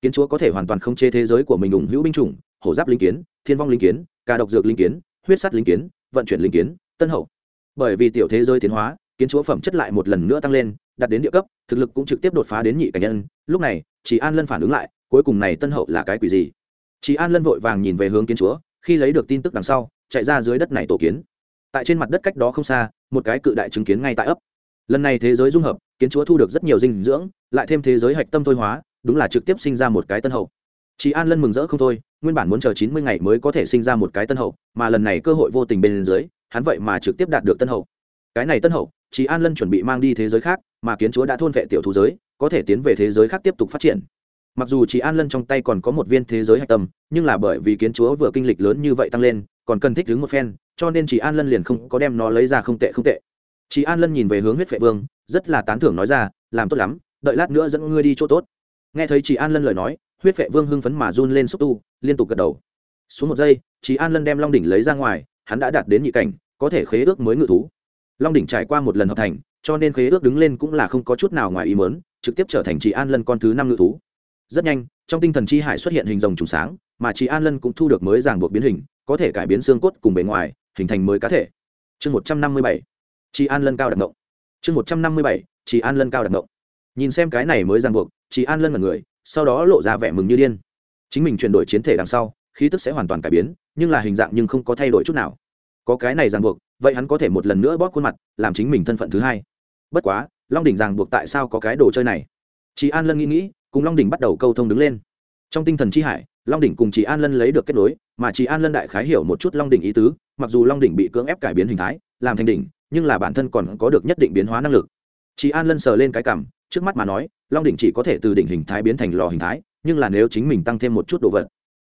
Kiến chúa có thể hoàn toàn không chế thế giới của mình ủng hữu binh chủng, hổ giáp linh kiến, thiên vong linh kiến, cà độc dược linh kiến, huyết sắt linh kiến, vận chuyển linh kiến, tân hậu. Bởi vì tiểu thế giới tiến hóa kiến chúa phẩm chất lại một lần nữa tăng lên, đạt đến địa cấp, thực lực cũng trực tiếp đột phá đến nhị cảnh nhân. Lúc này chị an lân phản ứng lại, cuối cùng này tân hậu là cái quỷ gì? Chị an lân vội vàng nhìn về hướng kiến chúa, khi lấy được tin tức đằng sau, chạy ra dưới đất này tổ kiến. Tại trên mặt đất cách đó không xa, một cái cự đại chứng kiến ngay tại ấp. Lần này thế giới dung hợp, kiến chúa thu được rất nhiều dinh dưỡng, lại thêm thế giới hạch tâm thôi hóa, đúng là trực tiếp sinh ra một cái tân hậu. Chị an lân mừng rỡ không thôi, nguyên bản muốn chờ chín mươi ngày mới có thể sinh ra một cái tân hậu, mà lần này cơ hội vô tình bên dưới, hắn vậy mà trực tiếp đạt được tân hậu. Cái này tân hậu chị an lân chuẩn bị mang đi thế giới khác, mà kiến chúa đã thôn vệ tiểu thú giới, có thể tiến về thế giới khác tiếp tục phát triển. Mặc dù chị an lân trong tay còn có một viên thế giới hạch tâm, nhưng là bởi vì kiến chúa vừa kinh lịch lớn như vậy tăng lên, còn cần thích đứng một phen, cho nên chị an lân liền không có đem nó lấy ra không tệ không tệ. Chị an lân nhìn về hướng huyết vệ vương, rất là tán thưởng nói ra, làm tốt lắm, đợi lát nữa dẫn ngươi đi chỗ tốt. Nghe thấy chị an lân lời nói, huyết vệ vương hưng phấn mà run lên xúc tu, liên tục gật đầu. Xuống một giây chị an lân đem long đỉnh lấy ra ngoài, hắn đã đạt đến nhị cảnh, có thể khế ước mới ngự thú long đỉnh trải qua một lần hợp thành, cho nên khế ước đứng lên cũng là không có chút nào ngoài ý mớn trực tiếp trở thành chị an lân con thứ năm ngự thú. Rất nhanh, trong tinh thần chi hải xuất hiện hình rồng trùng sáng, mà chị an lân cũng thu được mới ràng buộc biến hình, có thể cải biến xương cốt cùng bề ngoài, hình thành mới cá thể. Chương một trăm năm mươi bảy chị an lân cao đặc ngộng chương một trăm năm mươi bảy chị an lân cao đặc ngộng nhìn xem cái này mới ràng buộc chị an lân là người, sau đó lộ ra vẻ mừng như điên. Chính mình chuyển đổi chiến thể đằng sau, khí tức sẽ hoàn toàn cải biến, nhưng là hình dạng nhưng không có thay đổi chút nào. Có cái này ràng buộc vậy hắn có thể một lần nữa bóp khuôn mặt, làm chính mình thân phận thứ hai. Bất quá, long đỉnh ràng buộc tại sao có cái đồ chơi này? Chị an lân nghĩ nghĩ, cùng long đỉnh bắt đầu câu thông đứng lên. Trong tinh thần chi hải, long đỉnh cùng chị an lân lấy được kết nối, mà chị an lân đại khái hiểu một chút long đỉnh ý tứ, mặc dù long đỉnh bị cưỡng ép cải biến hình thái, làm thành đỉnh, nhưng là bản thân còn có được nhất định biến hóa năng lực. Chị an lân sờ lên cái cảm trước mắt mà nói, long đỉnh chỉ có thể từ đỉnh hình thái biến thành lò hình thái, nhưng là nếu chính mình tăng thêm một chút đồ vật.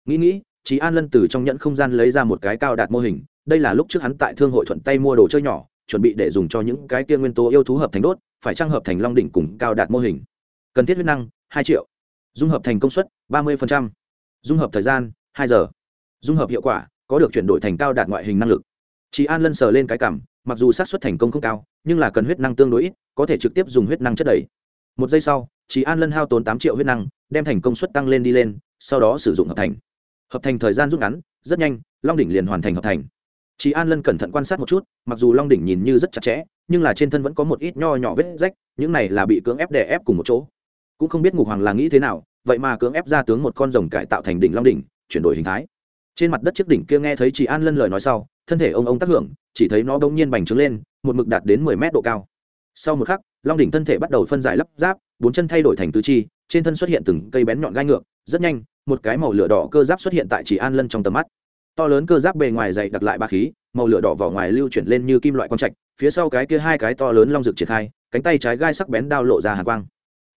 Nghĩ nghĩ chị an lân từ trong nhẫn không gian lấy ra một cái cao đạt mô hình đây là lúc trước hắn tại thương hội thuận tay mua đồ chơi nhỏ, chuẩn bị để dùng cho những cái kia nguyên tố yêu thú hợp thành đốt, phải trang hợp thành long đỉnh cùng cao đạt mô hình. Cần thiết huyết năng, hai triệu. Dung hợp thành công suất, ba mươi dung hợp thời gian, hai giờ. Dung hợp hiệu quả, có được chuyển đổi thành cao đạt ngoại hình năng lực. Chị an lân sờ lên cái cảm, mặc dù xác suất thành công không cao, nhưng là cần huyết năng tương đối ít, có thể trực tiếp dùng huyết năng chất đầy. Một giây sau chị an lân hao tốn tám triệu huyết năng, đem thành công suất tăng lên đi lên, sau đó sử dụng hợp thành. Hợp thành thời gian rút ngắn, rất nhanh, long đỉnh liền hoàn thành hợp thành chị an lân cẩn thận quan sát một chút, mặc dù long đỉnh nhìn như rất chặt chẽ, nhưng là trên thân vẫn có một ít nho nhỏ vết rách, những này là bị cưỡng ép đè ép cùng một chỗ. Cũng không biết ngục hoàng là nghĩ thế nào, vậy mà cưỡng ép ra tướng một con rồng cải tạo thành đỉnh long đỉnh, chuyển đổi hình thái. Trên mặt đất chiếc đỉnh kia nghe thấy chị an lân lời nói sau, thân thể ông ông tác hưởng, chỉ thấy nó bỗng nhiên bành trướng lên, một mực đạt đến mười mét độ cao. Sau một khắc, long đỉnh thân thể bắt đầu phân giải lắp ráp, bốn chân thay đổi thành tứ chi, trên thân xuất hiện từng cây bén nhọn gai ngược, rất nhanh, một cái màu lửa đỏ cơ giáp xuất hiện tại chỉ an lân trong tầm mắt to lớn cơ giáp bề ngoài dày đặt lại ba khí, màu lửa đỏ vỏ ngoài lưu chuyển lên như kim loại quang trạch, phía sau cái kia hai cái to lớn long rực triển khai, cánh tay trái gai sắc bén đao lộ ra hàn quang.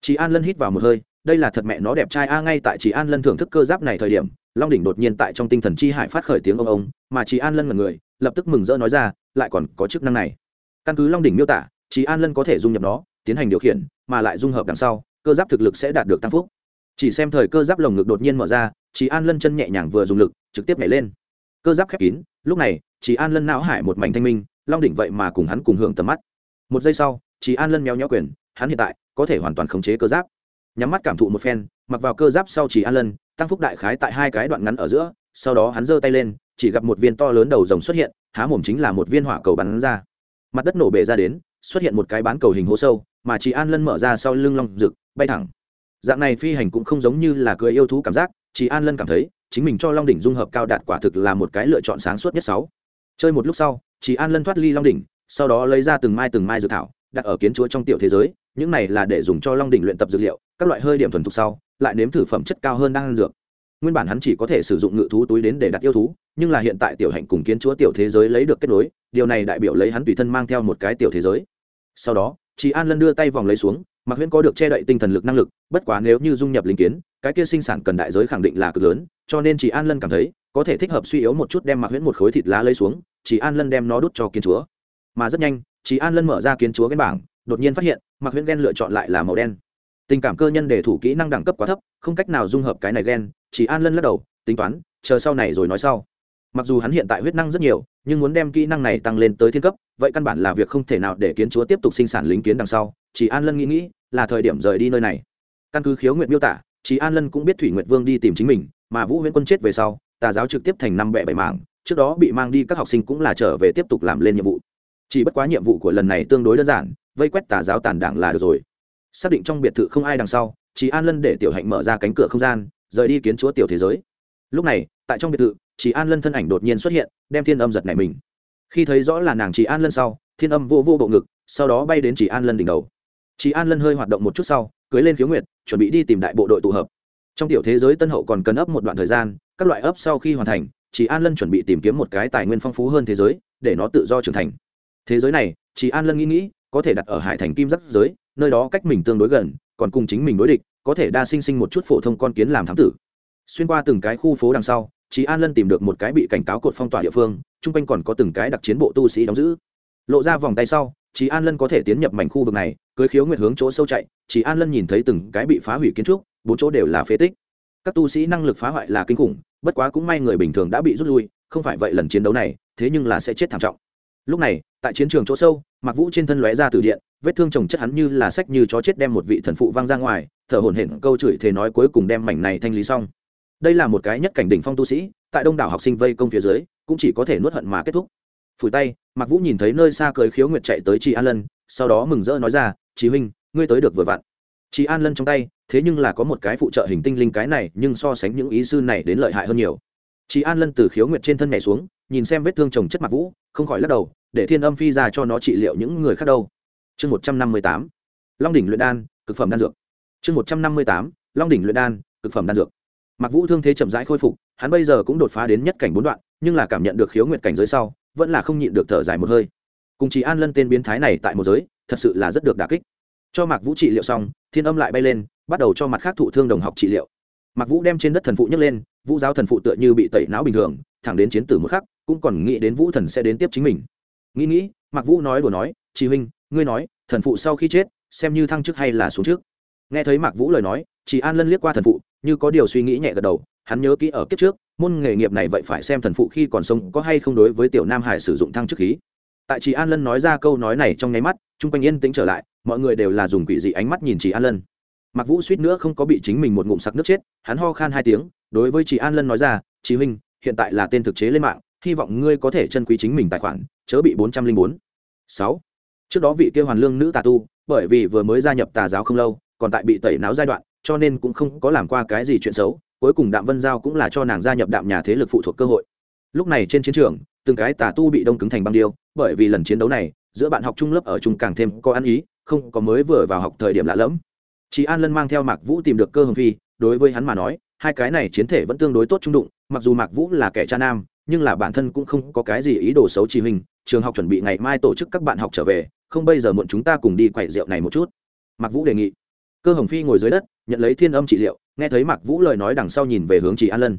Chị an lân hít vào một hơi, đây là thật mẹ nó đẹp trai a, ngay tại chị an lân thưởng thức cơ giáp này thời điểm, long đỉnh đột nhiên tại trong tinh thần chi hải phát khởi tiếng ông ông, mà chị an lân mật người, lập tức mừng rỡ nói ra, lại còn có chức năng này. Căn cứ long đỉnh miêu tả chị an lân có thể dung nhập nó, tiến hành điều khiển, mà lại dung hợp đằng sau, cơ giáp thực lực sẽ đạt được tăng phúc. Chỉ xem thời cơ giáp lồng ngực đột nhiên mở ra chị an lân chân nhẹ nhàng vừa dùng lực, trực tiếp nhảy lên cơ giáp khép kín, lúc này chị an lân não hải một mảnh thanh minh, long đỉnh vậy mà cùng hắn cùng hưởng tầm mắt. Một giây sau chị an lân méo nhó quyền, hắn hiện tại có thể hoàn toàn khống chế cơ giáp. Nhắm mắt cảm thụ một phen, mặc vào cơ giáp sau chị an lân, tăng phúc đại khái tại hai cái đoạn ngắn ở giữa, sau đó hắn giơ tay lên, chỉ gặp một viên to lớn đầu rồng xuất hiện, há mồm chính là một viên hỏa cầu bắn ra. Mặt đất nổ bể ra đến, xuất hiện một cái bán cầu hình hố sâu, mà chị an lân mở ra sau lưng long rực bay thẳng. Dạng này phi hành cũng không giống như là cười yêu thú cảm giác chị an lân cảm thấy chính mình cho long đỉnh dung hợp cao đạt quả thực là một cái lựa chọn sáng suốt nhất sáu. Chơi một lúc sau chị an lân thoát ly long đỉnh, sau đó lấy ra từng mai từng mai dược thảo, đặt ở kiến chúa trong tiểu thế giới, những này là để dùng cho long đỉnh luyện tập dược liệu, các loại hơi điểm thuần thục sau, lại nếm thử phẩm chất cao hơn đang ăn dược. Nguyên bản hắn chỉ có thể sử dụng ngự thú túi đến để đặt yêu thú, nhưng là hiện tại tiểu hạnh cùng kiến chúa tiểu thế giới lấy được kết nối, điều này đại biểu lấy hắn tùy thân mang theo một cái tiểu thế giới. Sau đó chị an lân đưa tay vòng lấy xuống mặc huyễn có được che đậy tinh thần lực năng lực, bất quá nếu như dung nhập linh kiến, cái kia sinh sản cần đại giới khẳng định là cực lớn cho nên chị an lân cảm thấy có thể thích hợp suy yếu một chút đem mặc huyễn một khối thịt lá lấy xuống, chị an lân đem nó đút cho kiến chúa. Mà rất nhanh, chị an lân mở ra kiến chúa cái bảng, đột nhiên phát hiện mặc huyễn ghen lựa chọn lại là màu đen. Tình cảm cơ nhân để thủ kỹ năng đẳng cấp quá thấp, không cách nào dung hợp cái này ghen chỉ an lân lắc đầu, tính toán, chờ sau này rồi nói sau. Mặc dù hắn hiện tại huyết năng rất nhiều, nhưng muốn đem kỹ năng này tăng lên tới thiên cấp, vậy căn bản là việc không thể nào để kiến chúa tiếp tục sinh sản lính kiến đằng sau. Chỉ an lân nghĩ nghĩ, là thời điểm rời đi nơi này. Căn cứ khiếu nguyện miêu tả chỉ an lân cũng biết thủy nguyệt vương đi tìm chính mình mà vũ huyễn quân chết về sau, tà giáo trực tiếp thành năm bẻ bảy mảng, trước đó bị mang đi các học sinh cũng là trở về tiếp tục làm lên nhiệm vụ. Chỉ bất quá nhiệm vụ của lần này tương đối đơn giản, vây quét tà giáo tàn đảng là được rồi. Xác định trong biệt thự không ai đằng sau chỉ an lân để tiểu hạnh mở ra cánh cửa không gian, rời đi kiến chúa tiểu thế giới. Lúc này, tại trong biệt thự chỉ an lân thân ảnh đột nhiên xuất hiện, đem thiên âm giật này mình. Khi thấy rõ là nàng chỉ an lân sau, thiên âm vô vô bộ ngực, sau đó bay đến chỉ an lân đỉnh đầu. Chỉ an lân hơi hoạt động một chút sau, cưới lên khiếu nguyệt, chuẩn bị đi tìm đại bộ đội tụ hợp trong tiểu thế giới tân hậu còn cần ấp một đoạn thời gian, các loại ấp sau khi hoàn thành chỉ an lân chuẩn bị tìm kiếm một cái tài nguyên phong phú hơn thế giới, để nó tự do trưởng thành. Thế giới này chỉ an lân nghĩ nghĩ, có thể đặt ở hải thành kim giáp giới, nơi đó cách mình tương đối gần, còn cùng chính mình đối địch, có thể đa sinh sinh một chút phổ thông con kiến làm thám tử. Xuyên qua từng cái khu phố đằng sau chị an lân tìm được một cái bị cảnh cáo cột phong tỏa địa phương, chung quanh còn có từng cái đặc chiến bộ tu sĩ đóng giữ. Lộ ra vòng tay sau chị an lân có thể tiến nhập mảnh khu vực này cưới khiếu nguyệt hướng chỗ sâu chạy chị an lân nhìn thấy từng cái bị phá hủy kiến trúc bốn chỗ đều là phế tích. Các tu sĩ năng lực phá hoại là kinh khủng, bất quá cũng may người bình thường đã bị rút lui, không phải vậy lần chiến đấu này, thế nhưng là sẽ chết thảm trọng. Lúc này, tại chiến trường chỗ sâu mặc vũ trên thân lóe ra từ điện, vết thương chồng chất hắn như là sách như chó chết đem một vị thần phụ văng ra ngoài, thở hổn hển câu chửi thế nói cuối cùng đem mảnh này thanh lý xong. Đây là một cái nhất cảnh đỉnh phong tu sĩ, tại đông đảo học sinh vây công phía dưới, cũng chỉ có thể nuốt hận mà kết thúc. Phủi tay mặc vũ nhìn thấy nơi xa cười khiếu nguyệt chạy tới chị an lân, sau đó mừng rỡ nói ra chị huynh, ngươi tới được vừa vặn chị an lân trong tay, thế nhưng là có một cái phụ trợ hình tinh linh cái này, nhưng so sánh những ý sư này đến lợi hại hơn nhiều. Chị an lân từ khiếu nguyệt trên thân nhảy xuống, nhìn xem vết thương chồng chất mặt vũ, không khỏi lắc đầu, để thiên âm phi ra cho nó trị liệu những người khác đâu. Chương một trăm năm mươi tám, long đỉnh luyện đan, cực phẩm đan dược. Chương một trăm năm mươi tám, long đỉnh luyện đan, cực phẩm đan dược. Mặc vũ thương thế chậm rãi khôi phục, hắn bây giờ cũng đột phá đến nhất cảnh bốn đoạn, nhưng là cảm nhận được khiếu nguyệt cảnh giới sau, vẫn là không nhịn được thở dài một hơi. Cùng chị an lân tên biến thái này tại một giới, thật sự là rất được đà kích cho mạc vũ trị liệu xong, thiên âm lại bay lên, bắt đầu cho mặt khác thụ thương đồng học trị liệu. Mạc vũ đem trên đất thần phụ nhấc lên, vũ giáo thần phụ tựa như bị tẩy não bình thường, thẳng đến chiến tử một khắc, cũng còn nghĩ đến vũ thần sẽ đến tiếp chính mình. Nghĩ nghĩ, mạc vũ nói đùa nói chị huynh, ngươi nói, thần phụ sau khi chết, xem như thăng chức hay là xuống trước nghe thấy mạc vũ lời nói chị an lân liếc qua thần phụ, như có điều suy nghĩ nhẹ gật đầu, hắn nhớ kỹ ở kiếp trước, môn nghề nghiệp này vậy phải xem thần phụ khi còn sống có hay không đối với tiểu nam hải sử dụng thăng chức khí tại chị an lân nói ra câu nói này trong nháy mắt, chung quanh yên tĩnh trở lại, mọi người đều là dùng quỷ dị ánh mắt nhìn chị an lân. Mặc vũ suýt nữa không có bị chính mình một ngụm sặc nước chết, hắn ho khan hai tiếng, đối với chị an lân nói ra chị huynh, hiện tại là tên thực chế lên mạng, hy vọng ngươi có thể chân quý chính mình tài khoản, chớ bị bốn trăm linh bốn. Sáu. Trước đó vị kia hoàn lương nữ tà tu, bởi vì vừa mới gia nhập tà giáo không lâu, còn tại bị tẩy não giai đoạn, cho nên cũng không có làm qua cái gì chuyện xấu, cuối cùng đạm vân giao cũng là cho nàng gia nhập đạm nhà thế lực phụ thuộc cơ hội lúc này trên chiến trường, từng cái tà tu bị đông cứng thành băng điêu, bởi vì lần chiến đấu này, giữa bạn học trung lớp ở chung càng thêm có ăn ý, không có mới vừa vào học thời điểm lạ lẫm. Chị an lân mang theo mạc vũ tìm được cơ hồng phi, đối với hắn mà nói, hai cái này chiến thể vẫn tương đối tốt trung đụng, mặc dù mạc vũ là kẻ cha nam, nhưng là bản thân cũng không có cái gì ý đồ xấu chỉ hình trường học chuẩn bị ngày mai tổ chức các bạn học trở về, không bây giờ muộn chúng ta cùng đi quậy rượu này một chút. Mạc vũ đề nghị. Cơ hồng phi ngồi dưới đất, nhận lấy thiên âm trị liệu, nghe thấy mạc vũ lời nói đằng sau nhìn về hướng chị an lân.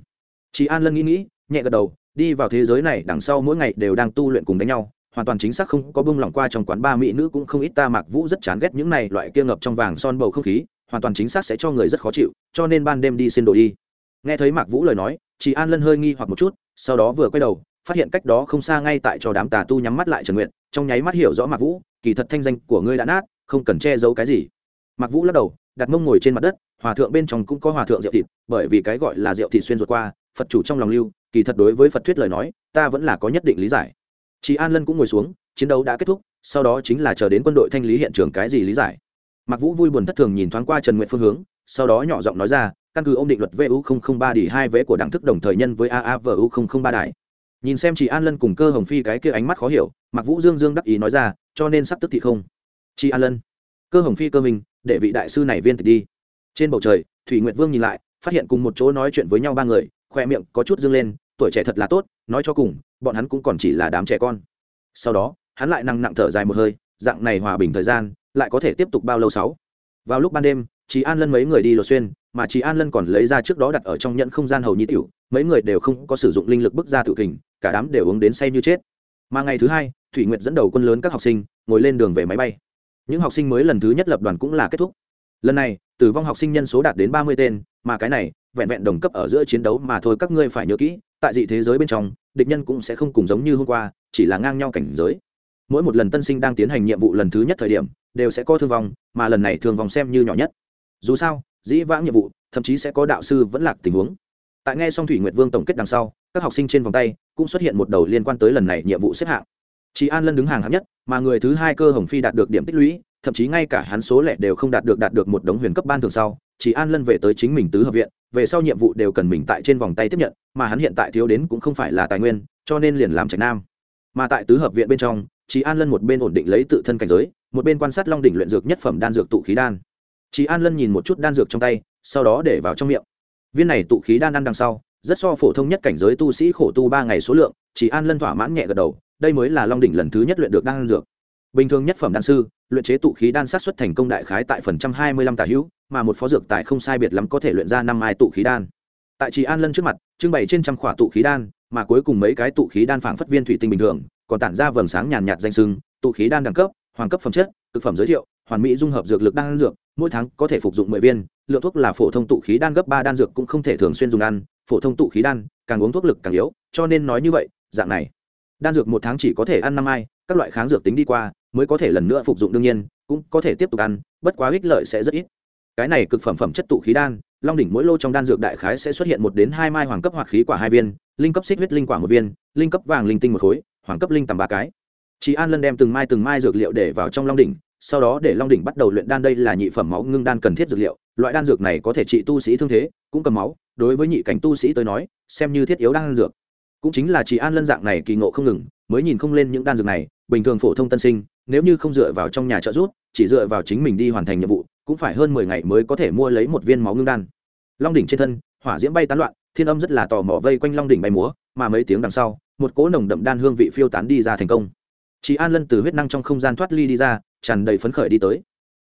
Chị an lân nghĩ nghĩ, nhẹ gật đầu đi vào thế giới này, đằng sau mỗi ngày đều đang tu luyện cùng đánh nhau, hoàn toàn chính xác không có bông lỏng qua trong quán ba mỹ nữ, cũng không ít ta mạc vũ rất chán ghét những này loại kia ngập trong vàng son bầu không khí, hoàn toàn chính xác sẽ cho người rất khó chịu, cho nên ban đêm đi xin đồ đi. Nghe thấy mạc vũ lời nói, chị an lân hơi nghi hoặc một chút, sau đó vừa quay đầu, phát hiện cách đó không xa ngay tại cho đám tà tu nhắm mắt lại trần nguyện trong nháy mắt hiểu rõ mạc vũ, kỳ thật thanh danh của ngươi đã nát, không cần che giấu cái gì. Mạc vũ lắc đầu, đặt mông ngồi trên mặt đất, hòa thượng bên trong cũng có hòa thượng rượu thịt, bởi vì cái gọi là rượu thịt xuyên ruột qua phật chủ trong lòng lưu, kỳ thật đối với phật thuyết lời nói, ta vẫn là có nhất định lý giải. Chị an lân cũng ngồi xuống, chiến đấu đã kết thúc, sau đó chính là chờ đến quân đội thanh lý hiện trường cái gì lý giải. Mạc vũ vui buồn thất thường nhìn thoáng qua trần nguyện phương hướng, sau đó nhỏ giọng nói ra, căn cứ ông định luật vu ba đỉ hai vé của đẳng thức đồng thời nhân với aavu ba đài nhìn xem chị an lân cùng cơ hồng phi cái kia ánh mắt khó hiểu mặc vũ dương dương đắc ý nói ra, cho nên sắp tức thì không. Chị an lân, cơ hồng phi cơ mình, để vị đại sư này viên tịch đi. Trên bầu trời, thủy nguyệt vương nhìn lại, phát hiện cùng một chỗ nói chuyện với nhau ba người khoe miệng có chút dâng lên, tuổi trẻ thật là tốt, nói cho cùng, bọn hắn cũng còn chỉ là đám trẻ con. Sau đó, hắn lại nặng nặng thở dài một hơi, dạng này hòa bình thời gian, lại có thể tiếp tục bao lâu sáu? Vào lúc ban đêm chị an lân mấy người đi lột xuyên, mà chị an lân còn lấy ra trước đó đặt ở trong nhận không gian hầu nhi tiểu, mấy người đều không có sử dụng linh lực bức ra tự kình, cả đám đều uống đến say như chết. Mà ngày thứ hai, thủy nguyệt dẫn đầu quân lớn các học sinh, ngồi lên đường về máy bay. Những học sinh mới lần thứ nhất lập đoàn cũng là kết thúc. Lần này, tử vong học sinh nhân số đạt đến ba mươi tên, mà cái này vẹn vẹn đồng cấp ở giữa chiến đấu mà thôi các ngươi phải nhớ kỹ, tại dị thế giới bên trong, địch nhân cũng sẽ không cùng giống như hôm qua, chỉ là ngang nhau cảnh giới. Mỗi một lần tân sinh đang tiến hành nhiệm vụ lần thứ nhất thời điểm, đều sẽ có thương vong, mà lần này thương vong xem như nhỏ nhất. Dù sao, dĩ vãng nhiệm vụ, thậm chí sẽ có đạo sư vẫn lạc tình huống. Tại nghe xong thủy nguyệt vương tổng kết đằng sau, các học sinh trên vòng tay cũng xuất hiện một đầu liên quan tới lần này nhiệm vụ xếp hạng. Chị an lân đứng hàng hạng nhất, mà người thứ hai cơ hồng phi đạt được điểm tích lũy, thậm chí ngay cả hắn số lẻ đều không đạt được đạt được một đống huyền cấp ban thường sau chỉ an lân về tới chính mình tứ hợp viện, về sau nhiệm vụ đều cần mình tại trên vòng tay tiếp nhận, mà hắn hiện tại thiếu đến cũng không phải là tài nguyên, cho nên liền làm trạch nam. Mà tại tứ hợp viện bên trong chị an lân một bên ổn định lấy tự thân cảnh giới, một bên quan sát long đỉnh luyện dược nhất phẩm đan dược tụ khí đan. Chị an lân nhìn một chút đan dược trong tay, sau đó để vào trong miệng. Viên này tụ khí đan ăn đằng sau, rất so phổ thông nhất cảnh giới tu sĩ khổ tu ba ngày số lượng chị an lân thỏa mãn nhẹ gật đầu, đây mới là long đỉnh lần thứ nhất luyện được đan dược. Bình thường nhất phẩm đan sư, luyện chế tụ khí đan sát xuất thành công đại khái tại phần trăm hai mươi lăm tà hữu mà một phó dược tại không sai biệt lắm có thể luyện ra năm mai tụ khí đan. Tại chị an lân trước mặt, trưng bày trên trăm khỏa tụ khí đan, mà cuối cùng mấy cái tụ khí đan phảng phất viên thủy tinh bình thường, còn tản ra vầng sáng nhàn nhạt danh sưng, tụ khí đan đẳng cấp, hoàng cấp phẩm chất thực phẩm giới thiệu, hoàn mỹ dung hợp dược lực đan dược, mỗi tháng có thể phục dụng mười viên, lượng thuốc là phổ thông tụ khí đan gấp ba đan dược cũng không thể thường xuyên dùng ăn, phổ thông tụ khí đan, càng uống thuốc lực càng yếu, cho nên nói như vậy, dạng này. Đan dược một tháng chỉ có thể ăn năm ai các loại kháng dược tính đi qua, mới có thể lần nữa phục dụng đương nhiên, cũng có thể tiếp tục ăn, bất quá ích lợi sẽ rất ít cái này cực phẩm phẩm chất tụ khí đan, long đỉnh mỗi lô trong đan dược đại khái sẽ xuất hiện một đến hai mai hoàng cấp hoạt khí quả hai viên, linh cấp xích huyết linh quả một viên, linh cấp vàng linh tinh một khối, hoàng cấp linh tầm ba cái. Chị an lân đem từng mai từng mai dược liệu để vào trong long đỉnh, sau đó để long đỉnh bắt đầu luyện đan đây là nhị phẩm máu ngưng đan cần thiết dược liệu, loại đan dược này có thể trị tu sĩ thương thế, cũng cầm máu, đối với nhị cảnh tu sĩ tới nói, xem như thiết yếu đan dược. Cũng chính là chị an lân dạng này kỳ ngộ không ngừng, mới nhìn không lên những đan dược này, bình thường phổ thông tân sinh, nếu như không dựa vào trong nhà trợ giúp, chỉ dựa vào chính mình đi hoàn thành nhiệm vụ cũng phải hơn mười ngày mới có thể mua lấy một viên máu ngưng đan. Long đỉnh trên thân, hỏa diễm bay tán loạn, thiên âm rất là tò mò vây quanh long đỉnh bay múa, mà mấy tiếng đằng sau, một cỗ nồng đậm đan hương vị phiêu tán đi ra thành công. Chị an lân từ huyết năng trong không gian thoát ly đi ra, tràn đầy phấn khởi đi tới.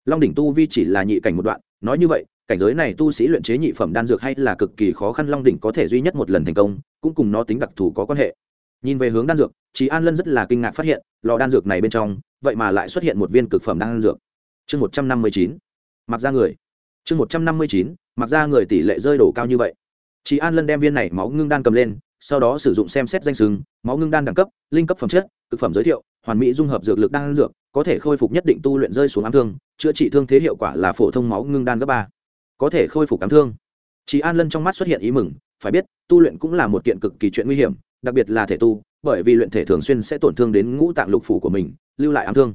Long đỉnh tu vi chỉ là nhị cảnh một đoạn, nói như vậy, cảnh giới này tu sĩ luyện chế nhị phẩm đan dược hay là cực kỳ khó khăn, long đỉnh có thể duy nhất một lần thành công, cũng cùng nó tính đặc thù có quan hệ. Nhìn về hướng đan dược chị an lân rất là kinh ngạc phát hiện, lò đan dược này bên trong, vậy mà lại xuất hiện một viên cực phẩm đan dược. Chương một trăm năm mươi chín mặc ra người. Chương một trăm năm mươi chín, mặc ra người tỷ lệ rơi đổ cao như vậy. Chị an lân đem viên này máu ngưng đan cầm lên, sau đó sử dụng xem xét danh sừng, máu ngưng đan đẳng cấp, linh cấp phẩm chất, cực phẩm giới thiệu, hoàn mỹ dung hợp dược lực đan dược, có thể khôi phục nhất định tu luyện rơi xuống ám thương, chữa trị thương thế hiệu quả là phổ thông máu ngưng đan cấp ba. Có thể khôi phục ám thương. Chị an lân trong mắt xuất hiện ý mừng, phải biết, tu luyện cũng là một kiện cực kỳ chuyện nguy hiểm, đặc biệt là thể tu, bởi vì luyện thể thường xuyên sẽ tổn thương đến ngũ tạng lục phủ của mình, lưu lại ám thương.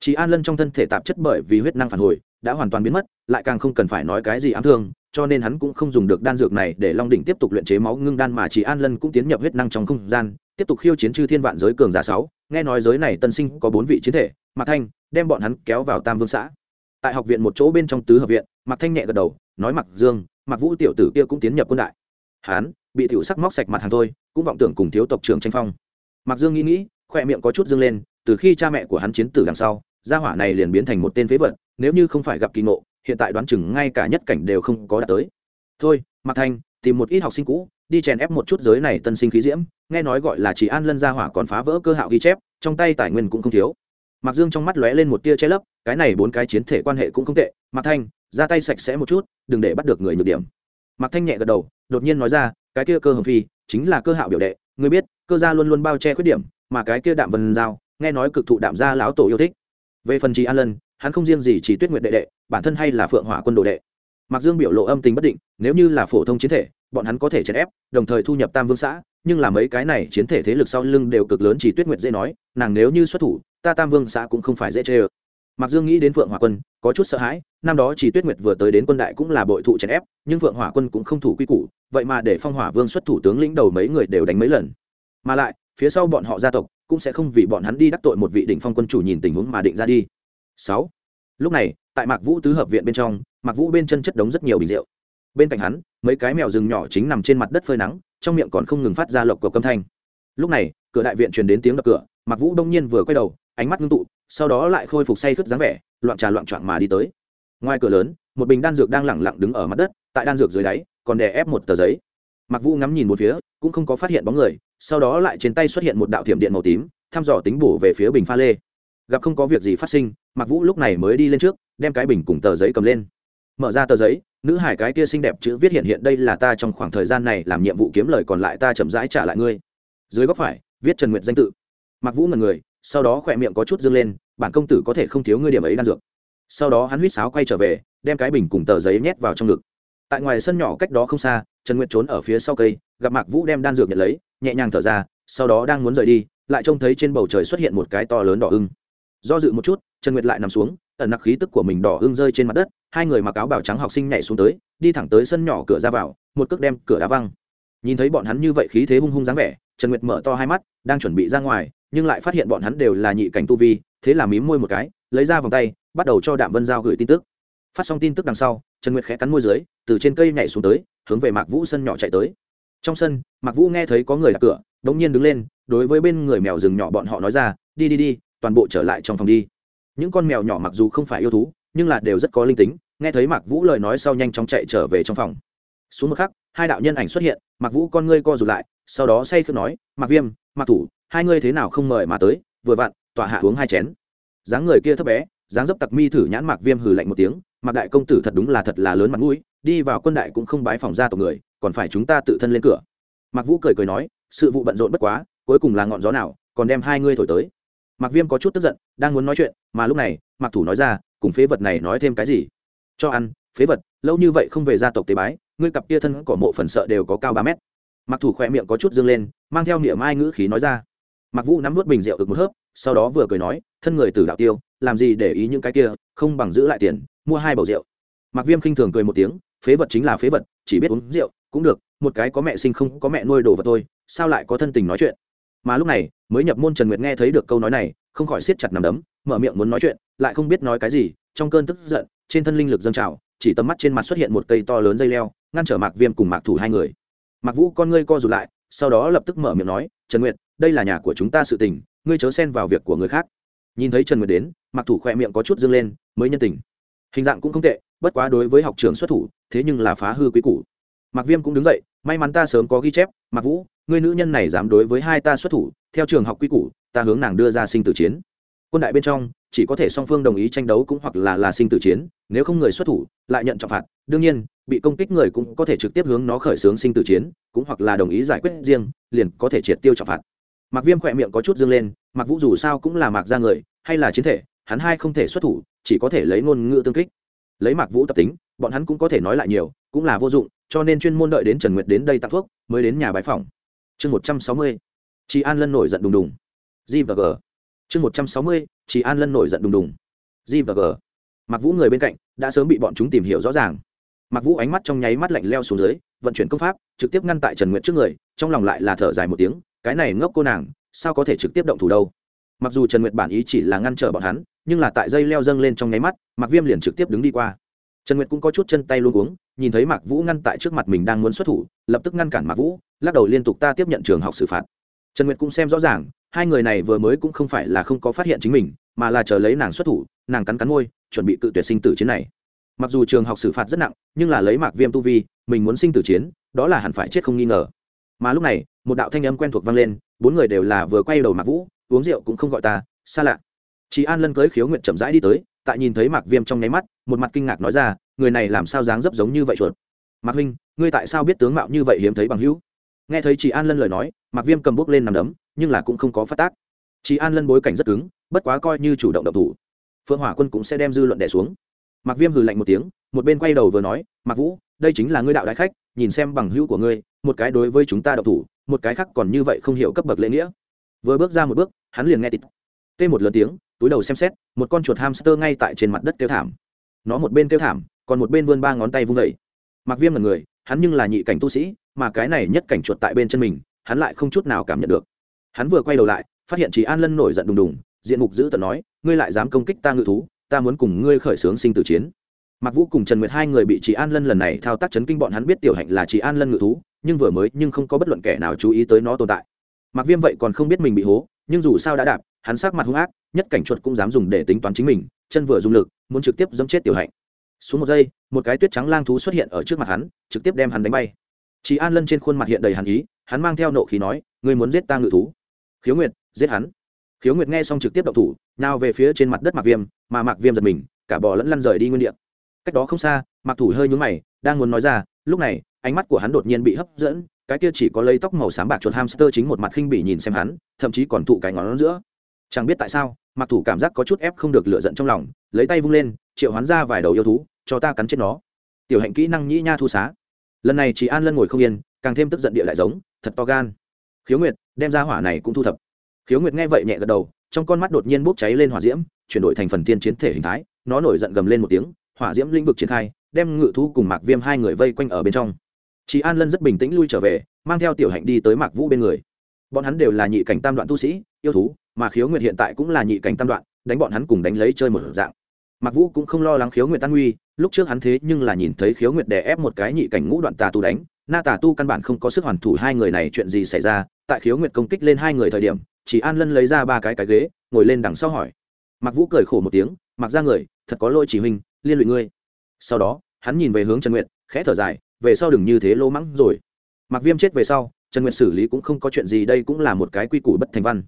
Chị an lân trong thân thể tạp chất bởi vì huyết năng phản hồi đã hoàn toàn biến mất, lại càng không cần phải nói cái gì ám thương, cho nên hắn cũng không dùng được đan dược này để long đỉnh tiếp tục luyện chế máu ngưng đan mà chỉ an lân cũng tiến nhập huyết năng trong không gian, tiếp tục khiêu chiến chư thiên vạn giới cường giả sáu. Nghe nói giới này tân sinh có bốn vị chiến thể, mạc thanh đem bọn hắn kéo vào tam vương xã. Tại học viện một chỗ bên trong tứ hợp viện, mạc thanh nhẹ gật đầu, nói mặc dương mặc vũ tiểu tử kia cũng tiến nhập quân đại. Hắn, bị tiểu sắc móc sạch mặt hàng thôi, cũng vọng tưởng cùng thiếu tộc trưởng tranh phong. Mặc dương nghĩ nghĩ, khoe miệng có chút dương lên, từ khi cha mẹ của hắn chiến tử đằng sau, gia hỏa này liền biến thành một tên phế vật nếu như không phải gặp kỳ ngộ, hiện tại đoán chừng ngay cả nhất cảnh đều không có đạt tới. Thôi mặc thanh tìm một ít học sinh cũ, đi chèn ép một chút giới này tân sinh khí diễm, nghe nói gọi là chỉ an lân gia hỏa còn phá vỡ cơ hạo ghi chép, trong tay tài nguyên cũng không thiếu. Mặc dương trong mắt lóe lên một tia che lấp, cái này bốn cái chiến thể quan hệ cũng không tệ mặc thanh ra tay sạch sẽ một chút, đừng để bắt được người nhược điểm. Mặc thanh nhẹ gật đầu, đột nhiên nói ra, cái kia cơ hồng phi, chính là cơ hạo biểu đệ, ngươi biết, cơ gia luôn luôn bao che khuyết điểm, mà cái kia đạm vân giao, nghe nói cực thụ đạm gia lão tổ yêu thích. Về phần trì an lân hắn không riêng gì chỉ tuyết nguyệt đệ đệ, bản thân hay là phượng hỏa quân đồ đệ. Mặc dương biểu lộ âm tình bất định, nếu như là phổ thông chiến thể, bọn hắn có thể chèn ép, đồng thời thu nhập tam vương xã, nhưng là mấy cái này chiến thể thế lực sau lưng đều cực lớn chỉ tuyết nguyệt dễ nói, nàng nếu như xuất thủ, ta tam vương xã cũng không phải dễ chê ơ mặc dương nghĩ đến phượng hỏa quân, có chút sợ hãi, năm đó chỉ tuyết nguyệt vừa tới đến quân đại cũng là bội thụ chèn ép, nhưng phượng hỏa quân cũng không thủ quy củ, vậy mà để phong hỏa vương xuất thủ tướng lĩnh đầu mấy người đều đánh mấy lần. Mà lại, phía sau bọn họ gia tộc, cũng sẽ không vì bọn hắn đi đắc tội một vị đỉnh phong quân chủ nhìn tình huống mà định ra đi sáu. Lúc này, tại mạc vũ tứ hợp viện bên trong, mạc vũ bên chân chất đống rất nhiều bình rượu. Bên cạnh hắn, mấy cái mèo rừng nhỏ chính nằm trên mặt đất phơi nắng, trong miệng còn không ngừng phát ra lộc cộc âm thanh. Lúc này, cửa đại viện truyền đến tiếng đập cửa, mạc vũ đông nhiên vừa quay đầu, ánh mắt ngưng tụ, sau đó lại khôi phục say khướt dáng vẻ, loạn trà loạn trọn mà đi tới. Ngoài cửa lớn, một bình đan dược đang lẳng lặng đứng ở mặt đất, tại đan dược dưới đáy, còn đè ép một tờ giấy. Mạc vũ ngắm nhìn một phía, cũng không có phát hiện bóng người, sau đó lại trên tay xuất hiện một đạo thiểm điện màu tím, thăm dò tính bổ về phía bình pha lê gặp không có việc gì phát sinh mặc vũ lúc này mới đi lên trước, đem cái bình cùng tờ giấy cầm lên. Mở ra tờ giấy, nữ hải cái kia xinh đẹp chữ viết hiện hiện đây là ta trong khoảng thời gian này làm nhiệm vụ kiếm lời còn lại ta chậm rãi trả lại ngươi. Dưới góc phải, viết trần nguyệt danh tự. Mặc vũ ngần người, sau đó khỏe miệng có chút dâng lên, bản công tử có thể không thiếu ngươi điểm ấy đan dược. Sau đó hắn huýt sáo quay trở về, đem cái bình cùng tờ giấy nhét vào trong ngực. Tại ngoài sân nhỏ cách đó không xa, trần nguyệt trốn ở phía sau cây, gặp mạc vũ đem đan dược nhận lấy, nhẹ nhàng thở ra, sau đó đang muốn rời đi, lại trông thấy trên bầu trời xuất hiện một cái to lớn đỏ ưng do dự một chút, trần nguyệt lại nằm xuống, ẩn nặc khí tức của mình đỏ hương rơi trên mặt đất, hai người mặc áo bảo trắng học sinh nhảy xuống tới, đi thẳng tới sân nhỏ cửa ra vào, một cước đem cửa đá văng. Nhìn thấy bọn hắn như vậy khí thế hung hung dáng vẻ, trần nguyệt mở to hai mắt, đang chuẩn bị ra ngoài, nhưng lại phát hiện bọn hắn đều là nhị cảnh tu vi, thế là mím môi một cái, lấy ra vòng tay, bắt đầu cho đạm vân giao gửi tin tức. Phát xong tin tức đằng sau, trần nguyệt khẽ cắn môi dưới, từ trên cây nhảy xuống tới, hướng về mạc vũ sân nhỏ chạy tới. Trong sân, mạc vũ nghe thấy có người đặt cửa đ ỗ n g nhiên đứng lên, đối với bên người mèo rừng nhỏ bọn họ nói ra, đi đi đi toàn bộ trở lại trong phòng đi. Những con mèo nhỏ mặc dù không phải yêu thú, nhưng là đều rất có linh tính, nghe thấy mạc vũ lời nói sau nhanh chóng chạy trở về trong phòng. Xuống một khắc, hai đạo nhân ảnh xuất hiện, mạc vũ con ngươi co rụt lại, sau đó say khước nói, mạc viêm, mạc thủ, hai ngươi thế nào không mời mà tới, vừa vặn, tọa hạ uống hai chén. Dáng người kia thấp bé, dáng dấp tặc mi thử nhãn mạc viêm hừ lạnh một tiếng, mạc đại công tử thật đúng là thật là lớn mặt mũi, đi vào quân đại cũng không bái phòng ra tộc người, còn phải chúng ta tự thân lên cửa. Mạc vũ cười cười nói, sự vụ bận rộn bất quá, cuối cùng là ngọn gió nào, còn đem hai ngươi thổi tới mạc viêm có chút tức giận, đang muốn nói chuyện, mà lúc này, mạc thủ nói ra, cùng phế vật này nói thêm cái gì? Cho ăn, phế vật, lâu như vậy không về gia tộc tế bái, ngươi cặp kia thân cỏ mộ phần sợ đều có cao ba mét. Mạc thủ khỏe miệng có chút dương lên, mang theo niệm ai ngữ khí nói ra. Mạc vũ nắm vớt bình rượu được một hớp, sau đó vừa cười nói, thân người từ đạo tiêu, làm gì để ý những cái kia, không bằng giữ lại tiền, mua hai bầu rượu. Mạc viêm khinh thường cười một tiếng, phế vật chính là phế vật, chỉ biết uống rượu, cũng được, một cái có mẹ sinh không có mẹ nuôi đồ vật thôi, sao lại có thân tình nói chuyện? Mà lúc này, mới nhập môn trần nguyệt nghe thấy được câu nói này, không khỏi siết chặt nằm đấm, mở miệng muốn nói chuyện, lại không biết nói cái gì, trong cơn tức giận, trên thân linh lực dâng trào, chỉ tầm mắt trên mặt xuất hiện một cây to lớn dây leo, ngăn trở mạc viêm cùng mạc thủ hai người. Mạc vũ con ngươi co rụt lại, sau đó lập tức mở miệng nói, trần nguyệt, đây là nhà của chúng ta sự tình, ngươi chớ xen vào việc của người khác. Nhìn thấy trần nguyệt đến, mạc thủ khoe miệng có chút dâng lên, mới nhân tình. Hình dạng cũng không tệ, bất quá đối với học trường xuất thủ, thế nhưng là phá hư quý củ. Mạc viêm cũng đứng dậy, may mắn ta sớm có ghi chép, mạc vũ người nữ nhân này dám đối với hai ta xuất thủ, theo trường học quy củ, ta hướng nàng đưa ra sinh tử chiến. Quân đại bên trong, chỉ có thể song phương đồng ý tranh đấu cũng hoặc là là sinh tử chiến, nếu không người xuất thủ, lại nhận trọng phạt. Đương nhiên, bị công kích người cũng có thể trực tiếp hướng nó khởi xướng sinh tử chiến, cũng hoặc là đồng ý giải quyết riêng, liền có thể triệt tiêu trọng phạt. Mặc viêm khỏe miệng có chút dương lên mặc vũ dù sao cũng là mạc ra người, hay là chiến thể, hắn hai không thể xuất thủ, chỉ có thể lấy ngôn ngữ tương kích. Lấy mạc vũ tập tính, bọn hắn cũng có thể nói lại nhiều, cũng là vô dụng, cho nên chuyên môn đợi đến trần nguyệt đến đây tặng thuốc, mới đến nhà bái phòng chương một trăm sáu mươi chị an lân nổi giận đùng đùng. G và g. Chương một trăm sáu mươi chị an lân nổi giận đùng đùng. G và g. Mặc vũ người bên cạnh đã sớm bị bọn chúng tìm hiểu rõ ràng. Mặc vũ ánh mắt trong nháy mắt lạnh leo xuống dưới, vận chuyển công pháp, trực tiếp ngăn tại trần nguyệt trước người, trong lòng lại là thở dài một tiếng, cái này ngốc cô nàng, sao có thể trực tiếp động thủ đâu? Mặc dù trần nguyệt bản ý chỉ là ngăn trở bọn hắn, nhưng là tại dây leo dâng lên trong nháy mắt mặc viêm liền trực tiếp đứng đi qua. Trần nguyệt cũng có chút chân tay luôn uống nhìn thấy mạc vũ ngăn tại trước mặt mình đang muốn xuất thủ, lập tức ngăn cản mạc vũ lắc đầu liên tục ta tiếp nhận trường học xử phạt. Trần nguyệt cũng xem rõ ràng, hai người này vừa mới cũng không phải là không có phát hiện chính mình, mà là chờ lấy nàng xuất thủ, nàng cắn cắn môi, chuẩn bị cự tuyệt sinh tử chiến này. Mặc dù trường học xử phạt rất nặng, nhưng là lấy mạc viêm tu vi, mình muốn sinh tử chiến, đó là hẳn phải chết không nghi ngờ. Mà lúc này, một đạo thanh âm quen thuộc vang lên, bốn người đều là vừa quay đầu mạc vũ, uống rượu cũng không gọi ta, xa lạ. Chị an lân cưới khiếu nguyện chậm rãi đi tới, tại nhìn thấy mạc viêm trong nháy mắt, một mặt kinh ngạc nói ra, người này làm sao dáng dấp giống như vậy chuột? Mạc huynh, ngươi tại sao biết tướng mạo như vậy hiếm thấy bằng hữu? Nghe thấy chị an lân lời nói, mạc viêm cầm bút lên nằm đấm, nhưng là cũng không có phát tác. Chị an lân bối cảnh rất cứng, bất quá coi như chủ động độc thủ, phượng hỏa quân cũng sẽ đem dư luận đẻ xuống. Mạc viêm hừ lạnh một tiếng, một bên quay đầu vừa nói, mạc vũ, đây chính là ngươi đạo đại khách, nhìn xem bằng hữu của ngươi, một cái đối với chúng ta độc thủ, một cái khác còn như vậy không hiểu cấp bậc lễ nghĩa. Vừa bước ra một bước, hắn liền nghe tịt. Tê một lớn tiếng, túi đầu xem xét, một con chuột hamster ngay tại trên mặt đất kêu thảm. Nó một bên kêu thảm, còn một bên vươn ba ngón tay vung vẩy mặc viêm là người hắn nhưng là nhị cảnh tu sĩ, mà cái này nhất cảnh chuột tại bên chân mình, hắn lại không chút nào cảm nhận được. Hắn vừa quay đầu lại, phát hiện chỉ an lân nổi giận đùng đùng, diện mục giữ tận nói, ngươi lại dám công kích ta ngự thú, ta muốn cùng ngươi khởi xướng sinh tử chiến. Mặc vũ cùng trần nguyệt hai người bị chị an lân lần này thao tác chấn kinh, bọn hắn biết tiểu hạnh là chị an lân ngự thú, nhưng vừa mới nhưng không có bất luận kẻ nào chú ý tới nó tồn tại. Mặc viêm vậy còn không biết mình bị hố, nhưng dù sao đã đạp, hắn sát mặt hung ác, nhất cảnh chuột cũng dám dùng để tính toán chính mình, chân vừa dùng lực, muốn trực tiếp dẫm chết tiểu hạnh xuống một giây, một cái tuyết trắng lang thú xuất hiện ở trước mặt hắn, trực tiếp đem hắn đánh bay. Chị an lân trên khuôn mặt hiện đầy hàn ý, hắn mang theo nộ khí nói, ngươi muốn giết ta ngự thú? Khiếu nguyệt, giết hắn. Khiếu nguyệt nghe xong trực tiếp động thủ nào về phía trên mặt đất mạc viêm, mà mạc viêm giật mình, cả bò lẫn lăn rời đi nguyên đ ị a cách đó không xa, mạc thủ hơi nhún mày, đang muốn nói ra, lúc này, ánh mắt của hắn đột nhiên bị hấp dẫn, cái kia chỉ có lấy tóc màu xám bạc chuột hamster chính một mặt khinh bỉ nhìn xem hắn, thậm chí còn thụ cái ngón giữa. Chẳng biết tại sao, mạc thủ cảm giác có chút ép không được lựa giận trong lòng, lấy tay vung lên, triệu hắn ra vài đầu yêu thú cho ta cắn chết nó. Tiểu hạnh kỹ năng nhĩ nha thu xá. Lần này chị an lân ngồi không yên, càng thêm tức giận địa lại giống, thật to gan. Khiếu nguyệt, đem ra hỏa này cũng thu thập. Khiếu nguyệt nghe vậy nhẹ gật đầu, trong con mắt đột nhiên bốc cháy lên hỏa diễm, chuyển đổi thành phần tiên chiến thể hình thái, nó nổi giận gầm lên một tiếng, hỏa diễm lĩnh vực triển khai, đem ngự thú cùng mạc viêm hai người vây quanh ở bên trong. Chị an lân rất bình tĩnh lui trở về, mang theo tiểu hạnh đi tới mạc vũ bên người. Bọn hắn đều là nhị cảnh tam đoạn tu sĩ, yêu thú, mà khiếu nguyệt hiện tại cũng là nhị cảnh tam đoạn, đánh bọn hắn cùng đánh lấy chơi một dạng. Mạc vũ cũng không lo lắng khiếu nguyệt tan nguy lúc trước hắn thế nhưng là nhìn thấy khiếu nguyệt đè ép một cái nhị cảnh ngũ đoạn tà tu đánh, na tà tu căn bản không có sức hoàn thủ hai người này chuyện gì xảy ra, tại khiếu nguyệt công kích lên hai người thời điểm, chỉ an lân lấy ra ba cái cái ghế, ngồi lên đằng sau hỏi. Mặc vũ cười khổ một tiếng mặc ra người, thật có lỗi chỉ huynh, liên lụy ngươi. Sau đó, hắn nhìn về hướng trần nguyện khẽ thở dài, về sau đừng như thế lỗ mắng rồi. Mặc viêm chết về sau, trần nguyện xử lý cũng không có chuyện gì, đây cũng là một cái quy củ bất thành văn.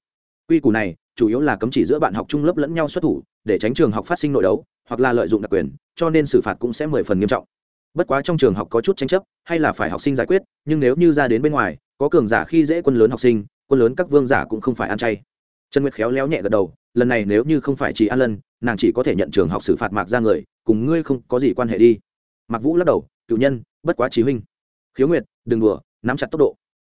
Quy củ này chủ yếu là cấm chỉ giữa bạn học trung lớp lẫn nhau xuất thủ, để tránh trường học phát sinh nội đấu, hoặc là lợi dụng đặc quyền, cho nên xử phạt cũng sẽ mười phần nghiêm trọng. Bất quá trong trường học có chút tranh chấp, hay là phải học sinh giải quyết, nhưng nếu như ra đến bên ngoài, có cường giả khi dễ quân lớn học sinh, quân lớn các vương giả cũng không phải ăn chay. Trần nguyệt khéo léo nhẹ gật đầu, lần này nếu như không phải chỉ an lân nàng chỉ có thể nhận trường học xử phạt mạc ra người, cùng ngươi không có gì quan hệ đi. Mạc vũ lắc đầu, cựu nhân, bất quá trí huynh. Khiếu nguyệt, đừng đùa, nắm chặt tốc độ.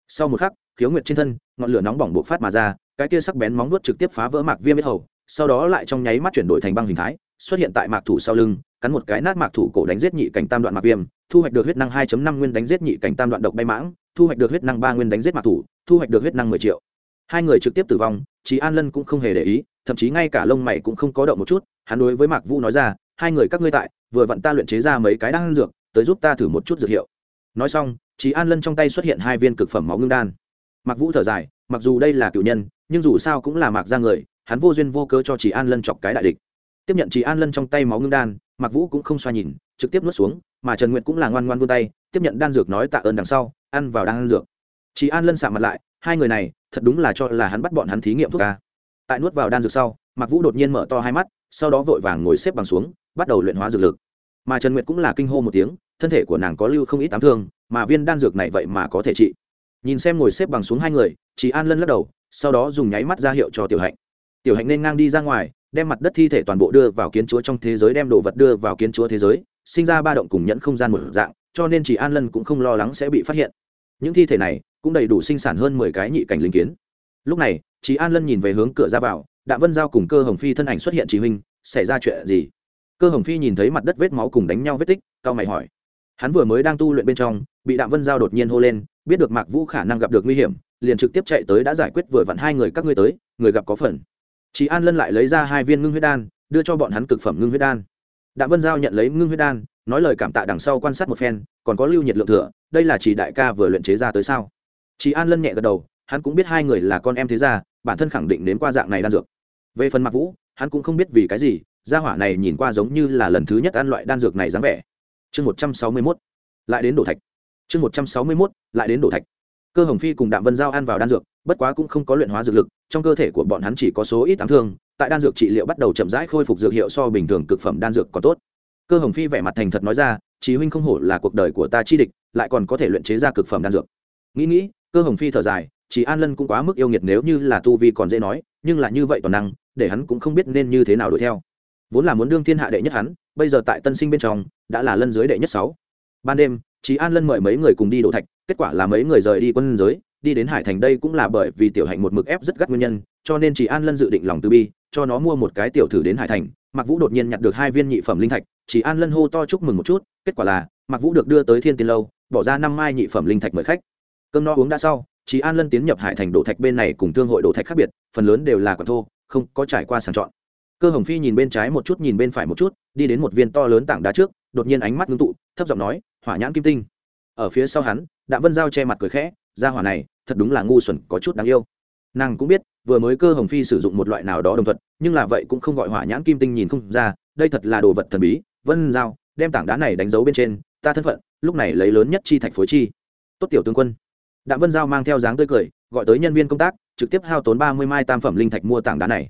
Sau một khắc, khiếu nguyệt trên thân, ngọn lửa nóng bỏng bộc phát mà ra cái kia sắc bén móng vuốt trực tiếp phá vỡ mạc viêm biết hầu, sau đó lại trong nháy mắt chuyển đổi thành băng hình thái, xuất hiện tại mạc thủ sau lưng, cắn một cái nát mạc thủ cổ đánh giết nhị cảnh tam đoạn mạc viêm, thu hoạch được huyết năng 2 năm nguyên đánh giết nhị cảnh tam đoạn độc bay mãng, thu hoạch được huyết năng ba nguyên đánh giết mạc thủ, thu hoạch được huyết năng mười triệu. Hai người trực tiếp tử vong, chí an lân cũng không hề để ý, thậm chí ngay cả lông mày cũng không có động một chút, hắn đối với mạc vũ nói ra, hai người các ngươi tại, vừa vặn ta luyện chế ra mấy cái đan dược, tới giúp ta thử một chút dược hiệu. Nói xong, chí an lân trong tay xuất hiện hai viên cực phẩm máu ngưng đan. Mạc vũ thở dài, mặc dù đây là cựu nhân nhưng dù sao cũng là mạc ra người, hắn vô duyên vô cớ cho chỉ an lân chọc cái đại địch. Tiếp nhận chỉ an lân trong tay máu ngưng đan, mạc vũ cũng không xoa nhìn, trực tiếp nuốt xuống, mà trần nguyệt cũng là ngoan ngoan vươn tay, tiếp nhận đan dược nói tạ ơn đằng sau, ăn vào đan dược. Chỉ an lân sạm mặt lại, hai người này, thật đúng là cho là hắn bắt bọn hắn thí nghiệm thuốc ca tại nuốt vào đan dược sau, mạc vũ đột nhiên mở to hai mắt, sau đó vội vàng ngồi xếp bằng xuống, bắt đầu luyện hóa dược lực. Mà trần nguyệt cũng là kinh hô một tiếng, thân thể của nàng có lưu không ít tám thương, mà viên đan dược này vậy mà có thể trị. Nhìn xem ngồi xếp bằng xuống hai người chị an lân lắc đầu sau đó dùng nháy mắt ra hiệu cho tiểu hạnh. Tiểu hạnh nên ngang đi ra ngoài, đem mặt đất thi thể toàn bộ đưa vào kiến chúa trong thế giới, đem đồ vật đưa vào kiến chúa thế giới, sinh ra ba động cùng nhẫn không gian một dạng, cho nên chỉ an lân cũng không lo lắng sẽ bị phát hiện. Những thi thể này cũng đầy đủ sinh sản hơn mười cái nhị cảnh linh kiến. Lúc này chị an lân nhìn về hướng cửa ra vào đạm vân giao cùng cơ hồng phi thân ảnh xuất hiện chỉ huynh, xảy ra chuyện gì? Cơ hồng phi nhìn thấy mặt đất vết máu cùng đánh nhau vết tích, cao mày hỏi. Hắn vừa mới đang tu luyện bên trong, bị đạm vân giao đột nhiên hô lên, biết được mạc vũ khả năng gặp được nguy hiểm liền trực tiếp chạy tới đã giải quyết vừa vặn hai người các ngươi tới, người gặp có phần. Chị an lân lại lấy ra hai viên ngưng huyết đan, đưa cho bọn hắn cực phẩm ngưng huyết đan. Đạm vân giao nhận lấy ngưng huyết đan, nói lời cảm tạ đằng sau quan sát một phen, còn có lưu nhiệt lượng thừa, đây là chỉ đại ca vừa luyện chế ra tới sao? Chị an lân nhẹ gật đầu, hắn cũng biết hai người là con em thế gia, bản thân khẳng định đến qua dạng này đan dược. Về phần mặc vũ, hắn cũng không biết vì cái gì, gia hỏa này nhìn qua giống như là lần thứ nhất ăn loại đan dược này dáng vẻ. Chương một trăm sáu mươi mốt, lại đến đổ thạch. Chương một trăm sáu mươi mốt, lại đến đổ thạch cơ hồng phi cùng đạm vân giao ăn vào đan dược bất quá cũng không có luyện hóa dược lực trong cơ thể của bọn hắn chỉ có số ít tám thương tại đan dược trị liệu bắt đầu chậm rãi khôi phục dược hiệu so bình thường cực phẩm đan dược còn tốt. Cơ hồng phi vẻ mặt thành thật nói ra chí huynh không hổ là cuộc đời của ta chi địch lại còn có thể luyện chế ra cực phẩm đan dược. Nghĩ nghĩ cơ hồng phi thở dài chỉ an lân cũng quá mức yêu nghiệt nếu như là tu vi còn dễ nói nhưng là như vậy toàn năng để hắn cũng không biết nên như thế nào đuổi theo. Vốn là muốn đương thiên hạ đệ nhất hắn bây giờ tại tân sinh bên trong đã là lân dưới đệ nhất sáu. Ban đêm Chí An Lân mời mấy người cùng đi đổ thạch, kết quả là mấy người rời đi quân giới, đi đến Hải Thành đây cũng là bởi vì tiểu hạnh một mực ép rất gắt nguyên nhân, cho nên chỉ an lân dự định lòng từ bi cho nó mua một cái tiểu thử đến hải thành. Mạc vũ đột nhiên nhặt được hai viên nhị phẩm linh thạch chỉ an lân hô to chúc mừng một chút kết quả là mạc vũ được đưa tới thiên tiên lâu bỏ ra năm mai nhị phẩm linh thạch mời khách. Cơm no uống đã sau chỉ an lân tiến nhập hải thành đổ thạch bên này cùng thương hội đổ thạch khác biệt phần lớn đều là quả thô không có trải qua sàng chọn. Cơ hồng phi nhìn bên trái một chút nhìn bên phải một chút đi đến một viên to lớn tảng đá trước đột nhiên ánh mắt ngưng tụ thấp giọng nói hỏa nhãn kim tinh ở phía sau hắn, đạm vân giao che mặt cười khẽ ra hỏa này, thật đúng là ngu xuẩn, có chút đáng yêu. Nàng cũng biết, vừa mới cơ hồng phi sử dụng một loại nào đó đồng thuận nhưng là vậy cũng không gọi hỏa nhãn kim tinh nhìn không ra, đây thật là đồ vật thần bí. Vân giao, đem tảng đá này đánh dấu bên trên, ta thân phận, lúc này lấy lớn nhất chi thạch phối chi. Tốt tiểu tướng quân. Đạm vân giao mang theo dáng tươi cười, gọi tới nhân viên công tác, trực tiếp hao tốn ba mươi mai tam phẩm linh thạch mua tảng đá này.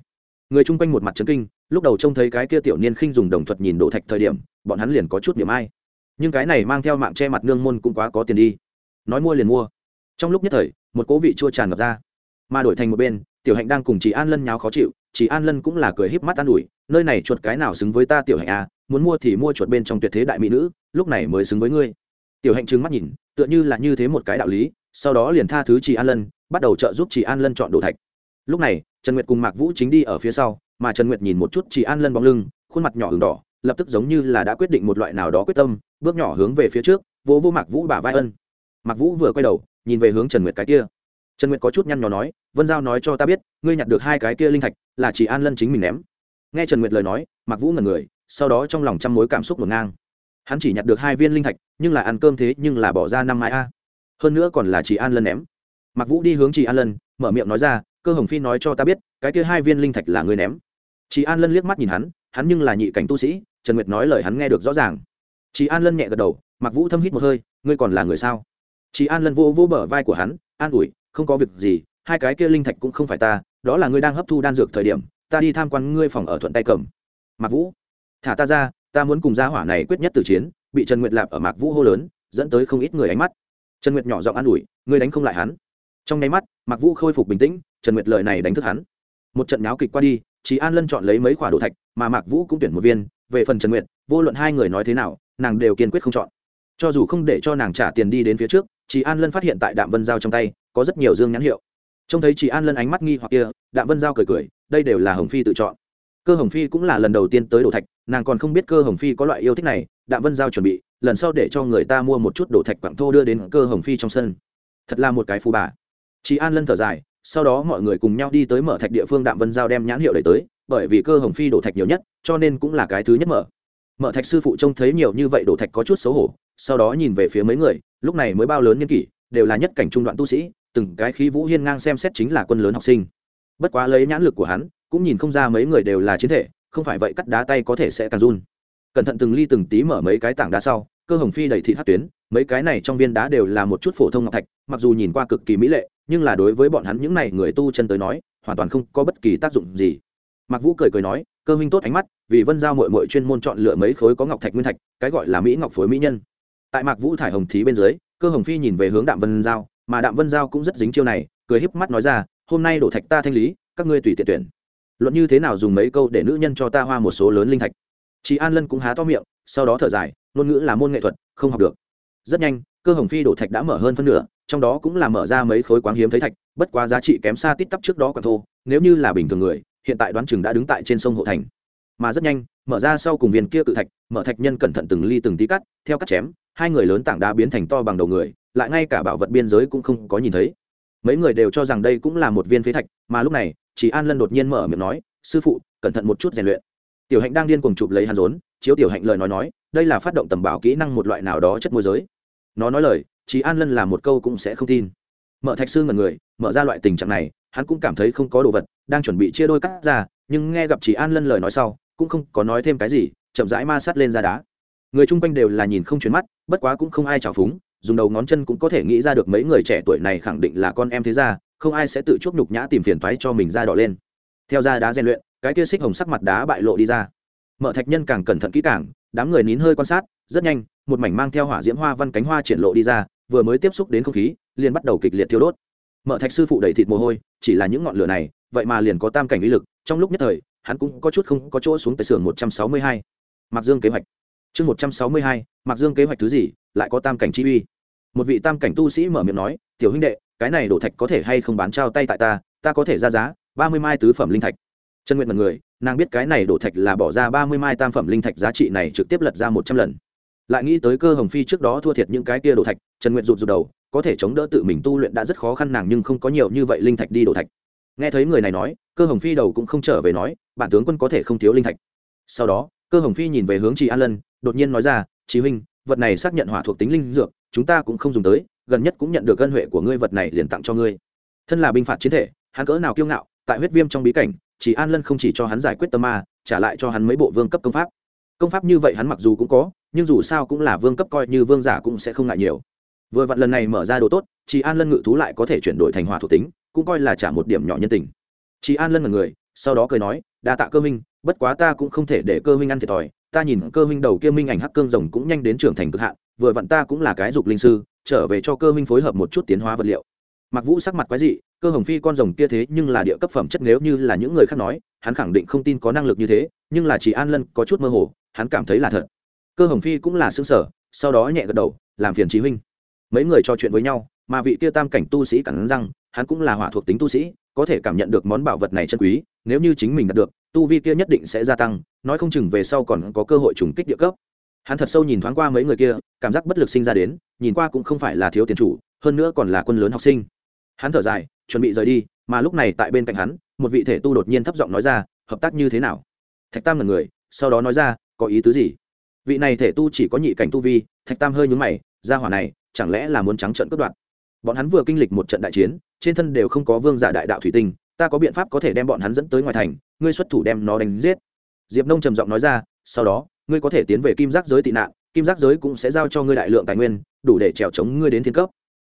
Người chung quanh một mặt trấn kinh, lúc đầu trông thấy cái kia tiểu niên khinh dùng đồng thuật nhìn đổ thạch thời điểm, bọn hắn liền có chút niệm ai nhưng cái này mang theo mạng che mặt nương môn cũng quá có tiền đi. Nói mua liền mua. Trong lúc nhất thời, một cố vị chua tràn ngập ra. Mà đổi thành một bên, tiểu hạnh đang cùng chị an lân nháo khó chịu, chị an lân cũng là cười híp mắt an ủi, nơi này chuột cái nào xứng với ta, tiểu hạnh à muốn mua thì mua chuột bên trong tuyệt thế đại mỹ nữ, lúc này mới xứng với ngươi. Tiểu hạnh trừng mắt nhìn, tựa như là như thế một cái đạo lý, sau đó liền tha thứ chị an lân, bắt đầu trợ giúp chị an lân chọn đồ thạch. Lúc này, trần nguyệt cùng mạc vũ chính đi ở phía sau, mà trần nguyệt nhìn một chút chị an lân bóng lưng, khuôn mặt nhỏ h đỏ lập tức giống như là đã quyết định một loại nào đó quyết tâm, bước nhỏ hướng về phía trước, vỗ vỗ mạc vũ bả vai ân. Mạc vũ vừa quay đầu, nhìn về hướng trần nguyệt cái kia. Trần nguyệt có chút nhăn nhó nói, vân giao nói cho ta biết, ngươi nhặt được hai cái kia linh thạch, là chỉ an lân chính mình ném. Nghe trần nguyệt lời nói, mạc vũ ngẩn người, sau đó trong lòng trăm mối cảm xúc ngổn ngang. Hắn chỉ nhặt được hai viên linh thạch, nhưng là ăn cơm thế nhưng là bỏ ra năm mai a. Hơn nữa còn là chỉ an lân ném. Mạc vũ đi hướng chị an lân, mở miệng nói ra, cơ hồng phi nói cho ta biết, cái kia hai viên linh thạch là ngươi ném. Chị an lân liếc mắt nhìn hắn hắn nhưng là nhị cảnh tu sĩ, trần nguyệt nói lời hắn nghe được rõ ràng. Chị an lân nhẹ gật đầu mặc vũ thâm hít một hơi, ngươi còn là người sao? Chị an lân vô vô bờ vai của hắn, an ủi, không có việc gì, hai cái kia linh thạch cũng không phải ta, đó là ngươi đang hấp thu đan dược thời điểm, ta đi tham quan ngươi phòng ở thuận tay cầm. Mặc vũ, thả ta ra, ta muốn cùng gia hỏa này quyết nhất từ chiến, bị trần nguyệt lạp ở mạc vũ hô lớn, dẫn tới không ít người ánh mắt. Trần nguyệt nhỏ giọng an ủi, ngươi đánh không lại hắn. Trong nháy mắt, mạc vũ khôi phục bình tĩnh, trần nguyệt lời này đánh thức hắn. Một trận nháo kịch qua đi chị an lân chọn lấy mấy khoả đồ thạch, mà mạc vũ cũng tuyển một viên, về phần trần nguyệt, vô luận hai người nói thế nào, nàng đều kiên quyết không chọn. Cho dù không để cho nàng trả tiền đi đến phía trước chị an lân phát hiện tại đạm vân giao trong tay, có rất nhiều dương nhãn hiệu. Trông thấy chị an lân ánh mắt nghi hoặc kia, đạm vân giao cười cười, đây đều là hồng phi tự chọn. Cơ hồng phi cũng là lần đầu tiên tới đồ thạch, nàng còn không biết cơ hồng phi có loại yêu thích này, đạm vân giao chuẩn bị, lần sau để cho người ta mua một chút đồ thạch quặng thô đưa đến cơ hồng phi trong sân. Thật là một cái phù bà. Chị an lân thở dài sau đó mọi người cùng nhau đi tới mở thạch địa phương đạm vân giao đem nhãn hiệu đẩy tới, bởi vì cơ hồng phi đổ thạch nhiều nhất, cho nên cũng là cái thứ nhất mở. Mở thạch sư phụ trông thấy nhiều như vậy đổ thạch có chút xấu hổ, sau đó nhìn về phía mấy người, lúc này mới bao lớn nhân kỷ, đều là nhất cảnh trung đoạn tu sĩ, từng cái khí vũ hiên ngang xem xét chính là quân lớn học sinh. Bất quá lấy nhãn lực của hắn, cũng nhìn không ra mấy người đều là chiến thể, không phải vậy cắt đá tay có thể sẽ càng run. Cẩn thận từng ly từng tí mở mấy cái tảng đá sau, cơ hồng phi đầy thị hát tuyến, mấy cái này trong viên đá đều là một chút phổ thông ngọc thạch, mặc dù nhìn qua cực kỳ mỹ lệ nhưng là đối với bọn hắn những này người tu chân tới nói, hoàn toàn không có bất kỳ tác dụng gì. Mạc vũ cười cười nói, cơ minh tốt ánh mắt, vì vân giao mội mội chuyên môn chọn lựa mấy khối có ngọc thạch nguyên thạch, cái gọi là mỹ ngọc phối mỹ nhân. Tại mạc vũ thải hồng thí bên dưới, cơ hồng phi nhìn về hướng đạm vân giao, mà đạm vân giao cũng rất dính chiêu này, cười híp mắt nói ra, hôm nay đổ thạch ta thanh lý, các ngươi tùy tiện tuyển. Luận như thế nào dùng mấy câu để nữ nhân cho ta hoa một số lớn linh thạch? Chị an lân cũng há to miệng, sau đó thở dài, ngôn ngữ là môn nghệ thuật, không học được. Rất nhanh cơ hồng phi đổ thạch đã mở hơn phân nửa, trong đó cũng là mở ra mấy khối quáng hiếm thấy thạch, bất quá giá trị kém xa tít tắp trước đó còn thô, nếu như là bình thường người, hiện tại đoán chừng đã đứng tại trên sông hộ thành. Mà rất nhanh, mở ra sau cùng viên kia cự thạch, mở thạch nhân cẩn thận từng ly từng tí cắt, theo cắt chém, hai người lớn tảng đá biến thành to bằng đầu người, lại ngay cả bảo vật biên giới cũng không có nhìn thấy. Mấy người đều cho rằng đây cũng là một viên phế thạch, mà lúc này, chỉ an lân đột nhiên mở miệng nói, sư phụ, cẩn thận một chút rèn luyện. Tiểu hạnh đang điên cuồng chụp lấy hàn rốn, chiếu tiểu hạnh lời nói nói, đây là phát động tầm bảo kỹ năng một loại nào đó chất môi giới nó nói lời chỉ an lân làm một câu cũng sẽ không tin. Mở thạch sư ngần người, mở ra loại tình trạng này, hắn cũng cảm thấy không có đồ vật, đang chuẩn bị chia đôi cắt ra, nhưng nghe gặp chỉ an lân lời nói sau, cũng không có nói thêm cái gì, chậm rãi ma sát lên ra đá. Người chung quanh đều là nhìn không chuyển mắt, bất quá cũng không ai trào phúng, dùng đầu ngón chân cũng có thể nghĩ ra được mấy người trẻ tuổi này khẳng định là con em thế gia, không ai sẽ tự chuốc nhục nhã tìm phiền toái cho mình ra đỏ lên. Theo ra đá rèn luyện, cái kia xích hồng sắc mặt đá bại lộ đi ra. Mở thạch nhân càng cẩn thận kỹ càng, đám người nín hơi quan sát rất nhanh, một mảnh mang theo hỏa diễm hoa văn cánh hoa triển lộ đi ra, vừa mới tiếp xúc đến không khí, liền bắt đầu kịch liệt thiêu đốt. Mở thạch sư phụ đầy thịt mồ hôi, chỉ là những ngọn lửa này, vậy mà liền có tam cảnh uy lực, trong lúc nhất thời, hắn cũng có chút không có chỗ xuống tới xưởng một trăm sáu mươi hai. Mặc dương kế hoạch. Chương một trăm sáu mươi hai mặc dương kế hoạch thứ gì, lại có tam cảnh chi uy? Một vị tam cảnh tu sĩ mở miệng nói, tiểu huynh đệ, cái này đổ thạch có thể hay không bán trao tay tại ta ta có thể ra giá ba mươi mai tứ phẩm linh thạch. Trần nguyện mật người nàng biết cái này đổ thạch là bỏ ra ba mươi mai tam phẩm linh thạch giá trị này trực tiếp lật ra một trăm lần lại nghĩ tới cơ hồng phi trước đó thua thiệt những cái kia đổ thạch, trần nguyện rụt rụt đầu, có thể chống đỡ tự mình tu luyện đã rất khó khăn, nàng nhưng không có nhiều như vậy linh thạch đi đổ thạch. Nghe thấy người này nói, cơ hồng phi đầu cũng không trở về nói, bản tướng quân có thể không thiếu linh thạch. Sau đó, cơ hồng phi nhìn về hướng chị an lân, đột nhiên nói ra chí huynh, vật này xác nhận hỏa thuộc tính linh dược, chúng ta cũng không dùng tới, gần nhất cũng nhận được ân huệ của ngươi, vật này liền tặng cho ngươi. Thân là binh phạt chiến thể, hắn cỡ nào kiêu ngạo, tại huyết viêm trong bí cảnh chỉ an lân không chỉ cho hắn giải quyết tâm ma, trả lại cho hắn mấy bộ vương cấp công pháp công pháp như vậy hắn mặc dù cũng có, nhưng dù sao cũng là vương cấp coi như vương giả cũng sẽ không ngại nhiều. Vừa vặn lần này mở ra đồ tốt chị an lân ngự thú lại có thể chuyển đổi thành hỏa thuộc tính, cũng coi là trả một điểm nhỏ nhân tình. Chị an lân là người, sau đó cười nói, đa tạ cơ minh bất quá ta cũng không thể để cơ minh ăn thiệt thòi, ta nhìn cơ minh đầu kia minh ảnh hắc cương rồng cũng nhanh đến trưởng thành cực hạn, vừa vặn ta cũng là cái dục linh sư, trở về cho cơ minh phối hợp một chút tiến hóa vật liệu. Mặc vũ sắc mặt quái dị, cơ hồng phi con rồng kia thế nhưng là địa cấp phẩm chất nếu như là những người khác nói, hắn khẳng định không tin có năng lực như thế, nhưng là chị an lân có chút mơ hồ hắn cảm thấy là thật. Cơ hồng phi cũng là xương sở sau đó nhẹ gật đầu, làm phiền chí huynh. Mấy người trò chuyện với nhau, mà vị kia tam cảnh tu sĩ cắn răng, hắn cũng là hỏa thuộc tính tu sĩ, có thể cảm nhận được món bảo vật này chân quý, nếu như chính mình đạt được, tu vi kia nhất định sẽ gia tăng, nói không chừng về sau còn có cơ hội trùng kích địa cấp. Hắn thật sâu nhìn thoáng qua mấy người kia, cảm giác bất lực sinh ra đến, nhìn qua cũng không phải là thiếu tiền chủ, hơn nữa còn là quân lớn học sinh. Hắn thở dài, chuẩn bị rời đi, mà lúc này tại bên cạnh hắn, một vị thể tu đột nhiên thấp giọng nói ra, hợp tác như thế nào? Thạch tam là người, sau đó nói ra có ý tứ gì? Vị này thể tu chỉ có nhị cảnh tu vi, thạch tam hơi nhúng mày ra hỏa này, chẳng lẽ là muốn trắng trận cướp đoạt? Bọn hắn vừa kinh lịch một trận đại chiến, trên thân đều không có vương giả đại đạo thủy tinh, ta có biện pháp có thể đem bọn hắn dẫn tới ngoài thành, ngươi xuất thủ đem nó đánh giết. Diệp nông trầm giọng nói ra, sau đó, ngươi có thể tiến về kim giác giới tị nạn, kim giác giới cũng sẽ giao cho ngươi đại lượng tài nguyên, đủ để trèo chống ngươi đến thiên cấp.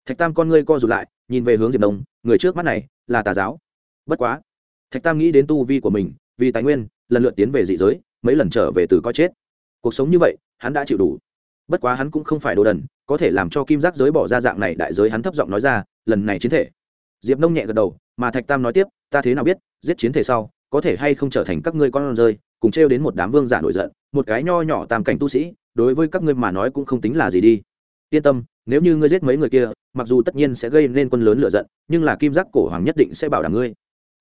Thạch tam con ngươi co rụt lại, nhìn về hướng diệp nông, người trước mắt này, là tà giáo. Bất quá, thạch tam nghĩ đến tu vi của mình, vì tài nguyên, lần lượt tiến về dị giới mấy lần trở về từ có chết. Cuộc sống như vậy, hắn đã chịu đủ. Bất quá hắn cũng không phải đồ đần, có thể làm cho kim giác giới bỏ ra dạng này đại giới hắn thấp giọng nói ra, lần này chiến thể. Diệp nông nhẹ gật đầu, mà thạch tam nói tiếp, ta thế nào biết, giết chiến thể sau, có thể hay không trở thành các ngươi con rơi, cùng trêu đến một đám vương giả nổi giận, một cái nho nhỏ tam cảnh tu sĩ, đối với các ngươi mà nói cũng không tính là gì đi. Yên tâm, nếu như ngươi giết mấy người kia, mặc dù tất nhiên sẽ gây nên quân lớn lựa giận, nhưng là kim giác cổ hoàng nhất định sẽ bảo đảm ngươi.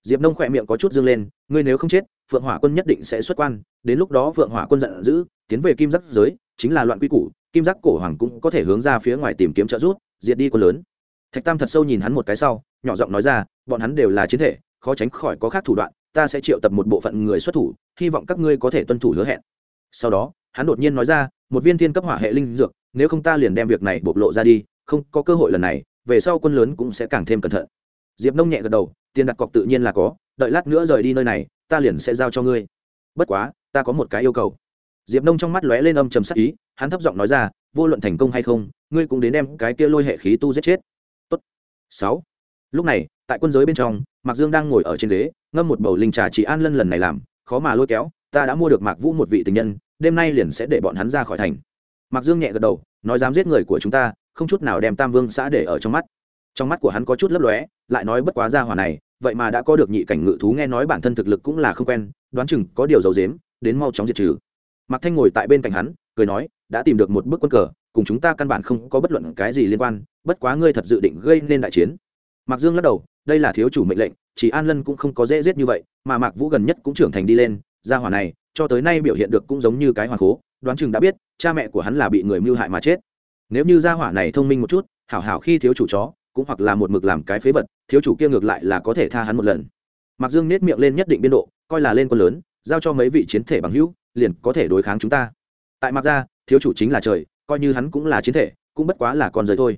Diệp nông khỏe miệng có chút dương lên, ngươi nếu không chết phượng hỏa quân nhất định sẽ xuất quan, đến lúc đó phượng hỏa quân giận dữ, tiến về kim giác giới, chính là loạn quy củ, kim giác cổ hoàng cũng có thể hướng ra phía ngoài tìm kiếm trợ giúp, diệt đi quân lớn. Thạch tam thật sâu nhìn hắn một cái sau, nhỏ giọng nói ra, bọn hắn đều là chiến thể, khó tránh khỏi có khác thủ đoạn, ta sẽ triệu tập một bộ phận người xuất thủ, hy vọng các ngươi có thể tuân thủ hứa hẹn. Sau đó, hắn đột nhiên nói ra, một viên thiên cấp hỏa hệ linh dược, nếu không ta liền đem việc này bộc lộ ra đi, không có cơ hội lần này, về sau quân lớn cũng sẽ càng thêm cẩn thận. Diệp nông nhẹ gật đầu, tiền đặt cọc tự nhiên là có, đợi lát nữa rời đi nơi này ta liền sẽ giao cho ngươi. Bất quá, ta có một cái yêu cầu. Diệp nông trong mắt lóe lên âm trầm sắc ý, hắn thấp giọng nói ra, vô luận thành công hay không, ngươi cũng đến đem cái kia lôi hệ khí tu giết chết. Tốt. sáu. Lúc này, tại quân giới bên trong, mạc dương đang ngồi ở trên ghế, ngâm một bầu linh trà chỉ an lân lần này làm, khó mà lôi kéo, ta đã mua được mạc vũ một vị tình nhân, đêm nay liền sẽ để bọn hắn ra khỏi thành. Mạc dương nhẹ gật đầu, nói dám giết người của chúng ta, không chút nào đem tam vương xã để ở trong mắt. Trong mắt của hắn có chút lấp lóe, lại nói bất quá ra hỏa này vậy mà đã có được nhị cảnh ngự thú nghe nói bản thân thực lực cũng là không quen, đoán chừng có điều dầu dếm đến mau chóng diệt trừ. Mạc thanh ngồi tại bên cạnh hắn, cười nói, đã tìm được một bức quân cờ, cùng chúng ta căn bản không có bất luận cái gì liên quan, bất quá ngươi thật dự định gây nên đại chiến. Mạc dương lắc đầu, đây là thiếu chủ mệnh lệnh, chỉ an lân cũng không có dễ giết như vậy, mà mạc vũ gần nhất cũng trưởng thành đi lên, gia hỏa này, cho tới nay biểu hiện được cũng giống như cái hoàng cố đoán chừng đã biết, cha mẹ của hắn là bị người mưu hại mà chết. Nếu như gia hỏa này thông minh một chút, hảo hảo khi thiếu chủ chó cũng hoặc là một mực làm cái phế vật, thiếu chủ kia ngược lại là có thể tha hắn một lần. Mạc dương nết miệng lên nhất định biên độ, coi là lên con lớn, giao cho mấy vị chiến thể bằng hữu, liền có thể đối kháng chúng ta. Tại mạc gia, thiếu chủ chính là trời, coi như hắn cũng là chiến thể, cũng bất quá là con rời thôi.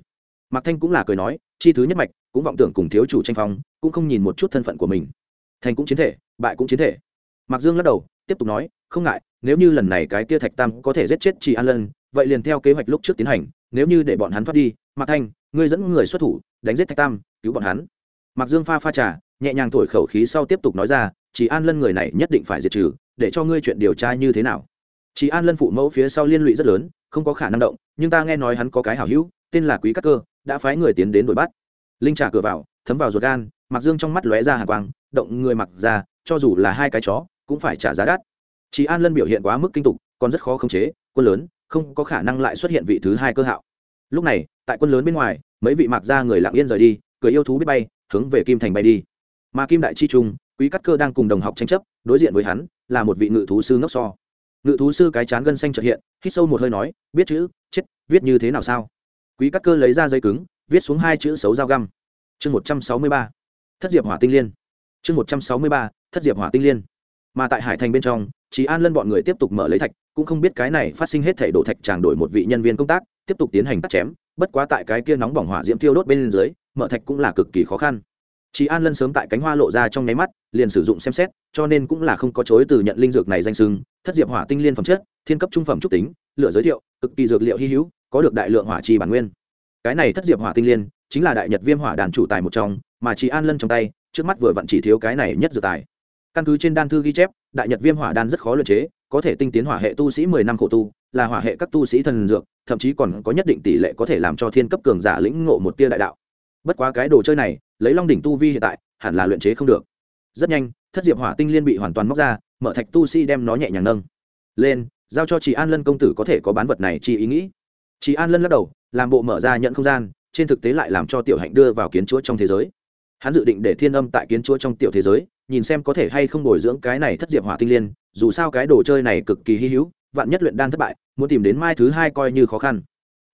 Mạc thanh cũng là cười nói, chi thứ nhất mạch, cũng vọng tưởng cùng thiếu chủ tranh phong, cũng không nhìn một chút thân phận của mình. Thành cũng chiến thể, bại cũng chiến thể. Mạc dương lắc đầu, tiếp tục nói, không ngại, nếu như lần này cái kia thạch tam có thể giết chết chị an lân, vậy liền theo kế hoạch lúc trước tiến hành, nếu như để bọn hắn thoát đi mạc thanh, ngươi dẫn người xuất thủ, đánh giết thạch tam, cứu bọn hắn. Mạc dương pha pha trà, nhẹ nhàng thổi khẩu khí sau tiếp tục nói ra chị an lân người này nhất định phải diệt trừ, để cho ngươi chuyện điều tra như thế nào? Chị an lân phụ mẫu phía sau liên lụy rất lớn, không có khả năng động, nhưng ta nghe nói hắn có cái hảo hữu, tên là quý các cơ, đã phái người tiến đến đuổi bắt. Linh trà cửa vào, thấm vào ruột gan mặc dương trong mắt lóe ra hàng quang, động người mặc ra, cho dù là hai cái chó, cũng phải trả giá đắt. Chị an lân biểu hiện quá mức kinh tục còn rất khó khống chế, quân lớn, không có khả năng lại xuất hiện vị thứ hai cơ hạo lúc này, tại quân lớn bên ngoài, mấy vị mặc ra người lặng yên rời đi, cười yêu thú biết bay, hướng về kim thành bay đi. Mà kim đại chi trung, quý cắt cơ đang cùng đồng học tranh chấp, đối diện với hắn, là một vị ngự thú sư ngốc so. Ngự thú sư cái chán gân xanh trợ hiện, hít sâu một hơi nói, biết chữ, chết, viết như thế nào sao? Quý cắt cơ lấy ra giấy cứng, viết xuống hai chữ xấu dao găm. Chương một trăm sáu mươi ba, thất diệp hỏa tinh liên. Chương một trăm sáu mươi ba, thất diệp hỏa tinh liên. Mà tại hải thành bên trong chị an lân bọn người tiếp tục mở lấy thạch, cũng không biết cái này phát sinh hết thể đổ thạch tràng đổi một vị nhân viên công tác tiếp tục tiến hành cắt chém, bất quá tại cái kia nóng bỏng hỏa diễm tiêu đốt bên dưới, mở thạch cũng là cực kỳ khó khăn. Chị an lân sớm tại cánh hoa lộ ra trong nháy mắt, liền sử dụng xem xét, cho nên cũng là không có chối từ nhận linh dược này danh sưng, thất diệp hỏa tinh liên phẩm chất, thiên cấp trung phẩm trúc tính, lựa giới thiệu, cực kỳ dược liệu hy hữu, có được đại lượng hỏa trì bản nguyên. Cái này thất diệp hỏa tinh liên, chính là đại nhật viêm hỏa đàn chủ tài một trong, mà chị an lân trong tay, trước mắt vừa vặn chỉ thiếu cái này nhất dược tài. Căn cứ trên đan thư ghi chép đại nhật viêm hỏa đan rất khó luyện chế, có thể tinh tiến hỏa hệ tu sĩ mười năm khổ tu, là hỏa hệ các tu sĩ thần dược, thậm chí còn có nhất định tỷ lệ có thể làm cho thiên cấp cường giả lĩnh ngộ một tia đại đạo. Bất quá cái đồ chơi này, lấy long đỉnh tu vi hiện tại, hẳn là luyện chế không được. Rất nhanh, thất diệp hỏa tinh liên bị hoàn toàn móc ra, mở thạch tu sĩ đem nó nhẹ nhàng nâng. Lên, giao cho chị an lân công tử có thể có bán vật này chi ý nghĩ. Chị an lân lắc đầu, làm bộ mở ra nhận không gian, trên thực tế lại làm cho tiểu hạnh đưa vào kiến chúa trong thế giới. Hắn dự định để thiên âm tại kiến chúa trong tiểu thế giới nhìn xem có thể hay không bồi dưỡng cái này thất diệp hỏa tinh liên, dù sao cái đồ chơi này cực kỳ hy hữu, vạn nhất luyện đan thất bại, muốn tìm đến mai thứ hai coi như khó khăn.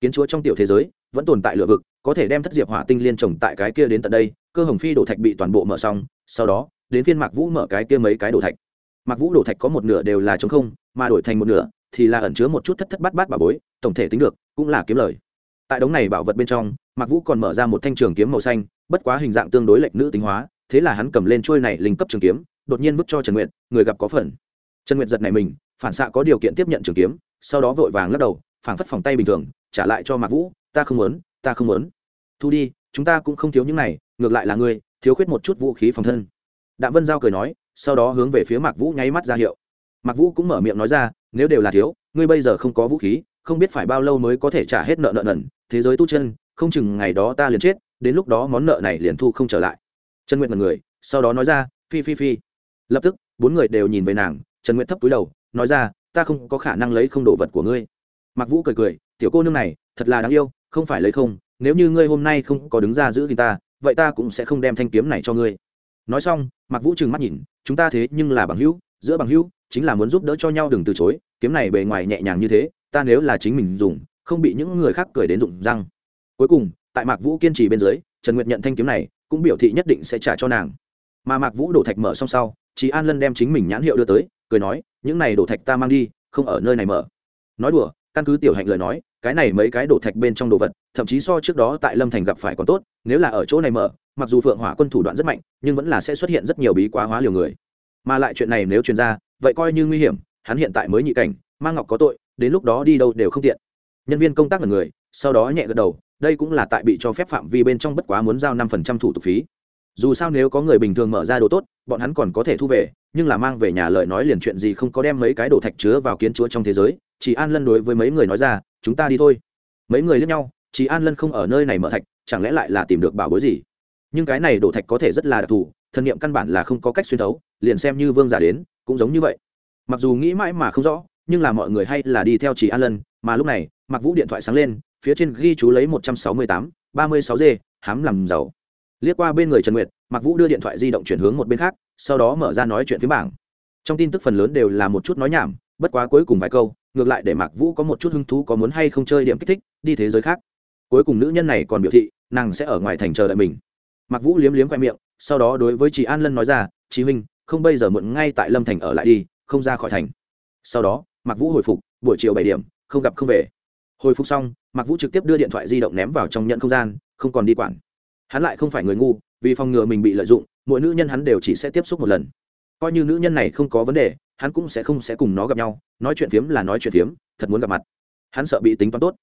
Kiến chúa trong tiểu thế giới, vẫn tồn tại lựa vực, có thể đem thất diệp hỏa tinh liên trồng tại cái kia đến tận đây, cơ hồng phi đổ thạch bị toàn bộ mở xong, sau đó, đến phiên mạc vũ mở cái kia mấy cái đổ thạch. Mạc vũ đổ thạch có một nửa đều là trống không, mà đổi thành một nửa, thì là ẩn chứa một chút thất thất bát bát bà bối, tổng thể tính được, cũng là kiếm lời. Tại đống này bảo vật bên trong, mạc vũ còn mở ra một thanh trường kiếm màu xanh, bất quá hình dạng tương đối lệch nữ tính hóa thế là hắn cầm lên trôi này linh cấp trường kiếm, đột nhiên vứt cho trần nguyệt, người gặp có phần. Trần nguyệt giật này mình, phản xạ có điều kiện tiếp nhận trường kiếm, sau đó vội vàng lắc đầu phảng phất phòng tay bình thường, trả lại cho mạc vũ, ta không muốn, ta không muốn. Thu đi, chúng ta cũng không thiếu những này, ngược lại là ngươi, thiếu khuyết một chút vũ khí phòng thân. Đạm vân giao cười nói, sau đó hướng về phía mạc vũ nháy mắt ra hiệu. Mạc vũ cũng mở miệng nói ra, nếu đều là thiếu, ngươi bây giờ không có vũ khí, không biết phải bao lâu mới có thể trả hết nợ nợ nần, thế giới tu chân, không chừng ngày đó ta liền chết, đến lúc đó món nợ này liền thu không trở lại trần nguyện mật người, sau đó nói ra, phi phi phi. Lập tức, bốn người đều nhìn về nàng, trần nguyện thấp túi đầu, nói ra, ta không có khả năng lấy không đồ vật của ngươi. Mặc vũ cười cười, tiểu cô nương này, thật là đáng yêu, không phải lấy không, nếu như ngươi hôm nay không có đứng ra giữ thì ta, vậy ta cũng sẽ không đem thanh kiếm này cho ngươi. Nói xong mặc vũ trừng mắt nhìn, chúng ta thế nhưng là bằng hữu, giữa bằng hữu, chính là muốn giúp đỡ cho nhau đừng từ chối, kiếm này bề ngoài nhẹ nhàng như thế, ta nếu là chính mình dùng, không bị những người khác cười đến rụng răng. Cuối cùng, tại mạc vũ kiên trì bên dưới, trần nguyệt nhận thanh kiếm này cũng biểu thị nhất định sẽ trả cho nàng. Mà mạc vũ đổ thạch mở xong sau, chị an lân đem chính mình nhãn hiệu đưa tới, cười nói, những này đổ thạch ta mang đi, không ở nơi này mở. Nói đùa, căn cứ tiểu hạnh lời nói, cái này mấy cái đổ thạch bên trong đồ vật, thậm chí so trước đó tại lâm thành gặp phải còn tốt, nếu là ở chỗ này mở, mặc dù phượng hỏa quân thủ đoạn rất mạnh, nhưng vẫn là sẽ xuất hiện rất nhiều bí quá hóa liều người. Mà lại chuyện này nếu truyền ra, vậy coi như nguy hiểm, hắn hiện tại mới nhị cảnh, mang ngọc có tội, đến lúc đó đi đâu đều không tiện. Nhân viên công tác là người, sau đó nhẹ gật đầu đây cũng là tại bị cho phép phạm vi bên trong bất quá muốn giao năm phần trăm thủ tục phí. Dù sao nếu có người bình thường mở ra đồ tốt, bọn hắn còn có thể thu về, nhưng là mang về nhà lời nói liền chuyện gì không có đem mấy cái đồ thạch chứa vào kiến chúa trong thế giới. Chỉ an lân đối với mấy người nói ra, chúng ta đi thôi. Mấy người lướt nhau, chỉ an lân không ở nơi này mở thạch, chẳng lẽ lại là tìm được bảo bối gì? Nhưng cái này đồ thạch có thể rất là đặc thù thần niệm căn bản là không có cách xuyên thấu, liền xem như vương giả đến, cũng giống như vậy. Mặc dù nghĩ mãi mà không rõ, nhưng là mọi người hay là đi theo chỉ an lân, mà lúc này mặc vũ điện thoại sáng lên, phía trên ghi chú lấy một trăm sáu mươi tám, ba mươi sáu d hám làm giàu. Liếc qua bên người trần nguyệt mặc vũ đưa điện thoại di động chuyển hướng một bên khác, sau đó mở ra nói chuyện phía bảng. Trong tin tức phần lớn đều là một chút nói nhảm, bất quá cuối cùng vài câu, ngược lại để mạc vũ có một chút hứng thú có muốn hay không chơi điểm kích thích, đi thế giới khác. Cuối cùng nữ nhân này còn biểu thị, nàng sẽ ở ngoài thành chờ đợi mình. Mạc vũ liếm liếm khoe miệng, sau đó đối với chị an lân nói ra, chị huynh, không bây giờ muộn ngay tại lâm thành ở lại đi, không ra khỏi thành. Sau đó, mạc vũ hồi phục, buổi chiều bảy điểm, không gặp không về hồi phục xong, mạc vũ trực tiếp đưa điện thoại di động ném vào trong nhận không gian, không còn đi quản. Hắn lại không phải người ngu, vì phòng ngừa mình bị lợi dụng, mỗi nữ nhân hắn đều chỉ sẽ tiếp xúc một lần. Coi như nữ nhân này không có vấn đề, hắn cũng sẽ không sẽ cùng nó gặp nhau, nói chuyện phiếm là nói chuyện phiếm, thật muốn gặp mặt. Hắn sợ bị tính toán tốt.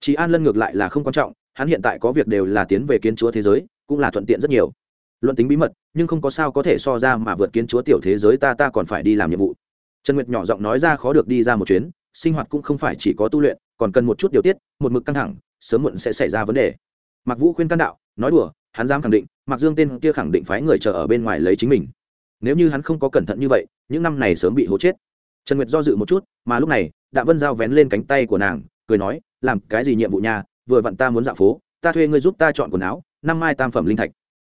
Chị an lân ngược lại là không quan trọng, hắn hiện tại có việc đều là tiến về kiến chúa thế giới, cũng là thuận tiện rất nhiều. Luận tính bí mật, nhưng không có sao có thể so ra mà vượt kiến chúa tiểu thế giới ta ta còn phải đi làm nhiệm vụ. Trần nguyệt nhỏ giọng nói ra khó được đi ra một chuyến, sinh hoạt cũng không phải chỉ có tu luyện còn cần một chút điều tiết, một mực căng thẳng, sớm muộn sẽ xảy ra vấn đề. Mặc vũ khuyên can đạo, nói đùa, hắn dám khẳng định mặc dương tên kia khẳng định phái người chờ ở bên ngoài lấy chính mình. Nếu như hắn không có cẩn thận như vậy, những năm này sớm bị hố chết. Trần nguyệt do dự một chút, mà lúc này đạ vân giao vén lên cánh tay của nàng, cười nói, làm cái gì nhiệm vụ nhà vừa vặn ta muốn dạo phố, ta thuê ngươi giúp ta chọn quần áo, năm mai tam phẩm linh thạch.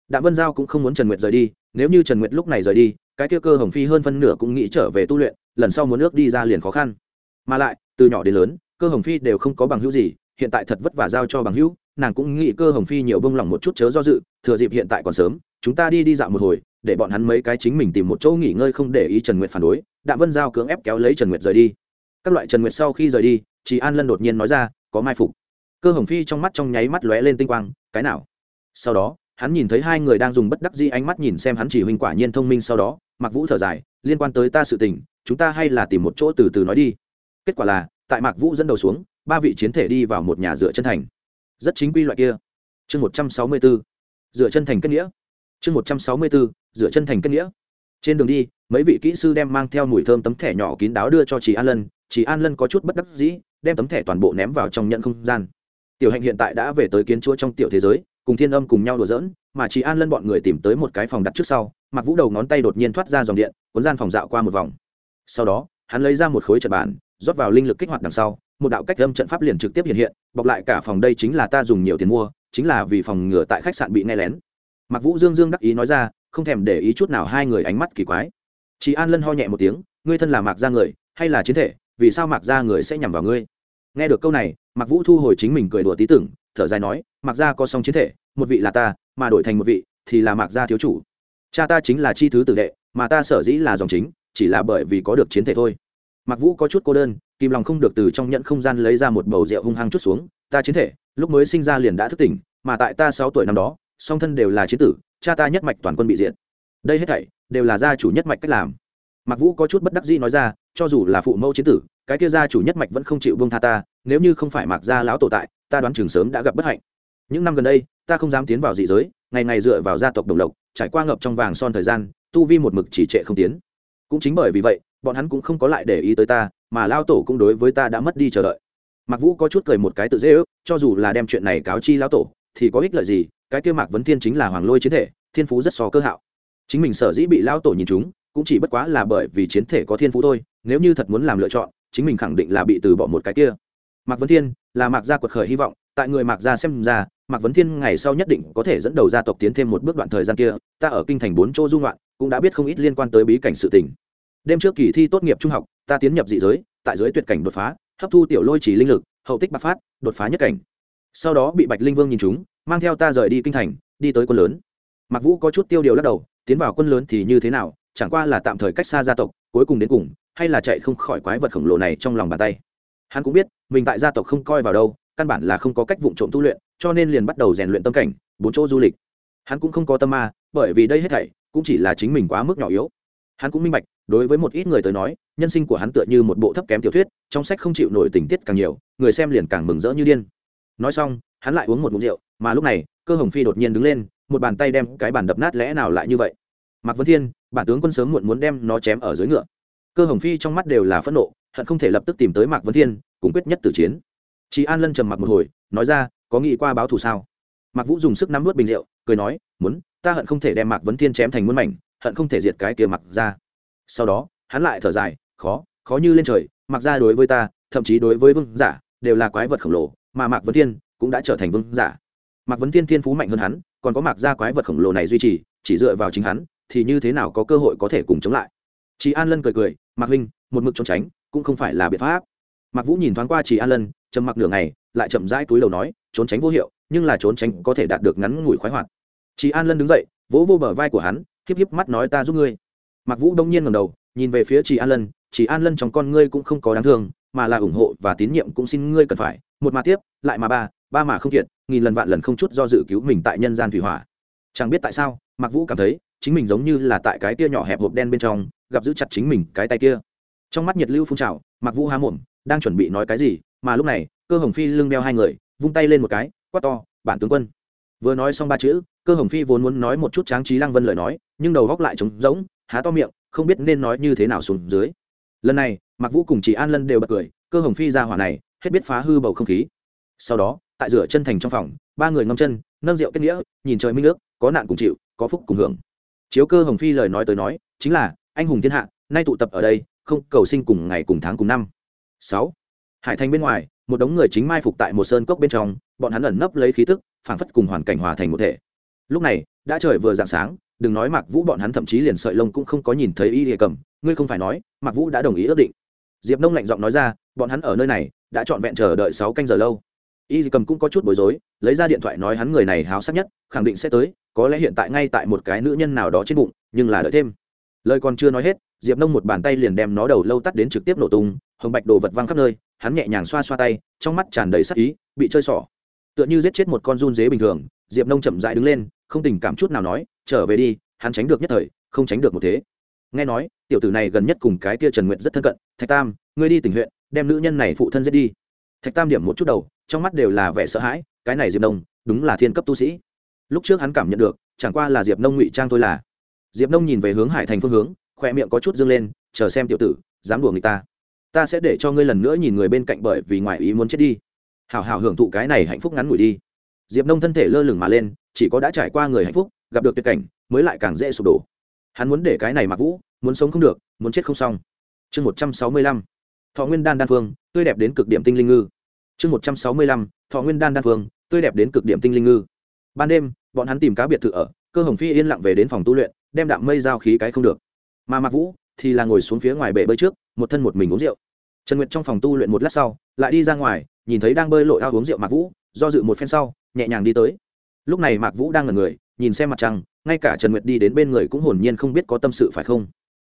Đạ vân giao cũng không muốn trần nguyệt rời đi, nếu như trần nguyệt lúc này rời đi, cái kia cơ hồng phi hơn phân nửa cũng nghĩ trở về tu luyện, lần sau muốn nước đi ra liền khó khăn. Mà lại, từ nhỏ đến lớn cơ hồng phi đều không có bằng hữu gì, hiện tại thật vất vả giao cho bằng hữu, nàng cũng nghĩ cơ hồng phi nhiều bông lòng một chút chớ do dự, thừa dịp hiện tại còn sớm, chúng ta đi đi dạo một hồi, để bọn hắn mấy cái chính mình tìm một chỗ nghỉ ngơi không để ý trần nguyệt phản đối, đạm vân giao cưỡng ép kéo lấy trần nguyệt rời đi. Các loại trần nguyệt sau khi rời đi, chị an lân đột nhiên nói ra, có mai phục. Cơ hồng phi trong mắt trong nháy mắt lóe lên tinh quang, cái nào? Sau đó, hắn nhìn thấy hai người đang dùng bất đắc dĩ ánh mắt nhìn xem hắn chỉ huynh quả nhiên thông minh sau đó mặc vũ thở dài, liên quan tới ta sự tình, chúng ta hay là tìm một chỗ từ từ nói đi. Kết quả là tại mạc vũ dẫn đầu xuống, ba vị chiến thể đi vào một nhà dựa chân thành. Rất chính quy loại kia. Chương một trăm sáu mươi bốn dựa chân thành kết nghĩa. Chương một trăm sáu mươi bốn dựa chân thành kết nghĩa. Trên đường đi, mấy vị kỹ sư đem mang theo mùi thơm tấm thẻ nhỏ kín đáo đưa cho chị an lân. Chị an lân có chút bất đắc dĩ, đem tấm thẻ toàn bộ ném vào trong nhận không gian. Tiểu hạnh hiện tại đã về tới kiến chúa trong tiểu thế giới, cùng thiên âm cùng nhau đùa giỡn, mà chị an lân bọn người tìm tới một cái phòng đặt trước sau mặc vũ đầu ngón tay đột nhiên thoát ra dòng điện, cuốn gian phòng dạo qua một vòng. Sau đó, hắn lấy ra một khối trật bàn rót vào linh lực kích hoạt đằng sau, một đạo cách âm trận pháp liền trực tiếp hiện hiện, bọc lại cả phòng đây chính là ta dùng nhiều tiền mua, chính là vì phòng ngừa tại khách sạn bị nghe lén. Mặc vũ dương dương đắc ý nói ra, không thèm để ý chút nào hai người ánh mắt kỳ quái. Chị an lân ho nhẹ một tiếng, ngươi thân là mạc gia người, hay là chiến thể, vì sao mạc gia người sẽ nhằm vào ngươi? Nghe được câu này, mạc vũ thu hồi chính mình cười đùa tí tưởng, thở dài nói, mạc gia có song chiến thể, một vị là ta, mà đổi thành một vị thì là mạc gia thiếu chủ. Cha ta chính là chi thứ tử đệ, mà ta sở dĩ là dòng chính, chỉ là bởi vì có được chiến thể thôi mạc vũ có chút cô đơn, kìm lòng không được từ trong nhận không gian lấy ra một bầu rượu hung hăng chút xuống, ta chiến thể, lúc mới sinh ra liền đã thức tỉnh, mà tại ta sáu tuổi năm đó, song thân đều là chiến tử, cha ta nhất mạch toàn quân bị diện đây hết thảy đều là gia chủ nhất mạch cách làm. Mạc vũ có chút bất đắc dĩ nói ra, cho dù là phụ mẫu chiến tử, cái kia gia chủ nhất mạch vẫn không chịu vương tha ta, nếu như không phải mạc gia lão tổ tại, ta đoán trường sớm đã gặp bất hạnh. Những năm gần đây, ta không dám tiến vào dị giới, ngày ngày dựa vào gia tộc đồng lộc, trải qua ngập trong vàng son thời gian, tu vi một mực chỉ trệ không tiến. Cũng chính bởi vì vậy bọn hắn cũng không có lại để ý tới ta, mà lao tổ cũng đối với ta đã mất đi chờ đợi. Mạc vũ có chút cười một cái tự dễ ước, cho dù là đem chuyện này cáo chi lao tổ, thì có ích lợi gì, cái kia mạc vấn thiên chính là hoàng lôi chiến thể, thiên phú rất so cơ hạo. Chính mình sở dĩ bị lao tổ nhìn chúng, cũng chỉ bất quá là bởi vì chiến thể có thiên phú thôi, nếu như thật muốn làm lựa chọn, chính mình khẳng định là bị từ bỏ một cái kia. Mạc vấn thiên, là mạc gia quật khởi hy vọng, tại người mạc gia xem ra, mạc vấn thiên ngày sau nhất định có thể dẫn đầu gia tộc tiến thêm một bước đoạn thời gian kia, ta ở kinh thành bốn chỗ dung loạn cũng đã biết không ít liên quan tới bí cảnh sự tình đêm trước kỳ thi tốt nghiệp trung học, ta tiến nhập dị giới, tại giới tuyệt cảnh đột phá, hấp thu tiểu lôi chỉ linh lực, hậu tích bạc phát, đột phá nhất cảnh. Sau đó bị bạch linh vương nhìn chúng, mang theo ta rời đi kinh thành, đi tới quân lớn. Mặc vũ có chút tiêu điều lắc đầu, tiến vào quân lớn thì như thế nào, chẳng qua là tạm thời cách xa gia tộc, cuối cùng đến cùng, hay là chạy không khỏi quái vật khổng lồ này trong lòng bàn tay. Hắn cũng biết, mình tại gia tộc không coi vào đâu, căn bản là không có cách vụ trộm tu luyện, cho nên liền bắt đầu rèn luyện tâm cảnh, bốn chỗ du lịch. Hắn cũng không có tâm ma, bởi vì đây hết thảy cũng chỉ là chính mình quá mức nhỏ yếu hắn cũng minh bạch, đối với một ít người tới nói, nhân sinh của hắn tựa như một bộ thấp kém tiểu thuyết, trong sách không chịu nổi tình tiết càng nhiều, người xem liền càng mừng rỡ như điên. Nói xong, hắn lại uống một mụn rượu, mà lúc này, cơ hồng phi đột nhiên đứng lên, một bàn tay đem cái bàn đập nát lẽ nào lại như vậy. Mạc vấn thiên, bản tướng quân sớm muộn muốn đem nó chém ở dưới ngựa. Cơ hồng phi trong mắt đều là phẫn nộ, hận không thể lập tức tìm tới mạc vấn thiên, cùng quyết nhất tử chiến. Chị an lân trầm mặc một hồi, nói ra, có nghĩ qua báo thù sao? Mạc vũ dùng sức nắm vớt bình rượu, cười nói, muốn, ta hận không thể đem mạc vấn thiên chém thành muôn mảnh hận không thể diệt cái kia mặc ra. Sau đó, hắn lại thở dài, khó khó như lên trời, mặc ra đối với ta, thậm chí đối với vương giả, đều là quái vật khổng lồ, mà mạc vấn thiên cũng đã trở thành vương giả. Mạc vấn thiên thiên phú mạnh hơn hắn, còn có mạc ra quái vật khổng lồ này duy trì, chỉ dựa vào chính hắn, thì như thế nào có cơ hội có thể cùng chống lại? Chị an lân cười cười, mạc huynh, một mực trốn tránh, cũng không phải là biện pháp. Mạc vũ nhìn thoáng qua chị an lân, trầm mặc nửa ngày, lại chậm rãi túi đầu nói, trốn tránh vô hiệu, nhưng là trốn tránh có thể đạt được ngắn ngủi khoái hoạt. Chị an lân đứng dậy, vỗ vô bờ vai của hắn híp híp mắt nói ta giúp ngươi. Mạc vũ đông nhiên ngầm đầu, nhìn về phía chị an lân. Chị an lân trong con ngươi cũng không có đáng thương, mà là ủng hộ và tín nhiệm cũng xin ngươi cần phải. Một mà tiếp, lại mà ba ba mà không kiệt nghìn lần vạn lần không chút do dự cứu mình tại nhân gian thủy hỏa. Chẳng biết tại sao, mạc vũ cảm thấy chính mình giống như là tại cái kia nhỏ hẹp hộp đen bên trong, gặp giữ chặt chính mình cái tay kia. Trong mắt nhiệt lưu phun trào, mạc vũ há mồm, đang chuẩn bị nói cái gì, mà lúc này, cơ hồng phi lưng đeo hai người, vung tay lên một cái, quát to, bản tướng quân. Vừa nói xong ba chữ cơ hồng phi vốn muốn nói một chút tráng trí lăng vân lời nói, nhưng đầu góc lại trống rỗng, há to miệng, không biết nên nói như thế nào xuống dưới. Lần này mặc vũ cùng chị an lân đều bật cười, cơ hồng phi ra hỏa này, hết biết phá hư bầu không khí. Sau đó, tại rửa chân thành trong phòng, ba người ngâm chân, nâng rượu kết nghĩa, nhìn trời minh nước có nạn cùng chịu, có phúc cùng hưởng. Chiếu cơ hồng phi lời nói tới nói, chính là, anh hùng thiên hạ, nay tụ tập ở đây, không cầu sinh cùng ngày cùng tháng cùng năm. Sáu. Hải thành bên ngoài, một đống người chính mai phục tại một sơn cốc bên trong, bọn hắn ẩn nấp lấy khí tức, phảng phất cùng hoàn cảnh hòa thành một thể lúc này, đã trời vừa dạng sáng, đừng nói mạc vũ bọn hắn thậm chí liền sợi lông cũng không có nhìn thấy y hề cầm, ngươi không phải nói, mạc vũ đã đồng ý ước định. Diệp nông lạnh giọng nói ra, bọn hắn ở nơi này, đã trọn vẹn chờ đợi sáu canh giờ lâu. Y địa cầm cũng có chút bối rối, lấy ra điện thoại nói hắn người này háo sắc nhất, khẳng định sẽ tới, có lẽ hiện tại ngay tại một cái nữ nhân nào đó trên bụng, nhưng là đợi thêm. Lời còn chưa nói hết, diệp nông một bàn tay liền đem nó đầu lâu tắt đến trực tiếp nổ tung, hồng bạch đồ vật văng khắp nơi, hắn nhẹ nhàng xoa xoa tay, trong mắt tràn đầy sắc ý, bị chơi xỏ. Tựa như giết chết một con run dế bình thường, diệp nông chậm dại đứng lên không tình cảm chút nào nói, trở về đi, hắn tránh được nhất thời, không tránh được một thế. Nghe nói, tiểu tử này gần nhất cùng cái kia trần nguyện rất thân cận, thạch tam, ngươi đi tỉnh huyện, đem nữ nhân này phụ thân giết đi. Thạch tam điểm một chút đầu, trong mắt đều là vẻ sợ hãi, cái này diệp nông, đúng là thiên cấp tu sĩ. Lúc trước hắn cảm nhận được, chẳng qua là diệp nông ngụy trang thôi là. Diệp nông nhìn về hướng hải thành phương hướng khoe miệng có chút dâng lên, chờ xem tiểu tử, dám đùa người ta. Ta sẽ để cho ngươi lần nữa nhìn người bên cạnh bởi vì ngoài ý muốn chết đi. Hảo hảo hưởng thụ cái này hạnh phúc ngắn ngủi đi diệp nông thân thể lơ lửng mà lên, chỉ có đã trải qua người hạnh phúc, gặp được tuyệt cảnh, mới lại càng dễ sụp đổ. Hắn muốn để cái này mặc vũ, muốn sống không được, muốn chết không xong. Chương một trăm sáu mươi lăm. Thọ nguyên đan đan phương, tươi đẹp đến cực điểm tinh linh ngư. Chương một trăm sáu mươi lăm. Thọ nguyên đan đan phương, tươi đẹp đến cực điểm tinh linh ngư. Ban đêm, bọn hắn tìm cá biệt thự ở, cơ hồng phi yên lặng về đến phòng tu luyện, đem đạm mây giao khí cái không được. Mà mặc vũ thì là ngồi xuống phía ngoài bể bơi trước, một thân một mình uống rượu. Trần nguyệt trong phòng tu luyện một lát sau, lại đi ra ngoài, nhìn thấy đang bơi lội ao uống rượu mạc vũ do dự một phen sau, nhẹ nhàng đi tới. Lúc này mạc vũ đang ngần người, nhìn xem mặt trăng, ngay cả trần nguyệt đi đến bên người cũng hồn nhiên không biết có tâm sự phải không.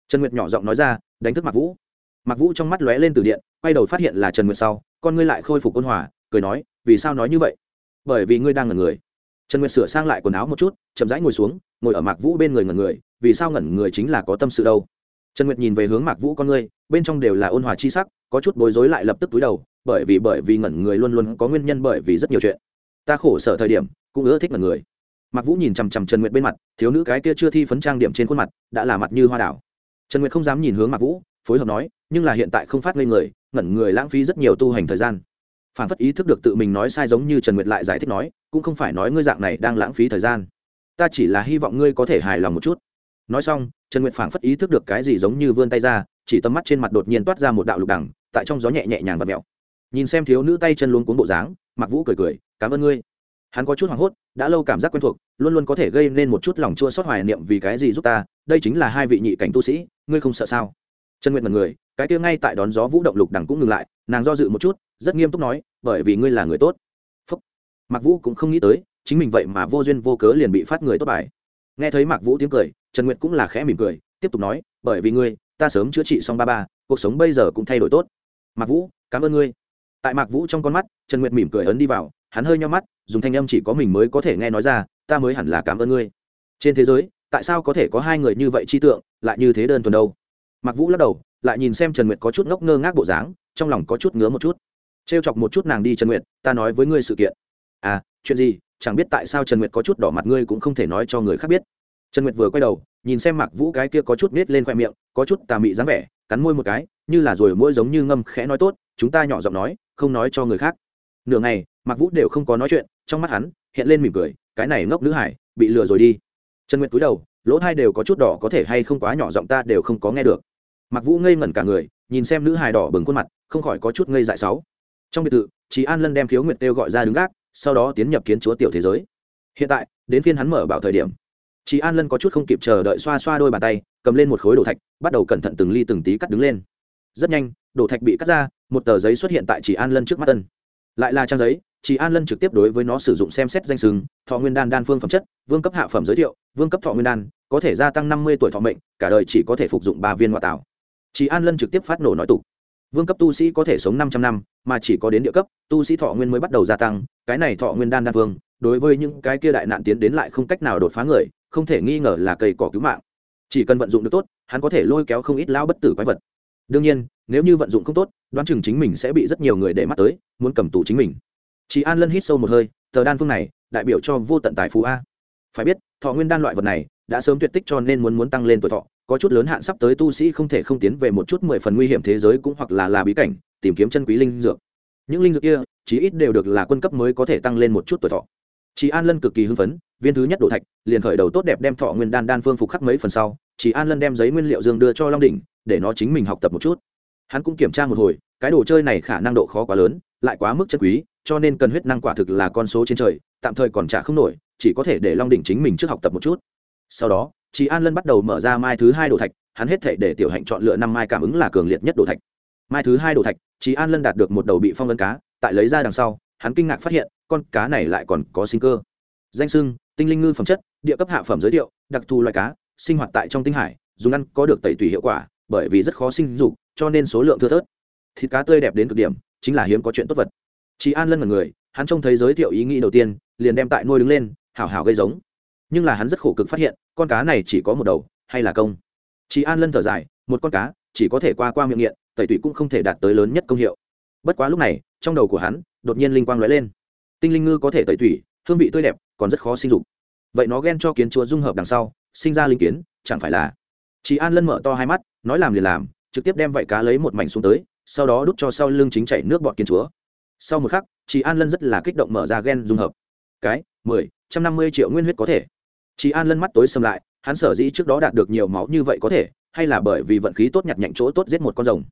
Trần nguyệt nhỏ giọng nói ra, đánh thức mạc vũ. Mạc vũ trong mắt lóe lên từ điện, quay đầu phát hiện là trần nguyệt sau, con ngươi lại khôi phục ôn hòa, cười nói, vì sao nói như vậy? Bởi vì ngươi đang ngẩn người. Trần nguyệt sửa sang lại quần áo một chút, chậm rãi ngồi xuống, ngồi ở mạc vũ bên người ngẩn người, vì sao ngẩn người chính là có tâm sự đâu? Trần nguyệt nhìn về hướng mạc vũ con ngươi, bên trong đều là ôn hòa chi sắc, có chút bối rối lại lập tức túi đầu bởi vì bởi vì ngẩn người luôn luôn có nguyên nhân bởi vì rất nhiều chuyện. Ta khổ sở thời điểm, cũng ưa thích ngẩn người. Mặc vũ nhìn chằm chằm trần nguyệt bên mặt, thiếu nữ cái kia chưa thi phấn trang điểm trên khuôn mặt, đã là mặt như hoa đảo trần nguyệt không dám nhìn hướng mặc vũ, phối hợp nói, nhưng là hiện tại không phát ngây người, ngẩn người lãng phí rất nhiều tu hành thời gian. Phản phất ý thức được tự mình nói sai giống như trần nguyệt lại giải thích nói, cũng không phải nói ngươi dạng này đang lãng phí thời gian. Ta chỉ là hy vọng ngươi có thể hài lòng một chút. Nói xong, trần nguyệt phảng phất ý thức được cái gì giống như vươn tay ra, chỉ tầm mắt trên mặt đột nhiên toát ra một đạo lục đẳng tại trong gió nhẹ nhẹ nhàng và mẹo nhìn xem thiếu nữ tay chân luôn cuốn bộ dáng mặc vũ cười cười, cảm ơn ngươi. Hắn có chút hoảng hốt, đã lâu cảm giác quen thuộc, luôn luôn có thể gây nên một chút lòng chua xót hoài niệm vì cái gì giúp ta, đây chính là hai vị nhị cảnh tu sĩ, ngươi không sợ sao? Trần nguyện mật người cái kia ngay tại đón gió vũ động lục đẳng cũng ngừng lại, nàng do dự một chút, rất nghiêm túc nói, bởi vì ngươi là người tốt. Phúc. mặc vũ cũng không nghĩ tới, chính mình vậy mà vô duyên vô cớ liền bị phát người tốt bài. Nghe thấy mạc vũ tiếng cười, trần nguyệt cũng là khẽ mỉm cười, tiếp tục nói, bởi vì ngươi, ta sớm chữa trị xong ba ba, cuộc sống bây giờ cũng thay đổi tốt. Mạc vũ, cảm ơn ngươi tại mạc vũ trong con mắt, trần nguyệt mỉm cười ấn đi vào, hắn hơi nhau mắt, dùng thanh âm chỉ có mình mới có thể nghe nói ra, ta mới hẳn là cảm ơn ngươi. Trên thế giới, tại sao có thể có hai người như vậy chi tượng, lại như thế đơn thuần đâu? Mạc vũ lắc đầu, lại nhìn xem trần nguyệt có chút ngốc ngơ ngác bộ dáng, trong lòng có chút ngứa một chút. T r e o chọc một chút nàng đi, trần nguyệt, ta nói với ngươi sự kiện. À chuyện gì? Chẳng biết tại sao trần nguyệt có chút đỏ mặt ngươi cũng không thể nói cho người khác biết. Trần nguyệt vừa quay đầu, nhìn xem mạc vũ cái kia có chút nết lên khoe miệng, có chút tà mị dáng vẻ, cắn môi một cái, như là rồi mỗi giống như ngâm khẽ nói tốt chúng ta nhỏ giọng nói, không nói cho người khác. Nửa ngày, mạc vũ đều không có nói chuyện, trong mắt hắn, hiện lên mỉm cười, cái này ngốc nữ hải, bị lừa rồi đi. Trần nguyệt cúi đầu, lỗ thai đều có chút đỏ, có thể hay không quá nhỏ giọng ta đều không có nghe được. Mạc vũ ngây ngẩn cả người, nhìn xem nữ hải đỏ bừng khuôn mặt, không khỏi có chút ngây dại sáu. Trong biệt thự, chị an lân đem khiếu nguyệt kêu gọi ra đứng gác, sau đó tiến nhập kiến chúa tiểu thế giới. Hiện tại, đến phiên hắn mở bảo thời điểm. Chị an lân có chút không kịp chờ đợi xoa xoa đôi bàn tay, cầm lên một khối đồ thạch, bắt đầu cẩn thận từng ly từng tí cắt đứng lên rất nhanh đồ thạch bị cắt ra, một tờ giấy xuất hiện tại chị an lân trước mắt tân. Lại là trang giấy chị an lân trực tiếp đối với nó sử dụng xem xét danh sừng, thọ nguyên đan đan phương phẩm chất, vương cấp hạ phẩm giới thiệu, vương cấp thọ nguyên đan, có thể gia tăng năm mươi tuổi thọ mệnh, cả đời chỉ có thể phục dụng ba viên ngoại tạo chị an lân trực tiếp phát nổ nói tục. Vương cấp tu sĩ có thể sống năm trăm năm, mà chỉ có đến địa cấp, tu sĩ thọ nguyên mới bắt đầu gia tăng, cái này thọ nguyên đan đan vương đối với những cái kia đại nạn tiến đến lại không cách nào đột phá người, không thể nghi ngờ là cây cỏ cứu mạng. Chỉ cần vận dụng được tốt, hắn có thể lôi kéo không ít lão bất tử quái vật đương nhiên, nếu như vận dụng không tốt, đoán chừng chính mình sẽ bị rất nhiều người để mắt tới, muốn cầm tù chính mình. Chị an lân hít sâu một hơi, tờ đan phương này, đại biểu cho vô tận tài phú a. Phải biết, thọ nguyên đan loại vật này, đã sớm tuyệt tích cho nên muốn muốn tăng lên tuổi thọ, có chút lớn hạn sắp tới tu sĩ không thể không tiến về một chút mười phần nguy hiểm thế giới cũng hoặc là là bí cảnh, tìm kiếm chân quý linh dược. Những linh dược kia, chí ít đều được là quân cấp mới có thể tăng lên một chút tuổi thọ. Chị an lân cực kỳ hưng phấn, viên thứ nhất đổ thạch, liền khởi đầu tốt đẹp đem thọ nguyên đan đan phương phục khắc mấy phần sau chị an lân đem giấy nguyên liệu dương đưa cho long đỉnh để nó chính mình học tập một chút. Hắn cũng kiểm tra một hồi, cái đồ chơi này khả năng độ khó quá lớn, lại quá mức chất quý, cho nên cần huyết năng quả thực là con số trên trời, tạm thời còn trả không nổi, chỉ có thể để long đỉnh chính mình trước học tập một chút. Sau đó chị an lân bắt đầu mở ra mai thứ hai đồ thạch, hắn hết thể để tiểu hạnh chọn lựa năm mai cảm ứng là cường liệt nhất đồ thạch. Mai thứ hai đồ thạch chị an lân đạt được một đầu bị phong lân cá, tại lấy ra đằng sau, hắn kinh ngạc phát hiện, con cá này lại còn có sinh cơ. Danh sưng tinh linh ngư phẩm chất, địa cấp hạ phẩm giới thiệu, đặc thù loài cá, sinh hoạt tại trong tinh hải, dùng ăn có được tẩy tủy hiệu quả bởi vì rất khó sinh dục, cho nên số lượng thưa thớt. Thịt cá tươi đẹp đến cực điểm, chính là hiếm có chuyện tốt vật. Chị an lân là người, hắn trông thấy giới thiệu ý nghĩ đầu tiên, liền đem tại nuôi đứng lên, hảo hảo gây giống. Nhưng là hắn rất khổ cực phát hiện, con cá này chỉ có một đầu, hay là công? Chị an lân thở dài, một con cá, chỉ có thể qua qua miệng nghiện, tẩy tủy cũng không thể đạt tới lớn nhất công hiệu. Bất quá lúc này, trong đầu của hắn, đột nhiên linh quang lóe lên. Tinh linh ngư có thể tẩy tủy, hương vị tươi đẹp, còn rất khó sinh dục. Vậy nó ghen cho kiến chúa dung hợp đằng sau, sinh ra linh kiến, chẳng phải là? Chị an lân mở to hai mắt nói làm liền làm, trực tiếp đem vạy cá lấy một mảnh xuống tới, sau đó đút cho sau lưng chính chảy nước bọt kiến chúa. Sau một khắc chị an lân rất là kích động mở ra gen dung hợp. Cái, mười, trăm năm mươi triệu nguyên huyết có thể. Chị an lân mắt tối xâm lại, hắn sở dĩ trước đó đạt được nhiều máu như vậy có thể, hay là bởi vì vận khí tốt nhặt nhạnh chỗ tốt giết một con rồng.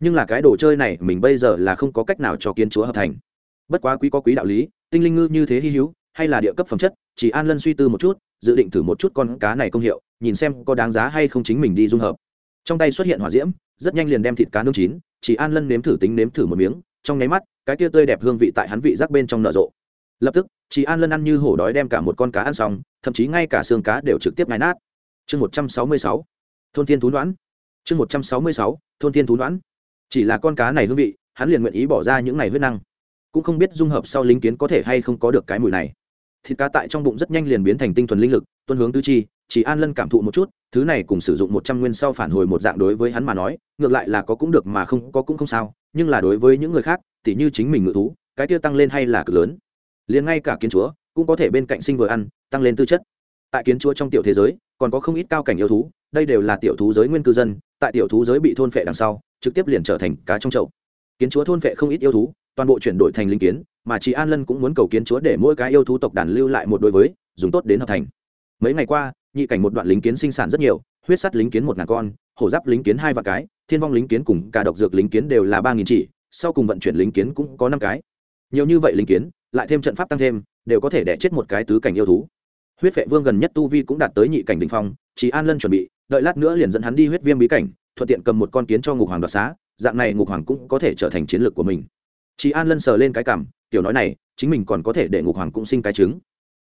Nhưng là cái đồ chơi này, mình bây giờ là không có cách nào cho kiến chúa hợp thành. Bất quá quý có quý đạo lý, tinh linh ngư như thế hy hữu, hay là địa cấp phẩm chất chỉ an lân suy tư một chút, dự định thử một chút con cá này công hiệu, nhìn xem có đáng giá hay không chính mình đi dung hợp trong tay xuất hiện hỏa diễm, rất nhanh liền đem thịt cá nương chín, chỉ an lân nếm thử tính nếm thử một miếng, trong nháy mắt, cái tia tươi đẹp hương vị tại hắn vị giác bên trong nở rộ. Lập tức, chỉ an lân ăn như hổ đói đem cả một con cá ăn xong, thậm chí ngay cả xương cá đều trực tiếp nhai nát. Chương một trăm sáu mươi sáu, thôn thiên thú đoán chương một trăm sáu mươi sáu, thôn thiên thú đoán chỉ là con cá này hương vị, hắn liền nguyện ý bỏ ra những ngày huyết năng. Cũng không biết dung hợp sau lính kiến có thể hay không có được cái mùi này. Thịt cá tại trong bụng rất nhanh liền biến thành tinh thuần linh lực tuân hướng tư chi chỉ an lân cảm thụ một chút, thứ này cùng sử dụng một trăm nguyên sau phản hồi một dạng đối với hắn mà nói, ngược lại là có cũng được mà không, có cũng không sao, nhưng là đối với những người khác, tỉ như chính mình ngự thú, cái tiêu tăng lên hay là cực lớn. Liền ngay cả kiến chúa, cũng có thể bên cạnh sinh vừa ăn, tăng lên tư chất. Tại kiến chúa trong tiểu thế giới, còn có không ít cao cảnh yêu thú, đây đều là tiểu thú giới nguyên cư dân, tại tiểu thú giới bị thôn phệ đằng sau, trực tiếp liền trở thành cá trong chậu. Kiến chúa thôn phệ không ít yêu thú, toàn bộ chuyển đổi thành linh kiến, mà chị an lân cũng muốn cầu kiến chúa để mỗi cái yêu thú tộc đàn lưu lại một đối với, dùng tốt đến hợp thành. Mấy ngày qua nhị cảnh một đoạn lính kiến sinh sản rất nhiều, huyết sắt lính kiến một ngàn con, hổ giáp lính kiến hai vạn cái, thiên vong lính kiến cùng cả độc dược lính kiến đều là ba nghìn chỉ, sau cùng vận chuyển lính kiến cũng có năm cái. Nhiều như vậy lính kiến, lại thêm trận pháp tăng thêm, đều có thể đẻ chết một cái tứ cảnh yêu thú. Huyết vệ vương gần nhất tu vi cũng đạt tới nhị cảnh đình phong, chỉ an lân chuẩn bị, đợi lát nữa liền dẫn hắn đi huyết viêm bí cảnh, thuận tiện cầm một con kiến cho ngục hoàng đoạt xá, dạng này ngục hoàng cũng có thể trở thành chiến lược của mình. Chị an lân sờ lên cái cảm, tiểu nói này, chính mình còn có thể để ngục hoàng cũng sinh cái trứng.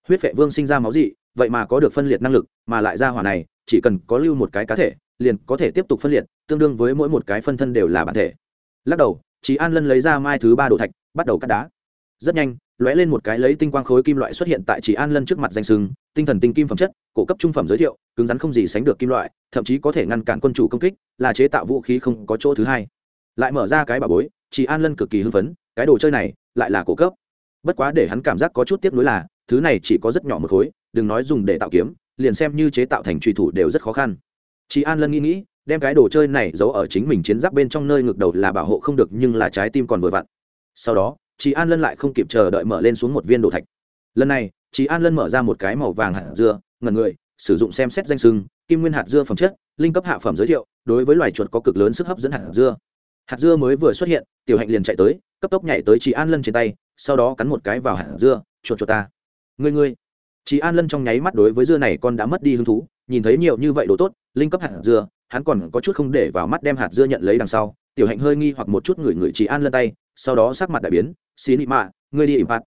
Huyết vệ vương sinh ra máu dị vậy mà có được phân liệt năng lực, mà lại ra hỏa này, chỉ cần có lưu một cái cá thể, liền có thể tiếp tục phân liệt, tương đương với mỗi một cái phân thân đều là bản thể. Lắc đầu chị an lân lấy ra mai thứ ba đồ thạch, bắt đầu cắt đá. Rất nhanh, lóe lên một cái lấy tinh quang khối kim loại xuất hiện tại chị an lân trước mặt danh sừng tinh thần tinh kim phẩm chất, cổ cấp trung phẩm giới thiệu, cứng rắn không gì sánh được kim loại, thậm chí có thể ngăn cản quân chủ công kích, là chế tạo vũ khí không có chỗ thứ hai. Lại mở ra cái bà bối chị an lân cực kỳ hưng phấn, cái đồ chơi này lại là cổ cấp. Bất quá để hắn cảm giác có chút tiếc nuối là thứ này chỉ có rất nhỏ một khối, đừng nói dùng để tạo kiếm, liền xem như chế tạo thành truy thủ đều rất khó khăn. Chị an lân nghĩ nghĩ, đem cái đồ chơi này giấu ở chính mình chiến giáp bên trong nơi ngược đầu là bảo hộ không được nhưng là trái tim còn vừa vặn. Sau đó chị an lân lại không kịp chờ đợi mở lên xuống một viên đồ thạch. Lần này chị an lân mở ra một cái màu vàng hạt dưa ngần người, sử dụng xem xét danh sưng kim nguyên hạt dưa phẩm chất, linh cấp hạ phẩm giới thiệu, đối với loài chuột có cực lớn sức hấp dẫn hạt dưa. Hạt dưa mới vừa xuất hiện, tiểu hạnh liền chạy tới, cấp tốc nhảy tới chị an lân trên tay, sau đó cắn một cái vào hạt dưa, chuột chuột ta ngươi ngươi. Chị an lân trong nháy mắt đối với dưa này con đã mất đi hứng thú, nhìn thấy nhiều như vậy đồ tốt, linh cấp hạt dưa, hắn còn có chút không để vào mắt đem hạt dưa nhận lấy đằng sau. Tiểu hạnh hơi nghi hoặc một chút người người chị an lân tay, sau đó sắc mặt đại biến, xí nị mạ, ngươi đi ỉm phạt.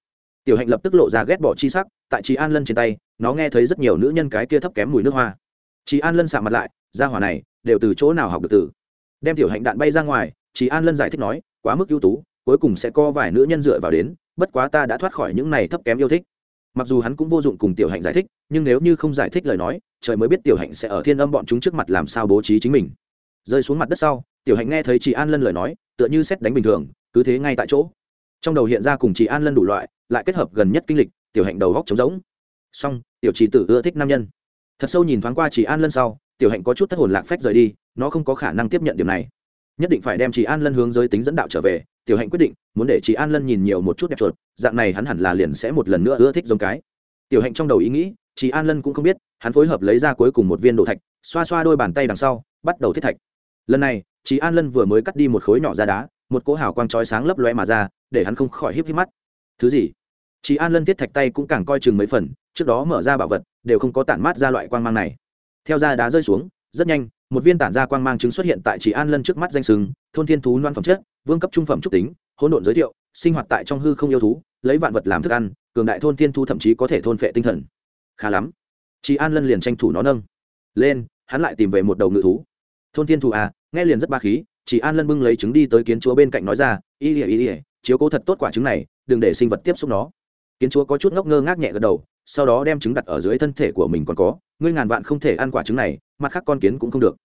Tiểu hạnh lập tức lộ ra ghét bỏ chi sắc, tại chị an lân trên tay, nó nghe thấy rất nhiều nữ nhân cái kia thấp kém mùi nước hoa. Chị an lân sạ mặt lại ra hỏa này, đều từ chỗ nào học được từ? Đem tiểu hạnh đạn bay ra ngoài chị an lân giải thích nói, quá mức ưu tú, cuối cùng sẽ có vài nữ nhân dựa vào đến, bất quá ta đã thoát khỏi những này thấp kém yêu thích mặc dù hắn cũng vô dụng cùng tiểu hạnh giải thích, nhưng nếu như không giải thích lời nói, trời mới biết tiểu hạnh sẽ ở thiên âm bọn chúng trước mặt làm sao bố trí chính mình. Rơi xuống mặt đất sau, tiểu hạnh nghe thấy chị an lân lời nói, tựa như xét đánh bình thường, cứ thế ngay tại chỗ. Trong đầu hiện ra cùng chị an lân đủ loại, lại kết hợp gần nhất kinh lịch, tiểu hạnh đầu góc trống rỗng. Song tiểu chỉ tử ưa thích nam nhân. Thật sâu nhìn thoáng qua chị an lân sau, tiểu hạnh có chút thất hồn lạc phách rời đi, nó không có khả năng tiếp nhận điểm này. Nhất định phải đem chị an lân hướng giới tính dẫn đạo trở về tiểu hạnh quyết định, muốn để chị an lân nhìn nhiều một chút đẹp chuột, dạng này hắn hẳn là liền sẽ một lần nữa ưa thích giống cái. Tiểu hạnh trong đầu ý nghĩ chị an lân cũng không biết, hắn phối hợp lấy ra cuối cùng một viên đồ thạch, xoa xoa đôi bàn tay đằng sau, bắt đầu thiết thạch. Lần này chị an lân vừa mới cắt đi một khối nhỏ ra đá, một cỗ hào quang trói sáng lấp loe mà ra, để hắn không khỏi híp híp mắt. Thứ gì? Chị an lân thiết thạch tay cũng càng coi chừng mấy phần, trước đó mở ra bảo vật, đều không có tản mát ra loại quang mang này. Theo da đá rơi xuống, rất nhanh, một viên tản ra quang mang trứng xuất hiện tại chị an lân trước mắt danh sừng, thôn thiên thú loan phẩm chất vương cấp trung phẩm trúc tính, hỗn độn giới thiệu, sinh hoạt tại trong hư không yêu thú, lấy vạn vật làm thức ăn, cường đại thôn thiên thu thậm chí có thể thôn phệ tinh thần. Khá lắm. Chị an lân liền tranh thủ nó nâng. Lên, hắn lại tìm về một đầu ngự thú. Thôn thiên thu à nghe liền rất ba khí chị an lân bưng lấy trứng đi tới kiến chúa bên cạnh nói ra, y ỉa y ỉa chiếu cố thật tốt quả trứng này, đừng để sinh vật tiếp xúc nó. Kiến chúa có chút ngốc ngơ ngác nhẹ gật đầu, sau đó đem trứng đặt ở dưới thân thể của mình còn có, ngươi ngàn vạn không thể ăn quả trứng này, mặt khác con kiến cũng không được.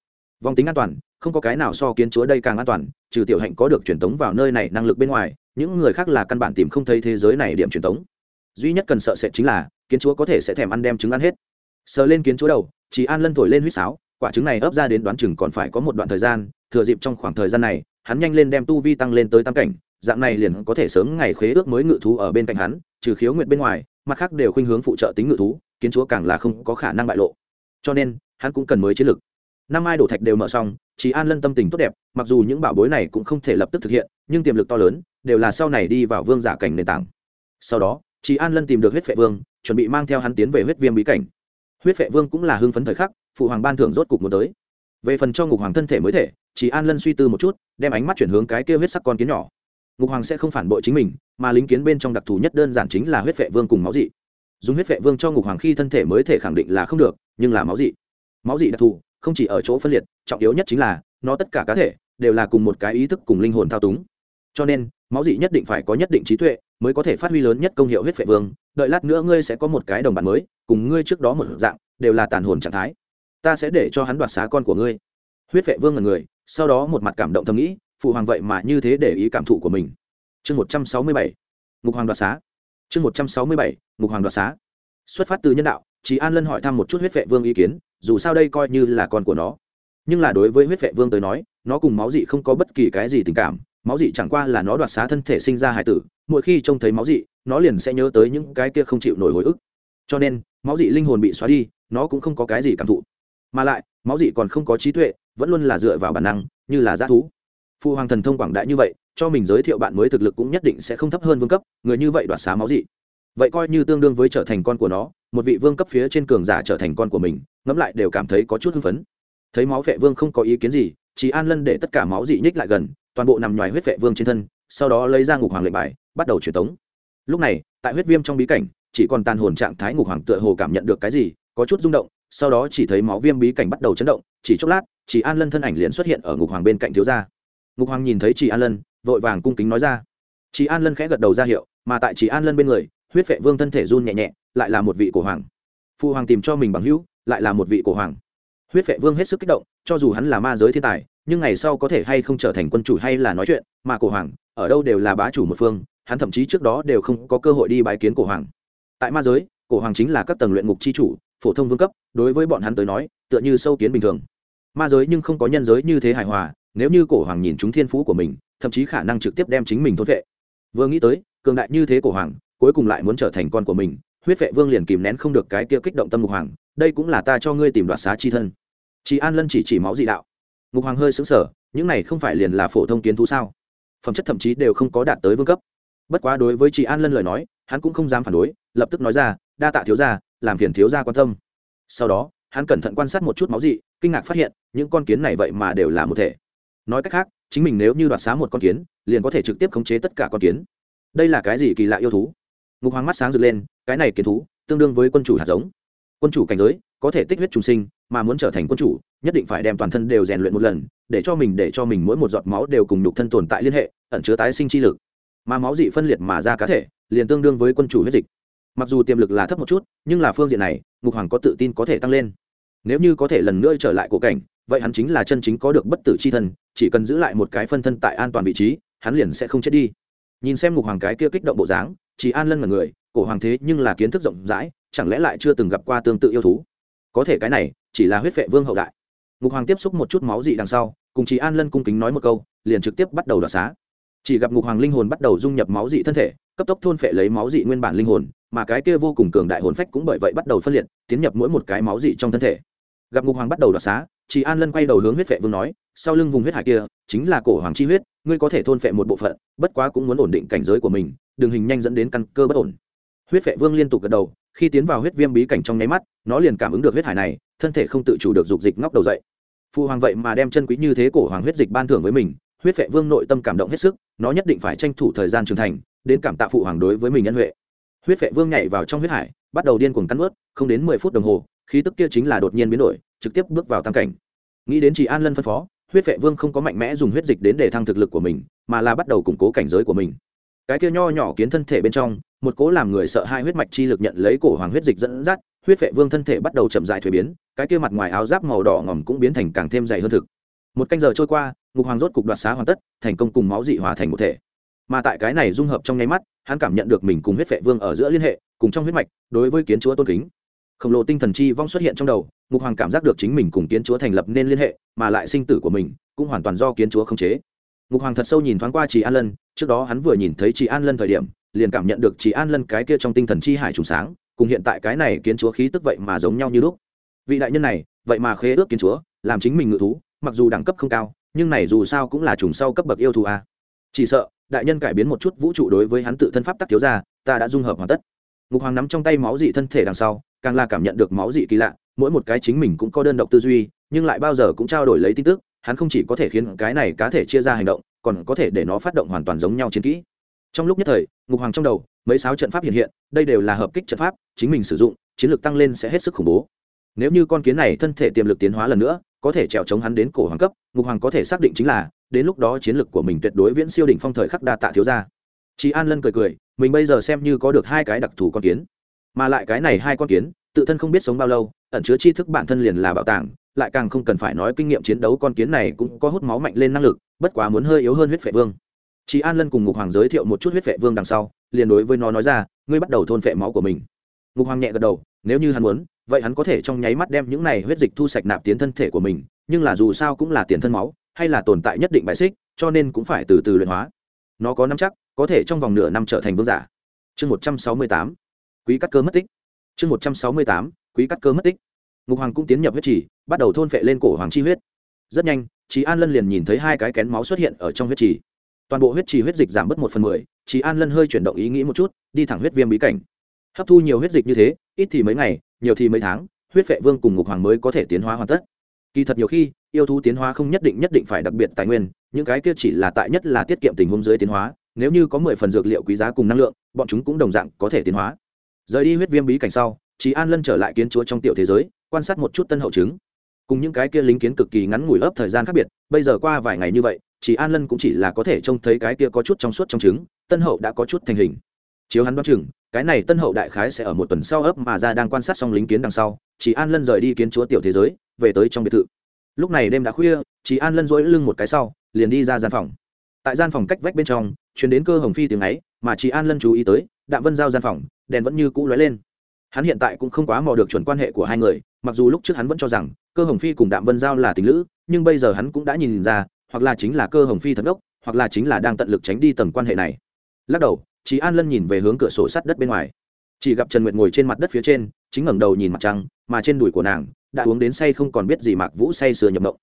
Vòng tính an toàn không có cái nào so kiến chúa đây càng an toàn, trừ tiểu hạnh có được truyền tống vào nơi này năng lực bên ngoài, những người khác là căn bản tìm không thấy thế giới này điểm truyền tống. Duy nhất cần sợ sệt chính là, kiến chúa có thể sẽ thèm ăn đem trứng ăn hết. Sờ lên kiến chúa đầu, chỉ an lân thổi lên huýt sáo, quả trứng này ấp ra đến đoán chừng còn phải có một đoạn thời gian, thừa dịp trong khoảng thời gian này, hắn nhanh lên đem tu vi tăng lên tới tam cảnh, dạng này liền có thể sớm ngày khế ước mới ngự thú ở bên cạnh hắn, trừ khiếu nguyện bên ngoài, mặt khác đều khuynh hướng phụ trợ tính ngự thú, kiến chúa càng là không có khả năng bại lộ. Cho nên, hắn cũng cần mới chiến lược năm ai đổ thạch đều mở xong chỉ an lân tâm tình tốt đẹp, mặc dù những bảo bối này cũng không thể lập tức thực hiện, nhưng tiềm lực to lớn, đều là sau này đi vào vương giả cảnh nền tảng. Sau đó chỉ an lân tìm được huyết phệ vương, chuẩn bị mang theo hắn tiến về huyết viêm bí cảnh. Huyết phệ vương cũng là hưng phấn thời khắc, phụ hoàng ban thưởng rốt cục muốn tới. Về phần cho ngục hoàng thân thể mới thể chỉ an lân suy tư một chút, đem ánh mắt chuyển hướng cái kia huyết sắc con kiến nhỏ. Ngục hoàng sẽ không phản bội chính mình, mà lính kiến bên trong đặc thù nhất đơn giản chính là huyết phệ vương cùng máu dị. Dùng huyết phệ vương cho ngục hoàng khi thân thể mới thể khẳng định là không được, nhưng là máu dị. Máu dị đặc thù không chỉ ở chỗ phân liệt, trọng yếu nhất chính là, nó tất cả cá thể đều là cùng một cái ý thức cùng linh hồn thao túng. Cho nên, máu dị nhất định phải có nhất định trí tuệ mới có thể phát huy lớn nhất công hiệu huyết phệ vương. Đợi lát nữa ngươi sẽ có một cái đồng bạn mới, cùng ngươi trước đó một dạng, đều là tàn hồn trạng thái. Ta sẽ để cho hắn đoạt xá con của ngươi. Huyết phệ vương là người, sau đó một mặt cảm động thầm nghĩ, phụ hoàng vậy mà như thế để ý cảm thụ của mình. Chương một trăm sáu mươi bảy, ngục hoàng đoạt xá. Chương một trăm sáu mươi bảy, ngục hoàng đoạt xá. Xuất phát từ nhân đạo chị an lân hỏi thăm một chút huyết vệ vương ý kiến dù sao đây coi như là con của nó. Nhưng là đối với huyết vệ vương tới nói, nó cùng máu dị không có bất kỳ cái gì tình cảm. Máu dị chẳng qua là nó đoạt xá thân thể sinh ra hải tử, mỗi khi trông thấy máu dị, nó liền sẽ nhớ tới những cái kia không chịu nổi hồi ức. Cho nên, máu dị linh hồn bị xóa đi, nó cũng không có cái gì cảm thụ. Mà lại, máu dị còn không có trí tuệ, vẫn luôn là dựa vào bản năng, như là g thú. Phụ hoàng thần thông quảng đại như vậy, cho mình giới thiệu bạn mới thực lực cũng nhất định sẽ không thấp hơn vương cấp, người như vậy đoạt xá máu dị vậy coi như tương đương với trở thành con của nó, một vị vương cấp phía trên cường giả trở thành con của mình, ngẫm lại đều cảm thấy có chút hưng phấn. Thấy máu vệ vương không có ý kiến gì, chỉ an lân để tất cả máu dị nhích lại gần, toàn bộ nằm ngoài huyết vệ vương trên thân, sau đó lấy ra ngục hoàng lệnh bài, bắt đầu truyền tống. Lúc này, tại huyết viêm trong bí cảnh, chỉ còn tàn hồn trạng thái ngục hoàng tựa hồ cảm nhận được cái gì, có chút rung động, sau đó chỉ thấy máu viêm bí cảnh bắt đầu chấn động, chỉ chốc lát, chỉ an lân thân ảnh liền xuất hiện ở ngục hoàng bên cạnh thiếu gia. Ngục hoàng nhìn thấy chị an lân, vội vàng cung kính nói ra. Chị an lân khẽ gật đầu ra hiệu, mà tại chị an lân bên người huyết vệ vương thân thể run nhẹ nhẹ, lại là một vị cổ hoàng. Phụ hoàng tìm cho mình bằng hữu, lại là một vị cổ hoàng. Huyết vệ vương hết sức kích động, cho dù hắn là ma giới thiên tài, nhưng ngày sau có thể hay không trở thành quân chủ hay là nói chuyện, mà cổ hoàng, ở đâu đều là bá chủ một phương, hắn thậm chí trước đó đều không có cơ hội đi bái kiến cổ hoàng. Tại ma giới, cổ hoàng chính là các tầng luyện ngục chi chủ, phổ thông vương cấp, đối với bọn hắn tới nói, tựa như sâu kiến bình thường. Ma giới nhưng không có nhân giới như thế hài hòa, nếu như cổ hoàng nhìn chúng thiên phú của mình, thậm chí khả năng trực tiếp đem chính mình thốt vệ. Vừa nghĩ tới, cường đại như thế cổ hoàng cuối cùng lại muốn trở thành con của mình, huyết vệ vương liền kìm nén không được cái kia kích động tâm ngục hoàng, đây cũng là ta cho ngươi tìm đoạt xá chi thân. Chị an lân chỉ chỉ máu dị đạo. Ngục hoàng hơi xứng sở những này không phải liền là phổ thông kiến thú sao? Phẩm chất thậm chí đều không có đạt tới vương cấp. Bất quá đối với chị an lân lời nói, hắn cũng không dám phản đối, lập tức nói ra, đa tạ thiếu gia, làm phiền thiếu gia quan tâm. Sau đó, hắn cẩn thận quan sát một chút máu dị, kinh ngạc phát hiện, những con kiến này vậy mà đều là một thể. Nói cách khác, chính mình nếu như đoạt xá một con kiến, liền có thể trực tiếp khống chế tất cả con kiến. Đây là cái gì kỳ lạ yêu thú? Ngục hoàng mắt sáng rực lên, cái này kiến thú, tương đương với quân chủ hạt giống. Quân chủ cảnh giới, có thể tích huyết trùng sinh, mà muốn trở thành quân chủ, nhất định phải đem toàn thân đều rèn luyện một lần, để cho mình, để cho mình mỗi một giọt máu đều cùng nhục thân tồn tại liên hệ, ẩn chứa tái sinh chi lực. Mà máu dị phân liệt mà ra cá thể, liền tương đương với quân chủ huyết dịch. Mặc dù tiềm lực là thấp một chút, nhưng là phương diện này, ngục hoàng có tự tin có thể tăng lên. Nếu như có thể lần nữa trở lại cổ cảnh, vậy hắn chính là chân chính có được bất tử c h i thân, chỉ cần giữ lại một cái phân thân tại an toàn vị trí, hắn liền sẽ không chết đi. Nhìn xem ngục hoàng cái kia kích động bộ dáng chỉ an lân là người, cổ hoàng thế nhưng là kiến thức rộng rãi, chẳng lẽ lại chưa từng gặp qua tương tự yêu thú? Có thể cái này, chỉ là huyết vệ vương hậu đại. Ngục hoàng tiếp xúc một chút máu dị đằng sau, cùng chị an lân cung kính nói một câu, liền trực tiếp bắt đầu đoạt xá. Chỉ gặp ngục hoàng linh hồn bắt đầu dung nhập máu dị thân thể, cấp tốc thôn phệ lấy máu dị nguyên bản linh hồn, mà cái kia vô cùng cường đại hồn phách cũng bởi vậy bắt đầu phân liệt, tiến nhập mỗi một cái máu dị trong thân thể. Gặp ngục hoàng bắt đầu đoạt xá chị an lân quay đầu hướng huyết vệ vương nói, sau lưng vùng huyết hải kia, chính là cổ hoàng chi huyết, ngươi có thể thôn phệ một bộ phận, bất quá cũng muốn ổn định cảnh giới của mình đường hình nhanh dẫn đến căn cơ bất ổn. Huyết vệ vương liên tục gật đầu, khi tiến vào huyết viêm bí cảnh trong nháy mắt, nó liền cảm ứng được huyết hải này, thân thể không tự chủ được dục dịch ngóc đầu dậy. Phụ hoàng vậy mà đem chân quý như thế cổ hoàng huyết dịch ban thưởng với mình, huyết vệ vương nội tâm cảm động hết sức, nó nhất định phải tranh thủ thời gian trưởng thành, đến cảm tạ phụ hoàng đối với mình nhân huệ. Huyết vệ vương nhảy vào trong huyết hải, bắt đầu điên cuồng cắn ướt không đến mười phút đồng hồ, khí tức kia chính là đột nhiên biến đổi, trực tiếp bước vào tam cảnh. Nghĩ đến chị an lân phân phó, huyết vệ vương không có mạnh mẽ dùng huyết dịch đến để thăng thực lực của mình, mà là bắt đầu củng cố cảnh giới của mình cái kia nho nhỏ kiến thân thể bên trong, một cố làm người sợ hai huyết mạch chi lực nhận lấy cổ hoàng huyết dịch dẫn dắt, huyết vệ vương thân thể bắt đầu chậm dại thuế biến, cái kia mặt ngoài áo giáp màu đỏ ngòm cũng biến thành càng thêm dày hơn thực. Một canh giờ trôi qua, ngục hoàng rốt cục đoạt xá hoàn tất, thành công cùng máu dị hòa thành một thể. Mà tại cái này dung hợp trong nháy mắt, hắn cảm nhận được mình cùng huyết vệ vương ở giữa liên hệ, cùng trong huyết mạch, đối với kiến chúa tôn kính. Khổng lồ tinh thần chi vong xuất hiện trong đầu, ngục hoàng cảm giác được chính mình cùng kiến chúa thành lập nên liên hệ, mà lại sinh tử của mình cũng hoàn toàn do kiến chúa khống chế. Ngục hoàng thật sâu nhìn thoáng qua chỉ an lân trước đó hắn vừa nhìn thấy chị an lân thời điểm, liền cảm nhận được chị an lân cái kia trong tinh thần chi hải trùng sáng, cùng hiện tại cái này kiến chúa khí tức vậy mà giống nhau như lúc. Vị đại nhân này, vậy mà khế ước kiến chúa, làm chính mình ngự thú, mặc dù đẳng cấp không cao, nhưng này dù sao cũng là trùng sau cấp bậc yêu thù a à. chỉ sợ, đại nhân cải biến một chút vũ trụ đối với hắn tự thân pháp tắc thiếu ra, ta đã dung hợp hoàn tất. Ngục hoàng nắm trong tay máu dị thân thể đằng sau, càng là cảm nhận được máu dị kỳ lạ, mỗi một cái chính mình cũng có đơn độc tư duy, nhưng lại bao giờ cũng trao đổi lấy tin tức, hắn không chỉ có thể khiến cái này cá thể chia ra hành động còn có thể để nó phát động hoàn toàn giống nhau chiến kỹ. Trong lúc nhất thời, ngục hoàng trong đầu, mấy sáu trận pháp hiện hiện, đây đều là hợp kích trận pháp, chính mình sử dụng, chiến lược tăng lên sẽ hết sức khủng bố. Nếu như con kiến này thân thể tiềm lực tiến hóa lần nữa, có thể trèo chống hắn đến cổ hoàng cấp, ngục hoàng có thể xác định chính là, đến lúc đó chiến lược của mình tuyệt đối viễn siêu đỉnh phong thời khắc đa tạ thiếu gia. Chị an lân cười cười, mình bây giờ xem như có được hai cái đặc thù con kiến. Mà lại cái này hai con kiến, tự thân không biết sống bao lâu, ẩn chứa tri thức bản thân liền là bảo tàng, lại càng không cần phải nói kinh nghiệm chiến đấu con kiến này cũng có hút máu mạnh lên năng lực bất quá muốn hơi yếu hơn huyết phệ vương. Chị an lân cùng ngục hoàng giới thiệu một chút huyết phệ vương đằng sau, liền đối với nó nói ra, ngươi bắt đầu thôn phệ máu của mình. Ngục hoàng nhẹ gật đầu, nếu như hắn muốn, vậy hắn có thể trong nháy mắt đem những này huyết dịch thu sạch nạp tiến thân thể của mình, nhưng là dù sao cũng là tiền thân máu, hay là tồn tại nhất định bài xích, cho nên cũng phải từ từ luyện hóa. Nó có năm chắc, có thể trong vòng nửa năm trở thành vương giả. Chương một trăm sáu mươi tám, quý cắt cơ mất tích. Chương một trăm sáu mươi tám, quý cắt cơ mất tích. Ngục hoàng cũng tiến nhập huyết trì, bắt đầu thôn phệ lên cổ hoàng chi huyết rất nhanh chị an lân liền nhìn thấy hai cái kén máu xuất hiện ở trong huyết trì. Toàn bộ huyết trì huyết dịch giảm bớt một phần mười chị an lân hơi chuyển động ý nghĩ một chút, đi thẳng huyết viêm bí cảnh. Hấp thu nhiều huyết dịch như thế, ít thì mấy ngày, nhiều thì mấy tháng, huyết vệ vương cùng ngục hoàng mới có thể tiến hóa hoàn tất. Kỳ thật nhiều khi, yêu thú tiến hóa không nhất định nhất định phải đặc biệt tài nguyên, những cái kia chỉ là tại nhất là tiết kiệm tình huống dưới tiến hóa, nếu như có mười phần dược liệu quý giá cùng năng lượng, bọn chúng cũng đồng dạng có thể tiến hóa. Rời đi huyết viêm bí cảnh sau chị an lân trở lại kiến chúa trong tiểu thế giới, quan sát một chút tân hậu chứng cùng những cái kia lính kiến cực kỳ ngắn ngủi ấp thời gian khác biệt, bây giờ qua vài ngày như vậy, chỉ an lân cũng chỉ là có thể trông thấy cái kia có chút trong suốt trong trứng, tân hậu đã có chút thành hình. Chiếu hắn đoán chừng, cái này tân hậu đại khái sẽ ở một tuần sau ấp mà ra đang quan sát xong lính kiến đằng sau, chỉ an lân rời đi kiến chúa tiểu thế giới, về tới trong biệt thự. Lúc này đêm đã khuya, chỉ an lân dỗi lưng một cái sau, liền đi ra gian phòng. Tại gian phòng cách vách bên trong chuyển đến cơ hồng phi tiếng ấy, mà chị an lân chú ý tới, đạm vân giao gian phòng, đèn vẫn như cũ lóe lên. Hắn hiện tại cũng không quá mò được chuẩn quan hệ của hai người, mặc dù lúc trước hắn vẫn cho rằng cơ hồng phi cùng đạm vân giao là tình lữ, nhưng bây giờ hắn cũng đã nhìn ra, hoặc là chính là cơ hồng phi thật ốc hoặc là chính là đang tận lực tránh đi tầng quan hệ này. Lắc đầu chị an lân nhìn về hướng cửa sổ sắt đất bên ngoài. Chỉ gặp trần nguyệt ngồi trên mặt đất phía trên, chính ngẩng đầu nhìn mặt trăng, mà trên đùi của nàng, đã uống đến say không còn biết gì mạc vũ say sưa nhập động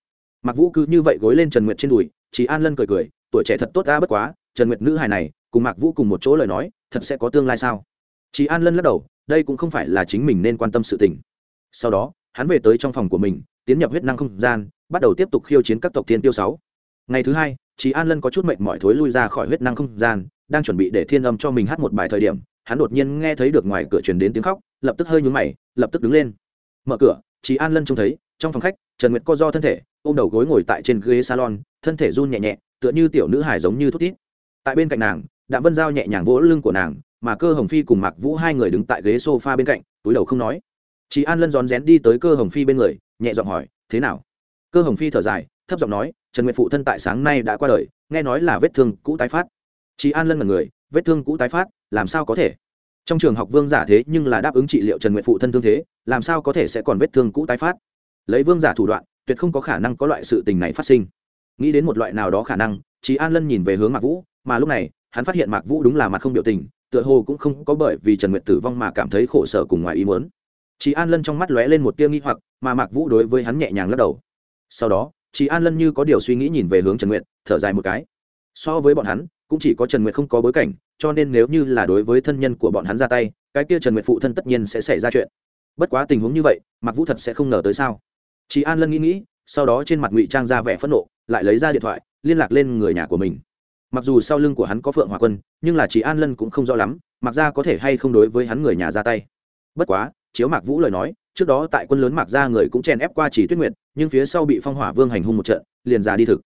mạc vũ cứ như vậy gối lên trần nguyệt trên đùi chị an lân cười cười, tuổi trẻ thật tốt ra bất quá, trần nguyệt nữ hài này, cùng mạc vũ cùng một chỗ lời nói, thật sẽ có tương lai sao? Chị an lân lắc đầu, đây cũng không phải là chính mình nên quan tâm sự tình. Sau đó hắn về tới trong phòng của mình, tiến nhập huyết năng không gian, bắt đầu tiếp tục khiêu chiến các tộc thiên tiêu sáu. Ngày thứ hai chị an lân có chút mệnh mọi thối lui ra khỏi huyết năng không gian, đang chuẩn bị để thiên âm cho mình hát một bài thời điểm, hắn đột nhiên nghe thấy được ngoài cửa truyền đến tiếng khóc, lập tức hơi nhún mày, lập tức đứng lên. Mở cửa chị an lân trông thấy, trong phòng khách, trần nguyệt co do thân thể, ôm đầu gối ngồi tại trên ghế salon, thân thể run nhẹ nhẹ, tựa như tiểu nữ hải giống như thút tít tại bên cạnh nàng, đạm vân giao nhẹ nhàng vỗ lưng của nàng, mà cơ hồng phi cùng mạc vũ hai người đứng tại ghế s o f a bên cạnh, túi đầu không nói chị an lân rón rén đi tới cơ hồng phi bên người, nhẹ giọng hỏi, thế nào? Cơ hồng phi thở dài, thấp giọng nói, trần nguyệt phụ thân tại sáng nay đã qua đời, nghe nói là vết thương cũ tái phát. Chị an lân là người, vết thương cũ tái phát, làm sao có thể? Trong trường học vương giả thế nhưng là đáp ứng trị liệu trần nguyện phụ thân thương thế, làm sao có thể sẽ còn vết thương cũ tái phát? Lấy vương giả thủ đoạn, tuyệt không có khả năng có loại sự tình này phát sinh. Nghĩ đến một loại nào đó khả năng chị an lân nhìn về hướng mạc vũ, mà lúc này, hắn phát hiện mạc vũ đúng là mặt không biểu tình, tựa hồ cũng không có bởi vì trần nguyện tử vong mà cảm thấy khổ sở cùng ngoài ý muốn chị an lân trong mắt lóe lên một tia nghi hoặc, mà mạc vũ đối với hắn nhẹ nhàng lắc đầu. Sau đó chị an lân như có điều suy nghĩ nhìn về hướng trần nguyện thở dài một cái. So với bọn hắn, cũng chỉ có trần nguyệt không có bối cảnh, cho nên nếu như là đối với thân nhân của bọn hắn ra tay, cái kia trần nguyệt phụ thân tất nhiên sẽ xảy ra chuyện. Bất quá tình huống như vậy, Mạc vũ thật sẽ không ngờ tới sao? Chị an lân nghĩ nghĩ, sau đó trên mặt ngụy trang ra vẻ phẫn nộ, lại lấy ra điện thoại, liên lạc lên người nhà của mình. Mặc dù sau lưng của hắn có phượng hòa quân, nhưng là chị an lân cũng không rõ lắm mặc ra có thể hay không đối với hắn người nhà ra tay. Bất quá chiếu mạc vũ lời nói, trước đó tại quân lớn mạc ra người cũng chen ép qua chỉ tuyết nguyệt, nhưng phía sau bị phong hỏa vương hành hung một trận, liền ra đi thực.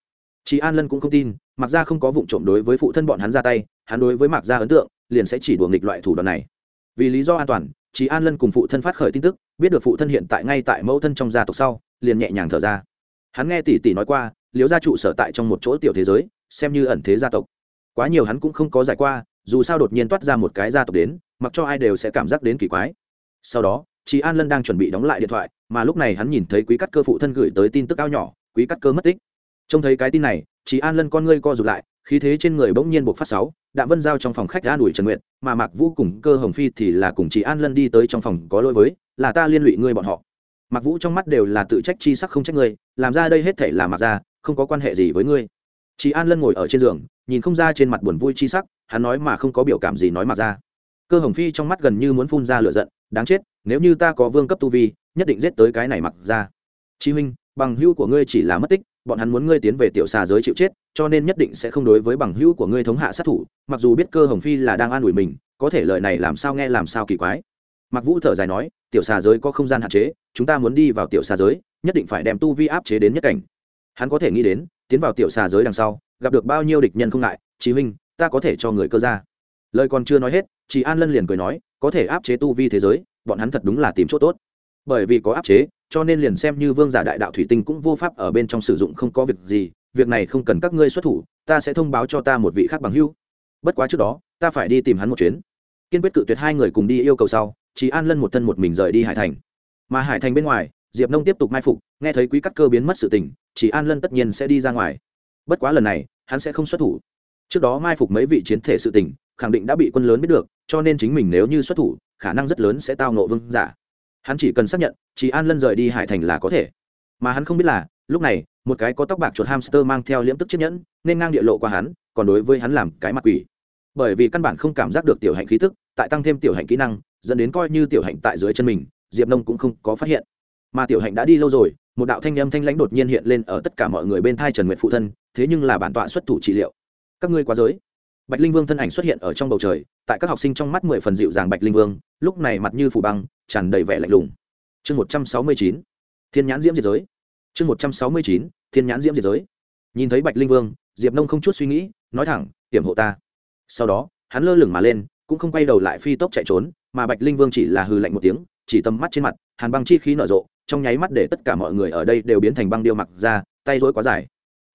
Chị an lân cũng không tin, mạc ra không có vụ trộm đối với phụ thân bọn hắn ra tay, hắn đối với mạc ra ấn tượng, liền sẽ chỉ đùa nghịch loại thủ đoạn này. Vì lý do an toàn chị an lân cùng phụ thân phát khởi tin tức, biết được phụ thân hiện tại ngay tại mẫu thân trong gia tộc sau, liền nhẹ nhàng thở ra. Hắn nghe tỷ tỷ nói qua liếu gia trụ sở tại trong một chỗ tiểu thế giới, xem như ẩn thế gia tộc. Quá nhiều hắn cũng không có giải qua, dù sao đột nhiên toát ra một cái gia tộc đến, mặc cho ai đều sẽ cảm giác đến kỳ quái sau đó, chị an lân đang chuẩn bị đóng lại điện thoại, mà lúc này hắn nhìn thấy quý cắt cơ phụ thân gửi tới tin tức ao nhỏ, quý cắt cơ mất tích. Trông thấy cái tin này, chị an lân con ngươi co rụt lại, khí thế trên người bỗng nhiên buộc phát sáu, đạm vân giao trong phòng khách an ủi trần nguyện mà mạc vũ cùng cơ hồng phi thì là cùng chị an lân đi tới trong phòng có lỗi với, là ta liên lụy ngươi bọn họ. Mạc vũ trong mắt đều là tự trách chi sắc không trách ngươi, làm ra đây hết thể là mặc ra không có quan hệ gì với ngươi. Chị an lân ngồi ở trên giường, nhìn không ra trên mặt buồn vui chi sắc, hắn nói mà không có biểu cảm gì nói mặc ra cơ hồng phi trong mắt gần như muốn phun ra lửa giận, đáng chết, nếu như ta có vương cấp tu vi, nhất định giết tới cái này mặc ra. Chi huynh, bằng hữu của ngươi chỉ là mất tích, bọn hắn muốn ngươi tiến về tiểu xà giới chịu chết, cho nên nhất định sẽ không đối với bằng hữu của ngươi thống hạ sát thủ, mặc dù biết cơ hồng phi là đang an ủi mình, có thể lời này làm sao nghe làm sao kỳ quái. Mặc vũ thở dài nói, tiểu xà giới có không gian hạn chế, chúng ta muốn đi vào tiểu xà giới, nhất định phải đem tu vi áp chế đến nhất cảnh. Hắn có thể nghĩ đến, tiến vào tiểu xà giới đằng sau, gặp được bao nhiêu địch nhân không ngại, chí huynh, ta có thể cho người cơ ra lời còn chưa nói hết, chị an lân liền cười nói, có thể áp chế tu vi thế giới, bọn hắn thật đúng là tìm chỗ tốt. Bởi vì có áp chế, cho nên liền xem như vương giả đại đạo thủy tinh cũng vô pháp ở bên trong sử dụng, không có việc gì, việc này không cần các ngươi xuất thủ, ta sẽ thông báo cho ta một vị khác bằng hưu bất quá trước đó, ta phải đi tìm hắn một chuyến. Kiên quyết cự tuyệt hai người cùng đi yêu cầu sau, chị an lân một thân một mình rời đi hải thành. Mà hải thành bên ngoài, diệp nông tiếp tục mai phục, nghe thấy quý cắt cơ biến mất sự tình, chị an lân tất nhiên sẽ đi ra ngoài. Bất quá lần này, hắn sẽ không xuất thủ. Trước đó mai phục mấy vị chiến thể sự tình khẳng định đã bị quân lớn biết được, cho nên chính mình nếu như xuất thủ, khả năng rất lớn sẽ tao nộ vương giả. Hắn chỉ cần xác nhận chị an lân rời đi hải thành là có thể. Mà hắn không biết là, lúc này, một cái có tóc bạc chuột hamster mang theo liễm tức chiếc nhẫn, nên ngang địa lộ qua hắn, còn đối với hắn làm cái mặt quỷ. Bởi vì căn bản không cảm giác được tiểu hạnh khí tức, tại tăng thêm tiểu hạnh kỹ năng, dẫn đến coi như tiểu hạnh tại dưới chân mình, diệp nông cũng không có phát hiện. Mà tiểu hạnh đã đi lâu rồi, một đạo thanh âm thanh lãnh đột nhiên hiện lên ở tất cả mọi người bên thai trần nguyện phụ thân, thế nhưng là bản tọa xuất thủ trị liệu. Các ngươi quá giới bạch linh vương thân ảnh xuất hiện ở trong bầu trời, tại các học sinh trong mắt mười phần dịu dàng bạch linh vương, lúc này mặt như phủ băng, tràn đầy vẻ lạnh lùng. Chương một trăm sáu mươi chín, thiên nhãn diễm diệt giới. Chương một trăm sáu mươi chín, thiên nhãn diễm diệt giới. Nhìn thấy bạch linh vương, diệp nông không chút suy nghĩ, nói thẳng hiểm hộ ta. Sau đó, hắn lơ lửng mà lên, cũng không quay đầu lại phi tốc chạy trốn, mà bạch linh vương chỉ là hư lạnh một tiếng, chỉ tầm mắt trên mặt, hàn băng chi khí nở rộ, trong nháy mắt để tất cả mọi người ở đây đều biến thành băng điêu mặc ra, tay rối quá dài.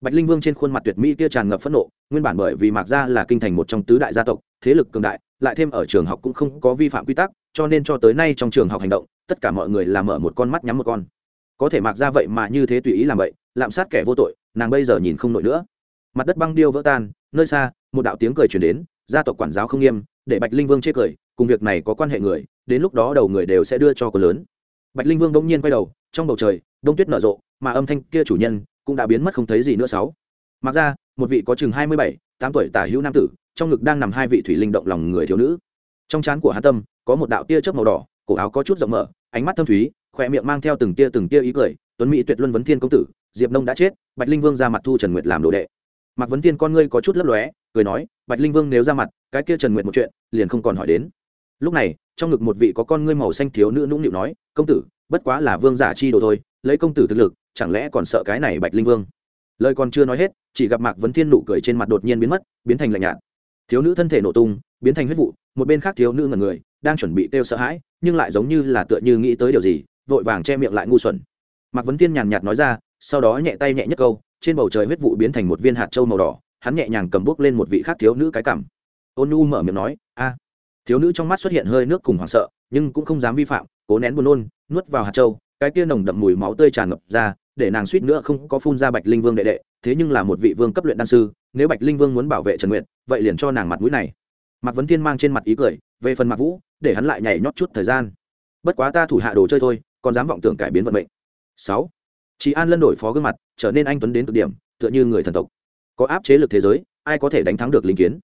Bạch linh vương trên khuôn mặt tuyệt mỹ kia tràn ngập phẫn nộ nguyên bản bởi vì mạc gia là kinh thành một trong tứ đại gia tộc, thế lực cường đại, lại thêm ở trường học cũng không có vi phạm quy tắc, cho nên cho tới nay trong trường học hành động, tất cả mọi người làm mở một con mắt nhắm một con. Có thể mạc gia vậy mà như thế tùy ý làm vậy, lạm sát kẻ vô tội, nàng bây giờ nhìn không nổi nữa. Mặt đất băng điêu vỡ tan, nơi xa, một đạo tiếng cười chuyển đến, gia tộc quản giáo không nghiêm, để bạch linh vương chê cười, cùng việc này có quan hệ người, đến lúc đó đầu người đều sẽ đưa cho cô lớn. Bạch linh vương bỗng nhiên quay đầu, trong bầu trời, đông tuyết nở rộ, mà âm thanh kia chủ nhân cũng đã biến mất không thấy gì nữa sáu mặc ra, một vị có chừng hai mươi bảy, tám tuổi tả hữu nam tử, trong ngực đang nằm hai vị thủy linh động lòng người thiếu nữ. Trong trán của hà tâm, có một đạo tia chớp màu đỏ, cổ áo có chút rộng mở, ánh mắt thâm thúy khỏe miệng mang theo từng tia từng tia ý cười, tuấn mỹ tuyệt luân vấn thiên công tử, diệp nông đã chết, bạch linh vương ra mặt thu trần nguyệt làm đồ đệ. Mạc vấn thiên con ngươi có chút lấp lóe, cười nói, bạch linh vương nếu ra mặt, cái kia trần nguyệt một chuyện, liền không còn hỏi đến. Lúc này, trong ngực một vị có con ngươi màu xanh thiếu nữ nũng nịu nói, công tử, bất quá là vương giả chi đồ thôi, lấy công tử thực lực, chẳng lẽ còn sợ cái này bạch linh vương? Lời còn chưa nói hết, chỉ gặp mạc vấn thiên nụ cười trên mặt đột nhiên biến mất, biến thành lạnh nhạt. Thiếu nữ thân thể nổ tung, biến thành huyết vụ, một bên khác thiếu nữ ngần người, đang chuẩn bị kêu sợ hãi, nhưng lại giống như là tựa như nghĩ tới điều gì, vội vàng che miệng lại ngu xuẩn. Mạc vấn thiên nhàn nhạt nói ra, sau đó nhẹ tay nhẹ nhất câu, trên bầu trời huyết vụ biến thành một viên hạt trâu màu đỏ, hắn nhẹ nhàng cầm bút lên một vị khác thiếu nữ cái cảm ôn nu mở miệng nói, a. Thiếu nữ trong mắt xuất hiện hơi nước cùng hoảng sợ, nhưng cũng không dám vi phạm, cố nén buồn nôn, nuốt vào hạt trâu cái kia nồng đậm mùi máu tươi tràn ngập ra để nàng suýt nữa không có phun ra bạch linh vương đệ đệ, thế nhưng là một vị vương cấp luyện đan sư, nếu bạch linh vương muốn bảo vệ trần nguyện vậy liền cho nàng mặt mũi này. Mạc vấn thiên mang trên mặt ý cười, về phần mặt vũ, để hắn lại nhảy nhót chút thời gian. Bất quá ta thủ hạ đồ chơi thôi, còn dám vọng tưởng cải biến vận mệnh. Sáu. Chị an lân đổi phó gương mặt, trở nên anh tuấn đến cực điểm, tựa như người thần tộc. Có áp chế lực thế giới, ai có thể đánh thắng được lính kiến?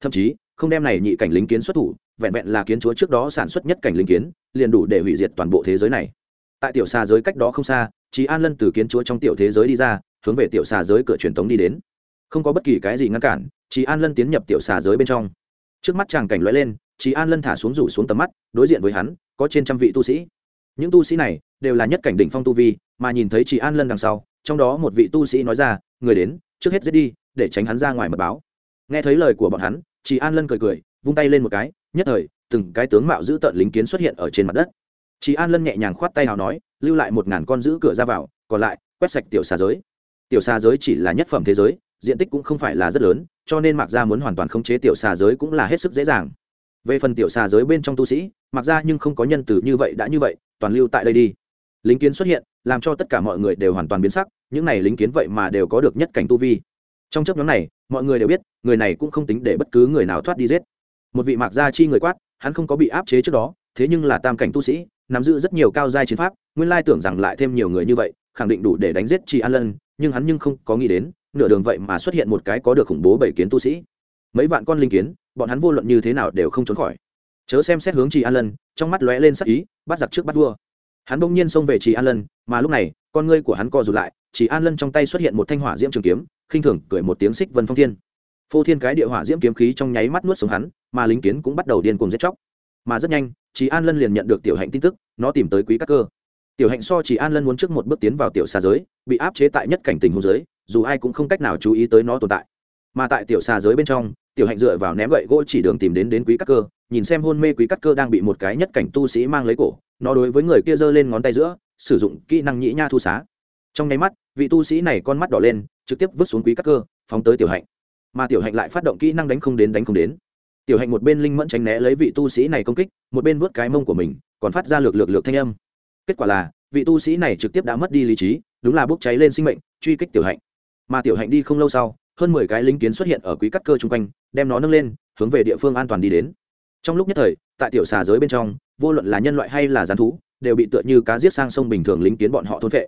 Thậm chí, không đem này nhị cảnh lính kiến xuất thủ, vẹn vẹn là kiến chúa trước đó sản xuất nhất cảnh lính kiến, liền đủ để hủy diệt toàn bộ thế giới này. Tại tiểu xa giới cách đó không xa Chí an lân từ kiến chúa trong tiểu thế giới đi ra, hướng về tiểu xà giới cửa truyền tống đi đến. Không có bất kỳ cái gì ngăn cản, Chí an lân tiến nhập tiểu xà giới bên trong. Trước mắt chàng cảnh lóe lên, Chí an lân thả xuống rủ xuống tầm mắt, đối diện với hắn, có trên trăm vị tu sĩ. Những tu sĩ này đều là nhất cảnh đỉnh phong tu vi, mà nhìn thấy Chí an lân đằng sau, trong đó một vị tu sĩ nói ra, người đến, trước hết giết đi, để tránh hắn ra ngoài mật báo. Nghe thấy lời của bọn hắn, Chí an lân cười cười, vung tay lên một cái, nhất thời, từng cái tướng mạo giữ tợn lính kiến xuất hiện ở trên mặt đất chị an lân nhẹ nhàng khoát tay nào nói, lưu lại một ngàn con giữ cửa ra vào, còn lại, quét sạch tiểu xà giới. Tiểu xà giới chỉ là nhất phẩm thế giới, diện tích cũng không phải là rất lớn, cho nên mạc gia muốn hoàn toàn khống chế tiểu xà giới cũng là hết sức dễ dàng. Về phần tiểu xà giới bên trong tu sĩ, mạc gia nhưng không có nhân từ như vậy đã như vậy, toàn lưu tại đây đi. Lính kiến xuất hiện, làm cho tất cả mọi người đều hoàn toàn biến sắc, những này lính kiến vậy mà đều có được nhất cảnh tu vi. Trong chấp nhóm này, mọi người đều biết, người này cũng không tính để bất cứ người nào thoát đi giết. Một vị mạc gia chi người quát, hắn không có bị áp chế trước đó, thế nhưng là tam cảnh tu sĩ nắm giữ rất nhiều cao giai chiến pháp, nguyên lai tưởng rằng lại thêm nhiều người như vậy, khẳng định đủ để đánh giết chị an lân, nhưng hắn nhưng không có nghĩ đến, nửa đường vậy mà xuất hiện một cái có được khủng bố bảy kiến tu sĩ. Mấy vạn con linh kiến, bọn hắn vô luận như thế nào đều không trốn khỏi. Chớ xem xét hướng chị an lân, trong mắt lóe lên sắc ý, bắt giặc trước bắt vua. Hắn bỗng nhiên xông về chị an lân, mà lúc này, con ngươi của hắn co rụt lại chị an lân trong tay xuất hiện một thanh hỏa diễm trường kiếm, khinh thường cười một tiếng xích vân phong thiên. Phô thiên cái địa hỏa diễm kiếm khí trong nháy mắt nuốt sống hắn, mà lính kiến cũng bắt đầu điên cuồng giết chóc. Mà rất nhanh chị an lân liền nhận được tiểu hạnh tin tức, nó tìm tới quý các cơ. Tiểu hạnh so chỉ an lân muốn trước một bước tiến vào tiểu xa giới, bị áp chế tại nhất cảnh tình hồ giới, dù ai cũng không cách nào chú ý tới nó tồn tại. Mà tại tiểu xa giới bên trong, tiểu hạnh dựa vào ném gậy gỗ chỉ đường tìm đến đến quý cắt cơ, nhìn xem hôn mê quý cắt cơ đang bị một cái nhất cảnh tu sĩ mang lấy cổ, nó đối với người kia giơ lên ngón tay giữa, sử dụng kỹ năng nhĩ nha thu xá. Trong nháy mắt, vị tu sĩ này con mắt đỏ lên, trực tiếp vứt xuống quý cắt cơ, phóng tới tiểu hạnh. Mà tiểu hạnh lại phát động kỹ năng đánh không đến đánh không đến tiểu hạnh một bên linh mẫn tránh né lấy vị tu sĩ này công kích, một bên vớt cái mông của mình, còn phát ra lược lược lược thanh âm. Kết quả là, vị tu sĩ này trực tiếp đã mất đi lý trí, đúng là bốc cháy lên sinh mệnh, truy kích tiểu hạnh. Mà tiểu hạnh đi không lâu sau, hơn mười cái lính kiến xuất hiện ở quý cắt cơ chung quanh, đem nó nâng lên, hướng về địa phương an toàn đi đến. Trong lúc nhất thời, tại tiểu xà giới bên trong, vô luận là nhân loại hay là gián thú, đều bị tựa như cá giết sang sông bình thường lính kiến bọn họ thôn vệ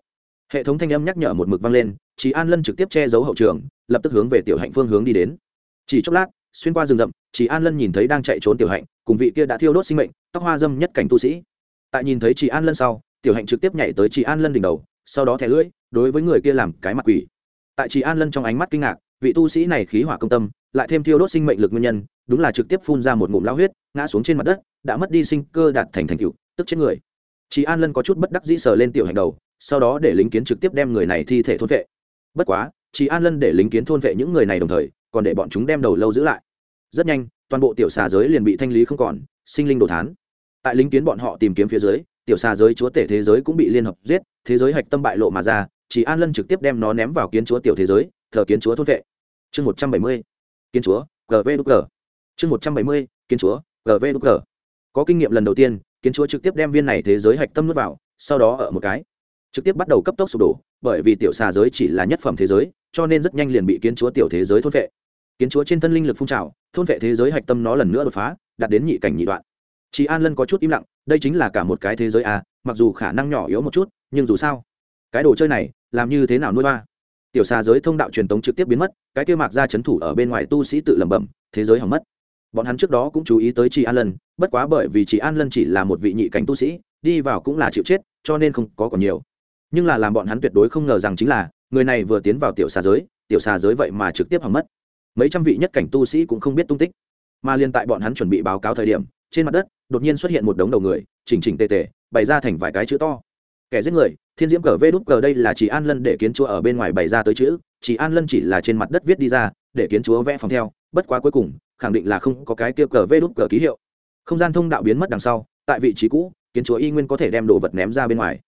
hệ thống thanh âm nhắc nhở một mực vang lên chị an lân trực tiếp che giấu hậu trường, lập tức hướng về tiểu hạnh phương hướng đi đến. Chỉ chốc lát xuyên qua rừng rậm chị an lân nhìn thấy đang chạy trốn tiểu hạnh, cùng vị kia đã thiêu đốt sinh mệnh, tóc hoa dâm nhất cảnh tu sĩ. Tại nhìn thấy chị an lân sau, tiểu hạnh trực tiếp nhảy tới chị an lân đỉnh đầu, sau đó thẻ lưỡi, đối với người kia làm cái mặt quỷ. Tại chị an lân trong ánh mắt kinh ngạc, vị tu sĩ này khí hỏa công tâm, lại thêm thiêu đốt sinh mệnh lực nguyên nhân, đúng là trực tiếp phun ra một ngụm lao huyết, ngã xuống trên mặt đất, đã mất đi sinh cơ đạt thành thành cựu tức chết người. Chị an lân có chút bất đắc dĩ sờ lên tiểu Hạnh đầu, sau đó để lính kiến trực tiếp đem người này thi thể thôn vệ. Bất quá chị an lân để lính kiến thôn vệ những người này đồng thời, còn để bọn chúng đem đầu lâu giữ lại rất nhanh, toàn bộ tiểu xà giới liền bị thanh lý không còn, sinh linh đồ thán. Tại lính kiến bọn họ tìm kiếm phía dưới, tiểu xà giới chúa tể thế giới cũng bị liên hợp giết, thế giới hạch tâm bại lộ mà ra, chỉ an lân trực tiếp đem nó ném vào kiến chúa tiểu thế giới, thờ kiến chúa thốt vệ. Chương một trăm bảy mươi, kiến chúa gv g. Chương một trăm bảy mươi, kiến chúa gv g. Có kinh nghiệm lần đầu tiên, kiến chúa trực tiếp đem viên này thế giới hạch tâm nuốt vào, sau đó ở một cái. Trực tiếp bắt đầu cấp tốc sụp đổ, bởi vì tiểu xà giới chỉ là nhất phẩm thế giới, cho nên rất nhanh liền bị kiến chúa tiểu thế giới thốt vệ kiến chúa trên thân linh lực phun trào, thôn vệ thế giới hạch tâm nó lần nữa đột phá, đạt đến nhị cảnh nhị đoạn. Chị an lân có chút im lặng, đây chính là cả một cái thế giới à mặc dù khả năng nhỏ yếu một chút, nhưng dù sao, cái đồ chơi này, làm như thế nào nuôi ba tiểu xa giới thông đạo truyền tống trực tiếp biến mất, cái kia mạc ra c h ấ n thủ ở bên ngoài tu sĩ tự lẩm bẩm, thế giới hỏng mất. Bọn hắn trước đó cũng chú ý tới chị an lân, bất quá bởi vì chị an lân chỉ là một vị nhị cảnh tu sĩ, đi vào cũng là chịu chết, cho nên không có còn nhiều. Nhưng là làm bọn hắn tuyệt đối không ngờ rằng chính là, người này vừa tiến vào tiểu xa giới, tiểu xa giới vậy mà trực tiếp hỏng mất mấy trăm vị nhất cảnh tu sĩ cũng không biết tung tích. Mà liên tại bọn hắn chuẩn bị báo cáo thời điểm, trên mặt đất, đột nhiên xuất hiện một đống đầu người, chỉnh chỉnh tề tề, bày ra thành vài cái chữ to. Kẻ giết người, thiên diễm cờ vê đút cờ đây là chỉ an lân để kiến chúa ở bên ngoài bày ra tới chữ, chỉ an lân chỉ là trên mặt đất viết đi ra, để kiến chúa vẽ phòng theo, bất quá cuối cùng, khẳng định là không có cái kia cờ vê đút cờ ký hiệu. Không gian thông đạo biến mất đằng sau, tại vị trí cũ, kiến chúa y nguyên có thể đem đồ vật ném ra bên ngoài.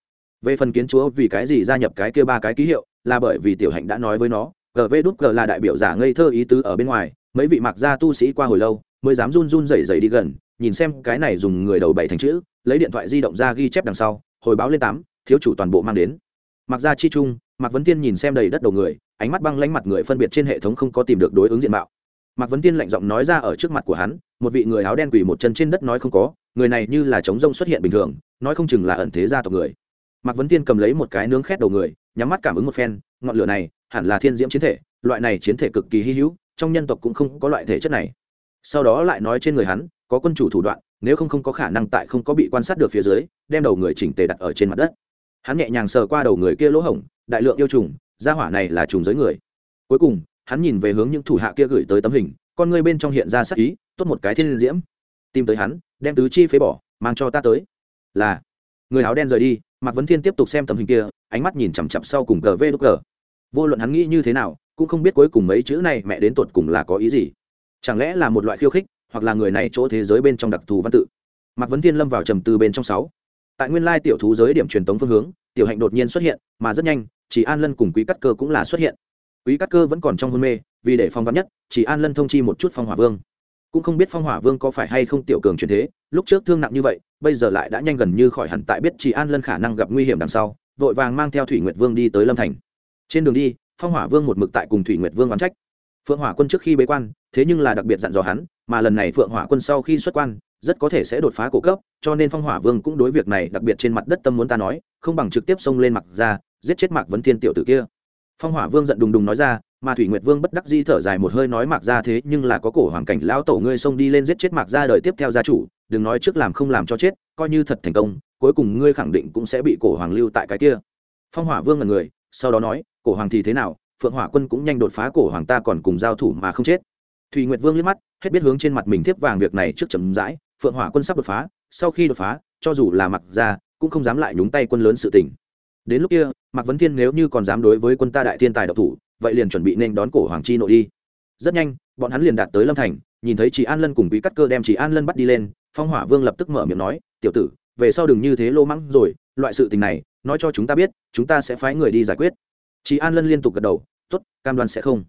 Về phần kiến chúa vì cái gì gia nhập cái kia ba cái ký hiệu, là bởi vì tiểu hạnh đã nói với nó GV vê đút cờ là đại biểu giả ngây thơ ý tứ ở bên ngoài, mấy vị mặc gia tu sĩ qua hồi lâu, mới dám run run rẩy rẩy đi gần, nhìn xem cái này dùng người đầu bảy thành chữ, lấy điện thoại di động ra ghi chép đằng sau, hồi báo lên tám, thiếu chủ toàn bộ mang đến. Mặc gia chi trung, mạc vấn tiên nhìn xem đầy đất đầu người, ánh mắt băng lánh mặt người phân biệt trên hệ thống không có tìm được đối ứng diện mạo. Mạc vấn tiên lạnh giọng nói ra ở trước mặt của hắn, một vị người áo đen quỳ một chân trên đất nói không có, người này như là trống rông xuất hiện bình thường, nói không chừng là ẩn thế gia tộc người. Mạc vấn tiên cầm lấy một cái nướng khét đầu người, nhắm mắt cảm ứng một phen, ngọn lửa này hẳn là thiên diễm chiến thể, loại này chiến thể cực kỳ hy hữu, trong nhân tộc cũng không có loại thể chất này. Sau đó lại nói trên người hắn, có quân chủ thủ đoạn, nếu không không có khả năng tại không có bị quan sát được phía dưới, đem đầu người chỉnh tề đặt ở trên mặt đất. Hắn nhẹ nhàng sờ qua đầu người kia lỗ hổng, đại lượng yêu trùng, gia hỏa này là trùng giới người. Cuối cùng, hắn nhìn về hướng những thủ hạ kia gửi tới tấm hình, con người bên trong hiện ra sắc ý, tốt một cái thiên diễm. Tìm tới hắn, đem tứ chi phế bỏ, mang cho ta tới. Là, người áo đen rời đi, mạc vấn thiên tiếp tục xem tấm hình kia, ánh mắt nhìn chằm chặp sau cùng gv đúc gờ vô luận hắn nghĩ như thế nào, cũng không biết cuối cùng mấy chữ này mẹ đến tột cùng là có ý gì. Chẳng lẽ là một loại khiêu khích, hoặc là người này chỗ thế giới bên trong đặc thù văn tự? Mạc vấn thiên lâm vào trầm tư bên trong sáu. Tại nguyên lai tiểu thú giới điểm truyền tống phương hướng, tiểu hạnh đột nhiên xuất hiện, mà rất nhanh, chỉ an lân cùng quý cắt cơ cũng là xuất hiện. Quý cắt cơ vẫn còn trong hôn mê, vì để phong vắn nhất, chỉ an lân thông chi một chút phong hỏa vương. Cũng không biết phong hỏa vương có phải hay không tiểu cường truyền thế, lúc trước thương nặng như vậy, bây giờ lại đã nhanh gần như khỏi hẳn, tại biết chỉ an lân khả năng gặp nguy hiểm đằng sau, vội vàng mang theo thủy nguyệt vương đi tới lâm thành trên đường đi, phong hỏa vương một mực tại cùng thủy nguyệt vương oán trách. Phượng hỏa quân trước khi bế quan, thế nhưng là đặc biệt dặn dò hắn, mà lần này phượng hỏa quân sau khi xuất quan, rất có thể sẽ đột phá cổ cấp, cho nên phong hỏa vương cũng đối việc này đặc biệt trên mặt đất tâm muốn ta nói, không bằng trực tiếp xông lên mặt ra giết chết mạc vấn thiên tiểu tử kia. Phong hỏa vương giận đùng đùng nói ra, mà thủy nguyệt vương bất đắc di thở dài một hơi nói mạc ra thế nhưng là có cổ hoàng cảnh lão tổ ngươi xông đi lên giết chết mạc ra đời tiếp theo gia chủ, đừng nói trước làm không làm cho chết, coi như thật thành công, cuối cùng ngươi khẳng định cũng sẽ bị cổ hoàng lưu tại cái kia. Phong hỏa vương là người, sau đó nói cổ hoàng thì thế nào, phượng hỏa quân cũng nhanh đột phá cổ hoàng ta còn cùng giao thủ mà không chết. Thùy nguyệt vương liếc mắt, hết biết hướng trên mặt mình tiếp vàng việc này trước chấm dãi phượng hỏa quân sắp đột phá, sau khi đột phá, cho dù là mặc ra, cũng không dám lại nhúng tay quân lớn sự tình. Đến lúc kia, mạc vấn thiên nếu như còn dám đối với quân ta đại thiên tài độc thủ, vậy liền chuẩn bị nên đón cổ hoàng chi nội đi. Rất nhanh, bọn hắn liền đạt tới lâm thành, nhìn thấy chị an lân cùng quý cắt cơ đem chị an lân bắt đi lên, phong hỏa vương lập tức mở miệng nói, tiểu tử, về sau đừng như thế lô mắng rồi, loại sự tình này, nói cho chúng ta biết, chúng ta sẽ phái người đi giải quyết chị an lân liên tục gật đầu t ố t cam đoan sẽ không.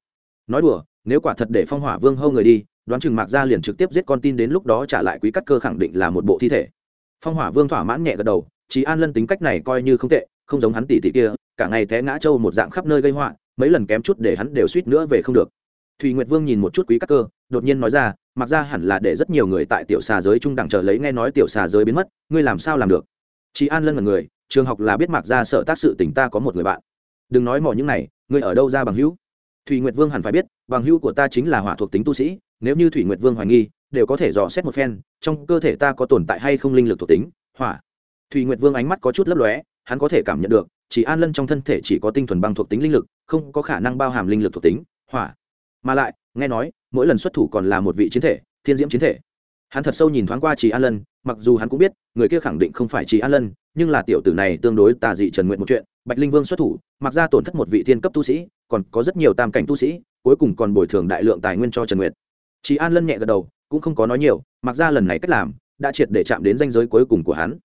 Nói đùa, nếu quả thật để phong hỏa vương hâu người đi, đoán chừng mạc Gia liền trực tiếp giết con tin đến lúc đó trả lại quý cắt cơ khẳng định là một bộ thi thể. Phong hỏa vương thỏa mãn nhẹ gật đầu chị an lân tính cách này coi như không tệ, không giống hắn tỷ tỷ kia, cả ngày té ngã trâu một dạng khắp nơi gây họa, mấy lần kém chút để hắn đều suýt nữa về không được. Thùy nguyệt vương nhìn một chút quý cắt cơ, đột nhiên nói ra mặc ra hẳn là để rất nhiều người tại tiểu xà giới trung đẳng chờ lấy nghe nói tiểu xà giới biến mất, ngươi làm sao làm được? Chị an lân là người, trường học là biết mặc ra sợ tác sự tỉnh ta có một người bạn đừng nói mỏ những này, ngươi ở đâu ra bằng hữu? Thủy nguyệt vương hẳn phải biết, bằng hữu của ta chính là hỏa thuộc tính tu sĩ, nếu như thủy nguyệt vương hoài nghi, đều có thể dò xét một phen, trong cơ thể ta có tồn tại hay không linh lực thuộc tính, hỏa. Thủy nguyệt vương ánh mắt có chút lấp lóe, hắn có thể cảm nhận được, chỉ an lân trong thân thể chỉ có tinh thuần băng thuộc tính linh lực, không có khả năng bao hàm linh lực thuộc tính, hỏa. Mà lại, nghe nói, mỗi lần xuất thủ còn là một vị chiến thể, thiên diễm chiến thể. Hắn thật sâu nhìn thoáng qua chỉ an lân, mặc dù hắn cũng biết, người kia khẳng định không phải chỉ an lân, nhưng là tiểu tử này tương đối tà dị trần nguyện một chuyện bạch linh vương xuất thủ, mặc ra tổn thất một vị thiên cấp tu sĩ, còn có rất nhiều tam cảnh tu sĩ, cuối cùng còn bồi thường đại lượng tài nguyên cho trần nguyệt. Chỉ an lân nhẹ gật đầu, cũng không có nói nhiều, mặc ra lần này cách làm, đã triệt để chạm đến danh giới cuối cùng của hắn.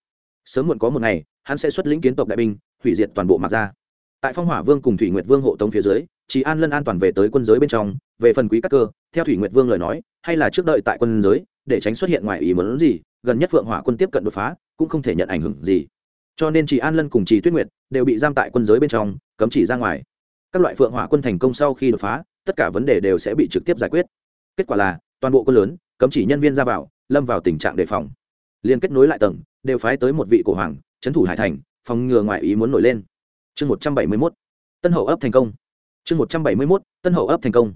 Sớm muộn có một ngày, hắn sẽ xuất lĩnh kiến tộc đại binh, hủy diệt toàn bộ mặc ra. Tại phong hỏa vương cùng thủy nguyệt vương hộ tống phía dưới, chỉ an lân an toàn về tới quân giới bên trong, về phần quý các cơ, theo thủy nguyệt vương lời nói, hay là trước đợi tại quân giới, để tránh xuất hiện ngoài ý muốn gì, gần nhất phượng hỏa quân tiếp cận đột phá, cũng không thể nhận ảnh hưởng gì cho nên chỉ an lân cùng chỉ tuyết nguyệt đều bị giam tại quân giới bên trong, cấm chỉ ra ngoài. Các loại phượng hỏa quân thành công sau khi đột phá, tất cả vấn đề đều sẽ bị trực tiếp giải quyết. Kết quả là, toàn bộ quân lớn, cấm chỉ nhân viên ra vào, lâm vào tình trạng đề phòng. Liên kết nối lại tầng, đều phái tới một vị cổ hoàng, trấn thủ hải thành, phòng ngừa ngoại ý muốn nổi lên. Chương một trăm bảy mươi mốt, tân hậu ấp thành công. Chương một trăm bảy mươi mốt, tân hậu ấp thành công.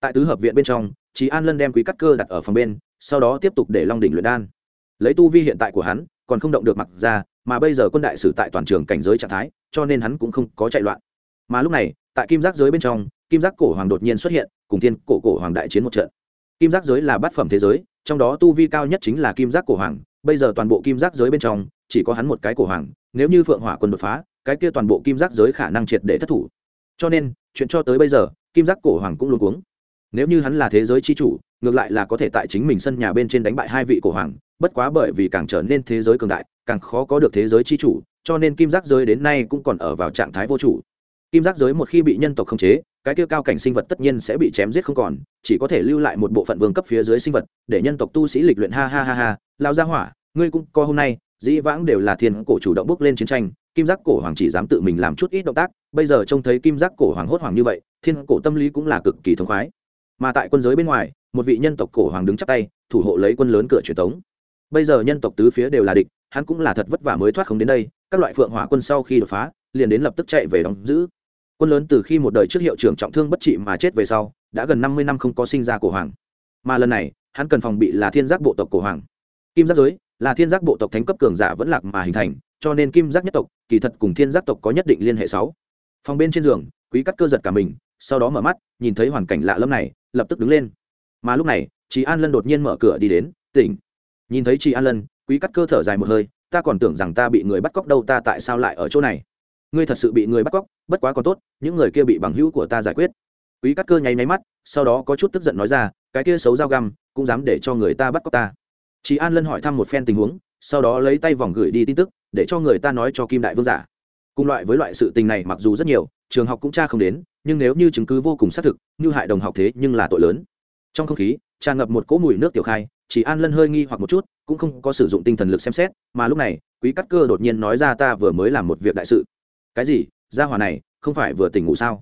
Tại tứ hợp viện bên trong trí an lân đem quý cắt cơ đặt ở phòng bên, sau đó tiếp tục để long đỉnh luyện đan. Lấy tu vi hiện tại của hắn, còn không động được mặc ra mà bây giờ quân đại sử tại toàn trường cảnh giới trạng thái, cho nên hắn cũng không có chạy loạn. Mà lúc này, tại kim giác giới bên trong, kim giác cổ hoàng đột nhiên xuất hiện, cùng thiên cổ cổ hoàng đại chiến một trận. Kim giác giới là bát phẩm thế giới, trong đó tu vi cao nhất chính là kim giác cổ hoàng, bây giờ toàn bộ kim giác giới bên trong, chỉ có hắn một cái cổ hoàng, nếu như phượng hỏa quân đột phá, cái kia toàn bộ kim giác giới khả năng triệt để thất thủ. Cho nên, chuyện cho tới bây giờ, kim giác cổ hoàng cũng luôn cuống. Nếu như hắn là thế giới chi chủ, ngược lại là có thể tại chính mình sân nhà bên trên đánh bại hai vị cổ hoàng, bất quá bởi vì càng trở nên thế giới cường đại càng khó có được thế giới chi chủ, cho nên kim giác giới đến nay cũng còn ở vào trạng thái vô chủ. Kim giác giới một khi bị nhân tộc khống chế, cái kia cao cảnh sinh vật tất nhiên sẽ bị chém giết không còn, chỉ có thể lưu lại một bộ phận vương cấp phía dưới sinh vật, để nhân tộc tu sĩ lịch luyện. Ha ha ha ha. Lao ra hỏa, ngươi cũng có hôm nay, dĩ vãng đều là thiên cổ chủ động bước lên chiến tranh, kim giác cổ hoàng chỉ dám tự mình làm chút ít động tác, bây giờ trông thấy kim giác cổ hoàng hốt hoảng như vậy, thiên cổ tâm lý cũng là cực kỳ thống khoái. Mà tại quân giới bên ngoài, một vị nhân tộc cổ hoàng đứng chắp tay, thủ hộ lấy quân lớn cửa truyền thống bây giờ nhân tộc tứ phía đều là địch hắn cũng là thật vất vả mới thoát không đến đây, các loại phượng hỏa quân sau khi đột phá, liền đến lập tức chạy về đóng giữ. Quân lớn từ khi một đời trước hiệu trưởng trọng thương bất trị mà chết về sau, đã gần năm mươi năm không có sinh ra cổ hoàng. Mà lần này, hắn cần phòng bị là thiên giác bộ tộc cổ hoàng. Kim giác giới là thiên giác bộ tộc thánh cấp cường giả vẫn lạc mà hình thành, cho nên kim giác nhất tộc, kỳ thật cùng thiên giác tộc có nhất định liên hệ sáu. Phòng bên trên giường, quý cắt cơ giật cả mình, sau đó mở mắt, nhìn thấy hoàn cảnh lạ lẫm này, lập tức đứng lên. Mà lúc này chị an lân đột nhiên mở cửa đi đến, tỉnh. Nhìn thấy chị an lân quý cắt cơ thở dài một hơi, ta còn tưởng rằng ta bị người bắt cóc đâu, ta tại sao lại ở chỗ này? Ngươi thật sự bị người bắt cóc, bất quá còn tốt, những người kia bị bằng hữu của ta giải quyết. Quý cắt cơ nháy máy mắt, sau đó có chút tức giận nói ra, cái kia xấu dao găm, cũng dám để cho người ta bắt cóc ta. Chị an lân hỏi thăm một phen tình huống, sau đó lấy tay vòng gửi đi tin tức, để cho người ta nói cho kim đại vương giả. Cùng loại với loại sự tình này mặc dù rất nhiều, trường học cũng tra không đến, nhưng nếu như chứng cứ vô cùng xác thực, như hại đồng học thế nhưng là tội lớn. Trong không khí, tràn ngập một cỗ mùi nước tiểu khai chỉ an lân hơi nghi hoặc một chút, cũng không có sử dụng tinh thần lực xem xét, mà lúc này, quý cắt cơ đột nhiên nói ra ta vừa mới làm một việc đại sự. Cái gì? Gia hòa này, không phải vừa tỉnh ngủ sao?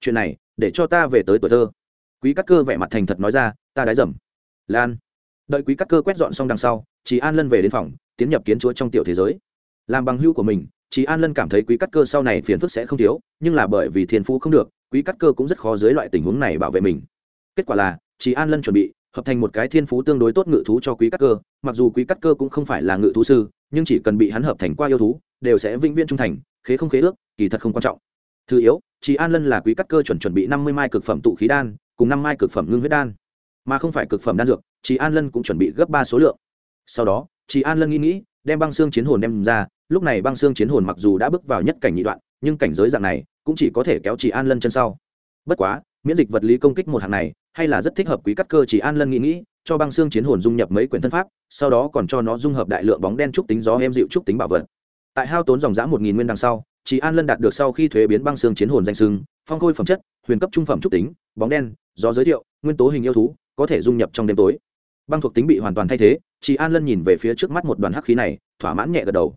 Chuyện này, để cho ta về tới tuổi thơ. Quý cắt cơ vẻ mặt thành thật nói ra, ta đái dầm. Lan. Đợi quý cắt cơ quét dọn xong đằng sau chị an lân về đến phòng, tiến nhập kiến chúa trong tiểu thế giới. Làm bằng hưu của mình chị an lân cảm thấy quý cắt cơ sau này phiền phức sẽ không thiếu, nhưng là bởi vì thiên phú không được, quý cắt cơ cũng rất khó dưới loại tình huống này bảo vệ mình. Kết quả là chị an lân chuẩn bị hợp thành một cái thiên phú tương đối tốt ngự thú cho quý cắt cơ. Mặc dù quý cắt cơ cũng không phải là ngự thú sư, nhưng chỉ cần bị hắn hợp thành qua yêu thú, đều sẽ vĩnh viễn trung thành, khế không khế ước, kỳ thật không quan trọng. Thứ yếu chị an lân là quý cắt cơ chuẩn chuẩn bị năm mươi mai cực phẩm tụ khí đan, cùng năm mai cực phẩm ngưng huyết đan. Mà không phải cực phẩm đan dược chị an lân cũng chuẩn bị gấp ba số lượng. Sau đó chị an lân nghĩ nghĩ, đem băng xương chiến hồn đem ra. Lúc này băng xương chiến hồn mặc dù đã bước vào nhất cảnh nhị đoạn, nhưng cảnh giới dạng này cũng chỉ có thể kéo chị an lân chân sau. Bất quá miễn dịch vật lý công kích một hàng này, hay là rất thích hợp quý cắt cơ chỉ an lân nghĩ nghĩ, cho băng xương chiến hồn dung nhập mấy quyển thân pháp, sau đó còn cho nó dung hợp đại lượng bóng đen trúc tính gió em dịu trúc tính bảo vật. Tại hao tốn dòng giã một nghìn nguyên đằng sau, chỉ an lân đạt được sau khi thuế biến băng xương chiến hồn danh sưng phong khôi phẩm chất, huyền cấp trung phẩm trúc tính, bóng đen, gió giới thiệu, nguyên tố hình yêu thú, có thể dung nhập trong đêm tối. Băng thuộc tính bị hoàn toàn thay thế chị an lân nhìn về phía trước mắt một đoàn hắc khí này, thỏa mãn nhẹ gật đầu.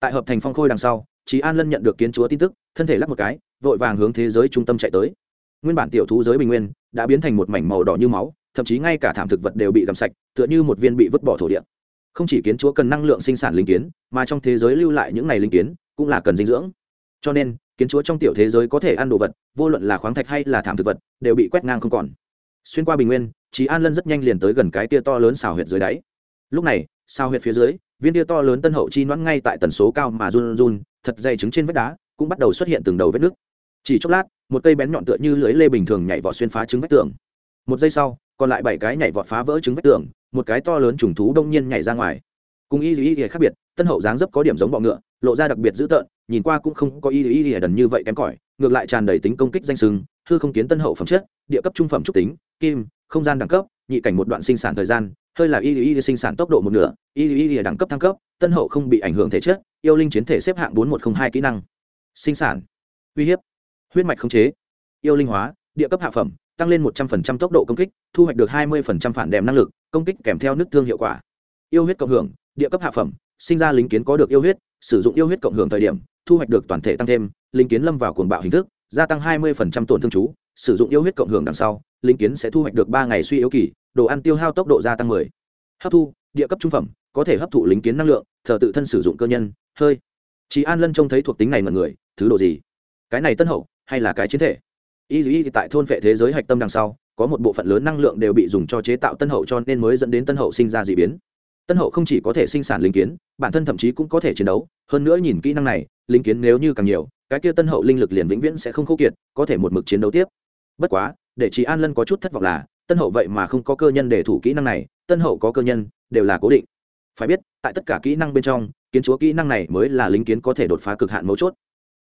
Tại hợp thành phong khôi đằng sau chị an lân nhận được kiến chúa tin tức, thân thể lắc một cái, vội vàng hướng thế giới trung tâm chạy tới nguyên bản tiểu thú giới bình nguyên đã biến thành một mảnh màu đỏ như máu, thậm chí ngay cả thảm thực vật đều bị gầm sạch, tựa như một viên bị vứt bỏ thổ địa. Không chỉ kiến chúa cần năng lượng sinh sản linh kiến, mà trong thế giới lưu lại những ngày linh kiến cũng là cần dinh dưỡng. Cho nên, kiến chúa trong tiểu thế giới có thể ăn đồ vật, vô luận là khoáng thạch hay là thảm thực vật, đều bị quét ngang không còn. Xuyên qua bình nguyên trí an lân rất nhanh liền tới gần cái tia to lớn xào huyệt dưới đáy. Lúc này, xào huyệt phía dưới, viên tia to lớn tân hậu chi noãn ngay tại tần số cao mà run run, thật dày trứng trên vách đá cũng bắt đầu xuất hiện từng đầu vết nước. Chỉ chốc lát một cây bén nhọn tựa như lưới lê bình thường nhảy vọt xuyên phá trứng vách tường. Một giây sau, còn lại bảy cái nhảy vọt phá vỡ trứng vách tường, một cái to lớn trùng thú đông nhiên nhảy ra ngoài. Cùng y y y khác biệt, tân hậu dáng dấp có điểm giống bọ ngựa, lộ ra đặc biệt dữ tợn, nhìn qua cũng không có y y y đần như vậy kém cỏi, ngược lại tràn đầy tính công kích danh sừng hư không kiến tân hậu phẩm chất, địa cấp trung phẩm trúc tính, kim, không gian đẳng cấp, nhị cảnh một đoạn sinh sản thời gian, hơi là y y sinh sản tốc độ một nửa, y y y đẳng cấp thăng cấp, tân hậu không bị ảnh hưởng thể chất, yêu linh chiến thể xếp hạng bốn một không hai kỹ năng. Sinh sản. Uy hiếp huyết mạch khống chế, yêu linh hóa, địa cấp hạ phẩm, tăng lên một trăm phần trăm tốc độ công kích, thu hoạch được hai mươi phần trăm phản đệm năng lực, công kích kèm theo nước thương hiệu quả. Yêu huyết cộng hưởng, địa cấp hạ phẩm, sinh ra lính kiến có được yêu huyết, sử dụng yêu huyết cộng hưởng thời điểm, thu hoạch được toàn thể tăng thêm lính kiến lâm vào cuồng bạo hình thức, gia tăng hai mươi phần trăm tổn thương chú, sử dụng yêu huyết cộng hưởng đằng sau lính kiến sẽ thu hoạch được ba ngày suy yếu kỳ, đồ ăn tiêu hao tốc độ gia tăng mười. Hấp thu, địa cấp trung phẩm, có thể hấp thụ lính kiến năng lượng, thờ tự thân sử dụng cơ nhân, hơi. Chị an lân trông thấy thuộc tính này mật người, thứ độ gì? Cái này tân hậu hay là cái chiến thể. Y y tại thôn vệ thế giới hạch tâm đằng sau, có một bộ phận lớn năng lượng đều bị dùng cho chế tạo tân hậu cho nên mới dẫn đến tân hậu sinh ra d ị biến. Tân hậu không chỉ có thể sinh sản linh kiến, bản thân thậm chí cũng có thể chiến đấu. Hơn nữa nhìn kỹ năng này, linh kiến nếu như càng nhiều, cái kia tân hậu linh lực liền vĩnh viễn sẽ không khô kiệt, có thể một mực chiến đấu tiếp. Bất quá, để chị an lân có chút thất vọng là, tân hậu vậy mà không có cơ nhân để thủ kỹ năng này, tân hậu có cơ nhân, đều là cố định. Phải biết, tại tất cả kỹ năng bên trong, kiến chúa kỹ năng này mới là linh kiến có thể đột phá cực hạn mấu chốt.